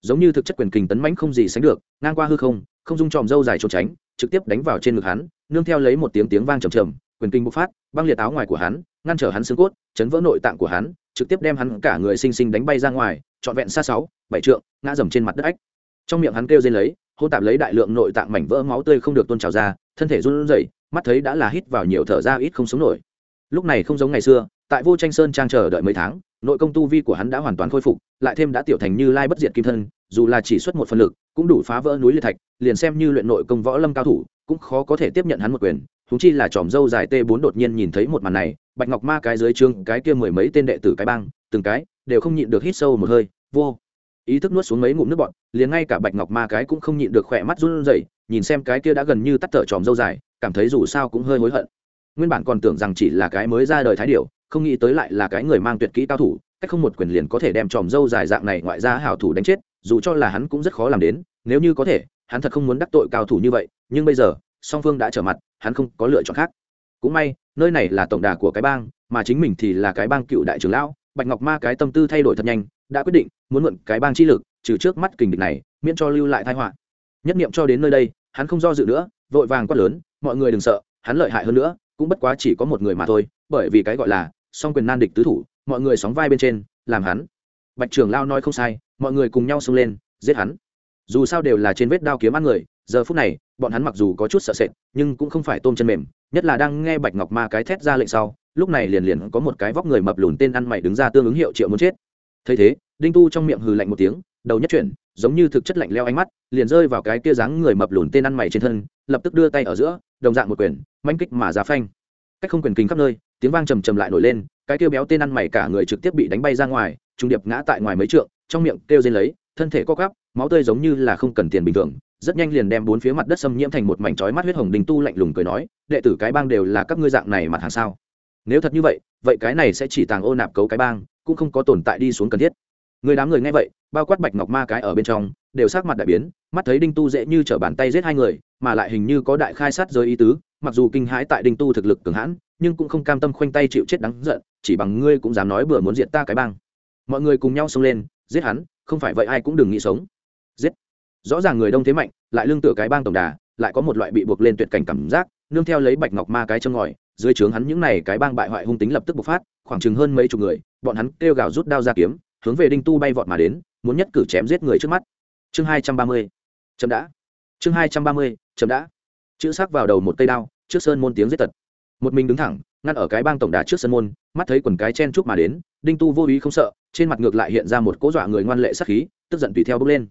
giống như thực chất quyền kình tấn mãnh không gì sánh được, ngang qua hư không không dung tròm dâu dài trốn tránh, trực tiếp đánh vào trên ngực hắn, nương theo lấy một tiếng tiếng vang trầm trầm, quyền kinh bộc phát, băng liệt áo ngoài của hắn, ngăn trở hắn xương cốt, chấn vỡ nội tạng của hắn, trực tiếp đem hắn cả người sinh sinh đánh bay ra ngoài, trọn vẹn xa sáu, bảy trượng, ngã dầm trên mặt đất ách. Trong miệng hắn kêu dên lấy, hô tạp lấy đại lượng nội tạng mảnh vỡ máu tươi không được tôn trào ra, thân thể run rẩy, mắt thấy đã là hít vào nhiều thở ra ít không sống nổi. Lúc này không giống ngày xưa tại vô tranh sơn trang chờ đợi mấy tháng, nội công tu vi của hắn đã hoàn toàn khôi phục, lại thêm đã tiểu thành như lai bất diệt kim thân, dù là chỉ xuất một phần lực, cũng đủ phá vỡ núi liệt thạch, liền xem như luyện nội công võ lâm cao thủ, cũng khó có thể tiếp nhận hắn một quyền. Thú chi là tròm dâu dài t 4 đột nhiên nhìn thấy một màn này, bạch ngọc ma cái dưới trương cái kia mười mấy tên đệ tử cái bang, từng cái đều không nhịn được hít sâu một hơi, vô ý thức nuốt xuống mấy ngụm nước bọt, liền ngay cả bạch ngọc ma cái cũng không nhịn được khỏe mắt run rẩy, nhìn xem cái kia đã gần như tắt thở tròm dâu dài, cảm thấy dù sao cũng hơi hối hận. Nguyên bản còn tưởng rằng chỉ là cái mới ra đời thái điệu không nghĩ tới lại là cái người mang tuyệt kỹ cao thủ, cách không một quyền liền có thể đem tròm dâu dài dạng này ngoại ra hảo thủ đánh chết, dù cho là hắn cũng rất khó làm đến, nếu như có thể, hắn thật không muốn đắc tội cao thủ như vậy, nhưng bây giờ, song phương đã trở mặt, hắn không có lựa chọn khác. Cũng may, nơi này là tổng đà của cái bang, mà chính mình thì là cái bang cựu đại trưởng lão, bạch ngọc ma cái tâm tư thay đổi thật nhanh, đã quyết định muốn mượn cái bang chi lực, trừ trước mắt kình địch này, miễn cho lưu lại thái họa. Nhất niệm cho đến nơi đây, hắn không do dự nữa, vội vàng quát lớn, mọi người đừng sợ, hắn lợi hại hơn nữa, cũng bất quá chỉ có một người mà thôi, bởi vì cái gọi là song quyền nan địch tứ thủ, mọi người sóng vai bên trên, làm hắn. Bạch trưởng lao nói không sai, mọi người cùng nhau xông lên, giết hắn. Dù sao đều là trên vết đao kiếm ăn người, giờ phút này, bọn hắn mặc dù có chút sợ sệt, nhưng cũng không phải tôm chân mềm, nhất là đang nghe bạch ngọc ma cái thét ra lệnh sau, lúc này liền liền có một cái vóc người mập lùn tên ăn mày đứng ra tương ứng hiệu triệu muốn chết. Thấy thế, đinh tu trong miệng hừ lạnh một tiếng, đầu nhất chuyển, giống như thực chất lạnh leo ánh mắt, liền rơi vào cái kia dáng người mập lùn tên ăn mày trên thân, lập tức đưa tay ở giữa, đồng dạng một quyền manh kích mà ra phanh. Cách không quyền kính khắp nơi tiếng vang trầm trầm lại nổi lên cái kêu béo tên ăn mày cả người trực tiếp bị đánh bay ra ngoài trung điệp ngã tại ngoài mấy trượng trong miệng kêu dên lấy thân thể co gắp, máu tươi giống như là không cần tiền bình thường rất nhanh liền đem bốn phía mặt đất xâm nhiễm thành một mảnh chói mắt huyết hồng đình tu lạnh lùng cười nói đệ tử cái bang đều là các ngươi dạng này mặt hàng sao? Nếu thật như vậy vậy cái này sẽ chỉ tàng ô nạp cấu cái bang cũng không có tồn tại đi xuống cần thiết. Người đám người nghe vậy bao quát bạch ngọc ma cái ở bên trong, đều sắc mặt đại biến, mắt thấy đinh tu dễ như trở bàn tay giết hai người, mà lại hình như có đại khai sát giới ý tứ, mặc dù kinh hãi tại đinh tu thực lực cường hãn, nhưng cũng không cam tâm khoanh tay chịu chết đắng giận, chỉ bằng ngươi cũng dám nói bừa muốn diệt ta cái bang. Mọi người cùng nhau xông lên, giết hắn, không phải vậy ai cũng đừng nghĩ sống. Giết. Rõ ràng người đông thế mạnh, lại lương tựa cái bang tổng đà, lại có một loại bị buộc lên tuyệt cảnh cảm giác, nương theo lấy bạch ngọc ma cái chân ngòi, dưới trướng hắn những này cái bang bại hoại hung tính lập tức bộc phát, khoảng chừng hơn mấy chục người, bọn hắn kêu gào rút đao ra kiếm, hướng về đinh tu bay vọt mà đến muốn nhất cử chém giết người trước mắt. Chương hai trăm ba mươi. Chấm đã. Chương hai trăm ba mươi chấm đã. Chữ sắc vào đầu một cây đao, trước sơn môn tiếng giết tật. Một mình đứng thẳng, ngăn ở cái bang tổng đà trước sân môn, mắt thấy quần cái chen chúc mà đến, đinh tu vô ý không sợ, trên mặt ngược lại hiện ra một cố dọa người ngoan lệ sắc khí, tức giận tùy theo bước lên.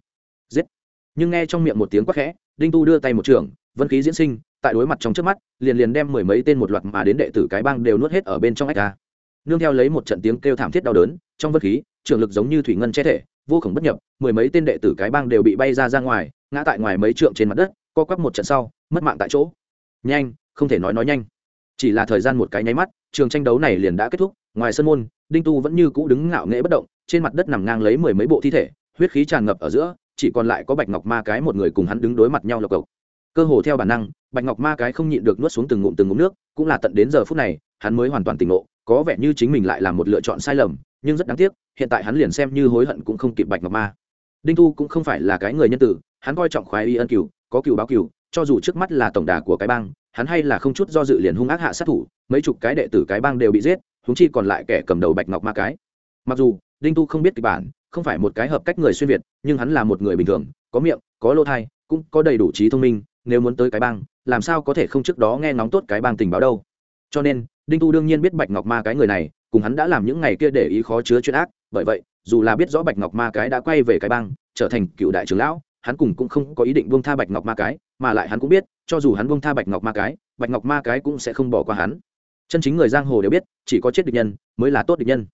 Giết. Nhưng nghe trong miệng một tiếng quát khẽ, đinh tu đưa tay một trường, vân khí diễn sinh, tại đối mặt trong trước mắt, liền liền đem mười mấy tên một loạt mà đến đệ tử cái bang đều nuốt hết ở bên trong ách ca nương theo lấy một trận tiếng kêu thảm thiết đau đớn, trong vân khí trường lực giống như thủy ngân che thể, vô khổng bất nhập, mười mấy tên đệ tử cái bang đều bị bay ra ra ngoài, ngã tại ngoài mấy trượng trên mặt đất, co quắp một trận sau, mất mạng tại chỗ. Nhanh, không thể nói nói nhanh. Chỉ là thời gian một cái nháy mắt, trường tranh đấu này liền đã kết thúc, ngoài sân môn, đinh tu vẫn như cũ đứng ngạo nghễ bất động, trên mặt đất nằm ngang lấy mười mấy bộ thi thể, huyết khí tràn ngập ở giữa, chỉ còn lại có bạch ngọc ma cái một người cùng hắn đứng đối mặt nhau lộc cộc. Cơ hồ theo bản năng, bạch ngọc ma cái không nhịn được nuốt xuống từng ngụm từng ngụm nước, cũng là tận đến giờ phút này, hắn mới hoàn toàn tỉnh ngộ có vẻ như chính mình lại là một lựa chọn sai lầm, nhưng rất đáng tiếc, hiện tại hắn liền xem như hối hận cũng không kịp bạch ngọc ma. Đinh Thu cũng không phải là cái người nhân tử, hắn coi trọng khoái y ân cửu, có cửu báo cửu, cho dù trước mắt là tổng đà của cái bang, hắn hay là không chút do dự liền hung ác hạ sát thủ, mấy chục cái đệ tử cái bang đều bị giết húng chi còn lại kẻ cầm đầu bạch ngọc ma cái. Mặc dù, đinh tu không biết kịch bản, không phải một cái hợp cách người xuyên việt, nhưng hắn là một người bình thường, có miệng, có lỗ thai, cũng có đầy đủ trí thông minh, nếu muốn tới cái bang, làm sao có thể không trước đó nghe ngóng tốt cái bang tình báo đâu. Cho nên đinh tu đương nhiên biết bạch ngọc ma cái người này, cùng hắn đã làm những ngày kia để ý khó chứa chuyện ác, bởi vậy, dù là biết rõ bạch ngọc ma cái đã quay về cái bang, trở thành cựu đại trưởng lão, hắn cùng cũng không có ý định buông tha bạch ngọc ma cái, mà lại hắn cũng biết, cho dù hắn buông tha bạch ngọc ma cái, bạch ngọc ma cái cũng sẽ không bỏ qua hắn. Chân chính người giang hồ đều biết, chỉ có chết địch nhân mới là tốt địch nhân.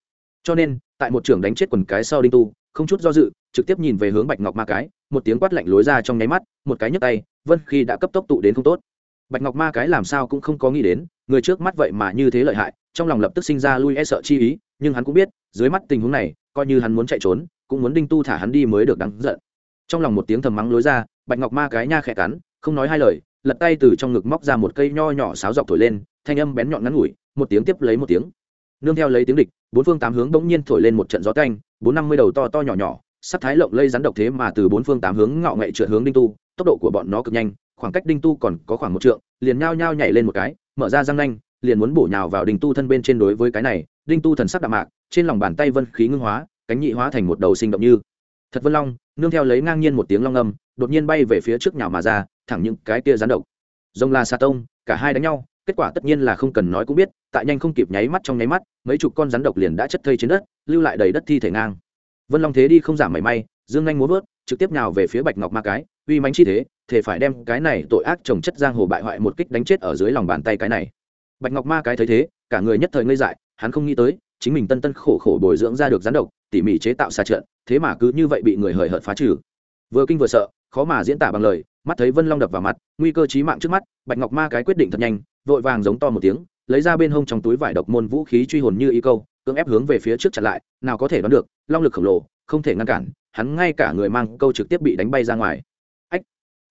Cho nên, tại một trưởng đánh chết quần cái sau đinh tu, không chút do dự, trực tiếp nhìn về hướng bạch ngọc ma cái, một tiếng quát lạnh lối ra trong nháy mắt, một cái nhấc tay, vân khi đã cấp tốc tụ đến không tốt. Bạch ngọc ma cái làm sao cũng không có nghĩ đến người trước mắt vậy mà như thế lợi hại, trong lòng lập tức sinh ra lui e sợ chi ý, nhưng hắn cũng biết, dưới mắt tình huống này, coi như hắn muốn chạy trốn, cũng muốn đinh tu thả hắn đi mới được đáng giận. Trong lòng một tiếng thầm mắng lối ra, bạch ngọc ma cái nha khẽ cắn, không nói hai lời, lật tay từ trong ngực móc ra một cây nho nhỏ sáo dọc thổi lên, thanh âm bén nhọn ngắn ngủi, một tiếng tiếp lấy một tiếng. Nương theo lấy tiếng địch, bốn phương tám hướng bỗng nhiên thổi lên một trận gió canh bốn năm mươi đầu to to nhỏ nhỏ, sắc thái lộng lây rắn độc thế mà từ bốn phương tám hướng ngạo nghệ trượt hướng đinh tu, tốc độ của bọn nó cực nhanh khoảng cách đinh tu còn có khoảng một trượng, liền nhao nhao nhảy lên một cái, mở ra răng nanh, liền muốn bổ nhào vào đinh tu thân bên trên đối với cái này, đinh tu thần sắc đạm mạc, trên lòng bàn tay vân khí ngưng hóa, cánh nhị hóa thành một đầu sinh động như thật vân long, nương theo lấy ngang nhiên một tiếng long âm, đột nhiên bay về phía trước nhào mà ra, thẳng những cái kia rắn độc. Rồng là xà tông, cả hai đánh nhau, kết quả tất nhiên là không cần nói cũng biết, tại nhanh không kịp nháy mắt trong nháy mắt, mấy chục con rắn độc liền đã chất thây trên đất, lưu lại đầy đất thi thể ngang. Vân long thế đi không giảm mảy may, dương nhanh muốn vớt, trực tiếp nhào về phía bạch ngọc ma cái uy mánh chi thế, thể phải đem cái này tội ác trồng chất giang hồ bại hoại một kích đánh chết ở dưới lòng bàn tay cái này. Bạch ngọc ma cái thấy thế, cả người nhất thời ngây dại, hắn không nghĩ tới, chính mình tân tân khổ khổ bồi dưỡng ra được gián độc, tỉ mỉ chế tạo xa trận thế mà cứ như vậy bị người hời hợt phá trừ. Vừa kinh vừa sợ, khó mà diễn tả bằng lời, mắt thấy vân long đập vào mặt, nguy cơ chí mạng trước mắt, bạch ngọc ma cái quyết định thật nhanh, vội vàng giống to một tiếng, lấy ra bên hông trong túi vải độc môn vũ khí truy hồn như y câu, cưỡng ép hướng về phía trước chặn lại, nào có thể đoán được, long lực khổng lồ, không thể ngăn cản, hắn ngay cả người mang câu trực tiếp bị đánh bay ra ngoài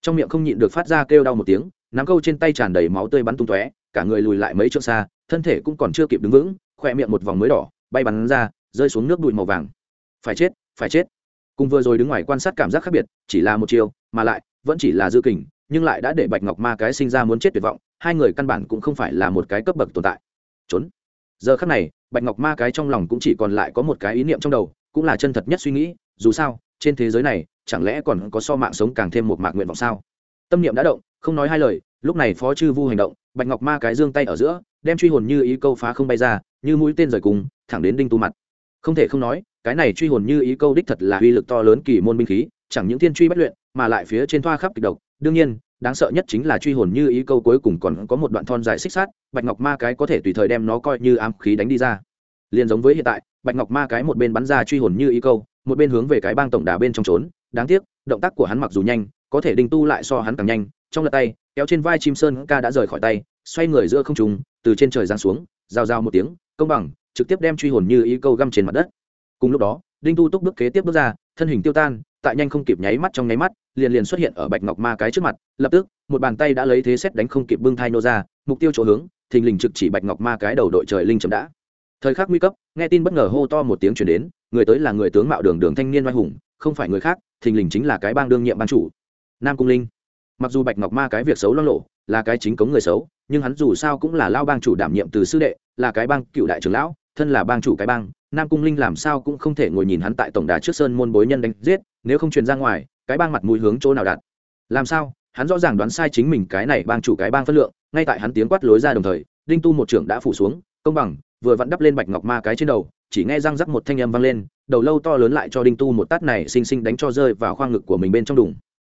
trong miệng không nhịn được phát ra kêu đau một tiếng, nắm câu trên tay tràn đầy máu tươi bắn tung tóe, cả người lùi lại mấy trượng xa, thân thể cũng còn chưa kịp đứng vững khoe miệng một vòng mới đỏ, bay bắn ra, rơi xuống nước bụi màu vàng. Phải chết phải chết. Cùng vừa rồi đứng ngoài quan sát cảm giác khác biệt, chỉ là một chiều, mà lại, vẫn chỉ là dư kình, nhưng lại đã để bạch ngọc ma cái sinh ra muốn chết tuyệt vọng, hai người căn bản cũng không phải là một cái cấp bậc tồn tại. Trốn. Giờ khắc này, bạch ngọc ma cái trong lòng cũng chỉ còn lại có một cái ý niệm trong đầu, cũng là chân thật nhất suy nghĩ, dù sao, trên thế giới này chẳng lẽ còn có so mạng sống càng thêm một mạng nguyện vọng sao? Tâm niệm đã động, không nói hai lời, lúc này phó chư vu hành động, bạch ngọc ma cái giương tay ở giữa, đem truy hồn như ý câu phá không bay ra, như mũi tên rời cùng, thẳng đến đinh tu mặt. Không thể không nói, cái này truy hồn như ý câu đích thật là uy lực to lớn kỳ môn binh khí, chẳng những thiên truy bất luyện, mà lại phía trên thoa khắp kịch độc. Đương nhiên, đáng sợ nhất chính là truy hồn như ý câu cuối cùng còn có một đoạn thon dài xích sát bạch ngọc ma cái có thể tùy thời đem nó coi như ám khí đánh đi ra. Liền giống với hiện tại, bạch ngọc ma cái một bên bắn ra truy hồn như ý câu, một bên hướng về cái bang tổng đà bên trong trốn đáng tiếc, động tác của hắn mặc dù nhanh, có thể đinh tu lại so hắn càng nhanh. Trong lật tay, kéo trên vai chim sơn ca đã rời khỏi tay, xoay người giữa không trùng từ trên trời giáng xuống, rào rào một tiếng, công bằng, trực tiếp đem truy hồn như ý câu găm trên mặt đất. Cùng lúc đó, đinh tu túc bước kế tiếp bước ra, thân hình tiêu tan, tại nhanh không kịp nháy mắt trong nháy mắt, liền liền xuất hiện ở bạch ngọc ma cái trước mặt, lập tức, một bàn tay đã lấy thế xét đánh không kịp bưng thai nô ra, mục tiêu chỗ hướng, thình lình trực chỉ bạch ngọc ma cái đầu đội trời linh chậm đã. Thời khắc nguy cấp, nghe tin bất ngờ hô to một tiếng chuyển đến, người tới là người tướng mạo đường đường thanh niên oai hùng không phải người khác, thình lình chính là cái bang đương nhiệm ban chủ, nam cung linh. Mặc dù bạch ngọc ma cái việc xấu lo lộ, là cái chính cống người xấu, nhưng hắn dù sao cũng là lao bang chủ đảm nhiệm từ sư đệ, là cái bang cựu đại trưởng lão, thân là bang chủ cái bang, nam cung linh làm sao cũng không thể ngồi nhìn hắn tại tổng đà trước sơn môn bối nhân đánh giết, nếu không truyền ra ngoài, cái bang mặt mũi hướng chỗ nào đặt. Làm sao? Hắn rõ ràng đoán sai chính mình cái này bang chủ cái bang phân lượng, ngay tại hắn tiếng quát lối ra đồng thời, đinh tu một trưởng đã phủ xuống, công bằng, vừa vặn đắp lên bạch ngọc ma cái trên đầu chỉ nghe răng rắc một thanh âm vang lên, đầu lâu to lớn lại cho đinh tu một tát này xinh xinh đánh cho rơi vào khoang ngực của mình bên trong đùng.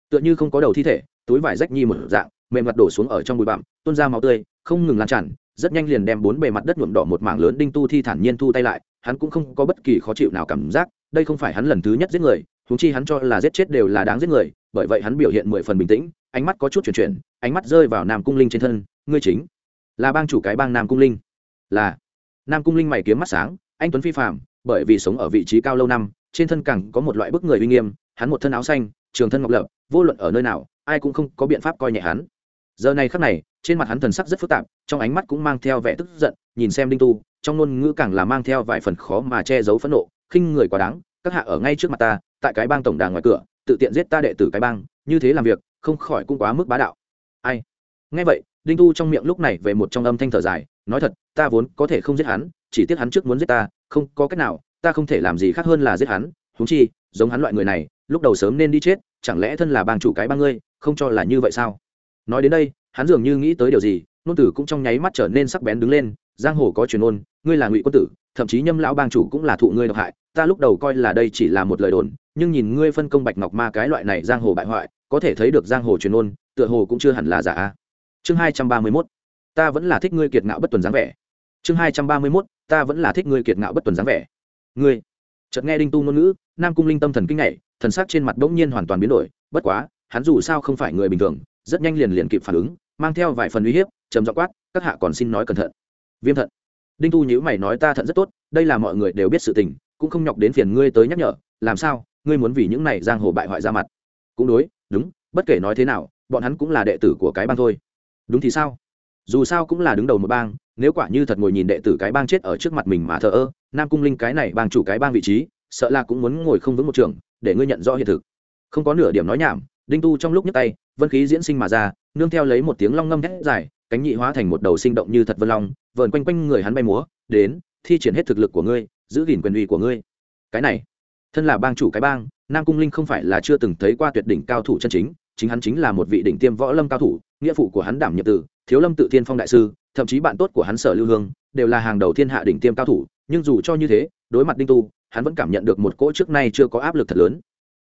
Tựa như không có đầu thi thể, túi vải rách nhi một dạng, mềm mặt đổ xuống ở trong bụi bặm, tuôn ra máu tươi, không ngừng lan tràn, rất nhanh liền đem bốn bề mặt đất nhuộm đỏ một mảng lớn đinh tu thi thản nhiên thu tay lại, hắn cũng không có bất kỳ khó chịu nào cảm giác, đây không phải hắn lần thứ nhất giết người, huống chi hắn cho là giết chết đều là đáng giết người, bởi vậy hắn biểu hiện mười phần bình tĩnh, ánh mắt có chút chuyển chuyển, ánh mắt rơi vào nam cung linh trên thân, ngươi chính là bang chủ cái bang nam cung linh. Là. Nam cung linh mày kiếm mắt sáng anh tuấn phi phạm bởi vì sống ở vị trí cao lâu năm, trên thân càng có một loại bức người uy nghiêm, hắn một thân áo xanh, trường thân ngọc lập, vô luận ở nơi nào, ai cũng không có biện pháp coi nhẹ hắn. Giờ này khắc này, trên mặt hắn thần sắc rất phức tạp, trong ánh mắt cũng mang theo vẻ tức giận, nhìn xem đinh tu, trong ngôn ngữ càng là mang theo vài phần khó mà che giấu phẫn nộ, khinh người quá đáng, các hạ ở ngay trước mặt ta, tại cái bang tổng đàn ngoài cửa, tự tiện giết ta đệ tử cái bang, như thế làm việc, không khỏi cũng quá mức bá đạo. Ai? Nghe vậy, đinh tu trong miệng lúc này về một trong âm thanh thở dài, nói thật, ta vốn có thể không giết hắn chỉ tiếc hắn trước muốn giết ta, không có cách nào, ta không thể làm gì khác hơn là giết hắn húng chi, giống hắn loại người này, lúc đầu sớm nên đi chết, chẳng lẽ thân là bang chủ cái bang ngươi, không cho là như vậy sao? Nói đến đây, hắn dường như nghĩ tới điều gì, nôn tử cũng trong nháy mắt trở nên sắc bén đứng lên, giang hồ có truyền ôn, ngươi là ngụy quân tử, thậm chí nhâm lão bang chủ cũng là thụ ngươi độc hại, ta lúc đầu coi là đây chỉ là một lời đồn, nhưng nhìn ngươi phân công bạch ngọc ma cái loại này giang hồ bại hoại, có thể thấy được giang hồ truyền ôn, tựa hồ cũng chưa hẳn là giả. Chương hai trăm ba mươi mốt, ta vẫn là thích ngươi kiệt ngạo bất tuần dáng vẻ chương hai trăm ba mươi mốt, ta vẫn là thích ngươi kiệt ngạo bất tuần dáng vẻ. Ngươi, chợt nghe đinh tu ngôn ngữ, nam cung linh tâm thần kinh ngạy thần sắc trên mặt bỗng nhiên hoàn toàn biến đổi, bất quá, hắn dù sao không phải người bình thường, rất nhanh liền liền kịp phản ứng, mang theo vài phần uy hiếp, trầm dọ quát, các hạ còn xin nói cẩn thận. Viêm thận. Đinh tu nhữ mày nói ta thận rất tốt, đây là mọi người đều biết sự tình, cũng không nhọc đến phiền ngươi tới nhắc nhở, làm sao, ngươi muốn vì những này giang hồ bại hoại ra mặt. Cũng đối, đúng, bất kể nói thế nào, bọn hắn cũng là đệ tử của cái bang thôi. Đúng thì sao? Dù sao cũng là đứng đầu một bang nếu quả như thật ngồi nhìn đệ tử cái bang chết ở trước mặt mình mà thờ ơ, nam cung linh cái này bang chủ cái bang vị trí, sợ là cũng muốn ngồi không vững một trường, để ngươi nhận rõ hiện thực. Không có nửa điểm nói nhảm, đinh tu trong lúc nhấc tay, vân khí diễn sinh mà ra, nương theo lấy một tiếng long ngâm thét dài, cánh nhị hóa thành một đầu sinh động như thật vân long, vờn quanh quanh người hắn bay múa, đến, thi triển hết thực lực của ngươi, giữ gìn quyền uy của ngươi. Cái này, thân là bang chủ cái bang, nam cung linh không phải là chưa từng thấy qua tuyệt đỉnh cao thủ chân chính chính hắn chính là một vị đỉnh tiêm võ lâm cao thủ, nghĩa phụ của hắn đảm nhiệm từ thiếu lâm tự thiên phong đại sư thậm chí bạn tốt của hắn sở lưu hương đều là hàng đầu thiên hạ đỉnh tiêm cao thủ, nhưng dù cho như thế, đối mặt đinh tu, hắn vẫn cảm nhận được một cỗ trước nay chưa có áp lực thật lớn.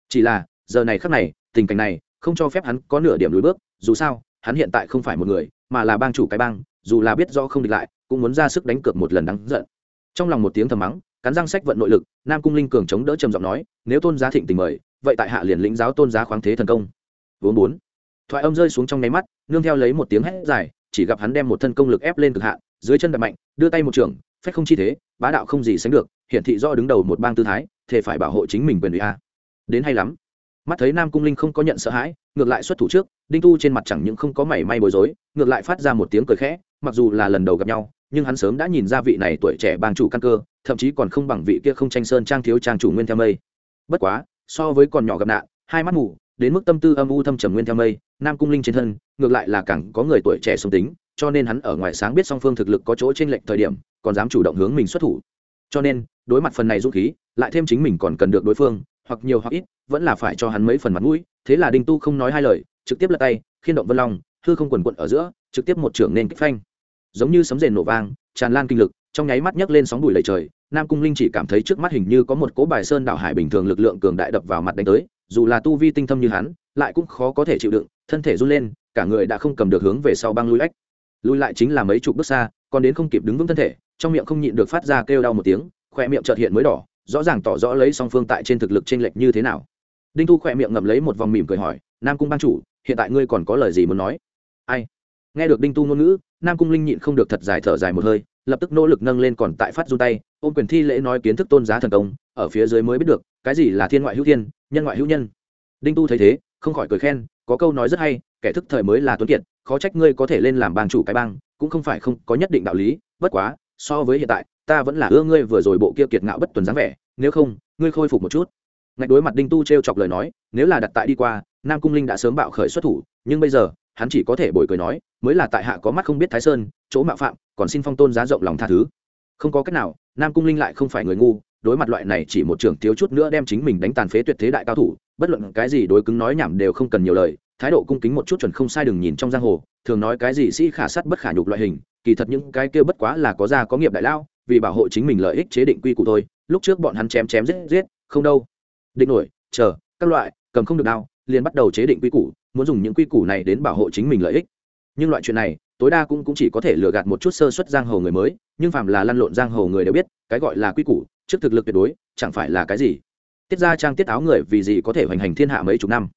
Chỉ là, giờ này khắc này, tình cảnh này không cho phép hắn có nửa điểm lùi bước, dù sao, hắn hiện tại không phải một người, mà là bang chủ cái bang, dù là biết do không địch lại, cũng muốn ra sức đánh cược một lần đáng giận. Trong lòng một tiếng thầm mắng, cắn răng sách vận nội lực, nam cung linh cường chống đỡ trầm giọng nói, nếu tôn giá thịnh tình mời, vậy tại hạ liền lĩnh giáo tôn giá khoáng thế thần công. Vốn bốn, thoại âm rơi xuống trong nháy mắt, nương theo lấy một tiếng hét dài chỉ gặp hắn đem một thân công lực ép lên cực hạn, dưới chân đập mạnh, đưa tay một trường, phách không chi thế, bá đạo không gì sánh được, hiển thị do đứng đầu một bang tư thái thể phải bảo hộ chính mình quyền ủy a. Đến hay lắm. Mắt thấy nam cung linh không có nhận sợ hãi, ngược lại xuất thủ trước, đinh tu trên mặt chẳng những không có mảy may bối rối, ngược lại phát ra một tiếng cười khẽ, mặc dù là lần đầu gặp nhau, nhưng hắn sớm đã nhìn ra vị này tuổi trẻ bang chủ căn cơ, thậm chí còn không bằng vị kia không tranh sơn trang thiếu trang chủ nguyên theo mây. Bất quá, so với còn nhỏ gặp nạn, hai mắt mù, đến mức tâm tư âm u thâm trầm nguyên theo mây nam cung linh trên thân, ngược lại là càng có người tuổi trẻ sống tính, cho nên hắn ở ngoài sáng biết song phương thực lực có chỗ trên lệnh thời điểm, còn dám chủ động hướng mình xuất thủ. Cho nên, đối mặt phần này dũng khí, lại thêm chính mình còn cần được đối phương, hoặc nhiều hoặc ít, vẫn là phải cho hắn mấy phần mặt mũi. Thế là đinh tu không nói hai lời, trực tiếp lật tay, khiên động vân long, hư không quần quận ở giữa, trực tiếp một trưởng nên kích phanh. Giống như sấm rền nổ vang, tràn lan kinh lực, trong nháy mắt nhấc lên sóng bụi lầy trời, nam cung linh chỉ cảm thấy trước mắt hình như có một cỗ bài sơn đảo hải bình thường lực lượng cường đại đập vào mặt đánh tới, dù là tu vi tinh thâm như hắn, lại cũng khó có thể chịu đựng thân thể run lên cả người đã không cầm được hướng về sau băng lui lách, lui lại chính là mấy chục bước xa còn đến không kịp đứng vững thân thể trong miệng không nhịn được phát ra kêu đau một tiếng khoe miệng trợt hiện mới đỏ rõ ràng tỏ rõ lấy song phương tại trên thực lực t r ê n lệch như thế nào. Đinh thu khoe miệng ngậm lấy một vòng mỉm cười hỏi nam cung ban chủ hiện tại ngươi còn có lời gì muốn nói? Ai? Nghe được đinh tu ngôn ngữ nam cung linh nhịn không được thật dài thở dài một hơi lập tức nỗ lực nâng lên còn tại phát run tay ôm quyền thi lễ nói kiến thức tôn giá thần công ở phía dưới mới biết được cái gì là thiên ngoại hữu thiên nhân ngoại hữu nhân. Đinh tu thấy thế không khỏi cười khen, có câu nói rất hay, kẻ thức thời mới là tuấn kiệt, khó trách ngươi có thể lên làm bang chủ cái bang, cũng không phải không có nhất định đạo lý, bất quá, so với hiện tại, ta vẫn là ưa ngươi vừa rồi bộ kia kiệt ngạo bất tuần dáng vẻ, nếu không, ngươi khôi phục một chút. Ngạch đối mặt đinh tu t r e o chọc lời nói, nếu là đặt tại đi qua, nam cung linh đã sớm bạo khởi xuất thủ, nhưng bây giờ, hắn chỉ có thể bồi cười nói, mới là tại hạ có mắt không biết thái sơn, chỗ mạo phạm, còn xin phong tôn giá rộng lòng tha thứ. Không có cách nào, nam cung linh lại không phải người ngu, đối mặt loại này chỉ một trưởng thiếu chút nữa đem chính mình đánh tàn phế tuyệt thế đại cao thủ bất luận cái gì đối cứng nói nhảm đều không cần nhiều lời thái độ cung kính một chút chuẩn không sai đừng nhìn trong giang hồ thường nói cái gì sĩ khả sắt bất khả nhục loại hình kỳ thật những cái kia bất quá là có gia có nghiệp đại lao vì bảo hộ chính mình lợi ích chế định quy củ thôi lúc trước bọn hắn chém chém giết giết không đâu. Định nổi chờ các loại cầm không được đao liền bắt đầu chế định quy củ muốn dùng những quy củ này đến bảo hộ chính mình lợi ích. Nhưng loại chuyện này tối đa cũng, cũng chỉ có thể lừa gạt một chút sơ suất giang hồ người mới nhưng phàm là lăn lộn giang hồ người đều biết cái gọi là quy củ trước thực lực tuyệt đối chẳng phải là cái gì tiết ra trang tiết áo người vì gì có thể hoành hành thiên hạ mấy chục năm?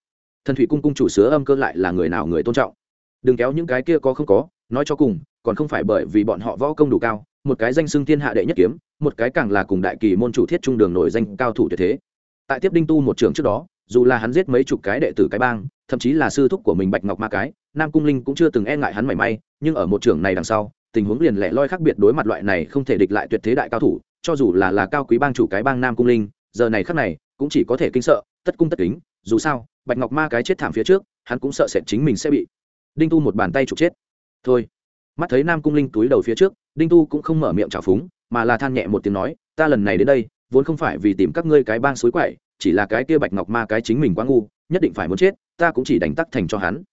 Thần thủy cung cung chủ sứa âm cơ lại là người nào người tôn trọng? Đừng kéo những cái kia có không có, nói cho cùng, còn không phải bởi vì bọn họ võ công đủ cao, một cái danh xưng thiên hạ đệ nhất kiếm, một cái càng là cùng đại kỳ môn chủ thiết trung đường nổi danh cao thủ tuyệt thế. Tại tiếp đinh tu một trường trước đó, dù là hắn giết mấy chục cái đệ tử cái bang, thậm chí là sư thúc của mình bạch ngọc ma cái, nam cung linh cũng chưa từng e ngại hắn mảy may, nhưng ở một trường này đằng sau, tình huống liền lẻ loi khác biệt đối mặt loại này không thể địch lại tuyệt thế đại cao thủ, cho dù là là cao quý bang chủ cái bang nam cung linh giờ này khắc này, cũng chỉ có thể kinh sợ, tất cung tất kính, dù sao, bạch ngọc ma cái chết thảm phía trước, hắn cũng sợ sệt chính mình sẽ bị đinh tu một bàn tay trục chết. Thôi. Mắt thấy nam cung linh túi đầu phía trước, đinh tu cũng không mở miệng trào phúng, mà là than nhẹ một tiếng nói, ta lần này đến đây, vốn không phải vì tìm các ngươi cái bang suối quậy, chỉ là cái kia bạch ngọc ma cái chính mình quá ngu, nhất định phải muốn chết, ta cũng chỉ đánh tắc thành cho hắn.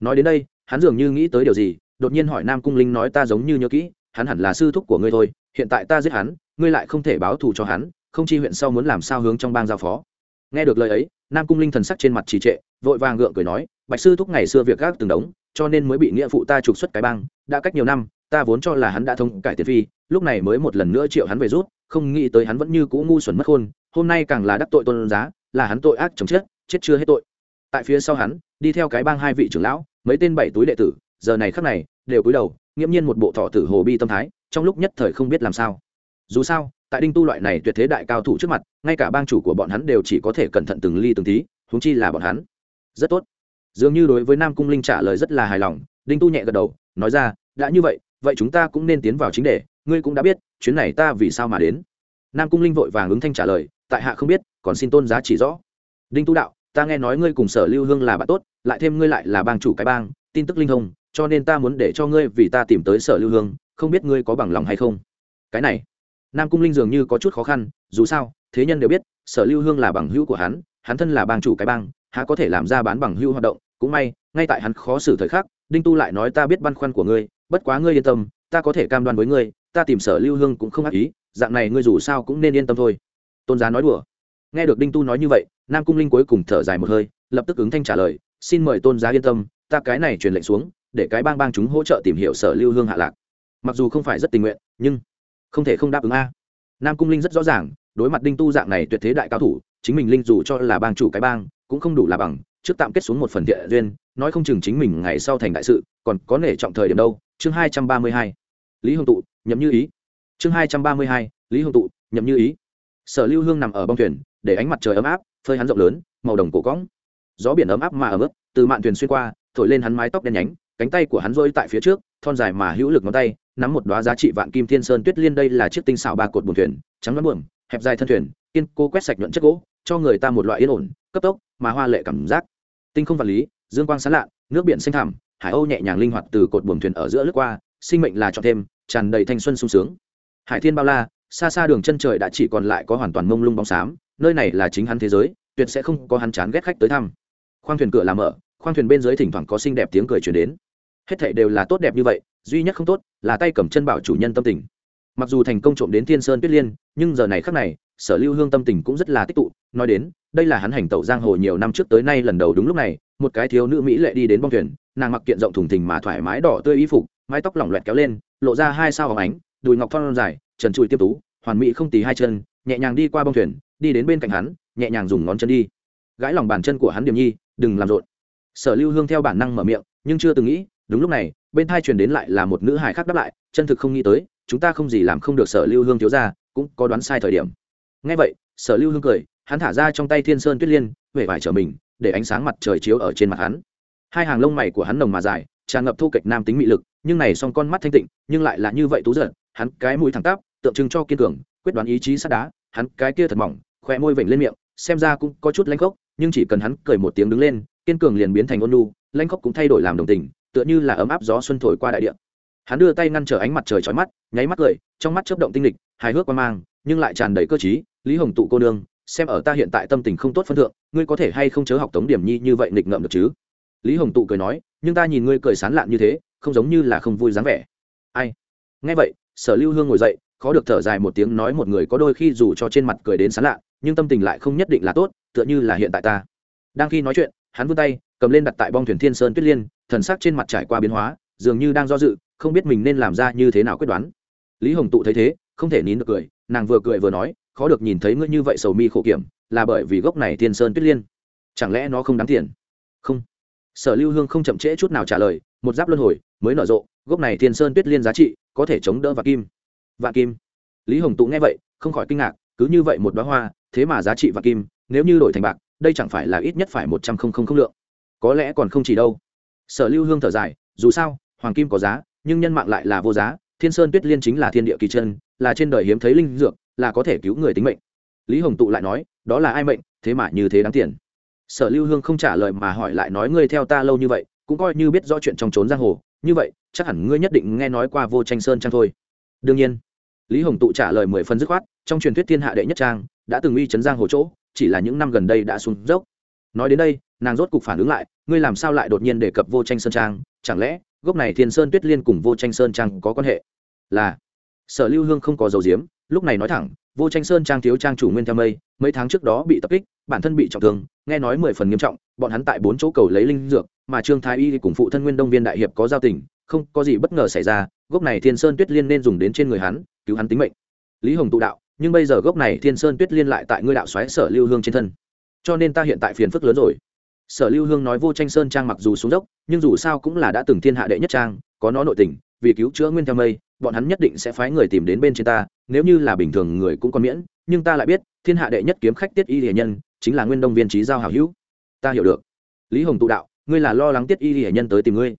Nói đến đây, hắn dường như nghĩ tới điều gì, đột nhiên hỏi nam cung linh nói, ta giống như nhớ kỹ, hắn hẳn là sư thúc của ngươi thôi, hiện tại ta giết hắn, ngươi lại không thể báo thù cho hắn không chi huyện sau muốn làm sao hướng trong bang giao phó. Nghe được lời ấy, nam cung linh thần sắc trên mặt trì trệ, vội vàng gượng cười nói, bạch sư thúc ngày xưa việc gác từng đống, cho nên mới bị nghĩa phụ ta trục xuất cái bang, đã cách nhiều năm, ta vốn cho là hắn đã thông cải tiền phi, lúc này mới một lần nữa triệu hắn về rút, không nghĩ tới hắn vẫn như cũ ngu xuẩn mất khôn, hôm nay càng là đắc tội tôn giá, là hắn tội ác chồng chết chết chưa hết tội. Tại phía sau hắn, đi theo cái bang hai vị trưởng lão, mấy tên bảy túi đệ tử, giờ này khắc này, đều cúi đầu, nghiễm nhiên một bộ thọ tử hồ bi tâm thái, trong lúc nhất thời không biết làm sao. Dù sao tại đinh tu loại này tuyệt thế đại cao thủ trước mặt ngay cả bang chủ của bọn hắn đều chỉ có thể cẩn thận từng ly từng tí húng chi là bọn hắn. Rất tốt. Dường như đối với nam cung linh trả lời rất là hài lòng đinh tu nhẹ gật đầu nói ra đã như vậy vậy chúng ta cũng nên tiến vào chính đề ngươi cũng đã biết chuyến này ta vì sao mà đến. Nam cung linh vội vàng ứng thanh trả lời tại hạ không biết còn xin tôn giá chỉ rõ. Đinh tu đạo ta nghe nói ngươi cùng sở lưu hương là bạn tốt lại thêm ngươi lại là bang chủ cái bang tin tức linh hồng, cho nên ta muốn để cho ngươi vì ta tìm tới sở lưu hương không biết ngươi có bằng lòng hay không? Cái này nam cung linh dường như có chút khó khăn, dù sao, thế nhân đều biết, sở lưu hương là bằng hữu của hắn hắn thân là bang chủ cái bang, há có thể làm ra bán bằng hữu hoạt động, cũng may, ngay tại hắn khó xử thời khắc, đinh tu lại nói ta biết băn khoăn của ngươi, bất quá ngươi yên tâm, ta có thể cam đoan với ngươi, ta tìm sở lưu hương cũng không ác ý, dạng này ngươi dù sao cũng nên yên tâm thôi. Tôn giá nói đùa. Nghe được đinh tu nói như vậy, nam cung linh cuối cùng thở dài một hơi, lập tức ứng thanh trả lời, xin mời tôn giá yên tâm, ta cái này truyền lệnh xuống, để cái bang bang chúng hỗ trợ tìm hiểu sở lưu hương hạ lạc. Mặc dù không phải rất tình nguyện, nhưng không thể không đáp ứng a. Nam cung linh rất rõ ràng, đối mặt đinh tu dạng này tuyệt thế đại cao thủ, chính mình linh dù cho là bang chủ cái bang, cũng không đủ là bằng, trước tạm kết xuống một phần thiện duyên, nói không chừng chính mình ngày sau thành đại sự, còn có nể trọng thời điểm đâu. Chương hai trăm ba mươi hai. Lý hồng tụ, nhậm như ý. Chương hai trăm ba mươi hai. Lý hồng tụ, nhậm như ý. Sở lưu hương nằm ở bong thuyền, để ánh mặt trời ấm áp, phơi hắn rộng lớn, màu đồng cổ cõng gió biển ấm áp mà ấm ướt, từ mạn thuyền xuyên qua, thổi lên hắn mái tóc đen nhánh, cánh tay của hắn rôi tại phía trước, thon dài mà hữu lực ngón tay nắm một đoá giá trị vạn kim thiên sơn tuyết liên đây là chiếc tinh xảo ba cột buồn thuyền, trắng đoán buồm, hẹp dài thân thuyền, kiên cố quét sạch nhuận chất gỗ, cho người ta một loại yên ổn, cấp tốc mà hoa lệ cảm giác. Tinh không vật lý, dương quang sán lạ, nước biển xanh thẳm, hải âu nhẹ nhàng linh hoạt từ cột buồm thuyền ở giữa lướt qua, sinh mệnh là chọn thêm, tràn đầy thanh xuân sung sướng. Hải thiên bao la, xa xa đường chân trời đã chỉ còn lại có hoàn toàn mông lung bóng xám, nơi này là chính hắn thế giới, tuyệt sẽ không có hắn chán ghét khách tới thăm. Khoang thuyền cửa làm mở, khoang thuyền bên dưới thỉnh thoảng có xinh đẹp tiếng cười chuyển đến. Hết thảy đều là tốt đẹp như vậy, duy nhất không tốt là tay cầm chân bảo chủ nhân tâm tình. Mặc dù thành công trộm đến thiên sơn tuyết liên, nhưng giờ này khác này, sở lưu hương tâm tình cũng rất là tích tụ. Nói đến, đây là hắn hành tẩu giang hồ nhiều năm trước tới nay lần đầu đúng lúc này, một cái thiếu nữ mỹ lệ đi đến bong thuyền, nàng mặc kiện rộng thùng thình mà thoải mái đỏ tươi y phục, mái tóc lỏng loẹt kéo lên, lộ ra hai sao hóng ánh, đùi ngọc thon dài, trần trụi tiếp tú, hoàn mỹ không tì hai chân, nhẹ nhàng đi qua bong thuyền, đi đến bên cạnh hắn, nhẹ nhàng dùng ngón chân đi. Gãi lòng bàn chân của hắn điềm nhi, đừng làm rộn. Sở lưu hương theo bản năng mở miệng, nhưng chưa từng nghĩ đúng lúc này, bên thai truyền đến lại là một nữ hài khác đáp lại, chân thực không nghĩ tới, chúng ta không gì làm không được sở lưu hương thiếu ra cũng có đoán sai thời điểm. Ngay vậy, sở lưu hương cười, hắn thả ra trong tay thiên sơn tuyết liên huệ vải trở mình, để ánh sáng mặt trời chiếu ở trên mặt hắn. Hai hàng lông mày của hắn nồng mà dài, tràn ngập thu kịch nam tính mị lực, nhưng này song con mắt thanh tịnh, nhưng lại là như vậy tú giận, hắn cái mũi thẳng tắp, tượng trưng cho kiên cường, quyết đoán ý chí sắt đá, hắn cái kia thật mỏng khoe môi vểnh lên miệng, xem ra cũng có chút lanh khốc, nhưng chỉ cần hắn cười một tiếng đứng lên, kiên cường liền biến thành ôn nu lanh khốc cũng thay đổi làm đồng tình tựa như là ấm áp gió xuân thổi qua đại địa. Hắn đưa tay ngăn trở ánh mặt trời trói mắt, nháy mắt cười, trong mắt chớp động tinh lịch hài hước quan mang, nhưng lại tràn đầy cơ trí, lý hồng tụ cô nương, xem ở ta hiện tại tâm tình không tốt phân thượng, ngươi có thể hay không chớ học tống điểm nhi như vậy nghịch ngợm được chứ? Lý hồng tụ cười nói, nhưng ta nhìn ngươi cười sán lạn như thế, không giống như là không vui dáng vẻ. Ai? Nghe vậy, sở lưu hương ngồi dậy, khó được thở dài một tiếng nói một người có đôi khi dù cho trên mặt cười đến sán lạ nhưng tâm tình lại không nhất định là tốt, tựa như là hiện tại ta. Đang khi nói chuyện hắn vươn tay, cầm lên đặt tại bong thuyền thiên sơn tuyết liên, thần sắc trên mặt trải qua biến hóa, dường như đang do dự, không biết mình nên làm ra như thế nào quyết đoán. Lý hồng tụ thấy thế, không thể nín được cười, nàng vừa cười vừa nói, khó được nhìn thấy ngươi như vậy sầu mi khổ kiểm, là bởi vì gốc này thiên sơn tuyết liên. Chẳng lẽ nó không đáng tiền? Không. Sở lưu hương không chậm trễ chút nào trả lời, một giáp luân hồi, mới nở rộ, gốc này thiên sơn tuyết liên giá trị có thể chống đỡ và kim. Và kim? Lý hồng tụ nghe vậy, không khỏi kinh ngạc, cứ như vậy một đoá hoa, thế mà giá trị và kim, nếu như đổi thành bạc đây chẳng phải là ít nhất phải một trăm không không không lượng. Có lẽ còn không chỉ đâu. Sở lưu hương thở dài, dù sao, hoàng kim có giá, nhưng nhân mạng lại là vô giá, thiên sơn tuyết liên chính là thiên địa kỳ chân, là trên đời hiếm thấy linh dược, là có thể cứu người tính mệnh. Lý hồng tụ lại nói, đó là ai mệnh, thế mà như thế đáng tiền. Sở lưu hương không trả lời mà hỏi lại nói, ngươi theo ta lâu như vậy, cũng coi như biết rõ chuyện trong trốn giang hồ, như vậy, chắc hẳn ngươi nhất định nghe nói qua vô tranh sơn trang thôi? Đương nhiên. Lý hồng tụ trả lời mười phần dứt khoát, trong truyền thuyết thiên hạ đệ nhất trang, đã từng uy chấn giang hồ chỗ chỉ là những năm gần đây đã xuống dốc. Nói đến đây, nàng rốt cục phản ứng lại, ngươi làm sao lại đột nhiên đề cập vô tranh sơn trang? Chẳng lẽ, gốc này thiên sơn tuyết liên cùng vô tranh sơn trang có quan hệ? Là, sở lưu hương không có dầu diếm, lúc này nói thẳng, vô tranh sơn trang thiếu trang chủ nguyên theo mây, mấy tháng trước đó bị tập kích, bản thân bị trọng thương, nghe nói mười phần nghiêm trọng, bọn hắn tại bốn chỗ cầu lấy linh dược, mà trương thái y cùng phụ thân nguyên đông viên đại hiệp có giao tình, không có gì bất ngờ xảy ra, gốc này thiên sơn tuyết liên nên dùng đến trên người hắn, cứu hắn tính mệnh. Lý hồng tụ đạo nhưng bây giờ gốc này thiên sơn tuyết liên lại tại ngươi đạo xoáy sở lưu hương trên thân. Cho nên ta hiện tại phiền phức lớn rồi. Sở lưu hương nói vô tranh sơn trang mặc dù xuống dốc, nhưng dù sao cũng là đã từng thiên hạ đệ nhất trang, có nó nội tình, vì cứu chữa nguyên theo mây, bọn hắn nhất định sẽ phái người tìm đến bên trên ta, nếu như là bình thường người cũng còn miễn, nhưng ta lại biết, thiên hạ đệ nhất kiếm khách tiết y hiền nhân, chính là nguyên đông viên trí giao hảo hữu. Ta hiểu được. Lý hồng tụ đạo, ngươi là lo lắng tiết y hiền nhân tới tìm ngươi.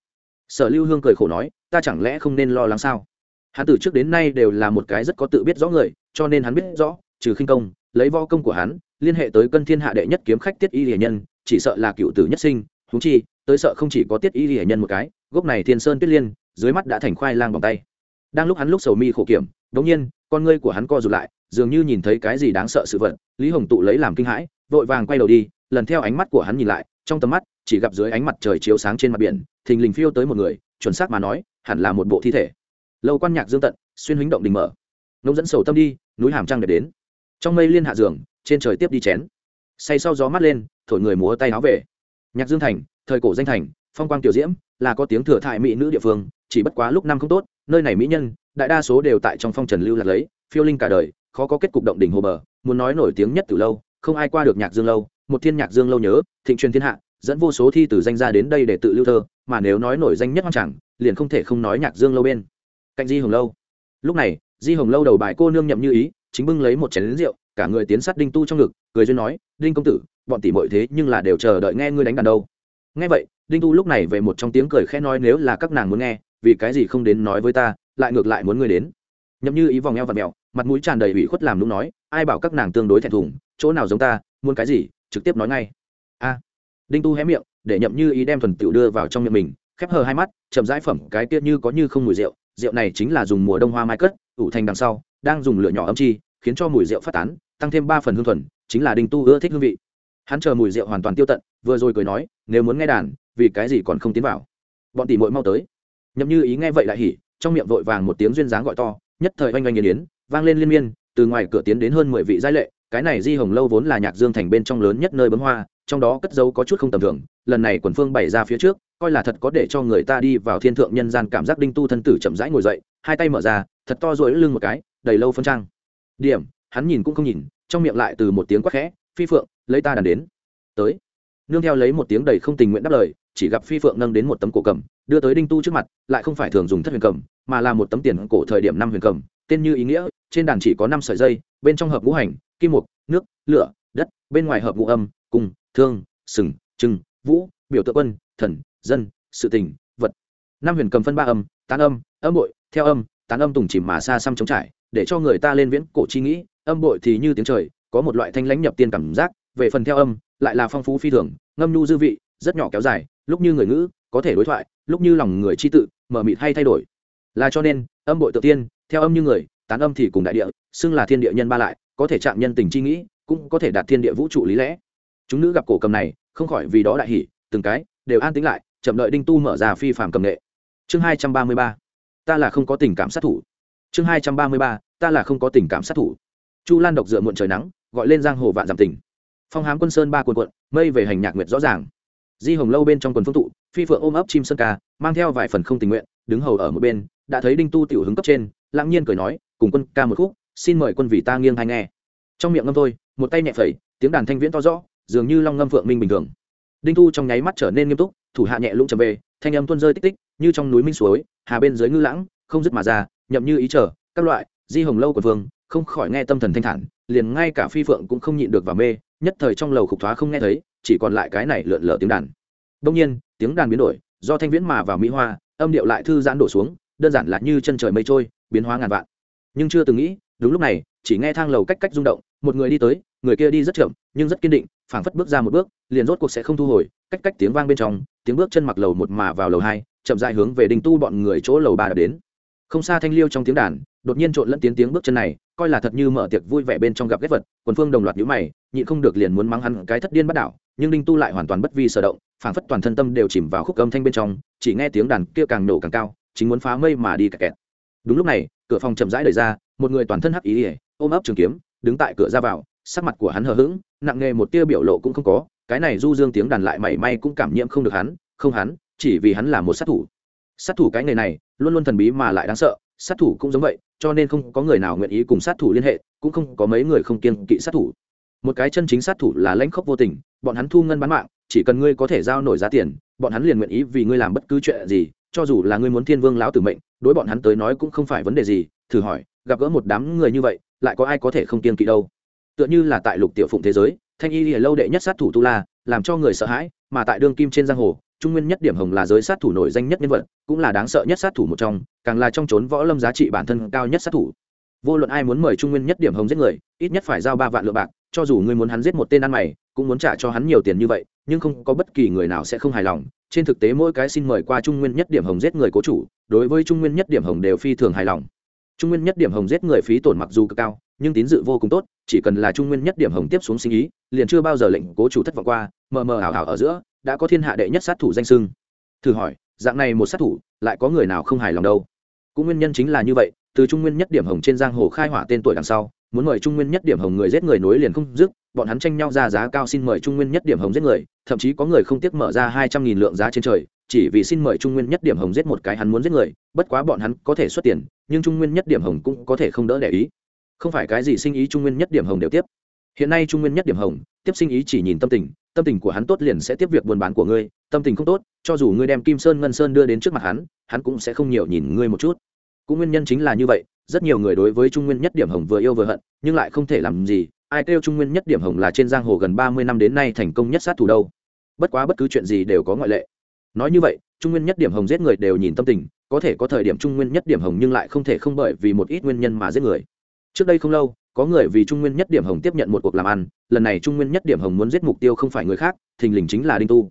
Sở lưu hương cười khổ nói, ta chẳng lẽ không nên lo lắng sao? Hắn từ trước đến nay đều là một cái rất có tự biết rõ người, cho nên hắn biết rõ, trừ khinh công, lấy vo công của hắn, liên hệ tới cân thiên hạ đệ nhất kiếm khách tiết y hiền nhân, chỉ sợ là cựu tử nhất sinh thú chi, tới sợ không chỉ có tiết y hiền nhân một cái, gốc này thiên sơn tuyết liên, dưới mắt đã thành khoai lang bằng tay. Đang lúc hắn lúc sầu mi khổ kiểm, đống nhiên, con ngươi của hắn co rụt lại, dường như nhìn thấy cái gì đáng sợ sự vật, lý hồng tụ lấy làm kinh hãi, vội vàng quay đầu đi, lần theo ánh mắt của hắn nhìn lại, trong tầm mắt, chỉ gặp dưới ánh mặt trời chiếu sáng trên mặt biển, thình lình phiêu tới một người, chuẩn xác mà nói, hẳn là một bộ thi thể lâu quan nhạc dương tận, xuyên huynh động đình mở. Nông dẫn sầu tâm đi, núi hàm trăng đẹp đến. Trong mây liên hạ giường, trên trời tiếp đi chén. Say sau gió mắt lên, thổi người múa tay áo về. Nhạc dương thành, thời cổ danh thành, phong quang tiểu diễm, là có tiếng thừa thại mỹ nữ địa phương, chỉ bất quá lúc năm không tốt, nơi này mỹ nhân, đại đa số đều tại trong phong trần lưu lạc lấy, phiêu linh cả đời, khó có kết cục động đỉnh hồ bờ, muốn nói nổi tiếng nhất từ lâu, không ai qua được nhạc dương lâu, một thiên nhạc dương lâu nhớ, thịnh truyền thiên hạ, dẫn vô số thi từ danh ra đến đây để tự lưu thơ, mà nếu nói nổi danh nhất ngang chẳng, liền không thể không nói nhạc dương lâu bên cạnh di hồng lâu. Lúc này, di hồng lâu đầu bài cô nương nhậm như ý, chính bưng lấy một chén lính rượu, cả người tiến sát đinh tu trong ngực, cười duyên nói, đinh công tử, bọn tỷ muội thế nhưng là đều chờ đợi nghe ngươi đánh đàn đâu. Nghe vậy, đinh tu lúc này về một trong tiếng cười khẽ nói, nếu là các nàng muốn nghe, vì cái gì không đến nói với ta, lại ngược lại muốn ngươi đến. Nhậm như ý vòng eo và mẹo mặt mũi tràn đầy ủy khuất làm đúng nói, ai bảo các nàng tương đối thẹn thùng, chỗ nào giống ta, muốn cái gì, trực tiếp nói ngay. A. Đinh tu hé miệng, để nhậm như ý đem thuần tiểu đưa vào trong miệng mình, khép hờ hai mắt, chậm rãi phẩm cái tiết như có như không mùi rượu rượu này chính là dùng mùa đông hoa mai cất, ủ thành đằng sau, đang dùng lửa nhỏ âm chi, khiến cho mùi rượu phát tán, tăng thêm ba phần hương thuần, chính là đinh tu ưa thích hương vị. Hắn chờ mùi rượu hoàn toàn tiêu tận, vừa rồi cười nói, nếu muốn nghe đàn, vì cái gì còn không tiến vào? Bọn tỷ muội mau tới. Nhậm như ý nghe vậy lại hỉ, trong miệng vội vàng một tiếng duyên dáng gọi to, nhất thời oanh oanh nghiền yến vang lên liên miên, từ ngoài cửa tiến đến hơn mười vị giai lệ, cái này di hồng lâu vốn là nhạc dương thành bên trong lớn nhất nơi bấm hoa, trong đó cất dấu có chút không tầm thường, lần này quần phương bày ra phía trước coi là thật có để cho người ta đi vào thiên thượng nhân gian cảm giác đinh tu thân tử chậm rãi ngồi dậy, hai tay mở ra, thật to rồi lưng một cái, đầy lâu phân trang. Điểm, hắn nhìn cũng không nhìn, trong miệng lại từ một tiếng quát khẽ, phi phượng, lấy ta đàn đến. Tới. Nương theo lấy một tiếng đầy không tình nguyện đáp lời, chỉ gặp phi phượng nâng đến một tấm cổ cầm, đưa tới đinh tu trước mặt, lại không phải thường dùng thất huyền cầm, mà là một tấm tiền cổ thời điểm năm huyền cầm, tên như ý nghĩa, trên đàn chỉ có năm sợi dây, bên trong hợp ngũ hành, kim mục, nước, lửa, đất, bên ngoài hợp ngũ âm, cung, thương, sừng trưng vũ, biểu tượng quân, thần dân, sự tình, vật. Năm huyền cầm phân ba âm, tán âm âm bội, theo âm, tán âm tùng chìm mà xa xăm chống trải, để cho người ta lên viễn cổ chi nghĩ. Âm bội thì như tiếng trời, có một loại thanh lãnh nhập tiên cảm giác, về phần theo âm, lại là phong phú phi thường, ngâm nhu dư vị, rất nhỏ kéo dài, lúc như người ngữ, có thể đối thoại, lúc như lòng người chi tự, mở mịt hay thay đổi. Là cho nên, âm bội tự tiên, theo âm như người, tán âm thì cùng đại địa, xưng là thiên địa nhân ba lại, có thể chạm nhân tình chi nghĩ, cũng có thể đạt thiên địa vũ trụ lý lẽ. Chúng nữ gặp cổ cầm này, không khỏi vì đó đại hỉ, từng cái, đều an tính lại chậm đợi đinh tu mở ra phi phạm cầm nghệ. Chương hai trăm ba mươi ba, ta là không có tình cảm sát thủ. Chương hai trăm ba mươi ba, ta là không có tình cảm sát thủ. Chu lan độc dựa muộn trời nắng, gọi lên giang hồ vạn giảm tình. Phong hám quân sơn ba quần quận mây về hành nhạc nguyệt rõ ràng. Di hồng lâu bên trong quần phương tụ, phi phượng ôm ấp chim sơn ca, mang theo vài phần không tình nguyện, đứng hầu ở một bên, đã thấy đinh tu tiểu hứng cấp trên lãng nhiên cười nói, cùng quân ca một khúc, xin mời quân vì ta nghiêng hay nghe. Trong miệng ngâm thôi, một tay nhẹ phẩy, tiếng đàn thanh viễn to rõ, dường như long ngâm phượng minh bình thường. Đinh tu trong nháy mắt trở nên nghiêm túc thủ hạ nhẹ lũng trầm về, thanh âm tuôn rơi tích tích, như trong núi minh suối, hà bên dưới ngư lãng, không dứt mà ra, nhậm như ý chờ các loại, di hồng lâu của vương, không khỏi nghe tâm thần thanh thản, liền ngay cả phi phượng cũng không nhịn được và mê, nhất thời trong lầu khục thoá không nghe thấy, chỉ còn lại cái này lượn lờ tiếng đàn. Đông nhiên, tiếng đàn biến đổi, do thanh viễn mà vào mỹ hoa, âm điệu lại thư giãn đổ xuống, đơn giản là như chân trời mây trôi, biến hóa ngàn vạn. Nhưng chưa từng nghĩ, đúng lúc này, chỉ nghe thang lầu cách cách rung động, một người đi tới, người kia đi rất chậm, nhưng rất kiên định, phảng phất bước ra một bước, liền rốt cuộc sẽ không thu hồi, cách cách tiếng vang bên trong tiếng bước chân mặc lầu một mà vào lầu hai, chậm dại hướng về đình tu bọn người chỗ lầu ba đã đến. Không xa thanh liêu trong tiếng đàn, đột nhiên trộn lẫn tiếng tiếng bước chân này, coi là thật như mở tiệc vui vẻ bên trong gặp ghét vật, quần phương đồng loạt nhũ mày, nhịn không được liền muốn mắng hắn cái thất điên bắt đảo, nhưng đinh tu lại hoàn toàn bất vi sở động, phảng phất toàn thân tâm đều chìm vào khúc âm thanh bên trong, chỉ nghe tiếng đàn kia càng nổ càng cao, chính muốn phá mây mà đi kẹt kẹt. Đúng lúc này, cửa phòng chậm rãi đẩy ra, một người toàn thân hắc ý ỉa ôm ấp trường kiếm, đứng tại cửa ra vào, sắc mặt của hắn hờ hững, nặng nề một tia biểu lộ cũng không có cái này du dương tiếng đàn lại mảy may cũng cảm nhiễm không được hắn, không hắn, chỉ vì hắn là một sát thủ. Sát thủ cái nghề này, luôn luôn thần bí mà lại đáng sợ, sát thủ cũng giống vậy, cho nên không có người nào nguyện ý cùng sát thủ liên hệ, cũng không có mấy người không kiên kỵ sát thủ. Một cái chân chính sát thủ là lãnh khốc vô tình, bọn hắn thu ngân bán mạng, chỉ cần ngươi có thể giao nổi giá tiền, bọn hắn liền nguyện ý vì ngươi làm bất cứ chuyện gì, cho dù là ngươi muốn thiên vương lão tử mệnh, đối bọn hắn tới nói cũng không phải vấn đề gì, thử hỏi, gặp gỡ một đám người như vậy, lại có ai có thể không kiên kỵ đâu? Tựa như là tại lục tiểu phụng thế giới thanh y lìa lâu đệ nhất sát thủ tu la, làm cho người sợ hãi, mà tại đương kim trên giang hồ, trung nguyên nhất điểm hồng là giới sát thủ nổi danh nhất nhân vật, cũng là đáng sợ nhất sát thủ một trong, càng là trong trốn võ lâm giá trị bản thân cao nhất sát thủ. Vô luận ai muốn mời trung nguyên nhất điểm hồng giết người, ít nhất phải giao ba vạn lượng bạc, cho dù ngươi muốn hắn giết một tên ăn mày, cũng muốn trả cho hắn nhiều tiền như vậy, nhưng không có bất kỳ người nào sẽ không hài lòng. Trên thực tế mỗi cái xin mời qua trung nguyên nhất điểm hồng giết người cố chủ, đối với trung nguyên nhất điểm hồng đều phi thường hài lòng trung nguyên nhất điểm hồng giết người phí tổn mặc dù cực cao, nhưng tín dự vô cùng tốt, chỉ cần là trung nguyên nhất điểm hồng tiếp xuống sinh ý, liền chưa bao giờ lệnh cố chủ thất vọng qua, mờ mờ ảo ảo ở giữa, đã có thiên hạ đệ nhất sát thủ danh sưng. Thử hỏi, dạng này một sát thủ, lại có người nào không hài lòng đâu? Cũng nguyên nhân chính là như vậy, từ trung nguyên nhất điểm hồng trên giang hồ khai hỏa tên tuổi đằng sau, muốn mời trung nguyên nhất điểm hồng người giết người nối liền không dứt, bọn hắn tranh nhau ra giá cao xin mời trung nguyên nhất điểm hồng giết người, thậm chí có người không tiếc mở ra hai trăm nghìn lượng giá trên trời chỉ vì xin mời trung nguyên nhất điểm hồng giết một cái hắn muốn giết người, bất quá bọn hắn có thể xuất tiền, nhưng trung nguyên nhất điểm hồng cũng có thể không đỡ để ý. Không phải cái gì sinh ý trung nguyên nhất điểm hồng đều tiếp. Hiện nay trung nguyên nhất điểm hồng tiếp sinh ý chỉ nhìn tâm tình tâm tình của hắn tốt liền sẽ tiếp việc buôn bán của ngươi, tâm tình không tốt, cho dù ngươi đem kim sơn ngân sơn đưa đến trước mặt hắn hắn cũng sẽ không nhiều nhìn ngươi một chút. Cũng nguyên nhân chính là như vậy, rất nhiều người đối với trung nguyên nhất điểm hồng vừa yêu vừa hận, nhưng lại không thể làm gì, ai kêu trung nguyên nhất điểm hồng là trên giang hồ gần ba mươi năm đến nay thành công nhất sát thủ đâu. Bất quá bất cứ chuyện gì đều có ngoại lệ nói như vậy, trung nguyên nhất điểm hồng giết người đều nhìn tâm tình, có thể có thời điểm trung nguyên nhất điểm hồng nhưng lại không thể không bởi vì một ít nguyên nhân mà giết người. Trước đây không lâu, có người vì trung nguyên nhất điểm hồng tiếp nhận một cuộc làm ăn, lần này trung nguyên nhất điểm hồng muốn giết mục tiêu không phải người khác, thình lình chính là đinh tu.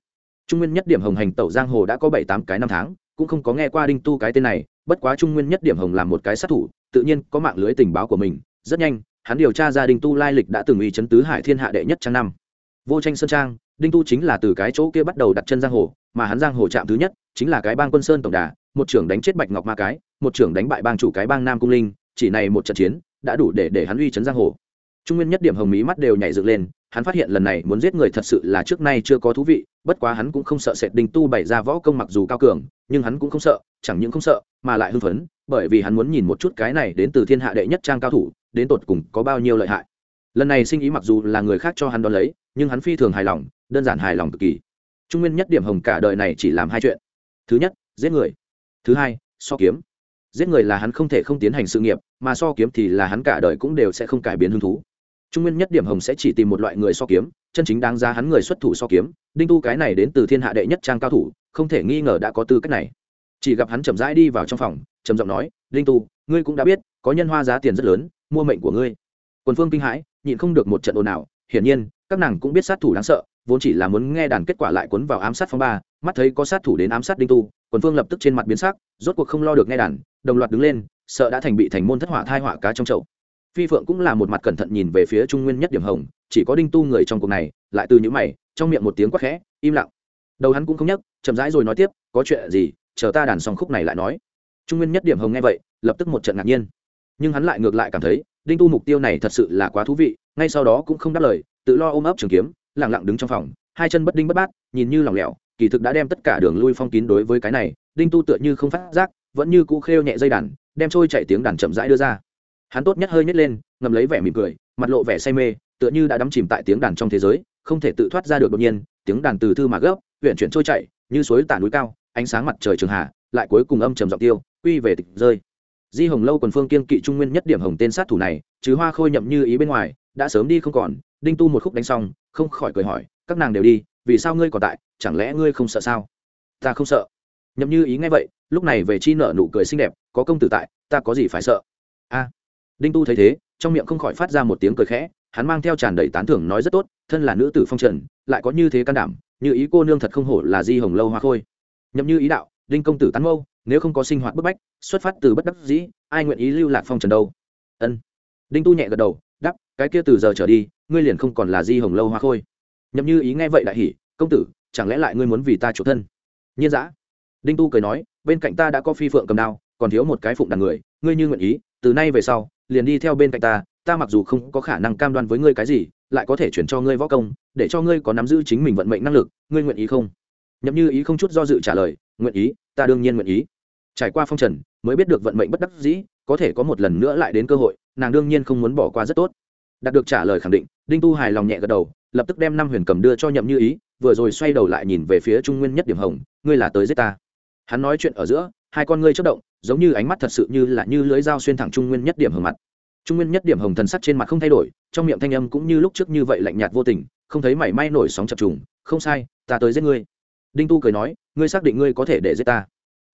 Trung nguyên nhất điểm hồng hành tẩu giang hồ đã có bảy tám cái năm tháng, cũng không có nghe qua đinh tu cái tên này, bất quá trung nguyên nhất điểm hồng làm một cái sát thủ, tự nhiên có mạng lưới tình báo của mình, rất nhanh, hắn điều tra ra đinh tu lai lịch đã từng uy chấn tứ hải thiên hạ đệ nhất trang năm. Vô tranh sơn trang, đinh tu chính là từ cái chỗ kia bắt đầu đặt chân giang hồ mà hắn giang hồ chạm thứ nhất chính là cái bang quân sơn tổng đà, một trưởng đánh chết bạch ngọc ma cái, một trưởng đánh bại bang chủ cái bang nam cung linh, chỉ này một trận chiến đã đủ để để hắn uy chấn giang hồ. Trung nguyên nhất điểm hồng mí mắt đều nhảy dựng lên, hắn phát hiện lần này muốn giết người thật sự là trước nay chưa có thú vị, bất quá hắn cũng không sợ sệt đình tu bày ra võ công mặc dù cao cường, nhưng hắn cũng không sợ, chẳng những không sợ, mà lại hưng phấn, bởi vì hắn muốn nhìn một chút cái này đến từ thiên hạ đệ nhất trang cao thủ, đến tột cùng có bao nhiêu lợi hại. Lần này sinh ý mặc dù là người khác cho hắn đón lấy, nhưng hắn phi thường hài lòng, đơn giản hài lòng cực kỳ trung nguyên nhất điểm hồng cả đời này chỉ làm hai chuyện. Thứ nhất, giết người. Thứ hai, so kiếm. Giết người là hắn không thể không tiến hành sự nghiệp, mà so kiếm thì là hắn cả đời cũng đều sẽ không cải biến hứng thú. Trung nguyên nhất điểm hồng sẽ chỉ tìm một loại người so kiếm, chân chính đáng giá hắn người xuất thủ so kiếm, đinh tu cái này đến từ thiên hạ đệ nhất trang cao thủ, không thể nghi ngờ đã có tư cách này. Chỉ gặp hắn chậm rãi đi vào trong phòng, trầm giọng nói, đinh tu, ngươi cũng đã biết, có nhân hoa giá tiền rất lớn, mua mệnh của ngươi. Quần phương kinh hãi, nhịn không được một trận ồn ào, hiển nhiên, các nàng cũng biết sát thủ đáng sợ vốn chỉ là muốn nghe đàn kết quả lại cuốn vào ám sát phong ba, mắt thấy có sát thủ đến ám sát đinh tu, quần phương lập tức trên mặt biến sắc, rốt cuộc không lo được nghe đàn, đồng loạt đứng lên, sợ đã thành bị thành môn thất hỏa thai hỏa cá trong chậu. Phi phượng cũng là một mặt cẩn thận nhìn về phía trung nguyên nhất điểm hồng, chỉ có đinh tu người trong cuộc này, lại từ những mày, trong miệng một tiếng quát khẽ, im lặng. Đầu hắn cũng không nhắc chậm rãi rồi nói tiếp, có chuyện gì, chờ ta đàn xong khúc này lại nói. Trung nguyên nhất điểm hồng nghe vậy, lập tức một trận ngạc nhiên. Nhưng hắn lại ngược lại cảm thấy, đinh tu mục tiêu này thật sự là quá thú vị, ngay sau đó cũng không đáp lời, tự lo ôm ấp trường kiếm lẳng lặng đứng trong phòng, hai chân bất đinh bất bát, nhìn như lỏng lẻo, kỳ thực đã đem tất cả đường lui phong kín đối với cái này, đinh tu tựa như không phát giác, vẫn như cũ khêu nhẹ dây đàn, đem trôi chạy tiếng đàn chậm rãi đưa ra. Hắn tốt nhất hơi nhét lên, ngầm lấy vẻ mỉm cười, mặt lộ vẻ say mê, tựa như đã đắm chìm tại tiếng đàn trong thế giới, không thể tự thoát ra được đột nhiên, tiếng đàn từ thư mà gấp huyện chuyển trôi chạy, như suối tả núi cao, ánh sáng mặt trời trường hạ, lại cuối cùng âm trầm giọng tiêu, quy về tịch rơi. Di hồng lâu quần phương kiên kỵ trung nguyên nhất điểm hồng tên sát thủ này chứ hoa khôi nhậm như ý bên ngoài, đã sớm đi không còn đinh tu một khúc đánh xong, không khỏi cười hỏi, các nàng đều đi, vì sao ngươi còn tại? Chẳng lẽ ngươi không sợ sao? Ta không sợ. Nhậm như ý nghe vậy, lúc này về chi nợ nụ cười xinh đẹp, có công tử tại, ta có gì phải sợ? A. Đinh tu thấy thế, trong miệng không khỏi phát ra một tiếng cười khẽ, hắn mang theo tràn đầy tán thưởng nói rất tốt, thân là nữ tử phong trần, lại có như thế can đảm, như ý cô nương thật không hổ là di hồng lâu hoa khôi. Nhậm như ý đạo, đinh công tử tán mâu, nếu không có sinh hoạt bức bách, xuất phát từ bất đắc dĩ, ai nguyện ý lưu lạc phong trần đâu? Ân. Đinh tu nhẹ gật đầu đắp, cái kia từ giờ trở đi, ngươi liền không còn là di hồng lâu hoa khôi. Nhậm như ý nghe vậy đại hỉ, công tử, chẳng lẽ lại ngươi muốn vì ta chủ thân? Nhiên dã. Đinh tu cười nói, bên cạnh ta đã có phi phượng cầm đao, còn thiếu một cái phụng đàn người, ngươi như nguyện ý, từ nay về sau, liền đi theo bên cạnh ta ta mặc dù không có khả năng cam đoan với ngươi cái gì, lại có thể chuyển cho ngươi võ công, để cho ngươi có nắm giữ chính mình vận mệnh năng lực, ngươi nguyện ý không? Nhậm như ý không chút do dự trả lời, nguyện ý, ta đương nhiên nguyện ý. Trải qua phong trần, mới biết được vận mệnh bất đắc dĩ có thể có một lần nữa lại đến cơ hội, nàng đương nhiên không muốn bỏ qua rất tốt. Đạt được trả lời khẳng định, đinh tu hài lòng nhẹ gật đầu, lập tức đem năm huyền cầm đưa cho nhậm như ý, vừa rồi xoay đầu lại nhìn về phía trung nguyên nhất điểm hồng, ngươi là tới giết ta. Hắn nói chuyện ở giữa, hai con ngươi chất động, giống như ánh mắt thật sự như là như lưới dao xuyên thẳng trung nguyên nhất điểm hồng mặt. Trung nguyên nhất điểm hồng thần sắc trên mặt không thay đổi, trong miệng thanh âm cũng như lúc trước như vậy lạnh nhạt vô tình, không thấy mảy may nổi sóng chập trùng, không sai, ta tới giết ngươi. Đinh tu cười nói, ngươi xác định ngươi có thể để giết ta?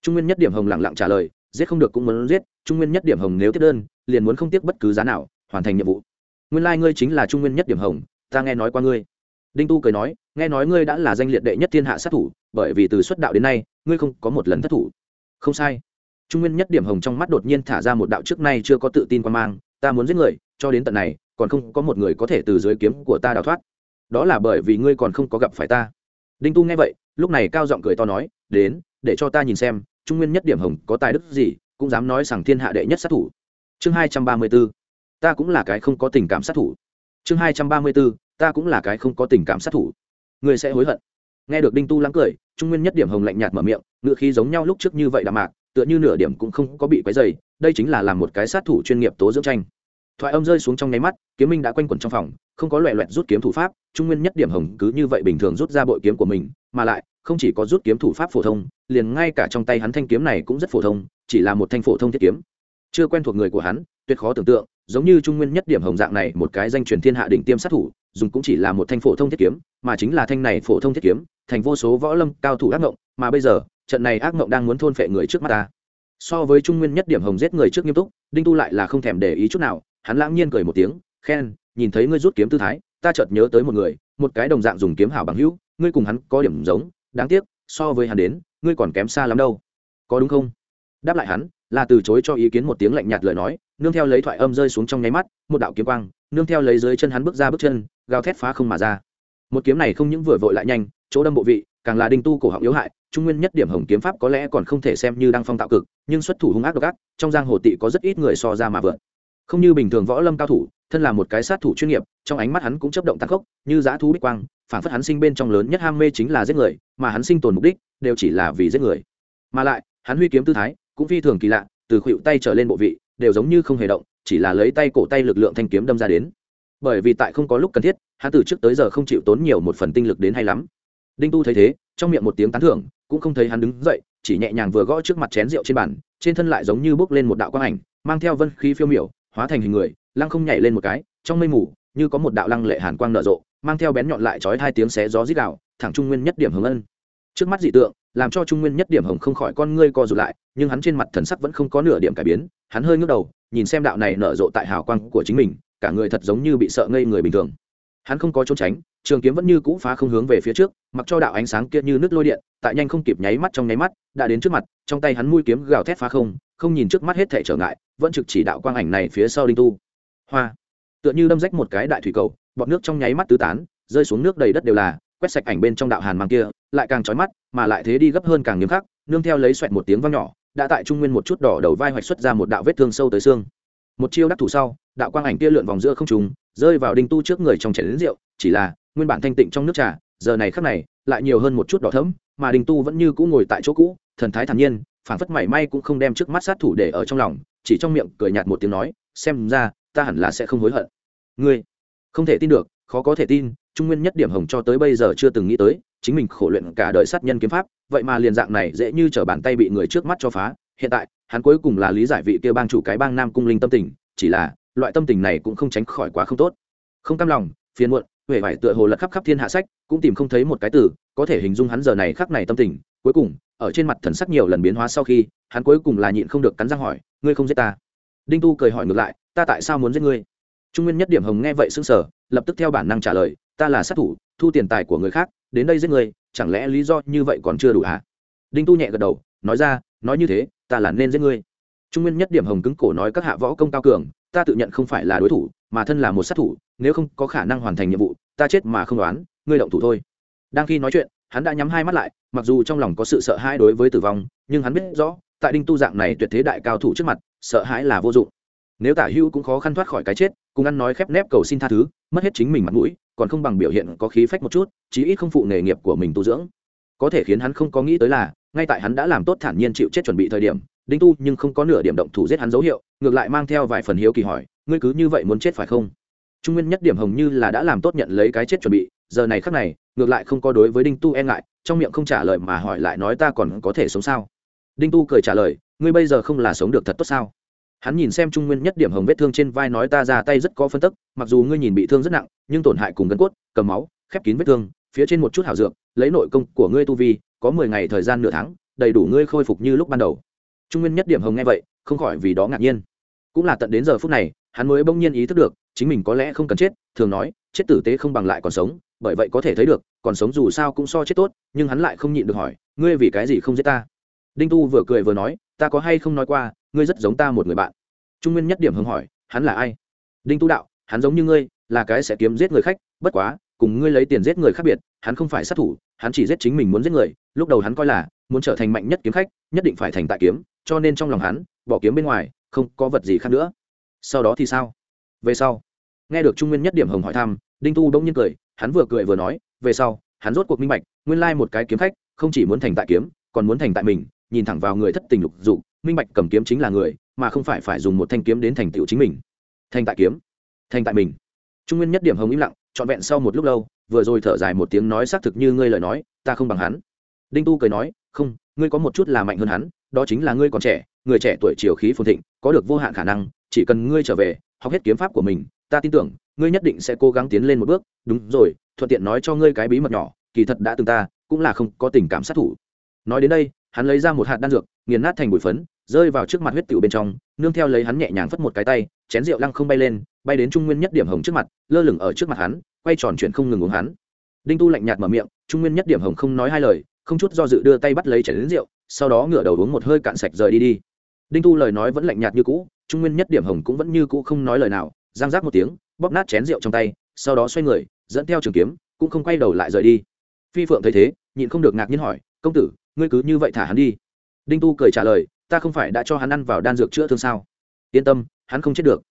Trung nguyên nhất điểm hồng lẳng lặng trả lời, giết không được cũng muốn giết trung nguyên nhất điểm hồng nếu tiếp đơn, liền muốn không tiếc bất cứ giá nào, hoàn thành nhiệm vụ. Nguyên lai、like、ngươi chính là trung nguyên nhất điểm hồng, ta nghe nói qua ngươi. Đinh tu cười nói, nghe nói ngươi đã là danh liệt đệ nhất thiên hạ sát thủ, bởi vì từ xuất đạo đến nay, ngươi không có một lần thất thủ. Không sai. Trung nguyên nhất điểm hồng trong mắt đột nhiên thả ra một đạo trước nay chưa có tự tin quan mang, ta muốn giết người, cho đến tận này, còn không có một người có thể từ dưới kiếm của ta đào thoát. Đó là bởi vì ngươi còn không có gặp phải ta. Đinh tu nghe vậy, lúc này cao giọng cười to nói, đến, để cho ta nhìn xem, trung nguyên nhất điểm hồng có tài đức gì cũng dám nói rằng thiên hạ đệ nhất sát thủ. Chương hai trăm ba mươi b ố ta cũng là cái không có tình cảm sát thủ. Chương hai trăm ba mươi b ố ta cũng là cái không có tình cảm sát thủ. Người sẽ hối hận. Nghe được đinh tu lắng cười, trung nguyên nhất điểm hồng lạnh nhạt mở miệng ngựa khí giống nhau lúc trước như vậy đạm mạc, tựa như nửa điểm cũng không có bị quấy dày đây chính là làm một cái sát thủ chuyên nghiệp tố dưỡng tranh. Thoại âm rơi xuống trong nháy mắt, kiếm minh đã quanh quẩn trong phòng, không có loẹ loẹt rút kiếm thủ pháp, trung nguyên nhất điểm hồng cứ như vậy bình thường rút ra bội kiếm của mình, mà lại không chỉ có rút kiếm thủ pháp phổ thông, liền ngay cả trong tay hắn thanh kiếm này cũng rất phổ thông, chỉ là một thanh phổ thông thiết kiếm. Chưa quen thuộc người của hắn, tuyệt khó tưởng tượng, giống như trung nguyên nhất điểm hồng dạng này, một cái danh truyền thiên hạ đỉnh tiêm sát thủ, dùng cũng chỉ là một thanh phổ thông thiết kiếm, mà chính là thanh này phổ thông thiết kiếm, thành vô số võ lâm cao thủ ác ngộng, mà bây giờ, trận này ác ngộng đang muốn thôn phệ người trước mắt ta. So với trung nguyên nhất điểm hồng giết người trước nghiêm túc, đinh tu lại là không thèm để ý chút nào, hắn lãng nhiên cười một tiếng, khen, nhìn thấy ngươi rút kiếm tư thái, ta chợt nhớ tới một người, một cái đồng dạng dùng kiếm hảo bằng hữu, ngươi cùng hắn có điểm giống đáng tiếc, so với hắn đến, ngươi còn kém xa lắm đâu. Có đúng không? Đáp lại hắn, là từ chối cho ý kiến một tiếng lạnh nhạt lời nói, nương theo lấy thoại âm rơi xuống trong nháy mắt, một đạo kiếm quang, nương theo lấy dưới chân hắn bước ra bước chân, gào thét phá không mà ra. Một kiếm này không những vừa vội lại nhanh, chỗ đâm bộ vị, càng là đinh tu cổ họng yếu hại, trung nguyên nhất điểm hồng kiếm pháp có lẽ còn không thể xem như đang phong tạo cực, nhưng xuất thủ hung ác độc ác, trong giang hồ tị có rất ít người so ra mà vượt. Không như bình thường võ lâm cao thủ, thân là một cái sát thủ chuyên nghiệp, trong ánh mắt hắn cũng chấp động tăng khốc, như giã thú bích quang phản phất hắn sinh bên trong lớn nhất ham mê chính là giết người, mà hắn sinh tồn mục đích đều chỉ là vì giết người. Mà lại, hắn huy kiếm tư thái cũng phi thường kỳ lạ, từ khuỵu tay trở lên bộ vị, đều giống như không hề động, chỉ là lấy tay cổ tay lực lượng thanh kiếm đâm ra đến. Bởi vì tại không có lúc cần thiết, hắn từ trước tới giờ không chịu tốn nhiều một phần tinh lực đến hay lắm. Đinh tu thấy thế, trong miệng một tiếng tán thưởng, cũng không thấy hắn đứng dậy, chỉ nhẹ nhàng vừa gõ trước mặt chén rượu trên bàn, trên thân lại giống như bước lên một đạo quang ảnh, mang theo vân khí phiêu miểu, hóa thành hình người, lăng không nhảy lên một cái, trong mây mù như có một đạo lăng lệ hàn quang nở rộ, mang theo bén nhọn lại chói hai tiếng xé gió rít đạo thẳng trung nguyên nhất điểm hồng ân. Trước mắt dị tượng, làm cho trung nguyên nhất điểm hồng không khỏi con ngươi co rụt lại, nhưng hắn trên mặt thần sắc vẫn không có nửa điểm cải biến, hắn hơi ngước đầu, nhìn xem đạo này nở rộ tại hào quang của chính mình, cả người thật giống như bị sợ ngây người bình thường. Hắn không có trốn tránh, trường kiếm vẫn như cũ phá không hướng về phía trước, mặc cho đạo ánh sáng kia như nước lôi điện, tại nhanh không kịp nháy mắt trong nháy mắt, đã đến trước mặt, trong tay hắn mũi kiếm gào thét phá không không nhìn trước mắt hết thể trở ngại, vẫn trực chỉ đạo quang ảnh này phía sau đinh tu. Hoa! Tựa như đâm rách một cái đại thủy cầu, bọt nước trong nháy mắt tứ tán, rơi xuống nước đầy đất đều là, quét sạch ảnh bên trong đạo hàn mang kia, lại càng trói mắt, mà lại thế đi gấp hơn càng nghiêm khắc, nương theo lấy xoẹt một tiếng vang nhỏ, đã tại trung nguyên một chút đỏ đầu vai hoạch xuất ra một đạo vết thương sâu tới xương. Một chiêu đắc thủ sau, đạo quang ảnh kia lượn vòng giữa không trùng rơi vào đinh tu trước người trong chén rượu, chỉ là, nguyên bản thanh tịnh trong nước trà, giờ này khắc này, lại nhiều hơn một chút đỏ thấm mà đinh tu vẫn như cũ ngồi tại chỗ cũ, thần thái thản nhiên phản phất mảy may cũng không đem trước mắt sát thủ để ở trong lòng, chỉ trong miệng cười nhạt một tiếng nói, xem ra, ta hẳn là sẽ không hối hận ngươi không thể tin được, khó có thể tin, trung nguyên nhất điểm hồng cho tới bây giờ chưa từng nghĩ tới, chính mình khổ luyện cả đời sát nhân kiếm pháp, vậy mà liền dạng này dễ như t r ở bàn tay bị người trước mắt cho phá. Hiện tại, hắn cuối cùng là lý giải vị kia bang chủ cái bang nam cung linh tâm tình, chỉ là, loại tâm tình này cũng không tránh khỏi quá không tốt. Không cam lòng, phiền muộn huệ vải tựa hồ lật khắp khắp thiên hạ sách, cũng tìm không thấy một cái từ, có thể hình dung hắn giờ này khắc này tâm tình. Cuối cùng, ở trên mặt thần sắc nhiều lần biến hóa sau khi, hắn cuối cùng là nhịn không được cắn răng hỏi, ngươi không giết ta? Đinh tu cười hỏi ngược lại, ta tại sao muốn giết ngươi? Trung nguyên nhất điểm hồng nghe vậy xưng sở lập tức theo bản năng trả lời ta là sát thủ thu tiền tài của người khác đến đây giết người, chẳng lẽ lý do như vậy còn chưa đủ hả? Đinh tu nhẹ gật đầu nói ra nói như thế ta là nên giết ngươi. Trung nguyên nhất điểm hồng cứng cổ nói các hạ võ công cao cường ta tự nhận không phải là đối thủ mà thân là một sát thủ nếu không có khả năng hoàn thành nhiệm vụ ta chết mà không đoán ngươi động thủ thôi. Đang khi nói chuyện hắn đã nhắm hai mắt lại mặc dù trong lòng có sự sợ hãi đối với tử vong nhưng hắn biết rõ tại đinh tu dạng này tuyệt thế đại cao thủ trước mặt sợ hãi là vô dụng nếu tả hữu cũng khó khăn thoát khỏi cái chết, cùng ăn nói khép nép cầu xin tha thứ, mất hết chính mình mặt mũi, còn không bằng biểu hiện có khí phách một chút, chí ít không phụ nghề nghiệp của mình tu dưỡng. Có thể khiến hắn không có nghĩ tới là, ngay tại hắn đã làm tốt thản nhiên chịu chết chuẩn bị thời điểm, đinh tu nhưng không có nửa điểm động thủ giết hắn dấu hiệu, ngược lại mang theo vài phần hiếu kỳ hỏi, ngươi cứ như vậy muốn chết phải không? Trung nguyên nhất điểm hồng như là đã làm tốt nhận lấy cái chết chuẩn bị, giờ này khắc này, ngược lại không có đối với đinh tu e ngại, trong miệng không trả lời mà hỏi lại nói ta còn có thể sống sao? Đinh tu cười trả lời, ngươi bây giờ không là sống được thật tốt sao? Hắn nhìn xem trung nguyên nhất điểm hồng vết thương trên vai nói ta ra tay rất có phân tức, mặc dù ngươi nhìn bị thương rất nặng, nhưng tổn hại cùng gân cốt, cầm máu, khép kín vết thương, phía trên một chút hảo dược, lấy nội công của ngươi tu vi, có mười ngày thời gian nửa tháng, đầy đủ ngươi khôi phục như lúc ban đầu. Trung nguyên nhất điểm hồng nghe vậy, không khỏi vì đó ngạc nhiên. Cũng là tận đến giờ phút này, hắn mới bỗng nhiên ý thức được, chính mình có lẽ không cần chết, thường nói, chết tử tế không bằng lại còn sống, bởi vậy có thể thấy được, còn sống dù sao cũng so chết tốt, nhưng hắn lại không nhịn được hỏi, ngươi vì cái gì không giết ta? Đinh tu vừa cười vừa nói, ta có hay không nói qua ngươi rất giống ta một người bạn. Trung nguyên nhất điểm hưng hỏi, hắn là ai? Đinh tu đạo, hắn giống như ngươi, là cái sẽ kiếm giết người khách, bất quá, cùng ngươi lấy tiền giết người khác biệt, hắn không phải sát thủ, hắn chỉ giết chính mình muốn giết người, lúc đầu hắn coi là, muốn trở thành mạnh nhất kiếm khách, nhất định phải thành tại kiếm, cho nên trong lòng hắn, bỏ kiếm bên ngoài, không có vật gì khác nữa. Sau đó thì sao? Về sau. Nghe được trung nguyên nhất điểm hồng hỏi thăm, đinh tu đông nhiên cười, hắn vừa cười vừa nói, về sau, hắn rốt cuộc minh bạch, nguyên lai một cái kiếm khách, không chỉ muốn thành tại kiếm, còn muốn thành tại mình nhìn thẳng vào người thất tình lục dục, minh bạch cầm kiếm chính là người, mà không phải phải dùng một thanh kiếm đến thành tựu chính mình. Thành tại kiếm thành tại mình. Trung nguyên nhất điểm hồng im lặng, trọn vẹn sau một lúc lâu, vừa rồi thở dài một tiếng nói xác thực như ngươi lời nói, ta không bằng hắn. Đinh tu cười nói, không, ngươi có một chút là mạnh hơn hắn, đó chính là ngươi còn trẻ, người trẻ tuổi chiều khí phồn thịnh, có được vô hạn khả năng, chỉ cần ngươi trở về, học hết kiếm pháp của mình, ta tin tưởng, ngươi nhất định sẽ cố gắng tiến lên một bước. Đúng rồi, thuận tiện nói cho ngươi cái bí mật nhỏ, kỳ thật đã từng ta, cũng là không có tình cảm sát thủ. Nói đến đây hắn lấy ra một hạt đan dược, nghiền nát thành bụi phấn, rơi vào trước mặt huyết tựu bên trong, nương theo lấy hắn nhẹ nhàng phất một cái tay, chén rượu lăng không bay lên, bay đến trung nguyên nhất điểm hồng trước mặt, lơ lửng ở trước mặt hắn, quay tròn chuyển không ngừng uống hắn. Đinh tu lạnh nhạt mở miệng, trung nguyên nhất điểm hồng không nói hai lời, không chút do dự đưa tay bắt lấy chén đến rượu, sau đó ngửa đầu uống một hơi cạn sạch rời đi đi. Đinh tu lời nói vẫn lạnh nhạt như cũ, trung nguyên nhất điểm hồng cũng vẫn như cũ không nói lời nào giang giác một tiếng, bóp nát chén rượu trong tay, sau đó xoay người, dẫn theo trường kiếm, cũng không quay đầu lại rời đi. Phi phượng thấy thế, nhịn không được ngạc nhiên hỏi, công tử ngươi cứ như vậy thả hắn đi. Đinh tu cười trả lời, ta không phải đã cho hắn ăn vào đan dược chữa thương sao? Yên tâm, hắn không chết được.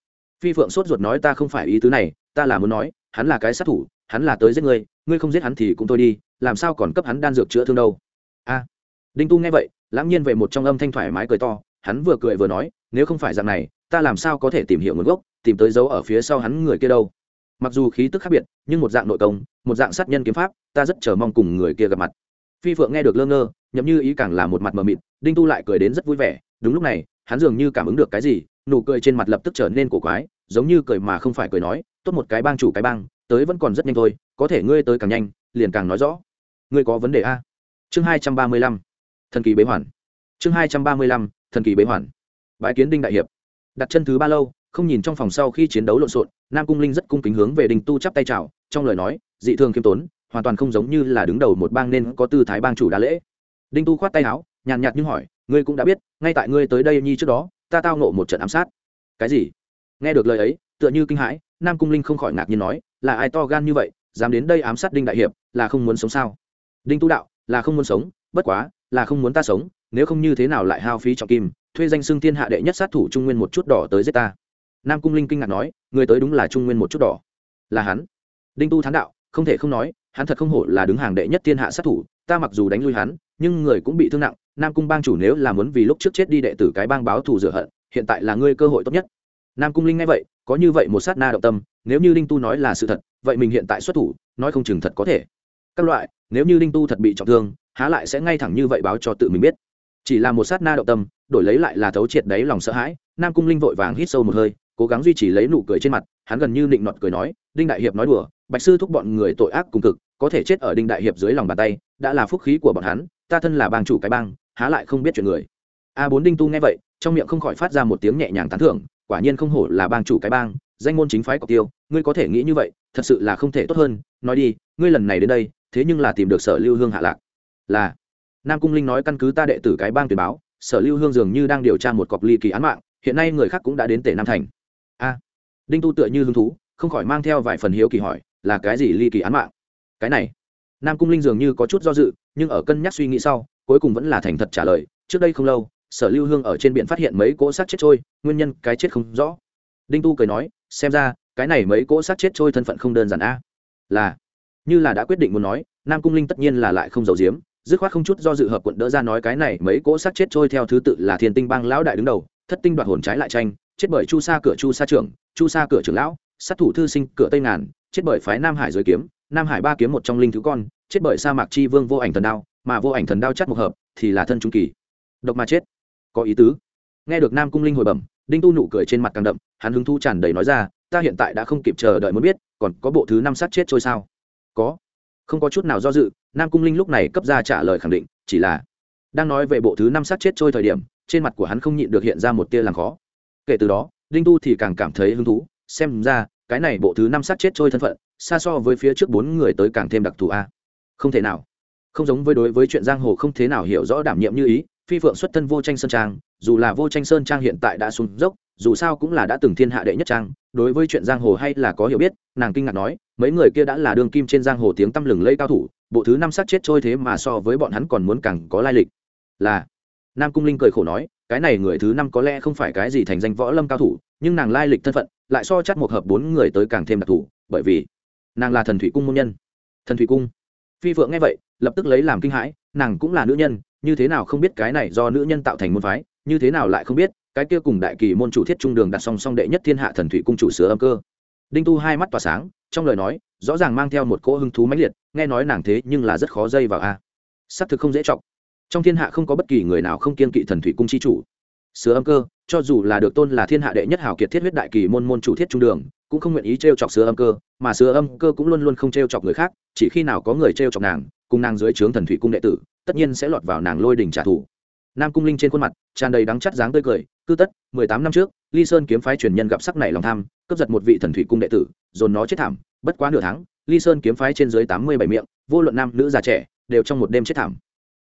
Phi phượng sốt ruột nói, ta không phải ý tứ này, ta là muốn nói, hắn là cái sát thủ, hắn là tới giết ngươi ngươi không giết hắn thì cũng thôi đi, làm sao còn cấp hắn đan dược chữa thương đâu? A. Đinh tu nghe vậy, lãng nhiên về một trong âm thanh thoải mái cười to, hắn vừa cười vừa nói, nếu không phải dạng này, ta làm sao có thể tìm hiểu nguồn gốc, tìm tới dấu ở phía sau hắn người kia đâu? Mặc dù khí tức khác biệt, nhưng một dạng nội công, một dạng sát nhân kiếm pháp, ta rất chờ mong cùng người kia gặp mặt. Phi phượng nghe được lơ ngơ nhậm như ý càng là một mặt mờ mịt, đinh tu lại cười đến rất vui vẻ, đúng lúc này, hắn dường như cảm ứng được cái gì, nụ cười trên mặt lập tức trở nên cổ quái, giống như cười mà không phải cười nói, tốt một cái bang chủ cái bang, tới vẫn còn rất nhanh thôi, có thể ngươi tới càng nhanh, liền càng nói rõ. Ngươi có vấn đề a? Chương hai trăm ba mươi lăm, thần kỳ bế hoàn. Chương hai trăm ba mươi lăm, thần kỳ bế hoàn. Bãi kiến đinh đại hiệp. Đặt chân thứ ba lâu, không nhìn trong phòng sau khi chiến đấu lộn xộn, nam cung linh rất cung kính hướng về đinh tu chắp tay chào, trong lời nói, dị thường khiêm tốn, hoàn toàn không giống như là đứng đầu một bang nên có tư thái bang chủ đa lễ đinh tu khoát tay áo, nhàn nhạt nhưng hỏi, ngươi cũng đã biết, ngay tại ngươi tới đây nhi trước đó, ta tao nộ một trận ám sát. Cái gì? Nghe được lời ấy, tựa như kinh hãi, nam cung linh không khỏi ngạc nhiên nói, là ai to gan như vậy, dám đến đây ám sát đinh đại hiệp, là không muốn sống sao? Đinh tu đạo, là không muốn sống, bất quá, là không muốn ta sống, nếu không như thế nào lại hao phí trọng kim, thuê danh xưng thiên hạ đệ nhất sát thủ trung nguyên một chút đỏ tới giết ta. Nam cung linh kinh ngạc nói, người tới đúng là trung nguyên một chút đỏ. Là hắn. Đinh tu thán đạo, không thể không nói, hắn thật không hổ là đứng hàng đệ nhất thiên hạ sát thủ ta mặc dù đánh lui hắn, nhưng người cũng bị thương nặng, nam cung bang chủ nếu là muốn vì lúc trước chết đi đệ tử cái bang báo thù rửa hận, hiện tại là ngươi cơ hội tốt nhất. Nam cung linh nghe vậy, có như vậy một sát na động tâm, nếu như linh tu nói là sự thật, vậy mình hiện tại xuất thủ, nói không chừng thật có thể. Các loại, nếu như linh tu thật bị trọng thương, há lại sẽ ngay thẳng như vậy báo cho tự mình biết. Chỉ là một sát na động tâm, đổi lấy lại là thấu triệt đấy lòng sợ hãi, nam cung linh vội vàng hít sâu một hơi, cố gắng duy trì lấy nụ cười trên mặt, hắn gần như định nọt cười nói, đinh đại hiệp nói đùa bạch sư thúc bọn người tội ác cùng cực, có thể chết ở đinh đại hiệp dưới lòng bàn tay, đã là phúc khí của bọn hắn, ta thân là bang chủ cái bang, há lại không biết chuyện người. A bốn đinh tu nghe vậy, trong miệng không khỏi phát ra một tiếng nhẹ nhàng tán thưởng, quả nhiên không hổ là bang chủ cái bang, danh môn chính phái cọc tiêu ngươi có thể nghĩ như vậy, thật sự là không thể tốt hơn, nói đi, ngươi lần này đến đây, thế nhưng là tìm được sở lưu hương hạ lạc. Là, nam cung linh nói căn cứ ta đệ tử cái bang tuyển báo, sở lưu hương dường như đang điều tra một cọc ly kỳ án mạng, hiện nay người khác cũng đã đến tể nam thành. A, đinh tu tựa như hứng thú, không khỏi mang theo vài phần hiếu kỳ hỏi là cái gì ly kỳ án mạng? Cái này, nam cung linh dường như có chút do dự, nhưng ở cân nhắc suy nghĩ sau, cuối cùng vẫn là thành thật trả lời, trước đây không lâu, sở lưu hương ở trên biển phát hiện mấy cỗ xác chết trôi, nguyên nhân cái chết không rõ. Đinh tu cười nói, xem ra, cái này mấy cỗ xác chết trôi thân phận không đơn giản a. Là, như là đã quyết định muốn nói, nam cung linh tất nhiên là lại không giàu giếm, dứt khoát không chút do dự hợp quận đỡ ra nói cái này mấy cỗ xác chết trôi theo thứ tự là thiên tinh bang lão đại đứng đầu, thất tinh đoạt hồn trái lại tranh, chết bởi chu sa cửa chu sa trưởng, chu sa cửa trưởng lão, sát thủ thư sinh cửa tây ngàn chết bởi phái nam hải giới kiếm, nam hải ba kiếm một trong linh thứ con, chết bởi sa mạc chi vương vô ảnh thần đao, mà vô ảnh thần đao chắc một hợp, thì là thân trung kỳ. Độc mà chết. Có ý tứ. Nghe được nam cung linh hồi bẩm, đinh tu nụ cười trên mặt càng đậm, hắn hứng thu tràn đầy nói ra, ta hiện tại đã không kịp chờ đợi muốn biết, còn có bộ thứ năm sát chết trôi sao? Có. Không có chút nào do dự, nam cung linh lúc này cấp ra trả lời khẳng định, chỉ là đang nói về bộ thứ năm sát chết trôi thời điểm, trên mặt của hắn không nhịn được hiện ra một tia làm khó. Kể từ đó, đinh tu thì càng cảm thấy hứng thú, xem ra cái này bộ thứ năm sát chết trôi thân phận, xa so với phía trước bốn người tới càng thêm đặc thù a. Không thể nào. Không giống với đối với chuyện giang hồ không thế nào hiểu rõ đảm nhiệm như ý, phi phượng xuất thân vô tranh sơn trang, dù là vô tranh sơn trang hiện tại đã xuống dốc, dù sao cũng là đã từng thiên hạ đệ nhất trang, đối với chuyện giang hồ hay là có hiểu biết, nàng kinh ngạc nói, mấy người kia đã là đường kim trên giang hồ tiếng tăm lừng lây cao thủ, bộ thứ năm sát chết trôi thế mà so với bọn hắn còn muốn càng có lai lịch. Là, nam cung linh cười khổ nói, cái này người thứ năm có lẽ không phải cái gì thành danh võ lâm cao thủ, nhưng nàng lai lịch thân phận lại so chắc một hợp bốn người tới càng thêm đặc thù, bởi vì nàng là thần thủy cung môn nhân. Thần thủy cung? Phi phượng nghe vậy, lập tức lấy làm kinh hãi, nàng cũng là nữ nhân, như thế nào không biết cái này do nữ nhân tạo thành môn phái, như thế nào lại không biết, cái kia cùng đại kỳ môn chủ thiết trung đường đặt song song đệ nhất thiên hạ thần thủy cung chủ sửa âm cơ. Đinh tu hai mắt tỏa sáng, trong lời nói, rõ ràng mang theo một cỗ hứng thú mãnh liệt, nghe nói nàng thế nhưng là rất khó dây vào a. À. thực không dễ chọc. Trong thiên hạ không có bất kỳ người nào không kiên kỵ thần thủy cung chi chủ. Sửa âm cơ cho dù là được tôn là thiên hạ đệ nhất hảo kiệt thiết huyết đại kỳ môn môn chủ thiết trung đường, cũng không nguyện ý t chọc sửa âm cơ, mà sửa âm cơ cũng luôn luôn không t chọc người khác, chỉ khi nào có người t chọc nàng, cùng nàng dưới trướng thần thủy cung đệ tử, tất nhiên sẽ lọt vào nàng lôi đình trả thù. Nam cung linh trên khuôn mặt, tràn đầy đắng chắt dáng tươi cười cư tất, mười tám năm trước, ly sơn kiếm phái truyền nhân gặp sắc này lòng tham, cướp giật một vị thần thủy cung đệ tử, dồn nó chết thảm, bất quá nửa tháng, ly sơn kiếm phái trên dưới tám mươi bảy miệng, vô luận nam nữ già trẻ, đều trong một đêm chết thảm.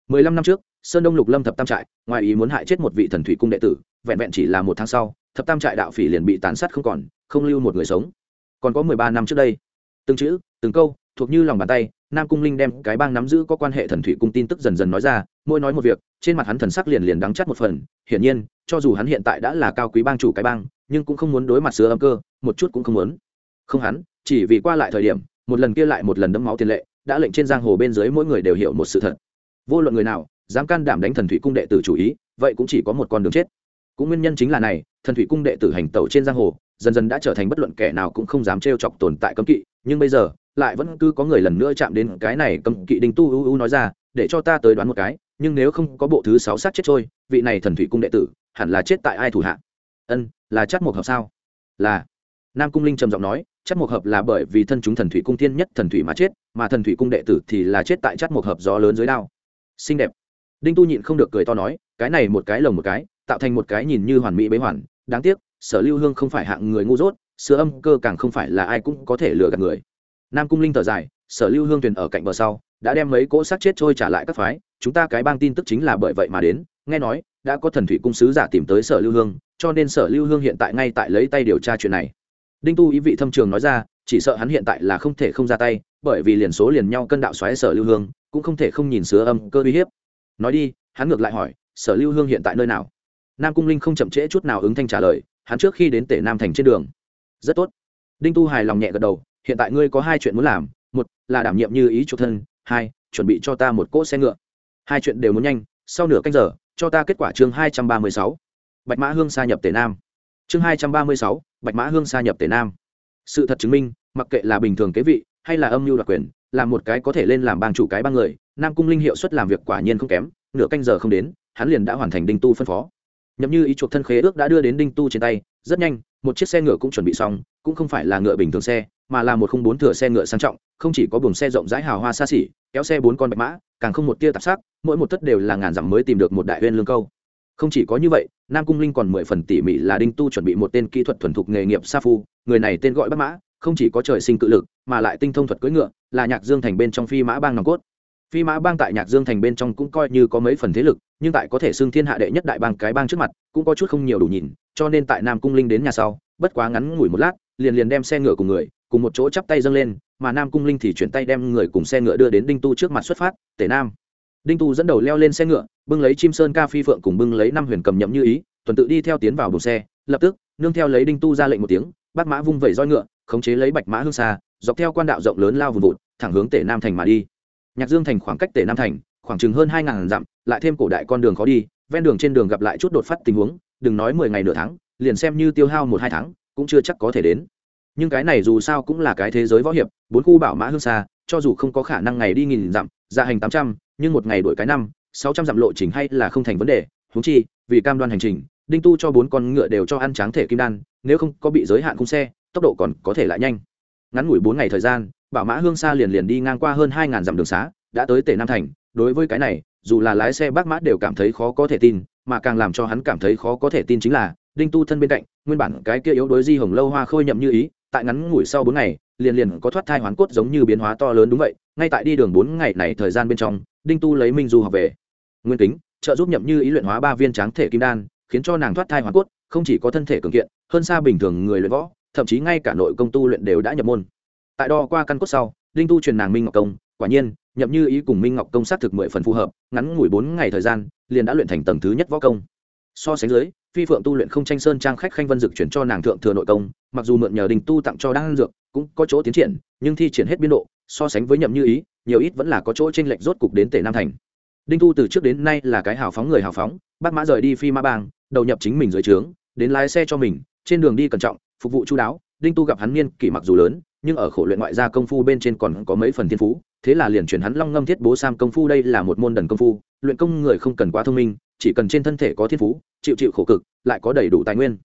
Mười lăm năm trước sơn đông lục lâm thập tam trại, ngoài ý muốn hại chết một vị thần thủy cung đệ tử, vẹn vẹn chỉ là một tháng sau, thập tam trại đạo phỉ liền bị tàn sát không còn, không lưu một người sống. Còn có mười ba năm trước đây. Từng chữ, từng câu, thuộc như lòng bàn tay, nam cung linh đem cái bang nắm giữ có quan hệ thần thủy cung tin tức dần dần nói ra, mỗi nói một việc, trên mặt hắn thần sắc liền liền đắng chắt một phần. Hiển nhiên, cho dù hắn hiện tại đã là cao quý bang chủ cái bang, nhưng cũng không muốn đối mặt sứa âm cơ, một chút cũng không muốn. Không hắn, chỉ vì qua lại thời điểm, một lần kia lại một lần đẫm máu tiền lệ, đã lệnh trên giang hồ bên dưới mỗi người đều hiểu một sự thật. Vô luận người nào dám can đảm đánh thần thủy cung đệ tử chủ ý, vậy cũng chỉ có một con đường chết. Cũng nguyên nhân chính là này, thần thủy cung đệ tử hành tẩu trên giang hồ, dần dần đã trở thành bất luận kẻ nào cũng không dám trêu chọc tồn tại cấm kỵ, nhưng bây giờ, lại vẫn cứ có người lần nữa chạm đến cái này cấm kỵ đinh tu u u nói ra, để cho ta tới đoán một cái, nhưng nếu không có bộ thứ sáu sát chết trôi, vị này thần thủy cung đệ tử, hẳn là chết tại ai thủ hạ? Ân, là chắc một hợp sao? Là. Nam cung linh trầm giọng nói chắc một hợp là bởi vì thân chúng thần thủy cung tiên nhất thần thủy mà chết, mà thần thủy cung đệ tử thì là chết tại chắc một hợp gió lớn dưới đao. Xinh đẹp đinh tu nhịn không được cười to nói, cái này một cái lồng một cái, tạo thành một cái nhìn như hoàn mỹ bế hoàn, đáng tiếc, sở lưu hương không phải hạng người ngu dốt, sữa âm cơ càng không phải là ai cũng có thể lừa gạt người. Nam cung linh thở dài, sở lưu hương thuyền ở cạnh bờ sau, đã đem mấy cỗ xác chết trôi trả lại các phái, chúng ta cái bang tin tức chính là bởi vậy mà đến, nghe nói, đã có thần thủy cung sứ giả tìm tới sở lưu hương, cho nên sở lưu hương hiện tại ngay tại lấy tay điều tra chuyện này. Đinh tu ý vị thâm trường nói ra, chỉ sợ hắn hiện tại là không thể không ra tay, bởi vì liền số liền nhau cân đạo xoáy sở lưu hương, cũng không thể không nhìn sứa âm cơ uy hiếp nói đi, hắn ngược lại hỏi, sở lưu hương hiện tại nơi nào? Nam cung linh không chậm trễ chút nào ứng thanh trả lời, hắn trước khi đến tể nam thành trên đường. Rất tốt. Đinh tu hài lòng nhẹ gật đầu, hiện tại ngươi có hai chuyện muốn làm, một là đảm nhiệm như ý chủ thân, hai, chuẩn bị cho ta một cỗ xe ngựa. Hai chuyện đều muốn nhanh, sau nửa canh giờ, cho ta kết quả chương hai trăm ba mươi sáu. Bạch mã hương sa nhập tể nam. Chương hai trăm ba mươi sáu, bạch mã hương sa nhập tể nam. Sự thật chứng minh, mặc kệ là bình thường kế vị hay là âm mưu đặc quyền là một cái có thể lên làm bang chủ cái ba người, nam cung linh hiệu suất làm việc quả nhiên không kém, nửa canh giờ không đến, hắn liền đã hoàn thành đinh tu phân phó. Nhậm như ý chuộc thân khế ước đã đưa đến đinh tu trên tay, rất nhanh, một chiếc xe ngựa cũng chuẩn bị xong, cũng không phải là ngựa bình thường xe, mà là một không bốn thừa xe ngựa sang trọng, không chỉ có buồng xe rộng rãi hào hoa xa xỉ, kéo xe bốn con bạch mã, càng không một tia tạp sắc, mỗi một tất đều là ngàn dặm mới tìm được một đại huyên lương câu. Không chỉ có như vậy, nam cung linh còn mười phần tỉ mỉ là đinh tu chuẩn bị một tên kỹ thuật thuần thục nghề nghiệp sa phu, người này tên gọi bác mã không chỉ có trời sinh cự lực, mà lại tinh thông thuật cưỡi ngựa, là nhạc dương thành bên trong phi mã bang nòng cốt. Phi mã bang tại nhạc dương thành bên trong cũng coi như có mấy phần thế lực, nhưng tại có thể xưng thiên hạ đệ nhất đại bang cái bang trước mặt, cũng có chút không nhiều đủ nhìn, cho nên tại nam cung linh đến nhà sau, bất quá ngắn ngủi một lát, liền liền đem xe ngựa cùng người, cùng một chỗ chắp tay dâng lên, mà nam cung linh thì chuyển tay đem người cùng xe ngựa đưa đến đinh tu trước mặt xuất phát, tể nam. Đinh tu dẫn đầu leo lên xe ngựa, bưng lấy chim sơn ca phi phượng cùng bưng lấy năm huyền cầm nhậm như ý, tuần tự đi theo tiến vào buồng xe, lập tức, nương theo lấy đinh tu ra lệnh một tiếng, bác mã vung vẩy roi ngựa khống chế lấy bạch mã hương xa dọc theo quan đạo rộng lớn lao vùn vụt, thẳng hướng tể nam thành mà đi. Nhạc dương thành khoảng cách tể nam thành, khoảng chừng hơn hai ngàn dặm, lại thêm cổ đại con đường khó đi, ven đường trên đường gặp lại chút đột phát tình huống, đừng nói mười ngày nửa tháng, liền xem như tiêu hao một hai tháng, cũng chưa chắc có thể đến. Nhưng cái này dù sao cũng là cái thế giới võ hiệp, bốn khu bảo mã hương xa cho dù không có khả năng ngày đi nghìn dặm, ra hành tám trăm, nhưng một ngày đổi cái năm, sáu trăm dặm lộ trình hay là không thành vấn đề. Húng chi, vì cam đoan hành trình, đinh tu cho bốn con ngựa đều cho ăn tráng thể kim đan, nếu không có bị giới hạn khung xe tốc độ còn có thể lại nhanh. Ngắn ngủi bốn ngày thời gian, bảo mã hương xa liền liền đi ngang qua hơn hai ngàn dặm đường xá, đã tới tể nam thành. Đối với cái này, dù là lái xe bác mã đều cảm thấy khó có thể tin, mà càng làm cho hắn cảm thấy khó có thể tin chính là, đinh tu thân bên cạnh, nguyên bản cái kia yếu đối di hồng lâu hoa khôi nhậm như ý, tại ngắn ngủi sau bốn ngày, liền liền có thoát thai hoán cốt giống như biến hóa to lớn đúng vậy. Ngay tại đi đường bốn ngày này thời gian bên trong, đinh tu lấy minh du học về. Nguyên kính, trợ giúp nhậm như ý luyện hóa ba viên tráng thể kim đan, khiến cho nàng thoát thai hoán cốt, không chỉ có thân thể cường kiện, hơn xa bình thường người luyện võ thậm chí ngay cả nội công tu luyện đều đã nhập môn. Tại đo qua căn cốt sau, đinh tu truyền nàng minh ngọc công, quả nhiên nhậm như ý cùng minh ngọc công sát thực mười phần phù hợp, ngắn ngủi bốn ngày thời gian, liền đã luyện thành tầng thứ nhất võ công. So sánh dưới, phi phượng tu luyện không tranh sơn trang khách khanh vân dực chuyển cho nàng thượng thừa nội công, mặc dù mượn nhờ đình tu tặng cho đan dược, cũng có chỗ tiến triển, nhưng thi triển hết biên độ, so sánh với nhậm như ý, nhiều ít vẫn là có chỗ tranh lệch rốt cục đến tể nam thành. Đinh tu từ trước đến nay là cái hào phóng người hào phóng bác mã rời đi phi ma bang, đầu nhập chính mình dưới trướng, đến lái xe cho mình, trên đường đi cẩn trọng phục vụ chú đáo, đinh tu gặp hắn niên kỷ mặc dù lớn, nhưng ở khổ luyện ngoại gia công phu bên trên còn có mấy phần thiên phú, thế là liền chuyển hắn long ngâm thiết bố sam công phu đây là một môn đần công phu, luyện công người không cần quá thông minh, chỉ cần trên thân thể có thiên phú, chịu chịu khổ cực, lại có đầy đủ tài nguyên.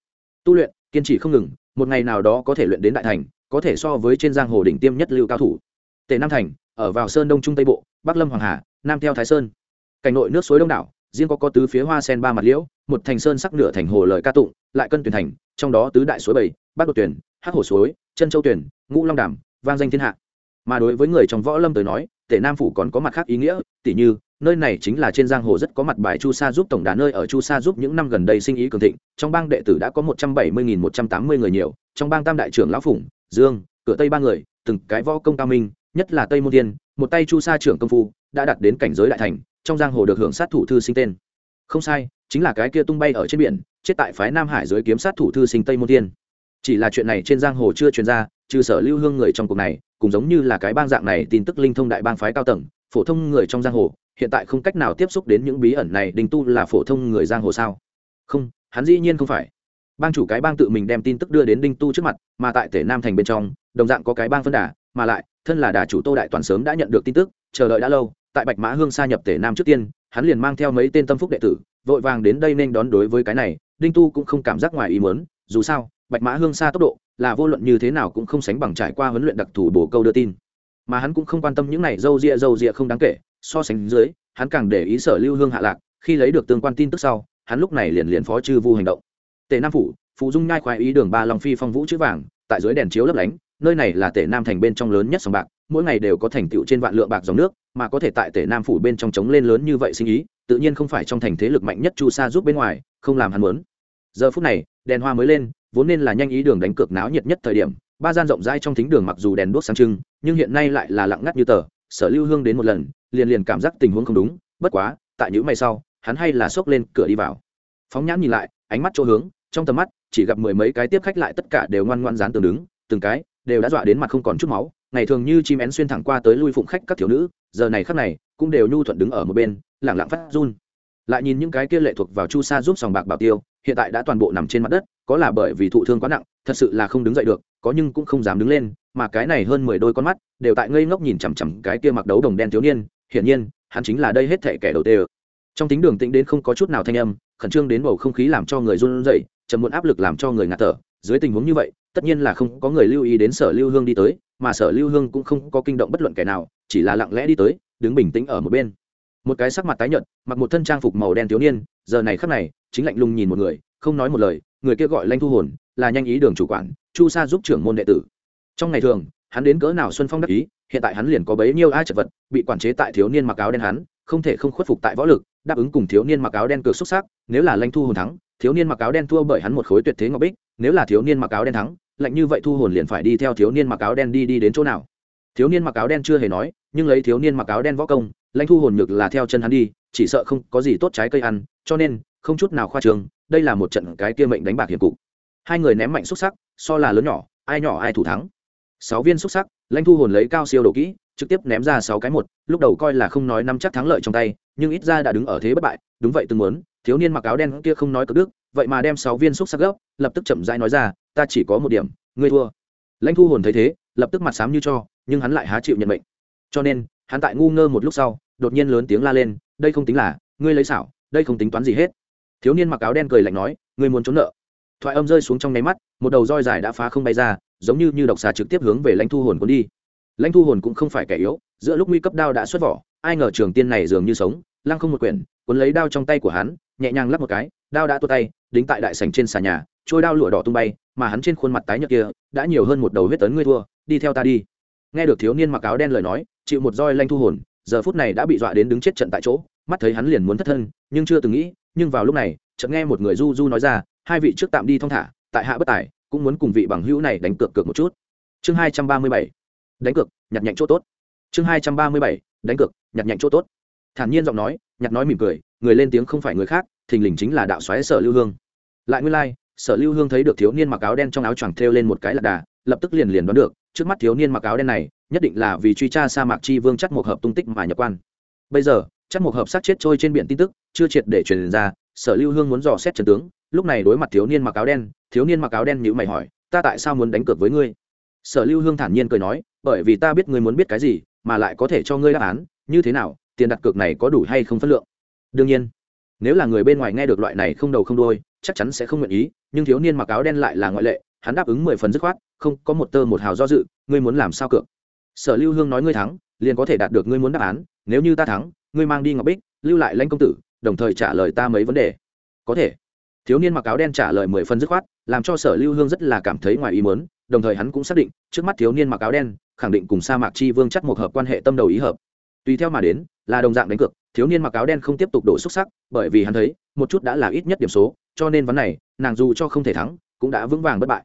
Tu luyện, kiên trì không ngừng, một ngày nào đó có thể luyện đến đại thành, có thể so với trên giang hồ đỉnh tiêm nhất lưu cao thủ. Tề nam thành, ở vào sơn đông trung tây bộ, bắc lâm hoàng hà, nam theo thái sơn. Cảnh nội nước suối đông đảo, riêng có có tứ phía hoa sen ba mặt liễu, một thành sơn sắc nửa thành hồ lời ca tụng, lại cân tuyển thành, trong đó tứ đại suối bảy Bát đột tuyển, hắc hồ suối, chân châu tuyển, ngũ long đàm, vang danh thiên hạ. Mà đối với người trong võ lâm tới nói, tể nam phủ còn có mặt khác ý nghĩa, tỉ như, nơi này chính là trên giang hồ rất có mặt bài chu sa giúp tổng đà nơi ở chu sa giúp những năm gần đây sinh ý cường thịnh, trong bang đệ tử đã có một trăm bảy mươi nghìn một trăm tám mươi người nhiều, trong bang tam đại trưởng lão phủng, dương, cửa tây ba người, từng cái võ công cao minh, nhất là tây môn tiên một tay chu sa trưởng công phu, đã đạt đến cảnh giới đại thành, trong giang hồ được hưởng sát thủ thư sinh tên. Không sai, chính là cái kia tung bay ở trên biển, chết tại phái nam hải dưới kiếm sát thủ thư sinh tây môn tiên chỉ là chuyện này trên giang hồ chưa truyền ra, trừ sở lưu hương người trong cuộc này, cũng giống như là cái bang dạng này tin tức linh thông đại bang phái cao tầng, phổ thông người trong giang hồ, hiện tại không cách nào tiếp xúc đến những bí ẩn này, đình tu là phổ thông người giang hồ sao? Không, hắn dĩ nhiên không phải. Bang chủ cái bang tự mình đem tin tức đưa đến đinh tu trước mặt, mà tại tể nam thành bên trong, đồng dạng có cái bang phân đà, mà lại, thân là đà chủ tô đại toàn sớm đã nhận được tin tức, chờ đợi đã lâu, tại bạch mã hương sa nhập tể nam trước tiên, hắn liền mang theo mấy tên tâm phúc đệ tử, vội vàng đến đây nên đón đối với cái này, đinh tu cũng không cảm giác ngoài ý muốn, dù sao bạch mã hương xa tốc độ, là vô luận như thế nào cũng không sánh bằng trải qua huấn luyện đặc thù bổ câu đưa tin. Mà hắn cũng không quan tâm những này dâu rịa dâu rịa không đáng kể, so sánh dưới, hắn càng để ý sở lưu hương hạ lạc, khi lấy được tương quan tin tức sau, hắn lúc này liền liền phó chư vu hành động. Tề nam phủ phụ dung nhai khoái ý đường ba long phi phong vũ chữ vàng, tại dưới đèn chiếu lấp lánh, nơi này là tể nam thành bên trong lớn nhất sòng bạc, mỗi ngày đều có thành tựu trên vạn lượng bạc dòng nước, mà có thể tại tể nam phủ bên trong trống lên lớn như vậy sinh ý, tự nhiên không phải trong thành thế lực mạnh nhất chu sa giúp bên ngoài, không làm hắn muốn. Giờ phút này, đèn hoa mới lên vốn nên là nhanh ý đường đánh cược náo nhiệt nhất thời điểm, ba gian rộng rãi trong thính đường mặc dù đèn đuốc sáng trưng, nhưng hiện nay lại là lặng ngắt như tờ, sở lưu hương đến một lần, liền liền cảm giác tình huống không đúng, bất quá, tại những mày sau, hắn hay là xốc lên cửa đi vào. Phóng nhãn nhìn lại, ánh mắt chỗ hướng, trong tầm mắt, chỉ gặp mười mấy cái tiếp khách lại tất cả đều ngoan ngoan dán tường đứng, từng cái đều đã dọa đến mặt không còn chút máu, ngày thường như chim én xuyên thẳng qua tới lui phụng khách các thiếu nữ, giờ này khắc này, cũng đều nhu thuận đứng ở một bên lẳng lặng phát run. Lại nhìn những cái kia lệ thuộc vào chu sa giúp sòng bạc bảo tiêu hiện tại đã toàn bộ nằm trên mặt đất, có là bởi vì thụ thương quá nặng, thật sự là không đứng dậy được, có nhưng cũng không dám đứng lên, mà cái này hơn mười đôi con mắt đều tại ngây ngốc nhìn chằm chằm cái kia mặc đấu đồng đen thiếu niên, hiển nhiên, hắn chính là đây hết thể kẻ đầu tê trong tính đường tĩnh đến không có chút nào thanh âm, khẩn trương đến bầu không khí làm cho người run rẩy chầm muộn áp lực làm cho người ngạt thở. Dưới tình huống như vậy, tất nhiên là không có người lưu ý đến sở lưu hương đi tới, mà sở lưu hương cũng không có kinh động bất luận kẻ nào, chỉ là lặng lẽ đi tới, đứng bình tĩnh ở một bên một cái sắc mặt tái nhợt, mặc một thân trang phục màu đen thiếu niên, giờ này khắc này, chính lạnh lùng nhìn một người, không nói một lời, người kia gọi lanh thu hồn, là nhanh ý đường chủ quản, chu sa giúp trưởng môn đệ tử. Trong ngày thường, hắn đến cỡ nào xuân phong đắc ý, hiện tại hắn liền có bấy nhiêu ai chật vật, bị quản chế tại thiếu niên mặc áo đen hắn, không thể không khuất phục tại võ lực, đáp ứng cùng thiếu niên mặc áo đen cược xuất sắc, nếu là lanh thu hồn thắng, thiếu niên mặc áo đen thua bởi hắn một khối tuyệt thế ngọc bích, nếu là thiếu niên mặc áo đen thắng, lạnh như vậy thu hồn liền phải đi theo thiếu niên mặc áo đen đi đi đến chỗ nào? Thiếu niên mặc áo đen chưa hề nói, nhưng lấy thiếu niên mặc áo đen võ công lãnh thu hồn nhược là theo chân hắn đi, chỉ sợ không có gì tốt trái cây ăn, cho nên, không chút nào khoa trường, đây là một trận cái kia mệnh đánh bạc hiệp cục. Hai người ném mạnh xúc sắc, so là lớn nhỏ, ai nhỏ ai thủ thắng. Sáu viên xúc sắc, lãnh thu hồn lấy cao siêu đồ kỹ, trực tiếp ném ra sáu cái một, lúc đầu coi là không nói năm chắc thắng lợi trong tay, nhưng ít ra đã đứng ở thế bất bại, đúng vậy từng muốn, thiếu niên mặc áo đen kia không nói cực đức, vậy mà đem sáu viên xúc sắc gốc lập tức chậm rãi nói ra, ta chỉ có một điểm, ngươi thua. Lãnh thu hồn thấy thế, lập tức mặt sám như cho, nhưng hắn lại há chịu nhận mệnh. Cho nên, hắn tại ngu ngơ một lúc sau đột nhiên lớn tiếng la lên, đây không tính là, ngươi lấy xảo, đây không tính toán gì hết. Thiếu niên mặc áo đen cười lạnh nói, ngươi muốn trốn nợ. Thoại âm rơi xuống trong nháy mắt, một đầu roi dài đã phá không bay ra, giống như như độc xà trực tiếp hướng về lãnh thu hồn cuốn đi. Lãnh thu hồn cũng không phải kẻ yếu, giữa lúc nguy cấp đao đã xuất vỏ, ai ngờ trường tiên này dường như sống, lăng không một quyển, cuốn lấy đao trong tay của hắn, nhẹ nhàng lắp một cái, đao đã tua tay, đính tại đại sảnh trên xà nhà, trôi đao lụa đỏ tung bay, mà hắn trên khuôn mặt tái nhợt kia, đã nhiều hơn một đầu huyết tấn ngươi thua, đi theo ta đi. Nghe được thiếu niên mặc áo đen lời nói, chịu một roi lanh thu hồn giờ phút này đã bị dọa đến đứng chết trận tại chỗ, mắt thấy hắn liền muốn thất thân, nhưng chưa từng nghĩ, nhưng vào lúc này, chợt nghe một người du du nói ra, hai vị trước tạm đi thong thả, tại hạ bất tài, cũng muốn cùng vị bằng hữu này đánh cược cược một chút. Chương hai trăm ba mươi bảy. Đánh cược, nhặt nhạnh chỗ tốt. Chương hai trăm ba mươi bảy. Đánh cược, nhặt nhạnh chỗ tốt. Thản nhiên giọng nói, nhặt nói mỉm cười, người lên tiếng không phải người khác, thình lình chính là đạo xoáy sở lưu hương. Lại nguyên lai, sở lưu hương thấy được thiếu niên mặc áo đen trong áo choàng thêu lên một cái lạc đà, lập tức liền liền đoán được trước mắt thiếu niên mặc áo đen này, nhất định là vì truy tra sa mạc chi vương chắc một hợp tung tích mà nhập quan. Bây giờ, chắc một hợp sát chết trôi trên biển tin tức, chưa triệt để truyền ra, sở lưu hương muốn dò xét trần tướng, lúc này đối mặt thiếu niên mặc áo đen, thiếu niên mặc áo đen nhữ mày hỏi, ta tại sao muốn đánh cược với ngươi? Sở lưu hương thản nhiên cười nói, bởi vì ta biết ngươi muốn biết cái gì, mà lại có thể cho ngươi đáp án, như thế nào, tiền đặt cược này có đủ hay không phân lượng? Đương nhiên, nếu là người bên ngoài nghe được loại này không đầu không đôi chắc chắn sẽ không nguyện ý, nhưng thiếu niên mặc áo đen lại là ngoại lệ hắn đáp ứng mười phần dứt khoát, không, có một tơ một hào do dự, ngươi muốn làm sao cược? Sở lưu hương nói ngươi thắng, liền có thể đạt được ngươi muốn đáp án, nếu như ta thắng, ngươi mang đi ngọc bích, lưu lại lãnh công tử, đồng thời trả lời ta mấy vấn đề. Có thể. Thiếu niên mặc áo đen trả lời mười phần dứt khoát, làm cho sở lưu hương rất là cảm thấy ngoài ý mớn đồng thời hắn cũng xác định, trước mắt thiếu niên mặc áo đen, khẳng định cùng sa mạc chi vương chắc một hợp quan hệ tâm đầu ý hợp. Tùy theo mà đến, là đồng dạng đánh cược, thiếu niên mặc áo đen không tiếp tục đổ xúc sắc, bởi vì hắn thấy, một chút đã là ít nhất điểm số, cho nên vấn này, nàng dù cho không thể thắng, cũng đã vững vàng bất bại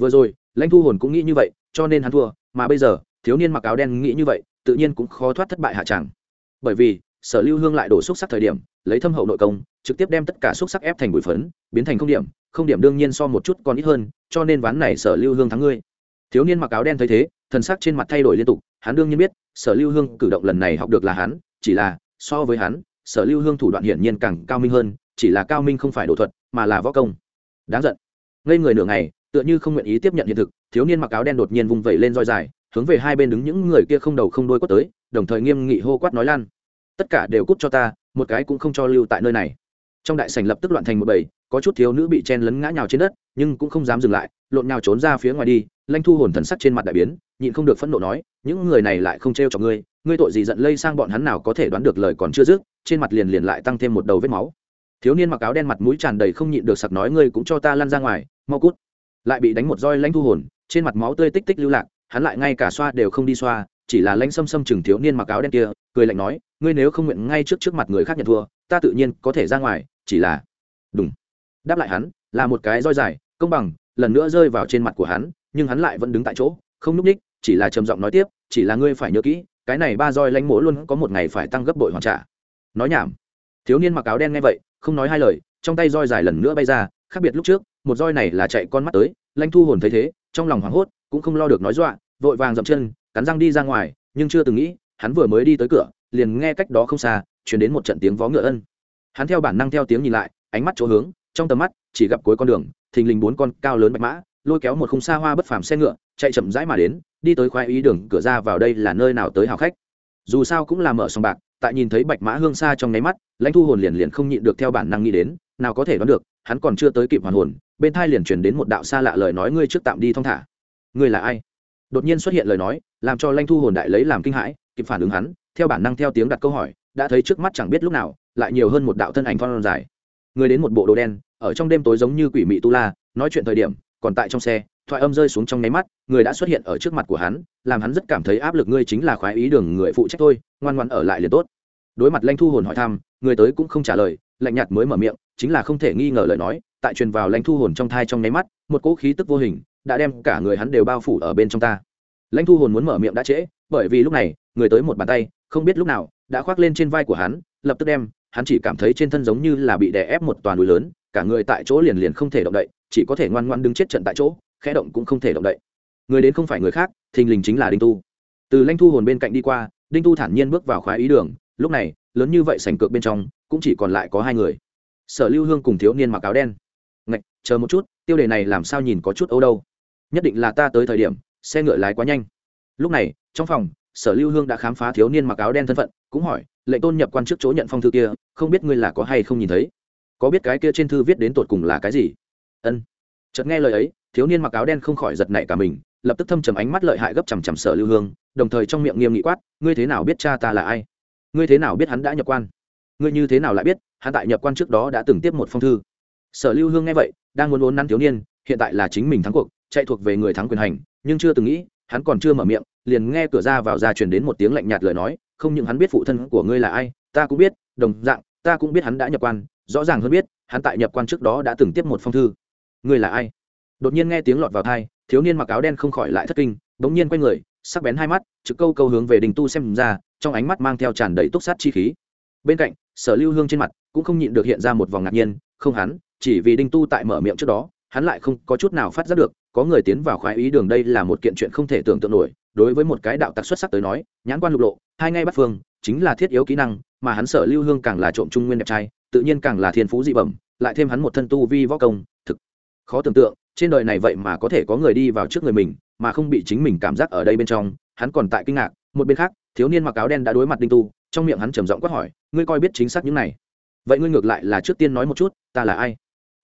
vừa rồi, lãnh thu hồn cũng nghĩ như vậy, cho nên hắn thua, mà bây giờ, thiếu niên mặc áo đen nghĩ như vậy, tự nhiên cũng khó thoát thất bại hạ tràng bởi vì, sở lưu hương lại đổ xúc sắc thời điểm, lấy thâm hậu nội công, trực tiếp đem tất cả xúc sắc ép thành bụi phấn, biến thành không điểm không điểm đương nhiên so một chút còn ít hơn, cho nên ván này sở lưu hương thắng ngươi. Thiếu niên mặc áo đen thấy thế, thần sắc trên mặt thay đổi liên tục, hắn đương nhiên biết, sở lưu hương cử động lần này học được là hắn, chỉ là, so với hắn, sở lưu hương thủ đoạn hiển nhiên càng cao minh hơn, chỉ là cao minh không phải đổ thuật, mà là võ công. Đáng giận. Ngây người nửa ngày tựa như không nguyện ý tiếp nhận hiện thực, thiếu niên mặc áo đen đột nhiên vung vẩy lên roi dài, hướng về hai bên đứng những người kia không đầu không đuôi quất tới, đồng thời nghiêm nghị hô quát nói lan. Tất cả đều cút cho ta, một cái cũng không cho lưu tại nơi này. Trong đại sảnh lập tức loạn thành một bầy, có chút thiếu nữ bị chen lấn ngã nhào trên đất, nhưng cũng không dám dừng lại, lộn nhào trốn ra phía ngoài đi, lanh thu hồn thần sắc trên mặt đại biến, nhịn không được phẫn nộ nói, những người này lại không t r e o cho ngươi ngươi tội gì giận lây sang bọn hắn nào có thể đoán được lời còn chưa dứt, trên mặt liền liền lại tăng thêm một đầu vết máu. Thiếu niên mặc áo đen mặt mũi tràn đầy không nhịn được sặc nói, ngươi cũng cho ta lăn ra ngoài, mau cút lại bị đánh một roi lãnh thu hồn, trên mặt máu tươi tích tích lưu lạc, hắn lại ngay cả xoa đều không đi xoa, chỉ là lãnh xâm xâm chừng thiếu niên mặc áo đen kia, cười lạnh nói, ngươi nếu không nguyện ngay trước trước mặt người khác nhận thua, ta tự nhiên có thể ra ngoài, chỉ là đúng đáp lại hắn, là một cái roi dài, công bằng, lần nữa rơi vào trên mặt của hắn, nhưng hắn lại vẫn đứng tại chỗ, không núp ních, chỉ là trầm giọng nói tiếp, chỉ là ngươi phải nhớ kỹ, cái này ba roi lãnh mỗ luôn có một ngày phải tăng gấp bội hoàn trả. Nói nhảm. Thiếu niên mặc áo đen nghe vậy, không nói hai lời, trong tay roi dài lần nữa bay ra, khác biệt lúc trước một roi này là chạy con mắt tới, lanh thu hồn thấy thế, trong lòng hoảng hốt, cũng không lo được nói dọa, vội vàng dậm chân, cắn răng đi ra ngoài, nhưng chưa từng nghĩ, hắn vừa mới đi tới cửa, liền nghe cách đó không xa chuyển đến một trận tiếng vó ngựa ân. Hắn theo bản năng theo tiếng nhìn lại, ánh mắt chỗ hướng, trong tầm mắt, chỉ gặp cuối con đường, thình lình bốn con cao lớn bạch mã, lôi kéo một khung xa hoa bất phàm xe ngựa, chạy chậm rãi mà đến, đi tới khoái ý đường, cửa ra vào đây là nơi nào tới hào khách. Dù sao cũng là mở sòng bạc, tại nhìn thấy bạch mã hương xa trong nháy mắt lãnh thu hồn liền liền không nhịn được theo bản năng nghĩ đến, nào có thể đoán được, hắn còn chưa tới kịp hoàn hồn bên thai liền truyền đến một đạo xa lạ lời nói, ngươi trước tạm đi thong thả. Ngươi là ai? Đột nhiên xuất hiện lời nói, làm cho lanh thu hồn đại lấy làm kinh hãi, kịp phản ứng hắn, theo bản năng theo tiếng đặt câu hỏi, đã thấy trước mắt chẳng biết lúc nào, lại nhiều hơn một đạo thân ảnh thon dài. Người đến một bộ đồ đen, ở trong đêm tối giống như quỷ mị tu la, nói chuyện thời điểm, còn tại trong xe, thoại âm rơi xuống trong nháy mắt, người đã xuất hiện ở trước mặt của hắn, làm hắn rất cảm thấy áp lực ngươi chính là khoái ý đường người phụ trách thôi, ngoan ngoan ở lại liền tốt. Đối mặt lanh thu hồn hỏi thăm, người tới cũng không trả lời, lạnh nhạt mới mở miệng, chính là không thể nghi ngờ lời nói tại truyền vào lãnh thu hồn trong thai trong nháy mắt, một cỗ khí tức vô hình đã đem cả người hắn đều bao phủ ở bên trong ta. Lãnh thu hồn muốn mở miệng đã trễ, bởi vì lúc này, người tới một bàn tay, không biết lúc nào, đã khoác lên trên vai của hắn, lập tức đem, hắn chỉ cảm thấy trên thân giống như là bị đè ép một toàn núi lớn, cả người tại chỗ liền liền không thể động đậy, chỉ có thể ngoan ngoan đứng chết trận tại chỗ, khẽ động cũng không thể động đậy. Người đến không phải người khác, thình lình chính là đinh tu. Từ lãnh thu hồn bên cạnh đi qua, đinh tu thản nhiên bước vào khoái ý đường, lúc này, lớn như vậy sảnh cược bên trong, cũng chỉ còn lại có hai người. Sở lưu hương cùng thiếu niên mặc áo đen chờ một chút, tiêu đề này làm sao nhìn có chút âu đâu. Nhất định là ta tới thời điểm, xe ngựa lái quá nhanh. Lúc này, trong phòng, sở lưu hương đã khám phá thiếu niên mặc áo đen thân phận, cũng hỏi, lệnh tôn nhập quan trước chỗ nhận phong thư kia, không biết ngươi là có hay không nhìn thấy? Có biết cái kia trên thư viết đến tột cùng là cái gì? Ân. Chợt nghe lời ấy, thiếu niên mặc áo đen không khỏi giật nảy cả mình, lập tức thâm trầm ánh mắt lợi hại gấp chằm chằm sở lưu hương, đồng thời trong miệng nghiêm nghị quát, ngươi thế nào biết cha ta là ai? Ngươi thế nào biết hắn đã nhập quan? Ngươi như thế nào lại biết, hắn tại nhập quan trước đó đã từng tiếp một phong thư? Sở lưu hương nghe vậy, đang muốn muốn năn thiếu niên, hiện tại là chính mình thắng cuộc, chạy thuộc về người thắng quyền hành, nhưng chưa từng nghĩ, hắn còn chưa mở miệng, liền nghe cửa ra vào ra truyền đến một tiếng lạnh nhạt lời nói, không những hắn biết phụ thân của ngươi là ai, ta cũng biết, đồng dạng, ta cũng biết hắn đã nhập quan, rõ ràng hơn biết, hắn tại nhập quan trước đó đã từng tiếp một phong thư. Ngươi là ai? Đột nhiên nghe tiếng lọt vào thai thiếu niên mặc áo đen không khỏi lại thất kinh, bỗng nhiên quay người, sắc bén hai mắt, trực câu câu hướng về đình tu xem ra, trong ánh mắt mang theo tràn đầy túc sát chi khí. Bên cạnh, sở lưu hương trên mặt cũng không nhịn được hiện ra một vòng ngạc nhiên, không hắn chỉ vì đinh tu tại mở miệng trước đó, hắn lại không có chút nào phát giác được, có người tiến vào khoái ý đường đây là một kiện chuyện không thể tưởng tượng nổi. Đối với một cái đạo tặc xuất sắc tới nói, nhãn quan lục lộ, hai ngay bắt phương, chính là thiết yếu kỹ năng, mà hắn sở lưu hương càng là trộm trung nguyên đẹp trai, tự nhiên càng là thiên phú dị bẩm, lại thêm hắn một thân tu vi võ công, thực khó tưởng tượng, trên đời này vậy mà có thể có người đi vào trước người mình, mà không bị chính mình cảm giác ở đây bên trong, hắn còn tại kinh ngạc, một bên khác, thiếu niên mặc áo đen đã đối mặt đinh tu, trong miệng hắn trầm giọng quát hỏi, ngươi coi biết chính xác những này. Vậy ngươi ngược lại là trước tiên nói một chút, ta là ai?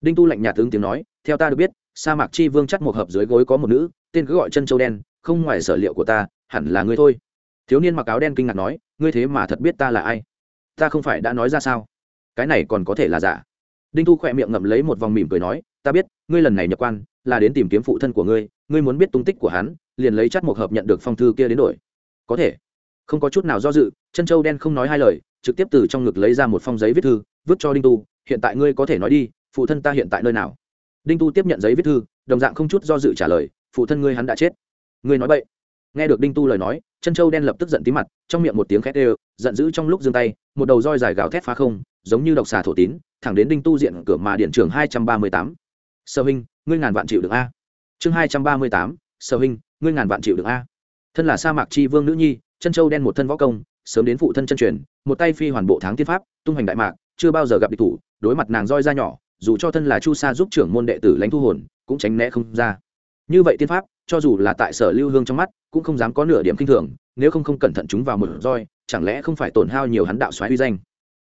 Đinh tu lạnh nhạt tướng tiếng nói, theo ta được biết, sa mạc chi vương chắt một hợp dưới gối có một nữ, tên cứ gọi chân châu đen, không ngoài sở liệu của ta, hẳn là ngươi thôi. Thiếu niên mặc áo đen kinh ngạc nói, ngươi thế mà thật biết ta là ai? Ta không phải đã nói ra sao? Cái này còn có thể là giả? Đinh tu khỏe miệng ngậm lấy một vòng mỉm cười nói, ta biết, ngươi lần này nhập quan, là đến tìm kiếm phụ thân của ngươi ngươi muốn biết tung tích của hắn, liền lấy chắt một hợp nhận được phong thư kia đến đổi. Có thể. Không có chút nào do dự, chân châu đen không nói hai lời, trực tiếp từ trong ngực lấy ra một phong giấy viết thư, vứt cho đinh tu, hiện tại ngươi có thể nói đi phụ thân ta hiện tại nơi nào? Đinh tu tiếp nhận giấy viết thư, đồng dạng không chút do dự trả lời, phụ thân ngươi hắn đã chết. Ngươi nói vậy nghe được đinh tu lời nói, chân châu đen lập tức giận tí mặt, trong miệng một tiếng khét ê giận dữ trong lúc giương tay, một đầu roi dài gào thét phá không, giống như độc xà thổ tín, thẳng đến đinh tu diện cửa mà điện trường hai trăm ba mươi tám. Sơ hình ngươi ngàn vạn triệu được a. Chương hai trăm ba mươi tám sơ hình ngươi ngàn vạn triệu được a. Thân là sa mạc chi vương nữ nhi, chân châu đen một thân võ công, sớm đến phụ thân chân truyền, một tay phi hoàn bộ tháng tiên pháp, tung hoành đại mạc, chưa bao giờ gặp địch thủ, đối mặt nàng roi ra nhỏ dù cho thân là chu sa giúp trưởng môn đệ tử lãnh thu hồn, cũng tránh né không ra. Như vậy tiên pháp, cho dù là tại sở lưu hương trong mắt, cũng không dám có nửa điểm kinh thường, nếu không không cẩn thận chúng vào một roi, chẳng lẽ không phải tổn hao nhiều hắn đạo xoáy uy danh?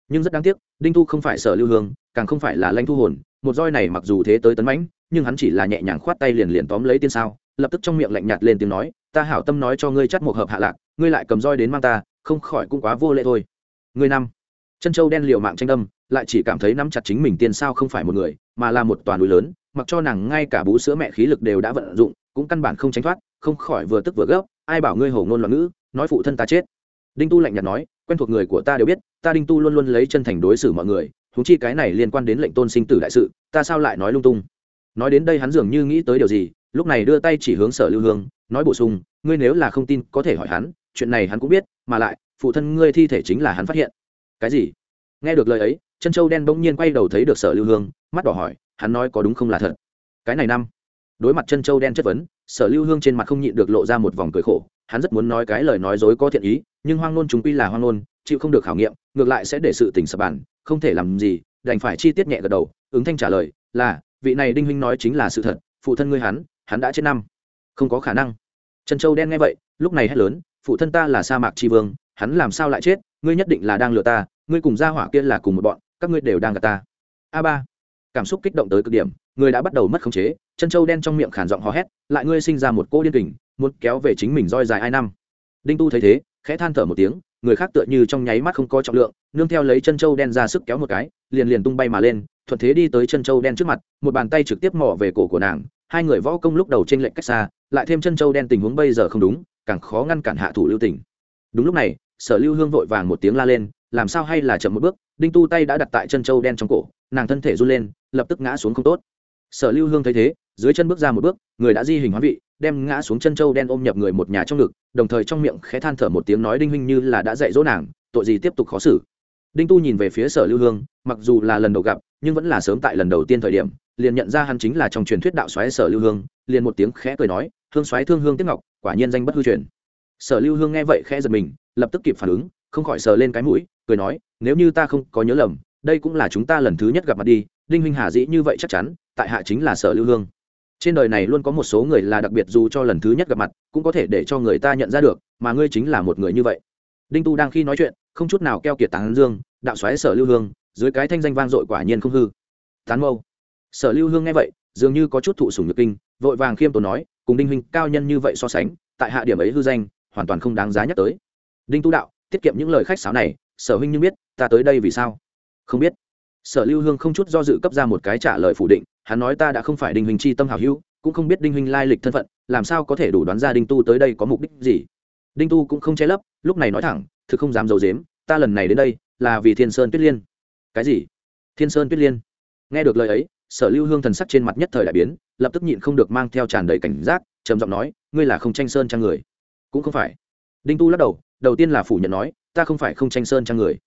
Nhưng rất đáng tiếc, đinh thu không phải sở lưu hương, càng không phải là lãnh thu hồn, một roi này mặc dù thế tới tấn mãnh, nhưng hắn chỉ là nhẹ nhàng khoát tay liền liền tóm lấy tiên sao, lập tức trong miệng lạnh nhạt lên tiếng nói, ta hảo tâm nói cho ngươi chắt một hợp hạ lạc, ngươi lại cầm roi đến mang ta, không khỏi cũng quá vô lệ thôi. Ngươi năm. Chân châu đen liều mạng tranh đâm lại chỉ cảm thấy nắm chặt chính mình tiên sao không phải một người, mà là một toàn núi lớn, mặc cho nàng ngay cả bú sữa mẹ khí lực đều đã vận dụng, cũng căn bản không tránh thoát, không khỏi vừa tức vừa gấp, ai bảo ngươi hổ ngôn loạn ngữ, nói phụ thân ta chết. Đinh tu lạnh nhạt nói, quen thuộc người của ta đều biết, ta đinh tu luôn luôn lấy chân thành đối xử mọi người húng chi cái này liên quan đến lệnh tôn sinh tử đại sự, ta sao lại nói lung tung? Nói đến đây hắn dường như nghĩ tới điều gì, lúc này đưa tay chỉ hướng sở lưu hương, nói bổ sung, ngươi nếu là không tin có thể hỏi hắn, chuyện này hắn cũng biết, mà lại, phụ thân ngươi thi thể chính là hắn phát hiện. Cái gì? Nghe được lời ấy chân châu đen bỗng nhiên quay đầu thấy được sở lưu hương, mắt đỏ hỏi, hắn nói có đúng không là thật? Cái này năm. Đối mặt chân châu đen chất vấn, sở lưu hương trên mặt không nhịn được lộ ra một vòng cười khổ, hắn rất muốn nói cái lời nói dối có thiện ý, nhưng hoang nôn chúng quy là hoang nôn chịu không được khảo nghiệm, ngược lại sẽ để sự tình sập bàn không thể làm gì, đành phải chi tiết nhẹ gật đầu, ứng thanh trả lời, là, vị này đinh huynh nói chính là sự thật, phụ thân ngươi hắn hắn đã chết năm. Không có khả năng. Trần châu đen nghe vậy, lúc này hét lớn, phụ thân ta là sa mạc tri vương, hắn làm sao lại chết, ngươi nhất định là đang lừa ta, ngươi cùng gia hỏa kia là cùng một bọn các ngươi đều đang gạt ta. A ba. Cảm xúc kích động tới cực điểm, người đã bắt đầu mất khống chế, chân châu đen trong miệng khản giọng hò hét, lại ngươi sinh ra một cô điên kình, muốn kéo về chính mình roi dài hai năm. Đinh tu thấy thế, khẽ than thở một tiếng, người khác tựa như trong nháy mắt không có trọng lượng, nương theo lấy chân châu đen ra sức kéo một cái, liền liền tung bay mà lên, thuận thế đi tới chân châu đen trước mặt, một bàn tay trực tiếp mỏ về cổ của nàng, hai người võ công lúc đầu trên lệnh cách xa, lại thêm chân châu đen tình huống bây giờ không đúng, càng khó ngăn cản hạ thủ lưu tình. Đúng lúc này, sở lưu hương vội vàng một tiếng la lên làm sao hay là chậm một bước, đinh tu tay đã đặt tại chân châu đen trong cổ, nàng thân thể run lên, lập tức ngã xuống không tốt. Sở lưu hương thấy thế, dưới chân bước ra một bước, người đã di hình hóa vị, đem ngã xuống chân châu đen ôm nhập người một nhà trong ngực, đồng thời trong miệng khẽ than thở một tiếng nói đinh huynh như là đã dạy dỗ nàng, tội gì tiếp tục khó xử. Đinh tu nhìn về phía sở lưu hương, mặc dù là lần đầu gặp, nhưng vẫn là sớm tại lần đầu tiên thời điểm, liền nhận ra hắn chính là trong truyền thuyết đạo xoáy sở lưu hương, liền một tiếng khẽ cười nói, hương xoáy thương hương tiếp ngọc, quả nhiên danh bất hư truyền. Sở lưu hương nghe vậy khẽ giật mình, lập tức kịp phản ứng không khỏi sờ lên cái mũi, cười nói, nếu như ta không có nhớ lầm, đây cũng là chúng ta lần thứ nhất gặp mặt đi, đinh huynh hà dĩ như vậy chắc chắn, tại hạ chính là sở lưu hương. Trên đời này luôn có một số người là đặc biệt dù cho lần thứ nhất gặp mặt, cũng có thể để cho người ta nhận ra được, mà ngươi chính là một người như vậy. Đinh tu đang khi nói chuyện, không chút nào keo kiệt tán dương, đạo xoáy sở lưu hương, dưới cái thanh danh vang dội quả nhiên không hư. Tán mâu. Sở lưu hương nghe vậy, dường như có chút thụ sủng nhược kinh, vội vàng khiêm tốn nói, cùng đinh huynh cao nhân như vậy so sánh, tại hạ điểm ấy hư danh, hoàn toàn không đáng giá nhắc tới. Đinh tu đạo tiết kiệm những lời khách sáo này, sở huynh như biết, ta tới đây vì sao? Không biết. Sở lưu hương không chút do dự cấp ra một cái trả lời phủ định, hắn nói ta đã không phải đinh huynh chi tâm hảo hữu, cũng không biết đinh huynh lai lịch thân phận, làm sao có thể đủ đoán ra đinh tu tới đây có mục đích gì. Đinh tu cũng không che lấp, lúc này nói thẳng, thực không dám d i ấ u dếm ta lần này đến đây, là vì thiên sơn tuyết liên. Cái gì? Thiên sơn tuyết liên? Nghe được lời ấy, sở lưu hương thần sắc trên mặt nhất thời đại biến, lập tức nhịn không được mang theo tràn đầy cảnh giác, trầm giọng nói, ngươi là không tranh sơn trang người. Cũng không phải. Đinh tu lắc đầu đầu tiên là phủ nhận nói, ta không phải không tranh sơn trang người.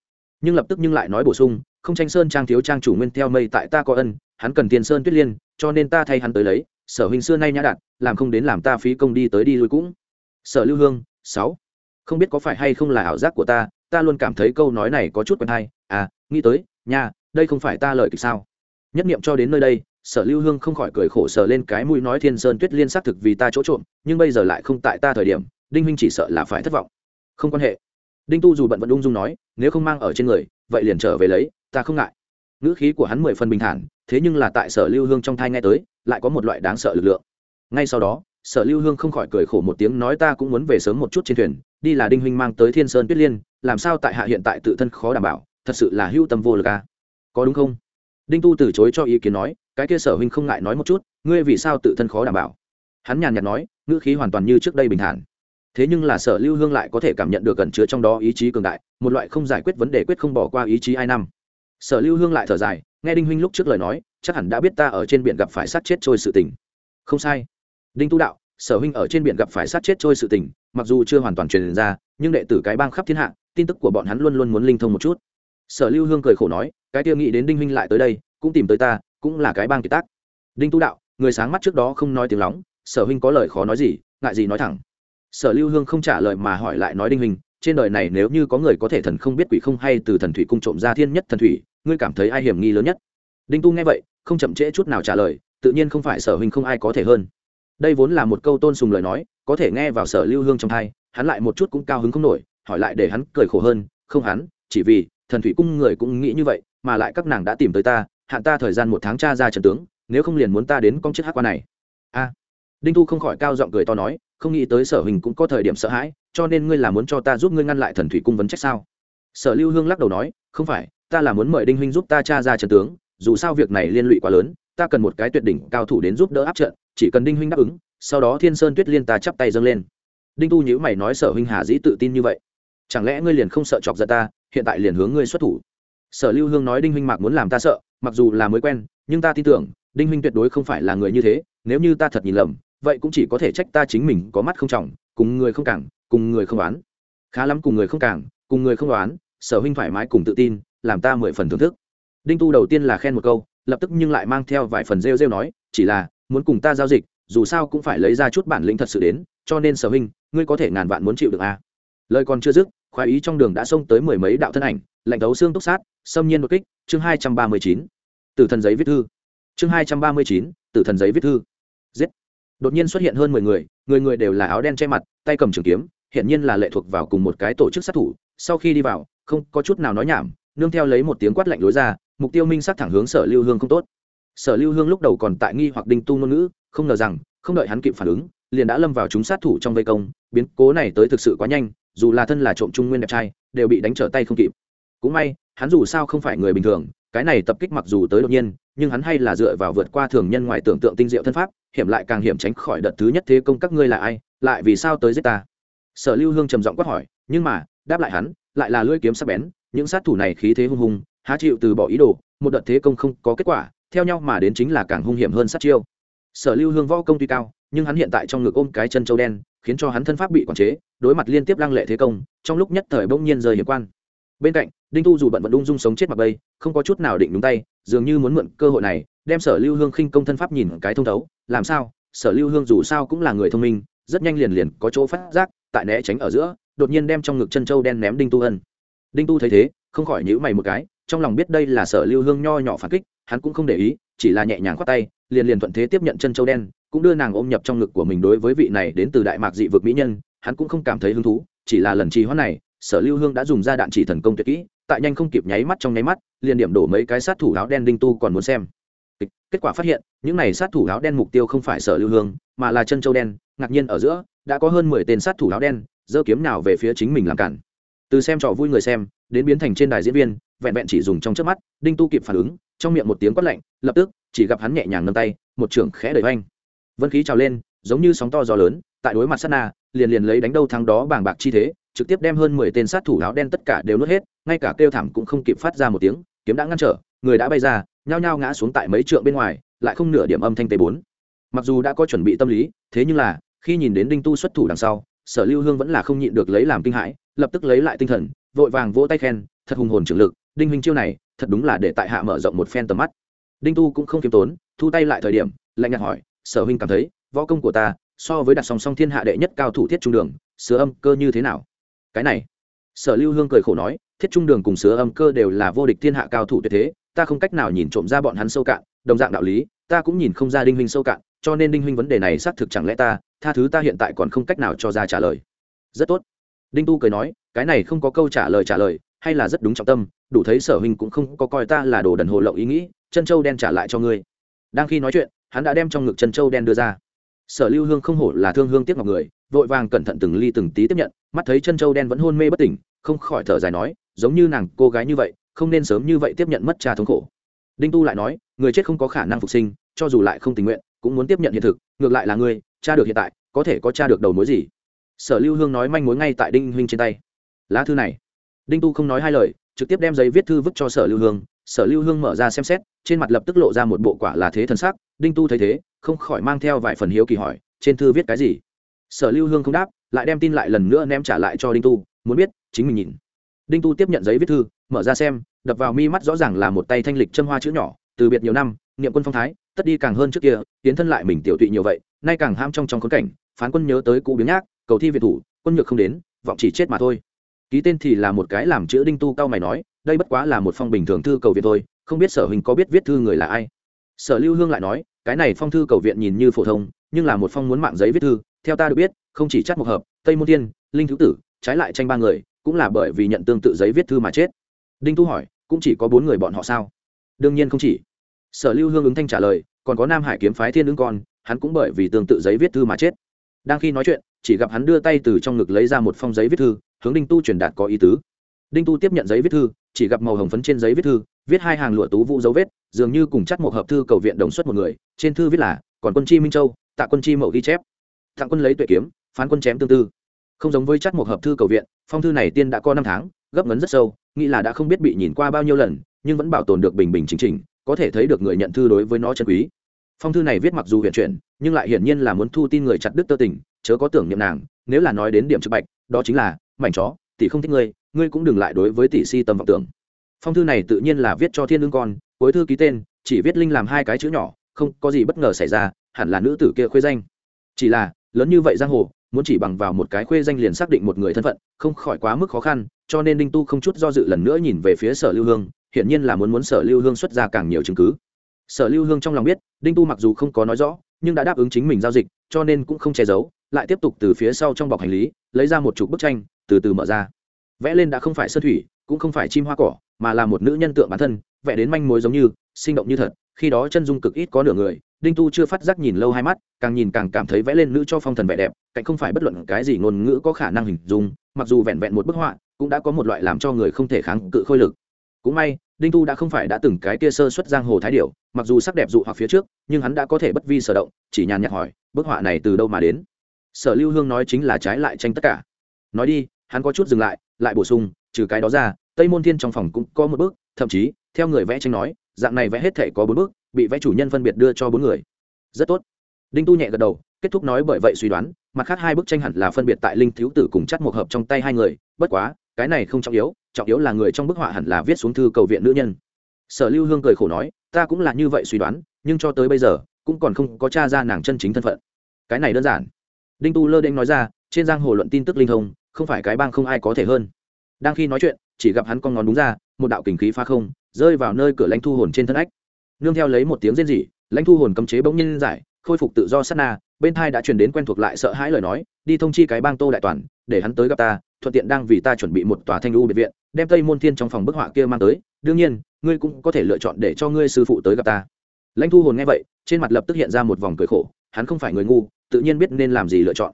Nhưng lập tức nhưng lại nói bổ sung, không tranh sơn trang thiếu trang chủ nguyên theo mây tại ta có ân, hắn cần tiền sơn tuyết liên, cho nên ta thay hắn tới lấy, sở huynh xưa nay nhã đạt làm không đến làm ta phí công đi tới đi lui cũng. Sở lưu hương, sáu, không biết có phải hay không là ảo giác của ta ta luôn cảm thấy câu nói này có chút quen hay. À nghĩ tới, nha, đây không phải ta lợi kịch sao? Nhất niệm cho đến nơi đây, sở lưu hương không khỏi cười khổ sở lên cái mũi nói thiên sơn tuyết liên xác thực vì ta chỗ trộm, nhưng bây giờ lại không tại ta thời điểm, đinh huynh chỉ sợ là phải thất vọng không quan hệ. Đinh tu dù bận vẫn ung dung nói, nếu không mang ở trên người, vậy liền trở về lấy, ta không ngại. Ngữ khí của hắn mười phần bình thản, thế nhưng là tại sở lưu hương trong thai nghe tới, lại có một loại đáng sợ lực lượng. Ngay sau đó, sở lưu hương không khỏi cười khổ một tiếng nói ta cũng muốn về sớm một chút trên thuyền, đi là đinh huynh mang tới thiên sơn tuyết liên, làm sao tại hạ hiện tại tự thân khó đảm bảo, thật sự là hữu tâm vô lực à? có đúng không? Đinh tu từ chối cho ý kiến nói, cái kia sở huynh không ngại nói một chút, ngươi vì sao tự thân khó đảm bảo? Hắn nhàn nhạt nói, ngữ khí hoàn toàn như trước đây bình thản thế nhưng là sở lưu hương lại có thể cảm nhận được cẩn chứa trong đó ý chí cường đại, một loại không giải quyết vấn đề quyết không bỏ qua ý chí ai năm. Sở lưu hương lại thở dài, nghe đinh huynh lúc trước lời nói, chắc hẳn đã biết ta ở trên biển gặp phải sát chết trôi sự tình. Không sai. Đinh tu đạo, sở huynh ở trên biển gặp phải sát chết trôi sự tình, mặc dù chưa hoàn toàn truyền ra, nhưng đệ tử cái bang khắp thiên hạ, tin tức của bọn hắn luôn luôn muốn linh thông một chút. Sở lưu hương cười khổ nói, cái tiêu nghĩ đến đinh huynh lại tới đây, cũng tìm tới ta, cũng là cái bang kiệt tác. Đinh tu đạo, người sáng mắt trước đó không nói tiếng lóng, sở huynh có lời khó nói gì, ngại gì nói thẳng sở lưu hương không trả lời mà hỏi lại nói đinh hình trên đời này nếu như có người có thể thần không biết quỷ không hay từ thần thủy cung trộm ra thiên nhất thần thủy, ngươi cảm thấy ai hiểm nghi lớn nhất? Đinh tu nghe vậy, không chậm trễ chút nào trả lời, tự nhiên không phải sở huynh không ai có thể hơn. Đây vốn là một câu tôn sùng lời nói, có thể nghe vào sở lưu hương trong thai hắn lại một chút cũng cao hứng không nổi, hỏi lại để hắn cười khổ hơn, không hắn, chỉ vì thần thủy cung người cũng nghĩ như vậy, mà lại các nàng đã tìm tới ta, hạn ta thời gian một tháng tra ra trận tướng, nếu không liền muốn ta đến con chiếc hát qua này. A. Đinh tu không khỏi cao giọng cười to nói không nghĩ tới sở hình cũng có thời điểm sợ hãi, cho nên ngươi là muốn cho ta giúp ngươi ngăn lại thần thủy cung vấn trách sao? Sở lưu hương lắc đầu nói, không phải, ta là muốn mời đinh huynh giúp ta tra ra trận tướng, dù sao việc này liên lụy quá lớn, ta cần một cái tuyệt đỉnh cao thủ đến giúp đỡ áp trận, chỉ cần đinh huynh đáp ứng, sau đó thiên sơn tuyết liên ta chắp tay dâng lên. Đinh tu nhữ mày nói sở huynh hà dĩ tự tin như vậy. Chẳng lẽ ngươi liền không sợ chọc giận ta, hiện tại liền hướng ngươi xuất thủ? Sở lưu hương nói đinh huynh mạc muốn làm ta sợ, mặc dù là mới quen, nhưng ta tin tưởng, đinh huynh tuyệt đối không phải là người như thế, nếu như ta thật nhìn lầm vậy cũng chỉ có thể trách ta chính mình có mắt không trọng cùng người không cảng cùng người không đoán, khá lắm cùng người không cảng cùng người không đoán, sở huynh thoải mái cùng tự tin làm ta mười phần thưởng thức. Đinh tu đầu tiên là khen một câu lập tức nhưng lại mang theo vài phần rêu rêu nói chỉ là muốn cùng ta giao dịch dù sao cũng phải lấy ra chút bản lĩnh thật sự đến cho nên sở huynh ngươi có thể ngàn vạn muốn chịu được à. lời còn chưa dứt khoái ý trong đường đã xông tới mười mấy đạo thân ảnh lạnh thấu xương túc sát xâm nhiên đột kích chương hai trăm ba mươi chín. Từ thần giấy viết thư. Chương hai trăm ba mươi chín từ thần giấy viết thư đột nhiên xuất hiện hơn mười người người người đều là áo đen che mặt, tay cầm trường kiếm hiện nhiên là lệ thuộc vào cùng một cái tổ chức sát thủ. Sau khi đi vào, không có chút nào nói nhảm, nương theo lấy một tiếng quát lạnh lối ra, mục tiêu minh sát thẳng hướng sở lưu hương không tốt. Sở lưu hương lúc đầu còn tại nghi hoặc đinh tu ngôn ngữ, không ngờ rằng, không đợi hắn kịp phản ứng, liền đã lâm vào chúng sát thủ trong vây công. Biến cố này tới thực sự quá nhanh, dù là thân là trộm trung nguyên đẹp trai, đều bị đánh trở tay không kịp. Cũng may, hắn dù sao không phải người bình thường, cái này tập kích mặc dù tới đột nhiên nhưng hắn hay là dựa vào vượt qua thường nhân ngoài tưởng tượng tinh diệu thân pháp, hiểm lại càng hiểm tránh khỏi đợt thứ nhất thế công các ngươi là ai, lại vì sao tới giết ta? Sở lưu hương trầm giọng quát hỏi, nhưng mà, đáp lại hắn, lại là lưỡi kiếm sắc bén, những sát thủ này khí thế hung hùng, há chịu từ bỏ ý đồ, một đợt thế công không có kết quả, theo nhau mà đến chính là càng hung hiểm hơn sát chiêu. Sở lưu hương võ công tuy cao, nhưng hắn hiện tại trong ngực ôm cái chân châu đen, khiến cho hắn thân pháp bị quản chế, đối mặt liên tiếp lăng lệ thế công, trong lúc nhất thời bỗng nhiên rời hiểm quan bên cạnh, đinh tu dù bận vận ung dung sống chết mặc bây không có chút nào định đúng tay, dường như muốn mượn cơ hội này, đem sở lưu hương khinh công thân pháp nhìn cái thông thấu. Làm sao? Sở lưu hương dù sao cũng là người thông minh, rất nhanh liền liền có chỗ phát giác, tại né tránh ở giữa, đột nhiên đem trong ngực chân châu đen ném đinh tu ân. Đinh tu thấy thế, không khỏi nhữ mày một cái, trong lòng biết đây là sở lưu hương nho nhỏ phản kích, hắn cũng không để ý, chỉ là nhẹ nhàng khoát tay, liền liền thuận thế tiếp nhận chân châu đen, cũng đưa nàng ôm nhập trong ngực của mình đối với vị này đến từ đại mạc dị vực mỹ nhân, hắn cũng không cảm thấy hứng thú, chỉ là lần trì hoãn này sở lưu hương đã dùng ra đạn chỉ thần công tuyệt kỹ, tại nhanh không kịp nháy mắt trong nháy mắt, liền điểm đổ mấy cái sát thủ áo đen đinh tu còn muốn xem. Kết quả phát hiện, những này sát thủ áo đen mục tiêu không phải sở lưu hương, mà là chân châu đen, ngạc nhiên ở giữa, đã có hơn mười tên sát thủ áo đen, giơ kiếm nào về phía chính mình làm cản. Từ xem trò vui người xem, đến biến thành trên đài diễn viên, vẹn vẹn chỉ dùng trong trước mắt, đinh tu kịp phản ứng, trong miệng một tiếng quát lạnh, lập tức, chỉ gặp hắn nhẹ nhàng nâng tay, một trưởng khẽ đẩy oanh. Vân khí trào lên, giống như sóng to gió lớn, tại đối mặt sát na, liền liền lấy đánh đâu thắng đó bảng bạc chi thế trực tiếp đem hơn mười tên sát thủ áo đen tất cả đều nuốt hết, ngay cả kêu thảm cũng không kịp phát ra một tiếng, kiếm đã ngăn trở, người đã bay ra, nhao nhao ngã xuống tại mấy trượng bên ngoài, lại không nửa điểm âm thanh tê bốn. Mặc dù đã có chuẩn bị tâm lý, thế nhưng là, khi nhìn đến đinh tu xuất thủ đằng sau, sở lưu hương vẫn là không nhịn được lấy làm kinh hãi, lập tức lấy lại tinh thần, vội vàng vỗ tay khen, thật hùng hồn trưởng lực, đinh huynh chiêu này, thật đúng là để tại hạ mở rộng một phen tầm mắt. Đinh tu cũng không k i ê m tốn, thu tay lại thời điểm, lạnh nhạt hỏi, sở huynh cảm thấy, võ công của ta, so với đặt song song thiên hạ đệ nhất cao thủ thiết trung đường, sứa âm cơ như thế nào? Cái này. Sở lưu hương cười khổ nói, thiết trung đường cùng sứa âm cơ đều là vô địch thiên hạ cao thủ tuyệt thế, ta không cách nào nhìn trộm ra bọn hắn sâu cạn, đồng dạng đạo lý, ta cũng nhìn không ra đinh huynh sâu cạn, cho nên đinh huynh vấn đề này xác thực chẳng lẽ ta, tha thứ ta hiện tại còn không cách nào cho ra trả lời. Rất tốt. Đinh tu cười nói, cái này không có câu trả lời trả lời, hay là rất đúng trọng tâm, đủ thấy sở huynh cũng không có coi ta là đồ đần hồ lậu ý nghĩ, chân châu đen trả lại cho ngươi. Đang khi nói chuyện, hắn đã đem trong ngực chân châu đen đưa ra. Sở lưu hương không hổ là thương hương tiếc ngọc người vội vàng cẩn thận từng ly từng tí tiếp nhận, mắt thấy chân châu đen vẫn hôn mê bất tỉnh, không khỏi thở dài nói, giống như nàng cô gái như vậy, không nên sớm như vậy tiếp nhận mất cha thống khổ. Đinh tu lại nói, người chết không có khả năng phục sinh, cho dù lại không tình nguyện, cũng muốn tiếp nhận hiện thực, ngược lại là ngươi cha được hiện tại, có thể có cha được đầu mối gì? Sở lưu hương nói manh mối ngay tại đinh huynh trên tay. Lá thư này. Đinh tu không nói hai lời, trực tiếp đem giấy viết thư vứt cho sở lưu hương. Sở lưu hương mở ra xem xét, trên mặt lập tức lộ ra một bộ quả là thế thần sắc. Đinh tu thấy thế, không khỏi mang theo vài phần hiếu kỳ hỏi, trên thư viết cái gì? Sở lưu hương không đáp, lại đem tin lại lần nữa ném trả lại cho đinh tu, muốn biết, chính mình nhìn. Đinh tu tiếp nhận giấy viết thư, mở ra xem, đập vào mi mắt rõ ràng là một tay thanh lịch châm hoa chữ nhỏ, từ biệt nhiều năm, niệm quân phong thái, tất đi càng hơn trước kia, tiến thân lại mình tiểu tụy nhiều vậy, nay càng ham trong trong khốn cảnh, phán quân nhớ tới cũ biếng nhác, cầu thi việt thủ, quân nhược không đến, vọng chỉ chết mà thôi. Ký tên thì là một cái làm chữ đinh tu cao mày nói, đây bất quá là một phong bình thường thư cầu viện thôi, không biết sở hình có biết viết thư người là ai. Sở lưu hương lại nói, cái này phong thư cầu viện nhìn như phổ thông, nhưng là một phong muốn mạng giấy viết thư theo ta được biết không chỉ chắc một hợp tây môn Thiên, linh thứ tử trái lại tranh ba người cũng là bởi vì nhận tương tự giấy viết thư mà chết. Đinh tu hỏi cũng chỉ có bốn người bọn họ sao? Đương nhiên không chỉ. Sở lưu hương ứng thanh trả lời còn có nam hải kiếm phái thiên ứng con hắn cũng bởi vì tương tự giấy viết thư mà chết. Đang khi nói chuyện chỉ gặp hắn đưa tay từ trong ngực lấy ra một phong giấy viết thư hướng đinh tu truyền đạt có ý tứ. Đinh tu tiếp nhận giấy viết thư chỉ gặp màu hồng phấn trên giấy viết thư viết hai hàng lụa tú vũ dấu vết dường như cùng chắc một hợp thư cầu viện đồng xuất một người trên thư viết là còn quân chi minh châu tạ quân chi mậu ghi chép thặng quân lấy tuệ kiếm, phán quân chém tương tư. Không giống với chắc một hợp thư cầu viện, phong thư này tiên đã có năm tháng, gấp ngấn rất sâu, nghĩ là đã không biết bị nhìn qua bao nhiêu lần, nhưng vẫn bảo tồn được bình bình chính chỉnh, có thể thấy được người nhận thư đối với nó chân quý. Phong thư này viết mặc dù huyền chuyển, nhưng lại hiển nhiên là muốn thu tin người chặt đứt tơ tình, chớ có tưởng niệm nàng, nếu là nói đến điểm trực bạch, đó chính là, mảnh chó, tỷ không thích ngươi ngươi cũng đừng lại đối với tỷ si tâm vọng tưởng. Phong thư này tự nhiên là viết cho thiên lương con, cuối thư ký tên, chỉ viết linh làm hai cái chữ nhỏ, không có gì bất ngờ xảy ra, hẳn là nữ tử kia khuê danh. Chỉ là lớn như vậy giang hồ, muốn chỉ bằng vào một cái khuê danh liền xác định một người thân phận, không khỏi quá mức khó khăn, cho nên đinh tu không chút do dự lần nữa nhìn về phía sở lưu hương, hiển nhiên là muốn muốn sở lưu hương xuất ra càng nhiều chứng cứ. Sở lưu hương trong lòng biết, đinh tu mặc dù không có nói rõ, nhưng đã đáp ứng chính mình giao dịch, cho nên cũng không che giấu, lại tiếp tục từ phía sau trong bọc hành lý, lấy ra một chục bức tranh, từ từ mở ra. Vẽ lên đã không phải sơn thủy, cũng không phải chim hoa cỏ, mà là một nữ nhân tượng bản thân, vẽ đến manh mối giống như, sinh động như thật khi đó chân dung cực ít có nửa người, đinh tu chưa phát giác nhìn lâu hai mắt, càng nhìn càng cảm thấy vẽ lên nữ cho phong thần vẻ đẹp, cạnh không phải bất luận cái gì ngôn ngữ có khả năng hình dung, mặc dù vẹn vẹn một bức họa, cũng đã có một loại làm cho người không thể kháng cự khôi lực. Cũng may, đinh tu đã không phải đã từng cái kia sơ xuất giang hồ thái điệu mặc dù sắc đẹp dụ hoặc phía trước, nhưng hắn đã có thể bất vi sở động, chỉ nhàn nhạt hỏi, bức họa này từ đâu mà đến? Sở lưu hương nói chính là trái lại tranh tất cả. Nói đi, hắn có chút dừng lại lại bổ sung, trừ cái đó ra, tây môn thiên trong phòng cũng có một bức, thậm chí, theo người vẽ tranh nói dạng này vẽ hết thể có bốn bước, bị vẽ chủ nhân phân biệt đưa cho bốn người. Rất tốt. Đinh tu nhẹ gật đầu kết thúc nói bởi vậy suy đoán mặt khác hai bức tranh hẳn là phân biệt tại linh thiếu tử cùng chắt một hợp trong tay hai người bất quá cái này không trọng yếu trọng yếu là người trong bức họa hẳn là viết xuống thư cầu viện nữ nhân. Sở lưu hương cười khổ nói ta cũng là như vậy suy đoán nhưng cho tới bây giờ cũng còn không có t r a ra nàng chân chính thân phận. Cái này đơn giản. Đinh tu lơ đ ê n nói ra trên giang hồ luận tin tức linh thông không phải cái bang không ai có thể hơn. Đang khi nói chuyện chỉ gặp hắn con ngón đúng ra một đạo kình khí phá không rơi vào nơi cửa lãnh thu hồn trên thân ách. Nương theo lấy một tiếng rên rỉ, lãnh thu hồn cấm chế bỗng nhiên giải, khôi phục tự do sát na, bên thai đã truyền đến quen thuộc lại sợ hãi lời nói, đi thông chi cái bang tô đại toàn, để hắn tới gặp ta, thuận tiện đang vì ta chuẩn bị một tòa thanh lưu biệt viện, đem tây môn thiên trong phòng bức họa kia mang tới, đương nhiên, ngươi cũng có thể lựa chọn để cho ngươi sư phụ tới gặp ta. Lãnh thu hồn nghe vậy, trên mặt lập tức hiện ra một vòng cười khổ, hắn không phải người ngu, tự nhiên biết nên làm gì lựa chọn.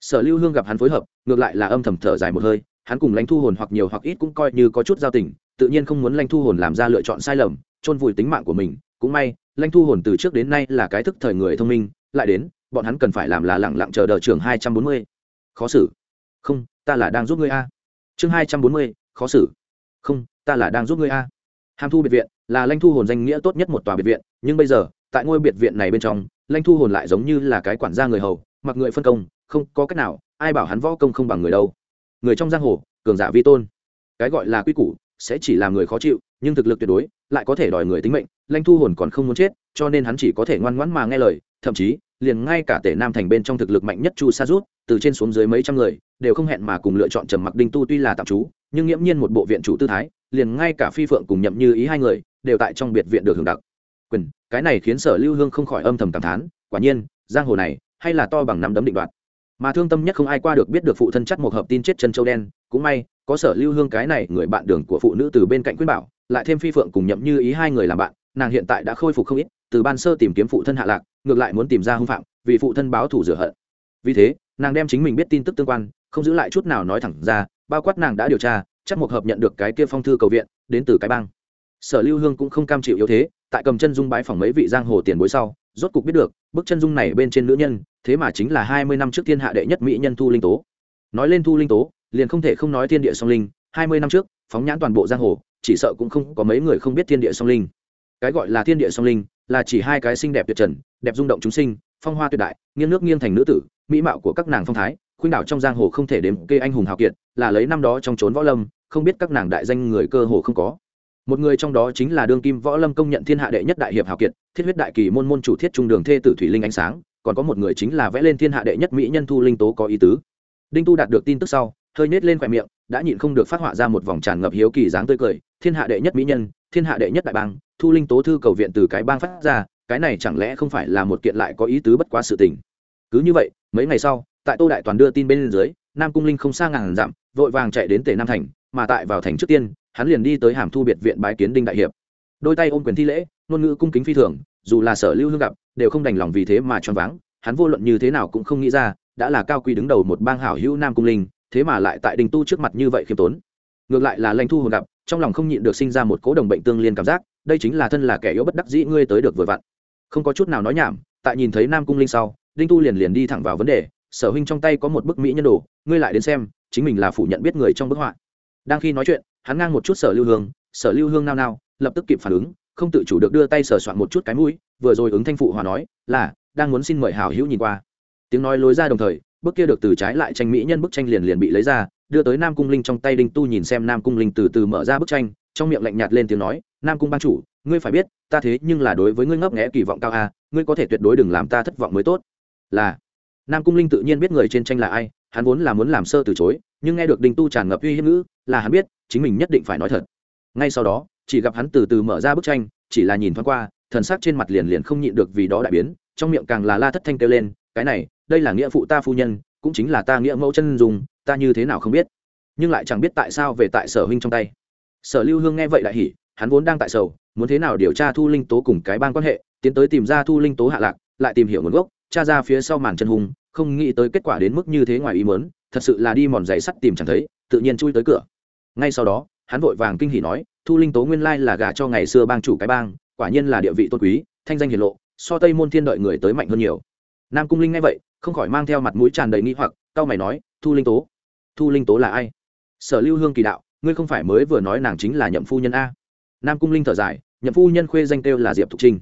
Sở lưu hương gặp hắn phối hợp, ngược lại là âm thầm thở dài một hơi, hắn cùng lãnh thu hồn hoặc nhiều hoặc ít cũng coi như có chút giao tình tự nhiên không muốn Lanh thu hồn làm ra lựa chọn sai lầm, chôn vùi tính mạng của mình. Cũng may, Lanh thu hồn từ trước đến nay là cái thức thời người thông minh, lại đến, bọn hắn cần phải làm là lẳng lặng chờ đợi trường hai trăm bốn mươi. Khó xử. Không, ta là đang giúp ngươi a. Chương hai trăm bốn mươi, khó xử. Không, ta là đang giúp ngươi a. Hàm thu biệt viện là Lanh thu hồn danh nghĩa tốt nhất một tòa biệt viện, nhưng bây giờ, tại ngôi biệt viện này bên trong, Lanh thu hồn lại giống như là cái quản gia người hầu, mặc người phân công, không có cách nào, ai bảo hắn võ công không bằng người đâu. Người trong giang hồ, cường giả vi tôn. Cái gọi là quy củ sẽ chỉ làm người khó chịu, nhưng thực lực tuyệt đối, lại có thể đòi người tính mệnh, lanh thu hồn còn không muốn chết, cho nên hắn chỉ có thể ngoan ngoãn mà nghe lời, thậm chí, liền ngay cả tể nam thành bên trong thực lực mạnh nhất chu sa rút, từ trên xuống dưới mấy trăm người, đều không hẹn mà cùng lựa chọn trầm mặc đinh tu tuy là tạm trú, nhưng nghiễm nhiên một bộ viện chủ tư thái, liền ngay cả phi phượng cùng nhậm như ý hai người, đều tại trong biệt viện được hưởng đặc. Quyền, cái này khiến sở lưu hương không khỏi âm thầm cảm thán, quả nhiên, giang hồ này, hay là to bằng nắm đấm định đoạt. Mà thương tâm nhất không ai qua được biết được phụ thân chắc một hợp tin chết chân châu đen, cũng may có sở lưu hương cái này người bạn đường của phụ nữ từ bên cạnh quyết bảo, lại thêm phi phượng cùng nhậm như ý hai người làm bạn, nàng hiện tại đã khôi phục không ít, từ ban sơ tìm kiếm phụ thân hạ lạc, ngược lại muốn tìm ra hung phạm, vì phụ thân báo thù rửa hận. Vì thế, nàng đem chính mình biết tin tức tương quan, không giữ lại chút nào nói thẳng ra, bao quát nàng đã điều tra, chắc một hợp nhận được cái kia phong thư cầu viện, đến từ cái bang. Sở lưu hương cũng không cam chịu yếu thế, tại cầm chân dung bái phỏng mấy vị giang hồ tiền bối sau, rốt cục biết được, bức chân dung này bên trên nữ nhân, thế mà chính là hai mươi năm trước thiên hạ đệ nhất mỹ nhân thu linh tố. Nói lên thu linh tố liền không thể không nói thiên địa song linh, hai mươi năm trước, phóng nhãn toàn bộ giang hồ, chỉ sợ cũng không có mấy người không biết thiên địa song linh. Cái gọi là thiên địa song linh là chỉ hai cái xinh đẹp tuyệt trần, đẹp rung động chúng sinh, phong hoa tuyệt đại, nghiêng nước nghiêng thành nữ tử, mỹ mạo của các nàng phong thái, khuynh đảo trong giang hồ không thể đếm kê anh hùng hào kiệt, là lấy năm đó trong trốn võ lâm, không biết các nàng đại danh người cơ hồ không có. Một người trong đó chính là đương kim võ lâm công nhận thiên hạ đệ nhất đại hiệp hào kiệt, thiết huyết đại kỳ môn môn chủ thiết trung đường thê tử thủy linh ánh sáng, còn có một người chính là vẽ lên thiên hạ đệ nhất mỹ nhân thu linh tố có ý tứ. Đinh tu đạt được tin tức sau hơi nết lên khỏe miệng, đã nhịn không được phát họa ra một vòng tràn ngập hiếu kỳ dáng tươi cười. Thiên hạ đệ nhất mỹ nhân, thiên hạ đệ nhất đại bang, thu linh tố thư cầu viện từ cái bang phát ra, cái này chẳng lẽ không phải là một kiện lại có ý tứ bất quá sự tình? Cứ như vậy, mấy ngày sau, tại tô đại toàn đưa tin bên dưới, nam cung linh không xa ngàn dặm, vội vàng chạy đến tề nam thành, mà tại vào thành trước tiên, hắn liền đi tới hàm thu biệt viện bái kiến đinh đại hiệp. Đôi tay ôm quyền thi lễ, ngôn ngữ cung kính phi thường, dù là sở lưu hương gặp, đều không đành lòng vì thế mà choáng váng. Hắn vô luận như thế nào cũng không nghĩ ra, đã là cao quý đứng đầu một bang hảo hữu nam cung linh thế mà lại tại đình tu trước mặt như vậy khiêm tốn. Ngược lại là lãnh thu hồn gặp, trong lòng không nhịn được sinh ra một cố đồng bệnh tương liên cảm giác, đây chính là thân là kẻ yếu bất đắc dĩ ngươi tới được vừa vặn. Không có chút nào nói nhảm, tại nhìn thấy nam cung linh sau, đinh tu liền liền đi thẳng vào vấn đề, sở huynh trong tay có một bức mỹ nhân đồ, ngươi lại đến xem, chính mình là phủ nhận biết người trong bức họa. Đang khi nói chuyện, hắn ngang một chút sở lưu hương, sở lưu hương nao nao, lập tức kịp phản ứng, không tự chủ được đưa tay sờ soạn một chút cái mũi, vừa rồi ứng thanh phụ hòa nói, là, đang muốn xin mời hảo hữu nhìn qua. Tiếng nói lối ra đồng thời bức kia được từ trái lại tranh mỹ nhân bức tranh liền liền bị lấy ra, đưa tới nam cung linh trong tay đinh tu nhìn xem nam cung linh từ từ mở ra bức tranh, trong miệng lạnh nhạt lên tiếng nói, nam cung ban chủ, ngươi phải biết, ta thế nhưng là đối với ngươi ngấp nghẽ kỳ vọng cao a, ngươi có thể tuyệt đối đừng làm ta thất vọng mới tốt. Là, nam cung linh tự nhiên biết người trên tranh là ai, hắn vốn là muốn làm sơ từ chối, nhưng nghe được đinh tu tràn ngập uy hiếp ngữ, là hắn biết, chính mình nhất định phải nói thật. Ngay sau đó, chỉ gặp hắn từ từ mở ra bức tranh, chỉ là nhìn thoáng qua, thần sắc trên mặt liền liền không nhịn được vì đó đại biến, trong miệng càng là la thất thanh kêu lên, cái này đây là nghĩa phụ ta phu nhân, cũng chính là ta nghĩa mẫu chân dùng ta như thế nào không biết. Nhưng lại chẳng biết tại sao về tại sở huynh trong tay. Sở lưu hương nghe vậy đại hỉ, hắn vốn đang tại sầu, muốn thế nào điều tra thu linh tố cùng cái ban quan hệ, tiến tới tìm ra thu linh tố hạ lạc, lại tìm hiểu nguồn gốc, tra ra phía sau màn chân hùng không nghĩ tới kết quả đến mức như thế ngoài ý mớn thật sự là đi mòn giày sắt tìm chẳng thấy, tự nhiên chui tới cửa. Ngay sau đó, hắn vội vàng kinh hỉ nói, thu linh tố nguyên lai là gả cho ngày xưa bang chủ cái bang, quả nhiên là địa vị tôn quý, thanh danh hiền lộ, so tây môn thiên đợi người tới mạnh hơn nhiều. Nam cung linh nghe vậy không khỏi mang theo mặt mũi tràn đầy nghi hoặc cao mày nói, thu linh tố, thu linh tố là ai? Sở lưu hương kỳ đạo, ngươi không phải mới vừa nói nàng chính là nhậm phu nhân a. Nam cung linh thở dài, nhậm phu nhân khuê danh kêu là diệp thục trinh.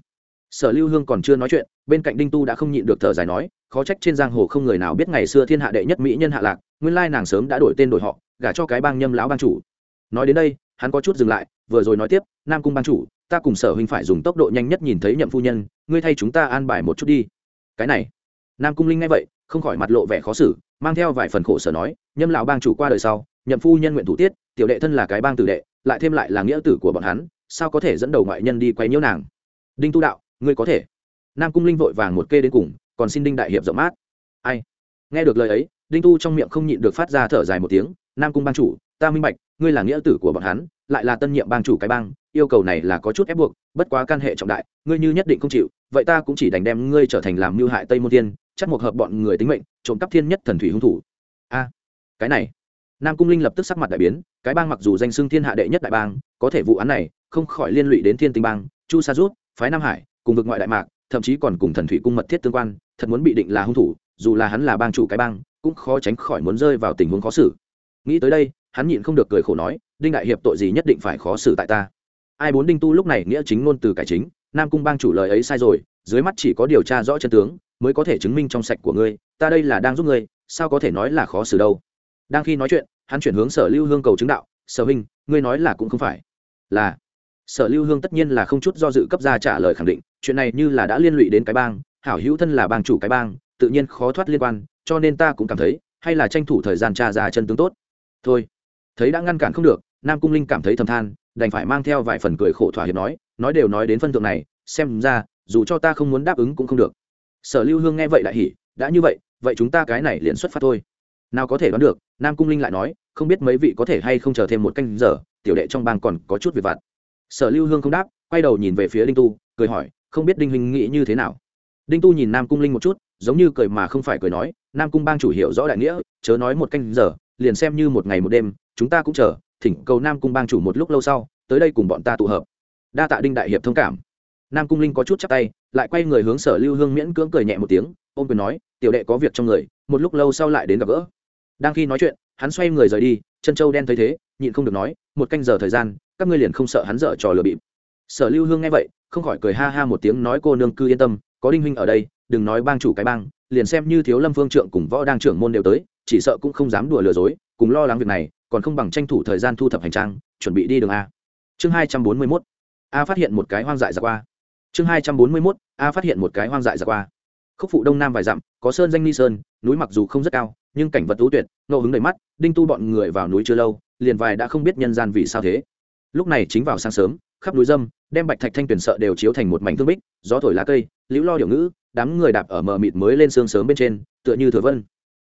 Sở lưu hương còn chưa nói chuyện, bên cạnh đinh tu đã không nhịn được thở dài nói, khó trách trên giang hồ không người nào biết ngày xưa thiên hạ đệ nhất mỹ nhân hạ lạc, nguyên lai nàng sớm đã đổi tên đổi họ, gả cho cái bang nhâm lão bang chủ. Nói đến đây, hắn có chút dừng lại, vừa rồi nói tiếp, nam cung bang chủ, ta cùng sở huynh phải dùng tốc độ nhanh nhất nhìn thấy nhậm phu nhân, ngươi thay chúng ta an bài một chút đi. Cái này nam cung linh nghe vậy, không khỏi mặt lộ vẻ khó xử, mang theo vài phần khổ sở nói, nhâm lão bang chủ qua đời sau, nhậm phu nhân nguyện thủ tiết, tiểu đệ thân là cái bang tử đệ, lại thêm lại là nghĩa tử của bọn hắn, sao có thể dẫn đầu ngoại nhân đi quay nhiễu nàng? Đinh tu đạo, ngươi có thể. Nam cung linh vội vàng một kê đến cùng, còn xin đinh đại hiệp rộng mát. Ai? Nghe được lời ấy, đinh tu trong miệng không nhịn được phát ra thở dài một tiếng, nam cung bang chủ, ta minh bạch, ngươi là nghĩa tử của bọn hắn, lại là tân nhiệm bang chủ cái bang, yêu cầu này là có chút ép buộc, bất quá can hệ trọng đại, ngươi như nhất định không chịu, vậy ta cũng chỉ đành đem ngươi trở thành làm mưu hại tây môn tiên chắc một hợp bọn người tính mệnh, trộm cắp thiên nhất thần thủy hung thủ. A, cái này. Nam cung linh lập tức sắc mặt đại biến, cái bang mặc dù danh xưng thiên hạ đệ nhất đại bang, có thể vụ án này không khỏi liên lụy đến thiên tinh bang, chu sa rút, phái nam hải, cùng vực ngoại đại mạc, thậm chí còn cùng thần thủy cung mật thiết tương quan, thật muốn bị định là hung thủ, dù là hắn là bang chủ cái bang, cũng khó tránh khỏi muốn rơi vào tình huống khó xử. Nghĩ tới đây, hắn nhịn không được cười khổ nói, đinh đại hiệp tội gì nhất định phải khó xử tại ta. Ai bốn đinh tu lúc này nghĩa chính ngôn từ cải chính, nam cung bang chủ lời ấy sai rồi dưới mắt chỉ có điều tra rõ chân tướng, mới có thể chứng minh trong sạch của ngươi, ta đây là đang giúp ngươi, sao có thể nói là khó xử đâu. Đang khi nói chuyện, hắn chuyển hướng sở lưu hương cầu chứng đạo, sở huynh, ngươi nói là cũng không phải. Là. Sở lưu hương tất nhiên là không chút do dự cấp ra trả lời khẳng định, chuyện này như là đã liên lụy đến cái bang, hảo hữu thân là bang chủ cái bang, tự nhiên khó thoát liên quan, cho nên ta cũng cảm thấy, hay là tranh thủ thời gian tra ra chân tướng tốt. Thôi. Thấy đã ngăn cản không được, nam cung linh cảm thấy thầm than, đành phải mang theo vài phần cười khổ thỏa hiệp nói nói đều nói đến phân thượng này, xem ra dù cho ta không muốn đáp ứng cũng không được. Sở lưu hương nghe vậy lại hỉ, đã như vậy vậy chúng ta cái này liền xuất phát thôi. Nào có thể đoán được, nam cung linh lại nói, không biết mấy vị có thể hay không chờ thêm một canh giờ, tiểu đệ trong bang còn có chút việc vặt. Sở lưu hương không đáp, quay đầu nhìn về phía đinh tu, cười hỏi, không biết đinh huynh nghĩ như thế nào? Đinh tu nhìn nam cung linh một chút, giống như cười mà không phải cười nói, nam cung bang chủ hiểu rõ đại nghĩa, chớ nói một canh giờ, liền xem như một ngày một đêm, chúng ta cũng chờ, thỉnh cầu nam cung bang chủ một lúc lâu sau, tới đây cùng bọn ta tụ hợp. Đa tạ đinh đại hiệp thông cảm nam cung linh có chút chắc tay, lại quay người hướng sở lưu hương miễn cưỡng cười nhẹ một tiếng, ôm quyền nói, tiểu đệ có việc trong người, một lúc lâu sau lại đến gặp gỡ. Đang khi nói chuyện, hắn xoay người rời đi, chân châu đen thấy thế, nhịn không được nói, một canh giờ thời gian, các ngươi liền không sợ hắn dở trò lừa bịp. Sở lưu hương nghe vậy, không khỏi cười ha ha một tiếng nói, cô nương cư yên tâm, có đinh huynh ở đây, đừng nói bang chủ cái bang, liền xem như thiếu lâm phương trượng cùng võ đang trưởng môn đều tới, chỉ sợ cũng không dám đùa lừa dối, cùng lo lắng việc này, còn không bằng tranh thủ thời gian thu thập hành trang, chuẩn bị đi đường a. Chương hai trăm bốn mươi mốt. A phát hiện một cái hoang dại ra qua chương hai trăm bốn mươi mốt, a phát hiện một cái hoang dại ra qua. Khúc phụ đông nam vài dặm, có sơn danh ni sơn, núi mặc dù không rất cao, nhưng cảnh vật tú tuyệt, ngẫu hứng đầy mắt, đinh tu bọn người vào núi chưa lâu, liền vài đã không biết nhân gian vì sao thế. Lúc này chính vào sáng sớm, khắp núi dâm, đem bạch thạch thanh tuyển sợ đều chiếu thành một mảnh thương bích, gió thổi lá cây, liễu lo điệu ngữ, đám người đạp ở mờ mịt mới lên sương sớm bên trên, tựa như thừa vân.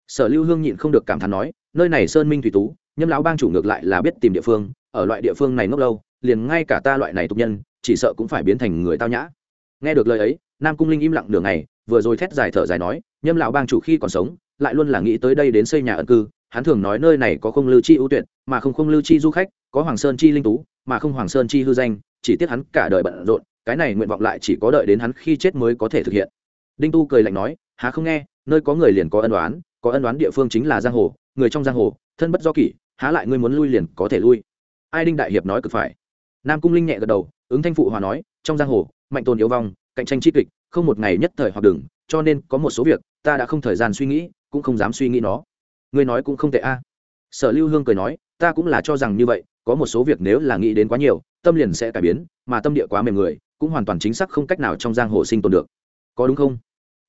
Sở lưu hương nhịn không được cảm thán nói, nơi này sơn minh thủy tú, nhâm lão bang chủ ngược lại là biết tìm địa phương, ở loại địa phương này ngốc lâu, liền ngay cả ta loại này tục nhân chỉ sợ cũng phải biến thành người tao nhã. Nghe được lời ấy, nam cung linh im lặng nửa ngày, vừa rồi thét dài thở dài nói, nhâm lão bang chủ khi còn sống, lại luôn là nghĩ tới đây đến xây nhà ẩn cư, hắn thường nói nơi này có không lưu chi ưu tuyệt, mà không không lưu chi du khách, có hoàng sơn chi linh tú, mà không hoàng sơn chi hư danh, chỉ tiếc hắn cả đời bận rộn, cái này nguyện vọng lại chỉ có đợi đến hắn khi chết mới có thể thực hiện. Đinh tu cười lạnh nói, há không nghe, nơi có người liền có ân đoán có ân đoán địa phương chính là giang hồ, người trong giang hồ, thân bất do kỷ, há lại ngươi muốn lui liền có thể lui. Ai đinh đại hiệp nói cực phải. Nam cung linh nhẹ gật đầu ứng thanh phụ hòa nói, trong giang hồ, mạnh tồn yếu vong, cạnh tranh chi kịch, không một ngày nhất thời hoặc đừng, cho nên có một số việc, ta đã không thời gian suy nghĩ, cũng không dám suy nghĩ nó. Ngươi nói cũng không tệ a. Sở lưu hương cười nói, ta cũng là cho rằng như vậy, có một số việc nếu là nghĩ đến quá nhiều, tâm liền sẽ cải biến, mà tâm địa quá mềm người, cũng hoàn toàn chính xác không cách nào trong giang hồ sinh tồn được. Có đúng không?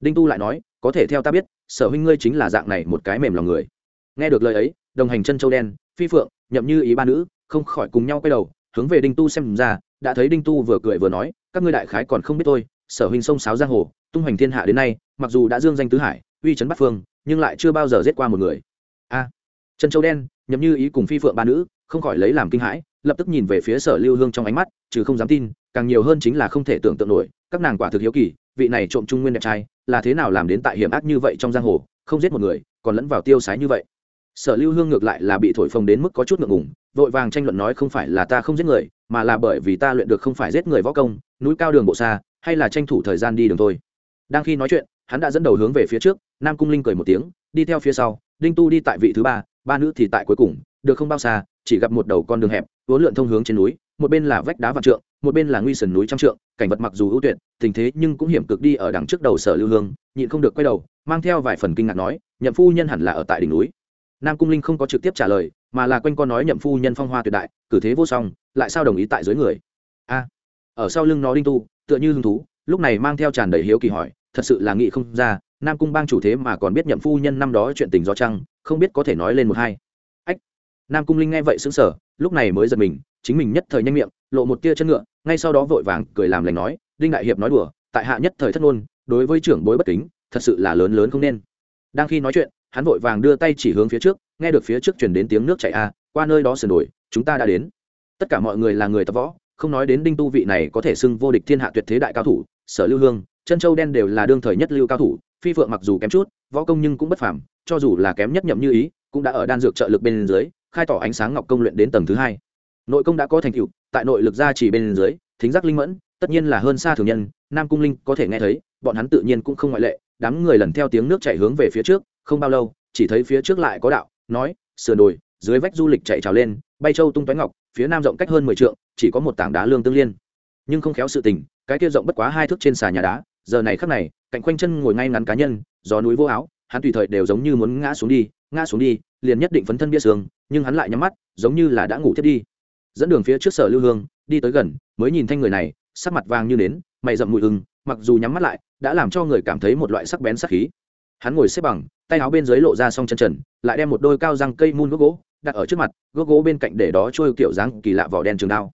Đinh tu lại nói, có thể theo ta biết, sở huynh ngươi chính là dạng này một cái mềm lòng người. Nghe được lời ấy, đồng hành chân châu đen, phi phượng, nhậm như ý ba nữ, không khỏi cùng nhau quay đầu hướng về đinh tu xem ra, đã thấy đinh tu vừa cười vừa nói, các ngươi đại khái còn không biết tôi, sở huynh sông sáo giang hồ, tung hoành thiên hạ đến nay, mặc dù đã dương danh tứ hải, uy chấn bắc phương, nhưng lại chưa bao giờ giết qua một người. A, Trần châu đen, nhậm như ý cùng phi phượng ba nữ, không khỏi lấy làm kinh hãi, lập tức nhìn về phía sở lưu hương trong ánh mắt chứ không dám tin, càng nhiều hơn chính là không thể tưởng tượng nổi, các nàng quả thực hiếu kỳ, vị này trộm trung nguyên đẹp trai, là thế nào làm đến tại hiểm ác như vậy trong giang hồ, không giết một người, còn lẫn vào tiêu sái như vậy sở lưu hương ngược lại là bị thổi phồng đến mức có chút ngượng ngùng, vội vàng tranh luận nói không phải là ta không giết người, mà là bởi vì ta luyện được không phải giết người võ công, núi cao đường bộ xa, hay là tranh thủ thời gian đi đường thôi. Đang khi nói chuyện, hắn đã dẫn đầu hướng về phía trước, nam cung linh cười một tiếng, đi theo phía sau, đinh tu đi tại vị thứ ba ba nữ thì tại cuối cùng, được không bao xa, chỉ gặp một đầu con đường hẹp, vốn lượn thông hướng trên núi, một bên là vách đá vạn trượng, một bên là nguy sườn núi trăm trượng, cảnh vật mặc dù ưu tuyệt, tình thế nhưng cũng hiểm cực đi ở đằng trước đầu sở lưu hương, nhịn không được quay đầu, mang theo vài phần kinh ngạc nói, nhậm phu nhân hẳn là ở tại đỉnh núi nam cung linh không có trực tiếp trả lời, mà là quanh con nói nhậm phu nhân phong hoa tuyệt đại, cử thế vô song, lại sao đồng ý tại dưới người? A, ở sau lưng nó đinh tu, tựa như hứng thú, lúc này mang theo tràn đầy hiếu kỳ hỏi, thật sự là nghị không ra, nam cung bang chủ thế mà còn biết nhậm phu nhân năm đó chuyện tình do trăng, không biết có thể nói lên một hai. Ách, nam cung linh nghe vậy xứng sở lúc này mới giật mình, chính mình nhất thời nhanh miệng, lộ một tia chân ngựa, ngay sau đó vội vàng cười làm lành nói, đinh đại hiệp nói đùa, tại hạ nhất thời thất ngôn, đối với trưởng bối bất kính, thật sự là lớn lớn không nên. Đang khi nói chuyện hắn vội vàng đưa tay chỉ hướng phía trước, nghe được phía trước chuyển đến tiếng nước chảy a qua nơi đó sườn đổi chúng ta đã đến. Tất cả mọi người là người tập võ, không nói đến đinh tu vị này có thể xưng vô địch thiên hạ tuyệt thế đại cao thủ, sở lưu hương, chân châu đen đều là đương thời nhất lưu cao thủ, phi phượng mặc dù kém chút, võ công nhưng cũng bất phàm, cho dù là kém nhất nhậm như ý, cũng đã ở đan dược trợ lực bên dưới, khai tỏ ánh sáng ngọc công luyện đến tầng thứ hai. Nội công đã có thành tựu, tại nội lực gia chỉ bên dưới, thính giác linh mẫn, tất nhiên là hơn xa thường nhân, nam cung linh có thể nghe thấy, bọn hắn tự nhiên cũng không ngoại lệ, đám người lần theo tiếng nước chạy hướng về phía trước không bao lâu, chỉ thấy phía trước lại có đạo, nói, sườn đồi, dưới vách du lịch chạy trào lên, bay châu tung toái ngọc, phía nam rộng cách hơn mười trượng, chỉ có một tảng đá lương tương liên. Nhưng không khéo sự tình, cái kia rộng bất quá hai thước trên xà nhà đá, giờ này khắc này, cạnh quanh chân ngồi ngay ngắn cá nhân, gió núi vô áo, hắn tùy thời đều giống như muốn ngã xuống đi, ngã xuống đi, liền nhất định phấn thân bia sương, nhưng hắn lại nhắm mắt, giống như là đã ngủ thiết đi. Dẫn đường phía trước sở lưu hương, đi tới gần, mới nhìn thanh người này, sắc mặt vàng như nến, mày rậm mùi hưng mặc dù nhắm mắt lại, đã làm cho người cảm thấy một loại sắc bén sắc khí hắn ngồi xếp bằng, tay áo bên dưới lộ ra xong chân trần, lại đem một đôi cao răng cây mun gốc gỗ đặt ở trước mặt gốc gỗ bên cạnh để đó trôi kiểu dáng kỳ lạ vỏ đen trường đao.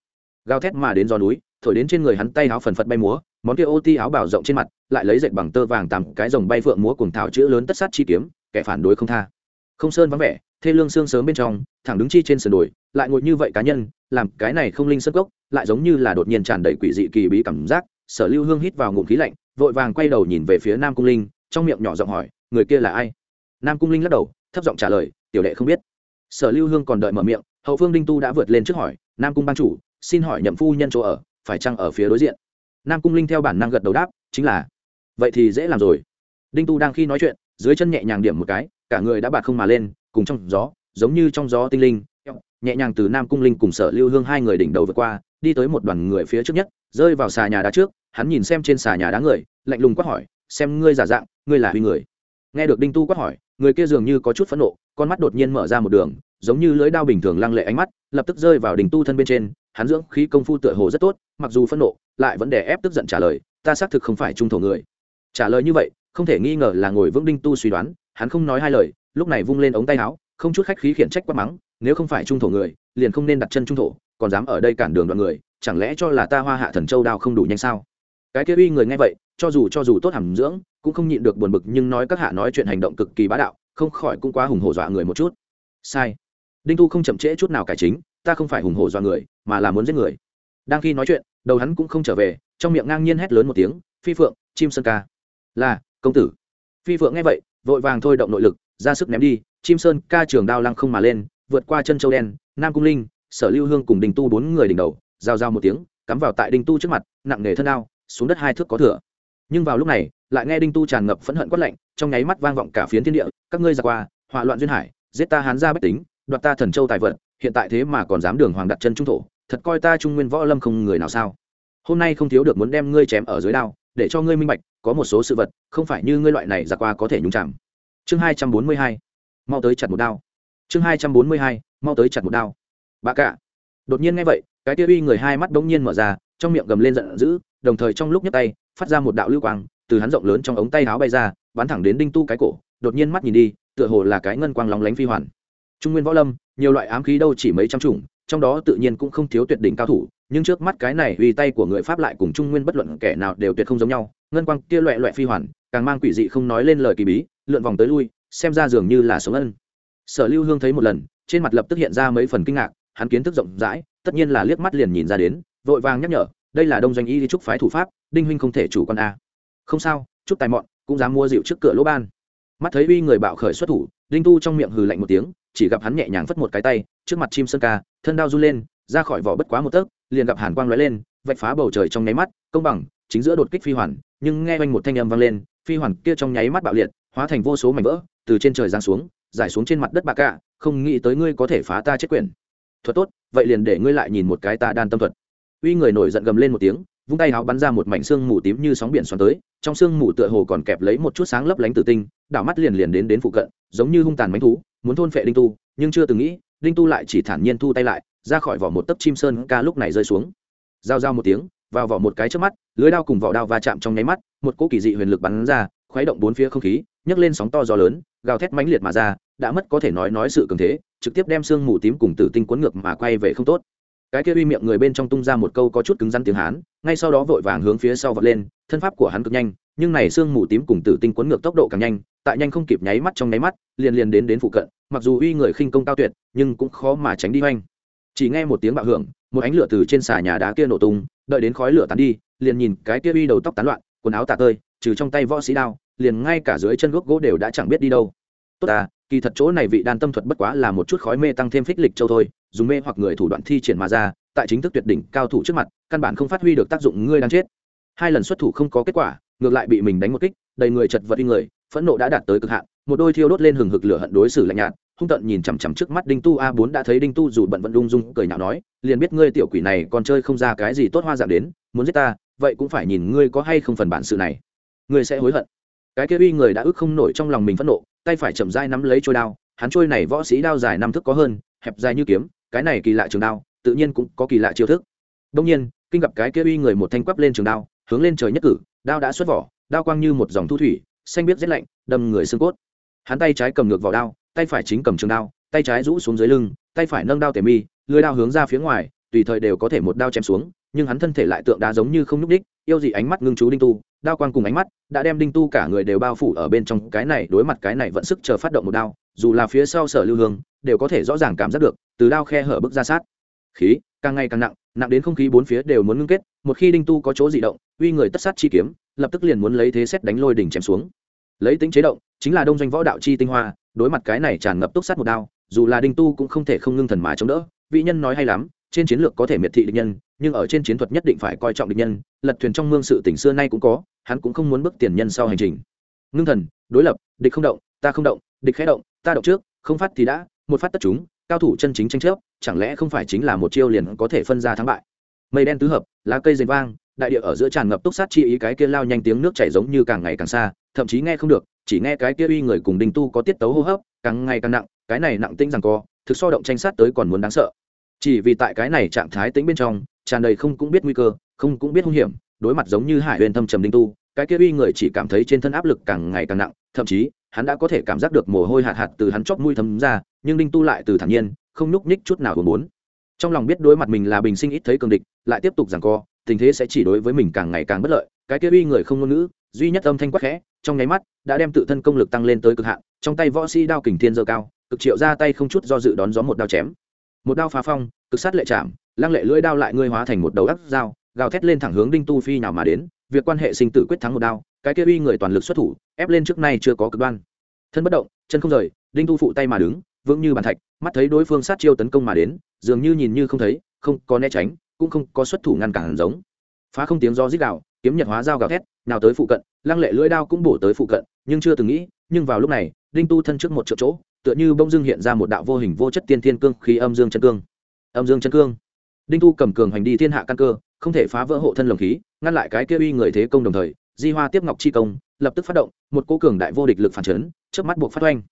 Gào thét mà đến gió núi, thổi đến trên người hắn tay áo phần phật bay múa, món kia ô ti áo bảo rộng trên mặt, lại lấy dệt bằng tơ vàng tằm cái rồng bay phượng múa cùng thảo chữ lớn tất sát chi kiếm, kẻ phản đối không tha. Không sơn vắng vẻ, thê lương xương sớm bên trong, thẳng đứng chi trên sườn đồi, lại ngồi như vậy cá nhân, làm cái này không linh sân gốc lại giống như là đột nhiên tràn đầy quỷ dị kỳ bí cảm giác, sở lưu hương hít vào ngụm khí lạnh, vội vàng quay đầu nhìn về phía nam cung linh, trong miệng nhỏ giọng hỏi người kia là ai? Nam cung linh lắc đầu, thấp giọng trả lời, tiểu đệ không biết. Sở lưu hương còn đợi mở miệng, hậu phương đinh tu đã vượt lên trước hỏi, nam cung ban chủ, xin hỏi nhậm phu nhân chỗ ở, phải chăng ở phía đối diện? Nam cung linh theo bản năng gật đầu đáp, chính là. Vậy thì dễ làm rồi. Đinh tu đang khi nói chuyện, dưới chân nhẹ nhàng điểm một cái, cả người đã bạt không mà lên, cùng trong gió, giống như trong gió tinh linh. Nhẹ nhàng từ nam cung linh cùng sở lưu hương hai người đỉnh đầu vượt qua, đi tới một đoàn người phía trước nhất, rơi vào xà nhà đá trước, hắn nhìn xem trên xà nhà đá người, lạnh lùng quát hỏi, xem ngươi giả dạng, ngươi là huy người nghe được đinh tu quát hỏi, người kia dường như có chút phẫn nộ, con mắt đột nhiên mở ra một đường, giống như lưỡi đao bình thường lăng lệ ánh mắt, lập tức rơi vào đinh tu thân bên trên, hắn dưỡng khí công phu tựa hồ rất tốt, mặc dù phẫn nộ, lại vẫn đè ép tức giận trả lời, ta xác thực không phải trung thổ người. Trả lời như vậy, không thể nghi ngờ là ngồi vững đinh tu suy đoán, hắn không nói hai lời, lúc này vung lên ống tay áo, không chút khách khí khiển trách quát mắng, nếu không phải trung thổ người, liền không nên đặt chân trung thổ, còn dám ở đây cản đường đoạn người, chẳng lẽ cho là ta hoa hạ thần châu đao không đủ nhanh sao? Cái kia uy người nghe vậy cho dù cho dù tốt hàm dưỡng, cũng không nhịn được buồn bực nhưng nói các hạ nói chuyện hành động cực kỳ bá đạo, không khỏi cũng quá hùng hổ dọa người một chút. Sai. Đinh tu không chậm trễ chút nào cải chính, ta không phải hùng hổ dọa người, mà là muốn giết người. Đang khi nói chuyện, đầu hắn cũng không trở về, trong miệng ngang nhiên hét lớn một tiếng, phi phượng, chim sơn ca. Là, công tử. Phi phượng nghe vậy, vội vàng thôi động nội lực, ra sức ném đi, chim sơn ca trường đao lăng không mà lên, vượt qua chân châu đen, nam cung linh, sở lưu hương cùng đình tu bốn người đỉnh đầu, giao giao một tiếng, cắm vào tại đinh tu trước mặt, nặng nề thân đao, xuống đất hai thước có thừa nhưng vào lúc này, lại nghe đinh tu tràn ngập phẫn hận quát lạnh, trong nháy mắt vang vọng cả phiến thiên địa, các ngươi ra qua, hỏa loạn duyên hải, giết ta hán ra bách tính, đoạt ta thần châu tài vật hiện tại thế mà còn dám đường hoàng đặt chân trung thổ, thật coi ta trung nguyên võ lâm không người nào sao? Hôm nay không thiếu được muốn đem ngươi chém ở dưới đao, để cho ngươi minh bạch, có một số sự vật, không phải như ngươi loại này ra qua có thể nhúng chạm chương hai trăm bốn mươi hai, mau tới chặt một đao. Chương hai trăm bốn mươi hai, mau tới chặt một đao. Bà cả đột nhiên nghe vậy, cái tia uy người hai mắt bỗng nhiên mở ra, trong miệng gầm lên giận dữ, đồng thời trong lúc nhấc tay phát ra một đạo lưu quang, từ hắn rộng lớn trong ống tay áo bay ra, bắn thẳng đến đinh tu cái cổ, đột nhiên mắt nhìn đi, tựa hồ là cái ngân quang lóng lánh phi hoàn. Trung nguyên võ lâm, nhiều loại ám khí đâu chỉ mấy trăm chủng, trong đó tự nhiên cũng không thiếu tuyệt đỉnh cao thủ, nhưng trước mắt cái này uy tay của người pháp lại cùng trung nguyên bất luận kẻ nào đều tuyệt không giống nhau, ngân quang kia loẹ loẹ phi hoàn, càng mang quỷ dị không nói lên lời kỳ bí, lượn vòng tới lui, xem ra dường như là sống ân. Sở lưu hương thấy một lần, trên mặt lập tức hiện ra mấy phần kinh ngạc, hắn kiến thức rộng rãi, tất nhiên là liếc mắt liền nhìn ra đến, vội vàng nhắc nhở đây là đông doanh y đi trúc phái thủ pháp, đinh huynh không thể chủ con a. Không sao chút tài mọn, cũng dám mua rượu trước cửa lỗ ban. Mắt thấy uy người bạo khởi xuất thủ, đinh tu trong miệng hừ lạnh một tiếng, chỉ gặp hắn nhẹ nhàng phất một cái tay, trước mặt chim sơn ca, thân đao run lên, ra khỏi vỏ bất quá một tấc, liền gặp hàn quang lóe lên, vạch phá bầu trời trong nháy mắt, công bằng, chính giữa đột kích phi hoàn, nhưng nghe quanh một thanh âm vang lên, phi hoàn kia trong nháy mắt bạo liệt, hóa thành vô số mảnh vỡ, từ trên trời giáng xuống giải xuống trên mặt đất bạc cạ không nghĩ tới ngươi có thể phá ta chết quyền. Thuật tốt, vậy liền để ngươi lại nhìn một cái ta đan tâm thuật uy người nổi giận gầm lên một tiếng, vung tay áo bắn ra một mảnh xương mù tím như sóng biển xoắn tới, trong xương mù tựa hồ còn kẹp lấy một chút sáng lấp lánh tử tinh, đảo mắt liền liền đến đến phụ cận, giống như hung tàn mánh thú, muốn thôn phệ đinh tu, nhưng chưa từng nghĩ, đinh tu lại chỉ thản nhiên thu tay lại, ra khỏi vỏ một tấc chim sơn ca lúc này rơi xuống. Giao giao một tiếng, vào vỏ một cái trước mắt, lưới đao cùng vỏ đao va chạm trong nháy mắt, một cỗ kỳ dị huyền lực bắn ra, khuấy động bốn phía không khí, nhấc lên sóng to gió lớn, gào thét mãnh liệt mà ra, đã mất có thể nói nói sự cường thế, trực tiếp đem xương mù tím cùng tử tinh cuốn ngược mà quay về không tốt cái kia uy miệng người bên trong tung ra một câu có chút cứng rắn tiếng hán ngay sau đó vội vàng hướng phía sau vọt lên thân pháp của hắn cực nhanh nhưng này xương mù tím cùng tử tinh cuốn ngược tốc độ càng nhanh tại nhanh không kịp nháy mắt trong nháy mắt liền liền đến đến phụ cận mặc dù uy người khinh công cao tuyệt nhưng cũng khó mà tránh đi hoanh chỉ nghe một tiếng bạo hưởng một ánh lửa từ trên xà nhà đá kia nổ tung đợi đến khói lửa tán đi liền nhìn cái kia uy đầu tóc tán loạn quần áo tả tơi trừ trong tay võ sĩ đao liền ngay cả dưới chân gốc gỗ đều đã chẳng biết đi đâu tốt à kỳ thật chỗ này vị đan tâm thuật bất quá là một chút khói mê tăng thêm phích lịch châu thôi, dùng mê hoặc người thủ đoạn thi triển mà ra, tại chính thức tuyệt đỉnh cao thủ trước mặt, căn bản không phát huy được tác dụng ngươi đang chết. Hai lần xuất thủ không có kết quả, ngược lại bị mình đánh một kích, đầy người chật vật đi người, phẫn nộ đã đạt tới cực hạn, một đôi thiêu đốt lên hừng hực lửa hận đối xử lạnh nhạt, hung tận nhìn chằm chằm trước mắt đinh tu a bốn đã thấy đinh tu dù bận vận lung dung cười nhạo nói, liền biết ngươi tiểu quỷ này còn chơi không ra cái gì tốt hoa dạng đến, muốn giết ta, vậy cũng phải nhìn ngươi có hay không phần bản sự này. Ngươi sẽ hối hận. Cái kia uy người đã ức không nổi trong lòng mình phẫn nộ tay phải chậm dai nắm lấy trôi đao, hắn trôi này võ sĩ đao dài năm thước có hơn, hẹp dài như kiếm, cái này kỳ lạ trường đao, tự nhiên cũng có kỳ lạ chiêu thức. Đông nhiên, kinh gặp cái kia uy người một thanh quắp lên trường đao, hướng lên trời nhất cử, đao đã xuất vỏ, đao quang như một dòng thu thủy, xanh biết rét lạnh, đâm người xương cốt. Hắn tay trái cầm ngược vào đao, tay phải chính cầm trường đao, tay trái rũ xuống dưới lưng, tay phải nâng đao tề mi lưới đao hướng ra phía ngoài, tùy thời đều có thể một đao chém xuống, nhưng hắn thân thể lại tượng đá giống như không nhúc đích yêu dị ánh mắt ngưng chú đinh tu đao quang cùng ánh mắt đã đem đinh tu cả người đều bao phủ ở bên trong. Cái này đối mặt cái này vẫn sức chờ phát động một đao, dù là phía sau sở lưu hương, đều có thể rõ ràng cảm giác được, từ đao khe hở bước ra sát. Khí, càng ngày càng nặng nặng đến không khí bốn phía đều muốn ngưng kết. Một khi đinh tu có chỗ dị động, uy người tất sát chi kiếm, lập tức liền muốn lấy thế xét đánh lôi đỉnh chém xuống. Lấy tính chế động, chính là đông doanh võ đạo chi tinh hoa, đối mặt cái này tràn ngập túc sát một đao, dù là đinh tu cũng không thể không ngưng thần mà chống đỡ. Vị nhân nói hay lắm, trên chiến lược có thể miệt thị địch nhân nhưng ở trên chiến thuật nhất định phải coi trọng địch nhân, lật thuyền trong mương sự tỉnh xưa nay cũng có, hắn cũng không muốn bước tiền nhân sau hành trình. Ngưng thần, đối lập, địch không động, ta không động, địch khẽ động, ta động trước, không phát thì đã, một phát tất chúng, cao thủ chân chính tranh chấp, chẳng lẽ không phải chính là một chiêu liền có thể phân ra thắng bại? Mây đen tứ hợp, lá cây dền vang, đại địa ở giữa tràn ngập túc sát chi ý cái kia lao nhanh tiếng nước chảy giống như càng ngày càng xa, thậm chí nghe không được, chỉ nghe cái kia uy người cùng đinh tu có tiết tấu hô hấp, càng ngày càng nặng, cái này nặng tĩnh rằng co, thực so động tranh sát tới còn muốn đáng sợ. Chỉ vì tại cái này trạng thái tĩnh bên trong tràn đầy không cũng biết nguy cơ, không cũng biết hung hiểm, đối mặt giống như hải huyền thâm trầm đinh tu, cái kia uy người chỉ cảm thấy trên thân áp lực càng ngày càng nặng, thậm chí, hắn đã có thể cảm giác được mồ hôi hạt hạt từ hắn chóp mũi thấm ra, nhưng đinh tu lại từ thản nhiên, không nhúc nhích chút nào hồn muốn. Trong lòng biết đối mặt mình là bình sinh ít thấy cường địch, lại tiếp tục giằng co, tình thế sẽ chỉ đối với mình càng ngày càng bất lợi, cái kia uy người không ngôn ngữ, duy nhất âm thanh quắc khẽ, trong nháy mắt, đã đem tự thân công lực tăng lên tới cực hạn, trong tay võ sĩ đao kình thiên dơ cao, cực triệu ra tay không chút do dự đón gió một đao chém. Một đao phá phong, cực sát lệ chạm lăng lệ lưỡi đao lại ngươi hóa thành một đầu ác dao, gào thét lên thẳng hướng đinh tu phi nào mà đến, việc quan hệ sinh tử quyết thắng một đao, cái kia uy người toàn lực xuất thủ, ép lên trước nay chưa có cực đoan. Thân bất động, chân không rời, đinh tu phụ tay mà đứng, vững như bàn thạch, mắt thấy đối phương sát chiêu tấn công mà đến, dường như nhìn như không thấy, không có né tránh, cũng không có xuất thủ ngăn cản giống. Phá không tiếng do rít gào, kiếm nhật hóa dao gào thét, nào tới phụ cận, lăng lệ lưỡi đao cũng bổ tới phụ cận, nhưng chưa từng nghĩ, nhưng vào lúc này, đinh tu thân trước một triệu chỗ, tựa như bông dương hiện ra một đạo vô hình vô chất tiên thiên cương khí âm dương chân cương. Âm dương chân cương đinh Thu cầm cường hành đi thiên hạ căn cơ, không thể phá vỡ hộ thân lồng khí, ngăn lại cái kia uy người thế công đồng thời, di hoa tiếp ngọc chi công, lập tức phát động, một cỗ cường đại vô địch lực phản chấn trước mắt buộc phát oanh.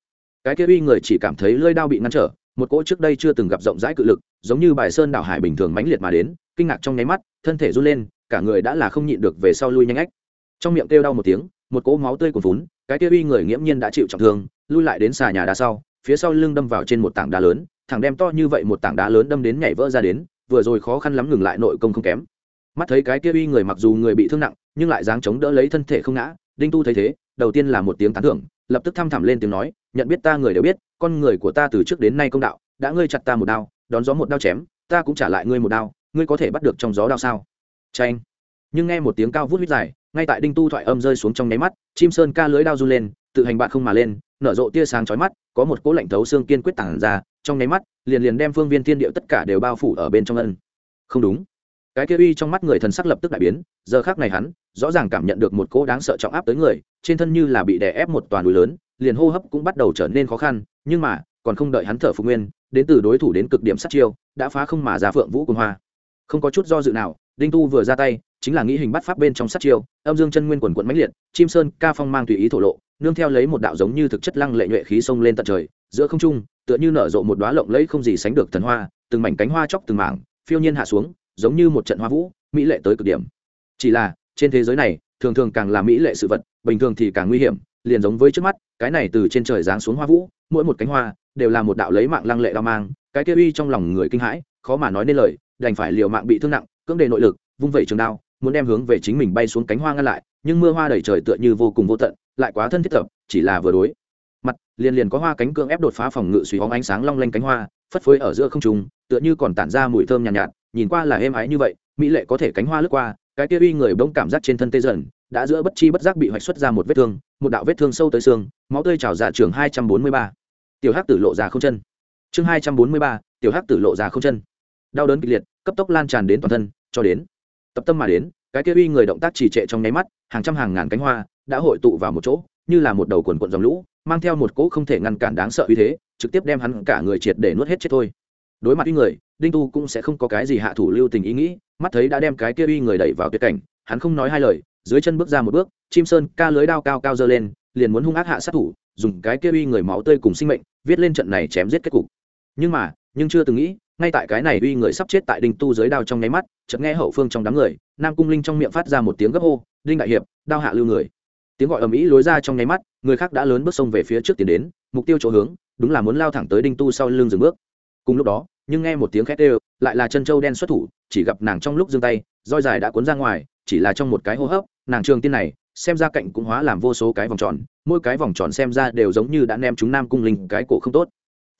Cái kia uy người chỉ cảm thấy lơi đao bị ngăn trở, một cỗ trước đây chưa từng gặp rộng rãi cự lực, giống như bài sơn đảo hải bình thường mãnh liệt mà đến, kinh ngạc trong nháy mắt, thân thể run lên, cả người đã là không nhịn được về sau lui nhanh ách. Trong miệng kêu đau một tiếng, một cỗ máu tươi cuồn vốn cái kia uy người nghiễm nhiên đã chịu trọng thương, lui lại đến xà nhà đá sau, phía sau lưng đâm vào trên một tảng đá lớn thằng đem to như vậy một tảng đá lớn đâm đến nhảy vỡ ra đến vừa rồi khó khăn lắm ngừng lại nội công không kém. Mắt thấy cái kia uy người mặc dù người bị thương nặng, nhưng lại dáng chống đỡ lấy thân thể không ngã, đinh tu thấy thế, đầu tiên là một tiếng tán thưởng, lập tức thăm thẳm lên tiếng nói, nhận biết ta người đều biết, con người của ta từ trước đến nay công đạo, đã ngươi chặt ta một đao, đón gió một đao chém, ta cũng trả lại ngươi một đao, ngươi có thể bắt được trong gió đao sao? Tranh nhưng nghe một tiếng cao vút huyết dài, ngay tại đinh tu thoại âm rơi xuống trong nháy mắt, chim sơn ca lưới đao run lên, tự hành bạn không mà lên, nở rộ tia sáng chói mắt, có một cỗ lạnh thấu xương kiên quyết tản ra trong nháy mắt, liền liền đem phương viên thiên điệu tất cả đều bao phủ ở bên trong ân. Không đúng. Cái kia uy trong mắt người thần sắc lập tức đại biến, giờ khác này hắn, rõ ràng cảm nhận được một cỗ đáng sợ trọng áp tới người, trên thân như là bị đè ép một toàn núi lớn, liền hô hấp cũng bắt đầu trở nên khó khăn, nhưng mà, còn không đợi hắn thở phục nguyên, đến từ đối thủ đến cực điểm sát chiêu, đã phá không mà ra phượng vũ cùng hoa. Không có chút do dự nào, đinh tu vừa ra tay, chính là nghĩ hình bắt pháp bên trong sát chiêu, âm dương chân nguyên quần quận mãnh liệt, chim sơn ca phong mang tùy ý thổ lộ, nương theo lấy một đạo giống như thực chất lăng lệ nhuệ khí sông lên tận trời, giữa không trung tựa như nở rộ một đóa lộng lẫy không gì sánh được thần hoa, từng mảnh cánh hoa chóc từng mảng, phiêu nhiên hạ xuống, giống như một trận hoa vũ, mỹ lệ tới cực điểm. Chỉ là, trên thế giới này, thường thường càng là mỹ lệ sự vật, bình thường thì càng nguy hiểm, liền giống với trước mắt, cái này từ trên trời giáng xuống hoa vũ, mỗi một cánh hoa đều là một đạo lấy mạng lăng lệ đao mang, cái kia uy trong lòng người kinh hãi, khó mà nói nên lời, đành phải liều mạng bị thương nặng, cưỡng đề nội lực, vung vẩy trường đao, muốn đem hướng về chính mình bay xuống cánh hoa ngăn lại, nhưng mưa hoa đầy trời tựa như vô cùng vô tận, lại quá thân thiết tập, chỉ là vừa đối mặt liền liền có hoa cánh cương ép đột phá phòng ngự suy hóng ánh sáng long lanh cánh hoa phất phới ở giữa không trung tựa như còn tản ra mùi thơm nhàn nhạt, nhạt nhìn qua là êm ái như vậy mỹ lệ có thể cánh hoa lướt qua cái kia uy người bỗng cảm giác trên thân tê dần đã giữa bất chi bất giác bị hoạch xuất ra một vết thương một đạo vết thương sâu tới xương máu tươi trào ra trường hai trăm bốn mươi ba. Tiểu hắc tử lộ ra không chân. Chương hai trăm bốn mươi ba tiểu hắc tử lộ ra không chân. Đau đớn kịch liệt cấp tốc lan tràn đến toàn thân cho đến tập tâm mà đến cái kia uy người động tác trì trệ trong nháy mắt hàng trăm hàng ngàn cánh hoa đã hội tụ vào một chỗ như là một đầu quần quận dòng lũ, mang theo một cỗ không thể ngăn cản đáng sợ uy thế, trực tiếp đem hắn cả người triệt để nuốt hết chết thôi. Đối mặt uy người, đinh tu cũng sẽ không có cái gì hạ thủ lưu tình ý nghĩ, mắt thấy đã đem cái kia uy người đẩy vào tuyệt cảnh, hắn không nói hai lời, dưới chân bước ra một bước, chim sơn ca lưới đao cao cao dơ lên, liền muốn hung ác hạ sát thủ, dùng cái kia uy người máu tươi cùng sinh mệnh, viết lên trận này chém giết kết cục. Nhưng mà, nhưng chưa từng nghĩ, ngay tại cái này uy người sắp chết tại đinh tu dưới đao trong nháy mắt, chợt nghe hậu phương trong đám người, nam cung linh trong miệng phát ra một tiếng gấp hô, đinh đại hiệp, đao hạ lưu người tiếng gọi ầm ĩ lối ra trong nháy mắt, người khác đã lớn bước sông về phía trước tiến đến, mục tiêu chỗ hướng, đúng là muốn lao thẳng tới đinh tu sau lưng dừng bước. Cùng lúc đó, nhưng nghe một tiếng khét đều, lại là chân châu đen xuất thủ, chỉ gặp nàng trong lúc giương tay, roi dài đã cuốn ra ngoài, chỉ là trong một cái hô hấp, nàng trường tiên này, xem ra cạnh cũng hóa làm vô số cái vòng tròn, mỗi cái vòng tròn xem ra đều giống như đã ném chúng nam cung linh cái cổ không tốt.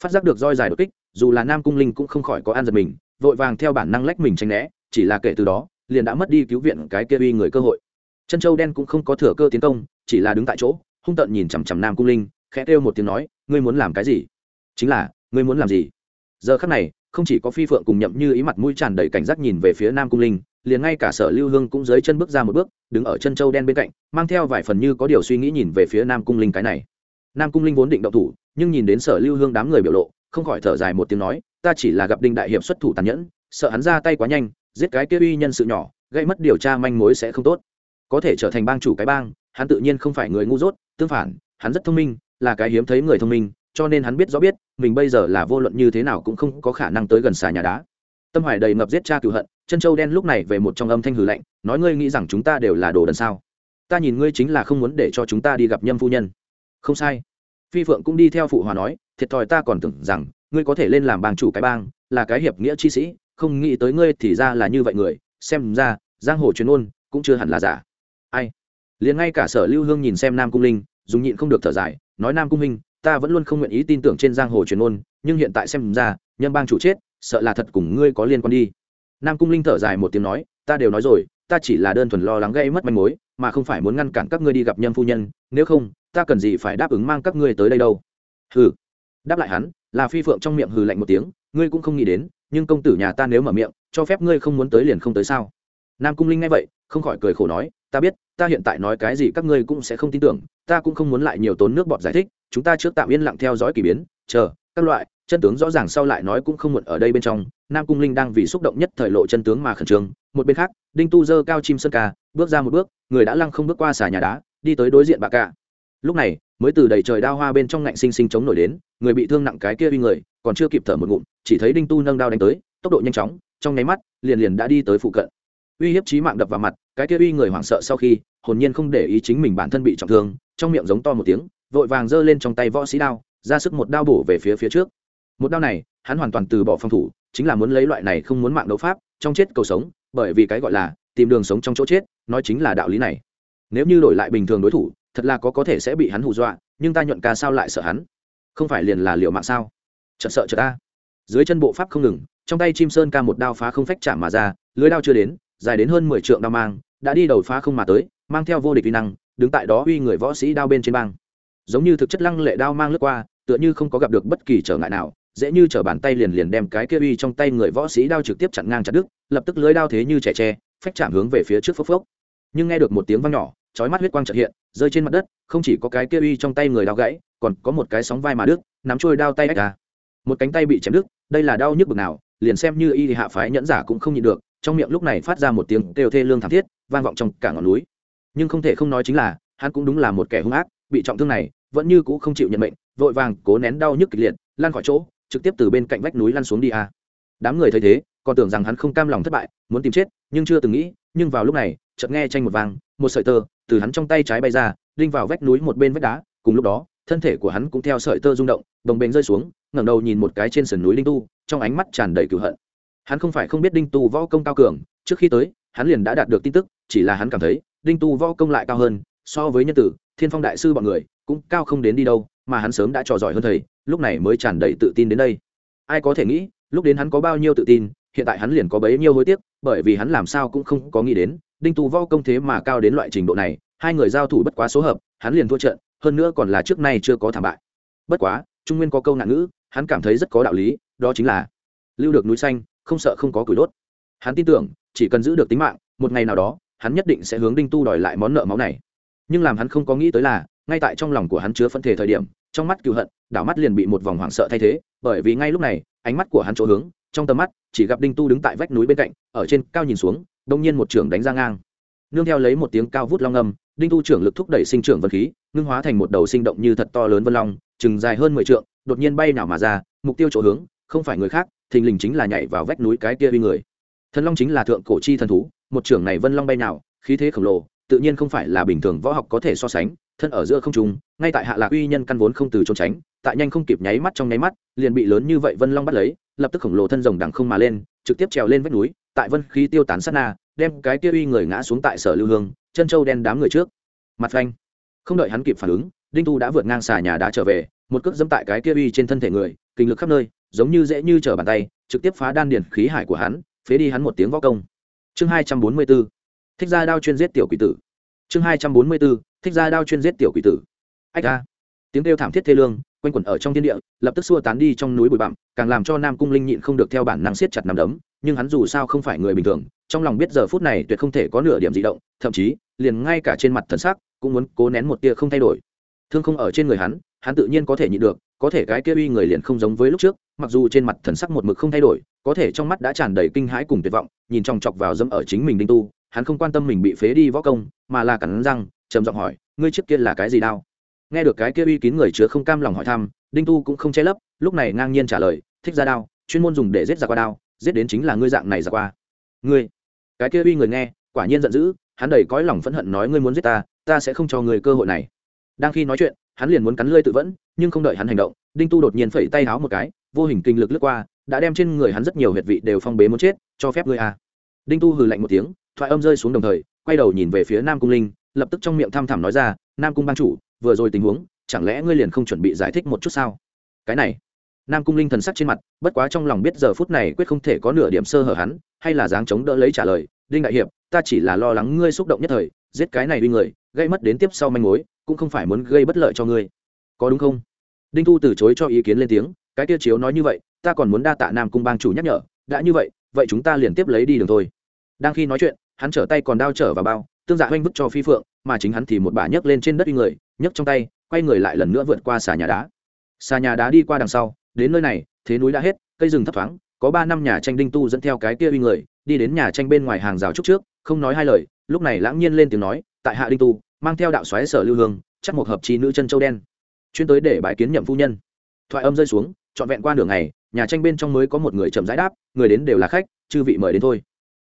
Phát giác được roi dài đột kích, dù là nam cung linh cũng không khỏi có an giật mình, vội vàng theo bản năng lách mình tranh né, chỉ là kể từ đó, liền đã mất đi cứu viện cái kia uy người cơ hội chân châu đen cũng không có thừa cơ tiến công, chỉ là đứng tại chỗ, hung tợn nhìn chằm chằm nam cung linh, khẽ kêu một tiếng nói, ngươi muốn làm cái gì? Chính là, ngươi muốn làm gì? Giờ khắc này, không chỉ có phi phượng cùng nhậm như ý mặt mũi tràn đầy cảnh giác nhìn về phía nam cung linh, liền ngay cả sở lưu hương cũng dưới chân bước ra một bước, đứng ở chân châu đen bên cạnh, mang theo vài phần như có điều suy nghĩ nhìn về phía nam cung linh cái này. Nam cung linh vốn định động thủ, nhưng nhìn đến sở lưu hương đám người biểu lộ, không khỏi thở dài một tiếng nói, ta chỉ là gặp đinh đại hiệp xuất thủ tàn nhẫn, sợ hắn ra tay quá nhanh, giết cái kia uy nhân sự nhỏ, gây mất điều tra manh mối sẽ không tốt có thể trở thành bang chủ cái bang, hắn tự nhiên không phải người ngu dốt, tương phản, hắn rất thông minh, là cái hiếm thấy người thông minh, cho nên hắn biết rõ biết, mình bây giờ là vô luận như thế nào cũng không có khả năng tới gần xà nhà đá. Tâm hoài đầy ngập giết cha cựu hận, chân châu đen lúc này về một trong âm thanh hử lạnh, nói ngươi nghĩ rằng chúng ta đều là đồ đần sao? Ta nhìn ngươi chính là không muốn để cho chúng ta đi gặp nhâm phu nhân. Không sai. Phi phượng cũng đi theo phụ hòa nói, thiệt thòi ta còn tưởng rằng, ngươi có thể lên làm bang chủ cái bang, là cái hiệp nghĩa chi sĩ, không nghĩ tới ngươi thì ra là như vậy người, xem ra, giang hồ truyền ôn cũng chưa hẳn là giả ai? Liền ngay cả sở lưu hương nhìn xem nam cung linh, dùng nhịn không được thở dài, nói, nam cung minh ta vẫn luôn không nguyện ý tin tưởng trên giang hồ truyền ôn nhưng hiện tại xem ra, nhân bang chủ chết, sợ là thật cùng ngươi có liên quan đi. Nam cung linh thở dài một tiếng nói, ta đều nói rồi, ta chỉ là đơn thuần lo lắng gây mất manh mối, mà không phải muốn ngăn cản các ngươi đi gặp nhâm phu nhân, nếu không, ta cần gì phải đáp ứng mang các ngươi tới đây đâu? Hừ. Đáp lại hắn, là phi phượng trong miệng hừ lạnh một tiếng, ngươi cũng không nghĩ đến, nhưng công tử nhà ta nếu mở miệng, cho phép ngươi không muốn tới liền không tới sao? Nam cung linh nghe vậy, không khỏi cười khổ nói ta biết, ta hiện tại nói cái gì các ngươi cũng sẽ không tin tưởng, ta cũng không muốn lại nhiều tốn nước bọt giải thích, chúng ta trước tạm yên lặng theo dõi k ỳ biến, chờ, các loại, chân tướng rõ ràng sau lại nói cũng không muộn ở đây bên trong, nam cung linh đang vì xúc động nhất thời lộ chân tướng mà khẩn trương, một bên khác, đinh tu dơ cao chim sơn ca bước ra một bước, người đã lăng không bước qua xà nhà đá, đi tới đối diện bà ca lúc này, mới từ đầy trời đao hoa bên trong ngạnh sinh sinh chống nổi đến, người bị thương nặng cái kia uy người, còn chưa kịp thở một ngụm, chỉ thấy đinh tu nâng đao đánh tới, tốc độ nhanh chóng, trong nháy mắt, liền liền đã đi tới phụ cận. Uy hiếp chí mạng đập vào mặt cái kia uy người hoảng sợ sau khi, hồn nhiên không để ý chính mình bản thân bị trọng thương, trong miệng giống to một tiếng, vội vàng giơ lên trong tay võ sĩ đao, ra sức một đao bổ về phía phía trước. Một đao này, hắn hoàn toàn từ bỏ phòng thủ, chính là muốn lấy loại này không muốn mạng đấu pháp, trong chết cầu sống, bởi vì cái gọi là tìm đường sống trong chỗ chết, nói chính là đạo lý này. Nếu như đổi lại bình thường đối thủ, thật là có có thể sẽ bị hắn hù dọa, nhưng ta nhuận ca sao lại sợ hắn? Không phải liền là liệu mạng sao? Chợt sợ chợt ta dưới chân bộ pháp không ngừng, trong tay chim sơn ca một đao phá không phách chạm mà ra, lưới đao chưa đến, dài đến hơn mười trượng đao mang đã đi đầu phá không mà tới, mang theo vô địch vi năng, đứng tại đó uy người võ sĩ đao bên trên băng giống như thực chất lăng lệ đao mang lướt qua, tựa như không có gặp được bất kỳ trở ngại nào, dễ như chở bàn tay liền liền đem cái kia uy trong tay người võ sĩ đao trực tiếp chặn ngang chặt đứt, lập tức lưới đao thế như trẻ tre, phách chạm hướng về phía trước phốc phốc. Nhưng nghe được một tiếng vang nhỏ, chói mắt huyết quang chợt hiện, rơi trên mặt đất, không chỉ có cái kia uy trong tay người đao gãy, còn có một cái sóng vai mà đứt, nắm trôi đao tay ách ra. Một cánh tay bị chém đứt, đây là đau nhức bực nào, liền xem như y hạ phái nhẫn giả cũng không nhịn được trong miệng lúc này phát ra một tiếng kêu thê lương thảm thiết, vang vọng trong cả ngọn núi. Nhưng không thể không nói chính là, hắn cũng đúng là một kẻ hung ác, bị trọng thương này, vẫn như cũ không chịu nhận mệnh, vội vàng cố nén đau nhức kịch liệt lan khỏi chỗ, trực tiếp từ bên cạnh vách núi lăn xuống đi a. Đám người thấy thế, còn tưởng rằng hắn không cam lòng thất bại, muốn tìm chết, nhưng chưa từng nghĩ, nhưng vào lúc này, chợt nghe tranh một vang, một sợi tơ từ hắn trong tay trái bay ra, đinh vào vách núi một bên vách đá, cùng lúc đó, thân thể của hắn cũng theo sợi tơ rung động, đồng bền rơi xuống, ngẩng đầu nhìn một cái trên sườn núi linh tu, trong ánh mắt tràn đầy cửu hận hắn không phải không biết đinh tu võ công cao cường, trước khi tới, hắn liền đã đạt được tin tức, chỉ là hắn cảm thấy, đinh tu võ công lại cao hơn, so với nhân tử, thiên phong đại sư bọn người, cũng cao không đến đi đâu, mà hắn sớm đã trò giỏi hơn thầy, lúc này mới tràn đầy tự tin đến đây. Ai có thể nghĩ, lúc đến hắn có bao nhiêu tự tin, hiện tại hắn liền có bấy nhiêu hối tiếc, bởi vì hắn làm sao cũng không có nghĩ đến, đinh tu võ công thế mà cao đến loại trình độ này, hai người giao thủ bất quá số hợp, hắn liền thua trận, hơn nữa còn là trước nay chưa có thảm bại. Bất quá, trung nguyên có câu nạn ngữ, hắn cảm thấy rất có đạo lý, đó chính là, lưu được núi xanh không sợ không có củi đốt. Hắn tin tưởng, chỉ cần giữ được tính mạng, một ngày nào đó, hắn nhất định sẽ hướng đinh tu đòi lại món nợ máu này. Nhưng làm hắn không có nghĩ tới là, ngay tại trong lòng của hắn chứa phân thể thời điểm, trong mắt cựu hận, đảo mắt liền bị một vòng hoảng sợ thay thế, bởi vì ngay lúc này, ánh mắt của hắn chỗ hướng, trong tầm mắt, chỉ gặp đinh tu đứng tại vách núi bên cạnh, ở trên cao nhìn xuống, đông nhiên một trường đánh ra ngang. Nương theo lấy một tiếng cao vút long âm, đinh tu trưởng lực thúc đẩy sinh trưởng vân khí, ngưng hóa thành một đầu sinh động như thật to lớn vân long, chừng dài hơn mười trượng, đột nhiên bay nào mà ra, mục tiêu chỗ hướng, không phải người khác thình lình chính là nhảy vào vách núi cái kia uy người. Thần long chính là thượng cổ chi thần thú, một trưởng này vân long bay nào, khí thế khổng lồ, tự nhiên không phải là bình thường võ học có thể so sánh, thân ở giữa không trung, ngay tại hạ lạc uy nhân căn vốn không từ trốn tránh, tại nhanh không kịp nháy mắt trong nháy mắt, liền bị lớn như vậy vân long bắt lấy, lập tức khổng lồ thân rồng đằng không mà lên, trực tiếp trèo lên vách núi, tại vân khí tiêu tán sát na, đem cái kia uy người ngã xuống tại sở lưu hương, chân châu đen đám người trước. Mặt phanh. Không đợi hắn kịp phản ứng, đinh tu đã vượt ngang xà nhà đá trở về, một cước dẫm tại cái kia uy trên thân thể người, kinh lực khắp nơi giống như dễ như trở bàn tay, trực tiếp phá đan điển khí hải của hắn, phế đi hắn một tiếng võ công. Chương hai trăm bốn mươi b ố thích ra đao chuyên giết tiểu quỷ tử. Chương hai trăm bốn mươi b ố thích ra đao chuyên giết tiểu quỷ tử. Ách a. Tiếng kêu thảm thiết thê lương, quanh quẩn ở trong thiên địa, lập tức xua tán đi trong núi bụi bặm, càng làm cho nam cung linh nhịn không được theo bản năng siết chặt nằm đấm, nhưng hắn dù sao không phải người bình thường, trong lòng biết giờ phút này tuyệt không thể có nửa điểm di động, thậm chí, liền ngay cả trên mặt thần sắc, cũng muốn cố nén một tia không thay đổi. Thương không ở trên người hắn hắn tự nhiên có thể nhịn được có thể cái kia uy người liền không giống với lúc trước, mặc dù trên mặt thần sắc một mực không thay đổi, có thể trong mắt đã tràn đầy kinh hãi cùng tuyệt vọng, nhìn chòng chọc vào dâm ở chính mình đinh tu, hắn không quan tâm mình bị phế đi võ công, mà là cắn răng, trầm giọng hỏi, ngươi trước kia là cái gì đao? Nghe được cái kia uy kín người chứa không cam lòng hỏi thăm, đinh tu cũng không che lấp, lúc này ngang nhiên trả lời, thích ra đao, chuyên môn dùng để giết ra qua đao, giết đến chính là ngươi dạng này ra qua. Ngươi? Cái kia uy người nghe, quả nhiên giận dữ, hắn đầy cõi lòng phẫn hận nói, ngươi muốn giết ta ta sẽ không cho người cơ hội này. Đang khi nói chuyện hắn liền muốn cắn lơi tự vẫn, nhưng không đợi hắn hành động, đinh tu đột nhiên phẩy tay háo một cái, vô hình kinh lực lướt qua, đã đem trên người hắn rất nhiều huyệt vị đều phong bế muốn chết, cho phép ngươi à. đinh tu hừ lạnh một tiếng, thoại âm rơi xuống đồng thời, quay đầu nhìn về phía nam cung linh, lập tức trong miệng thăm thẳm nói ra, nam cung ban chủ, vừa rồi tình huống, chẳng lẽ ngươi liền không chuẩn bị giải thích một chút sao cái này, nam cung linh thần sắc trên mặt, bất quá trong lòng biết giờ phút này quyết không thể có nửa điểm sơ hở hắn, hay là dáng chống đỡ lấy trả lời, đinh đại hiệp, ta chỉ là lo lắng ngươi xúc động nhất thời, giết cái này uy người gây mất đến tiếp sau manh mối, cũng không phải muốn gây bất lợi cho ngươi. Có đúng không? Đinh thu từ chối cho ý kiến lên tiếng, cái kia chiếu nói như vậy, ta còn muốn đa tạ nam cung bang chủ nhắc nhở, đã như vậy vậy chúng ta liền tiếp lấy đi đường thôi. Đang khi nói chuyện, hắn trở tay còn đao trở vào bao, tương dạ oanh bức cho phi phượng, mà chính hắn thì một bà nhấc lên trên đất uy người, nhấc trong tay, quay người lại lần nữa vượt qua xà nhà đá. Xà nhà đá đi qua đằng sau, đến nơi này, thế núi đã hết, cây rừng thấp thoáng, có ba năm nhà tranh đinh tu dẫn theo cái kia uy người, đi đến nhà tranh bên ngoài hàng rào trúc trước, không nói hai lời, lúc này lãng nhiên lên tiếng nói tại hạ đinh tu, mang theo đạo xoáy sở lưu hương, chắc một hợp trí nữ chân châu đen. Chuyên tới để bãi kiến nhậm phu nhân. Thoại âm rơi xuống, trọn vẹn qua nửa ngày, nhà tranh bên trong mới có một người chậm rãi đáp, người đến đều là khách, chư vị mời đến thôi.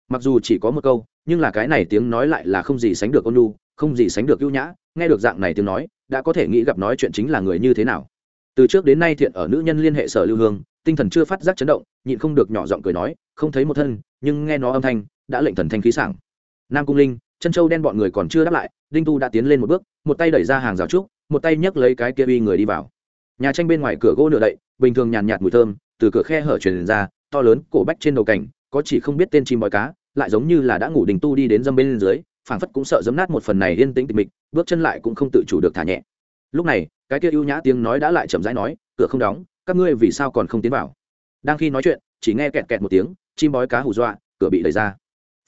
Mặc dù chỉ có một câu, nhưng là cái này tiếng nói lại là không gì sánh được ôn nhu, không gì sánh được ưu nhã, nghe được dạng này tiếng nói, đã có thể nghĩ gặp nói chuyện chính là người như thế nào. Từ trước đến nay thiện ở nữ nhân liên hệ sở lưu hương, tinh thần chưa phát giác chấn động, nhịn không được nhỏ giọng cười nói, không thấy một thân, nhưng nghe nó âm thanh, đã lệnh thần thanh khí sảng. Nam cung linh chân châu đen bọn người còn chưa đáp lại, đinh tu đã tiến lên một bước, một tay đẩy ra hàng rào trúc, một tay nhấc lấy cái kia uy người đi vào. Nhà tranh bên ngoài cửa gỗ nửa đậy, bình thường nhàn nhạt mùi thơm, từ cửa khe hở truyền ra, to lớn, cổ bách trên đầu cảnh, có chỉ không biết tên chim bói cá, lại giống như là đã ngủ đình tu đi đến dâm bên dưới, phảng phất cũng sợ giấm nát một phần này yên tĩnh tịch mịch, bước chân lại cũng không tự chủ được thả nhẹ. Lúc này, cái kia ưu nhã tiếng nói đã lại chậm rãi nói, cửa không đóng, các ngươi vì sao còn không tiến vào? Đang khi nói chuyện, chỉ nghe kẹt kẹt một tiếng, chim bói cá hù dọa, cửa bị đẩy ra.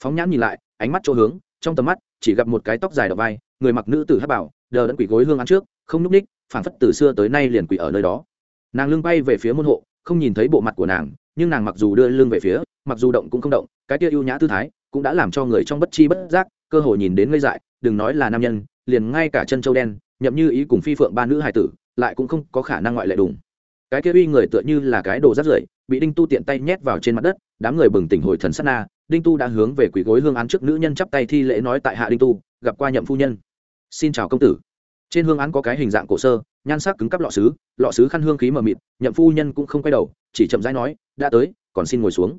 Phóng nhãn nhìn lại, ánh mắt chỗ hướng trong tầm mắt, chỉ gặp một cái tóc dài đầu vai, người mặc nữ tử hát bảo, đờ đẫn quỷ gối hương ăn trước, không núp ních phảng phất từ xưa tới nay liền quỷ ở nơi đó. Nàng lưng bay về phía môn hộ, không nhìn thấy bộ mặt của nàng, nhưng nàng mặc dù đưa lưng về phía, mặc dù động cũng không động, cái kia ưu nhã tư thái cũng đã làm cho người trong bất chi bất giác, cơ hội nhìn đến ngây dại, đừng nói là nam nhân, liền ngay cả chân châu đen, nhậm như ý cùng phi phượng ba nữ hài tử, lại cũng không có khả năng ngoại lệ đùng cái kia uy người tựa như là cái đồ rác rưởi, bị đinh tu tiện tay nhét vào trên mặt đất, đám người bừng tỉnh hồi thần sát na, đinh tu đã hướng về quỷ gối hương án trước nữ nhân chắp tay thi lễ nói tại hạ đinh tu, gặp qua nhậm phu nhân. Xin chào công tử. Trên hương án có cái hình dạng cổ sơ, nhan sắc cứng cắp lọ xứ lọ xứ khăn hương khí mờ mịt, nhậm phu nhân cũng không quay đầu, chỉ chậm rãi nói, đã tới, còn xin ngồi xuống.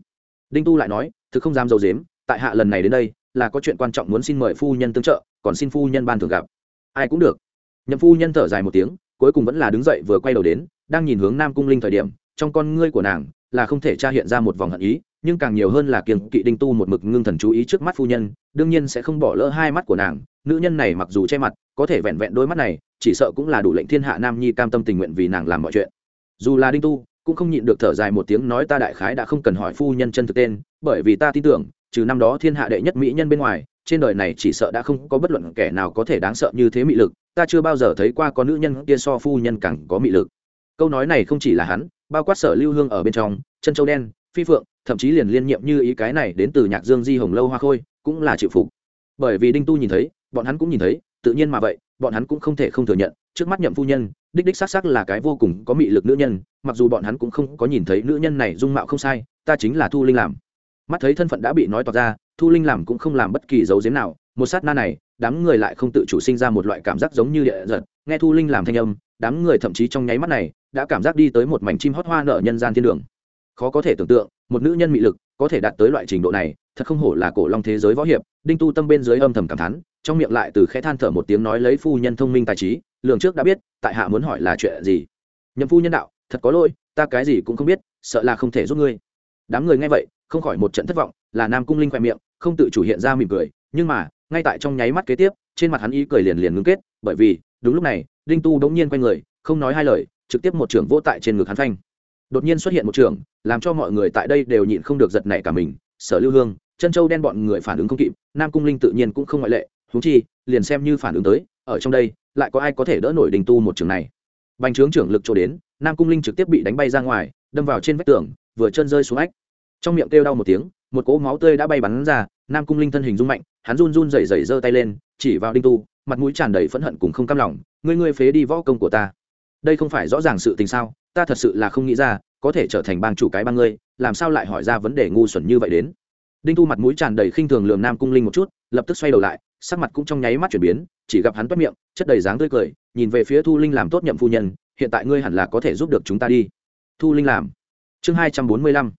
Đinh tu lại nói, thực không dám dầu dếm tại hạ lần này đến đây, là có chuyện quan trọng muốn xin mời phu nhân tương trợ, còn xin phu nhân ban thường gặp. Ai cũng được. Nhậm phu nhân thở dài một tiếng cuối cùng vẫn là đứng dậy vừa quay đầu đến, đang nhìn hướng nam cung linh thời điểm, trong con ngươi của nàng là không thể tra hiện ra một vòng hận ý, nhưng càng nhiều hơn là kiềng kỵ đinh tu một mực ngưng thần chú ý trước mắt phu nhân, đương nhiên sẽ không bỏ lỡ hai mắt của nàng. Nữ nhân này mặc dù che mặt, có thể vẹn vẹn đôi mắt này, chỉ sợ cũng là đủ lệnh thiên hạ nam nhi cam tâm tình nguyện vì nàng làm mọi chuyện. Dù là đinh tu, cũng không nhịn được thở dài một tiếng nói ta đại khái đã không cần hỏi phu nhân chân thực tên, bởi vì ta tin tưởng, trừ năm đó thiên hạ đệ nhất mỹ nhân bên ngoài trên đời này chỉ sợ đã không có bất luận kẻ nào có thể đáng sợ như thế mị lực, ta chưa bao giờ thấy qua có nữ nhân kia so phu nhân càng có mị lực. Câu nói này không chỉ là hắn, bao quát sở lưu hương ở bên trong, chân châu đen, phi phượng, thậm chí liền liên nhiệm như ý cái này đến từ nhạc dương di hồng lâu hoa khôi, cũng là chịu phục. Bởi vì đinh tu nhìn thấy, bọn hắn cũng nhìn thấy, tự nhiên mà vậy, bọn hắn cũng không thể không thừa nhận, trước mắt nhậm phu nhân, đích đích xác xác là cái vô cùng có mị lực nữ nhân, mặc dù bọn hắn cũng không có nhìn thấy nữ nhân này dung mạo không sai, ta chính là thu linh làm. Mắt thấy thân phận đã bị nói toạc ra thu linh làm cũng không làm bất kỳ dấu giếm nào, một sát na này, đám người lại không tự chủ sinh ra một loại cảm giác giống như địa giật. Nghe thu linh làm thanh âm, đám người thậm chí trong nháy mắt này đã cảm giác đi tới một mảnh chim hót hoa nở nhân gian thiên đường. Khó có thể tưởng tượng, một nữ nhân mị lực có thể đạt tới loại trình độ này, thật không hổ là cổ long thế giới võ hiệp, đinh tu tâm bên dưới âm thầm cảm thán, trong miệng lại từ khẽ than thở một tiếng nói lấy phu nhân thông minh tài trí, lường trước đã biết, tại hạ muốn hỏi là chuyện gì. Nhậm phu nhân đạo, thật có lỗi, ta cái gì cũng không biết, sợ là không thể giúp ngươi. Đám người nghe vậy, không khỏi một trận thất vọng, là nam cung linh khoe miệng không tự chủ hiện ra mỉm cười, nhưng mà, ngay tại trong nháy mắt kế tiếp, trên mặt hắn ý cười liền liền ngưng kết, bởi vì, đúng lúc này, đinh tu đống nhiên quay người, không nói hai lời, trực tiếp một trưởng vô tại trên ngực hắn phanh. Đột nhiên xuất hiện một trưởng, làm cho mọi người tại đây đều nhịn không được giật nảy cả mình, sở lưu hương, chân châu đen bọn người phản ứng không kịp, nam cung linh tự nhiên cũng không ngoại lệ húng chi, liền xem như phản ứng tới, ở trong đây, lại có ai có thể đỡ nổi đình tu một trường này. Bành trướng trưởng lực chỗ đến, nam cung linh trực tiếp bị đánh bay ra ngoài, đâm vào trên vách tường, vừa chân rơi xuống ách. Trong miệng kêu đau một tiếng một cỗ máu tươi đã bay bắn ra, nam cung linh thân hình rung mạnh, hắn run run rẩy rẩy giơ tay lên, chỉ vào đinh tu, mặt mũi tràn đầy phẫn hận cùng không cam lòng, ngươi ngươi phế đi võ công của ta. Đây không phải rõ ràng sự tình sao? Ta thật sự là không nghĩ ra, có thể trở thành bang chủ cái bang ngươi, làm sao lại hỏi ra vấn đề ngu xuẩn như vậy đến? Đinh tu mặt mũi tràn đầy khinh thường lường nam cung linh một chút, lập tức xoay đầu lại, sắc mặt cũng trong nháy mắt chuyển biến, chỉ gặp hắn toét miệng, chất đầy dáng tươi cười, nhìn về phía thu linh làm tốt nhậm phu nhân, hiện tại ngươi hẳn là có thể giúp được chúng ta đi. Thu linh làm. Chương hai trăm bốn mươi lăm.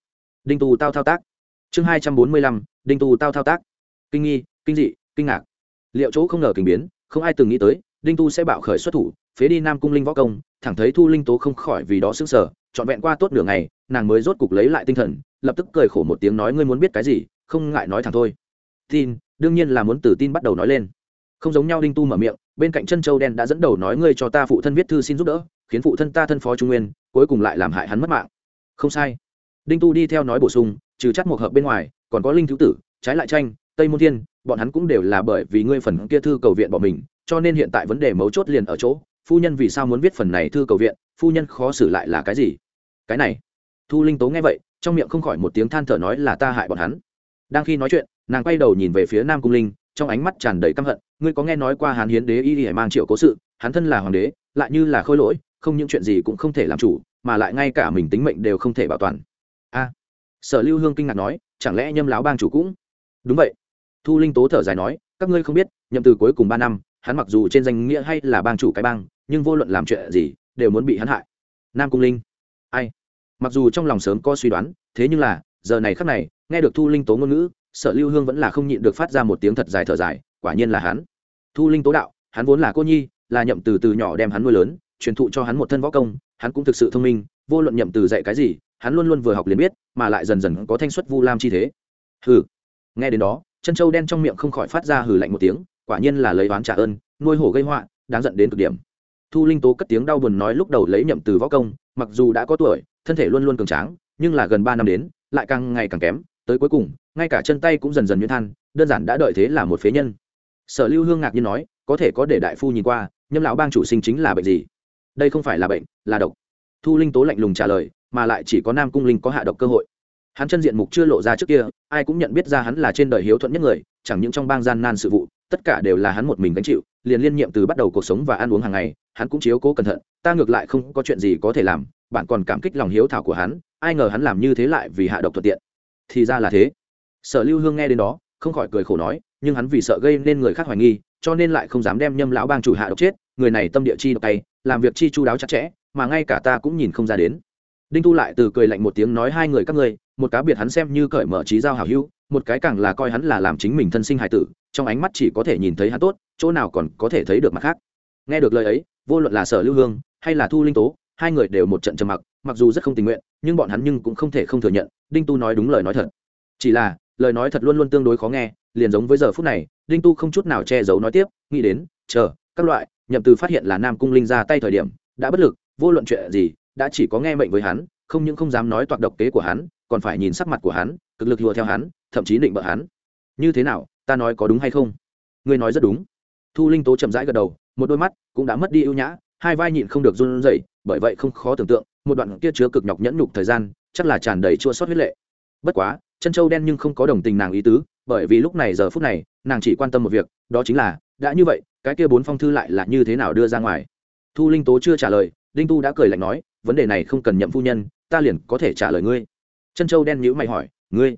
Đinh tu tao thao tác chương hai trăm bốn mươi lăm, đinh tu tao thao tác. Kinh nghi, kinh dị, kinh ngạc. Liệu chỗ không ngờ kình biến, không ai từng nghĩ tới, đinh tu sẽ bạo khởi xuất thủ, phế đi nam cung linh võ công, thẳng thấy thu linh tố không khỏi vì đó s ư n g sở trọn vẹn qua tốt nửa ngày, nàng mới rốt cục lấy lại tinh thần, lập tức cười khổ một tiếng nói, ngươi muốn biết cái gì? Không ngại nói thẳng thôi. Tin, đương nhiên là muốn từ tin bắt đầu nói lên. Không giống nhau đinh tu mở miệng, bên cạnh chân châu đen đã dẫn đầu nói, ngươi cho ta phụ thân viết thư xin giúp đỡ, khiến phụ thân ta thân phó trung nguyên, cuối cùng lại làm hại hắn mất mạng. Không sai. Đinh tu đi theo nói bổ sung trừ chắc một hợp bên ngoài, còn có linh thiếu tử, trái lại tranh, tây môn thiên, bọn hắn cũng đều là bởi vì ngươi phần kia thư cầu viện bỏ mình, cho nên hiện tại vấn đề mấu chốt liền ở chỗ, phu nhân vì sao muốn viết phần này thư cầu viện, phu nhân khó xử lại là cái gì? Cái này, thu linh tố nghe vậy, trong miệng không khỏi một tiếng than thở nói là ta hại bọn hắn. Đang khi nói chuyện, nàng quay đầu nhìn về phía nam cung linh, trong ánh mắt tràn đầy căm hận, ngươi có nghe nói qua hàn hiến đế y hải mang triệu cố sự, hắn thân là hoàng đế, lại như là khôi lỗi, không những chuyện gì cũng không thể làm chủ, mà lại ngay cả mình tính mệnh đều không thể bảo toàn sở lưu hương kinh ngạc nói, chẳng lẽ nhâm láo bang chủ cũng? Đúng vậy. Thu linh tố thở dài nói, các ngươi không biết, nhậm từ cuối cùng ba năm, hắn mặc dù trên danh nghĩa hay là bang chủ cái bang, nhưng vô luận làm chuyện gì, đều muốn bị hắn hại. Nam cung linh. Ai? Mặc dù trong lòng sớm có suy đoán, thế nhưng là, giờ này khắc này, nghe được thu linh tố ngôn ngữ, sở lưu hương vẫn là không nhịn được phát ra một tiếng thật dài thở dài, quả nhiên là hắn. Thu linh tố đạo, hắn vốn là cô nhi, là nhậm từ từ nhỏ đem hắn nuôi lớn, truyền thụ cho hắn một thân võ công, hắn cũng thực sự thông minh vô luận nhậm từ dạy cái gì, hắn luôn luôn vừa học liền biết, mà lại dần dần có thanh xuất vu lam chi thế. Hừ. Nghe đến đó, chân châu đen trong miệng không khỏi phát ra hừ lạnh một tiếng, quả nhiên là lấy oán trả ơn, nuôi hổ gây họa, đáng giận đến cực điểm. Thu linh tố cất tiếng đau buồn nói lúc đầu lấy nhậm từ võ công, mặc dù đã có tuổi, thân thể luôn luôn cường tráng, nhưng là gần ba năm đến, lại càng ngày càng kém, tới cuối cùng, ngay cả chân tay cũng dần dần nhuyễn than, đơn giản đã đợi thế là một phế nhân. Sở lưu hương ngạc nhiên nói, có thể có để đại phu nhìn qua, nhâm lão bang chủ sinh chính là bệnh gì? Đây không phải là bệnh, là độc thu linh tố lạnh lùng trả lời, mà lại chỉ có nam cung linh có hạ độc cơ hội. Hắn chân diện mục chưa lộ ra trước kia, ai cũng nhận biết ra hắn là trên đời hiếu thuận nhất người, chẳng những trong bang gian nan sự vụ, tất cả đều là hắn một mình gánh chịu, liền liên nhiệm từ bắt đầu cuộc sống và ăn uống hàng ngày, hắn cũng chiếu cố cẩn thận, ta ngược lại không có chuyện gì có thể làm, bạn còn cảm kích lòng hiếu thảo của hắn, ai ngờ hắn làm như thế lại vì hạ độc thuận tiện. Thì ra là thế. Sở lưu hương nghe đến đó, không khỏi cười khổ nói, nhưng hắn vì sợ gây nên người khác hoài nghi, cho nên lại không dám đem nhâm lão bang chủ hạ độc chết, người này tâm địa chi độc tay, làm việc chi chu đáo chặt chẽ mà ngay cả ta cũng nhìn không ra đến. Đinh tu lại từ cười lạnh một tiếng nói hai người các ngươi, một cá biệt hắn xem như cởi mở trí giao hảo hữu, một cái càng là coi hắn là làm chính mình thân sinh hài tử, trong ánh mắt chỉ có thể nhìn thấy hắn tốt, chỗ nào còn có thể thấy được mặt khác. Nghe được lời ấy, vô luận là sở lưu hương hay là thu linh tố, hai người đều một trận trầm mặc mặc dù rất không tình nguyện, nhưng bọn hắn nhưng cũng không thể không thừa nhận, đinh tu nói đúng lời nói thật. Chỉ là, lời nói thật luôn luôn tương đối khó nghe, liền giống với giờ phút này, đinh tu không chút nào che giấu nói tiếp, nghĩ đến, chờ, các loại, nhậm từ phát hiện là nam cung linh ra tay thời điểm, đã bất lực vô luận chuyện gì, đã chỉ có nghe mệnh với hắn, không những không dám nói toạc độc kế của hắn, còn phải nhìn sắc mặt của hắn, cực lực lùa theo hắn, thậm chí định bợ hắn. Như thế nào, ta nói có đúng hay không? Ngươi nói rất đúng. Thu linh tố chậm rãi gật đầu, một đôi mắt cũng đã mất đi ưu nhã, hai vai nhịn không được run rẩy, bởi vậy không khó tưởng tượng, một đoạn kia chứa cực nhọc nhẫn nhục thời gian, chắc là tràn đầy chua sót huyết lệ. Bất quá, chân châu đen nhưng không có đồng tình nàng ý tứ, bởi vì lúc này giờ phút này, nàng chỉ quan tâm một việc, đó chính là, đã như vậy, cái kia bốn phong thư lại là như thế nào đưa ra ngoài? Thu linh tố chưa trả lời đinh tu đã cười lạnh nói, vấn đề này không cần nhậm phu nhân, ta liền có thể trả lời ngươi. Chân châu đen nhữ mày hỏi, ngươi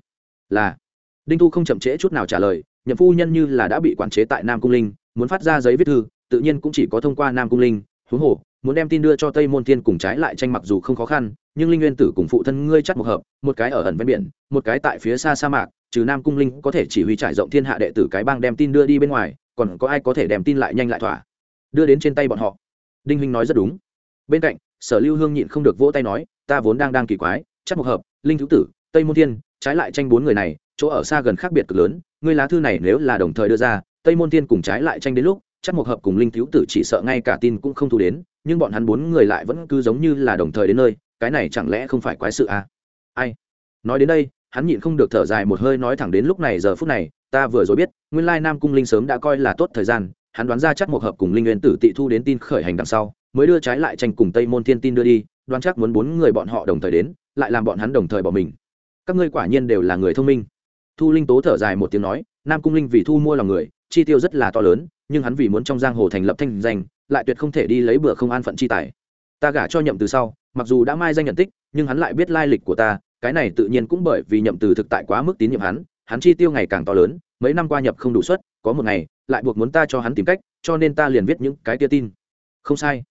là? Đinh tu không chậm trễ chút nào trả lời, nhậm phu nhân như là đã bị quản chế tại nam cung linh, muốn phát ra giấy viết thư, tự nhiên cũng chỉ có thông qua nam cung linh, huống hồ, muốn đem tin đưa cho tây môn thiên cùng trái lại tranh mặc dù không khó khăn, nhưng linh nguyên tử cùng phụ thân ngươi chắc một hợp, một cái ở ẩn ven biển, một cái tại phía xa sa mạc, trừ nam cung linh có thể chỉ huy trải rộng thiên hạ đệ tử cái bang đem tin đưa đi bên ngoài, còn có ai có thể đem tin lại nhanh lại thỏa? Đưa đến trên tay bọn họ. Đinh huynh nói rất đúng bên cạnh, sở lưu hương nhịn không được vỗ tay nói, ta vốn đang đang kỳ quái, chắc một hợp, linh thứ tử, tây môn thiên, trái lại tranh bốn người này, chỗ ở xa gần khác biệt cực lớn, ngươi lá thư này nếu là đồng thời đưa ra, tây môn thiên cùng trái lại tranh đến lúc, chắc một hợp cùng linh thiếu tử chỉ sợ ngay cả tin cũng không thu đến, nhưng bọn hắn bốn người lại vẫn cứ giống như là đồng thời đến nơi, cái này chẳng lẽ không phải quái sự à? ai nói đến đây, hắn nhịn không được thở dài một hơi nói thẳng đến lúc này giờ phút này, ta vừa rồi biết, nguyên lai nam cung linh sớm đã coi là tốt thời gian, hắn đoán ra chắc một hợp cùng linh nguyên tử tị thu đến tin khởi hành đằng sau mới đưa trái lại tranh cùng tây môn thiên tin đưa đi, đoán chắc muốn bốn người bọn họ đồng thời đến, lại làm bọn hắn đồng thời bỏ mình. Các ngươi quả nhiên đều là người thông minh. Thu linh tố thở dài một tiếng nói, nam cung linh vì thu mua lòng người, chi tiêu rất là to lớn, nhưng hắn vì muốn trong giang hồ thành lập thanh danh, lại tuyệt không thể đi lấy bữa không an phận chi tài. Ta gả cho nhậm từ sau, mặc dù đã mai danh nhận tích, nhưng hắn lại biết lai lịch của ta, cái này tự nhiên cũng bởi vì nhậm từ thực tại quá mức tín nhiệm hắn hắn chi tiêu ngày càng to lớn, mấy năm qua nhập không đủ suất, có một ngày, lại buộc muốn ta cho hắn tìm cách, cho nên ta liền viết những cái tia tin. Không sai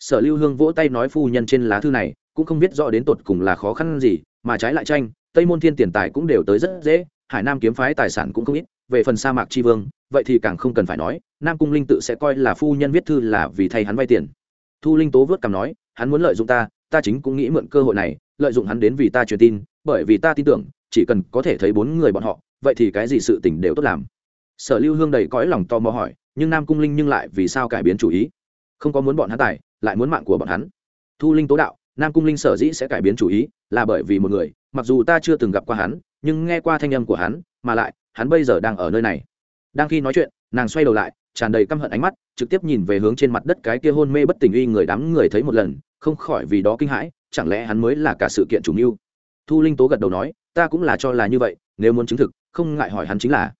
sở lưu hương vỗ tay nói phu nhân trên lá thư này, cũng không biết rõ đến tột cùng là khó khăn gì, mà trái lại tranh, tây môn thiên tiền tài cũng đều tới rất dễ, hải nam kiếm phái tài sản cũng không ít, về phần sa mạc tri vương, vậy thì càng không cần phải nói, nam cung linh tự sẽ coi là phu nhân viết thư là vì thay hắn vay tiền. Thu linh tố vớt cằm nói, hắn muốn lợi dụng ta ta chính cũng nghĩ mượn cơ hội này, lợi dụng hắn đến vì ta truyền tin, bởi vì ta tin tưởng, chỉ cần có thể thấy bốn người bọn họ, vậy thì cái gì sự tình đều tốt làm. Sở lưu hương đầy cõi lòng to mò hỏi, nhưng nam cung linh nhưng lại vì sao cải biến chủ ý? Không có muốn bọn hắn tài lại muốn mạng của bọn hắn. Thu linh tố đạo, nam cung linh sở dĩ sẽ cải biến chủ ý, là bởi vì một người, mặc dù ta chưa từng gặp qua hắn, nhưng nghe qua thanh âm của hắn, mà lại, hắn bây giờ đang ở nơi này. Đang khi nói chuyện, nàng xoay đầu lại, tràn đầy căm hận ánh mắt, trực tiếp nhìn về hướng trên mặt đất cái kia hôn mê bất tỉnh uy người đám người thấy một lần, không khỏi vì đó kinh hãi, chẳng lẽ hắn mới là cả sự kiện chủ mưu? Thu linh tố gật đầu nói, ta cũng là cho là như vậy, nếu muốn chứng thực, không ngại hỏi hắn chính là.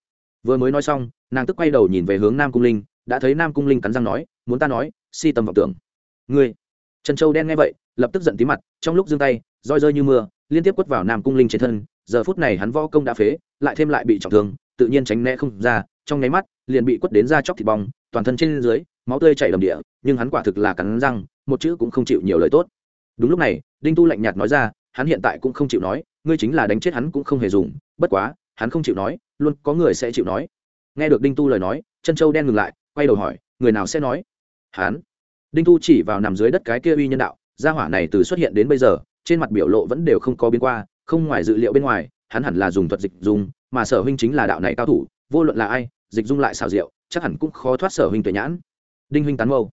Vừa mới nói xong, nàng tức quay đầu nhìn về hướng nam cung linh, đã thấy nam cung linh cắn răng nói, muốn ta nói, si tâm vọng tưởng ngươi. Trần châu đen nghe vậy, lập tức giận tí mặt, trong lúc giương tay, roi rơi như mưa, liên tiếp quất vào nam cung linh trên thân, giờ phút này hắn võ công đã phế, lại thêm lại bị trọng thương, tự nhiên tránh né không ra, trong nháy mắt, liền bị quất đến ra chóc thịt bong, toàn thân trên dưới, máu tươi chảy đầm địa, nhưng hắn quả thực là cắn răng, một chữ cũng không chịu nhiều lời tốt. Đúng lúc này, đinh tu lạnh nhạt nói ra, hắn hiện tại cũng không chịu nói, ngươi chính là đánh chết hắn cũng không hề dùng, bất quá, hắn không chịu nói, luôn có người sẽ chịu nói. Nghe được đinh tu lời nói chân châu đen ngừng lại, quay đầu hỏi, người nào sẽ nói? Hắn đinh Thu chỉ vào nằm dưới đất cái kia uy nhân đạo gia hỏa này từ xuất hiện đến bây giờ trên mặt biểu lộ vẫn đều không có biến qua không ngoài dự liệu bên ngoài hắn hẳn là dùng thuật dịch dùng mà sở huynh chính là đạo này cao thủ vô luận là ai dịch dung lại xào rượu chắc hẳn cũng khó thoát sở huynh tuệ nhãn. Đinh huynh tán mâu.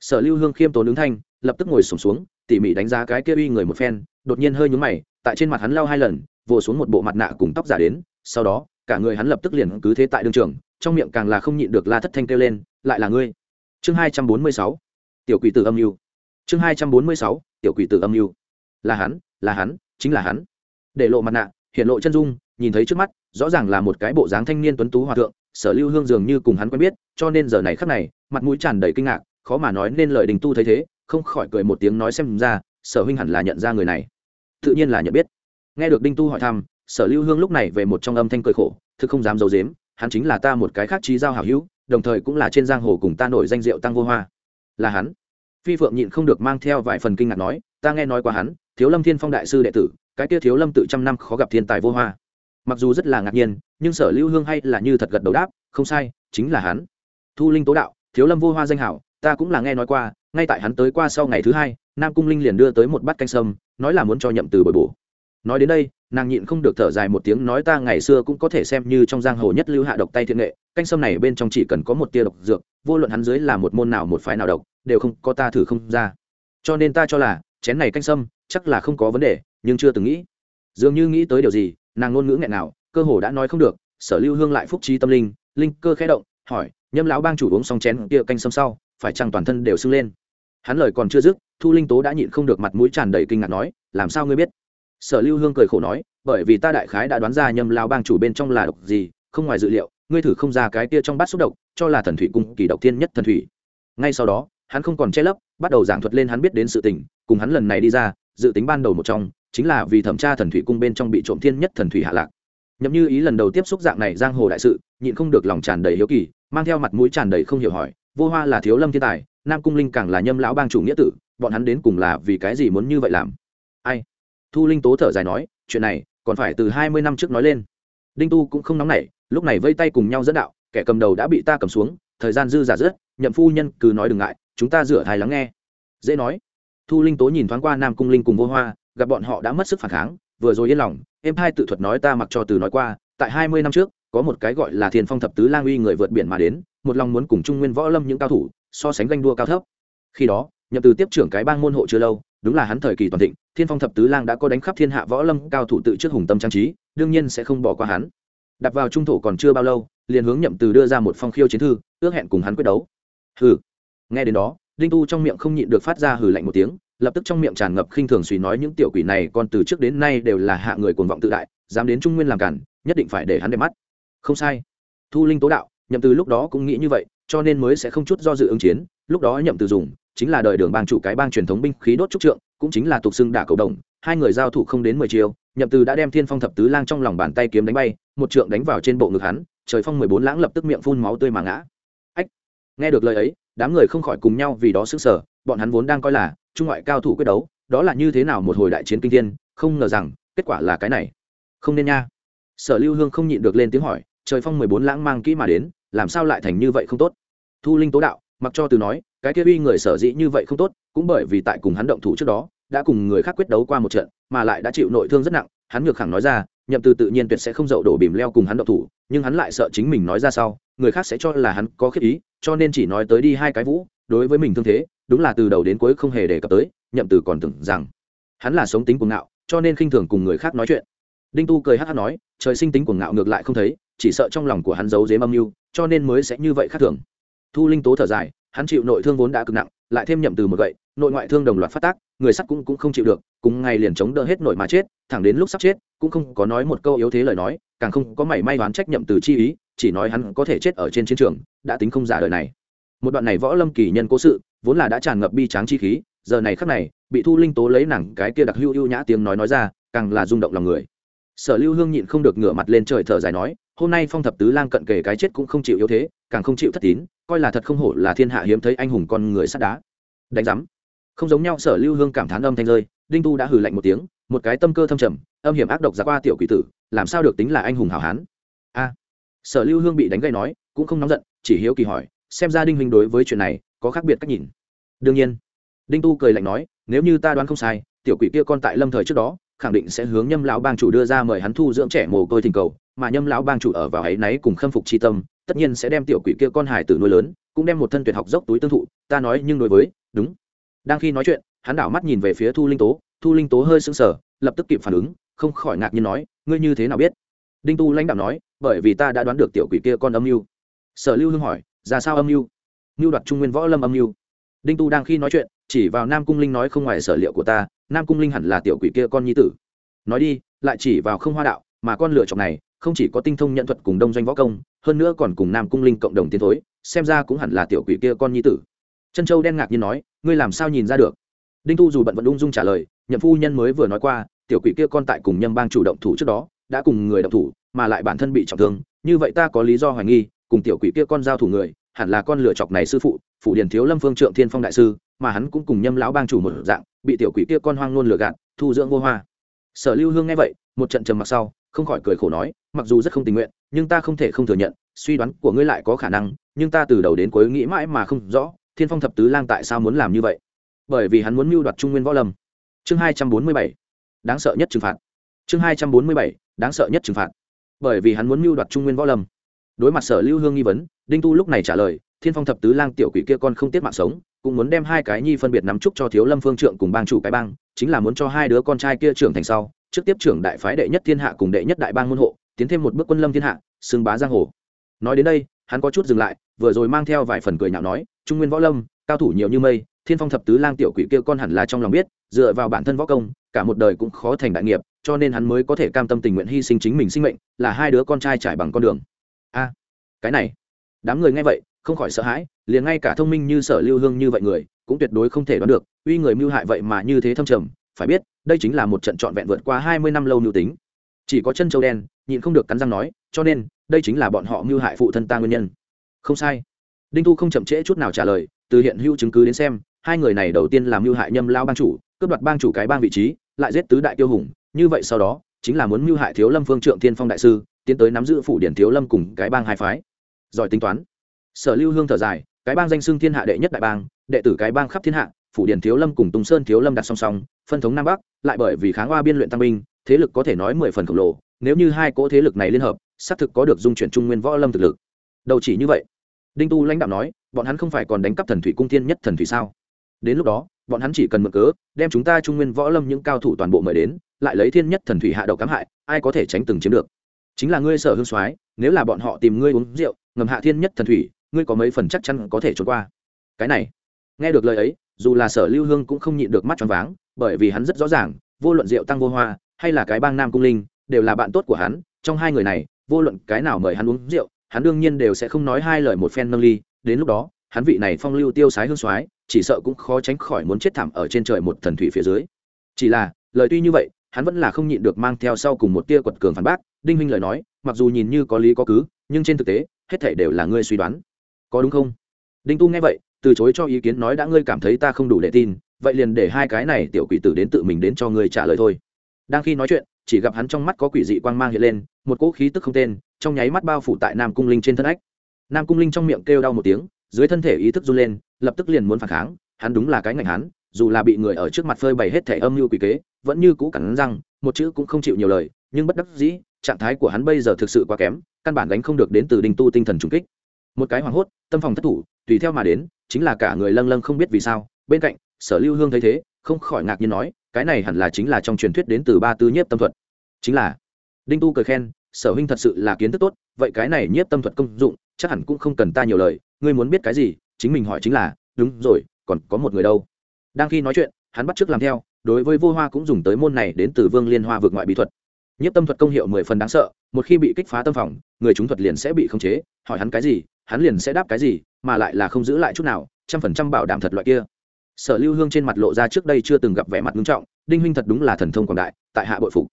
Sở lưu hương khiêm tốn ứng thanh lập tức ngồi sùng xuống, xuống tỉ mỉ đánh giá cái kia uy người một phen đột nhiên hơi nhúng mày tại trên mặt hắn lau hai lần vồ xuống một bộ mặt nạ cùng tóc giả đến sau đó cả người hắn lập tức liền cứ thế tại đường trường trong miệng càng là không nhịn được la thất thanh kêu lên lại là ngươi. Chương hai trăm bốn mươi sáu tiểu quỷ tử âm mưu. Chương hai trăm bốn mươi sáu, tiểu quỷ tử âm mưu. Là hắn là hắn, chính là hắn. Để lộ mặt nạ, hiện lộ chân dung, nhìn thấy trước mắt, rõ ràng là một cái bộ dáng thanh niên tuấn tú hòa thượng, sở lưu hương dường như cùng hắn quen biết, cho nên giờ này khắc này, mặt mũi tràn đầy kinh ngạc, khó mà nói nên lời đình tu thấy thế, không khỏi cười một tiếng nói xem ra, sở huynh hẳn là nhận ra người này. Tự nhiên là nhận biết. Nghe được đinh tu hỏi thăm, sở lưu hương lúc này về một trong âm thanh cười khổ, thực không dám d i ấ u dếm hắn chính là ta một cái khác trí giao hảo hữu, đồng thời cũng là trên giang hồ cùng ta nổi danh rượu tăng vô hoa là hắn. Phi phượng nhịn không được mang theo vài phần kinh ngạc nói, ta nghe nói qua hắn, thiếu lâm thiên phong đại sư đệ tử, cái kia thiếu lâm tự trăm năm khó gặp thiên tài vô hoa. Mặc dù rất là ngạc nhiên, nhưng sở lưu hương hay là như thật gật đầu đáp, không sai, chính là hắn. Thu linh tố đạo, thiếu lâm vô hoa danh hảo, ta cũng là nghe nói qua, ngay tại hắn tới qua sau ngày thứ hai, nam cung linh liền đưa tới một bát canh sâm, nói là muốn cho nhậm từ bồi bổ. Nói đến đây, nàng nhịn không được thở dài một tiếng nói, ta ngày xưa cũng có thể xem như trong giang hồ nhất lưu hạ độc tay thiện nghệ, canh sâm này bên trong chỉ cần có một tia độc dược vô luận hắn dưới là một môn nào một phái nào độc, đều không có ta thử không ra. Cho nên ta cho là, chén này canh sâm, chắc là không có vấn đề, nhưng chưa từng nghĩ. Dường như nghĩ tới điều gì, nàng ngôn ngữ nghẹn nào, cơ hồ đã nói không được, sở lưu hương lại phúc trí tâm linh linh cơ khẽ động, hỏi, nhâm lão bang chủ uống xong chén kia canh sâm sau, phải chăng toàn thân đều sưng lên? Hắn lời còn chưa dứt, thu linh tố đã nhịn không được mặt mũi tràn đầy kinh ngạc nói, làm sao ngươi biết? Sở lưu hương cười khổ nói, bởi vì ta đại khái đã đoán ra nhâm lão bang chủ bên trong là độc gì, không ngoài dự liệu ngươi thử không ra cái kia trong bát xúc độc, cho là thần thủy cung kỳ độc thiên nhất thần thủy. Ngay sau đó, hắn không còn che lấp, bắt đầu giảng thuật lên hắn biết đến sự tình, cùng hắn lần này đi ra, dự tính ban đầu một trong, chính là vì thẩm tra thần thủy cung bên trong bị trộm thiên nhất thần thủy hạ lạc. Nhậm như ý lần đầu tiếp xúc dạng này giang hồ đại sự, nhịn không được lòng tràn đầy hiếu kỳ, mang theo mặt mũi tràn đầy không hiểu hỏi, vô hoa là thiếu lâm thiên tài, nam cung linh càng là nhâm lão bang chủ nghĩa tử, bọn hắn đến cùng là vì cái gì muốn như vậy làm? Ai? Thu linh tố thở dài nói, chuyện này còn phải từ hai mươi năm trước nói lên. Đinh tu cũng không nóng nảy lúc này vây tay cùng nhau dẫn đạo, kẻ cầm đầu đã bị ta cầm xuống, thời gian dư giả dứt, nhậm phu nhân cứ nói đừng ngại, chúng ta rửa thai lắng nghe. Dễ nói. Thu linh tố nhìn thoáng qua nam cung linh cùng vô hoa, gặp bọn họ đã mất sức phản kháng, vừa rồi yên lòng, em hai tự thuật nói ta mặc cho từ nói qua, tại hai mươi năm trước, có một cái gọi là thiên phong thập tứ lang uy người vượt biển mà đến, một lòng muốn cùng trung nguyên võ lâm những cao thủ, so sánh ganh đua cao thấp. Khi đó, nhậm từ tiếp trưởng cái bang môn hộ chưa lâu, đúng là hắn thời kỳ toàn thịnh thiên phong thập tứ lang đã có đánh khắp thiên hạ võ lâm, cao thủ tự trước hùng tâm trang trí, đương nhiên sẽ không bỏ qua hắn đặt vào trung thổ còn chưa bao lâu, liền hướng nhậm từ đưa ra một phong khiêu chiến thư, ước hẹn cùng hắn quyết đấu. Hừ. Nghe đến đó, đinh tu trong miệng không nhịn được phát ra hừ lạnh một tiếng, lập tức trong miệng tràn ngập khinh thường suy nói những tiểu quỷ này còn từ trước đến nay đều là hạ người cuồng vọng tự đại, dám đến trung nguyên làm cản, nhất định phải để hắn đẹp mắt. Không sai. Thu linh tố đạo, nhậm từ lúc đó cũng nghĩ như vậy, cho nên mới sẽ không chút do dự ứng chiến, lúc đó nhậm từ dùng, chính là đời đường bang chủ cái bang truyền thống binh khí đốt trúc trượng, cũng chính là tục xưng đả cầu đồng, hai người giao thủ không đến mười chiều nhậm từ đã đem thiên phong thập tứ lang trong lòng bàn tay kiếm đánh bay, một trượng đánh vào trên bộ ngực hắn, trời phong mười bốn lãng lập tức miệng phun máu tươi mà ngã. Ách, nghe được lời ấy, đám người không khỏi cùng nhau vì đó sức sở bọn hắn vốn đang coi là trung ngoại cao thủ quyết đấu, đó là như thế nào một hồi đại chiến kinh thiên, không ngờ rằng, kết quả là cái này. Không nên nha. Sở lưu hương không nhịn được lên tiếng hỏi, trời phong mười bốn lãng mang kỹ mà đến, làm sao lại thành như vậy không tốt? Thu linh tố đạo, mặc cho từ nói, cái kia uy người sở dĩ như vậy không tốt, cũng bởi vì tại cùng hắn động thủ trước đó đã cùng người khác quyết đấu qua một trận, mà lại đã chịu nội thương rất nặng, hắn ngược khẳng nói ra, nhậm từ tự nhiên tuyệt sẽ không dậu đổ bìm leo cùng hắn động thủ, nhưng hắn lại sợ chính mình nói ra sau, người khác sẽ cho là hắn có khiết ý, cho nên chỉ nói tới đi hai cái vũ, đối với mình thương thế, đúng là từ đầu đến cuối không hề đề cập tới, nhậm từ còn tưởng rằng hắn là sống tính cuồng ngạo, cho nên khinh thường cùng người khác nói chuyện. Đinh tu cười hát hát nói, trời sinh tính cuồng ngạo ngược lại không thấy, chỉ sợ trong lòng của hắn giấu dếm âm mưu, cho nên mới sẽ như vậy khác thường. Thu linh tố thở dài, hắn chịu nội thương vốn đã cực nặng, lại thêm nhậm từ một gậy, nội ngoại thương đồng loạt phát tác người sắt cũng cũng không chịu được, cùng ngay liền chống đỡ hết nổi mà chết, thẳng đến lúc sắp chết, cũng không có nói một câu yếu thế lời nói, càng không có mảy may đoán trách nhậm từ chi ý, chỉ nói hắn có thể chết ở trên chiến trường, đã tính không giả đời này. Một đoạn này võ lâm kỳ nhân cố sự, vốn là đã tràn ngập bi tráng chi khí, giờ này khắc này, bị thu linh tố lấy nặng cái kia đặc hưu ưu nhã tiếng nói nói ra, càng là rung động lòng người. Sở lưu hương nhịn không được ngửa mặt lên trời thở dài nói, hôm nay phong thập tứ lang cận kề cái chết cũng không chịu yếu thế, càng không chịu thất tín, coi là thật không hổ là thiên hạ hiếm thấy anh hùng con người sắt đá. Đánh giám không giống nhau, sở lưu hương cảm thán âm thanh rơi, đinh tu đã hừ lạnh một tiếng, một cái tâm cơ thâm trầm, âm hiểm ác độc ra qua tiểu quỷ tử, làm sao được tính là anh hùng hảo hán? A, sở lưu hương bị đánh gây nói, cũng không nóng giận, chỉ hiếu kỳ hỏi, xem ra đinh huynh đối với chuyện này, có khác biệt cách nhìn. Đương nhiên, đinh tu cười lạnh nói, nếu như ta đoán không sai, tiểu quỷ kia con tại lâm thời trước đó, khẳng định sẽ hướng nhâm lão bang chủ đưa ra mời hắn thu dưỡng trẻ mồ côi thỉnh cầu, mà nhâm lão bang chủ ở vào ấy náy cùng khâm phục c tâm, tất nhiên sẽ đem tiểu quỷ kia con hải tử nuôi lớn, cũng đem một thân tuyệt học dốc túi tương thụ, ta nói nhưng đối với, đúng đang khi nói chuyện, hắn đảo mắt nhìn về phía thu linh tố. Thu linh tố hơi sững sờ, lập tức kịp phản ứng, không khỏi ngạc nhiên nói, ngươi như thế nào biết? Đinh tu lãnh đạo nói, bởi vì ta đã đoán được tiểu quỷ kia con âm mưu. Sở lưu hưng hỏi, ra sao âm mưu? Mưu đoạt trung nguyên võ lâm âm mưu. Đinh tu đang khi nói chuyện, chỉ vào nam cung linh nói không ngoài sở liệu của ta, nam cung linh hẳn là tiểu quỷ kia con nhi tử. Nói đi, lại chỉ vào không hoa đạo, mà con lựa chọc này, không chỉ có tinh thông nhận thuật cùng đông doanh võ công, hơn nữa còn cùng nam cung linh cộng đồng tiến thối, xem ra cũng hẳn là tiểu quỷ kia con nhi tử trân châu đen ngạc nhiên nói, ngươi làm sao nhìn ra được? Đinh tu dù bận vẫn ung dung trả lời, nhậm phu nhân mới vừa nói qua, tiểu quỷ kia con tại cùng nhâm bang chủ động thủ trước đó, đã cùng người động thủ, mà lại bản thân bị trọng thương, như vậy ta có lý do hoài nghi, cùng tiểu quỷ kia con giao thủ người, hẳn là con lựa chọc này sư phụ phụ điền thiếu lâm phương trượng thiên phong đại sư, mà hắn cũng cùng nhâm lão bang chủ một dạng, bị tiểu quỷ kia con hoang nôn lừa gạt, thu dưỡng vô hoa. Sở lưu hương nghe vậy, một trận trầm mặc sau, không khỏi cười khổ nói, mặc dù rất không tình nguyện, nhưng ta không thể không thừa nhận, suy đoán của ngươi lại có khả năng, nhưng ta từ đầu đến cuối nghĩ mãi mà không rõ thiên phong thập tứ lang tại sao muốn làm như vậy? Bởi vì hắn muốn mưu đoạt trung nguyên võ lâm. Chương hai trăm bốn mươi bảy, đáng sợ nhất trừng phạt. Chương hai trăm bốn mươi bảy, đáng sợ nhất trừng phạt. Bởi vì hắn muốn mưu đoạt trung nguyên võ lâm. Đối mặt sở lưu hương nghi vấn, đinh tu lúc này trả lời, thiên phong thập tứ lang tiểu quỷ kia con không tiết mạng sống, cũng muốn đem hai cái nhi phân biệt nắm chúc cho thiếu lâm phương trượng cùng bang chủ cái bang, chính là muốn cho hai đứa con trai kia trưởng thành sau, trước tiếp trưởng đại phái đệ nhất thiên hạ cùng đệ nhất đại bang môn hộ, tiến thêm một bước quân lâm thiên hạ, xưng bá giang hồ. Nói đến đây, hắn có chút dừng lại vừa rồi mang theo vài phần cười nhạo nói, trung nguyên võ lâm, cao thủ nhiều như mây, thiên phong thập tứ lang tiểu quỷ kia con hẳn là trong lòng biết, dựa vào bản thân võ công, cả một đời cũng khó thành đại nghiệp, cho nên hắn mới có thể cam tâm tình nguyện hy sinh chính mình sinh mệnh, là hai đứa con trai trải bằng con đường. A, cái này, đám người nghe vậy, không khỏi sợ hãi, liền ngay cả thông minh như sở lưu hương như vậy người, cũng tuyệt đối không thể đoán được, uy người mưu hại vậy mà như thế thâm trầm, phải biết, đây chính là một trận trọn vẹn vượt qua hai mươi năm lâu mưu tính. Chỉ có chân châu đen, nhịn không được cắn răng nói, cho nên, đây chính là bọn họ mưu hại phụ thân ta nguyên nhân không sai. Đinh Thu không chậm trễ chút nào trả lời, từ hiện hữu chứng cứ đến xem, hai người này đầu tiên làm mưu hại nhâm lao bang chủ, cướp đoạt bang chủ cái bang vị trí, lại giết tứ đại tiêu hùng. Như vậy sau đó, chính là muốn mưu hại thiếu lâm phương trượng thiên phong đại sư, tiến tới nắm giữ phủ điển thiếu lâm cùng cái bang hai phái. Giỏi tính toán. Sở lưu hương thở dài, cái bang danh xưng thiên hạ đệ nhất đại bang, đệ tử cái bang khắp thiên hạ, phủ điển thiếu lâm cùng tùng sơn thiếu lâm đặt song song, phân thống nam bắc, lại bởi vì kháng hoa biên luyện tăng binh, thế lực có thể nói mười phần khổng lồ, nếu như hai cỗ thế lực này liên hợp, xác thực có được dung chuyển trung nguyên võ lâm thực lực. Đầu chỉ như vậy đinh tu lãnh đạo nói, bọn hắn không phải còn đánh cắp thần thủy cung thiên nhất thần thủy sao? Đến lúc đó, bọn hắn chỉ cần mượn cớ, đem chúng ta trung nguyên võ lâm những cao thủ toàn bộ mời đến, lại lấy thiên nhất thần thủy hạ đầu cám hại, ai có thể tránh từng chiếm được? Chính là ngươi sở hương soái, nếu là bọn họ tìm ngươi uống rượu, ngầm hạ thiên nhất thần thủy, ngươi có mấy phần chắc chắn có thể trốn qua? Cái này, nghe được lời ấy, dù là sở lưu hương cũng không nhịn được mắt tròn váng, bởi vì hắn rất rõ ràng, vô luận rượu tăng vô hoa, hay là cái bang nam cung linh, đều là bạn tốt của hắn, trong hai người này, vô luận cái nào mời hắn uống rượu hắn đương nhiên đều sẽ không nói hai lời một phen nâng ly, đến lúc đó, hắn vị này phong lưu tiêu sái hương soái, chỉ sợ cũng khó tránh khỏi muốn chết thảm ở trên trời một thần thủy phía dưới. Chỉ là, lời tuy như vậy, hắn vẫn là không nhịn được mang theo sau cùng một tia quật cường phản bác, đinh huynh lời nói, mặc dù nhìn như có lý có cứ, nhưng trên thực tế, hết thể đều là ngươi suy đoán. Có đúng không? Đinh tu nghe vậy, từ chối cho ý kiến nói đã ngươi cảm thấy ta không đủ để tin, vậy liền để hai cái này tiểu quỷ tử đến tự mình đến cho ngươi trả lời thôi. Đang khi nói chuyện, chỉ gặp hắn trong mắt có quỷ dị quang mang hiện lên, một cỗ khí tức không tên trong nháy mắt bao phủ tại nam cung linh trên thân ách. Nam cung linh trong miệng kêu đau một tiếng, dưới thân thể ý thức run lên, lập tức liền muốn phản kháng, hắn đúng là cái ngành hắn, dù là bị người ở trước mặt phơi bày hết thẻ âm mưu quỷ kế, vẫn như cũ cắn răng, một chữ cũng không chịu nhiều lời, nhưng bất đắc dĩ, trạng thái của hắn bây giờ thực sự quá kém, căn bản gánh không được đến từ đình tu tinh thần trùng kích. Một cái hoảng hốt, tâm phòng thất thủ, tùy theo mà đến, chính là cả người lâng lâng không biết vì sao, bên cạnh, sở lưu hương thấy thế, không khỏi ngạc nhiên nói, cái này hẳn là chính là trong truyền thuyết đến từ ba tư nhiếp tâm thuật. Chính là, đinh tu cười khen sở huynh thật sự là kiến thức tốt, vậy cái này nhiếp tâm thuật công dụng, chắc hẳn cũng không cần ta nhiều lời, ngươi muốn biết cái gì, chính mình hỏi chính là, đúng rồi, còn có một người đâu? Đang khi nói chuyện, hắn bắt t r ư ớ c làm theo, đối với vô hoa cũng dùng tới môn này đến từ vương liên hoa vượt ngoại bí thuật. Nhất tâm thuật công hiệu mười phần đáng sợ, một khi bị kích phá tâm phòng, người chúng thuật liền sẽ bị khống chế, hỏi hắn cái gì, hắn liền sẽ đáp cái gì, mà lại là không giữ lại chút nào, trăm phần trăm bảo đảm thật loại kia. Sở lưu hương trên mặt lộ ra trước đây chưa từng gặp vẻ mặt nghiêm trọng, đinh huynh thật đúng là thần thông quảng đại, tại hạ bội phục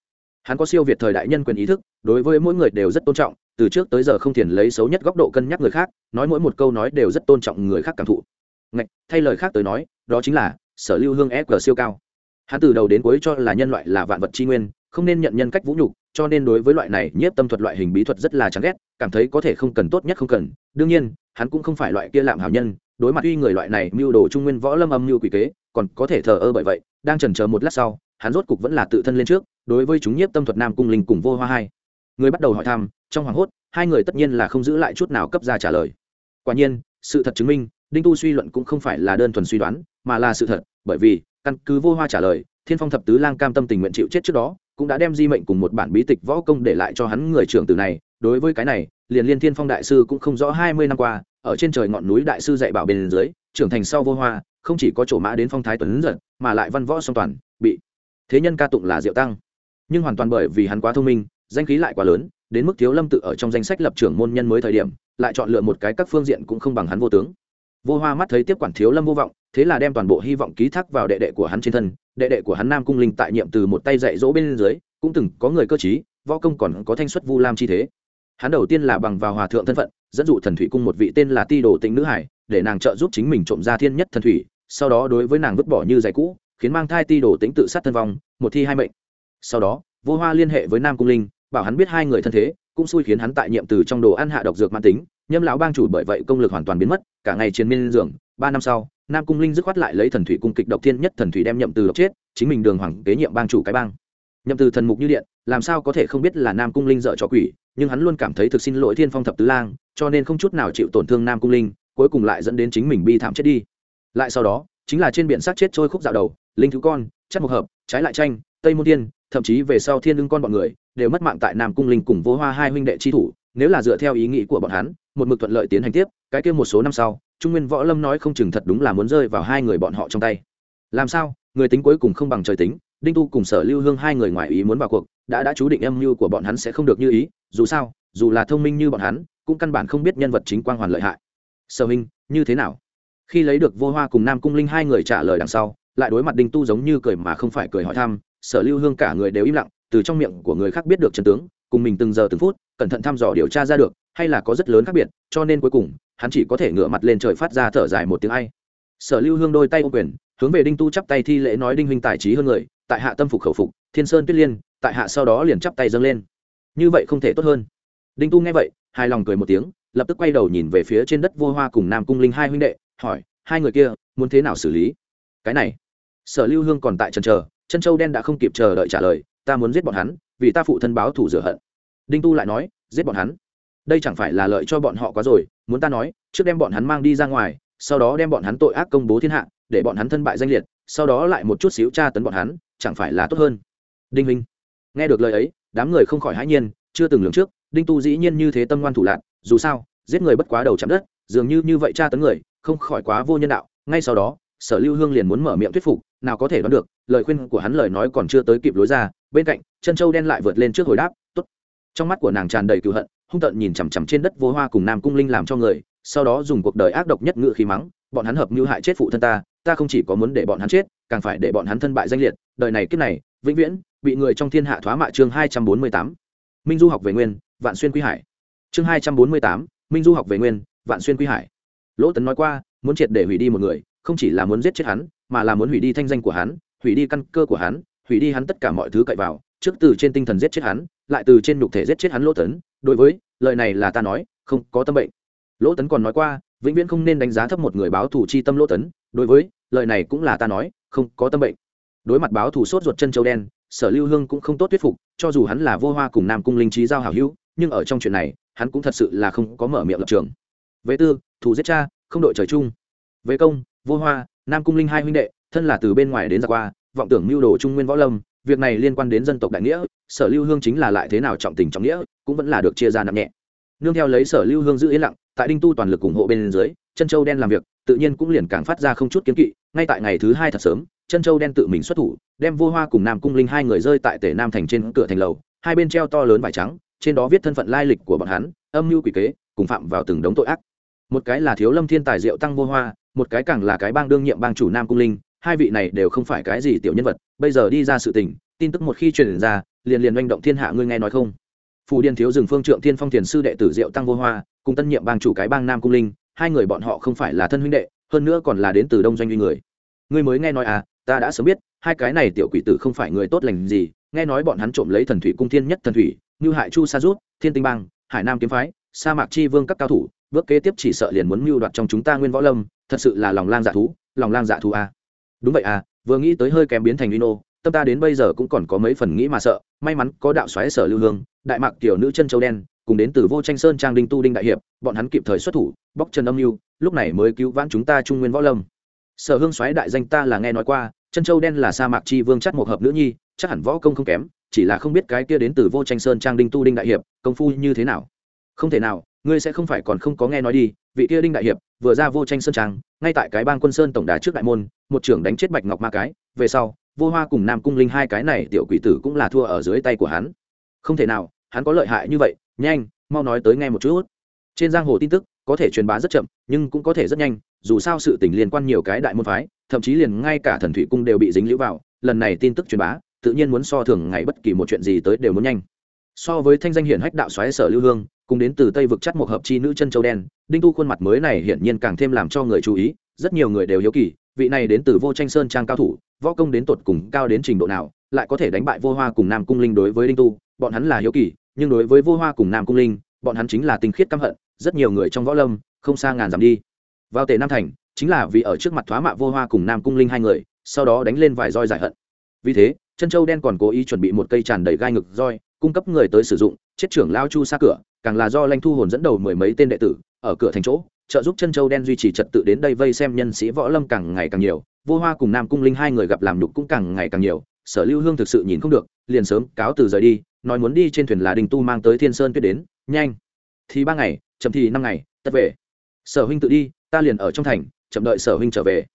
hắn có siêu việt thời đại nhân quyền ý thức, đối với mỗi người đều rất tôn trọng, từ trước tới giờ không thiền lấy xấu nhất góc độ cân nhắc người khác, nói mỗi một câu nói đều rất tôn trọng người khác cảm thụ. Ngạch, thay lời khác tới nói, đó chính là, sở lưu hương ép siêu cao. Hắn từ đầu đến cuối cho là nhân loại là vạn vật tri nguyên, không nên nhận nhân cách vũ nhục, cho nên đối với loại này nhiếp tâm thuật loại hình bí thuật rất là chán ghét, cảm thấy có thể không cần tốt nhất không cần. Đương nhiên, hắn cũng không phải loại kia lạm hảo nhân, đối mặt uy người loại này mưu đồ trung nguyên võ lâm âm mưu quỷ kế, còn có thể thờ ơ bởi vậy, đang chần chờ một lát sau, hắn rốt cục vẫn là tự thân lên trước đối với chúng nhiếp tâm thuật nam cung linh cùng vô hoa hai. Người bắt đầu hỏi thăm, trong hoảng hốt, hai người tất nhiên là không giữ lại chút nào cấp ra trả lời. Quả nhiên, sự thật chứng minh, đinh tu suy luận cũng không phải là đơn thuần suy đoán, mà là sự thật, bởi vì, căn cứ vô hoa trả lời, thiên phong thập tứ lang cam tâm tình nguyện chịu chết trước đó, cũng đã đem di mệnh cùng một bản bí tịch võ công để lại cho hắn người trưởng từ này. Đối với cái này, liền liên thiên phong đại sư cũng không rõ hai mươi năm qua, ở trên trời ngọn núi đại sư dạy bảo bên dưới, trưởng thành sau vô hoa, không chỉ có chỗ mã đến phong thái tuấn giật, mà lại văn võ song toàn, bị thế nhân ca tụng là diệu tăng nhưng hoàn toàn bởi vì hắn quá thông minh, danh khí lại quá lớn, đến mức thiếu lâm tự ở trong danh sách lập trưởng môn nhân mới thời điểm, lại chọn lựa một cái các phương diện cũng không bằng hắn vô tướng. Vô hoa mắt thấy tiếp quản thiếu lâm vô vọng, thế là đem toàn bộ hy vọng ký thác vào đệ đệ của hắn trên thân. Đệ đệ của hắn nam cung linh tại nhiệm từ một tay dạy dỗ bên dưới, cũng từng có người cơ chí võ công còn có thanh xuất vu lam chi thế. Hắn đầu tiên là bằng vào hòa thượng thân phận, dẫn dụ thần thủy cung một vị tên là ti đồ tĩnh nữ hải, để nàng trợ giúp chính mình trộm ra thiên nhất thần thủy, sau đó đối với nàng vứt bỏ như giày cũ, khiến mang thai ti đồ tĩnh tự sát thân vong, một thi hai mệnh sau đó, vô hoa liên hệ với nam cung linh, bảo hắn biết hai người thân thế, cũng xui khiến hắn tại nhiệm từ trong đồ ăn hạ độc dược mãn tính, nhâm lão bang chủ bởi vậy công lực hoàn toàn biến mất, cả ngày chiến miên giường. Ba năm sau, nam cung linh dứt khoát lại lấy thần thủy cung kịch độc thiên nhất thần thủy đem nhậm từ độc chết, chính mình đường hoàng kế nhiệm bang chủ cái bang. Nhậm từ thần mục như điện, làm sao có thể không biết là nam cung linh dợ cho quỷ, nhưng hắn luôn cảm thấy thực xin lỗi thiên phong thập tứ lang, cho nên không chút nào chịu tổn thương nam cung linh, cuối cùng lại dẫn đến chính mình bi thảm chết đi. Lại sau đó, chính là trên biển sát chết trôi khúc dạo đầu, linh thứ con chất mục hợp, trái lại tranh, tây môn tiên thậm chí về sau thiên lương con bọn người đều mất mạng tại nam cung linh cùng vô hoa hai huynh đệ chi thủ, nếu là dựa theo ý nghĩ của bọn hắn, một mực thuận lợi tiến hành tiếp, cái kia một số năm sau, trung nguyên võ lâm nói không chừng thật đúng là muốn rơi vào hai người bọn họ trong tay. Làm sao? Người tính cuối cùng không bằng trời tính, đinh tu cùng sở lưu hương hai người ngoài ý muốn vào cuộc, đã đã chú định âm mưu của bọn hắn sẽ không được như ý, dù sao, dù là thông minh như bọn hắn, cũng căn bản không biết nhân vật chính quang hoàn lợi hại. Sở huynh như thế nào? Khi lấy được vô hoa cùng nam cung linh hai người trả lời đằng sau, lại đối mặt đinh tu giống như cười mà không phải cười hỏi thăm sở lưu hương cả người đều im lặng, từ trong miệng của người khác biết được trần tướng, cùng mình từng giờ từng phút, cẩn thận thăm dò điều tra ra được, hay là có rất lớn khác biệt, cho nên cuối cùng, hắn chỉ có thể ngửa mặt lên trời phát ra thở dài một tiếng ai. Sở lưu hương đôi tay ô quyền, hướng về đinh tu chắp tay thi lễ nói đinh huynh tài trí hơn người, tại hạ tâm phục khẩu phục, thiên sơn tuyết liên, tại hạ sau đó liền chắp tay dâng lên. Như vậy không thể tốt hơn. Đinh tu nghe vậy, hài lòng cười một tiếng, lập tức quay đầu nhìn về phía trên đất vô hoa cùng nam cung linh hai huynh đệ, hỏi, hai người kia, muốn thế nào xử lý? Cái này, sở lưu hương còn tại trần chờ chân châu đen đã không kịp chờ đợi trả lời, ta muốn giết bọn hắn, vì ta phụ thân báo thủ rửa hận. Đinh tu lại nói, giết bọn hắn? Đây chẳng phải là lợi cho bọn họ quá rồi, muốn ta nói, trước đem bọn hắn mang đi ra ngoài, sau đó đem bọn hắn tội ác công bố thiên hạ, để bọn hắn thân bại danh liệt, sau đó lại một chút xíu tra tấn bọn hắn, chẳng phải là tốt hơn? Đinh huynh, nghe được lời ấy, đám người không khỏi hãi nhiên, chưa từng lường trước, đinh tu dĩ nhiên như thế tâm ngoan thủ lạc dù sao, giết người bất quá đầu chạm đất, dường như như vậy tra tấn người, không khỏi quá vô nhân đạo, ngay sau đó, sở lưu hương liền muốn mở miệng thuyết phục, nào có thể đoán được lời khuyên của hắn lời nói còn chưa tới kịp lối ra, bên cạnh, chân châu đen lại vượt lên trước hồi đáp, tốt. Trong mắt của nàng tràn đầy cựu hận, hung tợn nhìn chằm chằm trên đất vô hoa cùng nam cung linh làm cho người, sau đó dùng cuộc đời ác độc nhất ngự khí mắng, bọn hắn hợp mưu hại chết phụ thân ta ta không chỉ có muốn để bọn hắn chết, càng phải để bọn hắn thân bại danh liệt. Đời này kiếp này, vĩnh viễn bị người trong thiên hạ thoá mạ chương hai trăm bốn mươi tám. Minh du học về nguyên, vạn xuyên quy hải. Chương hai trăm bốn mươi tám, minh du học về nguyên, vạn xuyên quy hải. Lỗ tấn nói qua, muốn triệt để hủy đi một người, không chỉ là muốn giết chết hắn, mà là muốn hủy đi thanh danh của hắn hủy đi căn cơ của hắn, hủy đi hắn tất cả mọi thứ cậy vào, trước từ trên tinh thần giết chết hắn, lại từ trên nhục thể giết chết hắn lỗ tấn. Đối với, lời này là ta nói, không có tâm bệnh. Lỗ tấn còn nói qua, vĩnh viễn không nên đánh giá thấp một người báo thù chi tâm lỗ tấn. Đối với, lời này cũng là ta nói, không có tâm bệnh. Đối mặt báo thù sốt ruột chân châu đen, sở lưu hương cũng không tốt thuyết phục, cho dù hắn là vô hoa cùng nam cung linh trí giao hảo hữu, nhưng ở trong chuyện này, hắn cũng thật sự là không có mở miệng lập trường. Về tư thủ giết cha, không đội trời chung. Về công, vô hoa nam cung linh hai huynh đệ, thân là từ bên ngoài đến ra qua, vọng tưởng mưu đồ trung nguyên võ lâm, việc này liên quan đến dân tộc đại nghĩa, sở lưu hương chính là lại thế nào trọng tình trọng nghĩa, cũng vẫn là được chia ra nặng nhẹ. Nương theo lấy sở lưu hương giữ yên lặng, tại đinh tu toàn lực ủng hộ bên dưới, chân châu đen làm việc, tự nhiên cũng liền càng phát ra không chút kiến kỵ, ngay tại ngày thứ hai thật sớm, chân châu đen tự mình xuất thủ, đem vô hoa cùng nam cung linh hai người rơi tại tể nam thành trên cửa thành lầu, hai bên treo to lớn vải trắng, trên đó viết thân phận lai lịch của bọn hắn, âm mưu quỷ kế, cùng phạm vào từng đống tội ác. Một cái là thiếu lâm thiên tài diệu tăng vô hoa một cái càng là cái bang đương nhiệm bang chủ nam cung linh, hai vị này đều không phải cái gì tiểu nhân vật, bây giờ đi ra sự tình, tin tức một khi truyền ra, liền liền manh động thiên hạ, ngươi nghe nói không? Phù điền thiếu rừng phương trượng thiên phong thiền sư đệ tử diệu tăng vô hoa, cùng tân nhiệm bang chủ cái bang nam cung linh, hai người bọn họ không phải là thân huynh đệ, hơn nữa còn là đến từ đông doanh uy người. Ngươi mới nghe nói à ta đã sớm biết, hai cái này tiểu quỷ tử không phải người tốt lành gì, nghe nói bọn hắn trộm lấy thần thủy cung thiên nhất thần thủy, như hại chu sa rút, thiên tinh bang, hải nam kiếm phái, sa mạc chi vương các cao thủ bước kế tiếp chỉ sợ liền muốn mưu đoạt trong chúng ta nguyên võ lâm, thật sự là lòng lang dạ thú, lòng lang dạ thú à. đúng vậy à vừa nghĩ tới hơi kém biến thành lino tâm ta đến bây giờ cũng còn có mấy phần nghĩ mà sợ, may mắn có đạo xoáy sở lưu hương, đại mạc tiểu nữ chân châu đen, cùng đến từ vô tranh sơn trang đinh tu đinh đại hiệp, bọn hắn kịp thời xuất thủ, bóc chân âm mưu, lúc này mới cứu vãn chúng ta trung nguyên võ lâm sở hương xoáy đại danh ta là nghe nói qua, chân châu đen là sa mạc chi vương chắc một hợp nữ nhi, chắc hẳn võ công không kém, chỉ là không biết cái kia đến từ vô tranh sơn trang đinh tu đinh đại hiệp, công phu như thế nào không thể nào ngươi sẽ không phải còn không có nghe nói đi, vị kia đinh đại hiệp, vừa ra vô tranh sơn trang, ngay tại cái bang quân sơn tổng đà trước đại môn, một trưởng đánh chết bạch ngọc ma cái, về sau, vô hoa cùng nam cung linh hai cái này tiểu quỷ tử cũng là thua ở dưới tay của hắn. Không thể nào, hắn có lợi hại như vậy, nhanh, mau nói tới nghe một chút. Trên giang hồ tin tức, có thể truyền bá rất chậm, nhưng cũng có thể rất nhanh, dù sao sự tình liên quan nhiều cái đại môn phái, thậm chí liền ngay cả thần thủy cung đều bị dính lũ vào, lần này tin tức truyền bá, tự nhiên muốn so thường ngày bất kỳ một chuyện gì tới đều muốn nhanh. So với thanh danh hiển hách đạo xoáy sở lưu hương cùng đến từ tây vực chất một hợp chi nữ chân châu đen, đinh tu khuôn mặt mới này hiển nhiên càng thêm làm cho người chú ý, rất nhiều người đều hiếu kỳ, vị này đến từ vô tranh sơn trang cao thủ, võ công đến tột cùng cao đến trình độ nào, lại có thể đánh bại vô hoa cùng nam cung linh đối với đinh tu, bọn hắn là hiếu kỳ, nhưng đối với vô hoa cùng nam cung linh, bọn hắn chính là tinh khiết căm hận, rất nhiều người trong võ lâm không xa ngàn dặm đi. Vào tề nam thành, chính là vì ở trước mặt thoá mạ vô hoa cùng nam cung linh hai người, sau đó đánh lên vài roi giải hận. Vì thế, chân châu đen còn cố ý chuẩn bị một cây tràn đầy gai ngực roi, cung cấp người tới sử dụng chết trưởng lao chu xa cửa, càng là do lanh thu hồn dẫn đầu mười mấy tên đệ tử, ở cửa thành chỗ, trợ giúp chân châu đen duy trì trật tự đến đây vây xem nhân sĩ võ lâm càng ngày càng nhiều. Vô hoa cùng nam cung linh hai người gặp làm nhục cũng càng ngày càng nhiều, sở lưu hương thực sự nhìn không được, liền sớm cáo từ rời đi, nói muốn đi trên thuyền là đình tu mang tới thiên sơn tuyết đến, nhanh. Thì ba ngày, chậm thì năm ngày, tất về. Sở huynh tự đi, ta liền ở trong thành, chậm đợi sở huynh trở về.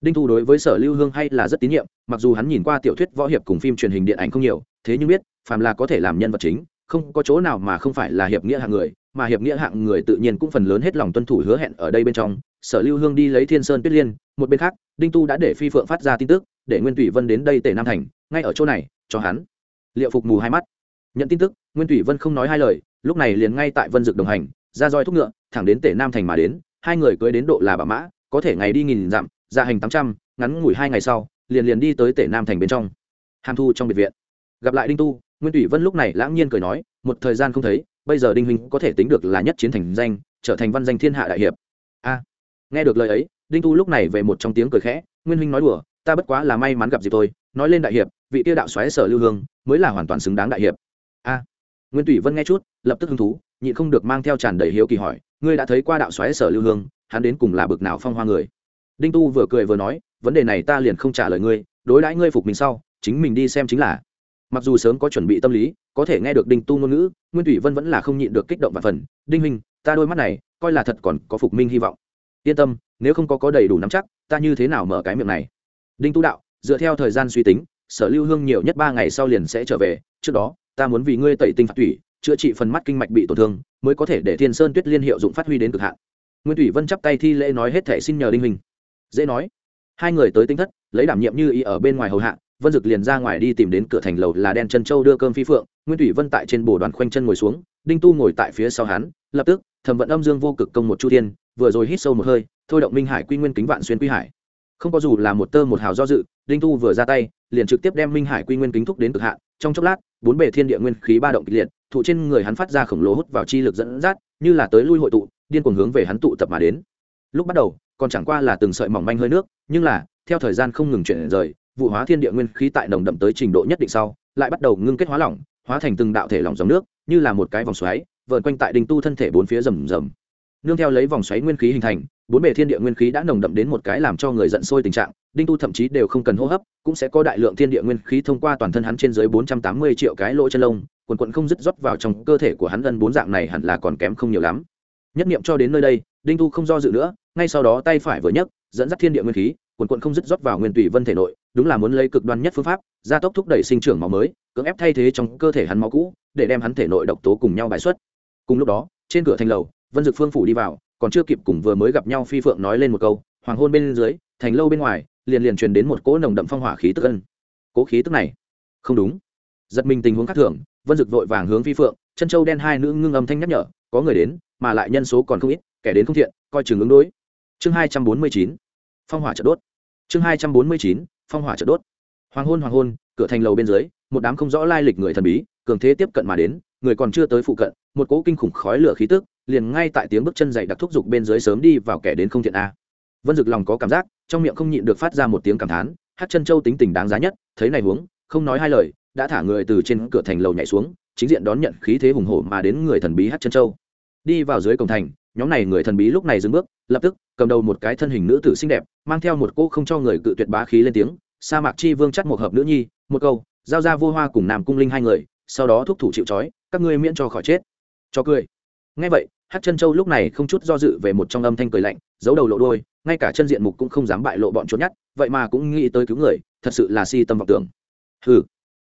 Đinh Thu đối với sở lưu hương hay là rất tín nhiệm, mặc dù hắn nhìn qua tiểu thuyết võ hiệp cùng phim truyền hình điện ảnh không nhiều, thế nhưng biết, phàm là có thể làm nhân vật chính không có chỗ nào mà không phải là hiệp nghĩa hạng người, mà hiệp nghĩa hạng người tự nhiên cũng phần lớn hết lòng tuân thủ hứa hẹn ở đây bên trong. Sở lưu hương đi lấy thiên sơn tuyết liên, một bên khác, đinh tu đã để phi phượng phát ra tin tức, để nguyên thủy vân đến đây tể nam thành, ngay ở chỗ này, cho hắn. Liệu phục mù hai mắt. Nhận tin tức, nguyên thủy vân không nói hai lời, lúc này liền ngay tại vân dực đồng hành, ra roi thúc ngựa, thẳng đến tể nam thành mà đến, hai người cưới đến độ là bà mã, có thể ngày đi nghìn dặm, ra hành tám trăm, ngắn ngủi hai ngày sau, liền liền đi tới tể nam thành bên trong. Hàm thu trong biệt viện. Gặp lại đinh tu nguyên thủy vân lúc này lãng nhiên cười nói, một thời gian không thấy, bây giờ đinh huynh có thể tính được là nhất chiến thành danh, trở thành văn danh thiên hạ đại hiệp. A. À, nghe được lời ấy, đinh tu lúc này về một trong tiếng cười khẽ, nguyên huynh nói đùa, ta bất quá là may mắn gặp dịp thôi. nói lên đại hiệp, vị tiêu đạo xoáy sở lưu hương, mới là hoàn toàn xứng đáng đại hiệp. A. À, nguyên thủy vân nghe chút, lập tức hứng thú, nhịn không được mang theo tràn đầy hiếu kỳ hỏi, ngươi đã thấy qua đạo xoáy sở lưu hương, hắn đến cùng là bực nào phong hoa người? Đinh tu vừa cười vừa nói, vấn đề này ta liền không trả lời ngươi, đối đãi ngươi phục mình sau, chính mình đi xem chính là mặc dù sớm có chuẩn bị tâm lý, có thể nghe được đinh tu ngôn ngữ, nguyên thủy vân vẫn là không nhịn được kích động và phần. Đinh huynh, ta đôi mắt này, coi là thật còn có phục minh hy vọng. Yên tâm, nếu không có có đầy đủ nắm chắc, ta như thế nào mở cái miệng này? Đinh tu đạo, dựa theo thời gian suy tính, sở lưu hương nhiều nhất ba ngày sau liền sẽ trở về. Trước đó, ta muốn vì ngươi tẩy tinh phạt thủy chữa trị phần mắt kinh mạch bị tổn thương, mới có thể để thiên sơn tuyết liên hiệu dụng phát huy đến cực hạn. Nguyên thủy vân chắp tay thi lễ nói hết thể xin nhờ đinh huynh. Dễ nói. Hai người tới tinh thất, lấy đảm nhiệm như ý ở bên ngoài hầu hạ vân dực liền ra ngoài đi tìm đến cửa thành lầu là đen chân châu đưa cơm phi phượng, nguyên thủy vân tại trên bồ đoàn khoanh chân ngồi xuống, đinh tu ngồi tại phía sau hắn, lập tức, thẩm vận âm dương vô cực công một chu thiên, vừa rồi hít sâu một hơi, thôi động minh hải quy nguyên kính vạn xuyên quy hải. Không có dù là một tơ một hào do dự, đinh tu vừa ra tay, liền trực tiếp đem minh hải quy nguyên kính thúc đến cực hạn, trong chốc lát, bốn bề thiên địa nguyên khí ba động kịch liệt, thụ trên người hắn phát ra khổng lồ hút vào chi lực dẫn dắt, như là tới lui hội tụ, điên cuồng hướng về hắn tụ tập mà đến. Lúc bắt đầu, còn chẳng qua là từng sợi mỏng manh hơi nước, nhưng là, theo thời gian không ngừng chuyển rời vụ hóa thiên địa nguyên khí tại nồng đậm tới trình độ nhất định sau, lại bắt đầu ngưng kết hóa lỏng, hóa thành từng đạo thể lỏng dòng nước, như là một cái vòng xoáy vợn quanh tại đinh tu thân thể bốn phía rầm rầm. Nương theo lấy vòng xoáy nguyên khí hình thành, bốn bề thiên địa nguyên khí đã nồng đậm đến một cái làm cho người giận sôi tình trạng, đinh tu thậm chí đều không cần hô hấp, cũng sẽ có đại lượng thiên địa nguyên khí thông qua toàn thân hắn trên dưới bốn trăm tám mươi triệu cái lỗ chân lông, quần quận không dứt rót vào trong cơ thể của hắn ân bốn dạng này hẳn là còn kém không nhiều lắm. Nhất niệm cho đến nơi đây, đinh tu không do dự nữa, ngay sau đó tay phải vừa nhấc, dẫn dắt thiên địa nguyên khí, quần quận không dứt rót vào nguyên tùy vân thể nội đúng là muốn lấy cực đoan nhất phương pháp, gia tốc thúc đẩy sinh trưởng máu mới, cưỡng ép thay thế trong cơ thể hắn máu cũ, để đem hắn thể nội độc tố cùng nhau bài xuất. Cùng lúc đó, trên cửa thành lầu, vân dực phương phủ đi vào, còn chưa kịp cùng vừa mới gặp nhau phi phượng nói lên một câu, hoàng hôn bên dưới, thành lâu bên ngoài, liền liền truyền đến một cỗ nồng đậm phong hỏa khí tức ân. Cố khí tức này, không đúng. Giật mình tình huống khác thường, vân dực vội vàng hướng phi phượng, chân châu đen hai nữ ngưng âm thanh nhắc nhở, có người đến, mà lại nhân số còn không ít, kẻ đến không thiện, coi chừng ứng đối. Chương hai trăm bốn mươi chín, phong hỏa trợ đốt. Chương hai trăm bốn mươi chín phong hỏa chợt đốt. Hoàng hôn hoàng hôn, cửa thành lầu bên dưới, một đám không rõ lai lịch người thần bí, cường thế tiếp cận mà đến, người còn chưa tới phụ cận, một cỗ kinh khủng khói lửa khí tức, liền ngay tại tiếng bước chân dày đặc thúc giục bên dưới sớm đi vào kẻ đến không thiện a. Vân dực lòng có cảm giác, trong miệng không nhịn được phát ra một tiếng cảm thán, hát chân châu tính tình đáng giá nhất, thấy này huống, không nói hai lời, đã thả người từ trên cửa thành lầu nhảy xuống, chính diện đón nhận khí thế hùng hổ mà đến người thần bí hát chân châu. Đi vào dưới cổng thành, nhóm này người thần bí lúc này dừng bước, lập tức cầm đầu một cái thân hình nữ tử xinh đẹp, mang theo một cô không cho người cự tuyệt bá khí lên tiếng sa mạc chi vương chắt một hợp nữ nhi một câu giao ra vô hoa cùng nam cung linh hai người sau đó thúc thủ chịu trói các ngươi miễn cho khỏi chết. Cho cười. Ngay vậy hát chân châu lúc này không chút do dự về một trong âm thanh cười lạnh giấu đầu lộ đôi ngay cả chân diện mục cũng không dám bại lộ bọn trốn nhát vậy mà cũng nghĩ tới cứu người thật sự là si tâm vọng tưởng. Hừ.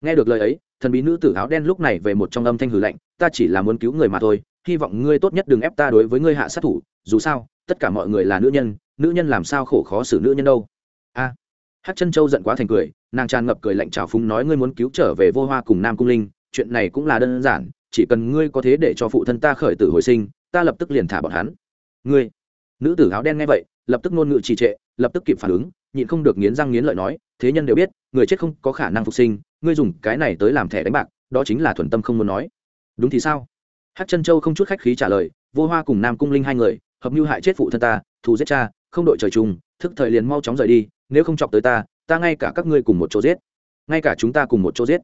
Nghe được lời ấy thần bí nữ tử áo đen lúc này về một trong âm thanh hừ lạnh ta chỉ là muốn cứu người mà thôi hy vọng ngươi tốt nhất đừng ép ta đối với ngươi hạ sát thủ dù sao tất cả mọi người là nữ nhân nữ nhân làm sao khổ khó xử nữ nhân đâu. A. à, hát chân châu giận quá thành cười, nàng tràn ngập cười lạnh trào phúng nói, ngươi muốn cứu trở về vô hoa cùng nam cung linh, chuyện này cũng là đơn giản, chỉ cần ngươi có thế để cho phụ thân ta khởi tử hồi sinh, ta lập tức liền thả bọn hắn. Ngươi? Nữ tử áo đen nghe vậy, lập tức ngôn ngữ trì trệ, lập tức kịp phản ứng, nhịn không được nghiến răng nghiến lợi nói, thế nhân đều biết, người chết không có khả năng phục sinh, ngươi dùng cái này tới làm thẻ đánh bạc, đó chính là thuần tâm không muốn nói. Đúng thì sao? Hát chân châu không chút khách khí trả lời, vô hoa cùng nam cung linh hai người, hợp mưu hại chết phụ thân ta, thù giết cha, không đội trời chung, thức thời liền mau chóng rời đi nếu không chọc tới ta ta ngay cả các ngươi cùng một chỗ giết. Ngay cả chúng ta cùng một chỗ giết.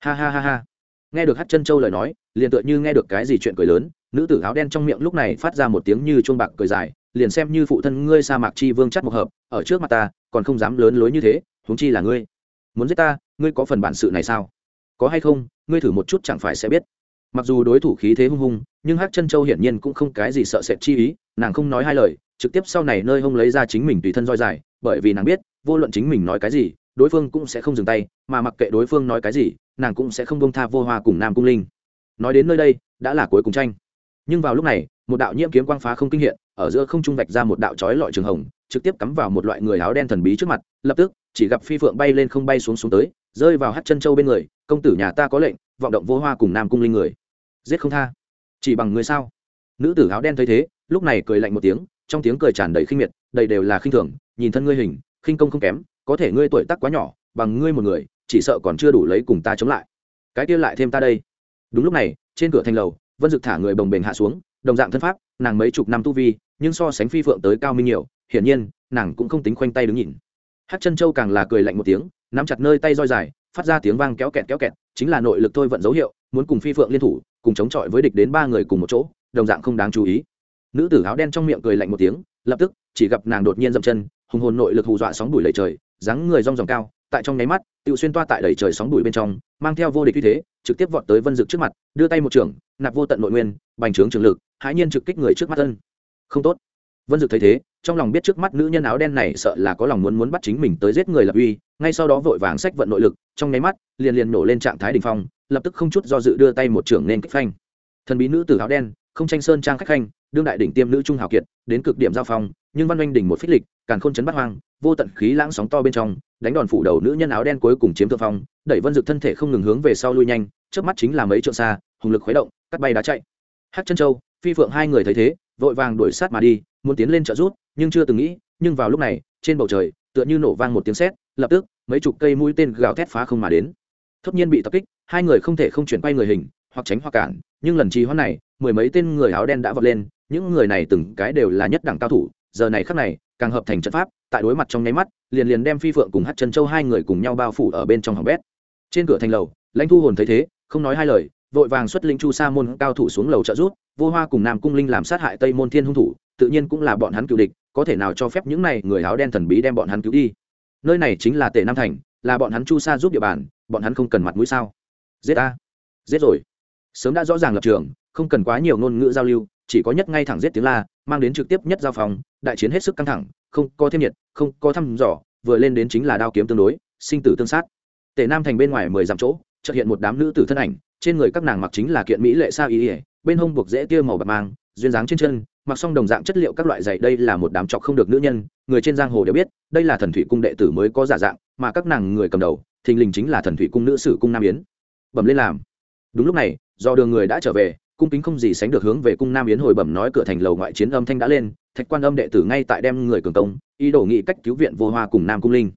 Ha ha ha ha. Nghe được hát chân châu lời nói, liền tựa như nghe được cái gì chuyện cười lớn, nữ tử áo đen trong miệng lúc này phát ra một tiếng như chuông bạc cười dài, liền xem như phụ thân ngươi sa mạc chi vương chắt một hợp, ở trước mặt ta, còn không dám lớn lối như thế, huống chi là ngươi. Muốn giết ta, ngươi có phần bản sự này sao? Có hay không, ngươi thử một chút chẳng phải sẽ biết. Mặc dù đối thủ khí thế hung hung, nhưng hát chân châu hiển nhiên cũng không cái gì sợ sệt chi ý, nàng không nói hai lời, trực tiếp sau này nơi hông lấy ra chính mình tùy thân roi dài, bởi vì nàng biết vô luận chính mình nói cái gì, đối phương cũng sẽ không dừng tay, mà mặc kệ đối phương nói cái gì, nàng cũng sẽ không bông tha vô hoa cùng nam cung linh. Nói đến nơi đây, đã là cuối cùng tranh. Nhưng vào lúc này, một đạo nhiễm kiếm quang phá không kinh hiện, ở giữa không trung vạch ra một đạo chói lọi trường hồng, trực tiếp cắm vào một loại người áo đen thần bí trước mặt, lập tức, chỉ gặp phi phượng bay lên không bay xuống xuống tới, rơi vào hát chân châu bên người, công tử nhà ta có lệnh, vọng động vô hoa cùng nam cung linh người. Giết không tha. Chỉ bằng người sao? Nữ tử áo đen thấy thế, lúc này cười lạnh một tiếng, trong tiếng cười tràn đầy khinh miệt, đầy đều là khinh thường, nhìn thân ngươi hình khinh công không kém, có thể ngươi tuổi tác quá nhỏ, bằng ngươi một người, chỉ sợ còn chưa đủ lấy cùng ta chống lại. Cái kia lại thêm ta đây. Đúng lúc này, trên cửa thành lầu, vân dực thả người bồng bềnh hạ xuống, đồng dạng thân pháp, nàng mấy chục năm tu vi, nhưng so sánh phi phượng tới cao minh nhiều, hiển nhiên, nàng cũng không tính khoanh tay đứng nhìn. Hát chân châu càng là cười lạnh một tiếng, nắm chặt nơi tay roi dài, phát ra tiếng vang kéo kẹt kéo kẹt, chính là nội lực thôi vận dấu hiệu, muốn cùng phi phượng liên thủ, cùng chống chọi với địch đến ba người cùng một chỗ, đồng dạng không đáng chú ý. Nữ tử áo đen trong miệng cười lạnh một tiếng, lập tức, chỉ gặp nàng đột nhiên dậm chân hùng hồn nội lực hù dọa sóng đuổi lầy trời, dáng người rong ròng cao, tại trong nháy mắt tự xuyên toa tại đầy trời sóng đuổi bên trong, mang theo vô địch uy thế, trực tiếp vọt tới vân dực trước mặt, đưa tay một trưởng, nạp vô tận nội nguyên, bành trướng trường lực, hãi nhiên trực kích người trước mắt thân không tốt. Vân dực thấy thế, trong lòng biết trước mắt nữ nhân áo đen này sợ là có lòng muốn muốn bắt chính mình tới giết người lập uy, ngay sau đó vội vàng sách vận nội lực, trong nháy mắt, liền liền nổ lên trạng thái đình phong, lập tức không chút do dự đưa tay một trưởng nên kích phanh. Thần bí nữ tử áo đen, không tranh sơn trang khách khanh, đương đại đỉnh tiêm nữ trung hào kiệt, đến cực điểm giao phong nhưng văn oanh đỉnh một phích lịch càng khôn chấn bắt hoang, vô tận khí lãng sóng to bên trong, đánh đòn phủ đầu nữ nhân áo đen cuối cùng chiếm thượng phong, đẩy vân dực thân thể không ngừng hướng về sau lui nhanh trước mắt chính là mấy trượng xa, hùng lực khuấy động, cắt bay đá chạy. Hát chân châu, phi phượng hai người thấy thế, vội vàng đuổi sát mà đi, muốn tiến lên trợ rút nhưng chưa từng nghĩ, nhưng vào lúc này, trên bầu trời, tựa như nổ vang một tiếng sét, lập tức, mấy chục cây mũi tên gào thét phá không mà đến. Thốt nhiên bị tập kích, hai người không thể không chuyển quay người hình, hoặc tránh hoặc cản, nhưng lần trì hoãn này, mười mấy tên người áo đen đã vọt lên, những người này từng cái đều là nhất đẳng cao thủ giờ này khắc này, càng hợp thành trận pháp, tại đối mặt trong nháy mắt, liền liền đem phi phượng cùng hát chân châu hai người cùng nhau bao phủ ở bên trong hỏng bét. Trên cửa thành lầu, lãnh thu hồn thấy thế, không nói hai lời, vội vàng xuất linh chu sa môn cao thủ xuống lầu trợ rút vô hoa cùng nam cung linh làm sát hại tây môn thiên hung thủ, tự nhiên cũng là bọn hắn cựu địch, có thể nào cho phép những này người áo đen thần bí đem bọn hắn cứu đi. Nơi này chính là tề nam thành, là bọn hắn chu sa giúp địa bàn, bọn hắn không cần mặt mũi sao? Giết a giết rồi. Sớm đã rõ ràng lập trường, không cần quá nhiều ngôn ngữ giao lưu, chỉ có nhất ngay thẳng giết tiếng la, mang đến trực tiếp nhất giao phòng đại chiến hết sức căng thẳng, không có thêm nhiệt, không có thăm dò, vừa lên đến chính là đao kiếm tương đối, sinh tử tương sát. Tề nam thành bên ngoài mười dặm chỗ, chợt hiện một đám nữ tử thân ảnh, trên người các nàng mặc chính là kiện mỹ lệ sao ý ỉa bên hông buộc dễ tia màu bạc mang, duyên dáng trên chân, mặc xong đồng dạng chất liệu các loại giày, đây là một đám trọc không được nữ nhân, người trên giang hồ đều biết, đây là thần thủy cung đệ tử mới có giả dạng, mà các nàng người cầm đầu, thình lình chính là thần thủy cung nữ sử cung nam yến. Bẩm lên làm. Đúng lúc này, do đường người đã trở về cung kính không gì sánh được hướng về cung nam yến hồi bẩm nói cửa thành lầu ngoại chiến âm thanh đã lên, thạch quan âm đệ tử ngay tại đem người cường công, ý đồ nghị cách cứu viện vô hoa cùng nam cung linh.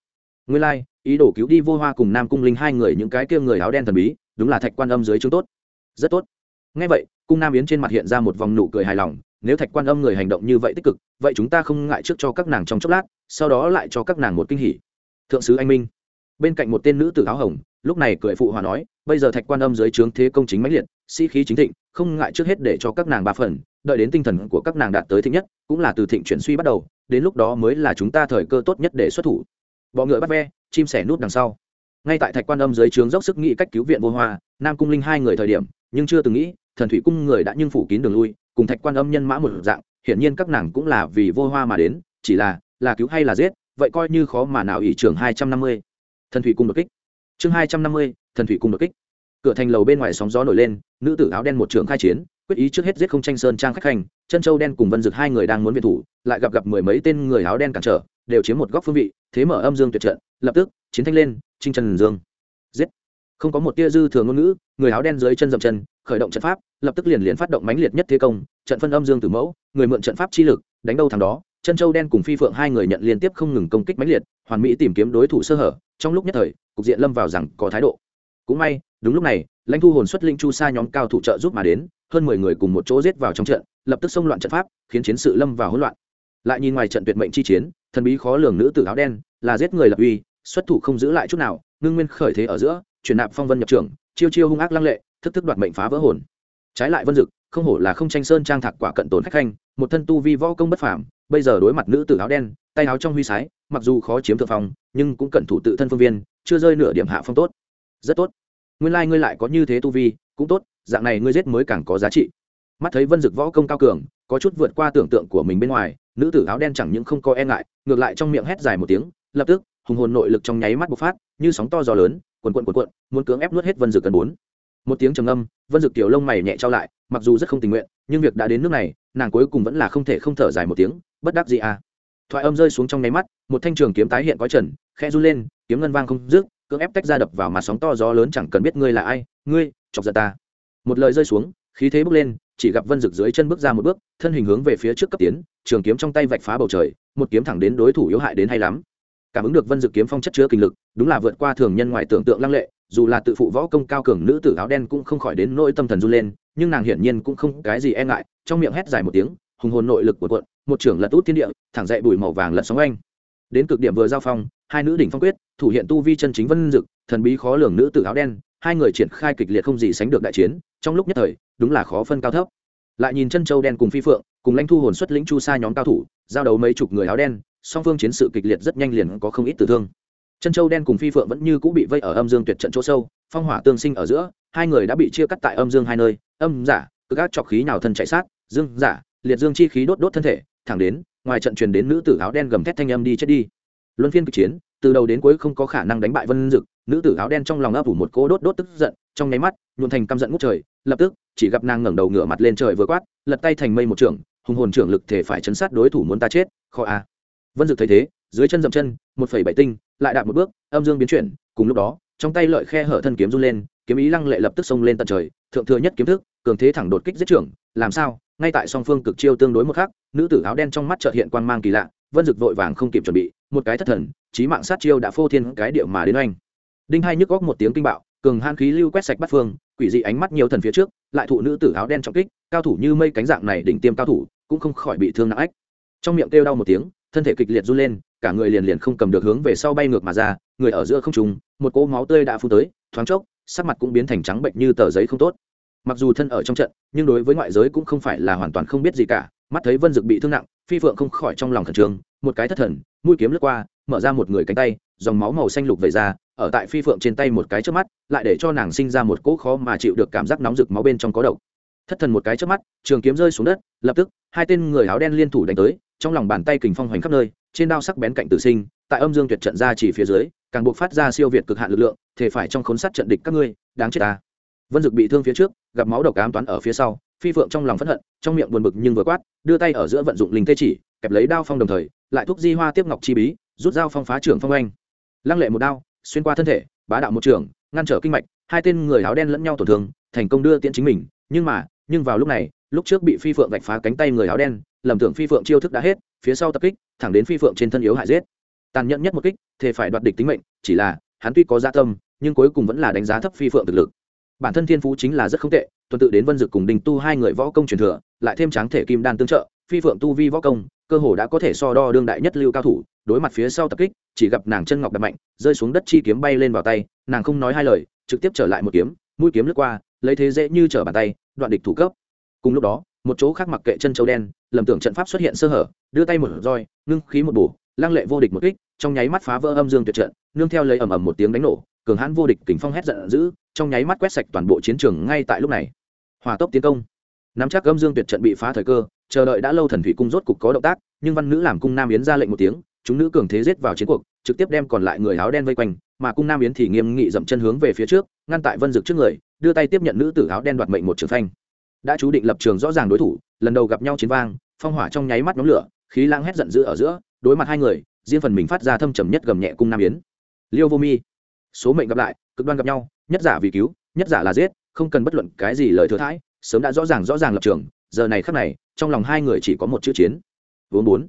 Nguyên lai, ý đồ cứu đi vô hoa cùng nam cung linh hai người những cái kia người áo đen thần bí, đúng là thạch quan âm dưới chúng tốt. Rất tốt. Ngay vậy, cung nam yến trên mặt hiện ra một vòng nụ cười hài lòng, nếu thạch quan âm người hành động như vậy tích cực, vậy chúng ta không ngại trước cho các nàng trong chốc lát, sau đó lại cho các nàng một kinh hỉ. Thượng sứ anh minh. Bên cạnh một tên nữ tử áo hồng lúc này cười phụ hòa nói, bây giờ thạch quan âm dưới trướng thế công chính mãnh liệt, sĩ、si、khí chính thịnh, không ngại trước hết để cho các nàng ba phần, đợi đến tinh thần của các nàng đạt tới thịnh nhất, cũng là từ thịnh chuyển suy bắt đầu, đến lúc đó mới là chúng ta thời cơ tốt nhất để xuất thủ. Bọ ngựa bắt ve, chim sẻ nút đằng sau. Ngay tại thạch quan âm dưới trướng dốc sức nghĩ cách cứu viện vô hoa, nam cung linh hai người thời điểm, nhưng chưa từng nghĩ, thần thủy cung người đã nhưng phủ kín đường lui, cùng thạch quan âm nhân mã một dạng, hiển nhiên các nàng cũng là vì vô hoa mà đến, chỉ là là cứu hay là giết, vậy coi như khó mà nào ỷ trưởng hai trăm năm mươi. Thần thủy cung đột kích chương hai trăm năm mươi, thần thủy cung đột kích. Cửa thành lầu bên ngoài sóng gió nổi lên, nữ tử áo đen một trường khai chiến, quyết ý trước hết giết không tranh sơn trang khách hành, chân châu đen cùng vân dực hai người đang muốn viện thủ, lại gặp gặp mười mấy tên người áo đen cản trở, đều chiếm một góc phương vị, thế mở âm dương tuyệt trận, lập tức, chiến thanh lên, trinh trần dương. Giết. Không có một tia dư thừa ngôn ngữ, người áo đen dưới chân dậm chân, khởi động trận pháp, lập tức liền liền phát động mãnh liệt nhất thế công, trận phân âm dương tử mẫu, người mượn trận pháp chi lực, đánh đâu thằng đó chân châu đen cùng phi phượng hai người nhận liên tiếp không ngừng công kích mãnh liệt, hoàn mỹ tìm kiếm đối thủ sơ hở, trong lúc nhất thời, cục diện lâm vào rằng có thái độ. Cũng may, đúng lúc này, lãnh thu hồn xuất linh chu sa nhóm cao thủ trợ giúp mà đến, hơn mười người cùng một chỗ giết vào trong trận, lập tức xông loạn trận pháp, khiến chiến sự lâm vào hỗn loạn. Lại nhìn ngoài trận tuyệt mệnh chi chiến, thần bí khó lường nữ tử áo đen, là giết người lập uy, xuất thủ không giữ lại chút nào, ngưng nguyên khởi thế ở giữa chuyển nạp phong vân nhập trưởng chiêu chiêu hung ác lăng lệ, thức thức đoạt mệnh phá vỡ hồn. Trái lại vân dực, không hổ là không tranh sơn trang thạc quả cận tồn khách khanh một thân tu vi võ công bất phàm, bây giờ đối mặt nữ tử áo đen, tay áo trong huy sái, mặc dù khó chiếm thượng phong, nhưng cũng cẩn thủ tự thân phương viên, chưa rơi nửa điểm hạ phong tốt. Rất tốt. Nguyên lai ngươi lại có như thế tu vi, cũng tốt, dạng này ngươi giết mới càng có giá trị. Mắt thấy vân dực võ công cao cường, có chút vượt qua tưởng tượng của mình bên ngoài, nữ tử áo đen chẳng những không có e ngại, ngược lại trong miệng hét dài một tiếng, lập tức, hùng hồn nội lực trong nháy mắt bộc phát, như sóng to gió lớn quần quận quần quận muốn cưỡng ép nuốt hết vân dực cần bốn một tiếng trầm âm vân dực tiểu lông mày nhẹ trao lại, mặc dù rất không tình nguyện, nhưng việc đã đến nước này, nàng cuối cùng vẫn là không thể không thở dài một tiếng, bất đắc gì à. Thoại âm rơi xuống trong nháy mắt, một thanh trường kiếm tái hiện có trần khe run lên, kiếm ngân vang không dứt, cưỡng ép tách ra đập vào mặt sóng to gió lớn chẳng cần biết ngươi là ai, ngươi, chọc giận ta. Một lời rơi xuống, khí thế bước lên, chỉ gặp vân rực dưới chân bước ra một bước, thân hình hướng về phía trước cấp tiến, trường kiếm trong tay vạch phá bầu trời, một kiếm thẳng đến đối thủ yếu hại đến hay lắm. Cảm ứng được vân dực kiếm phong chất chứa kinh lực, đúng là vượt qua thường nhân ngoài tưởng tượng lăng lệ dù là tự phụ võ công cao cường nữ tử áo đen cũng không khỏi đến nỗi tâm thần run lên, nhưng nàng hiển nhiên cũng không cái gì e ngại, trong miệng hét dài một tiếng, hùng hồn nội lực của quận một trưởng lật út thiên địa, thẳng dậy bụi màu vàng lật sóng anh đến cực điểm vừa giao phong, hai nữ đỉnh phong quyết, thủ hiện tu vi chân chính vân dực, thần bí khó lường nữ tử áo đen, hai người triển khai kịch liệt không gì sánh được đại chiến, trong lúc nhất thời, đúng là khó phân cao thấp. Lại nhìn chân châu đen cùng phi phượng, cùng lãnh thu hồn xuất lĩnh chu sa nhóm cao thủ, giao đấu mấy chục người áo đen, song phương chiến sự kịch liệt rất nhanh liền có không ít tử thương chân châu đen cùng phi phượng vẫn như cũng bị vây ở âm dương tuyệt trận chỗ sâu, phong hỏa tương sinh ở giữa, hai người đã bị chia cắt tại âm dương hai nơi, âm giả cứ các trọc khí nào thân chạy sát, dương giả, liệt dương chi khí đốt đốt thân thể, thẳng đến, ngoài trận truyền đến nữ tử áo đen gầm thét thanh âm đi chết đi. Luân phiên cực chiến, từ đầu đến cuối không có khả năng đánh bại vân dực, nữ tử áo đen trong lòng ấp ủ một cô đốt đốt tức giận, trong nháy mắt, nhuộn thành căm giận ngút trời, lập tức, chỉ gặp nàng ngẩng đầu ngửa mặt lên trời vừa quát, lật tay thành mây một trường, hùng hồn trưởng lực thể phải chấn sát đối thủ muốn ta chết kho a. Vân dực thấy thế dưới chân dậm chân, một phẩy bảy tinh, lại đạp một bước, âm dương biến chuyển, cùng lúc đó, trong tay lợi khe hở thân kiếm run lên, kiếm ý lăng lệ lập tức xông lên tận trời, thượng thừa nhất kiếm thức, cường thế thẳng đột kích giết trưởng, làm sao? Ngay tại song phương cực chiêu tương đối một khắc, nữ tử áo đen trong mắt trợt hiện quan mang kỳ lạ, vân dực vội vàng không kịp chuẩn bị, một cái thất thần trí mạng sát chiêu đã phô thiên cái điệu mà đến oanh. Đinh hai nhức góc một tiếng kinh bạo, cường han khí lưu quét sạch bắt phương, quỷ dị ánh mắt nhiều thần phía trước, lại thụ nữ tử áo đen trọng kích, cao thủ như mây cánh dạng này đỉnh tiêm cao thủ, cũng không khỏi bị thương nặng ách. Trong miệng kêu đau một tiếng, thân thể kịch liệt run lên cả người liền liền không cầm được hướng về sau bay ngược mà ra, người ở giữa không trùng một cỗ máu tươi đã phun tới, thoáng chốc, sắc mặt cũng biến thành trắng bệnh như tờ giấy không tốt. Mặc dù thân ở trong trận, nhưng đối với ngoại giới cũng không phải là hoàn toàn không biết gì cả, mắt thấy vân dực bị thương nặng, phi phượng không khỏi trong lòng khẩn trương, một cái thất thần, mũi kiếm lướt qua, mở ra một người cánh tay, dòng máu màu xanh lục về ra, ở tại phi phượng trên tay một cái trước mắt, lại để cho nàng sinh ra một cỗ khó mà chịu được cảm giác nóng rực máu bên trong có độc thất thần một cái trước mắt, trường kiếm rơi xuống đất, lập tức, hai tên người áo đen liên thủ đánh tới, trong lòng bàn tay kình phong hoành khắp nơi, trên đao sắc bén cạnh tử sinh, tại âm dương tuyệt trận ra chỉ phía dưới, càng buộc phát ra siêu việt cực hạn lực lượng, thể phải trong khốn sát trận địch các ngươi, đáng chết ta. Vân dực bị thương phía trước, gặp máu độc ám toán ở phía sau, phi phượng trong lòng phẫn hận, trong miệng buồn bực nhưng vừa quát, đưa tay ở giữa vận dụng linh tê chỉ, kẹp lấy đao phong đồng thời, lại thúc di hoa tiếp ngọc chi bí, rút dao phong phá trưởng phong oanh. Lăng lệ một đao, xuyên qua thân thể, bá đạo một trường, ngăn trở kinh mạch, hai tên người áo đen lẫn nhau tổn thương, thành công đưa tiễn chính mình, nhưng mà nhưng vào lúc này, lúc trước bị phi phượng vạch phá cánh tay người áo đen, lầm tưởng phi phượng chiêu thức đã hết, phía sau tập kích, thẳng đến phi phượng trên thân yếu hại giết. Tàn nhẫn nhất một kích thì phải đoạt địch tính mệnh, chỉ là, hắn tuy có gia tâm, nhưng cuối cùng vẫn là đánh giá thấp phi phượng thực lực. Bản thân thiên phú chính là rất không tệ, tuần tự đến vân dực cùng đình tu hai người võ công truyền thừa, lại thêm tráng thể kim đan tương trợ, phi phượng tu vi võ công, cơ hồ đã có thể so đo đương đại nhất lưu cao thủ, đối mặt phía sau tập kích, chỉ gặp nàng chân ngọc đập mạnh, rơi xuống đất chi kiếm bay lên vào tay, nàng không nói hai lời, trực tiếp trở lại một kiếm mũi kiếm lướt qua, lấy thế dễ như trở bàn tay, đoạn địch thủ cấp. Cùng lúc đó, một chỗ khác mặc kệ chân châu đen, lầm tưởng trận pháp xuất hiện sơ hở, đưa tay một roi, ngưng khí một bổ, lăng lệ vô địch một kích, trong nháy mắt phá vỡ âm dương tuyệt trận, nương theo lấy ầm ầm một tiếng đánh nổ, cường hãn vô địch kính phong hét giận dữ, trong nháy mắt quét sạch toàn bộ chiến trường ngay tại lúc này. Hòa tốc tiến công. Nắm chắc âm dương tuyệt trận bị phá thời cơ, chờ đợi đã lâu thần thủy cung rốt cục có động tác, nhưng văn nữ làm cung nam yến ra lệnh một tiếng, chúng nữ cường thế giết vào chiến cuộc, trực tiếp đem còn lại người áo đen vây quanh mà cung nam yến thì nghiêm nghị dậm chân hướng về phía trước, ngăn tại vân dực trước người, đưa tay tiếp nhận nữ tử áo đen đoạt mệnh một trường phanh. Đã chú định lập trường rõ ràng đối thủ, lần đầu gặp nhau chiến vang, phong hỏa trong nháy mắt nhóm lửa, khí lãng hét giận dữ ở giữa, đối mặt hai người, riêng phần mình phát ra thâm trầm nhất gầm nhẹ cung nam yến. Liêu vô mi, số mệnh gặp lại, cực đoan gặp nhau, nhất giả vì cứu, nhất giả là giết, không cần bất luận cái gì lời thừa thãi, sớm đã rõ ràng rõ ràng lập trường, giờ này khắc này, trong lòng hai người chỉ có một chữ chiến. Vốn bốn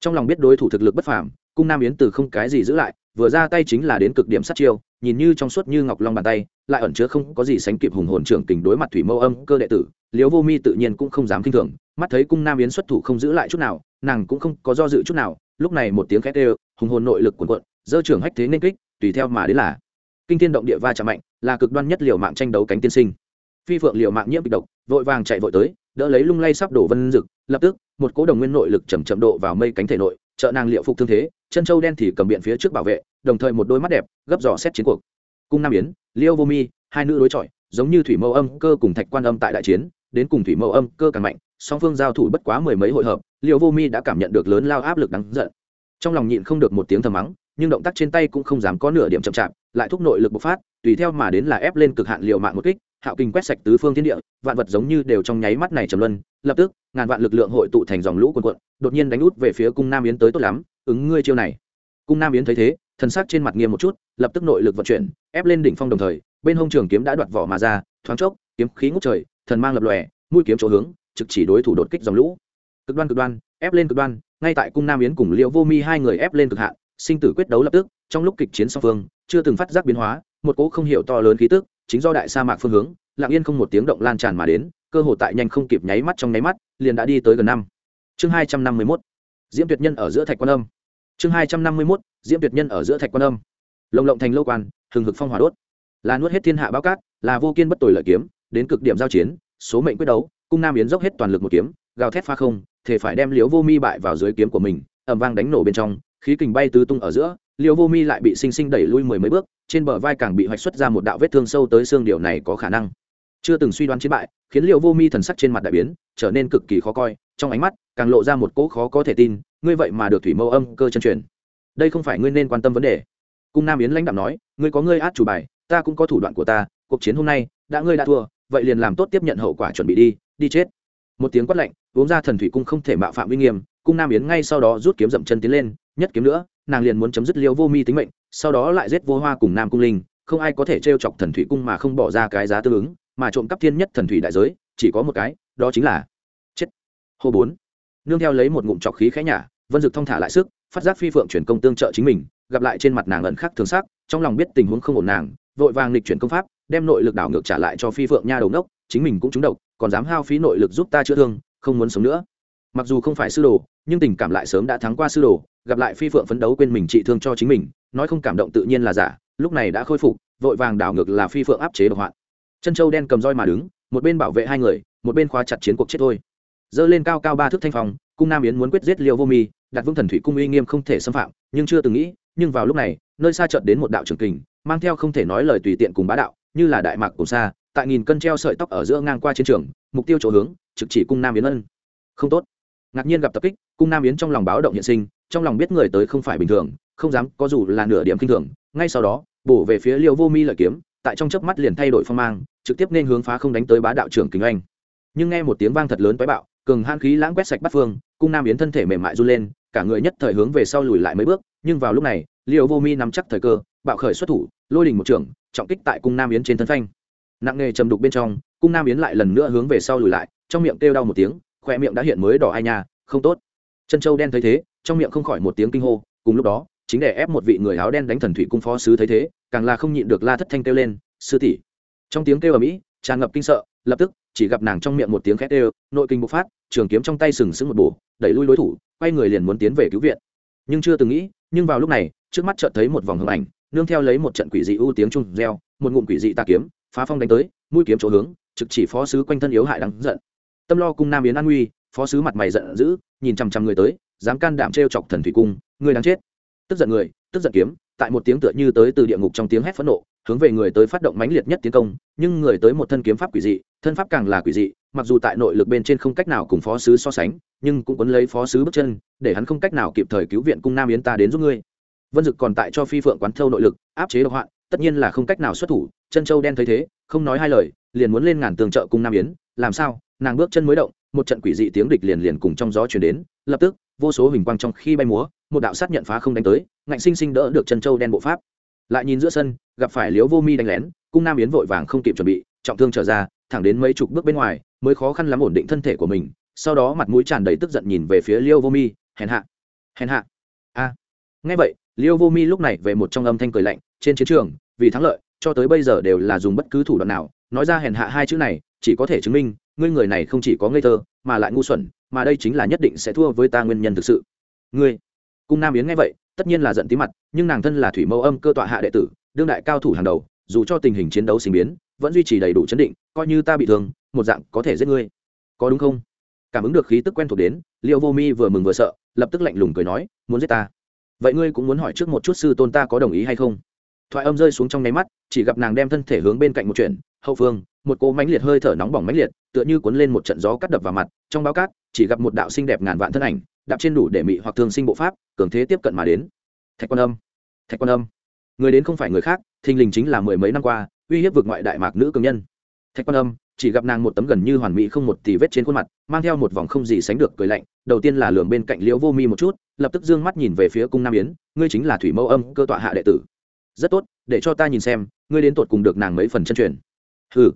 trong lòng biết đối thủ thực lực bất phàm, cung nam yến từ không cái gì giữ lại vừa ra tay chính là đến cực điểm sát chiêu, nhìn như trong suốt như ngọc long bàn tay, lại ẩn chứa không có gì sánh kịp hùng hồn trưởng kình đối mặt thủy mâu âm cơ đệ tử liếu vô mi tự nhiên cũng không dám kinh thường, mắt thấy cung nam yến xuất thủ không giữ lại chút nào, nàng cũng không có do dự chút nào, lúc này một tiếng khét ê hùng hồn nội lực cuồn cuộn, dơ trưởng hách thế nên kích, tùy theo mà đến là kinh thiên động địa va chạm mạnh, là cực đoan nhất liều mạng tranh đấu cánh tiên sinh. Phi phượng liều mạng nhiễm bị độc, vội vàng chạy vội tới, đỡ lấy lung lay sắp đổ vân rực lập tức, một cỗ đồng nguyên nội lực chầm chậm độ vào mây cánh thể nội trợ nàng liệu phục thương thế, chân châu đen thì cầm biện phía trước bảo vệ, đồng thời một đôi mắt đẹp, gấp dò xét chiến cuộc. Cung nam yến, liêu vô mi, hai nữ đối chọi, giống như thủy mâu âm cơ cùng thạch quan âm tại đại chiến, đến cùng thủy mâu âm cơ càng mạnh, song phương giao thủ bất quá mười mấy hội hợp, liêu vô mi đã cảm nhận được lớn lao áp lực đáng giận. Trong lòng nhịn không được một tiếng thầm mắng, nhưng động tác trên tay cũng không dám có nửa điểm chậm chạp lại thúc nội lực bộc phát, tùy theo mà đến là ép lên cực hạn liều mạng một kích, hạo kinh quét sạch tứ phương thiên địa, vạn vật giống như đều trong nháy mắt này trầm luân, lập tức, ngàn vạn lực lượng hội tụ thành dòng lũ quần quận đột nhiên đánh út về phía cung nam yến tới tốt lắm, ứng ngươi chiêu này. Cung nam yến thấy thế, thần sắc trên mặt nghiêm một chút, lập tức nội lực vận chuyển, ép lên đỉnh phong đồng thời, bên hông trường kiếm đã đoạt vỏ mà ra, thoáng chốc, kiếm khí ngút trời, thần mang lập lòe, mũi kiếm chỗ hướng, trực chỉ đối thủ đột kích dòng lũ. Cực đoan cực đoan, ép lên cực đoan, ngay tại cung nam yến cùng liễu vô mi hai người ép lên cực hạn, sinh tử quyết đấu lập tức trong lúc kịch chiến song phương, chưa từng phát giác biến hóa, một cỗ không hiểu to lớn khí tức, chính do đại sa mạc phương hướng, lặng yên không một tiếng động lan tràn mà đến, cơ hội tại nhanh không kịp nháy mắt trong nháy mắt, liền đã đi tới gần năm. Chương hai trăm năm mươi mốt, diễm tuyệt nhân ở giữa thạch quan âm. Chương hai trăm năm mươi mốt, diễm tuyệt nhân ở giữa thạch quan âm. Lồng lộng thành lâu quan, hừng hực phong hỏa đốt. Là nuốt hết thiên hạ báo cát, là vô kiên bất tồi lợi kiếm, đến cực điểm giao chiến, số mệnh quyết đấu, cung nam yến dốc hết toàn lực một kiếm, gào thét pha không thể phải đem liếu vô mi bại vào dưới kiếm của mình ẩm vang đánh nổ bên trong, khí kình bay tứ tung ở giữa Liêu vô mi lại bị sinh sinh đẩy lui mười mấy bước, trên bờ vai càng bị hoạch xuất ra một đạo vết thương sâu tới xương điều này có khả năng. Chưa từng suy đoán chiến bại, khiến Liêu vô mi thần sắc trên mặt đại biến, trở nên cực kỳ khó coi, trong ánh mắt càng lộ ra một cỗ khó có thể tin, ngươi vậy mà được thủy mâu âm cơ chân truyền. Đây không phải ngươi nên quan tâm vấn đề. Cung nam yến lãnh đạo nói, ngươi có ngươi át chủ bài, ta cũng có thủ đoạn của ta, cuộc chiến hôm nay đã ngươi đã thua, vậy liền làm tốt tiếp nhận hậu quả chuẩn bị đi đi chết. Một tiếng quát lạnh, uống ra thần thủy cung không thể mạo phạm uy nghiêm, cung nam yến ngay sau đó rút kiếm dậm chân tiến lên nhất kiếm nữa, nàng liền muốn chấm dứt liêu vô mi tính mệnh, sau đó lại giết vô hoa cùng nam cung linh, không ai có thể t chọc thần thủy cung mà không bỏ ra cái giá tương ứng, mà trộm cắp thiên nhất thần thủy đại giới, chỉ có một cái, đó chính là chết. Hô bốn. Nương theo lấy một ngụm trọc khí khẽ nhả, vân dực thong thả lại sức, phát giác phi phượng chuyển công tương trợ chính mình, gặp lại trên mặt nàng ẩn khắc thường sắc, trong lòng biết tình huống không ổn nàng, vội vàng lịch chuyển công pháp, đem nội lực đảo ngược trả lại cho phi phượng nha đầu đốc chính mình cũng trúng độc, còn dám hao phí nội lực giúp ta chữa thương, không muốn sống nữa. Mặc dù không phải sư đồ, nhưng tình cảm lại sớm đã thắng qua sư đồ gặp lại phi phượng phấn đấu quên mình trị thương cho chính mình, nói không cảm động tự nhiên là giả, lúc này đã khôi phục, vội vàng đảo ngược là phi phượng áp chế độc hoạn. Chân châu đen cầm roi mà đứng, một bên bảo vệ hai người, một bên khóa chặt chiến cuộc chết thôi. Dơ lên cao cao ba thước thanh phòng cung nam yến muốn quyết giết liêu vô mi, đặt vương thần thủy cung uy nghiêm không thể xâm phạm, nhưng chưa từng nghĩ, nhưng vào lúc này, nơi xa trận đến một đạo trường kình, mang theo không thể nói lời tùy tiện cùng bá đạo, như là đại mạc cùng xa, tại nghìn cân treo sợi tóc ở giữa ngang qua chiến trường, mục tiêu chỗ hướng, trực chỉ cung nam yến ân. Không tốt ngạc nhiên gặp tập kích, cung nam yến trong lòng báo động hiện sinh, trong lòng biết người tới không phải bình thường, không dám, có dù là nửa điểm kinh thường. Ngay sau đó, bổ về phía liêu vô mi lợi kiếm, tại trong chớp mắt liền thay đổi phong mang, trực tiếp nên hướng phá không đánh tới bá đạo trưởng kính anh nhưng nghe một tiếng vang thật lớn tái bạo, cường han khí lãng quét sạch bắt phương, cung nam yến thân thể mềm mại run lên, cả người nhất thời hướng về sau lùi lại mấy bước, nhưng vào lúc này, liêu vô mi nắm chắc thời cơ, bạo khởi xuất thủ, lôi đình một trưởng, trọng kích tại cung nam yến trên thân phanh. Nặng nghề trầm đục bên trong, cung nam yến lại lần nữa hướng về sau lùi lại, trong miệng kêu đau một tiếng khoe miệng đã hiện mới đỏ ai nha, không tốt. Chân châu đen thấy thế, trong miệng không khỏi một tiếng kinh hô, cùng lúc đó, chính để ép một vị người áo đen đánh thần thủy cung phó sứ thấy thế, càng là không nhịn được la thất thanh kêu lên, sư tỷ. Trong tiếng kêu ở mỹ tràn ngập kinh sợ, lập tức, chỉ gặp nàng trong miệng một tiếng khét kêu, nội kinh bộc phát, trường kiếm trong tay sừng sững một bổ, đẩy lui đối thủ, quay người liền muốn tiến về cứu viện. Nhưng chưa từng nghĩ, nhưng vào lúc này, trước mắt chợt thấy một vòng hưởng ảnh, nương theo lấy một trận quỷ dị ưu tiếng trung reo, một ngụm quỷ dị tà kiếm, phá phong đánh tới, mũi kiếm chỗ hướng, trực chỉ phó sứ quanh thân yếu hại đáng giận tâm lo cung nam yến an nguy, phó sứ mặt mày giận dữ, nhìn chằm chằm người tới, dám can đảm trêu chọc thần thủy cung, người đáng chết. Tức giận người, tức giận kiếm, tại một tiếng tựa như tới từ địa ngục trong tiếng hét phẫn nộ, hướng về người tới phát động mãnh liệt nhất tiến công, nhưng người tới một thân kiếm pháp quỷ dị, thân pháp càng là quỷ dị, mặc dù tại nội lực bên trên không cách nào cùng phó sứ so sánh, nhưng cũng quấn lấy phó sứ bước chân, để hắn không cách nào kịp thời cứu viện cung nam yến ta đến giúp ngươi. Vân dực còn tại cho phi phượng quán thâu nội lực, áp chế độc hoạn tất nhiên là không cách nào xuất thủ, chân châu đen thấy thế, không nói hai lời, liền muốn lên ngàn tường trợ cung nam yến, làm sao? Nàng bước chân mới động, một trận quỷ dị tiếng địch liền liền cùng trong gió chuyển đến, lập tức, vô số hình quang trong khi bay múa, một đạo sát nhận phá không đánh tới, ngạnh sinh sinh đỡ được chân châu đen bộ pháp lại nhìn giữa sân, gặp phải liếu vô mi đánh lén, cung nam yến vội vàng không kịp chuẩn bị, trọng thương trở ra, thẳng đến mấy chục bước bên ngoài, mới khó khăn lắm ổn định thân thể của mình, sau đó mặt mũi tràn đầy tức giận nhìn về phía liêu vô mi, hèn hạ hèn hạ a à. ngay vậy liêu vô mi lúc này về một trong âm thanh cười lạnh, trên chiến trường, vì thắng lợi, cho tới bây giờ đều là dùng bất cứ thủ đoạn nào, nói ra hèn hạ hai chữ này, chỉ có thể chứng minh ngươi người này không chỉ có ngây thơ, mà lại ngu xuẩn, mà đây chính là nhất định sẽ thua với ta nguyên nhân thực sự. Ngươi, cung nam yến nghe vậy, tất nhiên là giận tí mặt, nhưng nàng thân là thủy mẫu âm cơ tọa hạ đệ tử, đương đại cao thủ hàng đầu, dù cho tình hình chiến đấu sinh biến, vẫn duy trì đầy đủ chấn định, coi như ta bị thương, một dạng có thể giết ngươi. Có đúng không? Cảm ứng được khí tức quen thuộc đến liệu vô mi vừa mừng vừa sợ, lập tức lạnh lùng cười nói, muốn giết ta. Vậy ngươi cũng muốn hỏi trước một chút sư tôn ta có đồng ý hay không? Thoại âm rơi xuống trong nháy mắt, chỉ gặp nàng đem thân thể hướng bên cạnh một chuyện, hậu phương một cỗ mánh liệt hơi thở nóng bỏng mánh liệt, tựa như cuốn lên một trận gió cắt đập vào mặt, trong báo cát, chỉ gặp một đạo xinh đẹp ngàn vạn thân ảnh, đạp trên đủ để mị hoặc thường sinh bộ pháp, cường thế tiếp cận mà đến. Thạch quan âm, thạch quan âm. Người đến không phải người khác, thình lình chính là mười mấy năm qua, uy hiếp vực ngoại đại mạc nữ cường nhân. Thạch quan âm, chỉ gặp nàng một tấm gần như hoàn mỹ không một tì vết trên khuôn mặt, mang theo một vòng không gì sánh được cười lạnh, đầu tiên là lường bên cạnh liễu vô mi một chút, lập tức d ư ơ n g mắt nhìn về phía cung nam yến, ngươi chính là thủy mẫu âm, cơ tọa hạ đệ tử. Rất tốt, để cho ta nhìn xem, ngươi đến tột cùng được nàng mấy phần chân truyền. Hừ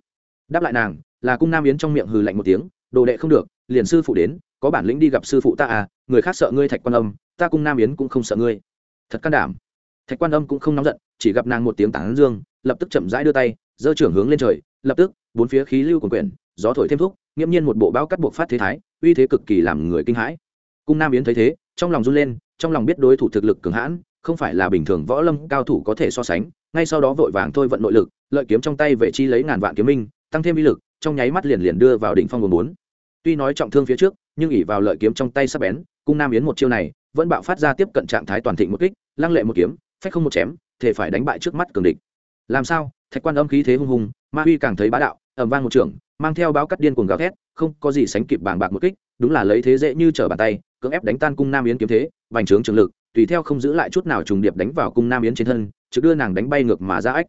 đáp lại nàng, là cung nam yến trong miệng hừ lạnh một tiếng, đồ đệ không được, liền sư phụ đến, có bản lĩnh đi gặp sư phụ ta à người khác sợ ngươi thạch quan âm, ta cung nam yến cũng không sợ ngươi. Thật can đảm. Thạch quan âm cũng không nóng giận, chỉ gặp nàng một tiếng tảng dương, lập tức chậm rãi đưa tay, giơ trưởng hướng lên trời, lập tức, bốn phía khí lưu quần quyển gió thổi thêm thúc, nghiễm nhiên một bộ bao cắt buộc phát thế thái, uy thế cực kỳ làm người kinh hãi. Cung nam yến thấy thế, trong lòng run lên, trong lòng biết đối thủ thực lực cường hãn, không phải là bình thường võ lâm cao thủ có thể so sánh, ngay sau đó vội vàng thôi vận nội lực, lợi kiếm trong tay vệ chi lấy ngàn vạn kiếm minh tăng thêm uy lực, trong nháy mắt liền liền đưa vào đỉnh phong nguồn bốn. Tuy nói trọng thương phía trước, nhưng ỉ vào lợi kiếm trong tay sắp bén, cung nam yến một chiêu này, vẫn bạo phát ra tiếp cận trạng thái toàn thịnh một kích, lăng lệ một kiếm, phách không một chém, thể phải đánh bại trước mắt cường địch. Làm sao? Thạch quan âm khí thế hung hùng, ma huy càng thấy bá đạo ẩm vang một trường, mang theo báo cắt điên cuồng gào thét, không có gì sánh kịp bàng bạc một kích, đúng là lấy thế dễ như trở bàn tay, cưỡng ép đánh tan cung nam yến kiếm thế vành trướng trường lực, tùy theo không giữ lại chút nào trùng điệp đánh vào cung nam yến trên thân, trực đưa nàng đánh bay ngược mà ra ách.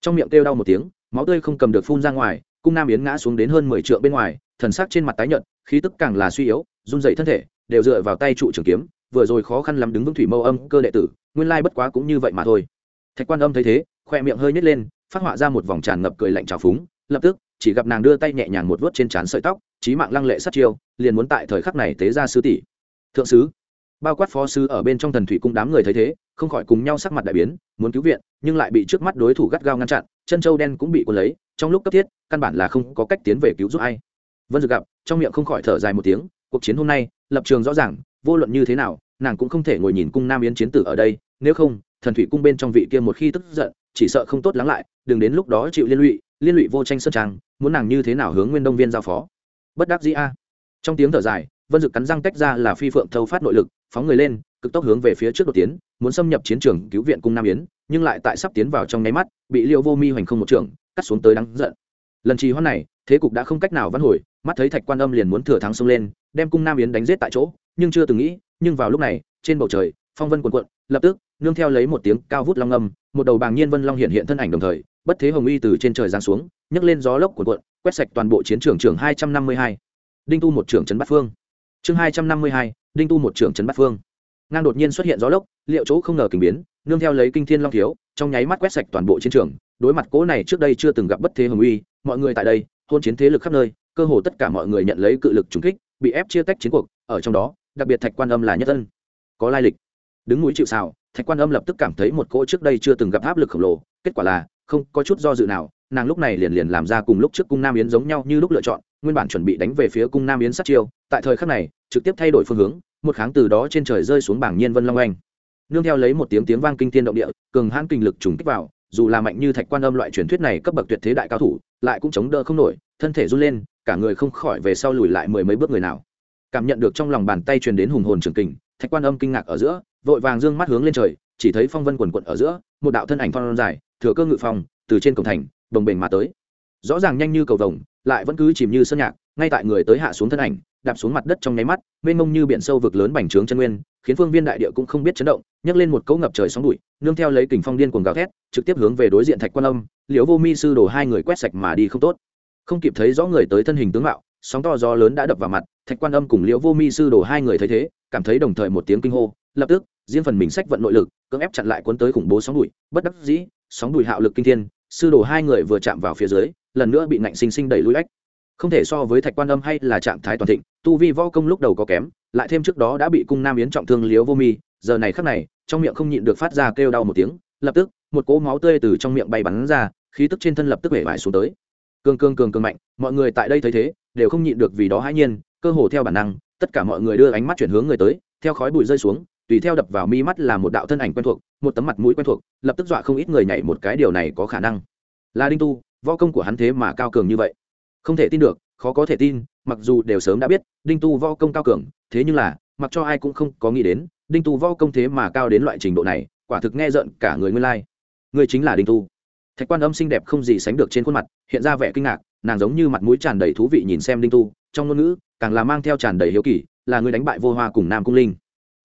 Trong miệng kêu đau một tiếng máu tươi không cầm được phun ra ngoài, cung nam yến ngã xuống đến hơn mười trượng bên ngoài, thần sắc trên mặt tái nhợt, khí tức càng là suy yếu, run dậy thân thể, đều dựa vào tay trụ trường kiếm, vừa rồi khó khăn lắm đứng vững thủy mâu âm cơ đệ tử, nguyên lai bất quá cũng như vậy mà thôi. Thạch quan âm thấy thế, khoe miệng hơi nhét lên, phát họa ra một vòng tràn ngập cười lạnh trào phúng, lập tức, chỉ gặp nàng đưa tay nhẹ nhàng một vớt trên trán sợi tóc trí mạng lăng lệ sát chiêu, liền muốn tại thời khắc này tế ra sứ tỷ. Thượng sứ, bao quát phó sứ ở bên trong thần thủy cung đám người thấy thế, không khỏi cùng nhau sắc mặt đại biến, muốn cứu viện, nhưng lại bị trước mắt đối thủ gắt gao ngăn chặn chân châu đen cũng bị cuốn lấy, trong lúc cấp thiết, căn bản là không có cách tiến về cứu giúp ai. Vân dược gặp, trong miệng không khỏi thở dài một tiếng, cuộc chiến hôm nay, lập trường rõ ràng, vô luận như thế nào, nàng cũng không thể ngồi nhìn cung nam yến chiến tử ở đây, nếu không, thần thủy cung bên trong vị kia một khi tức giận, chỉ sợ không tốt lắng lại, đừng đến lúc đó chịu liên lụy liên lụy vô tranh sơn trang, muốn nàng như thế nào hướng nguyên đông viên giao phó. Bất đắc dĩ a. Trong tiếng thở dài, vân dực cắn răng tách ra là phi phượng thâu phát nội lực, phóng người lên cực tốc hướng về phía trước đột tiến muốn xâm nhập chiến trường cứu viện cung nam yến nhưng lại tại sắp tiến vào trong nháy mắt bị liêu vô mi hoành không một trường cắt xuống tới đắng giận. Lần trì hoãn này thế cục đã không cách nào vãn hồi mắt thấy thạch quan âm liền muốn thừa thắng xông lên đem cung nam yến đánh giết tại chỗ nhưng chưa từng nghĩ nhưng vào lúc này trên bầu trời phong vân cuộn cuộn, lập tức nương theo lấy một tiếng cao vút long âm một đầu bàng nhiên vân long hiện hiện thân ảnh đồng thời bất thế hồng uy từ trên trời giáng xuống nhấc lên gió lốc cuộn cuộn quét sạch toàn bộ chiến trường trường hai trăm năm mươi hai. Đinh tu một trưởng trấn bát phương. Chương hai trăm năm mươi hai đinh tu một trưởng trấn bát phương ngang đột nhiên xuất hiện gió lốc liệu chỗ không ngờ kình biến nương theo lấy kinh thiên long thiếu trong nháy mắt quét sạch toàn bộ chiến trường đối mặt cỗ này trước đây chưa từng gặp bất thế hồng uy mọi người tại đây hôn chiến thế lực khắp nơi cơ hồ tất cả mọi người nhận lấy cự lực trúng kích bị ép chia tách chiến cuộc ở trong đó đặc biệt thạch quan âm là nhất dân, có lai lịch. Đứng núi chịu xào thạch quan âm lập tức cảm thấy một cỗ trước đây chưa từng gặp áp lực khổng lồ kết quả là không có chút do dự nào nàng lúc này liền liền làm ra cùng lúc trước cung nam yến giống nhau như lúc lựa chọn nguyên bản chuẩn bị đánh về phía cung nam yến sát chiêu tại thời khắc này trực tiếp thay đổi phương hướng một kháng từ đó trên trời rơi xuống bảng nhiên vân long anh nương theo lấy một tiếng tiếng vang kinh thiên động địa, cường hãn kinh lực trùng kích vào, dù là mạnh như thạch quan âm loại truyền thuyết này cấp bậc tuyệt thế đại cao thủ, lại cũng chống đỡ không nổi, thân thể run lên, cả người không khỏi về sau lùi lại mười mấy bước người nào. Cảm nhận được trong lòng bàn tay truyền đến hùng hồn trường kình, thạch quan âm kinh ngạc ở giữa, vội vàng dương mắt hướng lên trời, chỉ thấy phong vân quần quận ở giữa, một đạo thân ảnh phong dài, thừa cơ ngự phong, từ trên cổng thành, bồng bềnh mà tới. Rõ ràng nhanh như cầu vồng, lại vẫn cứ chìm như sơn nhạc, ngay tại người tới hạ xuống thân ảnh đạp xuống mặt đất trong nháy mắt, mênh mông như biển sâu vực lớn bành trướng chân nguyên, khiến phương viên đại địa cũng không biết chấn động, nhấc lên một cỗ ngập trời sóng bụi, nương theo lấy kình phong điên cuồng gào thét, trực tiếp hướng về đối diện thạch quan âm, liễu vô mi sư đổ hai người quét sạch mà đi không tốt. Không kịp thấy rõ người tới thân hình tướng mạo, sóng to gió lớn đã đập vào mặt, thạch quan âm cùng liễu vô mi sư đổ hai người thấy thế, cảm thấy đồng thời một tiếng kinh hô, lập tức, riêng phần mình sách vận nội lực, cưỡng ép chặn lại cuốn tới khủng bố sóng bụi, bất đắc dĩ, sóng bụi hạo lực kinh thiên, sư đồ hai người vừa chạm vào phía dưới, lần nữa bị nạnh sinh sinh đẩy lùi ách không thể so với thạch quan âm hay là trạng thái toàn thịnh, tu vi võ công lúc đầu có kém, lại thêm trước đó đã bị cung nam yến trọng thương liếu vô mi, giờ này khắc này, trong miệng không nhịn được phát ra kêu đau một tiếng, lập tức, một cỗ máu tươi từ trong miệng bay bắn ra, khí tức trên thân lập tức hể vải xuống tới. Cường cường cường cường mạnh, mọi người tại đây thấy thế, đều không nhịn được vì đó hãi nhiên, cơ hồ theo bản năng, tất cả mọi người đưa ánh mắt chuyển hướng người tới, theo khói bụi rơi xuống, tùy theo đập vào mi mắt là một đạo thân ảnh quen thuộc, một tấm mặt mũi quen thuộc, lập tức dọa không ít người nhảy một cái, điều này có khả năng. Là đinh tu, võ công của hắn thế mà cao cường như vậy không thể tin được, khó có thể tin, mặc dù đều sớm đã biết, đinh tu võ công cao cường, thế nhưng là, mặc cho ai cũng không có nghĩ đến, đinh tu võ công thế mà cao đến loại trình độ này, quả thực nghe rợn cả người nguyên lai、like. người chính là đinh tu thạch quan âm xinh đẹp không gì sánh được trên khuôn mặt, hiện ra vẻ kinh ngạc, nàng giống như mặt mũi tràn đầy thú vị nhìn xem đinh tu, trong ngôn ngữ, càng là mang theo tràn đầy hiếu kỳ, là người đánh bại vô hoa cùng nam cung linh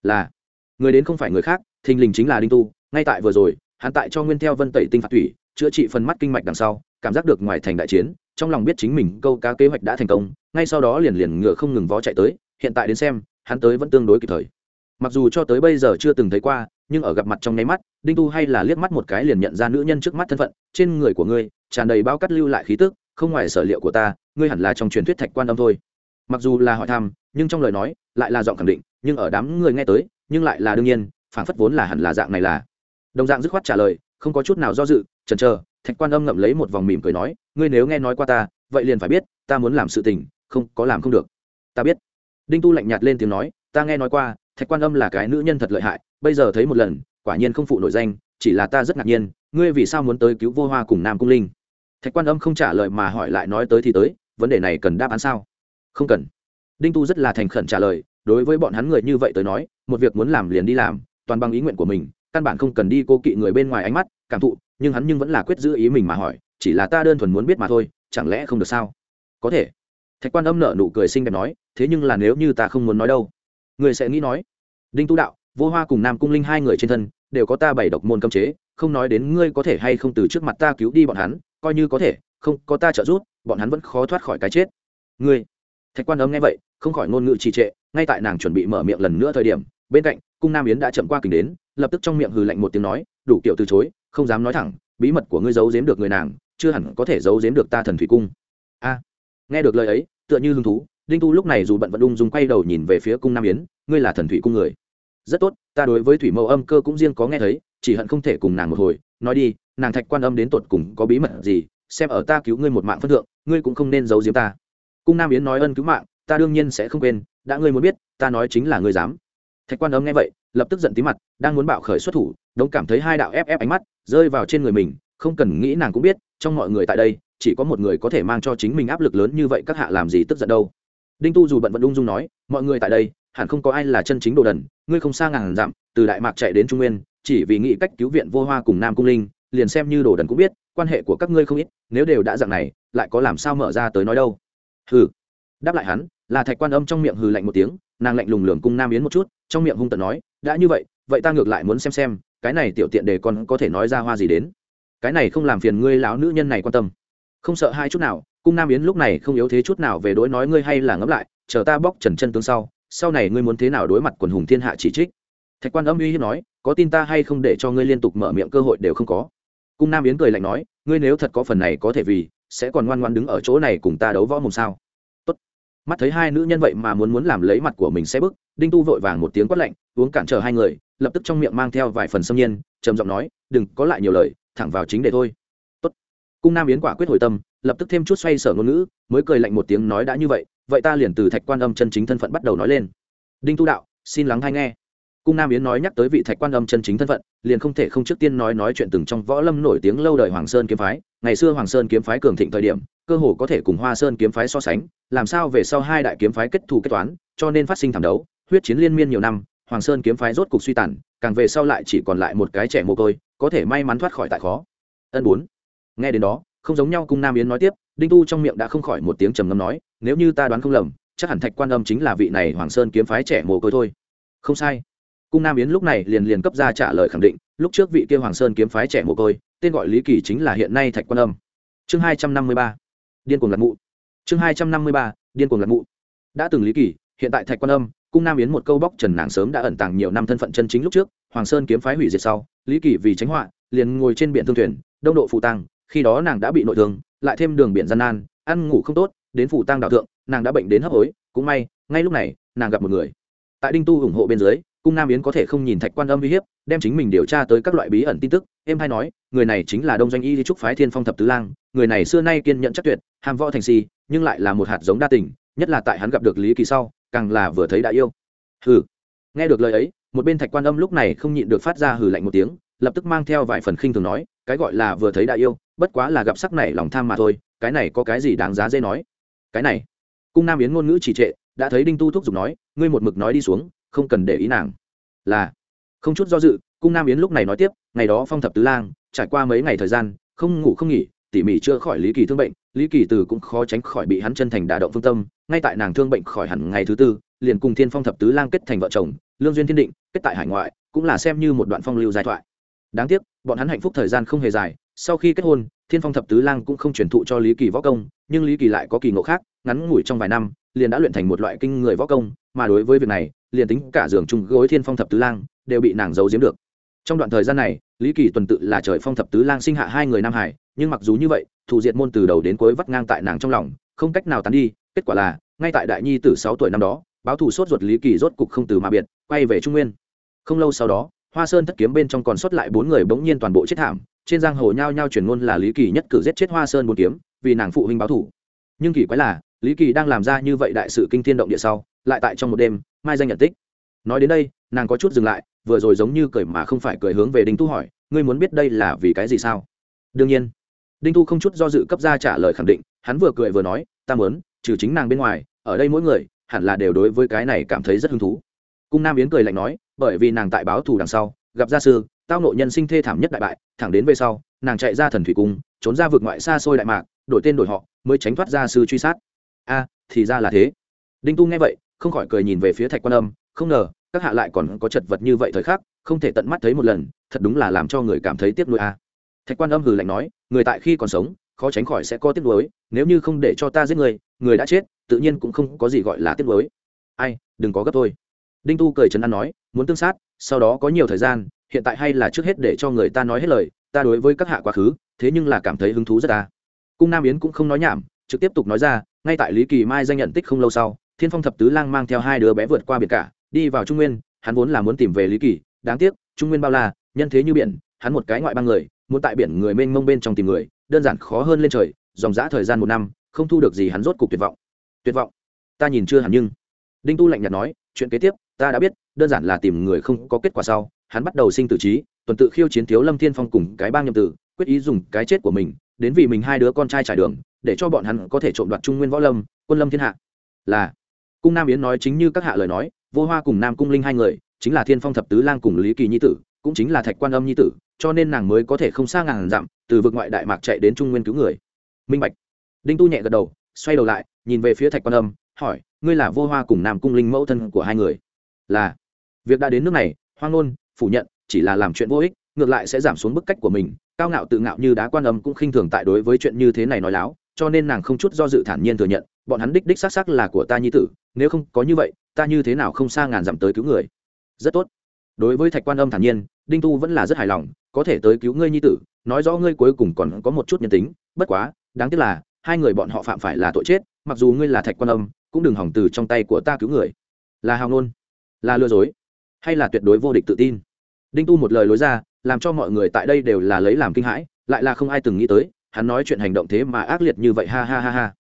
là, người đến không phải người khác, thình lình chính là đinh tu, ngay tại vừa rồi, hắn tại cho nguyên theo vân tẩy tinh phạt thủy chữa trị phần mắt kinh mạch đằng sau, cảm giác được ngoài thành đại chiến trong lòng biết chính mình câu cá kế hoạch đã thành công, ngay sau đó liền liền ngựa không ngừng vó chạy tới, hiện tại đến xem, hắn tới vẫn tương đối kịp thời. Mặc dù cho tới bây giờ chưa từng thấy qua, nhưng ở gặp mặt trong nháy mắt, đinh tu hay là liếc mắt một cái liền nhận ra nữ nhân trước mắt thân phận, trên người của ngươi tràn đầy bao cắt lưu lại khí tức, không ngoài sở liệu của ta, ngươi hẳn là trong truyền thuyết thạch quan âm thôi. Mặc dù là hỏi thăm, nhưng trong lời nói lại là giọng khẳng định, nhưng ở đám người nghe tới, nhưng lại là đương nhiên phản phất vốn là hẳn là dạng này là. Đồng dạng dứt khoát trả lời, không có chút nào do dự, chần chờ thạch quan âm ngậm lấy một vòng mỉm cười nói, ngươi nếu nghe nói qua ta, vậy liền phải biết, ta muốn làm sự tình, không, có làm không được. Ta biết. Đinh tu lạnh nhạt lên tiếng nói, ta nghe nói qua, thạch quan âm là cái nữ nhân thật lợi hại, bây giờ thấy một lần, quả nhiên không phụ nổi danh, chỉ là ta rất ngạc nhiên, ngươi vì sao muốn tới cứu vô hoa cùng nam cung linh? Thạch quan âm không trả lời mà hỏi lại nói tới thì tới, vấn đề này cần đáp án sao? Không cần. Đinh tu rất là thành khẩn trả lời, đối với bọn hắn người như vậy tới nói, một việc muốn làm liền đi làm, toàn bằng ý nguyện của mình, căn bản không cần đi cô kỵ người bên ngoài ánh mắt, cảm thụ nhưng hắn nhưng vẫn là quyết giữ ý mình mà hỏi, chỉ là ta đơn thuần muốn biết mà thôi, chẳng lẽ không được sao? Có thể. Thạch quan âm nợ nụ cười xinh đẹp nói, thế nhưng là nếu như ta không muốn nói đâu. Người sẽ nghĩ nói, đinh tu đạo, vô hoa cùng nam cung linh hai người trên thân, đều có ta bảy độc môn cấm chế, không nói đến ngươi có thể hay không từ trước mặt ta cứu đi bọn hắn, coi như có thể, không có ta trợ giúp, bọn hắn vẫn khó thoát khỏi cái chết. Ngươi. Thạch quan âm nghe vậy, không khỏi ngôn ngữ trì trệ, ngay tại nàng chuẩn bị mở miệng lần nữa thời điểm, bên cạnh, cung nam yến đã chậm qua kình đến, lập tức trong miệng hừ lạnh một tiếng nói, đủ kiểu từ chối không dám nói thẳng, bí mật của ngươi giấu giếm được người nàng, chưa hẳn có thể giấu giếm được ta thần thủy cung. A, nghe được lời ấy, tựa như hứng thú, đinh tu lúc này dù bận vẫn ung dung quay đầu nhìn về phía cung nam yến, ngươi là thần thủy cung người. Rất tốt, ta đối với thủy mẫu âm cơ cũng riêng có nghe thấy, chỉ hận không thể cùng nàng một hồi. Nói đi, nàng thạch quan âm đến tột cùng có bí mật gì, xem ở ta cứu ngươi một mạng phân thượng, ngươi cũng không nên giấu giếm ta. Cung nam yến nói ân cứu mạng, ta đương nhiên sẽ không quên, đã ngươi muốn biết, ta nói chính là ngươi dám. Thạch quan âm nghe vậy, lập tức giận tí mặt, đang muốn bạo khởi xuất thủ, đống cảm thấy hai đạo ép ép ánh mắt rơi vào trên người mình, không cần nghĩ nàng cũng biết, trong mọi người tại đây, chỉ có một người có thể mang cho chính mình áp lực lớn như vậy, các hạ làm gì tức giận đâu. Đinh tu dù bận vẫn ung dung nói, mọi người tại đây, hẳn không có ai là chân chính đồ đần, ngươi không xa ngàn dặm, từ đại mạc chạy đến trung nguyên, chỉ vì nghĩ cách cứu viện vô hoa cùng nam cung linh, liền xem như đồ đần cũng biết, quan hệ của các ngươi không ít, nếu đều đã dạng này, lại có làm sao mở ra tới nói đâu. Hừ. Đáp lại hắn, là thạch quan âm trong miệng hừ lạnh một tiếng, nàng lạnh lùng lường cung nam yến một chút, trong miệng hung tận nói, đã như vậy vậy ta ngược lại muốn xem xem cái này tiểu tiện để con có thể nói ra hoa gì đến. Cái này không làm phiền ngươi lão nữ nhân này quan tâm. Không sợ hai chút nào, cung nam yến lúc này không yếu thế chút nào về đối nói ngươi hay là ngẫm lại, chờ ta bóc trần chân tướng sau sau này ngươi muốn thế nào đối mặt quần hùng thiên hạ chỉ trích? Thạch quan âm uy hiếp nói, có tin ta hay không để cho ngươi liên tục mở miệng cơ hội đều không có. Cung nam yến cười lạnh nói, ngươi nếu thật có phần này có thể vì, sẽ còn ngoan ngoan đứng ở chỗ này cùng ta đấu võ mồm sao? Tốt. mắt thấy hai nữ nhân vậy mà muốn muốn làm lấy mặt của mình sẽ bức, đinh tu vội vàng một tiếng quát lạnh, uống cản trở hai người lập tức trong miệng mang theo vài phần xâm nhiên, trầm giọng nói, đừng có lại nhiều lời, thẳng vào chính đề thôi. Tốt. cung nam yến quả quyết hồi tâm, lập tức thêm chút xoay sở ngôn ngữ, mới cười lạnh một tiếng nói đã như vậy vậy ta liền từ thạch quan âm chân chính thân phận bắt đầu nói lên. Đinh tu đạo, xin lắng hay nghe. Cung nam yến nói nhắc tới vị thạch quan âm chân chính thân phận, liền không thể không trước tiên nói nói chuyện từng trong võ lâm nổi tiếng lâu đời hoàng sơn kiếm phái. Ngày xưa hoàng sơn kiếm phái cường thịnh thời điểm, cơ hồ có thể cùng hoa sơn kiếm phái so sánh, làm sao về sau hai đại kiếm phái kết thù kết toán, cho nên phát sinh thảm đấu, huyết chiến liên miên nhiều năm hoàng sơn kiếm phái rốt cục suy tàn, càng về sau lại chỉ còn lại một cái trẻ mồ côi, có thể may mắn thoát khỏi tại khó. Ân bốn. Nghe đến đó, không giống nhau cung nam yến nói tiếp, đinh tu trong miệng đã không khỏi một tiếng trầm ngâm nói, nếu như ta đoán không lầm, chắc hẳn thạch quan âm chính là vị này hoàng sơn kiếm phái trẻ mồ côi thôi. Không sai. Cung nam yến lúc này liền liền cấp ra trả lời khẳng định, lúc trước vị kia hoàng sơn kiếm phái trẻ mồ côi, tên gọi lý kỳ chính là hiện nay thạch quan âm. Chương hai trăm năm mươi ba. Điên cuồng lật mụ. Chương hai trăm năm mươi ba, điên cuồng lật mụ. Đã từng lý kỳ, hiện tại thạch quan âm cung nam yến một câu bóc trần nàng sớm đã ẩn tàng nhiều năm thân phận chân chính lúc trước, hoàng sơn kiếm phái hủy diệt sau, lý kỳ vì tránh họa, liền ngồi trên biển thương thuyền, đông độ phụ tăng khi đó nàng đã bị nội thương, lại thêm đường biển gian nan, ăn ngủ không tốt, đến phủ tăng đạo thượng, nàng đã bệnh đến hấp hối, cũng may, ngay lúc này, nàng gặp một người. Tại đinh tu ủng hộ bên dưới, cung nam yến có thể không nhìn thạch quan âm uy hiếp, đem chính mình điều tra tới các loại bí ẩn tin tức em hay nói, người này chính là đông doanh y di trúc phái thiên phong thập tứ lang, người này xưa nay kiên nhận chắc tuyệt, hàm võ thành si, nhưng lại là một hạt giống đa tình, nhất là tại hắn gặp được lý kỳ sau càng là vừa thấy đã yêu. Hừ. Nghe được lời ấy, một bên thạch quan âm lúc này không nhịn được phát ra hừ lạnh một tiếng, lập tức mang theo vài phần khinh thường nói, cái gọi là vừa thấy đã yêu, bất quá là gặp sắc này lòng tham mà thôi, cái này có cái gì đáng giá dễ nói? Cái này. Cung nam yến ngôn ngữ chỉ trệ, đã thấy đinh tu thúc giục nói, ngươi một mực nói đi xuống, không cần để ý nàng. Là. Không chút do dự, cung nam yến lúc này nói tiếp, ngày đó phong thập tứ lang, trải qua mấy ngày thời gian, không ngủ không nghỉ, tỉ mỉ chưa khỏi lý kỳ thương bệnh, lý kỳ từ cũng khó tránh khỏi bị hắn chân thành đả động phương tâm ngay tại nàng thương bệnh khỏi hẳn ngày thứ tư, liền cùng thiên phong thập tứ lang kết thành vợ chồng, lương duyên thiên định kết tại hải ngoại, cũng là xem như một đoạn phong lưu giai thoại. Đáng tiếc, bọn hắn hạnh phúc thời gian không hề dài, sau khi kết hôn, thiên phong thập tứ lang cũng không truyền thụ cho lý kỳ võ công, nhưng lý kỳ lại có kỳ ngộ khác, ngắn ngủi trong vài năm, liền đã luyện thành một loại kinh người võ công, mà đối với việc này, liền tính cả giường chung gối thiên phong thập tứ lang đều bị nàng giấu giếm được. Trong đoạn thời gian này, lý kỳ tuần tự là trời phong thập tứ lang sinh hạ hai người nam hải, nhưng mặc dù như vậy thủ diệt môn từ đầu đến cuối vắt ngang tại nàng trong lòng không cách nào tán đi, kết quả là, ngay tại đại nhi từ sáu tuổi năm đó, báo thủ sốt ruột lý kỳ rốt cục không từ mà biệt, quay về trung nguyên. Không lâu sau đó, hoa sơn thất kiếm bên trong còn sót lại bốn người bỗng nhiên toàn bộ chết thảm, trên giang hồ nhao nhao truyền ngôn là lý kỳ nhất cử giết chết hoa sơn bốn kiếm, vì nàng phụ huynh báo thủ nhưng kỳ quái là, lý kỳ đang làm ra như vậy đại sự kinh thiên động địa sau, lại tại trong một đêm, mai danh nhận tích. Nói đến đây, nàng có chút dừng lại, vừa rồi giống như cười mà không phải cười hướng về đinh tu hỏi, ngươi muốn biết đây là vì cái gì sao? Đương nhiên đinh Thu không chút do dự cấp ra trả lời khẳng định, hắn vừa cười vừa nói, ta muốn, trừ chính nàng bên ngoài, ở đây mỗi người, hẳn là đều đối với cái này cảm thấy rất hứng thú. Cung nam yến cười lạnh nói, bởi vì nàng tại báo thù đằng sau, gặp gia sư, tao nội nhân sinh thê thảm nhất đại bại, thẳng đến về sau, nàng chạy ra thần thủy cung, trốn ra vực ngoại xa xôi đại mạc, đổi tên đổi họ, mới tránh thoát gia sư truy sát. A, thì ra là thế. Đinh tu nghe vậy, không khỏi cười nhìn về phía thạch quan âm, không ngờ, các hạ lại còn có chật vật như vậy thời khắc, không thể tận mắt thấy một lần, thật đúng là làm cho người cảm thấy tiếc nuối a thạch quan âm hừ lạnh nói, người tại khi còn sống, khó tránh khỏi sẽ có tiếc nuối, nếu như không để cho ta giết người người đã chết, tự nhiên cũng không có gì gọi là tiếc nuối. Ai, đừng có gấp thôi. Đinh tu cười trấn an nói, muốn tương sát, sau đó có nhiều thời gian, hiện tại hay là trước hết để cho người ta nói hết lời, ta đối với các hạ quá khứ, thế nhưng là cảm thấy hứng thú rất ta cung nam yến cũng không nói nhảm, trực tiếp tục nói ra, ngay tại lý kỳ mai danh nhận tích không lâu sau, thiên phong thập tứ lang mang theo hai đứa bé vượt qua biển cả, đi vào trung nguyên, hắn vốn là muốn tìm về lý kỳ, đáng tiếc, trung nguyên bao la, nhân thế như biển, hắn một cái ngoại ba người muốn tại biển người mênh mông bên trong tìm người, đơn giản khó hơn lên trời, dòng dã thời gian một năm, không thu được gì hắn rốt cục tuyệt vọng. Tuyệt vọng. Ta nhìn chưa hẳn nhưng. Đinh tu lạnh nhạt nói, chuyện kế tiếp, ta đã biết, đơn giản là tìm người không có kết quả sau, hắn bắt đầu sinh tử trí, tuần tự khiêu chiến thiếu lâm thiên phong cùng cái bang nhậm tử, quyết ý dùng cái chết của mình, đến vì mình hai đứa con trai trải đường, để cho bọn hắn có thể trộm đoạt trung nguyên võ lâm, quân lâm thiên hạ. Là. Cung nam yến nói chính như các hạ lời nói, vô hoa cùng nam cung linh hai người, chính là thiên phong thập tứ lang cùng lý kỳ nhi tử, cũng chính là thạch quan âm nhi tử cho nên nàng mới có thể không xa ngàn dặm từ vực ngoại đại mạc chạy đến trung nguyên cứu người. Minh bạch. Đinh tu nhẹ gật đầu, xoay đầu lại, nhìn về phía thạch quan âm, hỏi, ngươi là vô hoa cùng nam cung linh mẫu thân của hai người? Là. Việc đã đến nước này, hoang ngôn phủ nhận, chỉ là làm chuyện vô ích, ngược lại sẽ giảm xuống bức cách của mình. Cao ngạo tự ngạo như đá quan âm cũng khinh thường tại đối với chuyện như thế này nói láo, cho nên nàng không chút do dự thản nhiên thừa nhận, bọn hắn đích đích xác xác là của ta nhi tử, nếu không có như vậy, ta như thế nào không xa ngàn dặm tới cứu người? Rất tốt. Đối với thạch quan âm thản nhiên, đinh tu vẫn là rất hài lòng có thể tới cứu ngươi nhi tử, nói rõ ngươi cuối cùng còn có một chút nhân tính, bất quá, đáng tiếc là, hai người bọn họ phạm phải là tội chết, mặc dù ngươi là thạch quan âm, cũng đừng hỏng từ trong tay của ta cứu người. Là hào ngôn, là lừa dối, hay là tuyệt đối vô địch tự tin? Đinh tu một lời lối ra, làm cho mọi người tại đây đều là lấy làm kinh hãi, lại là không ai từng nghĩ tới, hắn nói chuyện hành động thế mà ác liệt như vậy, ha ha ha ha.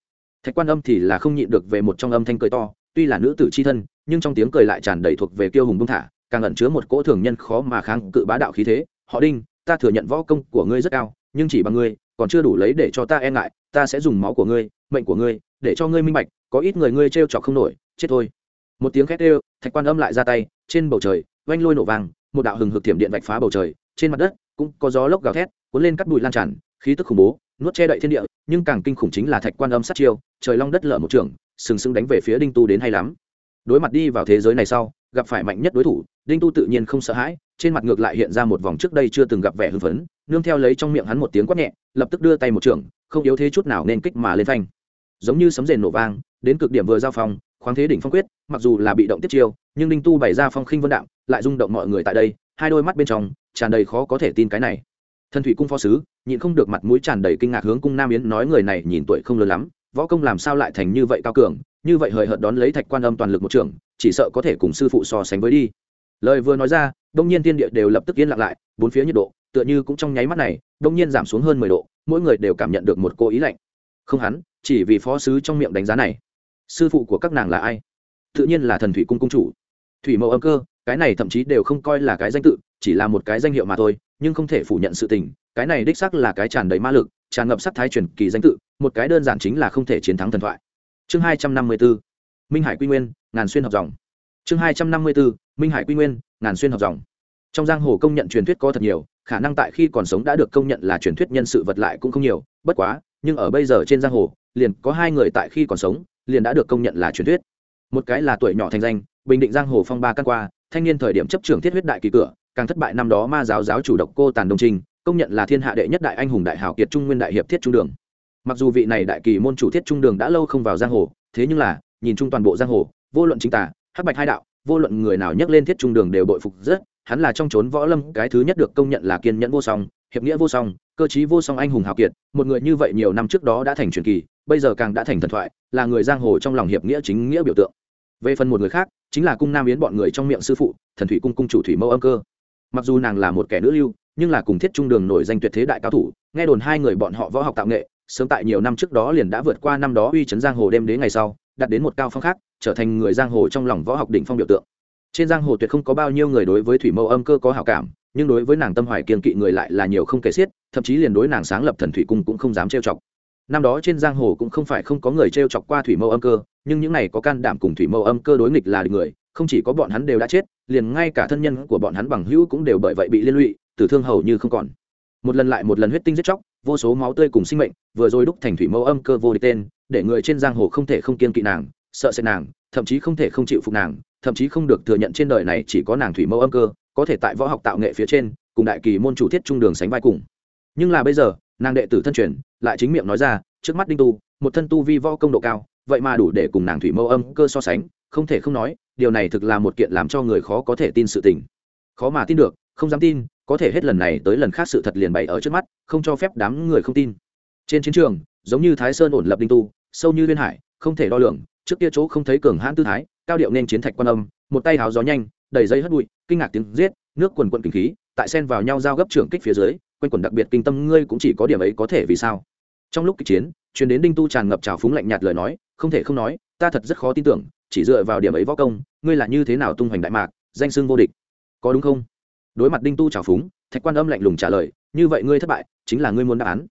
Thạch quan âm thì là không nhịn được về một trong âm thanh cười to, tuy là nữ tử c h i thân, nhưng trong tiếng cười lại tràn đầy thuộc về kiêu hùng bông thả, càng ẩn chứa một cỗ thường nhân khó mà kháng cự bá đạo khí thế họ đinh, ta thừa nhận võ công của ngươi rất cao, nhưng chỉ bằng ngươi, còn chưa đủ lấy để cho ta e ngại, ta sẽ dùng máu của ngươi, mệnh của ngươi, để cho ngươi minh bạch, có ít người ngươi t r e o chọc không nổi, chết thôi. Một tiếng khét ê thạch quan âm lại ra tay, trên bầu trời, oanh lôi nổ vàng một đạo hừng hực thiểm điện vạch phá bầu trời, trên mặt đất cũng có gió lốc gào thét, cuốn lên cắt bụi lan tràn, khí tức khủng bố, nuốt che đậy thiên địa, nhưng càng kinh khủng chính là thạch quan âm sát chiêu, trời long đất lở một trường, sừng sững đánh về phía đinh tu đến hay lắm. Đối mặt đi vào thế giới này sau, gặp phải mạnh nhất đối thủ, đinh tu tự nhiên không sợ hãi trên mặt ngược lại hiện ra một vòng trước đây chưa từng gặp vẻ hưng phấn, nương theo lấy trong miệng hắn một tiếng quát nhẹ, lập tức đưa tay một trường, không yếu thế chút nào nên kích mà lên phanh. Giống như sấm rền nổ vang, đến cực điểm vừa giao phong khoáng thế đỉnh phong quyết, mặc dù là bị động tiết chiêu, nhưng đinh tu bày ra phong khinh vân đạm, lại rung động mọi người tại đây, hai đôi mắt bên trong tràn đầy khó có thể tin cái này. Thần thủy cung phó sứ, nhịn không được mặt mũi tràn đầy kinh ngạc hướng cung nam yến nói người này nhìn tuổi không lớn lắm, võ công làm sao lại thành như vậy cao cường, như vậy hời hợt đón lấy thạch quan âm toàn lực một trường, chỉ sợ có thể cùng sư phụ so sánh với đi lời vừa nói ra, đông nhiên thiên địa đều lập tức yên lặng lại, bốn phía nhiệt độ, tựa như cũng trong nháy mắt này, đông nhiên giảm xuống hơn mười độ, mỗi người đều cảm nhận được một cô ý lạnh. Không hắn, chỉ vì phó sứ trong miệng đánh giá này. Sư phụ của các nàng là ai? Tự nhiên là thần thủy cung cung chủ. Thủy mẫu âm cơ, cái này thậm chí đều không coi là cái danh tự, chỉ là một cái danh hiệu mà thôi, nhưng không thể phủ nhận sự tình, cái này đích sắc là cái tràn đầy ma lực, tràn ngập sắc thái truyền kỳ danh tự, một cái đơn giản chính là không thể chiến thắng thần thoại. Chương hai trăm năm mươi bốn minh hải quy nguyên, ngàn xuyên học dòng. Chương hai trăm năm mươi bốn minh hải quy nguyên, ngàn xuyên học dòng. Trong giang hồ công nhận truyền thuyết có thật nhiều, khả năng tại khi còn sống đã được công nhận là truyền thuyết nhân sự vật lại cũng không nhiều, bất quá, nhưng ở bây giờ trên giang hồ, liền có hai người tại khi còn sống, liền đã được công nhận là truyền thuyết. Một cái là tuổi nhỏ thành danh, bình định giang hồ phong ba căn qua, thanh niên thời điểm chấp trưởng thiết huyết đại kỳ cửa, càng thất bại năm đó ma giáo giáo chủ độc cô tàn đông trinh, công nhận là thiên hạ đệ nhất đại anh hùng đại hảo kiệt trung nguyên đại hiệp thiết trung đường. Mặc dù vị này đại kỳ môn chủ thiết trung đường đã lâu không vào giang hồ, thế nhưng là, nhìn chung toàn bộ giang hồ, vô luận chính tả hắc bạch hai đạo vô luận người nào nhắc lên thiết trung đường đều bội phục rất, hắn là trong trốn võ lâm cái thứ nhất được công nhận là kiên nhẫn vô song, hiệp nghĩa vô song, cơ chí vô song anh hùng hào kiệt, một người như vậy nhiều năm trước đó đã thành truyền kỳ, bây giờ càng đã thành thần thoại, là người giang hồ trong lòng hiệp nghĩa chính nghĩa biểu tượng. Về phần một người khác, chính là cung nam yến bọn người trong miệng sư phụ, thần thủy cung cung chủ thủy mẫu âm cơ. Mặc dù nàng là một kẻ nữ lưu, nhưng là cùng thiết trung đường nổi danh tuyệt thế đại cao thủ, nghe đồn hai người bọn họ võ học tạo nghệ, sớm tại nhiều năm trước đó liền đã vượt qua năm đó uy chấn giang hồ đêm đến ngày sau đạt đến một cao phong khác, trở thành người giang hồ trong lòng võ học đỉnh phong biểu tượng. Trên giang hồ tuyệt không có bao nhiêu người đối với thủy mẫu âm cơ có hảo cảm, nhưng đối với nàng tâm hoài kiên kỵ người lại là nhiều không kể xiết, thậm chí liền đối nàng sáng lập thần thủy cung cũng không dám trêu chọc. Năm đó trên giang hồ cũng không phải không có người trêu chọc qua thủy mẫu âm cơ, nhưng những này có can đảm cùng thủy mẫu âm cơ đối nghịch là người, không chỉ có bọn hắn đều đã chết, liền ngay cả thân nhân của bọn hắn bằng hữu cũng đều bởi vậy bị liên lụy, tử thương hầu như không còn. Một lần lại một lần huyết tinh giết chóc, vô số máu tươi cùng sinh mệnh, vừa rồi đúc thành thủy mẫu âm cơ vô địch tên để người trên giang hồ không thể không kiên kỵ nàng, sợ sệt nàng, thậm chí không thể không chịu phục nàng, thậm chí không được thừa nhận trên đời này chỉ có nàng thủy mẫu âm cơ, có thể tại võ học tạo nghệ phía trên, cùng đại kỳ môn chủ thiết trung đường sánh vai cùng. Nhưng là bây giờ, nàng đệ tử thân truyền, lại chính miệng nói ra, trước mắt đinh tu, một thân tu vi võ công độ cao, vậy mà đủ để cùng nàng thủy mẫu âm cơ so sánh, không thể không nói, điều này thực là một kiện làm cho người khó có thể tin sự tình. Khó mà tin được, không dám tin, có thể hết lần này tới lần khác sự thật liền bày ở trước mắt, không cho phép đám người không tin. Trên chiến trường, giống như thái sơn ổn lập đinh tu sâu như liên hải, không thể đo lường, trước kia chỗ không thấy cường hãn tư thái, cao điệu nên chiến thạch quan âm, một tay háo gió nhanh, đầy dây hất bụi, kinh ngạc tiếng giết, nước quần quận kinh khí, tại sen vào nhau giao gấp trưởng kích phía dưới, quanh quần đặc biệt kinh tâm ngươi cũng chỉ có điểm ấy có thể vì sao. Trong lúc kịch chiến chuyến đến đinh tu tràn ngập trào phúng lạnh nhạt lời nói, không thể không nói, ta thật rất khó tin tưởng, chỉ dựa vào điểm ấy võ công, ngươi là như thế nào tung hoành đại mạc, danh xưng vô địch. Có đúng không? Đối mặt đinh tu trào phúng, thạch quan âm lạnh lùng trả lời, như vậy ngươi thất bại, chính là ngươi muốn đáp án.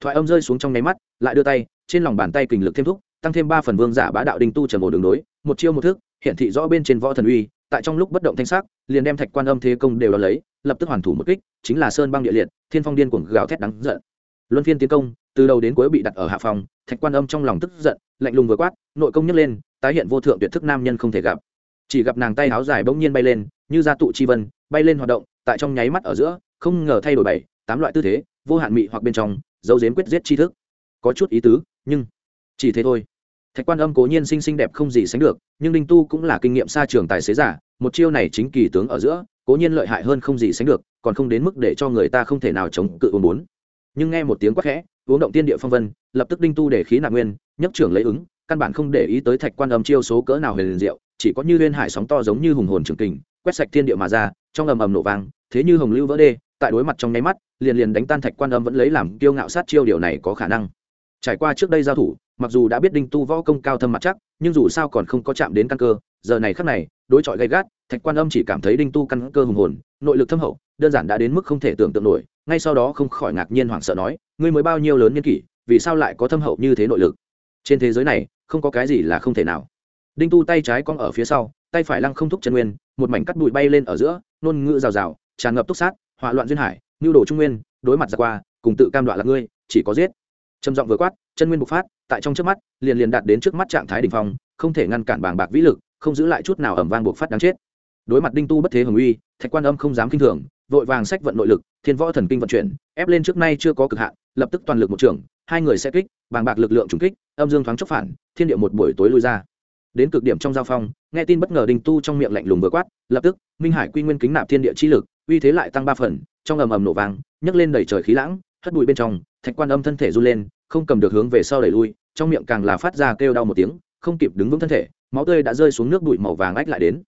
Thoại âm rơi xuống trong nháy mắt, lại đưa tay trên lòng bàn tay kình lực thêm thúc, tăng thêm ba phần vương giả bá đạo đinh tu trầm ổn đường đối, một chiêu một thức, hiện thị rõ bên trên võ thần uy, tại trong lúc bất động thanh sắc, liền đem thạch quan âm thế công đều đo lấy, lập tức hoàn thủ một kích, chính là sơn băng địa liệt, thiên phong điên cuồng gào thét đắng giận. Luân phiên tiến công, từ đầu đến cuối bị đặt ở hạ phòng, thạch quan âm trong lòng tức giận, lạnh lùng vừa quát, nội công nhấc lên, tái hiện vô thượng tuyệt thức nam nhân không thể gặp. Chỉ gặp nàng tay áo dài bỗng nhiên bay lên, như gia tụ chi vân, bay lên hoạt động, tại trong nháy mắt ở giữa, không ngờ thay đổi bảy, tám loại tư thế, vô hạn mị hoặc bên trong, dấu dếm quyết giết chi thức. Có chút ý tứ nhưng chỉ thế thôi. Thạch quan âm cố nhiên xinh xinh đẹp không gì sánh được, nhưng đinh tu cũng là kinh nghiệm xa trường tài xế giả, một chiêu này chính kỳ tướng ở giữa, cố nhiên lợi hại hơn không gì sánh được, còn không đến mức để cho người ta không thể nào chống cự uống bốn. Nhưng nghe một tiếng quát khẽ, uống động tiên địa phong vân, lập tức đinh tu để khí nạp nguyên, nhấc trưởng lấy ứng, căn bản không để ý tới thạch quan âm chiêu số cỡ nào huyền diệu, chỉ có như liên hải sóng to giống như hùng hồn trường kình, quét sạch thiên địa mà ra, trong ầm ầm nổ vang, thế như hồng lưu vỡ đê, tại đối mặt trong nháy mắt, liền liền đánh tan thạch quan âm vẫn lấy làm kiêu ngạo sát chiêu, điều này có khả năng trải qua trước đây giao thủ, mặc dù đã biết đinh tu võ công cao thâm mặt chắc, nhưng dù sao còn không có chạm đến căn cơ, giờ này khắc này, đối chọi gay gắt, thạch quan âm chỉ cảm thấy đinh tu căn cơ hùng hồn, nội lực thâm hậu, đơn giản đã đến mức không thể tưởng tượng nổi, ngay sau đó không khỏi ngạc nhiên hoảng sợ nói, ngươi mới bao nhiêu lớn nhân kỷ, vì sao lại có thâm hậu như thế nội lực? Trên thế giới này, không có cái gì là không thể nào. Đinh tu tay trái cong ở phía sau, tay phải lăng không thúc chân nguyên, một mảnh cắt bụi bay lên ở giữa, nôn ngự rào rào, tràn ngập túc sát, hỏa loạn duyên hải nhu đồ trung nguyên, đối mặt ra qua, cùng tự cam đoạn là ngươi, chỉ có giết trầm giọng vừa quát, chân nguyên bộc phát, tại trong trước mắt, liền liền đạt đến trước mắt trạng thái đ ỉ n h phong, không thể ngăn cản bàng bạc vĩ lực, không giữ lại chút nào ẩm vang bộc phát đáng chết. Đối mặt đinh tu bất thế hồng uy, thạch quan âm không dám kinh thường, vội vàng sách vận nội lực, thiên võ thần kinh vận chuyển, ép lên trước nay chưa có cực hạn, lập tức toàn lực một trường, hai người sẽ kích, bàng bạc lực lượng trùng kích, âm dương thoáng chốc phản, thiên địa một buổi tối lui ra. Đến cực điểm trong giao phong, nghe tin bất ngờ đinh tu trong miệng lạnh lùng vừa quát, lập tức, minh hải quy nguyên kính nạp thiên địa chi lực, uy thế lại tăng ba phần, trong ầm ầm nổ vàng nhấc lên đẩy trời khí lãng hất bụi bên trong, thạch quan âm thân thể run lên, không cầm được hướng về sau đẩy lui, trong miệng càng là phát ra kêu đau một tiếng, không kịp đứng vững thân thể, máu tươi đã rơi xuống nước bụi màu vàng ách lại đến.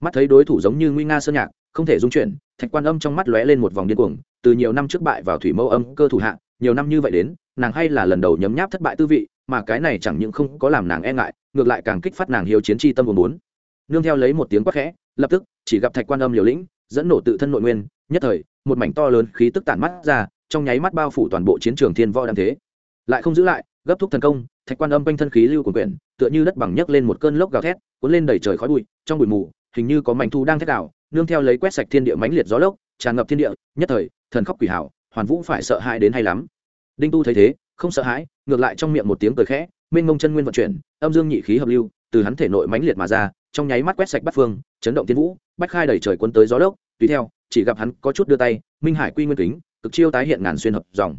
Mắt thấy đối thủ giống như nguy nga sơn nhạc, không thể dung chuyển, thạch quan âm trong mắt lóe lên một vòng điên cuồng, từ nhiều năm trước bại vào thủy mâu âm cơ thủ hạ, nhiều năm như vậy đến, nàng hay là lần đầu nhấm nháp thất bại tư vị, mà cái này chẳng những không có làm nàng e ngại, ngược lại càng kích phát nàng hiếu chiến tri tâm buồn bốn nương theo lấy một tiếng quát khẽ, lập tức chỉ gặp thạch quan âm liều lĩnh, dẫn nổ tự thân nội nguyên, nhất thời, một mảnh to lớn khí tức tản mắt ra trong nháy mắt bao phủ toàn bộ chiến trường thiên võ đang thế. Lại không giữ lại, gấp thúc thần công, thạch quan âm quanh thân khí lưu của quyển, tựa như đất bằng nhấc lên một cơn lốc gào thét, cuốn lên đầy trời khói bụi, trong bụi mù, hình như có mảnh thu đang thét đảo, nương theo lấy quét sạch thiên địa mãnh liệt gió lốc, tràn ngập thiên địa, nhất thời, thần khóc quỷ hảo hoàn vũ phải sợ hãi đến hay lắm. Đinh tu thấy thế, không sợ hãi, ngược lại trong miệng một tiếng cười khẽ, mênh mông chân nguyên vận chuyển, âm dương nhị khí hợp lưu, từ hắn thể nội mãnh liệt mà ra, trong nháy mắt quét sạch bắt phương, chấn động thiên vũ, bách khai đẩy trời cuốn tới gió lốc, tùy theo, chỉ gặp hắn có chút đưa tay, minh hải quy nguyên kính cực chiêu tái hiện ngàn xuyên hợp dòng.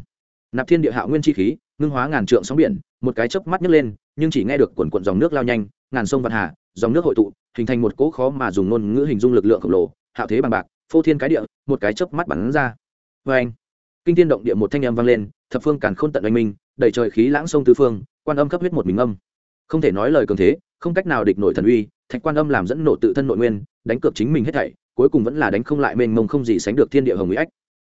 Nạp thiên địa hạo nguyên chi khí, ngưng hóa ngàn trượng sóng biển, một cái chớp mắt nhấc lên, nhưng chỉ nghe được quần quận dòng nước lao nhanh, ngàn sông vạn hà, dòng nước hội tụ, hình thành một cỗ khó mà dùng ngôn ngữ hình dung lực lượng khổng lồ, hạo thế bằng bạc, phô thiên cái địa, một cái chớp mắt bắn ra. Vê anh, kinh thiên động địa một thanh âm vang lên, thập phương càn khôn tận oanh minh, đầy trời khí lãng sông tứ phương, quan âm cấp huyết một mình âm. Không thể nói lời cường thế, không cách nào địch nổi thần uy, thạch quan âm làm dẫn nộ tự thân nội nguyên, đánh cược chính mình hết thảy, cuối cùng vẫn là đánh không lại mênh mông không gì sánh được thiên địa hồng mỹ ách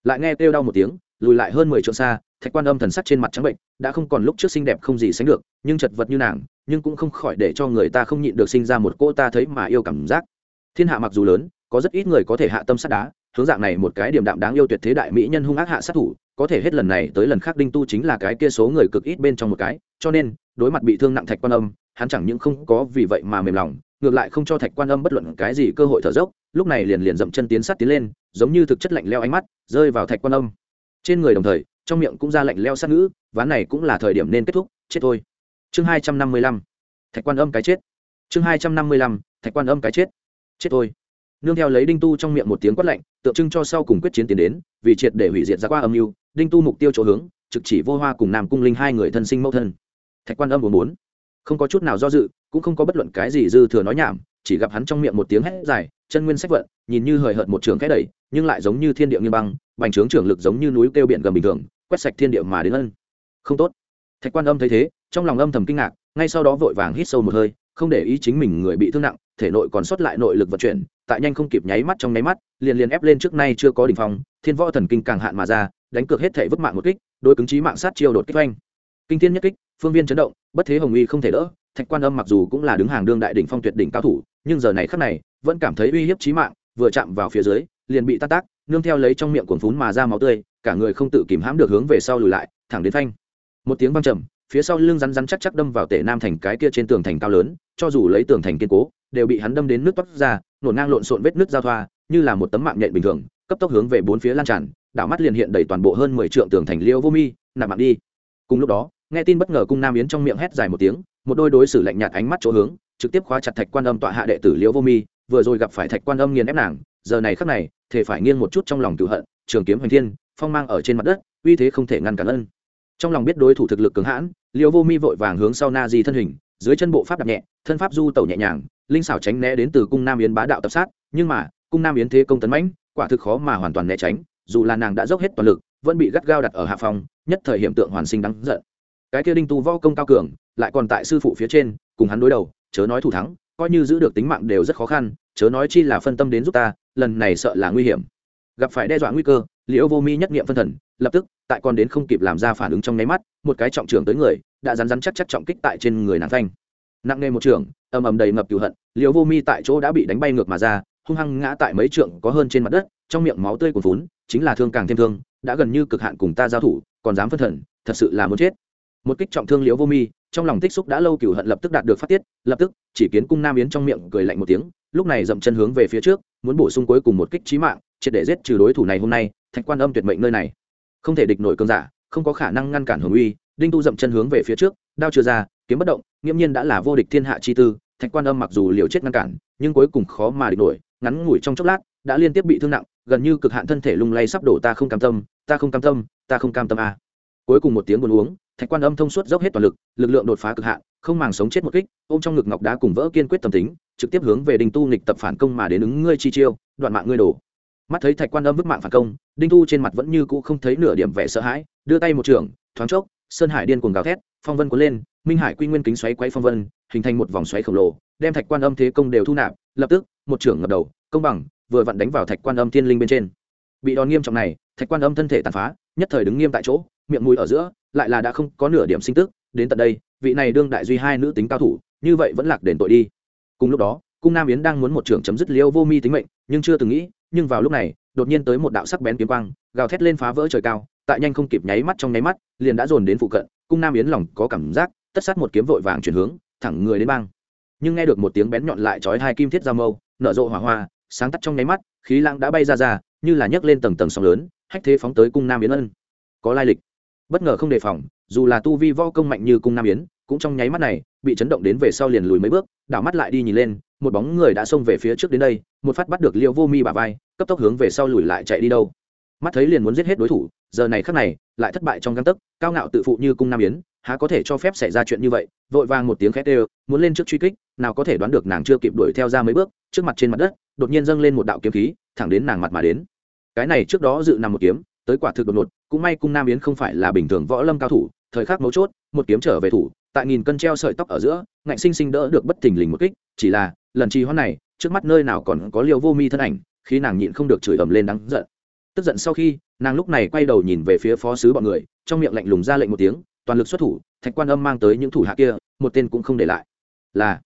lại nghe kêu đau một tiếng, lùi lại hơn mười trượng xa, thạch quan âm thần sắc trên mặt trắng bệnh, đã không còn lúc trước xinh đẹp không gì sánh được, nhưng chật vật như nàng, nhưng cũng không khỏi để cho người ta không nhịn được sinh ra một cô ta thấy mà yêu cảm giác. Thiên hạ mặc dù lớn, có rất ít người có thể hạ tâm sát đá, hướng dạng này một cái điểm đạm đáng yêu tuyệt thế đại mỹ nhân hung ác hạ sát thủ, có thể hết lần này tới lần khác đinh tu chính là cái kia số người cực ít bên trong một cái, cho nên, đối mặt bị thương nặng thạch quan âm, hắn chẳng những không có vì vậy mà mềm lòng ngược lại không cho thạch quan âm bất luận cái gì cơ hội thở dốc, lúc này liền liền dậm chân tiến sát tiến lên, giống như thực chất lạnh leo ánh mắt, rơi vào thạch quan âm. Trên người đồng thời, trong miệng cũng ra lạnh leo sát ngữ, ván này cũng là thời điểm nên kết thúc, chết thôi. Chương hai trăm năm mươi lăm, thạch quan âm cái chết. Chương hai trăm năm mươi lăm, thạch quan âm cái chết. Chết thôi. Nương theo lấy đinh tu trong miệng một tiếng quát lạnh, tượng trưng cho sau cùng quyết chiến tiến đến, vì triệt để hủy diệt ra qua âm mưu, đinh tu mục tiêu chỗ hướng, trực chỉ vô hoa cùng nam cung linh hai người thân sinh mẫu thân. Thạch quan âm bốn bốn không có chút nào do dự, cũng không có bất luận cái gì dư thừa nói nhảm, chỉ gặp hắn trong miệng một tiếng hét dài, chân nguyên sách vận, nhìn như hời hợt một trường cái đẩy, nhưng lại giống như thiên địa nghiêm băng, bành trướng trưởng lực giống như núi kêu biển gầm bình thường, quét sạch thiên địa mà đến ân. Không tốt. Thạch quan âm thấy thế, trong lòng âm thầm kinh ngạc, ngay sau đó vội vàng hít sâu một hơi, không để ý chính mình người bị thương nặng, thể nội còn sót lại nội lực vận chuyển, tại nhanh không kịp nháy mắt trong nháy mắt, liền liền ép lên trước nay chưa có đỉnh phong, thiên võ thần kinh càng hạn mà ra, đánh cược hết thể vứt mạng một kích đôi cứng trí mạng sát chiêu đột kích oanh kinh thiên nhất kích, phương viên chấn động, bất thế hồng uy không thể đỡ, thạch quan âm mặc dù cũng là đứng hàng đương đại đỉnh phong tuyệt đỉnh cao thủ, nhưng giờ này khắc này, vẫn cảm thấy uy hiếp chí mạng, vừa chạm vào phía dưới, liền bị tát tác, nương theo lấy trong miệng cuồng phún mà ra máu tươi, cả người không tự kìm hãm được hướng về sau lùi lại, thẳng đến phanh. Một tiếng vang trầm, phía sau lưng rắn rắn chắc chắc đâm vào tể nam thành cái kia trên tường thành cao lớn, cho dù lấy tường thành kiên cố, đều bị hắn đâm đến nước toát ra, nổn ngang lộn xộn vết nước giao thoa, như là một tấm mạng nhện bình thường, cấp tốc hướng về bốn phía lan tràn, đảo mắt liền hiện đầy toàn bộ hơn mười trượng tường thành liêu vô mi, nạp mạng đi. Cùng lúc đó nghe tin bất ngờ cung nam yến trong miệng hét dài một tiếng, một đôi đối xử lạnh nhạt ánh mắt chỗ hướng, trực tiếp khóa chặt thạch quan âm tọa hạ đệ tử liễu vô mi, vừa rồi gặp phải thạch quan âm nghiền ép nàng, giờ này khắc này thể phải nghiêng một chút trong lòng cựu hận, trường kiếm hoành thiên, phong mang ở trên mặt đất, uy thế không thể ngăn cản ân. Trong lòng biết đối thủ thực lực cứng hãn, liễu vô mi vội vàng hướng sau na di thân hình, dưới chân bộ pháp đạp nhẹ, thân pháp du tẩu nhẹ nhàng, linh xảo tránh né đến từ cung nam yến bá đạo tập sát, nhưng mà, cung nam yến thế công tấn mãnh, quả thực khó mà hoàn toàn né tránh, dù là nàng đã dốc hết toàn lực, vẫn bị gắt gao đặt ở hạ phòng, nhất thời hiện tượng hoàn sinh đáng giận cái kia đinh tu võ công cao cường, lại còn tại sư phụ phía trên, cùng hắn đối đầu, chớ nói thủ thắng, coi như giữ được tính mạng đều rất khó khăn, chớ nói chi là phân tâm đến giúp ta, lần này sợ là nguy hiểm. Gặp phải đe dọa nguy cơ, liễu vô mi nhất nghiệm phân thần, lập tức, tại còn đến không kịp làm ra phản ứng trong nháy mắt, một cái trọng trưởng tới người, đã rắn rắn chắc chắc trọng kích tại trên người nàng thanh. Nặng nề một trường ầm ầm đầy ngập cửu hận, liễu vô mi tại chỗ đã bị đánh bay ngược mà ra, hung hăng ngã tại mấy trượng có hơn trên mặt đất, trong miệng máu tươi cuồn vốn chính là thương càng thêm thương, đã gần như cực hạn cùng ta giao thủ, còn dám phân thần, thật sự là muốn chết một kích trọng thương liễu vô mi, trong lòng tích xúc đã lâu cửu hận lập tức đạt được phát tiết, lập tức, chỉ kiến cung nam yến trong miệng cười lạnh một tiếng, lúc này dậm chân hướng về phía trước, muốn bổ sung cuối cùng một kích trí mạng, triệt để giết trừ đối thủ này hôm nay, thạch quan âm tuyệt mệnh nơi này không thể địch nổi cơn giả, không có khả năng ngăn cản hồng uy, đinh tu dậm chân hướng về phía trước, đao chưa ra, kiếm bất động, nghiễm nhiên đã là vô địch thiên hạ chi tư, thạch quan âm mặc dù liều chết ngăn cản, nhưng cuối cùng khó mà địch nổi, ngắn ngủi trong chốc lát, đã liên tiếp bị thương nặng, gần như cực hạn thân thể lung lay sắp đổ ta không cam tâm, ta không cam tâm, ta không cam tâm a à cuối cùng một tiếng buồn uống, thạch quan âm thông suốt dốc hết toàn lực lực lượng đột phá cực hạn, không màng sống chết một kích, ôm trong ngực ngọc đá cùng vỡ kiên quyết tâm tính, trực tiếp hướng về đinh tu nghịch tập phản công mà đến ứng ngươi chi chiêu, đoạn mạng ngươi đổ. Mắt thấy thạch quan âm vứt mạng phản công, đinh tu trên mặt vẫn như cũ không thấy nửa điểm vẻ sợ hãi, đưa tay một trường, thoáng chốc, sơn hải điên cuồng gào thét, phong vân cuốn lên, minh hải quy nguyên kính xoáy quay phong vân, hình thành một vòng xoáy khổng lồ, đem thạch quan âm thế công đều thu nạp, lập tức, một trưởng ngập đầu, công bằng, vừa vặn đánh vào thạch quan âm thiên linh bên trên. Bị đòn nghiêm trọng này, thạch quan âm thân thể tàn phá, nhất thời đứng nghiêm tại chỗ miệng mũi ở giữa, lại là đã không có nửa điểm sinh tức, đến tận đây, vị này đương đại duy hai nữ tính cao thủ, như vậy vẫn lạc đền tội đi. Cùng lúc đó, cung nam yến đang muốn một trường chấm dứt liêu vô mi tính mệnh, nhưng chưa từng nghĩ, nhưng vào lúc này, đột nhiên tới một đạo sắc bén kiếm quang, gào thét lên phá vỡ trời cao, tại nhanh không kịp nháy mắt trong nháy mắt, liền đã dồn đến phụ cận, cung nam yến lòng có cảm giác, tất sát một kiếm vội vàng chuyển hướng, thẳng người đến băng nhưng nghe được một tiếng bén nhọn lại chói hai kim thiết ra mâu, nở rộ hỏa hoa, sáng tắt trong nháy mắt, khí lãng đã bay ra ra, như là nhấc lên tầng tầng sóng lớn, hách thế phóng tới cung nam yến ân. Có lai lịch bất ngờ không đề phòng, dù là tu vi vo công mạnh như cung nam yến, cũng trong nháy mắt này, bị chấn động đến về sau liền lùi mấy bước, đảo mắt lại đi nhìn lên, một bóng người đã xông về phía trước đến đây, một phát bắt được liêu vô mi bà vai, cấp tốc hướng về sau lùi lại chạy đi đâu. Mắt thấy liền muốn giết hết đối thủ, giờ này khắc này, lại thất bại trong găng tấc, cao ngạo tự phụ như cung nam yến, há có thể cho phép xảy ra chuyện như vậy, vội vàng một tiếng khét đều, muốn lên trước truy kích, nào có thể đoán được nàng chưa kịp đuổi theo ra mấy bước, trước mặt trên mặt đất, đột nhiên dâng lên một đạo kiếm khí, thẳng đến nàng mặt mà đến. Cái này trước đó dự nằm một kiếm tới quả thực đột ngột, cũng may cung nam yến không phải là bình thường võ lâm cao thủ, thời khắc mấu chốt, một kiếm trở về thủ, tại nghìn cân treo sợi tóc ở giữa, ngạnh sinh sinh đỡ được bất thình lình một kích, chỉ là, lần trì hoãn này, trước mắt nơi nào còn có liều vô mi thân ảnh, khi nàng nhịn không được chửi ầm lên đắng giận. Tức giận sau khi, nàng lúc này quay đầu nhìn về phía phó sứ bọn người, trong miệng lạnh lùng ra lệnh một tiếng, toàn lực xuất thủ, thạch quan âm mang tới những thủ hạ kia, một tên cũng không để lại. Là,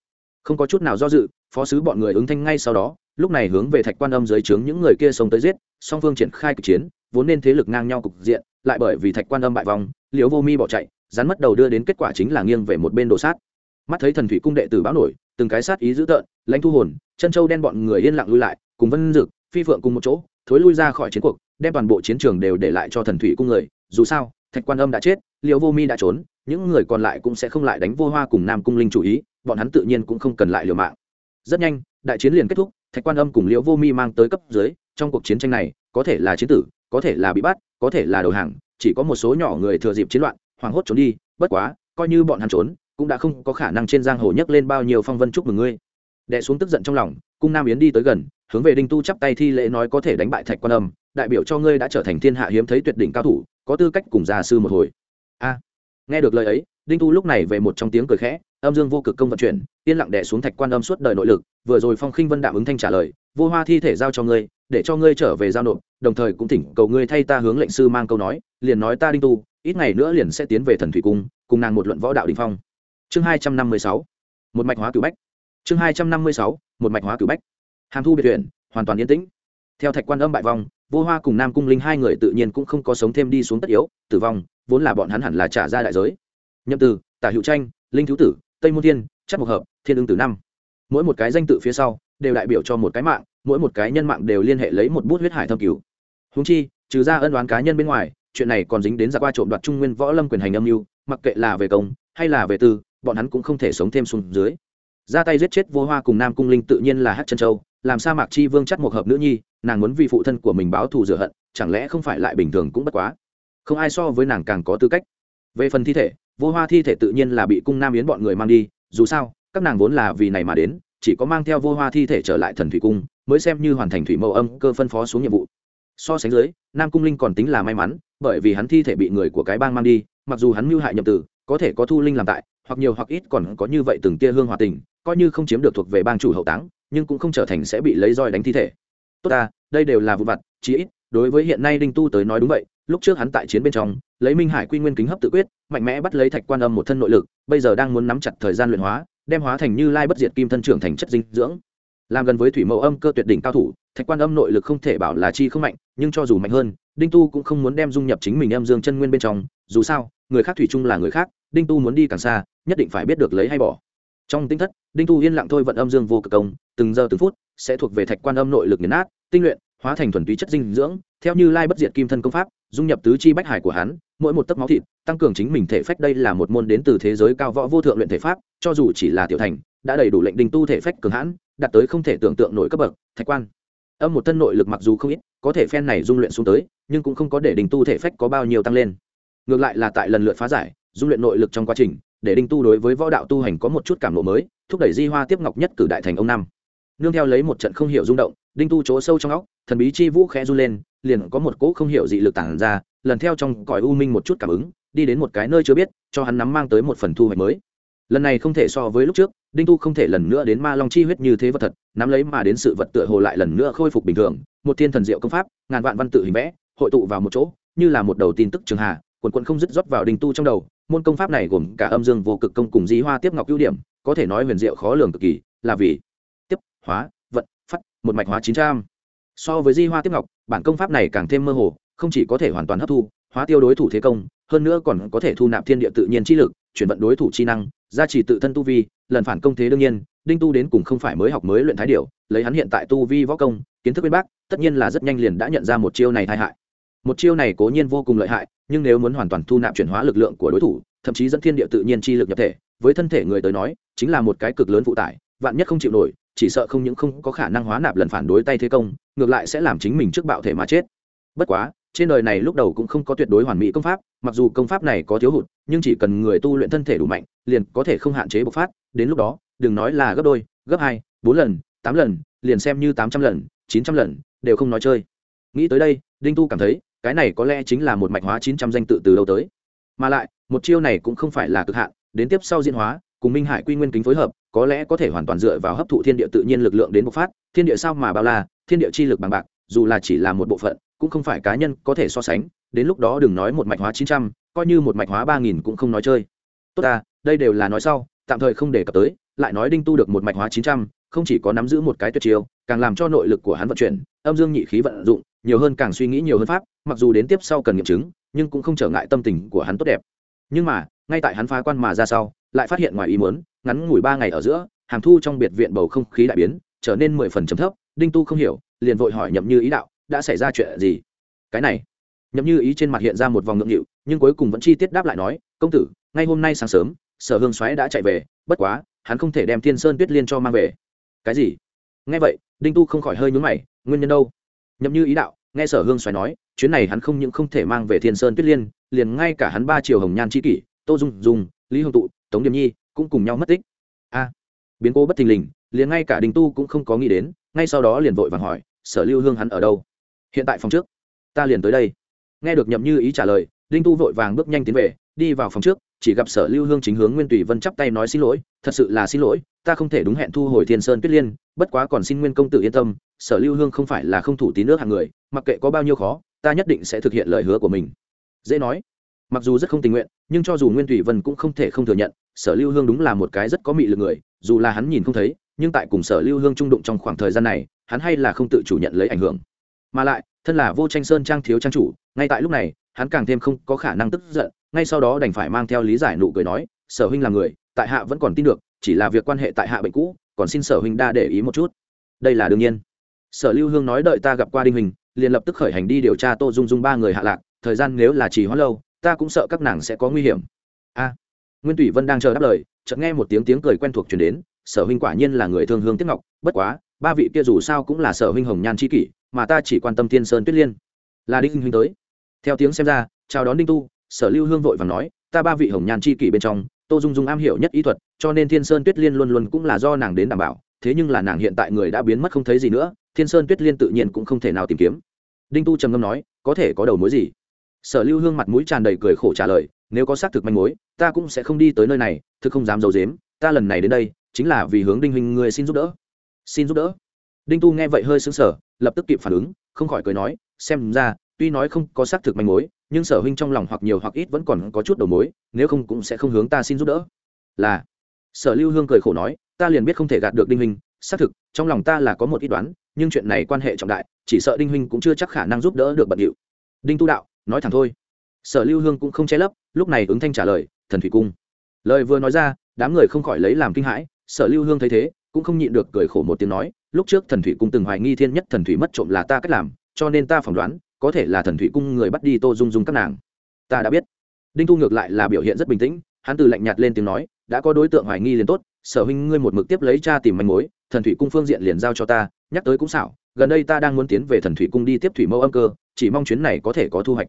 không có chút nào do dự, phó sứ bọn người ứng thanh ngay sau đó, lúc này hướng về thạch quan âm dưới trướng những người kia sống tới giết song phương triển khai cuộc chiến, vốn nên thế lực ngang nhau cục diện, lại bởi vì thạch quan âm bại vong, liễu vô mi bỏ chạy, rắn mất đầu đưa đến kết quả chính là nghiêng về một bên đồ sát. Mắt thấy thần thủy cung đệ tử báo nổi, từng cái sát ý dữ tợn, lãnh thu hồn, chân châu đen bọn người yên lặng lui lại, cùng vân dực, phi phượng cùng một chỗ, thối lui ra khỏi chiến cuộc, đem toàn bộ chiến trường đều để lại cho thần thủy cung người. Dù sao, thạch quan âm đã chết, liễu vô mi đã trốn, những người còn lại cũng sẽ không lại đánh vô hoa cùng nam cung linh chủ ý, bọn hắn tự nhiên cũng không cần lại liều mạng. Rất nhanh, đại chiến liền kết thúc, thạch quan âm cùng liễu vô mi mang tới cấp dưới trong cuộc chiến tranh này, có thể là chiến tử, có thể là bị bắt, có thể là đầu hàng, chỉ có một số nhỏ người thừa dịp chiến loạn, hoảng hốt trốn đi, bất quá, coi như bọn hắn trốn, cũng đã không có khả năng trên giang hồ nhấc lên bao nhiêu phong vân chúc mừng ngươi. Đệ xuống tức giận trong lòng, cung nam yến đi tới gần, hướng về đinh tu chắp tay thi lễ nói có thể đánh bại thạch quan âm, đại biểu cho ngươi đã trở thành thiên hạ hiếm thấy tuyệt đỉnh cao thủ, có tư cách cùng gia sư một hồi. A. Nghe được lời ấy, đinh tu lúc này về một trong tiếng cười khẽ, âm dương vô cực công vận chuyển, yên lặng đẻ xuống thạch quan âm suốt đời nội lực, vừa rồi phong khinh vân đạm ứng thanh trả lời, vô hoa thi thể giao cho ngươi để cho ngươi trở về giao nộp, đồng thời cũng thỉnh cầu ngươi thay ta hướng lệnh sư mang câu nói, liền nói ta đinh tu, ít ngày nữa liền sẽ tiến về thần thủy cung, cùng nàng một luận võ đạo đình phong. Chương hai trăm năm mươi sáu, một mạch hóa cửu bách. Chương hai trăm năm mươi sáu, một mạch hóa cửu bách. Hàm thu biệt tuyển, hoàn toàn yên tĩnh. Theo thạch quan âm bại vong, vô hoa cùng nam cung linh hai người tự nhiên cũng không có sống thêm đi xuống tất yếu, tử vong, vốn là bọn hắn hẳn là trả ra đại giới. Nhậm từ, tả hữu tranh, linh thiếu tử, tây môn thiên, chắc mục hợp, thiên ưng tử năm. Mỗi một cái danh tự phía sau đều đại biểu cho một cái mạng, mỗi một cái nhân mạng đều liên hệ lấy một bút huyết hải thâm cứu húng chi, trừ ra ân đoán cá nhân bên ngoài, chuyện này còn dính đến ra qua trộm đoạt trung nguyên võ lâm quyền hành âm mưu, mặc kệ là về công, hay là về tư, bọn hắn cũng không thể sống thêm xuống dưới. Ra tay giết chết vô hoa cùng nam cung linh tự nhiên là hát chân châu, làm sa mạc chi vương chắt một hợp nữ nhi, nàng muốn vì phụ thân của mình báo thù rửa hận, chẳng lẽ không phải lại bình thường cũng bất quá? Không ai so với nàng càng có tư cách. Về phần thi thể vô hoa thi thể tự nhiên là bị cung nam yến bọn người mang đi, dù sao, các nàng vốn là vì này mà đến chỉ có mang theo vô hoa thi thể trở lại thần thủy cung, mới xem như hoàn thành thủy mẫu âm cơ phân phó xuống nhiệm vụ. So sánh dưới, nam cung linh còn tính là may mắn, bởi vì hắn thi thể bị người của cái bang mang đi, mặc dù hắn mưu hại nhậm tử, có thể có thu linh làm tại, hoặc nhiều hoặc ít còn có như vậy từng tia hương hòa tình, coi như không chiếm được thuộc về bang chủ hậu táng, nhưng cũng không trở thành sẽ bị lấy roi đánh thi thể. Tốt ta, đây đều là vụ vặt, chí ít, đối với hiện nay đinh tu tới nói đúng vậy, lúc trước hắn tại chiến bên trong, lấy minh hải quy nguyên kính hấp tự quyết, mạnh mẽ bắt lấy thạch quan âm một thân nội lực, bây giờ đang muốn nắm chặt thời gian luyện hóa đem hóa thành như lai bất diệt kim thân trưởng thành chất dinh dưỡng. Làm gần với thủy mẫu âm cơ tuyệt đỉnh cao thủ, thạch quan âm nội lực không thể bảo là chi không mạnh, nhưng cho dù mạnh hơn, đinh tu cũng không muốn đem dung nhập chính mình âm dương chân nguyên bên trong. Dù sao, người khác thủy chung là người khác, đinh tu muốn đi càng xa, nhất định phải biết được lấy hay bỏ. Trong tinh thất, đinh tu yên lặng thôi vận âm dương vô cực công, từng giờ từng phút sẽ thuộc về thạch quan âm nội lực nghiền nát, tinh luyện, hóa thành thuần túy chất dinh dưỡng, theo như lai bất diệt kim thân công pháp, dung nhập tứ chi bách hải của hắn mỗi một tấc máu thịt, tăng cường chính mình thể phách đây là một môn đến từ thế giới cao võ vô thượng luyện thể pháp, cho dù chỉ là tiểu thành, đã đầy đủ lệnh đình tu thể phách cường hãn, đạt tới không thể tưởng tượng nổi cấp bậc, thạch quan. Âm một thân nội lực mặc dù không ít, có thể phen này dung luyện xuống tới, nhưng cũng không có để đình tu thể phách có bao nhiêu tăng lên. Ngược lại là tại lần lượt phá giải, dung luyện nội lực trong quá trình, để đinh tu đối với võ đạo tu hành có một chút cảm lộ mới, thúc đẩy di hoa tiếp ngọc nhất cử đại thành ông năm nương theo lấy một trận không hiểu rung động, đinh tu chỗ sâu trong óc, thần bí chi vũ khẽ run lên, liền có một cỗ không hiểu dị lực tản ra lần theo trong cõi u minh một chút cảm ứng, đi đến một cái nơi chưa biết, cho hắn nắm mang tới một phần thu hoạch mới. Lần này không thể so với lúc trước, đinh tu không thể lần nữa đến ma long chi huyết như thế vật thật, nắm lấy mà đến sự vật tựa hồ lại lần nữa khôi phục bình thường, một thiên thần diệu công pháp, ngàn vạn văn tự hình vẽ, hội tụ vào một chỗ, như là một đầu tin tức trường hà, quần quận không dứt rót vào đinh tu trong đầu, môn công pháp này gồm cả âm dương vô cực công cùng di hoa tiếp ngọc ưu điểm, có thể nói huyền diệu khó lường cực kỳ, là vì tiếp, hóa, vận phát một mạch hóa chín trăm. So với di hoa tiếp ngọc, bản công pháp này càng thêm mơ hồ không chỉ có thể hoàn toàn hấp thu, hóa tiêu đối thủ thế công, hơn nữa còn có thể thu nạp thiên địa tự nhiên chi lực, chuyển vận đối thủ chi năng, gia trì tự thân tu vi, lần phản công thế đương nhiên, đinh tu đến cùng không phải mới học mới luyện thái điệu lấy hắn hiện tại tu vi võ công, kiến thức bên bác, tất nhiên là rất nhanh liền đã nhận ra một chiêu này tai hại. Một chiêu này cố nhiên vô cùng lợi hại, nhưng nếu muốn hoàn toàn thu nạp chuyển hóa lực lượng của đối thủ, thậm chí dẫn thiên địa tự nhiên chi lực nhập thể, với thân thể người tới nói, chính là một cái cực lớn phụ tải, vạn nhất không chịu nổi, chỉ sợ không những không có khả năng hóa nạp lần phản đối tay thế công, ngược lại sẽ làm chính mình trước bạo thể mà chết. Bất quá trên đời này lúc đầu cũng không có tuyệt đối hoàn mỹ công pháp, mặc dù công pháp này có thiếu hụt, nhưng chỉ cần người tu luyện thân thể đủ mạnh, liền có thể không hạn chế bộc phát. Đến lúc đó, đừng nói là gấp đôi, gấp hai, bốn lần, tám lần, liền xem như tám trăm lần, chín trăm lần, đều không nói chơi. Nghĩ tới đây, đinh tu cảm thấy, cái này có lẽ chính là một mạch hóa chín trăm danh tự từ lâu tới. Mà lại, một chiêu này cũng không phải là cực hạn, đến tiếp sau diễn hóa, cùng minh hải quy nguyên kính phối hợp, có lẽ có thể hoàn toàn dựa vào hấp thụ thiên địa tự nhiên lực lượng đến bộc phát. Thiên địa sao mà bao la, thiên địa chi lực bằng bạc, dù là chỉ là một bộ phận cũng không phải cá nhân có thể so sánh, đến lúc đó đừng nói một mạch hóa chín trăm, coi như một mạch hóa ba nghìn cũng không nói chơi. Tốt ta, đây đều là nói sau, tạm thời không đề cập tới, lại nói đinh tu được một mạch hóa chín trăm, không chỉ có nắm giữ một cái tuyệt chiêu, càng làm cho nội lực của hắn vận chuyển, âm dương nhị khí vận dụng, nhiều hơn càng suy nghĩ nhiều hơn pháp, mặc dù đến tiếp sau cần nghiệm chứng, nhưng cũng không trở ngại tâm tình của hắn tốt đẹp. Nhưng mà, ngay tại hắn phá quan mà ra sau, lại phát hiện ngoài ý muốn, ngắn ngủi ba ngày ở giữa, hàm thu trong biệt viện bầu không khí đại biến, trở nên mười phần chấm thấp, đinh tu không hiểu, liền vội hỏi nhậm như ý đạo đã xảy ra chuyện gì? Cái này, nhậm như ý trên mặt hiện ra một vòng ngượng nghịu, nhưng cuối cùng vẫn chi tiết đáp lại nói, công tử, ngay hôm nay sáng sớm, sở hương xoáy đã chạy về, bất quá, hắn không thể đem thiên sơn tuyết liên cho mang về. Cái gì? Nghe vậy, đinh tu không khỏi hơi nhúng mày, nguyên nhân đâu? Nhậm như ý đạo, nghe sở hương xoáy nói, chuyến này hắn không những không thể mang về thiên sơn tuyết liên, liền ngay cả hắn ba triều hồng nhan c kỷ, tô dung dung, lý hồng tụ, tống điềm nhi cũng cùng nhau mất tích. A, biến cố bất thình lình, liền ngay cả đình tu cũng không có nghĩ đến, ngay sau đó liền vội vàng hỏi, sở lưu hương hắn ở đâu? Hiện tại phòng trước. Ta liền tới đây. Nghe được nhậm như ý trả lời, đinh tu vội vàng bước nhanh tiến về, đi vào phòng trước, chỉ gặp sở lưu hương chính hướng nguyên tùy vân chắp tay nói xin lỗi, thật sự là xin lỗi, ta không thể đúng hẹn thu hồi thiên sơn tuyết liên, bất quá còn xin nguyên công tử yên tâm, sở lưu hương không phải là không thủ tín nước hàng người, mặc kệ có bao nhiêu khó, ta nhất định sẽ thực hiện lời hứa của mình. Dễ nói. Mặc dù rất không tình nguyện, nhưng cho dù nguyên Tùy vân cũng không thể không thừa nhận, sở lưu hương đúng là một cái rất có mị lực người, dù là hắn nhìn không thấy, nhưng tại cùng sở lưu hương trung đụng trong khoảng thời gian này, hắn hay là không tự chủ nhận lấy ảnh hưởng mà lại, thân là vô tranh sơn trang thiếu trang chủ, ngay tại lúc này, hắn càng thêm không có khả năng tức giận, ngay sau đó đành phải mang theo lý giải nụ cười nói, sở huynh là người, tại hạ vẫn còn tin được, chỉ là việc quan hệ tại hạ bệnh cũ, còn xin sở huynh đa để ý một chút. Đây là đương nhiên. Sở lưu hương nói đợi ta gặp qua đinh hình liền lập tức khởi hành đi điều tra tô dung dung ba người hạ lạc, thời gian nếu là trì hoãn lâu, ta cũng sợ các nàng sẽ có nguy hiểm. A. Nguyên tùy vân đang chờ đáp lời, chợt nghe một tiếng tiếng cười quen thuộc truyền đến, sở huynh quả nhiên là người thương hương tiếc ngọc, bất quá ba vị kia dù sao cũng là sở huynh hồng nhan c kỷ, mà ta chỉ quan tâm thiên sơn tuyết liên. Là đinh huynh tới. Theo tiếng xem ra, chào đón đinh tu, sở lưu hương vội và nói, ta ba vị hồng nhan c kỷ bên trong, tô dung dung am hiểu nhất ý thuật, cho nên thiên sơn tuyết liên luôn luôn cũng là do nàng đến đảm bảo, thế nhưng là nàng hiện tại người đã biến mất không thấy gì nữa, thiên sơn tuyết liên tự nhiên cũng không thể nào tìm kiếm. Đinh tu trầm ngâm nói, có thể có đầu mối gì? Sở lưu hương mặt mũi tràn đầy cười khổ trả lời, nếu có xác thực manh mối, ta cũng sẽ không đi tới nơi này, thực không dám d i ấ u dếm ta lần này đến đây, chính là vì hướng đinh huynh người xin giúp đỡ xin giúp đỡ. Đinh tu nghe vậy hơi xứng sở lập tức kịp phản ứng, không khỏi cười nói, xem ra, tuy nói không có xác thực manh mối, nhưng sở huynh trong lòng hoặc nhiều hoặc ít vẫn còn có chút đầu mối, nếu không cũng sẽ không hướng ta xin giúp đỡ. Là. Sở lưu hương cười khổ nói, ta liền biết không thể gạt được đinh huynh, xác thực, trong lòng ta là có một ít đoán, nhưng chuyện này quan hệ trọng đại, chỉ sợ đinh huynh cũng chưa chắc khả năng giúp đỡ được bận điệu. Đinh tu đạo, nói thẳng thôi. Sở lưu hương cũng không che lấp, lúc này ứng thanh trả lời, thần thủy cung. Lời vừa nói ra, đám người không khỏi lấy làm kinh hãi, sở lưu hương thấy thế cũng không nhịn được cười khổ một tiếng nói, lúc trước thần thủy cung từng hoài nghi thiên nhất thần thủy mất trộm là ta cách làm, cho nên ta phỏng đoán, có thể là thần thủy cung người bắt đi tô dung dung các nàng. Ta đã biết. Đinh tu ngược lại là biểu hiện rất bình tĩnh, hắn từ lạnh nhạt lên tiếng nói, đã có đối tượng hoài nghi liền tốt, sở huynh ngươi một mực tiếp lấy cha tìm manh mối, thần thủy cung phương diện liền giao cho ta, nhắc tới cũng xảo, gần đây ta đang muốn tiến về thần thủy cung đi tiếp thủy mẫu âm cơ, chỉ mong chuyến này có thể có thu hoạch.